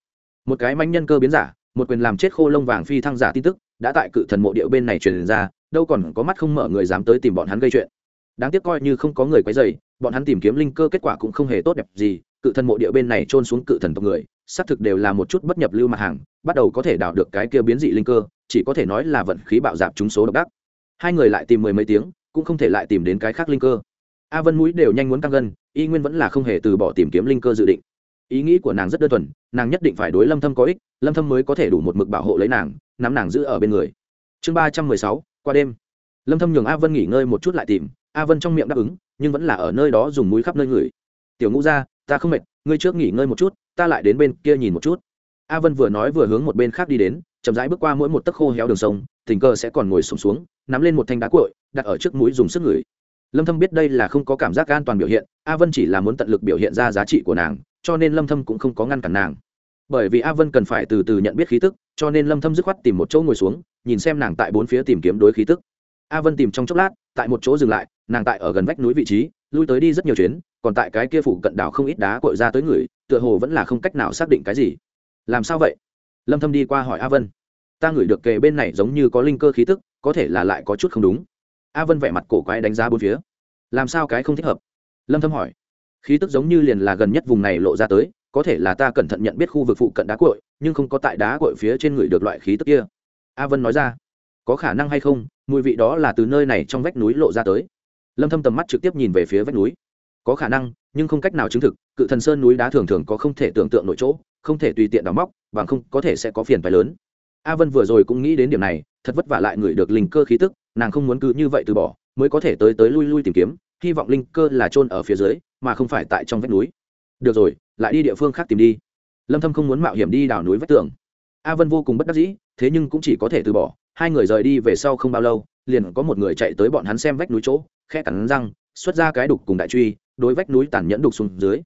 S1: Một cái manh nhân cơ biến giả, một quyền làm chết khô lông vàng phi thăng giả tin tức, đã tại cự thần mộ điệu bên này truyền ra, đâu còn có mắt không mở người dám tới tìm bọn hắn gây chuyện. Đáng tiếc coi như không có người quấy dày bọn hắn tìm kiếm linh cơ kết quả cũng không hề tốt đẹp gì, cự thần mộ địa bên này trôn xuống cự thần tộc người xác thực đều là một chút bất nhập lưu mặt hàng, bắt đầu có thể đào được cái kia biến dị linh cơ, chỉ có thể nói là vận khí bạo dạp chúng số độc đắc. Hai người lại tìm mười mấy tiếng, cũng không thể lại tìm đến cái khác linh cơ. A vân mũi đều nhanh muốn căng gân, y nguyên vẫn là không hề từ bỏ tìm kiếm linh cơ dự định. Ý nghĩ của nàng rất đơn thuần, nàng nhất định phải đối lâm thâm có ích, lâm thâm mới có thể đủ một mực bảo hộ lấy nàng, nắm nàng giữ ở bên người. Chương ba trăm mười sáu, qua đêm. Lâm thâm nhường a vân nghỉ ngơi một chút lại tìm, a vân trong miệng đáp ứng, nhưng vẫn là ở nơi đó dùng mũi khắp nơi người tiểu ngũ ra ta không mệt, ngươi trước nghỉ ngơi một chút ta lại đến bên kia nhìn một chút. A vân vừa nói vừa hướng một bên khác đi đến chậm rãi bước qua mỗi một tấc khô héo đường sông tình cờ sẽ còn ngồi sùng xuống, xuống nắm lên một thanh đá cội đặt ở trước mũi dùng sức ngửi. Lâm thâm biết đây là không có cảm giác an toàn biểu hiện a vân chỉ là muốn tận lực biểu hiện ra giá trị của nàng cho nên lâm thâm cũng không có ngăn cản nàng. Bởi vì a vân cần phải từ từ nhận biết khí tức cho nên lâm thâm dứt khoát tìm một chỗ ngồi xuống nhìn xem nàng tại bốn phía tìm kiếm đối khí tức. A vân tìm trong chốc lát tại một chỗ dừng lại nàng tại ở gần vách núi vị trí, lui tới đi rất nhiều chuyến, còn tại cái kia phủ cận đảo không ít đá cội ra tới người, tựa hồ vẫn là không cách nào xác định cái gì. Làm sao vậy? Lâm thâm đi qua hỏi a vân. Ta ngửi được kề bên này giống như có linh cơ khí tức, có thể là lại có chút không đúng. A vân vẻ mặt cổ quái đánh giá bốn phía. Làm sao cái không thích hợp? Lâm thâm hỏi. Khí tức giống như liền là gần nhất vùng này lộ ra tới, có thể là ta cẩn thận nhận biết khu vực phụ cận đá cội nhưng không có tại đá cội phía trên người được loại khí tức kia. A vân nói ra. Có khả năng hay không? Mùi vị đó là từ nơi này trong vách núi lộ ra tới lâm thâm tầm mắt trực tiếp nhìn về phía vách núi có khả năng nhưng không cách nào chứng thực cự thần sơn núi đá thường thường có không thể tưởng tượng nội chỗ không thể tùy tiện đào móc bằng không có thể sẽ có phiền phải lớn a vân vừa rồi cũng nghĩ đến điểm này thật vất vả lại người được linh cơ khí tức nàng không muốn cứ như vậy từ bỏ mới có thể tới tới lui lui tìm kiếm hy vọng linh cơ là trôn ở phía dưới mà không phải tại trong vách núi được rồi lại đi địa phương khác tìm đi lâm thâm không muốn mạo hiểm đi đào núi vách tường a vân vô cùng bất đắc dĩ thế nhưng cũng chỉ có thể từ bỏ hai người rời đi về sau không bao lâu liền có một người chạy tới bọn hắn xem vách núi chỗ khe cắn răng, xuất ra cái đục cùng đại truy, đối vách núi tàn nhẫn đục xuống dưới.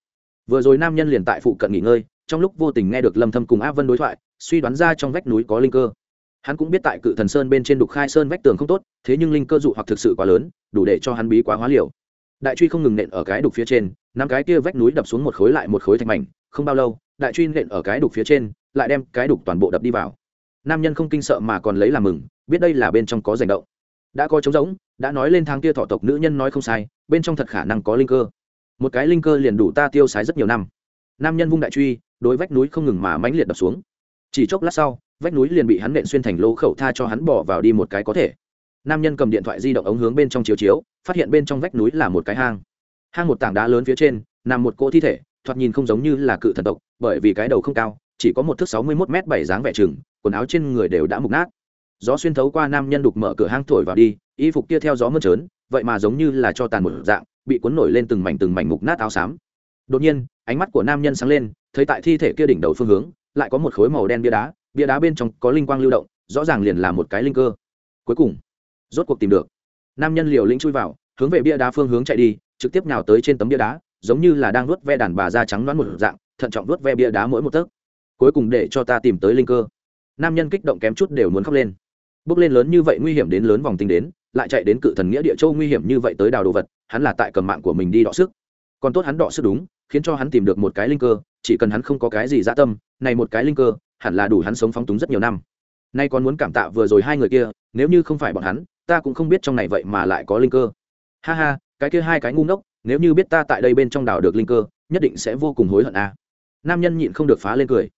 S1: Vừa rồi nam nhân liền tại phụ cận nghỉ ngơi, trong lúc vô tình nghe được lâm thâm cùng a vân đối thoại, suy đoán ra trong vách núi có linh cơ. Hắn cũng biết tại cự thần sơn bên trên đục khai sơn vách tường không tốt, thế nhưng linh cơ dụ hoặc thực sự quá lớn, đủ để cho hắn bí quá hóa liều. Đại truy không ngừng nện ở cái đục phía trên, năm cái kia vách núi đập xuống một khối lại một khối thành mảnh, không bao lâu, đại truy nện ở cái đục phía trên, lại đem cái đục toàn bộ đập đi vào. Nam nhân không kinh sợ mà còn lấy làm mừng, biết đây là bên trong có rành động đã có trống rỗng, đã nói lên tháng kia thọ tộc nữ nhân nói không sai, bên trong thật khả năng có linh cơ. Một cái linh cơ liền đủ ta tiêu sái rất nhiều năm. Nam nhân vung đại truy, đối vách núi không ngừng mà mãnh liệt đập xuống. Chỉ chốc lát sau, vách núi liền bị hắn nện xuyên thành lỗ khẩu tha cho hắn bỏ vào đi một cái có thể. Nam nhân cầm điện thoại di động ống hướng bên trong chiếu chiếu, phát hiện bên trong vách núi là một cái hang. Hang một tảng đá lớn phía trên, nằm một cỗ thi thể, thoạt nhìn không giống như là cự thần tộc, bởi vì cái đầu không cao, chỉ có một thước sáu mươi mốt m bảy dáng vẻ chừng, quần áo trên người đều đã mục nát gió xuyên thấu qua nam nhân đục mở cửa hang thổi vào đi, y phục kia theo gió mơn trớn, vậy mà giống như là cho tàn một dạng, bị cuốn nổi lên từng mảnh từng mảnh mục nát áo xám. Đột nhiên, ánh mắt của nam nhân sáng lên, thấy tại thi thể kia đỉnh đầu phương hướng, lại có một khối màu đen bia đá bia đá bên trong có linh quang lưu động, rõ ràng liền là một cái linh cơ. Cuối cùng, rốt cuộc tìm được. Nam nhân liều lĩnh chui vào, hướng về bia đá phương hướng chạy đi, trực tiếp nhào tới trên tấm bia đá, giống như là đang nuốt ve đàn bà da trắng đoán một dạng, thận trọng nuốt ve bia đá mỗi một tấc. Cuối cùng để cho ta tìm tới linh cơ. Nam nhân kích động kém chút đều muốn khóc lên bước lên lớn như vậy nguy hiểm đến lớn vòng tinh đến, lại chạy đến cự thần nghĩa địa châu nguy hiểm như vậy tới đào đồ vật, hắn là tại cầm mạng của mình đi đọ sức. Còn tốt hắn đọ sức đúng, khiến cho hắn tìm được một cái linh cơ, chỉ cần hắn không có cái gì dã tâm, này một cái linh cơ, hẳn là đủ hắn sống phóng túng rất nhiều năm. Nay còn muốn cảm tạ vừa rồi hai người kia, nếu như không phải bọn hắn, ta cũng không biết trong này vậy mà lại có linh cơ. Ha ha, cái kia hai cái ngu ngốc, nếu như biết ta tại đây bên trong đảo được linh cơ, nhất định sẽ vô cùng hối hận a à. nam nhân nhịn không được phá lên cười.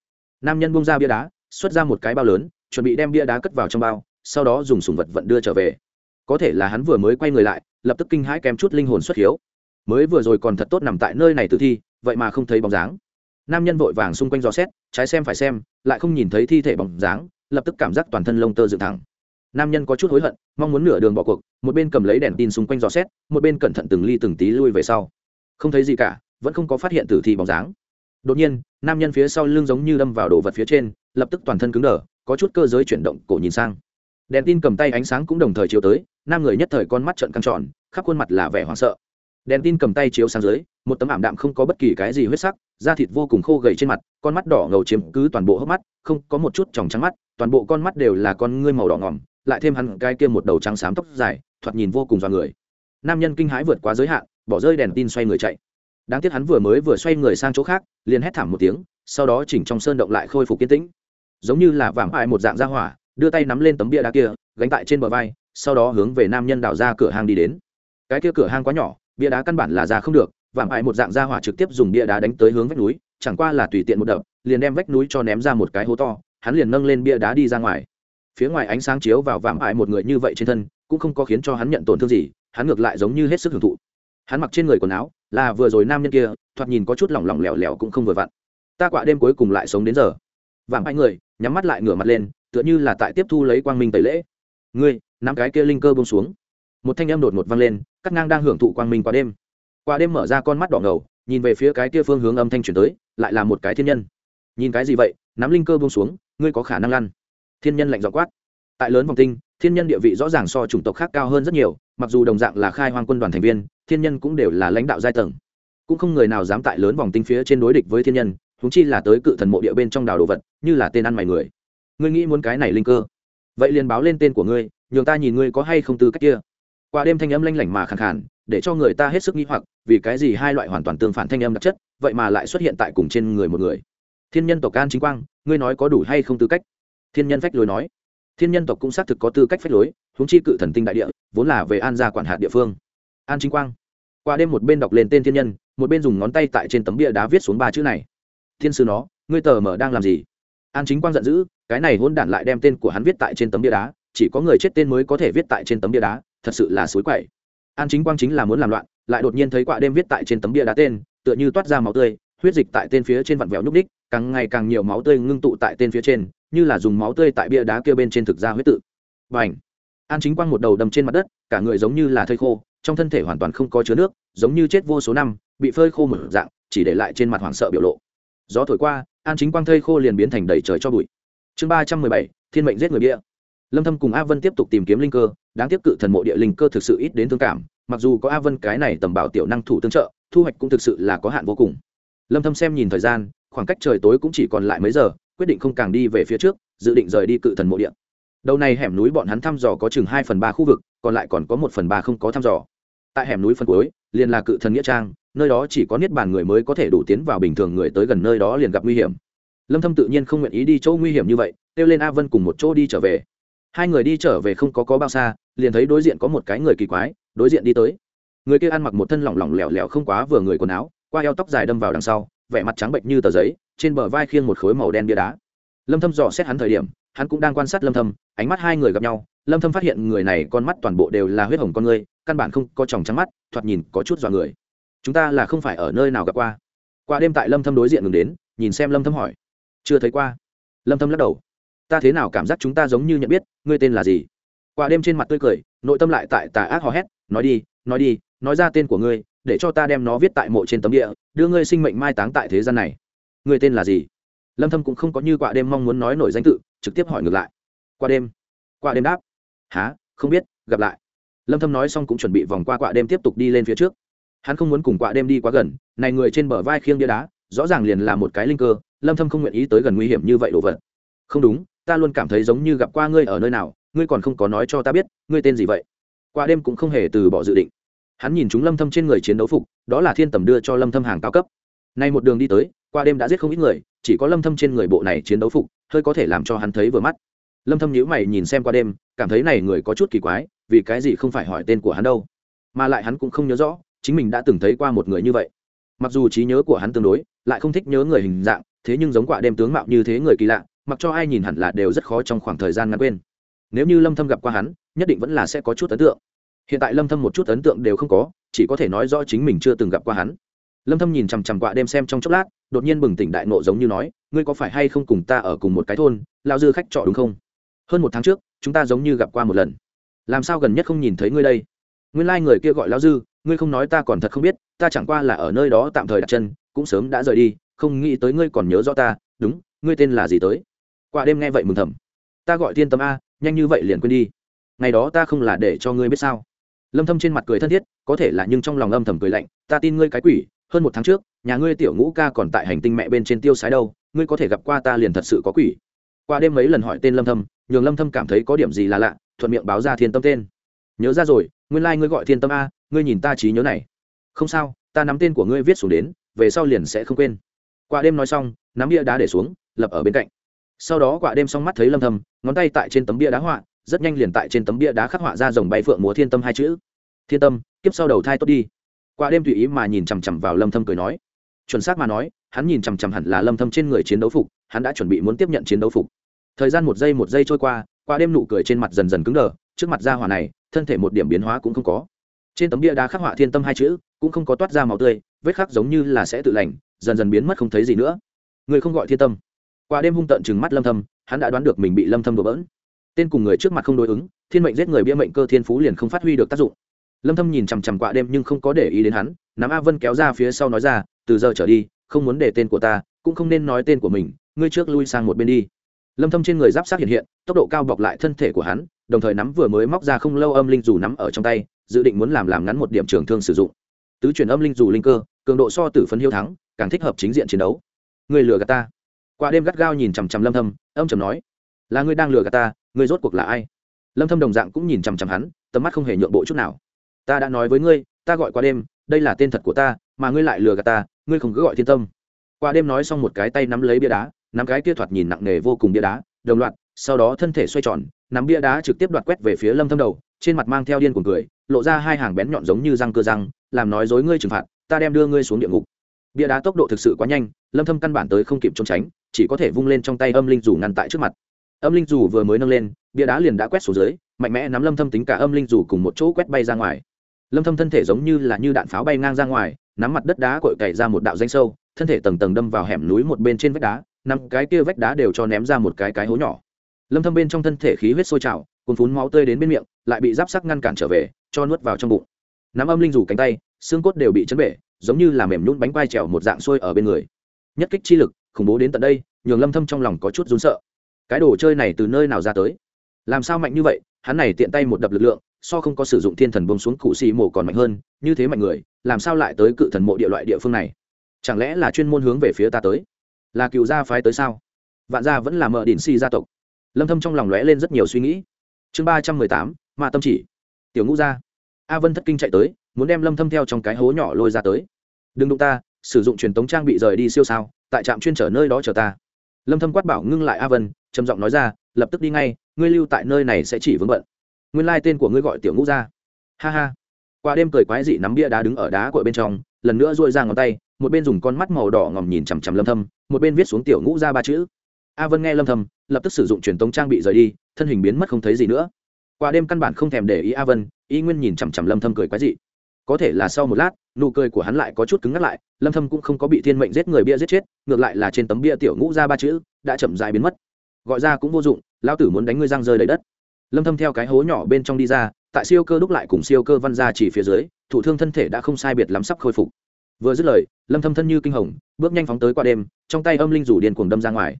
S1: Nam nhân buông ra bia đá, xuất ra một cái bao lớn, chuẩn bị đem bia đá cất vào trong bao sau đó dùng sùng vật vận đưa trở về. Có thể là hắn vừa mới quay người lại, lập tức kinh hãi kém chút linh hồn xuất hiếu. Mới vừa rồi còn thật tốt nằm tại nơi này tử thi, vậy mà không thấy bóng dáng. Nam nhân vội vàng xung quanh dò xét, trái xem phải xem, lại không nhìn thấy thi thể bóng dáng, lập tức cảm giác toàn thân lông tơ dựng thẳng. Nam nhân có chút hối hận, mong muốn nửa đường bỏ cuộc, một bên cầm lấy đèn tin xung quanh dò xét, một bên cẩn thận từng ly từng tí lui về sau. Không thấy gì cả, vẫn không có phát hiện tử thi bóng dáng. Đột nhiên, nam nhân phía sau lưng giống như đâm vào đồ vật phía trên, lập tức toàn thân cứng đờ, có chút cơ giới chuyển động, cổ nhìn sang đèn tin cầm tay ánh sáng cũng đồng thời chiếu tới, nam người nhất thời con mắt trận căng tròn, khắp khuôn mặt là vẻ hoảng sợ. Đèn tin cầm tay chiếu sáng dưới, một tấm ảm đạm không có bất kỳ cái gì huyết sắc, da thịt vô cùng khô gầy trên mặt, con mắt đỏ ngầu chiếm cứ toàn bộ hốc mắt, không có một chút tròng trắng mắt, toàn bộ con mắt đều là con ngươi màu đỏ ngỏm, lại thêm hắn cái kia một đầu trắng xám tóc dài, thoạt nhìn vô cùng dọa người. Nam nhân kinh hãi vượt quá giới hạn, bỏ rơi đèn tin xoay người chạy. Đáng tiếc hắn vừa mới vừa xoay người sang chỗ khác, liền hét thảm một tiếng, sau đó chỉnh trong sơn động lại khôi phục kiên tĩnh. Giống như là vạm ai một dạng ra hỏa đưa tay nắm lên tấm bia đá kia, gánh tại trên bờ vai, sau đó hướng về nam nhân đào ra cửa hang đi đến. Cái kia cửa hang quá nhỏ, bia đá căn bản là ra không được, vạm hại một dạng ra hỏa trực tiếp dùng bia đá đánh tới hướng vách núi, chẳng qua là tùy tiện một đập, liền đem vách núi cho ném ra một cái hố to, hắn liền nâng lên bia đá đi ra ngoài. Phía ngoài ánh sáng chiếu vào vạm hại một người như vậy trên thân, cũng không có khiến cho hắn nhận tổn thương gì, hắn ngược lại giống như hết sức hưởng thụ. Hắn mặc trên người quần áo, là vừa rồi nam nhân kia, thoạt nhìn có chút lỏng lỏng lẻo lẻo cũng không vừa vặn. Ta quạ đêm cuối cùng lại sống đến giờ. Vạm hại người, nhắm mắt lại ngửa mặt lên tựa như là tại tiếp thu lấy quang minh tẩy lễ. Ngươi, nắm cái kia linh cơ bông xuống. Một thanh âm đột ngột vang lên, cắt ngang đang hưởng thụ quang minh qua đêm. Qua đêm mở ra con mắt đỏ ngầu, nhìn về phía cái kia phương hướng âm thanh chuyển tới, lại là một cái thiên nhân. Nhìn cái gì vậy? Nắm linh cơ bông xuống, ngươi có khả năng lăn. Thiên nhân lạnh dọ quát. Tại lớn vòng tinh, thiên nhân địa vị rõ ràng so chủng tộc khác cao hơn rất nhiều, mặc dù đồng dạng là khai hoang quân đoàn thành viên, thiên nhân cũng đều là lãnh đạo giai tầng. Cũng không người nào dám tại lớn vòng tinh phía trên đối địch với thiên nhân húng chi là tới cự thần mộ địa bên trong đào đồ vật, như là tên ăn mày người ngươi nghĩ muốn cái này linh cơ. Vậy liền báo lên tên của ngươi, nhường ta nhìn ngươi có hay không tư cách kia. Qua đêm thanh âm lanh lảnh mà khẳng khản để cho người ta hết sức nghĩ hoặc, vì cái gì hai loại hoàn toàn tương phản thanh âm đặc chất, vậy mà lại xuất hiện tại cùng trên người một người. Thiên nhân tộc can chính quang, ngươi nói có đủ hay không tư cách? Thiên nhân phách lối nói. Thiên nhân tộc cũng xác thực có tư cách phách lối húng chi cự thần tinh đại địa, vốn là về an gia quản hạt địa phương. An chính quang. Qua đêm một bên đọc lên tên thiên nhân, một bên dùng ngón tay tại trên tấm bia đá viết xuống ba chữ này. Thiên sư nó, ngươi tờ mở đang làm gì? An chính quang giận dữ cái này hôn đản lại đem tên của hắn viết tại trên tấm bia đá, chỉ có người chết tên mới có thể viết tại trên tấm bia đá, thật sự là suối quậy. An chính quang chính là muốn làm loạn, lại đột nhiên thấy quạ đêm viết tại trên tấm bia đá tên, tựa như toát ra máu tươi, huyết dịch tại tên phía trên vặn vẹo nhúc đích càng ngày càng nhiều máu tươi ngưng tụ tại tên phía trên, như là dùng máu tươi tại bia đá kia bên trên thực ra huyết tự. Và h an chính quang một đầu đầm trên mặt đất, cả người giống như là thây khô, trong thân thể hoàn toàn không có chứa nước, giống như chết vô số năm, bị phơi khô mở dạng, chỉ để lại trên mặt hoảng sợ biểu lộ. Gió thổi qua, an chính quang thây khô liền biến thành đầy trời cho bụi chương ba trăm mười bảy, thiên mệnh giết người bia lâm thâm cùng a vân tiếp tục tìm kiếm linh cơ, đáng tiếp cự thần mộ địa linh cơ thực sự ít đến thương cảm, mặc dù có a vân cái này tầm bảo tiểu năng thủ tương trợ, thu hoạch cũng thực sự là có hạn vô cùng. Lâm thâm xem nhìn thời gian, khoảng cách trời tối cũng chỉ còn lại mấy giờ, quyết định không càng đi về phía trước, dự định rời đi cự thần mộ địa. Đầu này hẻm núi bọn hắn thăm dò có chừng hai phần ba khu vực, còn lại còn có một phần ba không có thăm dò. Tại hẻm núi phần cuối, liền là cự thần nghĩa trang, nơi đó chỉ có niết bàn người mới có thể đủ tiến vào bình thường người tới gần nơi đó liền gặp nguy hiểm lâm thâm tự nhiên không nguyện ý đi chỗ nguy hiểm như vậy, kêu lên a vân cùng một chỗ đi trở về. Hai người đi trở về không có có bao xa, liền thấy đối diện có một cái người kỳ quái, đối diện đi tới. Người kia ăn mặc một thân lỏng lỏng lẻo lẻo không quá vừa người quần áo, qua eo tóc dài đâm vào đằng sau, vẻ mặt trắng bệnh như tờ giấy, trên bờ vai khiêng một khối màu đen bia đá. Lâm thâm dò xét hắn thời điểm, hắn cũng đang quan sát lâm thâm, ánh mắt hai người gặp nhau. Lâm thâm phát hiện người này con mắt toàn bộ đều là huyết hồng con người, căn bản không có tròng trắng mắt, thoạt nhìn có chút dọa người. Chúng ta là không phải ở nơi nào gặp qua. Qua đêm tại lâm thâm đối diện ngừng đến, nhìn xem lâm thâm hỏi chưa thấy qua. Lâm thâm lắc đầu. Ta thế nào cảm giác chúng ta giống như nhận biết, ngươi tên là gì? Qua đêm trên mặt tươi cười, nội tâm lại tại tà ác hò hét, nói đi nói đi, nói ra tên của ngươi, để cho ta đem nó viết tại mộ trên tấm địa, đưa ngươi sinh mệnh mai táng tại thế gian này. Ngươi tên là gì? Lâm thâm cũng không có như quả đêm mong muốn nói nổi danh tự, trực tiếp hỏi ngược lại. Qua đêm. Qua đêm đáp. Há không biết, gặp lại. Lâm thâm nói xong cũng chuẩn bị vòng qua quạ đêm tiếp tục đi lên phía trước. Hắn không muốn cùng quạ đêm đi quá gần, này người trên bờ vai khiêng bia đá, rõ ràng liền là một cái linh cơ lâm thâm không nguyện ý tới gần nguy hiểm như vậy đồ vật. Không đúng, ta luôn cảm thấy giống như gặp qua ngươi ở nơi nào, ngươi còn không có nói cho ta biết, ngươi tên gì vậy? Qua đêm cũng không hề từ bỏ dự định. Hắn nhìn chúng lâm thâm trên người chiến đấu phục, đó là thiên tầm đưa cho lâm thâm hàng cao cấp. Nay một đường đi tới, qua đêm đã giết không ít người, chỉ có lâm thâm trên người bộ này chiến đấu phục, hơi có thể làm cho hắn thấy vừa mắt. Lâm thâm nhíu mày nhìn xem qua đêm, cảm thấy này người có chút kỳ quái, vì cái gì không phải hỏi tên của hắn đâu? Mà lại hắn cũng không nhớ rõ, chính mình đã từng thấy qua một người như vậy. Mặc dù trí nhớ của hắn tương đối, lại không thích nhớ người hình dạng thế nhưng giống quả đêm tướng mạo như thế người kỳ lạ, mặc cho ai nhìn hẳn là đều rất khó trong khoảng thời gian ngắn quên. Nếu như lâm thâm gặp qua hắn, nhất định vẫn là sẽ có chút ấn tượng. Hiện tại lâm thâm một chút ấn tượng đều không có, chỉ có thể nói rõ chính mình chưa từng gặp qua hắn. Lâm thâm nhìn chằm chằm quạ đêm xem trong chốc lát, đột nhiên bừng tỉnh đại ngộ giống như nói, ngươi có phải hay không cùng ta ở cùng một cái thôn lao dư khách trọ đúng không? Hơn một tháng trước, chúng ta giống như gặp qua một lần. Làm sao gần nhất không nhìn thấy ngươi đây? Nguyên lai like người kia gọi lao dư, ngươi không nói ta còn thật không biết, ta chẳng qua là ở nơi đó tạm thời đặt chân, cũng sớm đã rời đi không nghĩ tới ngươi còn nhớ rõ ta, đúng, ngươi tên là gì tới? Qua đêm nghe vậy mừng thầm. Ta gọi thiên tâm a, nhanh như vậy liền quên đi. Ngày đó ta không là để cho ngươi biết sao? Lâm thâm trên mặt cười thân thiết, có thể là nhưng trong lòng âm thầm cười lạnh, ta tin ngươi cái quỷ, hơn một tháng trước, nhà ngươi tiểu ngũ ca còn tại hành tinh mẹ bên trên tiêu sái đâu, ngươi có thể gặp qua ta liền thật sự có quỷ. Qua đêm mấy lần hỏi tên lâm thâm, nhường lâm thâm cảm thấy có điểm gì là lạ, thuận miệng báo ra thiên tâm tên. Nhớ ra rồi, nguyên lai like ngươi gọi thiên tâm a, ngươi nhìn ta trí nhớ này. Không sao, ta nắm tên của ngươi viết xuống đến, về sau liền sẽ không quên quả đêm nói xong, nắm bia đá để xuống, lập ở bên cạnh. Sau đó quả đêm xong mắt thấy lâm thâm, ngón tay tại trên tấm bia đá họa, rất nhanh liền tại trên tấm bia đá khắc họa ra dòng bay phượng múa thiên tâm hai chữ. Thiên tâm, kiếp sau đầu thai tốt đi. Quả đêm tùy ý mà nhìn chằm chằm vào lâm thâm cười nói. Chuẩn xác mà nói, hắn nhìn chằm chằm hẳn là lâm thâm trên người chiến đấu phục, hắn đã chuẩn bị muốn tiếp nhận chiến đấu phục. Thời gian một giây một giây trôi qua qua đêm nụ cười trên mặt dần dần cứng đờ, trước mặt ra hỏa này, thân thể một điểm biến hóa cũng không có. Trên tấm bia đá khắc họa thiên tâm hai chữ, cũng không có toát ra máu tươi, vết khắc giống như là sẽ tự lành dần dần biến mất không thấy gì nữa. Người không gọi thiên tâm. Qua đêm hung tận chừng mắt lâm thâm, hắn đã đoán được mình bị lâm thâm đổ bỡn. Tên cùng người trước mặt không đối ứng, thiên mệnh giết người bia mệnh cơ thiên phú liền không phát huy được tác dụng. Lâm thâm nhìn chằm chằm quạ đêm nhưng không có để ý đến hắn, nắm a vân kéo ra phía sau nói ra, từ giờ trở đi, không muốn để tên của ta, cũng không nên nói tên của mình, ngươi trước lui sang một bên đi. Lâm thâm trên người giáp sát hiện hiện, tốc độ cao bọc lại thân thể của hắn, đồng thời nắm vừa mới móc ra không lâu âm linh dù nắm ở trong tay, dự định muốn làm làm ngắn một điểm trường thương sử dụng. Tứ chuyển âm linh dù linh cơ, cường độ so tử phấn hiếu thắng càng thích hợp chính diện chiến đấu. Người lừa gạt ta. Qua đêm gắt gao nhìn chằm chằm lâm thâm, âm trầm nói, là ngươi đang lừa gạt ta, ngươi rốt cuộc là ai? Lâm thâm đồng dạng cũng nhìn chằm chằm hắn, tầm mắt không hề nhượng bộ chút nào. Ta đã nói với ngươi, ta gọi qua đêm, đây là tên thật của ta, mà ngươi lại lừa gạt ta, ngươi không cứ gọi thiên tâm. Qua đêm nói xong một cái tay nắm lấy bia đá, nắm cái kia thoạt nhìn nặng nề vô cùng bia đá, đồng loạt, sau đó thân thể xoay tròn, nắm bia đá trực tiếp đoạt quét về phía lâm thâm đầu, trên mặt mang theo điên cuồng cười, lộ ra hai hàng bén nhọn giống như răng cơ răng, làm nói dối ngươi trừng phạt, ta đem đưa ngươi xuống địa ngục bia đá tốc độ thực sự quá nhanh, lâm thâm căn bản tới không kịp trốn tránh, chỉ có thể vung lên trong tay âm linh dù ngăn tại trước mặt. Âm linh dù vừa mới nâng lên, bia đá liền đã quét xuống dưới, mạnh mẽ nắm lâm thâm tính cả âm linh dù cùng một chỗ quét bay ra ngoài. Lâm thâm thân thể giống như là như đạn pháo bay ngang ra ngoài, nắm mặt đất đá cội cày ra một đạo danh sâu, thân thể tầng tầng đâm vào hẻm núi một bên trên vách đá, năm cái kia vách đá đều cho ném ra một cái cái hố nhỏ. Lâm thâm bên trong thân thể khí huyết sôi trào, cuồn phún máu tươi đến bên miệng, lại bị giáp sắc ngăn cản trở về, cho nuốt vào trong bụng. Nắm âm linh dù cánh tay, xương cốt đều bị chấn bể giống như là mềm nhún bánh quai trèo một dạng xuôi ở bên người. Nhất kích chi lực, khủng bố đến tận đây, nhường lâm thâm trong lòng có chút run sợ. Cái đồ chơi này từ nơi nào ra tới? Làm sao mạnh như vậy? Hắn này tiện tay một đập lực lượng, so không có sử dụng thiên thần bông xuống cụ xì mổ còn mạnh hơn, như thế mạnh người, làm sao lại tới cự thần mộ địa loại địa phương này? Chẳng lẽ là chuyên môn hướng về phía ta tới? Là cựu gia phái tới sao? Vạn gia vẫn là mợ đỉnh si gia tộc. Lâm thâm trong lòng lóe lên rất nhiều suy nghĩ. Chương ba trăm mười tám mà tâm chỉ. Tiểu ngũ gia. A vân thất kinh chạy tới muốn đem lâm thâm theo trong cái hố nhỏ lôi ra tới. Đừng đụng ta, sử dụng truyền tống trang bị rời đi siêu sao, tại trạm chuyên trở nơi đó chờ ta. Lâm thâm quát bảo ngưng lại a vân, trầm giọng nói ra, lập tức đi ngay, ngươi lưu tại nơi này sẽ chỉ vướng bận. Nguyên lai tên của ngươi gọi tiểu ngũ gia. Ha ha. Qua đêm cười quái dị nắm bia đá đứng ở đá cội bên trong, lần nữa duỗi ra ngón tay, một bên dùng con mắt màu đỏ ngòm nhìn chằm chằm lâm thâm, một bên viết xuống tiểu ngũ gia ba chữ. A vân nghe lâm thâm, lập tức sử dụng truyền tống trang bị rời đi, thân hình biến mất không thấy gì nữa. Qua đêm căn bản không thèm để ý a vân, y nguyên nhìn chằm chằm lâm thâm cười quái dị có thể là sau một lát, nụ cười của hắn lại có chút cứng ngắt lại, lâm thâm cũng không có bị thiên mệnh giết người bia giết chết, ngược lại là trên tấm bia tiểu ngũ ra ba chữ, đã chậm rãi biến mất. Gọi ra cũng vô dụng, lão tử muốn đánh ngươi răng rơi đầy đất. Lâm thâm theo cái hố nhỏ bên trong đi ra, tại siêu cơ đúc lại cùng siêu cơ văn ra chỉ phía dưới thủ thương thân thể đã không sai biệt lắm sắp khôi phục. Vừa dứt lời, lâm thâm thân như kinh hồng, bước nhanh phóng tới qua đêm, trong tay âm linh rủ điên cuồng đâm ra ngoài.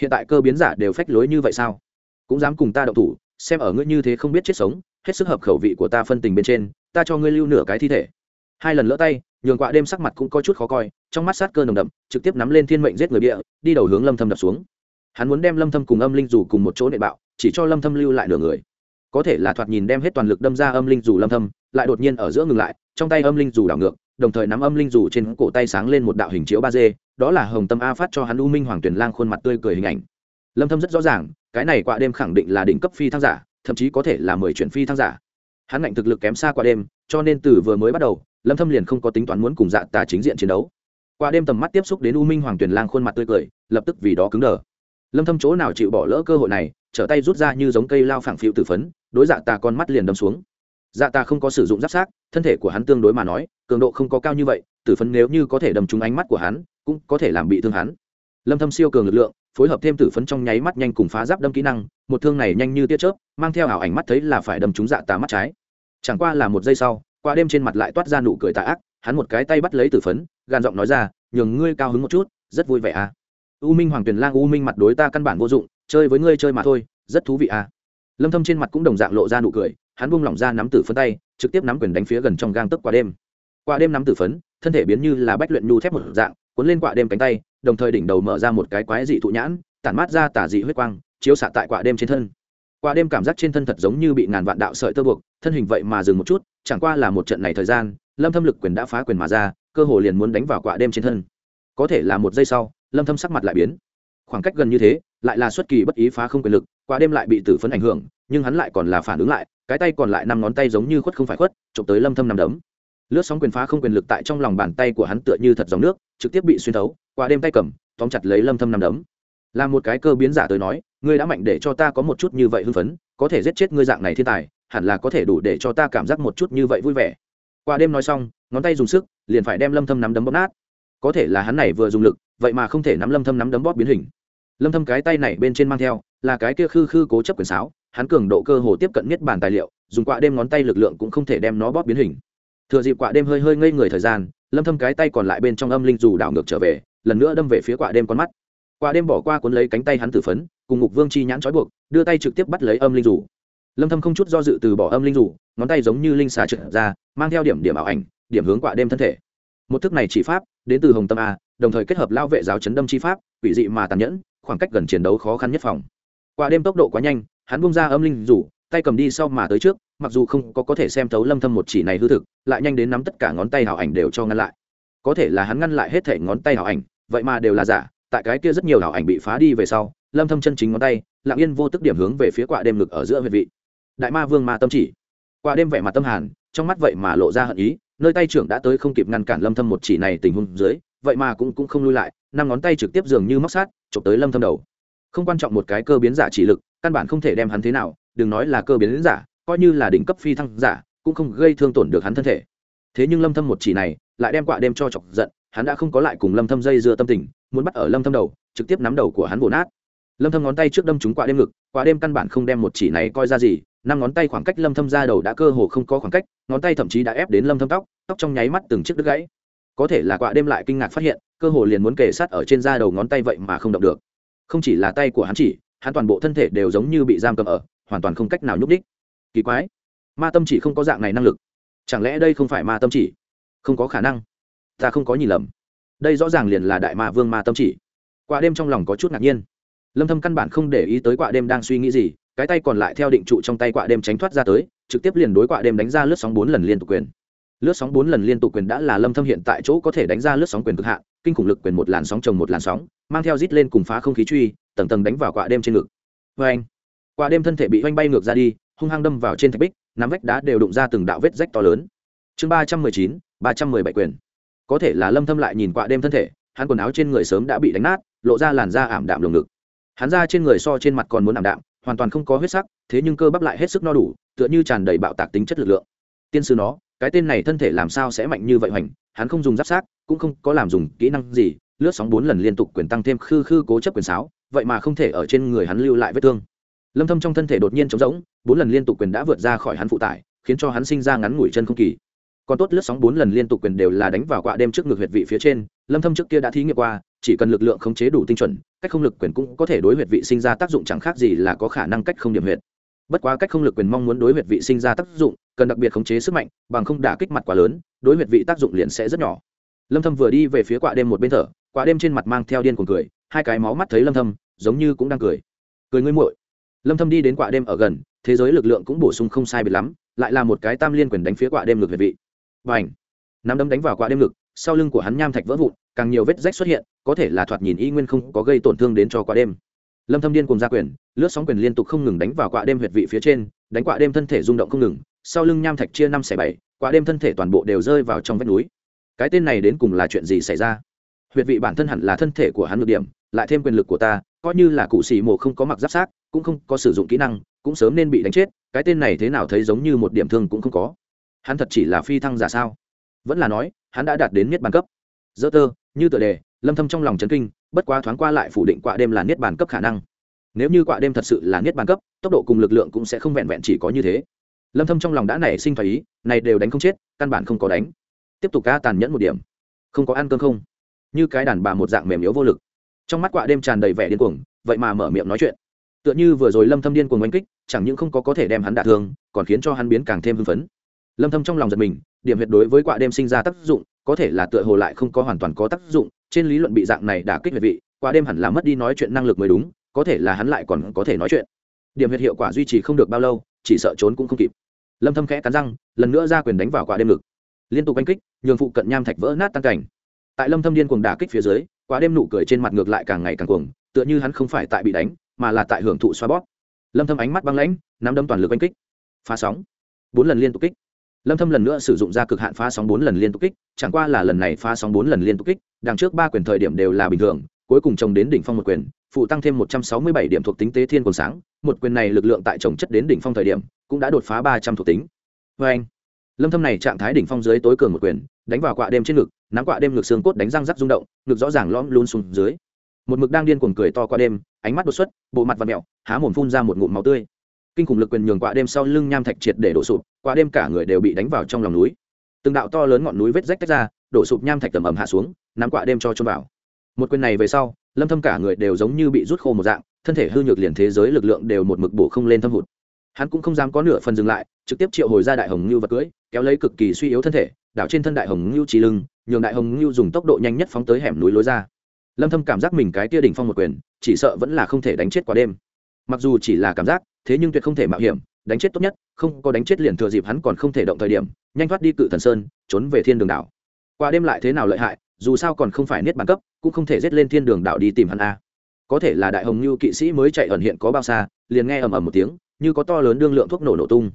S1: Hiện tại cơ biến giả đều phách lối như vậy sao? Cũng dám cùng ta động thủ, xem ở ngươi như thế không biết chết sống, hết sức hợp khẩu vị của ta phân tình bên trên ta cho ngươi lưu nửa cái thi thể. Hai lần lỡ tay, nhường quạ đêm sắc mặt cũng có chút khó coi, trong mắt sát cơ nồng đậm, trực tiếp nắm lên thiên mệnh giết người bịa, đi đầu hướng lâm thâm đập xuống. Hắn muốn đem lâm thâm cùng âm linh dù cùng một chỗ nệ bạo, chỉ cho lâm thâm lưu lại nửa người. Có thể là thoạt nhìn đem hết toàn lực đâm ra âm linh dù lâm thâm, lại đột nhiên ở giữa ngừng lại, trong tay âm linh dù đảo ngược, đồng thời nắm âm linh dù trên cổ tay sáng lên một đạo hình chiếu ba d, đó là hồng tâm a phát cho hắn u minh hoàng tuyển lang khuôn mặt tươi cười hình ảnh. Lâm thâm rất rõ ràng, cái này quạ đêm khẳng định là đỉnh cấp phi thăng giả, thậm chí có thể là mười chuyển phi thăng giả hắn ngạnh thực lực kém xa qua đêm, cho nên từ vừa mới bắt đầu, lâm thâm liền không có tính toán muốn cùng dạ tà chính diện chiến đấu. Qua đêm tầm mắt tiếp xúc đến u minh hoàng tuyền lang khuôn mặt tươi cười, lập tức vì đó cứng đờ. Lâm thâm chỗ nào chịu bỏ lỡ cơ hội này, trở tay rút ra như giống cây lao phẳng phiu tử phấn, đối dạ tà con mắt liền đâm xuống. Dạ tà không có sử dụng giáp sát, thân thể của hắn tương đối mà nói, cường độ không có cao như vậy, tử phấn nếu như có thể đâm trúng ánh mắt của hắn, cũng có thể làm bị thương hắn. Lâm thâm siêu cường lực lượng phối hợp thêm tử phấn trong nháy mắt nhanh cùng phá giáp đâm kỹ năng, một thương này nhanh như tia chớp, mang theo ảo ảnh mắt thấy là phải đâm trúng dạ tà mắt trái. Chẳng qua là một giây sau, qua đêm trên mặt lại toát ra nụ cười tà ác, hắn một cái tay bắt lấy tử phấn, gàn giọng nói ra, nhường ngươi cao hứng một chút, rất vui vẻ à. U minh hoàng tuyền lang, u minh mặt đối ta căn bản vô dụng, chơi với ngươi chơi mà thôi, rất thú vị à. Lâm thâm trên mặt cũng đồng dạng lộ ra nụ cười, hắn buông lỏng ra nắm tử phấn tay, trực tiếp nắm quyền đánh phía gần trong gang tấc quả đêm. Quả đêm nắm tử phấn, thân thể biến như là bách luyện nhu thép một dạng, cuốn lên quả đêm cánh tay đồng thời đỉnh đầu mở ra một cái quái dị thụ nhãn, tản mát ra tả dị huyết quang, chiếu xạ tại quả đêm trên thân. Quả đêm cảm giác trên thân thật giống như bị ngàn vạn đạo sợi tơ buộc, thân hình vậy mà dừng một chút, chẳng qua là một trận này thời gian, lâm thâm lực quyền đã phá quyền mà ra, cơ hồ liền muốn đánh vào quả đêm trên thân. Có thể là một giây sau, lâm thâm sắc mặt lại biến. Khoảng cách gần như thế, lại là xuất kỳ bất ý phá không quyền lực, quả đêm lại bị tử phấn ảnh hưởng, nhưng hắn lại còn là phản ứng lại, cái tay còn lại năm ngón tay giống như khuất không phải khuất, chụp tới lâm thâm nằm đấm. Lướt sóng quyền phá không quyền lực tại trong lòng bàn tay của hắn tựa như thật dòng nước, trực tiếp bị xuyên thấu quả đêm tay cầm, tóm chặt lấy lâm thâm nằm đấm. Là một cái cơ biến giả tới nói, ngươi đã mạnh để cho ta có một chút như vậy hưng phấn, có thể giết chết ngươi dạng này thiên tài, hẳn là có thể đủ để cho ta cảm giác một chút như vậy vui vẻ. Qua đêm nói xong, ngón tay dùng sức, liền phải đem lâm thâm nắm đấm bóp nát. Có thể là hắn này vừa dùng lực, vậy mà không thể nắm lâm thâm nắm đấm bóp biến hình. Lâm thâm cái tay này bên trên mang theo, là cái kia khư khư cố chấp quyền sáo, hắn cường độ cơ hồ tiếp cận nhất bản tài liệu, dùng quạ đêm ngón tay lực lượng cũng không thể đem nó bóp biến hình. Thừa dịp quạ đêm hơi hơi ngây người thời gian, lâm thâm cái tay còn lại bên trong âm linh dù đảo ngược trở về lần nữa đâm về phía quả đêm con mắt. Quả đêm bỏ qua cuốn lấy cánh tay hắn tử phấn cùng ngục vương chi nhãn trói buộc đưa tay trực tiếp bắt lấy âm linh rủ. lâm thâm không chút do dự từ bỏ âm linh rủ, ngón tay giống như linh xà trượt ra mang theo điểm điểm ảo ảnh điểm hướng quả đêm thân thể. Một thức này chỉ pháp đến từ hồng tâm a đồng thời kết hợp lao vệ giáo chấn đâm chi pháp quỷ dị mà tàn nhẫn khoảng cách gần chiến đấu khó khăn nhất phòng. Quả đêm tốc độ quá nhanh hắn bung ra âm linh rủ tay cầm đi sau mà tới trước mặc dù không có có thể xem thấu lâm thâm một chỉ này hư thực lại nhanh đến nắm tất cả ngón tay hảo ảnh đều cho ngăn lại. Có thể là hắn ngăn lại hết thể ngón tay hảo ảnh vậy mà đều là giả, tại cái kia rất nhiều ảo ảnh bị phá đi về sau, lâm thâm chân chính ngón tay, lặng yên vô tức điểm hướng về phía quả đêm ngực ở giữa huyệt vị. Đại ma vương ma tâm chỉ. Quả đêm vẻ mặt tâm hàn, trong mắt vậy mà lộ ra hận ý, nơi tay trưởng đã tới không kịp ngăn cản lâm thâm một chỉ này tình huống dưới, vậy mà cũng cũng không lui lại, năm ngón tay trực tiếp dường như móc sát, chụp tới lâm thâm đầu. Không quan trọng một cái cơ biến giả chỉ lực, căn bản không thể đem hắn thế nào, đừng nói là cơ biến giả, coi như là đỉnh cấp phi thăng giả, cũng không gây thương tổn được hắn thân thể. Thế nhưng lâm thâm một chỉ này, lại đem quạ đêm cho chọc giận hắn đã không có lại cùng lâm thâm dây dưa tâm tình, muốn bắt ở lâm thâm đầu, trực tiếp nắm đầu của hắn bổ nát. Lâm thâm ngón tay trước đâm trúng quả đêm ngực, quả đêm căn bản không đem một chỉ này coi ra gì, năm ngón tay khoảng cách lâm thâm ra đầu đã cơ hồ không có khoảng cách, ngón tay thậm chí đã ép đến lâm thâm tóc tóc trong nháy mắt từng chiếc đứt gãy. Có thể là quả đêm lại kinh ngạc phát hiện, cơ hồ liền muốn kề sát ở trên da đầu ngón tay vậy mà không động được. Không chỉ là tay của hắn chỉ, hắn toàn bộ thân thể đều giống như bị giam cầm ở, hoàn toàn không cách nào nhúc đích kỳ quái, ma tâm chỉ không có dạng này năng lực. Chẳng lẽ đây không phải ma tâm chỉ? Không có khả năng ta không có nhìn lầm. Đây rõ ràng liền là đại ma vương ma tâm chỉ. Quả đêm trong lòng có chút ngạc nhiên. Lâm thâm căn bản không để ý tới quả đêm đang suy nghĩ gì, cái tay còn lại theo định trụ trong tay quả đêm tránh thoát ra tới, trực tiếp liền đối quả đêm đánh ra lướt sóng bốn lần liên tục quyền. Lướt sóng bốn lần liên tục quyền đã là lâm thâm hiện tại chỗ có thể đánh ra lướt sóng quyền cực hạn, kinh khủng lực quyền một làn sóng chồng một làn sóng, mang theo rít lên cùng phá không khí truy, tầng tầng đánh vào quả đêm trên ngực. Vê anh, quả đêm thân thể bị hoanh bay ngược ra đi, hung hăng đâm vào trên thạch bích, nắm vách đá đều đụng ra từng đạo vết rách to lớn. Chương ba trăm mười chín, ba trăm mười bảy quyền có thể là lâm thâm lại nhìn qua đêm thân thể, hắn quần áo trên người sớm đã bị đánh nát, lộ ra làn da ảm đạm lồng ngực. Hắn da trên người so trên mặt còn muốn ảm đạm, hoàn toàn không có huyết sắc, thế nhưng cơ bắp lại hết sức no đủ, tựa như tràn đầy bạo tạc tính chất lực lượng. Tiên sư nó, cái tên này thân thể làm sao sẽ mạnh như vậy hoành, hắn không dùng giáp sát cũng không có làm dùng kỹ năng gì, lướt sóng bốn lần liên tục quyền tăng thêm khư khư cố chấp quyền sáo, vậy mà không thể ở trên người hắn lưu lại vết thương. Lâm thâm trong thân thể đột nhiên trống rỗng, bốn lần liên tục quyền đã vượt ra khỏi hắn phụ tải, khiến cho hắn sinh ra ngắn ngủi chân không kỳ còn tốt lướt sóng bốn lần liên tục quyền đều là đánh vào quạ đêm trước ngực huyệt vị phía trên, lâm thâm trước kia đã thí nghiệm qua, chỉ cần lực lượng khống chế đủ tinh chuẩn, cách không lực quyền cũng có thể đối huyệt vị sinh ra tác dụng chẳng khác gì là có khả năng cách không điểm huyệt. Bất quá cách không lực quyền mong muốn đối huyệt vị sinh ra tác dụng, cần đặc biệt khống chế sức mạnh, bằng không đả kích mặt quá lớn, đối huyệt vị tác dụng liền sẽ rất nhỏ. Lâm thâm vừa đi về phía quạ đêm một bên thở, quạ đêm trên mặt mang theo điên cuồng cười, hai cái máu mắt thấy lâm thâm, giống như cũng đang cười. Cười ngươi muội. Lâm thâm đi đến quạ đêm ở gần, thế giới lực lượng cũng bổ sung không sai biệt lắm, lại là một cái tam liên quyền đánh phía quạ đêm ngược huyệt vị bành nắm đấm đánh vào quạ đêm ngực, sau lưng của hắn nham thạch vỡ vụn, càng nhiều vết rách xuất hiện, có thể là thoạt nhìn y nguyên không có gây tổn thương đến cho quạ đêm. Lâm thâm điên cùng ra quyền, lướt sóng quyền liên tục không ngừng đánh vào quạ đêm huyệt vị phía trên, đánh quạ đêm thân thể rung động không ngừng, sau lưng nham thạch chia năm xẻ bảy quạ đêm thân thể toàn bộ đều rơi vào trong vách núi. Cái tên này đến cùng là chuyện gì xảy ra? Huyệt vị bản thân hẳn là thân thể của hắn nhược điểm, lại thêm quyền lực của ta, coi như là cụ xì mộ không có mặc giáp sát, cũng không có sử dụng kỹ năng, cũng sớm nên bị đánh chết, cái tên này thế nào thấy giống như một điểm thương cũng không có hắn thật chỉ là phi thăng giả sao? Vẫn là nói, hắn đã đạt đến niết bàn cấp. Dơ tơ, như tựa đề, lâm thâm trong lòng chấn kinh, bất quá thoáng qua lại phủ định quạ đêm là niết bàn cấp khả năng. Nếu như quạ đêm thật sự là niết bàn cấp, tốc độ cùng lực lượng cũng sẽ không vẹn vẹn chỉ có như thế. Lâm thâm trong lòng đã nảy sinh thoái ý, này đều đánh không chết, căn bản không có đánh. Tiếp tục ca tàn nhẫn một điểm. Không có ăn cơm không? Như cái đàn bà một dạng mềm yếu vô lực. Trong mắt quạ đêm tràn đầy vẻ điên cuồng, vậy mà mở miệng nói chuyện. Tựa như vừa rồi lâm thâm điên cuồng oanh kích, chẳng những không có có thể đem hắn đả thương, còn khiến cho hắn biến càng thêm hưng phấn lâm thâm trong lòng giật mình, điểm huyệt đối với quạ đêm sinh ra tác dụng, có thể là tựa hồ lại không có hoàn toàn có tác dụng, trên lý luận bị dạng này đả kích huyệt vị, quạ đêm hẳn là mất đi nói chuyện năng lực mới đúng, có thể là hắn lại còn có thể nói chuyện. Điểm huyệt hiệu quả duy trì không được bao lâu, chỉ sợ trốn cũng không kịp. Lâm thâm khẽ cắn răng, lần nữa ra quyền đánh vào quạ đêm lực liên tục đánh kích, nhường phụ cận nham thạch vỡ nát tăng cảnh. Tại lâm thâm điên cuồng đả kích phía dưới, quạ đêm nụ cười trên mặt ngược lại càng ngày càng cuồng, tựa như hắn không phải tại bị đánh, mà là tại hưởng thụ xoa bóp. Lâm thâm ánh mắt băng lãnh, nắm đấm toàn lực đánh kích. Phá sóng. Bốn lần liên tục kích lâm thâm lần nữa sử dụng ra cực hạn phá sóng bốn lần liên tục kích, chẳng qua là lần này phá sóng bốn lần liên tục kích, đằng trước ba quyền thời điểm đều là bình thường, cuối cùng chồng đến đỉnh phong một quyền, phụ tăng thêm 167 điểm thuộc tính tế thiên còn sáng, một quyền này lực lượng tại chồng chất đến đỉnh phong thời điểm, cũng đã đột phá 300 thuộc tính. Với anh, lâm thâm này trạng thái đỉnh phong dưới tối cường một quyền, đánh vào quạ đêm trên ngực, nắm quạ đêm ngực xương cốt đánh răng rắc rung động, ngực rõ ràng lõm luôn xuống dưới. Một mực đang điên cuồng cười to qua đêm, ánh mắt đột xuất, bộ mặt và mèo há mồm phun ra một ngụm máu tươi. Kinh khủng lực quyền nhường quạ đêm sau lưng nham thạch triệt để đổ sụp qua đêm cả người đều bị đánh vào trong lòng núi. Từng đạo to lớn ngọn núi vết rách tách ra, đổ sụp nham thạch tầm ầm hạ xuống, nắm quạ đêm cho trôn vào. Một quyền này về sau, lâm thâm cả người đều giống như bị rút khô một dạng, thân thể hư nhược liền thế giới lực lượng đều một mực bổ không lên thâm hụt. Hắn cũng không dám có nửa phần dừng lại, trực tiếp triệu hồi ra đại hồng lưu vật cưỡi kéo lấy cực kỳ suy yếu thân thể, đảo trên thân đại hồng lưu chỉ lưng, nhường đại hồng lưu dùng tốc độ nhanh nhất phóng tới hẻm núi lối ra. Lâm thâm cảm giác mình cái tia đỉnh phong một quyền, chỉ sợ vẫn là không thể đánh chết qua đêm. Mặc dù chỉ là cảm giác, thế nhưng tuyệt không thể mạo hiểm đánh chết tốt nhất, không có đánh chết liền thừa dịp hắn còn không thể động thời điểm, nhanh thoát đi cự thần sơn, trốn về thiên đường đảo. Qua đêm lại thế nào lợi hại, dù sao còn không phải niết bàn cấp, cũng không thể giết lên thiên đường đảo đi tìm hắn a. Có thể là đại hồng như kỵ sĩ mới chạy ẩn hiện có bao xa, liền nghe ầm ầm một tiếng, như có to lớn đương lượng thuốc nổ nổ tung.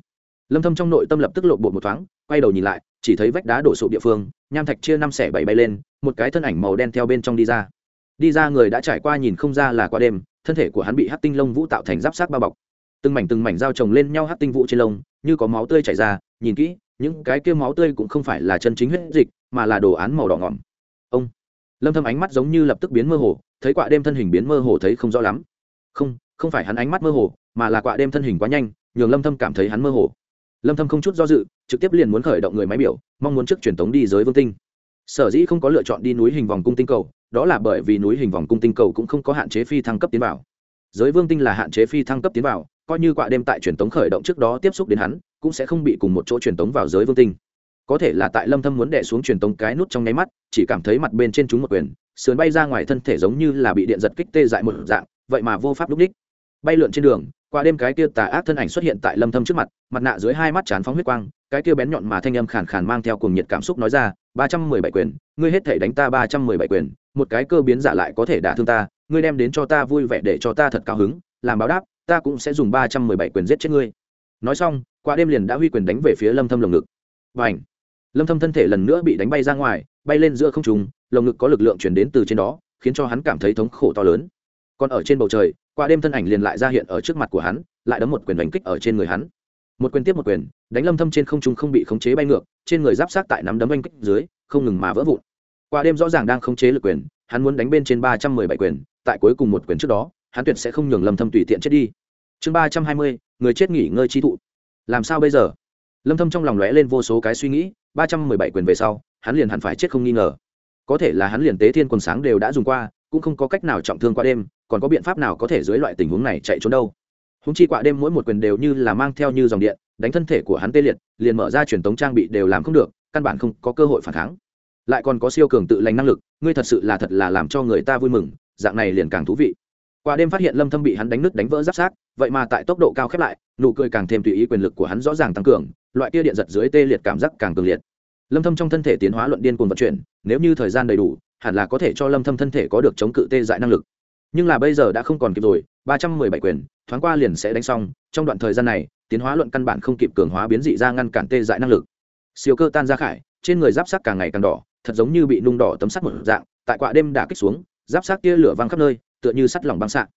S1: Lâm thâm trong nội tâm lập tức lộ bộ một thoáng, quay đầu nhìn lại, chỉ thấy vách đá đổ sụp địa phương, nham thạch chia năm xẻ bảy bay lên, một cái thân ảnh màu đen theo bên trong đi ra. Đi ra người đã trải qua nhìn không ra là qua đêm, thân thể của hắn bị hát tinh lông vũ tạo thành giáp sát bao bọc từng mảnh từng mảnh dao chồng lên nhau hát tinh vũ trên lông, như có máu tươi chảy ra, nhìn kỹ, những cái kia máu tươi cũng không phải là chân chính huyết dịch, mà là đồ án màu đỏ ngỏm. Ông, lâm thâm ánh mắt giống như lập tức biến mơ hồ, thấy quạ đêm thân hình biến mơ hồ thấy không rõ lắm. Không không phải hắn ánh mắt mơ hồ, mà là quạ đêm thân hình quá nhanh, nhường lâm thâm cảm thấy hắn mơ hồ. Lâm thâm không chút do dự, trực tiếp liền muốn khởi động người máy biểu, mong muốn trước truyền tống đi giới vương tinh. Sở dĩ không có lựa chọn đi núi hình vòng cung tinh cầu, đó là bởi vì núi hình vòng cung tinh cầu cũng không có hạn chế phi thăng cấp tiến vào. Giới vương tinh là hạn chế phi thăng cấp tiến vào coi như quạ đêm tại truyền tống khởi động trước đó tiếp xúc đến hắn, cũng sẽ không bị cùng một chỗ truyền tống vào giới vương tinh. Có thể là tại lâm thâm muốn đè xuống truyền tống cái nút trong nháy mắt, chỉ cảm thấy mặt bên trên chúng một quyền, sườn bay ra ngoài thân thể giống như là bị điện giật kích tê dại một dạng, vậy mà vô pháp lúc đích. Bay lượn trên đường qua đêm cái kia tà ác thân ảnh xuất hiện tại lâm thâm trước mặt mặt nạ dưới hai mắt chán phóng huyết quang, cái kia bén nhọn mà thanh âm khàn khàn mang theo cuồng nhiệt cảm xúc nói ra, ba trăm mười bảy quyền, ngươi hết thể đánh ta ba trăm mười bảy quyền, một cái cơ biến giả lại có thể đả thương ta, ngươi đem đến cho ta vui vẻ để cho ta thật cao hứng, làm báo đáp ta cũng sẽ dùng ba trăm mười bảy quyền giết chết ngươi. Nói xong qua đêm liền đã huy quyền đánh về phía lâm thâm lồng ngực. Và ảnh lâm thâm thân thể lần nữa bị đánh bay ra ngoài, bay lên giữa không trung, lồng ngực có lực lượng truyền đến từ trên đó, khiến cho hắn cảm thấy thống khổ to lớn. Còn ở trên bầu trời qua đêm thân ảnh liền lại ra hiện ở trước mặt của hắn, lại đấm một quyền đánh kích ở trên người hắn. Một quyền tiếp một quyền, đánh lâm thâm trên không trung không bị khống chế bay ngược, trên người giáp sát tại nắm đấm đánh kích dưới, không ngừng mà vỡ vụn. Qua đêm rõ ràng đang khống chế lực quyền, hắn muốn đánh bên trên ba trăm mười bảy quyền, tại cuối cùng một quyền trước đó hắn tuyệt sẽ không nhường lâm thâm tùy tiện chết đi chương ba trăm hai mươi người chết nghỉ ngơi chi thụ làm sao bây giờ lâm thâm trong lòng lóe lên vô số cái suy nghĩ ba trăm mười bảy quyền về sau hắn liền hẳn phải chết không nghi ngờ có thể là hắn liền tế thiên quần sáng đều đã dùng qua cũng không có cách nào trọng thương qua đêm còn có biện pháp nào có thể dưới loại tình huống này chạy trốn đâu húng chi quạ đêm mỗi một quyền đều như là mang theo như dòng điện đánh thân thể của hắn tê liệt liền mở ra truyền tống trang bị đều làm không được căn bản không có cơ hội phản kháng lại còn có siêu cường tự lành năng lực ngươi thật sự là thật là làm cho người ta vui mừng dạng này liền càng thú vị qua đêm phát hiện lâm thâm bị hắn đánh nứt đánh vỡ giáp sát vậy mà tại tốc độ cao khép lại, nụ cười càng thêm tùy ý quyền lực của hắn rõ ràng tăng cường, loại kia điện giật dưới tê liệt cảm giác càng cường liệt. Lâm thâm trong thân thể tiến hóa luận điên cuồng vận chuyển, nếu như thời gian đầy đủ, hẳn là có thể cho lâm thâm thân thể có được chống cự tê dại năng lực. Nhưng là bây giờ đã không còn kịp rồi 317 quyền, thoáng qua liền sẽ đánh xong, trong đoạn thời gian này, tiến hóa luận căn bản không kịp cường hóa biến dị ra ngăn cản tê dại năng lực. Siêu cơ tan ra khải, trên người giáp sắc càng ngày càng đỏ, thật giống như bị nung đỏ tấm sắt một dạng, tại quạ đêm đã kích xuống, giáp sát kia lửa văng khắp nơi tựa như sắt lỏng băng xạ.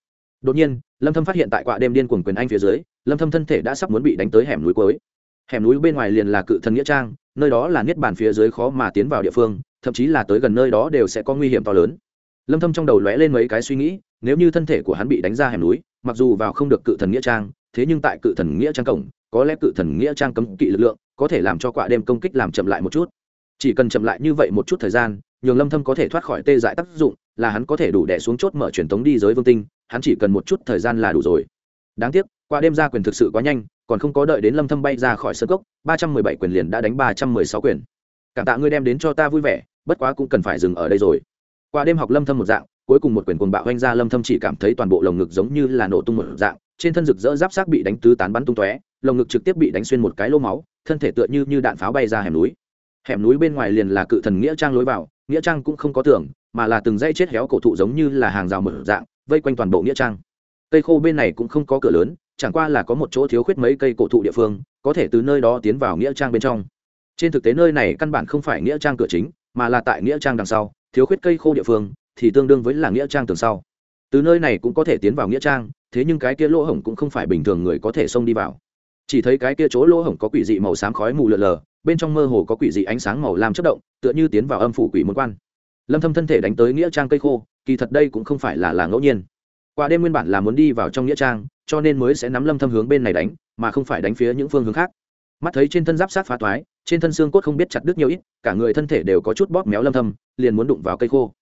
S1: Đột nhiên, lâm thâm phát hiện tại quạ đêm điên cuồng quyền anh phía dưới, lâm thâm thân thể đã sắp muốn bị đánh tới hẻm núi cuối. Hẻm núi bên ngoài liền là cự thần nghĩa trang, nơi đó là niết bàn phía dưới khó mà tiến vào địa phương, thậm chí là tới gần nơi đó đều sẽ có nguy hiểm to lớn. Lâm thâm trong đầu lóe lên mấy cái suy nghĩ, nếu như thân thể của hắn bị đánh ra hẻm núi, mặc dù vào không được cự thần nghĩa trang, thế nhưng tại cự thần nghĩa trang cổng, có lẽ cự thần nghĩa trang cấm kỵ lực lượng, có thể làm cho quạ đêm công kích làm chậm lại một chút. Chỉ cần chậm lại như vậy một chút thời gian, nhường lâm thâm có thể thoát khỏi tê dại tác dụng là hắn có thể đủ đẻ xuống chốt mở truyền tống đi giới vương tinh, hắn chỉ cần một chút thời gian là đủ rồi. Đáng tiếc, qua đêm ra quyền thực sự quá nhanh, còn không có đợi đến lâm thâm bay ra khỏi sân cốc 317 quyền liền đã đánh 316 quyền. Cảm tạ ngươi đem đến cho ta vui vẻ, bất quá cũng cần phải dừng ở đây rồi. Qua đêm học lâm thâm một dạng, cuối cùng một quyền cuồng bạo hoanh ra lâm thâm chỉ cảm thấy toàn bộ lồng ngực giống như là nổ tung một dạng, trên thân rực rỡ giáp xác bị đánh tứ tán bắn tung tóe, lồng ngực trực tiếp bị đánh xuyên một cái lỗ máu, thân thể tựa như như đạn pháo bay ra hẻm núi. Hẻm núi bên ngoài liền là cự thần nghĩa trang lối vào, nghĩa trang cũng không có tưởng mà là từng dãy chết héo cổ thụ giống như là hàng rào mở dạng, vây quanh toàn bộ nghĩa trang. Cây khô bên này cũng không có cửa lớn, chẳng qua là có một chỗ thiếu khuyết mấy cây cổ thụ địa phương, có thể từ nơi đó tiến vào nghĩa trang bên trong. Trên thực tế nơi này căn bản không phải nghĩa trang cửa chính, mà là tại nghĩa trang đằng sau, thiếu khuyết cây khô địa phương, thì tương đương với là nghĩa trang tường sau. Từ nơi này cũng có thể tiến vào nghĩa trang, thế nhưng cái kia lỗ hổng cũng không phải bình thường người có thể xông đi vào. Chỉ thấy cái kia chỗ lỗ hổng có quỷ dị màu xám khói mù lợn lờ, bên trong mơ hồ có quỷ dị ánh sáng màu lam chất động, tựa như tiến vào âm phủ quỷ môn quan lâm thâm thân thể đánh tới nghĩa trang cây khô, kỳ thật đây cũng không phải là là ngẫu nhiên. Qua đêm nguyên bản là muốn đi vào trong nghĩa trang, cho nên mới sẽ nắm lâm thâm hướng bên này đánh, mà không phải đánh phía những phương hướng khác. Mắt thấy trên thân giáp sát phá toái, trên thân xương cốt không biết chặt đứt nhiều ít, cả người thân thể đều có chút bóp méo lâm thâm, liền muốn đụng vào cây khô.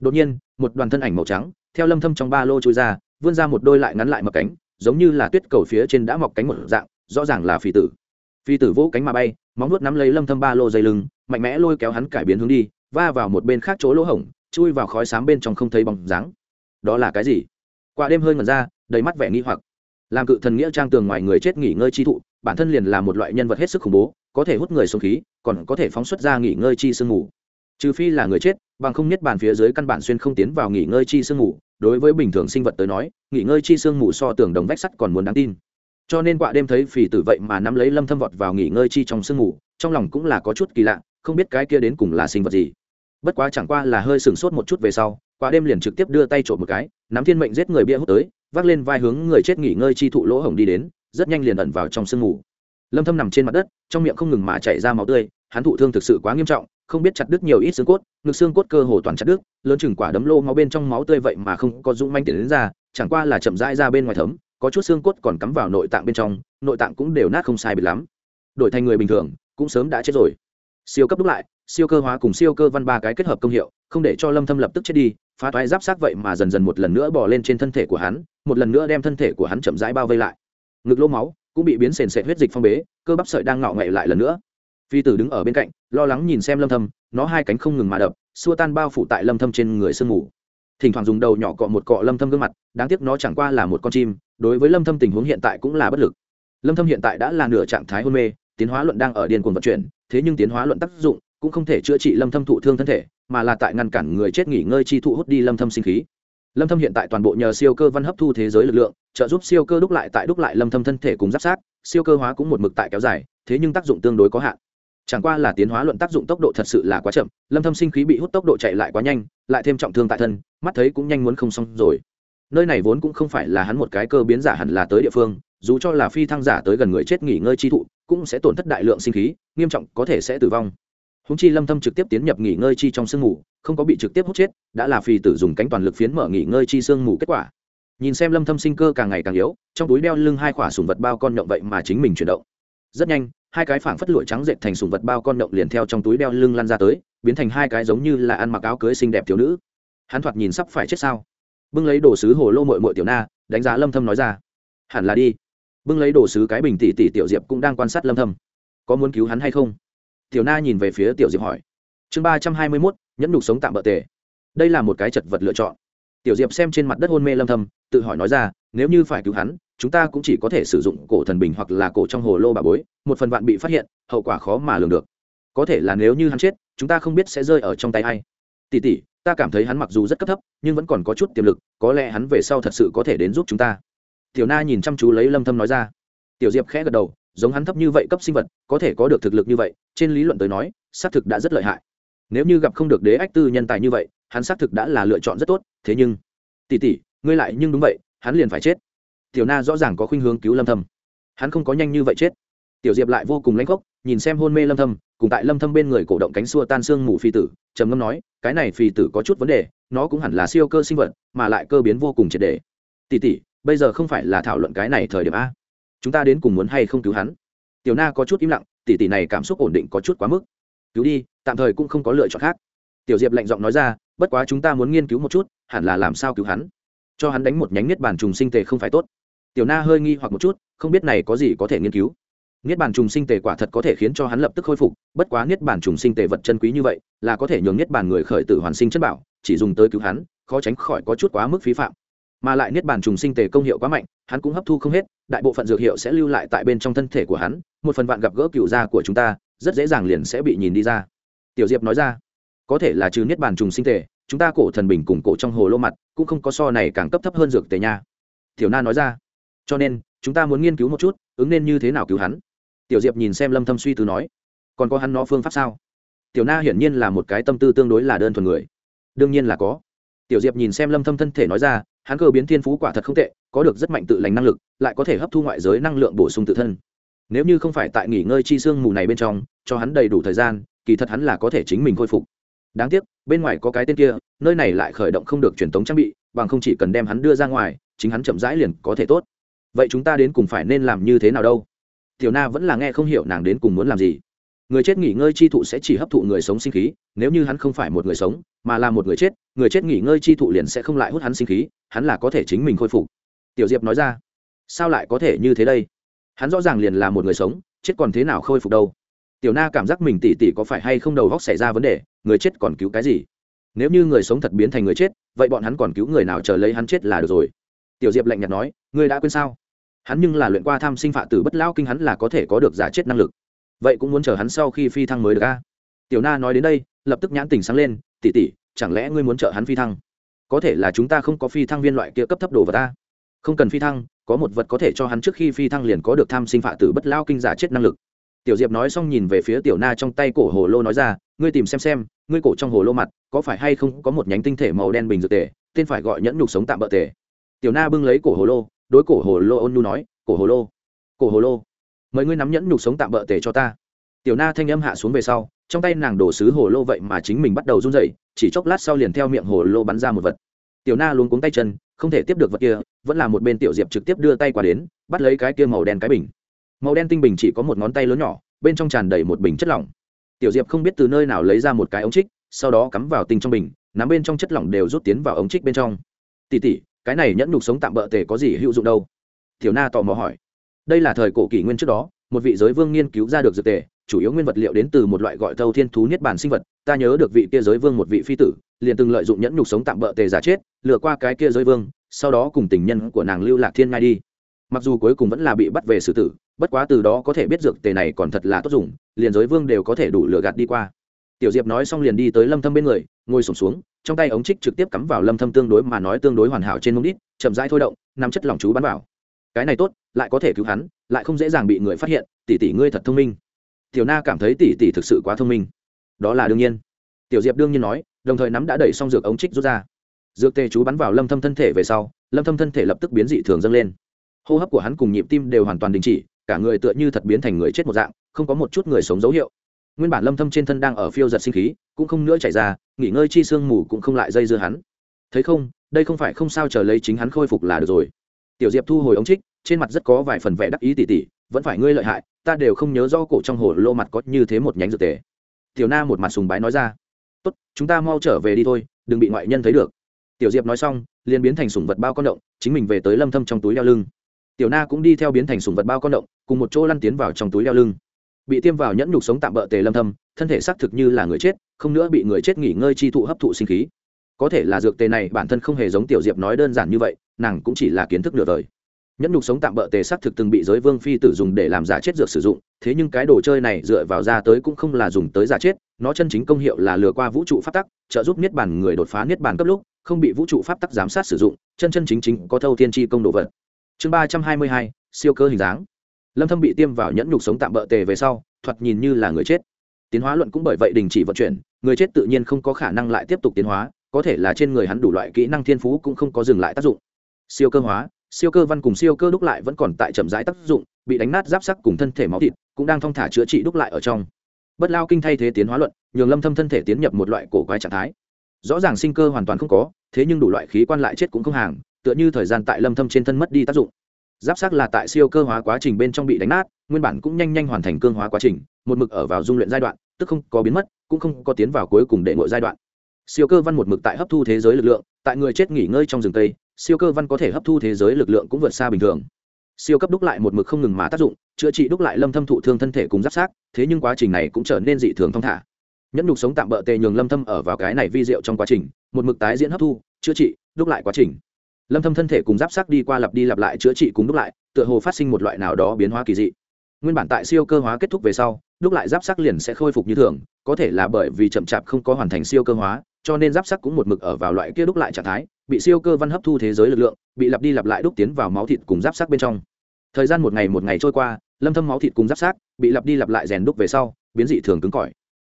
S1: Đột nhiên, một đoàn thân ảnh màu trắng, theo lâm thâm trong ba lô chui ra, vươn ra một đôi lại ngắn lại mập cánh, giống như là tuyết cầu phía trên đã mọc cánh một dạng, rõ ràng là phi tử. Phi tử vỗ cánh mà bay, móng nuốt nắm lấy lâm thâm ba lô dây lưng, mạnh mẽ lôi kéo hắn cải biến hướng đi va vào một bên khác chỗ lỗ hổng, chui vào khói xám bên trong không thấy bóng dáng. Đó là cái gì? Qua đêm hơi ngẩn ra, đầy mắt vẻ nghi hoặc. Làm cự thần nghĩa trang tường ngoài người chết nghỉ ngơi chi thụ, bản thân liền là một loại nhân vật hết sức khủng bố, có thể hút người sống khí, còn có thể phóng xuất ra nghỉ ngơi chi sương ngủ trừ phi là người chết, bằng không nhất bàn phía dưới căn bản xuyên không tiến vào nghỉ ngơi chi sương ngủ đối với bình thường sinh vật tới nói, nghỉ ngơi chi sương ngủ so tường đồng vách sắt còn muốn đáng tin. Cho nên quạ đêm thấy phì tử vậy mà nắm lấy lâm thâm vọt vào nghỉ ngơi chi trong sương ngủ trong lòng cũng là có chút kỳ lạ, không biết cái kia đến cùng là sinh vật gì bất quá chẳng qua là hơi sừng sốt một chút về sau quá đêm liền trực tiếp đưa tay trộm một cái, nắm thiên mệnh giết người bia hút tới, vác lên vai hướng người chết nghỉ ngơi chi thụ lỗ hổng đi đến, rất nhanh liền ẩn vào trong sương ngủ lâm thâm nằm trên mặt đất, trong miệng không ngừng mà chảy ra máu tươi, hắn thụ thương thực sự quá nghiêm trọng, không biết chặt đứt nhiều ít xương cốt, ngực xương cốt cơ hồ toàn chặt đứt, lớn chừng quả đấm lô máu bên trong máu tươi vậy mà không có dũng manh tiền đến ra, chẳng qua là chậm rãi ra bên ngoài thấm, có chút xương cốt còn cắm vào nội tạng bên trong, nội tạng cũng đều nát không sai biệt lắm. Đổi thành người bình thường, cũng sớm đã chết rồi. Siêu cấp đúc lại siêu cơ hóa cùng siêu cơ văn ba cái kết hợp công hiệu, không để cho lâm thâm lập tức chết đi, phá toái giáp sát vậy mà dần dần một lần nữa bò lên trên thân thể của hắn, một lần nữa đem thân thể của hắn chậm rãi bao vây lại. Ngực lỗ máu cũng bị biến sền sệt huyết dịch phong bế, cơ bắp sợi đang ngọ ngậy lại lần nữa. Phi tử đứng ở bên cạnh, lo lắng nhìn xem lâm thâm, nó hai cánh không ngừng mà đập, xua tan bao phủ tại lâm thâm trên người sương ngủ thỉnh thoảng dùng đầu nhỏ cọ một cọ lâm thâm gương mặt, đáng tiếc nó chẳng qua là một con chim, đối với lâm thâm tình huống hiện tại cũng là bất lực. Lâm thâm hiện tại đã là nửa trạng thái hôn mê, tiến hóa luận đang ở điên cuồng vận chuyển, thế nhưng tiến hóa luận tác dụng cũng không thể chữa trị lâm thâm thụ thương thân thể, mà là tại ngăn cản người chết nghỉ ngơi chi thụ hút đi lâm thâm sinh khí. Lâm thâm hiện tại toàn bộ nhờ siêu cơ văn hấp thu thế giới lực lượng, trợ giúp siêu cơ đúc lại tại đúc lại lâm thâm thân thể cùng giáp sát, siêu cơ hóa cũng một mực tại kéo dài, thế nhưng tác dụng tương đối có hạn. Chẳng qua là tiến hóa luận tác dụng tốc độ thật sự là quá chậm, lâm thâm sinh khí bị hút tốc độ chạy lại quá nhanh, lại thêm trọng thương tại thân, mắt thấy cũng nhanh muốn không xong rồi. Nơi này vốn cũng không phải là hắn một cái cơ biến giả hẳn là tới địa phương, dù cho là phi thăng giả tới gần người chết nghỉ ngơi chi thụ, cũng sẽ tổn thất đại lượng sinh khí, nghiêm trọng có thể sẽ tử vong húng chi lâm thâm trực tiếp tiến nhập nghỉ ngơi chi trong sương mù, không có bị trực tiếp hút chết, đã là phi tử dùng cánh toàn lực phiến mở nghỉ ngơi chi sương mù kết quả. Nhìn xem lâm thâm sinh cơ càng ngày càng yếu, trong túi đeo lưng hai khỏa sùng vật bao con nhộng vậy mà chính mình chuyển động. Rất nhanh, hai cái phảng phất lụa trắng dệt thành sùng vật bao con nhộng liền theo trong túi đeo lưng lăn ra tới, biến thành hai cái giống như là ăn mặc áo cưới xinh đẹp thiếu nữ. Hắn thoạt nhìn sắp phải chết sao? Bưng lấy đồ sứ hồ lô muội muội tiểu na, đánh giá lâm thâm nói ra. Hẳn là đi. Bưng lấy đồ sứ cái bình tỷ tỷ tiểu diệp cũng đang quan sát lâm thâm. Có muốn cứu hắn hay không? Tiểu na nhìn về phía tiểu diệp hỏi. Chương ba trăm hai mươi 321, nhẫn nhục sống tạm bỡ tề. Đây là một cái chật vật lựa chọn. Tiểu diệp xem trên mặt đất hôn mê lâm thâm tự hỏi nói ra nếu như phải cứu hắn chúng ta cũng chỉ có thể sử dụng cổ thần bình hoặc là cổ trong hồ lô bà bối một phần vạn bị phát hiện hậu quả khó mà lường được. Có thể là nếu như hắn chết chúng ta không biết sẽ rơi ở trong tay ai. Tỷ tỷ ta cảm thấy hắn mặc dù rất cấp thấp nhưng vẫn còn có chút tiềm lực có lẽ hắn về sau thật sự có thể đến giúp chúng ta. Tiểu na nhìn chăm chú lấy lâm thâm nói ra. Tiểu diệp khẽ gật đầu giống hắn thấp như vậy cấp sinh vật, có thể có được thực lực như vậy, trên lý luận tới nói, xác thực đã rất lợi hại. Nếu như gặp không được đế ách tư nhân tài như vậy, hắn xác thực đã là lựa chọn rất tốt, thế nhưng, tỷ tỷ, ngươi lại nhưng đúng vậy, hắn liền phải chết. Tiểu na rõ ràng có khuynh hướng cứu lâm thâm. Hắn không có nhanh như vậy chết. Tiểu diệp lại vô cùng lãnh khốc, nhìn xem hôn mê lâm thâm, cùng tại lâm thâm bên người cổ động cánh xua tan xương mù phi tử, trầm ngâm nói, cái này phi tử có chút vấn đề, nó cũng hẳn là siêu cơ sinh vật, mà lại cơ biến vô cùng triệt đề tỷ tỷ, bây giờ không phải là thảo luận cái này thời điểm a chúng ta đến cùng muốn hay không cứu hắn? Tiểu na có chút im lặng, tỷ tỷ này cảm xúc ổn định có chút quá mức. Cứu đi, tạm thời cũng không có lựa chọn khác. Tiểu diệp lạnh giọng nói ra, bất quá chúng ta muốn nghiên cứu một chút, hẳn là làm sao cứu hắn? Cho hắn đánh một nhánh niết bàn trùng sinh tề không phải tốt. Tiểu na hơi nghi hoặc một chút, không biết này có gì có thể nghiên cứu. Niết bàn trùng sinh tề quả thật có thể khiến cho hắn lập tức khôi phục, bất quá niết bàn trùng sinh tề vật chân quý như vậy, là có thể nhường niết bàn người khởi tử hoàn sinh chất bảo, chỉ dùng tới cứu hắn, khó tránh khỏi có chút quá mức phí phạm mà lại niết bàn trùng sinh tề công hiệu quá mạnh, hắn cũng hấp thu không hết, đại bộ phận dược hiệu sẽ lưu lại tại bên trong thân thể của hắn, một phần vạn gặp gỡ cựu gia của chúng ta, rất dễ dàng liền sẽ bị nhìn đi ra. Tiểu diệp nói ra, có thể là trừ niết bàn trùng sinh tề, chúng ta cổ thần bình cùng cổ trong hồ lô mặt cũng không có so này càng cấp thấp hơn dược tề nha. Tiểu na nói ra, cho nên, chúng ta muốn nghiên cứu một chút, ứng nên như thế nào cứu hắn? Tiểu diệp nhìn xem lâm thâm suy tư nói, còn có hắn nó phương pháp sao? Tiểu na hiển nhiên là một cái tâm tư tương đối là đơn thuần người. Đương nhiên là có. Tiểu diệp nhìn xem lâm thâm thân thể nói ra hắn cơ biến thiên phú quả thật không tệ, có được rất mạnh tự lành năng lực, lại có thể hấp thu ngoại giới năng lượng bổ sung tự thân. Nếu như không phải tại nghỉ ngơi chi xương mù này bên trong, cho hắn đầy đủ thời gian, kỳ thật hắn là có thể chính mình khôi phục. Đáng tiếc, bên ngoài có cái tên kia, nơi này lại khởi động không được truyền thống trang bị, bằng không chỉ cần đem hắn đưa ra ngoài, chính hắn chậm rãi liền có thể tốt. Vậy chúng ta đến cùng phải nên làm như thế nào đâu? Tiểu na vẫn là nghe không hiểu nàng đến cùng muốn làm gì người chết nghỉ ngơi chi thụ sẽ chỉ hấp thụ người sống sinh khí, nếu như hắn không phải một người sống, mà là một người chết người chết nghỉ ngơi chi thụ liền sẽ không lại hút hắn sinh khí, hắn là có thể chính mình khôi phục. Tiểu diệp nói ra, sao lại có thể như thế đây? Hắn rõ ràng liền là một người sống, chết còn thế nào khôi phục đâu? Tiểu na cảm giác mình tỉ tỉ có phải hay không đầu góc xảy ra vấn đề, người chết còn cứu cái gì? Nếu như người sống thật biến thành người chết, vậy bọn hắn còn cứu người nào chờ lấy hắn chết là được rồi. Tiểu diệp lạnh nhạt nói, ngươi đã quên sao? Hắn nhưng là luyện qua tham sinh phạ tử bất lao kinh hắn là có thể có được giả chết năng lực vậy cũng muốn chờ hắn sau khi phi thăng mới được a. Tiểu na nói đến đây, lập tức nhãn tình sáng lên tỉ tỉ chẳng lẽ ngươi muốn trợ hắn phi thăng? Có thể là chúng ta không có phi thăng viên loại kia cấp thấp đồ vật ta không cần phi thăng, có một vật có thể cho hắn trước khi phi thăng liền có được tham sinh phạ tử bất lao kinh giả chết năng lực. Tiểu diệp nói xong nhìn về phía tiểu na trong tay cổ hồ lô nói ra, ngươi tìm xem xem, ngươi cổ trong hồ lô mặt, có phải hay không có một nhánh tinh thể màu đen bình dược tề, tên phải gọi nhẫn nhục sống tạm bỡ tề. Tiểu na bưng lấy cổ hồ lô, đối cổ hồ lô ôn nhu nói, cổ hồ lô, cổ hồ lô mời ngươi nắm nhẫn nhục sống tạm bỡ tề cho ta. Tiểu na thanh âm hạ xuống về sau, trong tay nàng đổ xứ hồ lô vậy mà chính mình bắt đầu run rẩy, chỉ chốc lát sau liền theo miệng hồ lô bắn ra một vật. Tiểu na luống cuống tay chân, không thể tiếp được vật kia, vẫn là một bên tiểu diệp trực tiếp đưa tay qua đến, bắt lấy cái kia màu đen cái bình. Màu đen tinh bình chỉ có một ngón tay lớn nhỏ, bên trong tràn đầy một bình chất lỏng. Tiểu diệp không biết từ nơi nào lấy ra một cái ống trích, sau đó cắm vào tinh trong bình, nắm bên trong chất lỏng đều rút tiến vào ống trích bên trong. Tỉ tỉ cái này nhẫn nhục sống tạm bỡ tề có gì hữu dụng đâu? Tiểu na tò mò hỏi đây là thời cổ kỷ nguyên trước đó một vị giới vương nghiên cứu ra được dược tề chủ yếu nguyên vật liệu đến từ một loại gọi thâu thiên thú niết bàn sinh vật. Ta nhớ được vị kia giới vương một vị phi tử liền từng lợi dụng nhẫn nhục sống tạm bỡ tề giả chết lừa qua cái kia giới vương sau đó cùng tình nhân của nàng lưu lạc thiên ngay đi. Mặc dù cuối cùng vẫn là bị bắt về xử tử bất quá từ đó có thể biết dược tề này còn thật là tốt dùng liền giới vương đều có thể đủ lừa gạt đi qua. Tiểu diệp nói xong liền đi tới lâm thâm bên người ngồi sụp xuống, xuống trong tay ống trích trực tiếp cắm vào lâm thâm tương đối mà nói tương đối hoàn hảo trên mông đít chậm rãi thôi động nắm chất lỏng chú bắn vào cái này tốt, lại có thể cứu hắn, lại không dễ dàng bị người phát hiện, tỷ tỷ ngươi thật thông minh. Tiểu na cảm thấy tỷ tỷ thực sự quá thông minh. Đó là đương nhiên. Tiểu diệp đương nhiên nói, đồng thời nắm đã đẩy xong dược ống trích rút ra. Dược tê chú bắn vào lâm thâm thân thể về sau, lâm thâm thân thể lập tức biến dị thường dâng lên. Hô hấp của hắn cùng nhịp tim đều hoàn toàn đình chỉ, cả người tựa như thật biến thành người chết một dạng, không có một chút người sống dấu hiệu. Nguyên bản lâm thâm trên thân đang ở phiêu giật sinh khí, cũng không nữa chảy ra, nghỉ ngơi chi xương mù cũng không lại dây dưa hắn. Thấy không, đây không phải không sao chờ lấy chính hắn khôi phục là được rồi tiểu diệp thu hồi ống trích, trên mặt rất có vài phần vẻ đắc ý tỉ tỉ, vẫn phải ngươi lợi hại, ta đều không nhớ do cổ trong hồ lô mặt có như thế một nhánh dược tề. Tiểu na một mặt sùng bái nói ra, tốt, chúng ta mau trở về đi thôi, đừng bị ngoại nhân thấy được. Tiểu diệp nói xong, liền biến thành sùng vật bao con động, chính mình về tới lâm thâm trong túi đeo lưng. Tiểu na cũng đi theo biến thành sùng vật bao con động, cùng một chỗ lăn tiến vào trong túi đeo lưng. Bị tiêm vào nhẫn nhục sống tạm bỡ tề lâm thâm, thân thể xác thực như là người chết, không nữa bị người chết nghỉ ngơi chi thụ hấp thụ sinh khí. Có thể là dược tề này bản thân không hề giống tiểu diệp nói đơn giản như vậy nàng cũng chỉ là kiến thức nửa đời nhẫn nhục sống tạm bỡ tề sắc thực từng bị giới vương phi tử dùng để làm giả chết dược sử dụng, thế nhưng cái đồ chơi này dựa vào ra tới cũng không là dùng tới giả chết, nó chân chính công hiệu là lừa qua vũ trụ pháp tắc, trợ giúp niết bàn người đột phá niết bàn cấp lúc, không bị vũ trụ pháp tắc giám sát sử dụng, chân chân chính chính có thâu thiên tri công đồ vật. Chương ba trăm hai mươi hai, siêu cơ hình dáng. Lâm thâm bị tiêm vào nhẫn nhục sống tạm bỡ tề về sau, thoạt nhìn như là người chết. Tiến hóa luận cũng bởi vậy đình chỉ vận chuyển, người chết tự nhiên không có khả năng lại tiếp tục tiến hóa, có thể là trên người hắn đủ loại kỹ năng thiên phú cũng không có dừng lại tác dụng siêu cơ hóa, siêu cơ văn cùng siêu cơ đúc lại vẫn còn tại chậm rãi tác dụng, bị đánh nát giáp sắc cùng thân thể máu thịt, cũng đang thong thả chữa trị đúc lại ở trong. Bất lao kinh thay thế tiến hóa luận, nhường lâm thâm thân thể tiến nhập một loại cổ quái trạng thái. Rõ ràng sinh cơ hoàn toàn không có, thế nhưng đủ loại khí quan lại chết cũng không hàng, tựa như thời gian tại lâm thâm trên thân mất đi tác dụng. Giáp sắc là tại siêu cơ hóa quá trình bên trong bị đánh nát, nguyên bản cũng nhanh nhanh hoàn thành cương hóa quá trình, một mực ở vào dung luyện giai đoạn, tức không có biến mất, cũng không có tiến vào cuối cùng đệ ngộ giai đoạn. Siêu cơ văn một mực tại hấp thu thế giới lực lượng, tại người chết nghỉ ngơi trong rừng tây siêu cơ văn có thể hấp thu thế giới lực lượng cũng vượt xa bình thường. Siêu cấp đúc lại một mực không ngừng mà tác dụng, chữa trị đúc lại lâm thâm thụ thương thân thể cùng giáp sát thế nhưng quá trình này cũng trở nên dị thường thông thả. Nhẫn nhục sống tạm bỡ tề nhường lâm thâm ở vào cái này vi diệu trong quá trình, một mực tái diễn hấp thu, chữa trị, đúc lại quá trình. Lâm thâm thân thể cùng giáp sắc đi qua lặp đi lặp lại chữa trị cùng đúc lại, tựa hồ phát sinh một loại nào đó biến hóa kỳ dị. Nguyên bản tại siêu cơ hóa kết thúc về sau, đúc lại giáp sắc liền sẽ khôi phục như thường, có thể là bởi vì chậm chạp không có hoàn thành siêu cơ hóa cho nên giáp sắc cũng một mực ở vào loại kia đúc lại trạng thái, bị siêu cơ văn hấp thu thế giới lực lượng, bị lặp đi lặp lại đúc tiến vào máu thịt cùng giáp sắc bên trong. Thời gian một ngày một ngày trôi qua, lâm thâm máu thịt cùng giáp sắc bị lặp đi lặp lại rèn đúc về sau, biến dị thường cứng cỏi.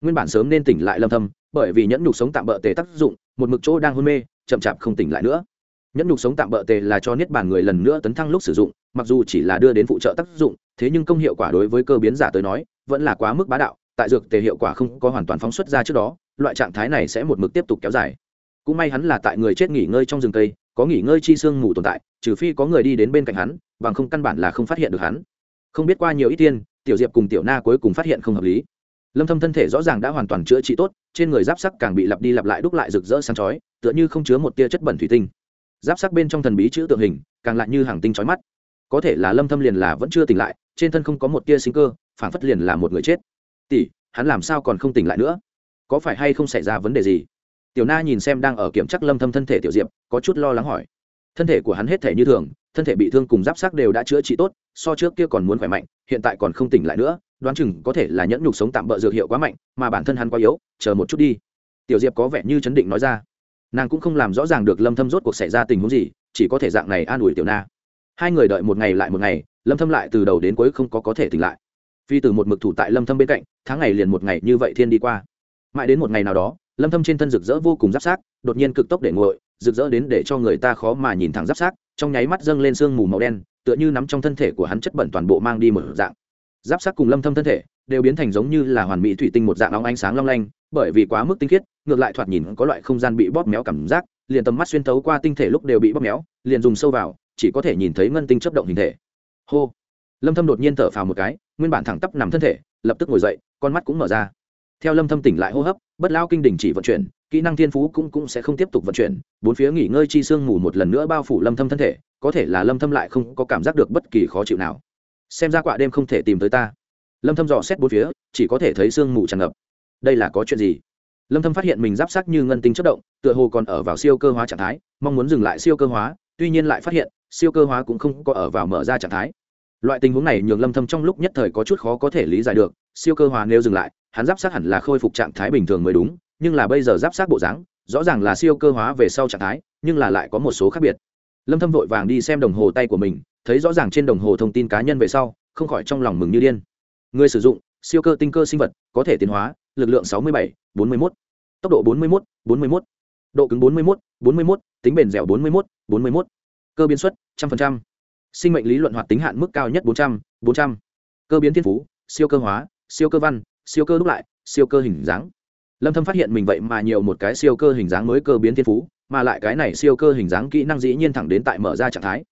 S1: Nguyên bản sớm nên tỉnh lại lâm thâm, bởi vì nhẫn nhục sống tạm bỡ tề tác dụng, một mực chỗ đang hôn mê, chậm chạp không tỉnh lại nữa. Nhẫn nhục sống tạm bỡ tề là cho niết bàn người lần nữa tấn thăng lúc sử dụng, mặc dù chỉ là đưa đến phụ trợ tác dụng, thế nhưng công hiệu quả đối với cơ biến giả tới nói, vẫn là quá mức bá đạo, tại dược tề hiệu quả không có hoàn toàn phóng xuất ra trước đó loại trạng thái này sẽ một mực tiếp tục kéo dài. Cũng may hắn là tại người chết nghỉ ngơi trong rừng cây, có nghỉ ngơi chi xương ngủ tồn tại, trừ phi có người đi đến bên cạnh hắn, bằng không căn bản là không phát hiện được hắn. Không biết qua nhiều ít tiên, tiểu diệp cùng tiểu na cuối cùng phát hiện không hợp lý. Lâm thâm thân thể rõ ràng đã hoàn toàn chữa trị tốt, trên người giáp sắc càng bị lặp đi lặp lại đúc lại rực rỡ sáng chói, tựa như không chứa một tia chất bẩn thủy tinh. Giáp sắc bên trong thần bí chữ tượng hình, càng lại như hàng tinh chói mắt. Có thể là lâm thâm liền là vẫn chưa tỉnh lại, trên thân không có một tia sinh cơ, phảng phất liền là một người chết. Tỷ, hắn làm sao còn không tỉnh lại nữa? Có phải hay không xảy ra vấn đề gì? Tiểu na nhìn xem đang ở kiểm chắc lâm thâm thân thể tiểu diệp, có chút lo lắng hỏi. Thân thể của hắn hết thể như thường, thân thể bị thương cùng giáp sắc đều đã chữa trị tốt, so trước kia còn muốn khỏe mạnh, hiện tại còn không tỉnh lại nữa, đoán chừng có thể là nhẫn nhục sống tạm bỡ dược hiệu quá mạnh, mà bản thân hắn quá yếu, chờ một chút đi. Tiểu diệp có vẻ như chấn định nói ra. Nàng cũng không làm rõ ràng được lâm thâm rốt cuộc xảy ra tình huống gì, chỉ có thể dạng này an ủi tiểu na. Hai người đợi một ngày lại một ngày, lâm thâm lại từ đầu đến cuối không có có thể tỉnh lại. Phi từ một mực thủ tại lâm thâm bên cạnh, tháng ngày liền một ngày như vậy thiên đi qua mãi đến một ngày nào đó, lâm thâm trên thân rực rỡ vô cùng giáp sát đột nhiên cực tốc để nguội, rực rỡ đến để cho người ta khó mà nhìn thẳng giáp sát trong nháy mắt dâng lên sương mù màu đen, tựa như nắm trong thân thể của hắn chất bẩn toàn bộ mang đi một dạng. Giáp sát cùng lâm thâm thân thể đều biến thành giống như là hoàn mỹ thủy tinh một dạng óng ánh sáng long lanh, bởi vì quá mức tinh khiết, ngược lại thoạt nhìn có loại không gian bị bóp méo cảm giác, liền tầm mắt xuyên thấu qua tinh thể lúc đều bị bóp méo, liền dùng sâu vào, chỉ có thể nhìn thấy ngân tinh chấp động hình thể. Hô! Lâm thâm đột nhiên thở phào một cái, nguyên bản thẳng tắp nằm thân thể, lập tức ngồi dậy, con mắt cũng mở ra theo lâm thâm tỉnh lại hô hấp, bất lao kinh đình chỉ vận chuyển, kỹ năng thiên phú cũng cũng sẽ không tiếp tục vận chuyển, bốn phía nghỉ ngơi chi xương ngủ một lần nữa bao phủ lâm thâm thân thể, có thể là lâm thâm lại không có cảm giác được bất kỳ khó chịu nào. Xem ra quạ đêm không thể tìm tới ta. Lâm thâm dò xét bốn phía, chỉ có thể thấy xương mù tràn ngập. Đây là có chuyện gì? Lâm thâm phát hiện mình giáp sắc như ngân tinh chất động, tựa hồ còn ở vào siêu cơ hóa trạng thái, mong muốn dừng lại siêu cơ hóa, tuy nhiên lại phát hiện, siêu cơ hóa cũng không có ở vào mở ra trạng thái. Loại tình huống này nhường lâm thâm trong lúc nhất thời có chút khó có thể lý giải được, siêu cơ hóa nếu dừng lại hắn giáp sát hẳn là khôi phục trạng thái bình thường mới đúng nhưng là bây giờ giáp sát bộ dáng rõ ràng là siêu cơ hóa về sau trạng thái nhưng là lại có một số khác biệt. Lâm thâm vội vàng đi xem đồng hồ tay của mình thấy rõ ràng trên đồng hồ thông tin cá nhân về sau không khỏi trong lòng mừng như điên. Người sử dụng siêu cơ tinh cơ sinh vật có thể tiến hóa lực lượng 67, 41, tốc độ 41, 41, độ cứng 41, 41, tính bền dẻo 41, 41, cơ biến suất 100%, sinh mệnh lý luận hoạt tính hạn mức cao nhất 400, 400, cơ biến thiên phú siêu cơ hóa siêu cơ văn siêu cơ đúc lại, siêu cơ hình dáng. Lâm thâm phát hiện mình vậy mà nhiều một cái siêu cơ hình dáng mới cơ biến thiên phú, mà lại cái này siêu cơ hình dáng kỹ năng dĩ nhiên thẳng đến tại mở ra trạng thái.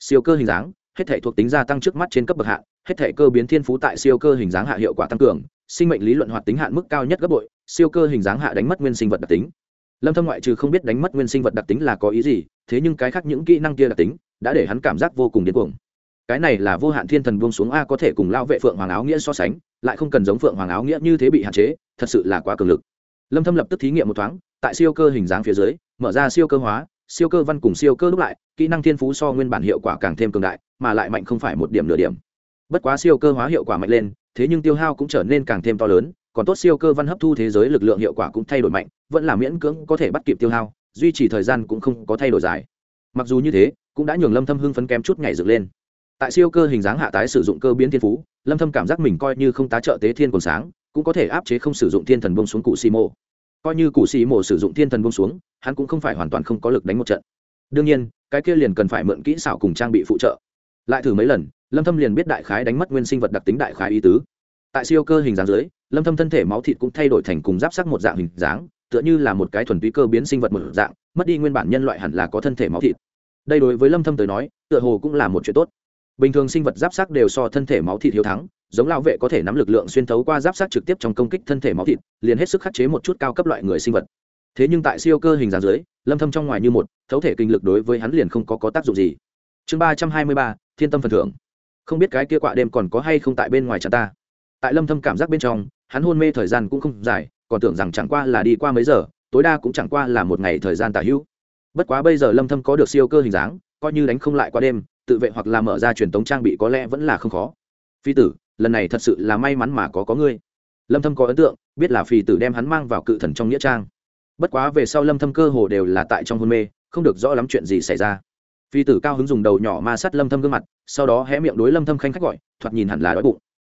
S1: Siêu cơ hình dáng, hết thể thuộc tính gia tăng trước mắt trên cấp bậc hạ, hết thể cơ biến thiên phú tại siêu cơ hình dáng hạ hiệu quả tăng cường, sinh mệnh lý luận hoạt tính hạn mức cao nhất gấp bội, siêu cơ hình dáng hạ đánh mất nguyên sinh vật đặc tính. Lâm thâm ngoại trừ không biết đánh mất nguyên sinh vật đặc tính là có ý gì, thế nhưng cái khác những kỹ năng kia đặc tính, đã để hắn cảm giác vô cùng điên cuồng cái này là vô hạn thiên thần buông xuống a, có thể cùng lao vệ phượng hoàng áo nghĩa so sánh, lại không cần giống phượng hoàng áo nghĩa như thế bị hạn chế, thật sự là quá cường lực. Lâm thâm lập tức thí nghiệm một thoáng, tại siêu cơ hình dáng phía dưới, mở ra siêu cơ hóa, siêu cơ văn cùng siêu cơ lúc lại, kỹ năng thiên phú so nguyên bản hiệu quả càng thêm cường đại, mà lại mạnh không phải một điểm nửa điểm. Bất quá siêu cơ hóa hiệu quả mạnh lên, thế nhưng tiêu hao cũng trở nên càng thêm to lớn, còn tốt siêu cơ văn hấp thu thế giới lực lượng hiệu quả cũng thay đổi mạnh, vẫn là miễn cưỡng có thể bắt kịp tiêu hao, duy trì thời gian cũng không có thay đổi dài. Mặc dù như thế, cũng đã nhường lâm thâm hưng phấn kém chút ngày dựng lên tại siêu cơ hình dáng hạ tái sử dụng cơ biến thiên phú, lâm thâm cảm giác mình coi như không tá trợ tế thiên còn sáng, cũng có thể áp chế không sử dụng thiên thần bông xuống cụ xì mộ. Coi như cụ xì mộ sử dụng thiên thần bông xuống, hắn cũng không phải hoàn toàn không có lực đánh một trận. Đương nhiên, cái kia liền cần phải mượn kỹ xảo cùng trang bị phụ trợ. Lại thử mấy lần, lâm thâm liền biết đại khái đánh mất nguyên sinh vật đặc tính đại khái ý tứ. Tại siêu cơ hình dáng dưới, lâm thâm thân thể máu thịt cũng thay đổi thành cùng giáp sắc một dạng hình dáng, tựa như là một cái thuần túy cơ biến sinh vật một dạng, mất đi nguyên bản nhân loại hẳn là có thân thể máu thịt. Đây đối với lâm thâm tới nói, tựa hồ cũng là một chuyện tốt bình thường sinh vật giáp sắc đều so thân thể máu thịt hiếu thắng, giống lao vệ có thể nắm lực lượng xuyên thấu qua giáp sắc trực tiếp trong công kích thân thể máu thịt, liền hết sức khắc chế một chút cao cấp loại người sinh vật. Thế nhưng tại siêu cơ hình dáng dưới, lâm thâm trong ngoài như một, thấu thể kinh lực đối với hắn liền không có có tác dụng gì. Chương ba trăm hai mươi ba, thiên tâm phần thưởng. Không biết cái kia quạ đêm còn có hay không tại bên ngoài chẳng ta. Tại lâm thâm cảm giác bên trong, hắn hôn mê thời gian cũng không dài, còn tưởng rằng chẳng qua là đi qua mấy giờ, tối đa cũng chẳng qua là một ngày thời gian tả hữu. Bất quá bây giờ lâm thâm có được siêu cơ hình dáng, coi như đánh không lại qua đêm tự vệ hoặc là mở ra truyền tống trang bị có lẽ vẫn là không khó. Phi tử, lần này thật sự là may mắn mà có có ngươi. Lâm thâm có ấn tượng, biết là phi tử đem hắn mang vào cự thần trong nghĩa trang. Bất quá về sau lâm thâm cơ hồ đều là tại trong hôn mê, không được rõ lắm chuyện gì xảy ra. Phi tử cao hứng dùng đầu nhỏ ma sát lâm thâm gương mặt, sau đó hé miệng đối lâm thâm khanh khách gọi, thoạt nhìn hẳn là đói bụng.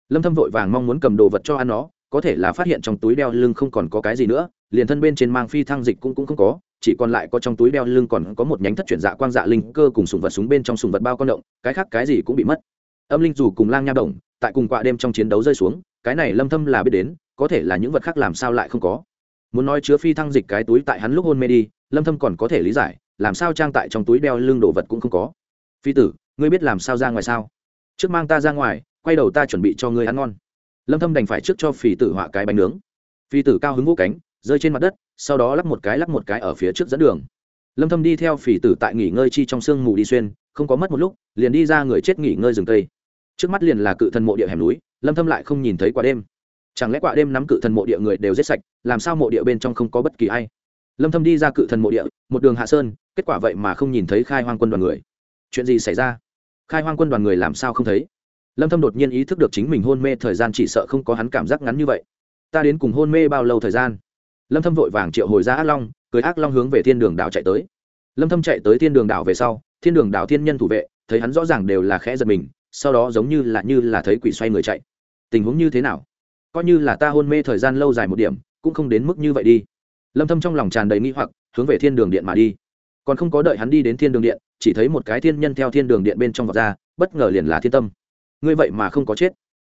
S1: Lâm thâm vội vàng mong muốn cầm đồ vật cho ăn nó, có thể là phát hiện trong túi đeo lưng không còn có cái gì nữa, liền thân bên trên mang phi thăng dịch cũng cũng không có chỉ còn lại có trong túi đeo lưng còn có một nhánh thất chuyển dạ quang dạ linh cơ cùng sùng vật súng bên trong sùng vật bao con động, cái khác cái gì cũng bị mất. Âm linh dù cùng lang nha động tại cùng quạ đêm trong chiến đấu rơi xuống, cái này lâm thâm là biết đến, có thể là những vật khác làm sao lại không có. Muốn nói chứa phi thăng dịch cái túi tại hắn lúc hôn mê đi, lâm thâm còn có thể lý giải, làm sao trang tại trong túi đeo lưng đồ vật cũng không có. Phi tử, ngươi biết làm sao ra ngoài sao? Trước mang ta ra ngoài, quay đầu ta chuẩn bị cho ngươi ăn ngon. Lâm thâm đành phải trước cho phi tử họa cái bánh nướng. Phi tử cao hứng vũ cánh rơi trên mặt đất, sau đó lắp một cái lắp một cái ở phía trước dẫn đường. Lâm thâm đi theo phỉ tử tại nghỉ ngơi chi trong sương mù đi xuyên, không có mất một lúc, liền đi ra người chết nghỉ ngơi rừng tây trước mắt liền là cự thần mộ địa hẻm núi, lâm thâm lại không nhìn thấy quả đêm. Chẳng lẽ quả đêm nắm cự thần mộ địa người đều giết sạch, làm sao mộ địa bên trong không có bất kỳ ai? Lâm thâm đi ra cự thần mộ địa, một đường hạ sơn, kết quả vậy mà không nhìn thấy khai hoang quân đoàn người. Chuyện gì xảy ra? Khai hoang quân đoàn người làm sao không thấy? Lâm thâm đột nhiên ý thức được chính mình hôn mê thời gian chỉ sợ không có hắn cảm giác ngắn như vậy. Ta đến cùng hôn mê bao lâu thời gian? Lâm thâm vội vàng triệu hồi ra ác long, cưới ác long hướng về thiên đường đảo chạy tới. Lâm thâm chạy tới thiên đường đảo về sau, thiên đường đảo thiên nhân thủ vệ, thấy hắn rõ ràng đều là khẽ giật mình, sau đó giống như là như là thấy quỷ xoay người chạy. Tình huống như thế nào? Coi như là ta hôn mê thời gian lâu dài một điểm, cũng không đến mức như vậy đi. Lâm thâm trong lòng tràn đầy nghi hoặc, hướng về thiên đường điện mà đi. Còn không có đợi hắn đi đến thiên đường điện, chỉ thấy một cái thiên nhân theo thiên đường điện bên trong vọt ra, bất ngờ liền là thiên tâm. Ngươi vậy mà không có chết.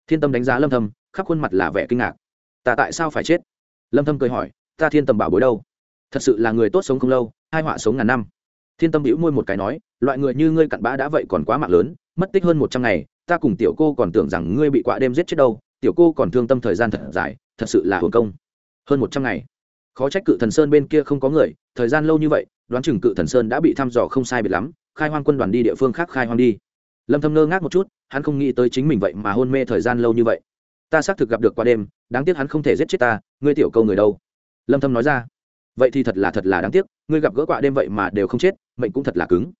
S1: Thiên tâm đánh giá lâm thâm, khắp khuôn mặt là vẻ kinh ngạc. Ta tại sao phải chết? Lâm thâm cười hỏi ta thiên tâm bảo bối đâu? Thật sự là người tốt sống không lâu, hai họa sống ngàn năm. Thiên tâm hữu môi một cái nói, loại người như ngươi cặn bã đã vậy còn quá mạng lớn, mất tích hơn một trăm ngày, ta cùng tiểu cô còn tưởng rằng ngươi bị quạ đêm giết chết đâu, tiểu cô còn thương tâm thời gian thật dài, thật sự là hồn công. Hơn một trăm ngày. Khó trách cự thần sơn bên kia không có người, thời gian lâu như vậy, đoán chừng cự thần sơn đã bị thăm dò không sai biệt lắm, khai hoang quân đoàn đi địa phương khác khai hoang đi. Lâm thâm ngơ ngác một chút, hắn không nghĩ tới chính mình vậy mà hôn mê thời gian lâu như vậy. Ta xác thực gặp được qua đêm, đáng tiếc hắn không thể giết chết ta, ngươi tiểu câu người đâu? Lâm thâm nói ra, vậy thì thật là thật là đáng tiếc, ngươi gặp gỡ quạ đêm vậy mà đều không chết, mệnh cũng thật là cứng.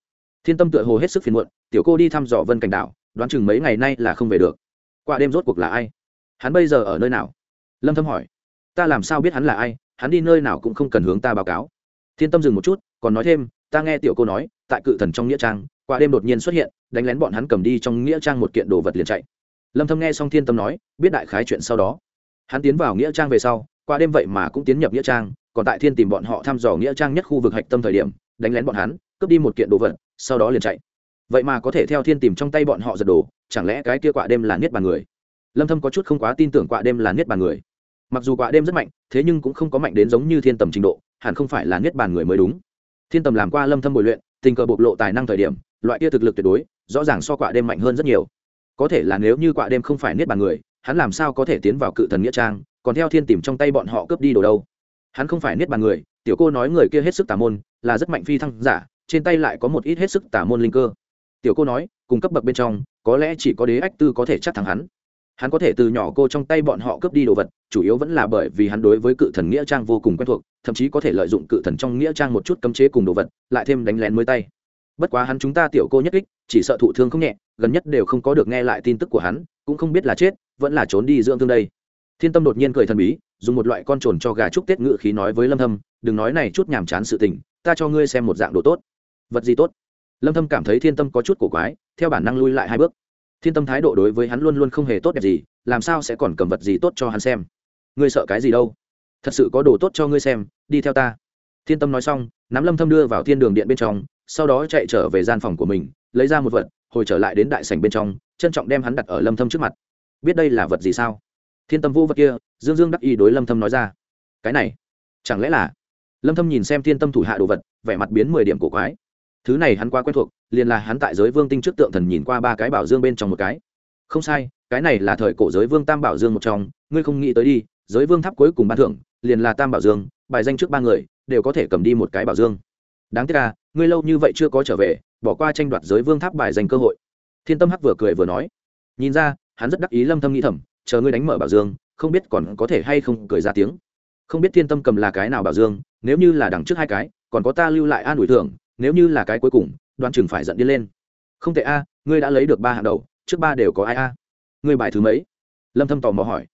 S1: Thiên tâm tựa hồ hết sức phiền muộn, tiểu cô đi thăm dò vân cảnh đảo, đoán chừng mấy ngày nay là không về được. Quạ đêm rốt cuộc là ai? Hắn bây giờ ở nơi nào? Lâm thâm hỏi. Ta làm sao biết hắn là ai, hắn đi nơi nào cũng không cần hướng ta báo cáo. Thiên tâm dừng một chút, còn nói thêm, ta nghe tiểu cô nói, tại cự thần trong nghĩa trang, quạ đêm đột nhiên xuất hiện, đánh lén bọn hắn cầm đi trong nghĩa trang một kiện đồ vật liền chạy. Lâm thâm nghe xong thiên tâm nói, biết đại khái chuyện sau đó. Hắn tiến vào nghĩa trang về sau qua đêm vậy mà cũng tiến nhập nghĩa trang, còn tại thiên tìm bọn họ thăm dò nghĩa trang nhất khu vực hạch tâm thời điểm, đánh lén bọn hắn, cướp đi một kiện đồ vật, sau đó liền chạy. Vậy mà có thể theo thiên tìm trong tay bọn họ giật đồ, chẳng lẽ cái kia quả đêm là niết bàn người? Lâm thâm có chút không quá tin tưởng quả đêm là niết bàn người. Mặc dù quả đêm rất mạnh, thế nhưng cũng không có mạnh đến giống như thiên tầm trình độ, hẳn không phải là niết bàn người mới đúng. Thiên tầm làm qua lâm thâm bồi luyện, tình cờ bộc lộ tài năng thời điểm, loại kia thực lực tuyệt đối, rõ ràng so quả đêm mạnh hơn rất nhiều. Có thể là nếu như quả đêm không phải niết bàn người hắn làm sao có thể tiến vào cự thần nghĩa trang, còn theo thiên tìm trong tay bọn họ cướp đi đồ đâu? Hắn không phải niết bàn người, tiểu cô nói người kia hết sức tà môn, là rất mạnh phi thăng giả, trên tay lại có một ít hết sức tà môn linh cơ. Tiểu cô nói, cùng cấp bậc bên trong, có lẽ chỉ có đế ách tư có thể chắc thắng hắn. Hắn có thể từ nhỏ cô trong tay bọn họ cướp đi đồ vật, chủ yếu vẫn là bởi vì hắn đối với cự thần nghĩa trang vô cùng quen thuộc, thậm chí có thể lợi dụng cự thần trong nghĩa trang một chút cấm chế cùng đồ vật, lại thêm đánh lén mới tay. Bất quá hắn chúng ta tiểu cô nhất kích, chỉ sợ thụ thương không nhẹ, gần nhất đều không có được nghe lại tin tức của hắn, cũng không biết là chết vẫn là trốn đi dưỡng thương đây. Thiên tâm đột nhiên cười thần bí, dùng một loại con trồn cho gà trúc tết ngự khí nói với lâm thâm, đừng nói này chút nhàm chán sự tình, ta cho ngươi xem một dạng đồ tốt. Vật gì tốt? Lâm thâm cảm thấy thiên tâm có chút cổ quái, theo bản năng lui lại hai bước. Thiên tâm thái độ đối với hắn luôn luôn không hề tốt đẹp gì, làm sao sẽ còn cầm vật gì tốt cho hắn xem? Ngươi sợ cái gì đâu? Thật sự có đồ tốt cho ngươi xem, đi theo ta. Thiên tâm nói xong, nắm lâm thâm đưa vào thiên đường điện bên trong, sau đó chạy trở về gian phòng của mình, lấy ra một vật, hồi trở lại đến đại sảnh bên trong, trân trọng đem hắn đặt ở lâm thâm trước mặt biết đây là vật gì sao? Thiên tâm vô vật kia, dương dương đắc Y đối lâm thâm nói ra. Cái này, chẳng lẽ là? Lâm thâm nhìn xem thiên tâm thủ hạ đồ vật, vẻ mặt biến 10 điểm cổ quái. Thứ này hắn quá quen thuộc, liền là hắn tại giới vương tinh trước tượng thần nhìn qua ba cái bảo dương bên trong một cái. Không sai, cái này là thời cổ giới vương tam bảo dương một trong, ngươi không nghĩ tới đi, giới vương tháp cuối cùng ban thưởng, liền là tam bảo dương, bài danh trước ba người, đều có thể cầm đi một cái bảo dương. Đáng tiếc là ngươi lâu như vậy chưa có trở về, bỏ qua tranh đoạt giới vương tháp bài danh cơ hội. Thiên tâm hắc vừa cười vừa nói. Nhìn ra hắn rất đắc ý lâm thâm nghĩ thầm, chờ ngươi đánh mở bảo dương, không biết còn có thể hay không cười ra tiếng. Không biết thiên tâm cầm là cái nào bảo dương, nếu như là đằng trước hai cái, còn có ta lưu lại an ủi thưởng, nếu như là cái cuối cùng, đoan chừng phải giận đi lên. Không tệ a, ngươi đã lấy được ba hạng đầu, trước ba đều có ai a? Ngươi bài thứ mấy? Lâm thâm tò mò hỏi.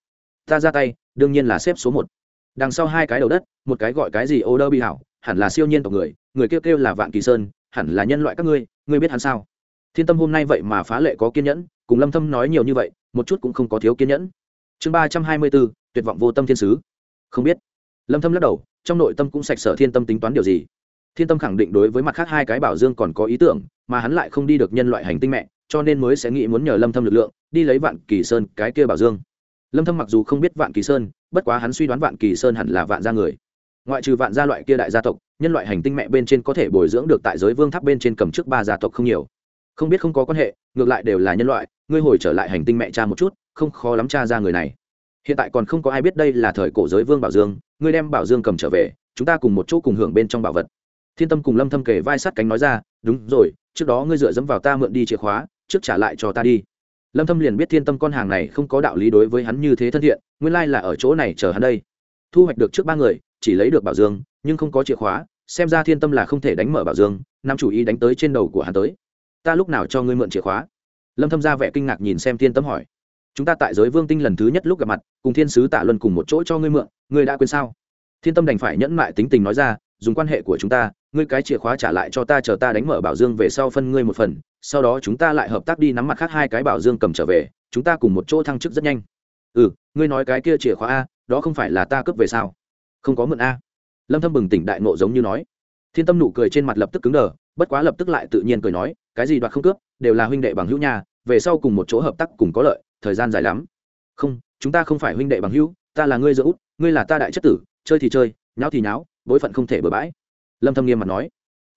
S1: Ta ra tay, đương nhiên là xếp số một. Đằng sau hai cái đầu đất, một cái gọi cái gì ô đơ bị hảo, hẳn là siêu nhiên tộc người người kêu kêu là vạn kỳ sơn, hẳn là nhân loại các ngươi ngươi biết hắn sao? Thiên tâm hôm nay vậy mà phá lệ có kiên nhẫn cùng lâm thâm nói nhiều như vậy một chút cũng không có thiếu kiên nhẫn. Chương ba trăm hai mươi 324, tuyệt vọng vô tâm thiên sứ. Không biết. Lâm thâm lắc đầu trong nội tâm cũng sạch sở thiên tâm tính toán điều gì. Thiên tâm khẳng định đối với mặt khác hai cái bảo dương còn có ý tưởng mà hắn lại không đi được nhân loại hành tinh mẹ cho nên mới sẽ nghĩ muốn nhờ lâm thâm lực lượng đi lấy vạn kỳ sơn cái kia bảo dương. Lâm thâm mặc dù không biết vạn kỳ sơn bất quá hắn suy đoán vạn kỳ sơn hẳn là vạn gia người. Ngoại trừ vạn gia loại kia đại gia tộc nhân loại hành tinh mẹ bên trên có thể bồi dưỡng được tại giới vương tháp bên trên cầm trước ba gia tộc không nhiều không biết không có quan hệ, ngược lại đều là nhân loại, ngươi hồi trở lại hành tinh mẹ cha một chút, không khó lắm cha ra người này. Hiện tại còn không có ai biết đây là thời cổ giới vương bảo dương, ngươi đem bảo dương cầm trở về, chúng ta cùng một chỗ cùng hưởng bên trong bảo vật. Thiên tâm cùng lâm thâm kể vai sát cánh nói ra, đúng rồi, trước đó ngươi dựa dẫm vào ta mượn đi chìa khóa, trước trả lại cho ta đi. Lâm thâm liền biết thiên tâm con hàng này không có đạo lý đối với hắn như thế thân thiện, nguyên lai là ở chỗ này chờ hắn đây. Thu hoạch được trước ba người, chỉ lấy được bảo dương, nhưng không có chìa khóa, xem ra thiên tâm là không thể đánh mở bảo dương, nam chủ ý đánh tới trên đầu của hắn tới ta lúc nào cho ngươi mượn chìa khóa? Lâm thâm ra vẻ kinh ngạc nhìn xem thiên tâm hỏi. Chúng ta tại giới vương tinh lần thứ nhất lúc gặp mặt, cùng thiên sứ tạ luân cùng một chỗ cho ngươi mượn, ngươi đã quên sao? Thiên tâm đành phải nhẫn lại tính tình nói ra, dùng quan hệ của chúng ta, ngươi cái chìa khóa trả lại cho ta chờ ta đánh mở bảo dương về sau phân ngươi một phần, sau đó chúng ta lại hợp tác đi nắm mặt khác hai cái bảo dương cầm trở về, chúng ta cùng một chỗ thăng chức rất nhanh. Ừ ngươi nói cái kia chìa khóa a, đó không phải là ta cướp về sao? Không có mượn a. Lâm thâm bừng tỉnh đại nộ giống như nói. Thiên tâm nụ cười trên mặt lập tức cứng đờ bất quá lập tức lại tự nhiên cười nói, cái gì đoạt không cướp, đều là huynh đệ bằng hữu nhà về sau cùng một chỗ hợp tác cùng có lợi, thời gian dài lắm. Không, chúng ta không phải huynh đệ bằng hữu, ta là ngươi giữa út, ngươi là ta đại chất tử, chơi thì chơi, nháo thì nháo, bối phận không thể bừa bãi. Lâm thâm nghiêm mặt nói.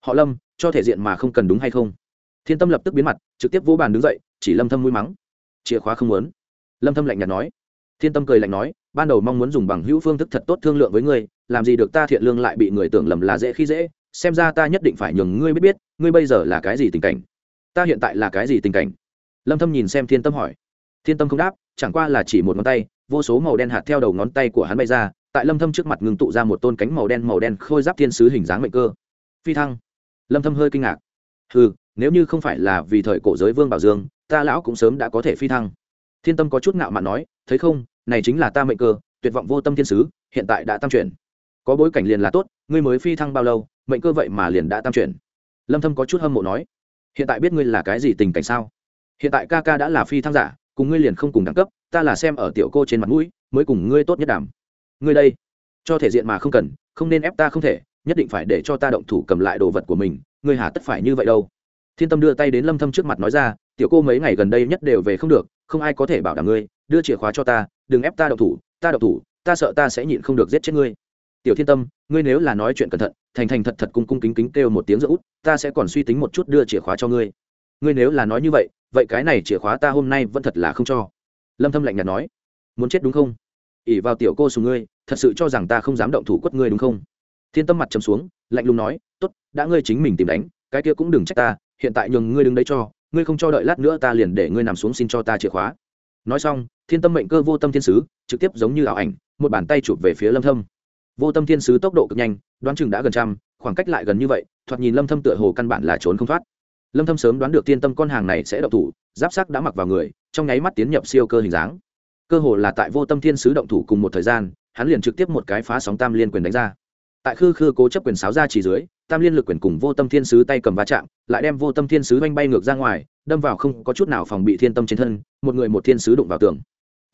S1: Họ lâm, cho thể diện mà không cần đúng hay không? Thiên tâm lập tức biến mặt, trực tiếp vô bàn đứng dậy, chỉ lâm thâm mũi mắng. Chìa khóa không muốn. Lâm thâm lạnh nhạt nói. Thiên tâm cười lạnh nói, ban đầu mong muốn dùng bằng hữu phương thức thật tốt thương lượng với ngươi, làm gì được ta thiện lương lại bị người tưởng lầm là dễ khi dễ xem ra ta nhất định phải nhường ngươi biết biết, ngươi bây giờ là cái gì tình cảnh? Ta hiện tại là cái gì tình cảnh? Lâm thâm nhìn xem thiên tâm hỏi. Thiên tâm không đáp, chẳng qua là chỉ một ngón tay, vô số màu đen hạt theo đầu ngón tay của hắn bay ra, tại lâm thâm trước mặt ngưng tụ ra một tôn cánh màu đen màu đen khôi giáp thiên sứ hình dáng mệnh cơ. Phi thăng. Lâm thâm hơi kinh ngạc. Hừ, nếu như không phải là vì thời cổ giới vương bảo dương, ta lão cũng sớm đã có thể phi thăng. Thiên tâm có chút ngạo mạn nói, thấy không, này chính là ta mệnh cơ, tuyệt vọng vô tâm thiên sứ, hiện tại đã tam chuyển có bối cảnh liền là tốt, ngươi mới phi thăng bao lâu mệnh cơ vậy mà liền đã tam chuyển. Lâm thâm có chút hâm mộ nói, hiện tại biết ngươi là cái gì tình cảnh sao? Hiện tại ca ca đã là phi thăng giả, cùng ngươi liền không cùng đẳng cấp, ta là xem ở tiểu cô trên mặt mũi, mới cùng ngươi tốt nhất đảm ngươi đây, cho thể diện mà không cần, không nên ép ta không thể, nhất định phải để cho ta động thủ cầm lại đồ vật của mình, ngươi hà tất phải như vậy đâu. Thiên tâm đưa tay đến lâm thâm trước mặt nói ra, tiểu cô mấy ngày gần đây nhất đều về không được, không ai có thể bảo đảm ngươi, đưa chìa khóa cho ta, đừng ép ta động thủ, ta động thủ, ta sợ ta sẽ nhịn không được giết chết ngươi. Tiểu thiên tâm, ngươi nếu là nói chuyện cẩn thận thành thành thật thật cung cung kính kính kêu một tiếng giữa út, ta sẽ còn suy tính một chút đưa chìa khóa cho ngươi. Ngươi nếu là nói như vậy vậy cái này chìa khóa ta hôm nay vẫn thật là không cho. Lâm thâm lạnh nhạt nói. Muốn chết đúng không? Ỉ vào tiểu cô sùng ngươi, thật sự cho rằng ta không dám động thủ quất ngươi đúng không? Thiên tâm mặt trầm xuống, lạnh lùng nói, tốt, đã ngươi chính mình tìm đánh, cái kia cũng đừng trách ta, hiện tại nhường ngươi đứng đấy cho, ngươi không cho đợi lát nữa ta liền để ngươi nằm xuống xin cho ta chìa khóa. Nói xong, thiên tâm mệnh cơ vô tâm thiên sứ, trực tiếp giống như ảo ảnh, một bàn tay chụp về phía lâm thâm vô tâm thiên sứ tốc độ cực nhanh, đoán chừng đã gần trăm, khoảng cách lại gần như vậy, thoạt nhìn lâm thâm tựa hồ căn bản là trốn không thoát. Lâm thâm sớm đoán được thiên tâm con hàng này sẽ động thủ, giáp sắc đã mặc vào người, trong nháy mắt tiến nhập siêu cơ hình dáng. Cơ hồ là tại vô tâm thiên sứ động thủ cùng một thời gian, hắn liền trực tiếp một cái phá sóng tam liên quyền đánh ra. Tại khư khư cố chấp quyền sáo ra chỉ dưới, tam liên lực quyền cùng vô tâm thiên sứ tay cầm va chạm, lại đem vô tâm thiên sứ oanh bay ngược ra ngoài, đâm vào không có chút nào phòng bị thiên tâm trên thân, một người một thiên sứ đụng vào tường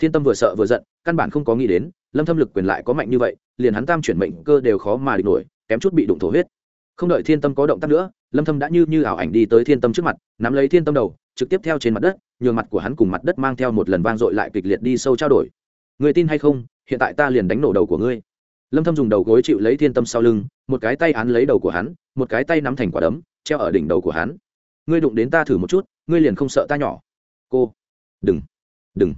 S1: thiên tâm vừa sợ vừa giận, căn bản không có nghĩ đến, lâm thâm lực quyền lại có mạnh như vậy, liền hắn tam chuyển mệnh cơ đều khó mà địch nổi, kém chút bị đụng thổ huyết. Không đợi thiên tâm có động tác nữa, lâm thâm đã như như ảo ảnh đi tới thiên tâm trước mặt, nắm lấy thiên tâm đầu, trực tiếp theo trên mặt đất, nhường mặt của hắn cùng mặt đất mang theo một lần vang dội lại kịch liệt đi sâu trao đổi. Người tin hay không, hiện tại ta liền đánh nổ đầu của ngươi. Lâm thâm dùng đầu gối chịu lấy thiên tâm sau lưng, một cái tay án lấy đầu của hắn, một cái tay nắm thành quả đấm, treo ở đỉnh đầu của hắn. Ngươi đụng đến ta thử một chút, ngươi liền không sợ ta nhỏ. Cô, đừng đừng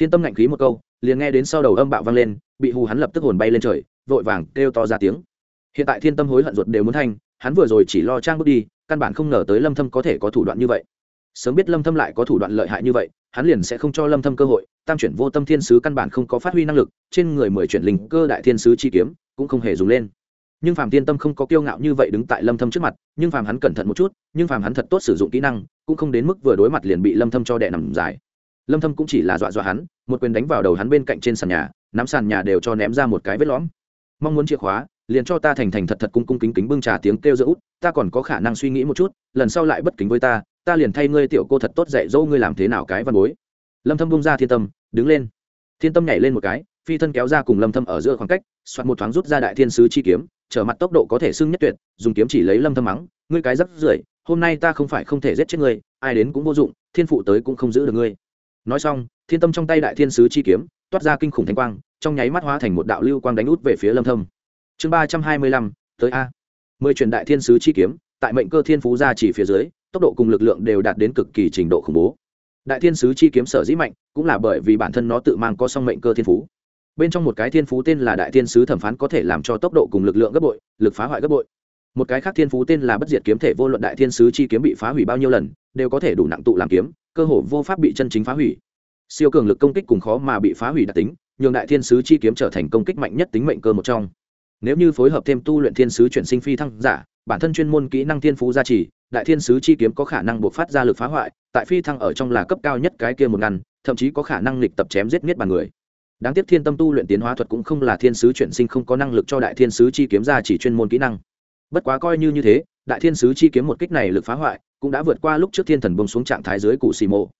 S1: thiên tâm ngạnh khí một câu, liền nghe đến sau đầu âm bạo vang lên, bị hù hắn lập tức hồn bay lên trời, vội vàng kêu to ra tiếng. Hiện tại thiên tâm hối hận ruột đều muốn thanh hắn vừa rồi chỉ lo trang bước đi, căn bản không ngờ tới lâm thâm có thể có thủ đoạn như vậy. Sớm biết lâm thâm lại có thủ đoạn lợi hại như vậy, hắn liền sẽ không cho lâm thâm cơ hội, tam chuyển vô tâm thiên sứ căn bản không có phát huy năng lực, trên người mười chuyển linh cơ đại thiên sứ chi kiếm, cũng không hề dùng lên. Nhưng phàm Thiên tâm không có kiêu ngạo như vậy đứng tại lâm thâm trước mặt, nhưng phàm hắn cẩn thận một chút, nhưng phàm hắn thật tốt sử dụng kỹ năng, cũng không đến mức vừa đối mặt liền bị lâm thâm cho đè nằm dài lâm thâm cũng chỉ là dọa dọa hắn, một quyền đánh vào đầu hắn bên cạnh trên sàn nhà, nắm sàn nhà đều cho ném ra một cái vết lõm. Mong muốn chìa khóa, liền cho ta thành thành thật thật cung cung kính kính bưng trà tiếng kêu giữa út, ta còn có khả năng suy nghĩ một chút, lần sau lại bất kính với ta ta liền thay ngươi tiểu cô thật tốt dạy dỗ ngươi làm thế nào cái văn bối. Lâm thâm bung ra thiên tâm, đứng lên. Thiên tâm nhảy lên một cái, phi thân kéo ra cùng lâm thâm ở giữa khoảng cách xoát một thoáng rút ra đại thiên sứ chi kiếm, trở mặt tốc độ có thể xưng nhất tuyệt, dùng kiếm chỉ lấy lâm thâm mắng, ngươi cái rất rưởi, hôm nay ta không phải không thể giết chết ngươi, ai đến cũng vô dụng, thiên phụ tới cũng không giữ được ngươi nói xong, thiên tâm trong tay đại thiên sứ chi kiếm, toát ra kinh khủng thánh quang, trong nháy mắt hóa thành một đạo lưu quang đánh út về phía lâm thâm. Chương ba trăm hai mươi lăm, tới a. Mười truyền đại thiên sứ chi kiếm, tại mệnh cơ thiên phú ra chỉ phía dưới, tốc độ cùng lực lượng đều đạt đến cực kỳ trình độ khủng bố. Đại thiên sứ chi kiếm sở dĩ mạnh, cũng là bởi vì bản thân nó tự mang có song mệnh cơ thiên phú. Bên trong một cái thiên phú tên là đại thiên sứ thẩm phán có thể làm cho tốc độ cùng lực lượng gấp bội, lực phá hoại gấp bội một cái khác thiên phú tên là bất diệt kiếm thể vô luận đại thiên sứ chi kiếm bị phá hủy bao nhiêu lần, đều có thể đủ nặng tụ làm kiếm, cơ hồ vô pháp bị chân chính phá hủy. Siêu cường lực công kích cùng khó mà bị phá hủy đặc tính, nhường đại thiên sứ chi kiếm trở thành công kích mạnh nhất tính mệnh cơ một trong. Nếu như phối hợp thêm tu luyện thiên sứ chuyển sinh phi thăng giả, bản thân chuyên môn kỹ năng thiên phú gia trì, đại thiên sứ chi kiếm có khả năng buộc phát ra lực phá hoại, tại phi thăng ở trong là cấp cao nhất cái kia một ngăn, thậm chí có khả năng lịch tập chém giết miết bàn người. Đáng tiếc thiên tâm tu luyện tiến hóa thuật cũng không là thiên sứ chuyển sinh không có năng lực cho đại thiên sứ chi kiếm ra chỉ chuyên môn kỹ năng bất quá coi như như thế, đại thiên sứ chi kiếm một kích này lực phá hoại, cũng đã vượt qua lúc trước thiên thần bông xuống trạng thái dưới cụ xì mộ.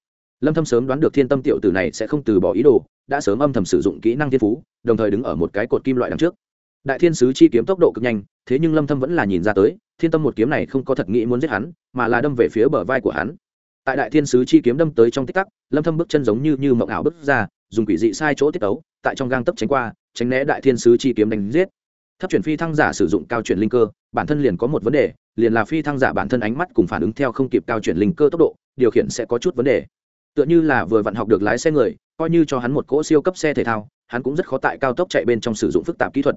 S1: Lâm thâm sớm đoán được thiên tâm tiểu tử này sẽ không từ bỏ ý đồ, đã sớm âm thầm sử dụng kỹ năng thiên phú, đồng thời đứng ở một cái cột kim loại đằng trước. Đại thiên sứ chi kiếm tốc độ cực nhanh, thế nhưng lâm thâm vẫn là nhìn ra tới, thiên tâm một kiếm này không có thật nghĩ muốn giết hắn, mà là đâm về phía bờ vai của hắn. Tại đại thiên sứ chi kiếm đâm tới trong tích tắc, lâm thâm bước chân giống như như mộng ảo bước ra, dùng quỷ dị sai chỗ tiết tấu, tại trong gang tấp tránh qua, tránh né đại thiên sứ chi kiếm đánh giết thấp chuyển phi thăng giả sử dụng cao chuyển linh cơ, bản thân liền có một vấn đề, liền là phi thăng giả bản thân ánh mắt cùng phản ứng theo không kịp cao chuyển linh cơ tốc độ, điều khiển sẽ có chút vấn đề. Tựa như là vừa vận học được lái xe người, coi như cho hắn một cỗ siêu cấp xe thể thao, hắn cũng rất khó tại cao tốc chạy bên trong sử dụng phức tạp kỹ thuật.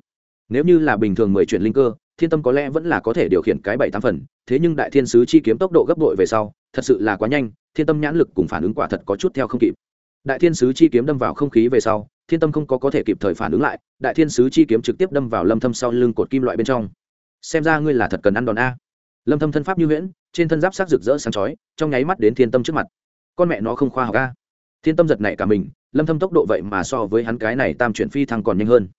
S1: Nếu như là bình thường mười chuyển linh cơ, thiên tâm có lẽ vẫn là có thể điều khiển cái bảy tám phần, thế nhưng đại thiên sứ chi kiếm tốc độ gấp đội về sau, thật sự là quá nhanh, thiên tâm nhãn lực cùng phản ứng quả thật có chút theo không kịp đại thiên sứ chi kiếm đâm vào không khí về sau, thiên tâm không có có thể kịp thời phản ứng lại, đại thiên sứ chi kiếm trực tiếp đâm vào lâm thâm sau lưng cột kim loại bên trong. Xem ra ngươi là thật cần ăn đòn a. Lâm thâm thân pháp như huyễn, trên thân giáp sắc rực rỡ sáng chói, trong nháy mắt đến thiên tâm trước mặt. Con mẹ nó không khoa học a. Thiên tâm giật nảy cả mình, lâm thâm tốc độ vậy mà so với hắn cái này tam chuyển phi thăng còn nhanh hơn.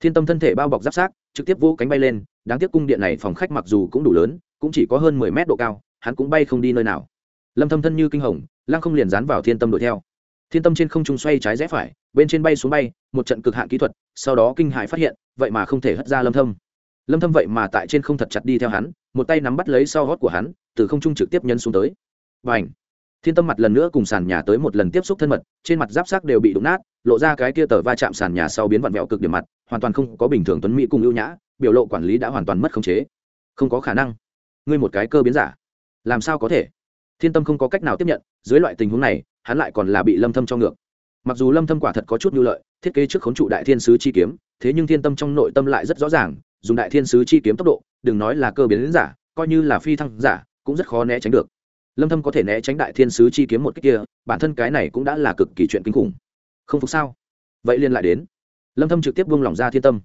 S1: Thiên tâm thân thể bao bọc giáp sắc, trực tiếp vô cánh bay lên, đáng tiếc cung điện này phòng khách mặc dù cũng đủ lớn, cũng chỉ có hơn mười mét độ cao, hắn cũng bay không đi nơi nào. Lâm thâm thân như kinh hồng, lăng không liền dán vào thiên tâm đuổi theo thiên tâm trên không trung xoay trái rẽ phải, bên trên bay xuống bay, một trận cực hạn kỹ thuật, sau đó kinh hại phát hiện, vậy mà không thể hất ra lâm thâm. Lâm thâm vậy mà tại trên không thật chặt đi theo hắn, một tay nắm bắt lấy sau gót của hắn, từ không trung trực tiếp nhân xuống tới. Bành! Thiên tâm mặt lần nữa cùng sàn nhà tới một lần tiếp xúc thân mật, trên mặt giáp sắc đều bị đụng nát, lộ ra cái kia tờ va chạm sàn nhà sau biến vặn vẹo cực điểm mặt, hoàn toàn không có bình thường tuấn mỹ cùng ưu nhã, biểu lộ quản lý đã hoàn toàn mất khống chế. Không có khả năng. Ngươi một cái cơ biến giả, làm sao có thể? Thiên tâm không có cách nào tiếp nhận, dưới loại tình huống này, hắn lại còn là bị lâm thâm cho ngược. Mặc dù lâm thâm quả thật có chút nhu lợi, thiết kế trước khốn trụ đại thiên sứ chi kiếm, thế nhưng thiên tâm trong nội tâm lại rất rõ ràng, dùng đại thiên sứ chi kiếm tốc độ, đừng nói là cơ biến giả, coi như là phi thăng giả, cũng rất khó né tránh được. Lâm thâm có thể né tránh đại thiên sứ chi kiếm một cách kia, bản thân cái này cũng đã là cực kỳ chuyện kinh khủng. Không phục sao? Vậy liên lại đến. Lâm thâm trực tiếp buông lỏng ra thiên tâm.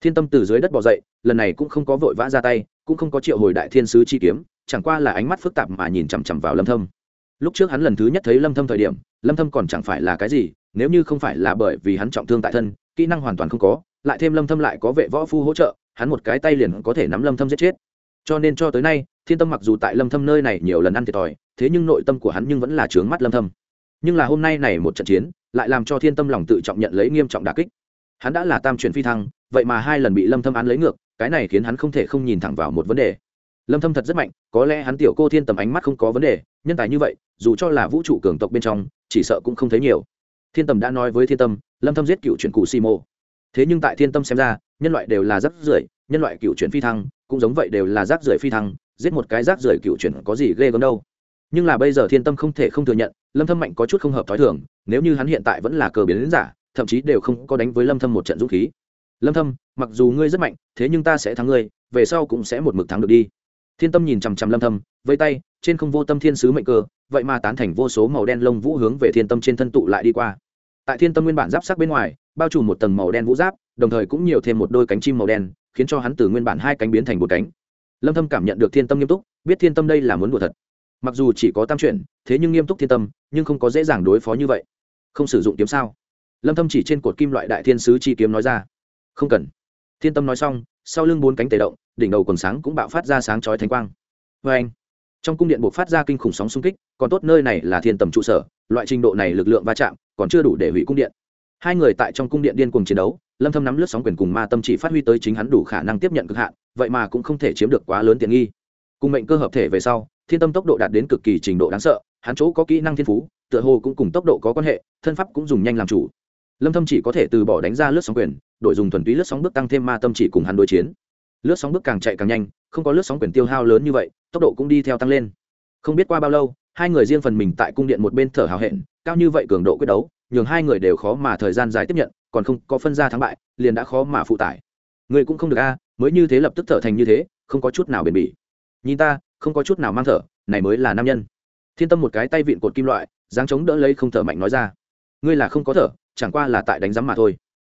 S1: Thiên tâm từ dưới đất bò dậy, lần này cũng không có vội vã ra tay, cũng không có triệu hồi đại thiên sứ chi kiếm chẳng qua là ánh mắt phức tạp mà nhìn chằm chằm vào lâm thâm. Lúc trước hắn lần thứ nhất thấy lâm thâm thời điểm, lâm thâm còn chẳng phải là cái gì, nếu như không phải là bởi vì hắn trọng thương tại thân, kỹ năng hoàn toàn không có, lại thêm lâm thâm lại có vệ võ phu hỗ trợ, hắn một cái tay liền có thể nắm lâm thâm giết chết. Cho nên cho tới nay, thiên tâm mặc dù tại lâm thâm nơi này nhiều lần ăn thiệt thòi, thế nhưng nội tâm của hắn nhưng vẫn là trướng mắt lâm thâm. Nhưng là hôm nay này một trận chiến, lại làm cho thiên tâm lòng tự trọng nhận lấy nghiêm trọng đả kích. Hắn đã là tam chuyển phi thăng, vậy mà hai lần bị lâm thâm án lấy ngược, cái này khiến hắn không thể không nhìn thẳng vào một vấn đề lâm thâm thật rất mạnh, có lẽ hắn tiểu cô thiên tầm ánh mắt không có vấn đề, nhân tài như vậy, dù cho là vũ trụ cường tộc bên trong, chỉ sợ cũng không thấy nhiều. Thiên tầm đã nói với thiên tâm, lâm thâm giết cựu chuyển cụ si mô thế nhưng tại thiên tâm xem ra, nhân loại đều là rác rưởi, nhân loại cựu chuyển phi thăng, cũng giống vậy đều là rác rưởi phi thăng, giết một cái rác rưởi cựu chuyển có gì ghê gớm đâu. Nhưng là bây giờ thiên tâm không thể không thừa nhận, lâm thâm mạnh có chút không hợp thói thường, nếu như hắn hiện tại vẫn là cờ biến giả, thậm chí đều không có đánh với lâm thâm một trận dũng khí. Lâm thâm, mặc dù ngươi rất mạnh, thế nhưng ta sẽ thắng ngươi, về sau cũng sẽ một mực thắng được đi thiên tâm nhìn chằm chằm lâm thâm, vây tay, trên không vô tâm thiên sứ mệnh cơ, vậy mà tán thành vô số màu đen lông vũ hướng về thiên tâm trên thân tụ lại đi qua. Tại thiên tâm nguyên bản giáp sắc bên ngoài, bao trùm một tầng màu đen vũ giáp, đồng thời cũng nhiều thêm một đôi cánh chim màu đen, khiến cho hắn từ nguyên bản hai cánh biến thành một cánh. Lâm thâm cảm nhận được thiên tâm nghiêm túc, biết thiên tâm đây là muốn đùa thật. Mặc dù chỉ có tam chuyển thế nhưng nghiêm túc thiên tâm, nhưng không có dễ dàng đối phó như vậy. Không sử dụng kiếm sao? Lâm thâm chỉ trên cột kim loại đại thiên sứ chi kiếm nói ra. Không cần. Thiên tâm nói xong, sau lưng bốn cánh tề động đỉnh đầu quần sáng cũng bạo phát ra sáng chói thánh quang. Vê anh, trong cung điện buộc phát ra kinh khủng sóng xung kích, còn tốt nơi này là thiên tầm trụ sở, loại trình độ này lực lượng va chạm còn chưa đủ để hủy cung điện. Hai người tại trong cung điện điên cuồng chiến đấu, lâm thâm nắm lướt sóng quyền cùng ma tâm chỉ phát huy tới chính hắn đủ khả năng tiếp nhận cực hạn, vậy mà cũng không thể chiếm được quá lớn tiện nghi. Cùng mệnh cơ hợp thể về sau, thiên tâm tốc độ đạt đến cực kỳ trình độ đáng sợ, hắn chỗ có kỹ năng thiên phú, tựa hồ cũng cùng tốc độ có quan hệ, thân pháp cũng dùng nhanh làm chủ. Lâm thâm chỉ có thể từ bỏ đánh ra lướt sóng quyền, đổi dùng thuần túy lướt sóng bước tăng thêm ma tâm chỉ cùng hắn đối chiến lướt sóng bước càng chạy càng nhanh, không có lướt sóng quyền tiêu hao lớn như vậy, tốc độ cũng đi theo tăng lên. Không biết qua bao lâu, hai người riêng phần mình tại cung điện một bên thở hào hẹn, cao như vậy cường độ quyết đấu, nhường hai người đều khó mà thời gian dài tiếp nhận, còn không có phân ra thắng bại, liền đã khó mà phụ tải. Người cũng không được a, mới như thế lập tức thở thành như thế, không có chút nào bền bỉ. Nhìn ta, không có chút nào mang thở, này mới là nam nhân. Thiên tâm một cái tay vịn cột kim loại, dáng chống đỡ lấy không thở mạnh nói ra. Ngươi là không có thở, chẳng qua là tại đánh giám mà thôi.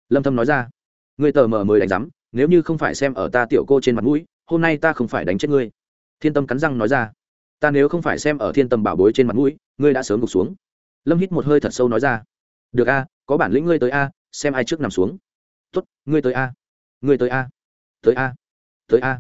S1: Lâm thâm nói ra. Ngươi tờ mờ mới đánh giám nếu như không phải xem ở ta tiểu cô trên mặt mũi, hôm nay ta không phải đánh chết ngươi. Thiên tâm cắn răng nói ra. Ta nếu không phải xem ở thiên tâm bảo bối trên mặt mũi, ngươi đã sớm gục xuống. Lâm hít một hơi thật sâu nói ra. Được a, có bản lĩnh ngươi tới a, xem ai trước nằm xuống. Tuất ngươi tới a, ngươi tới a tới a tới a.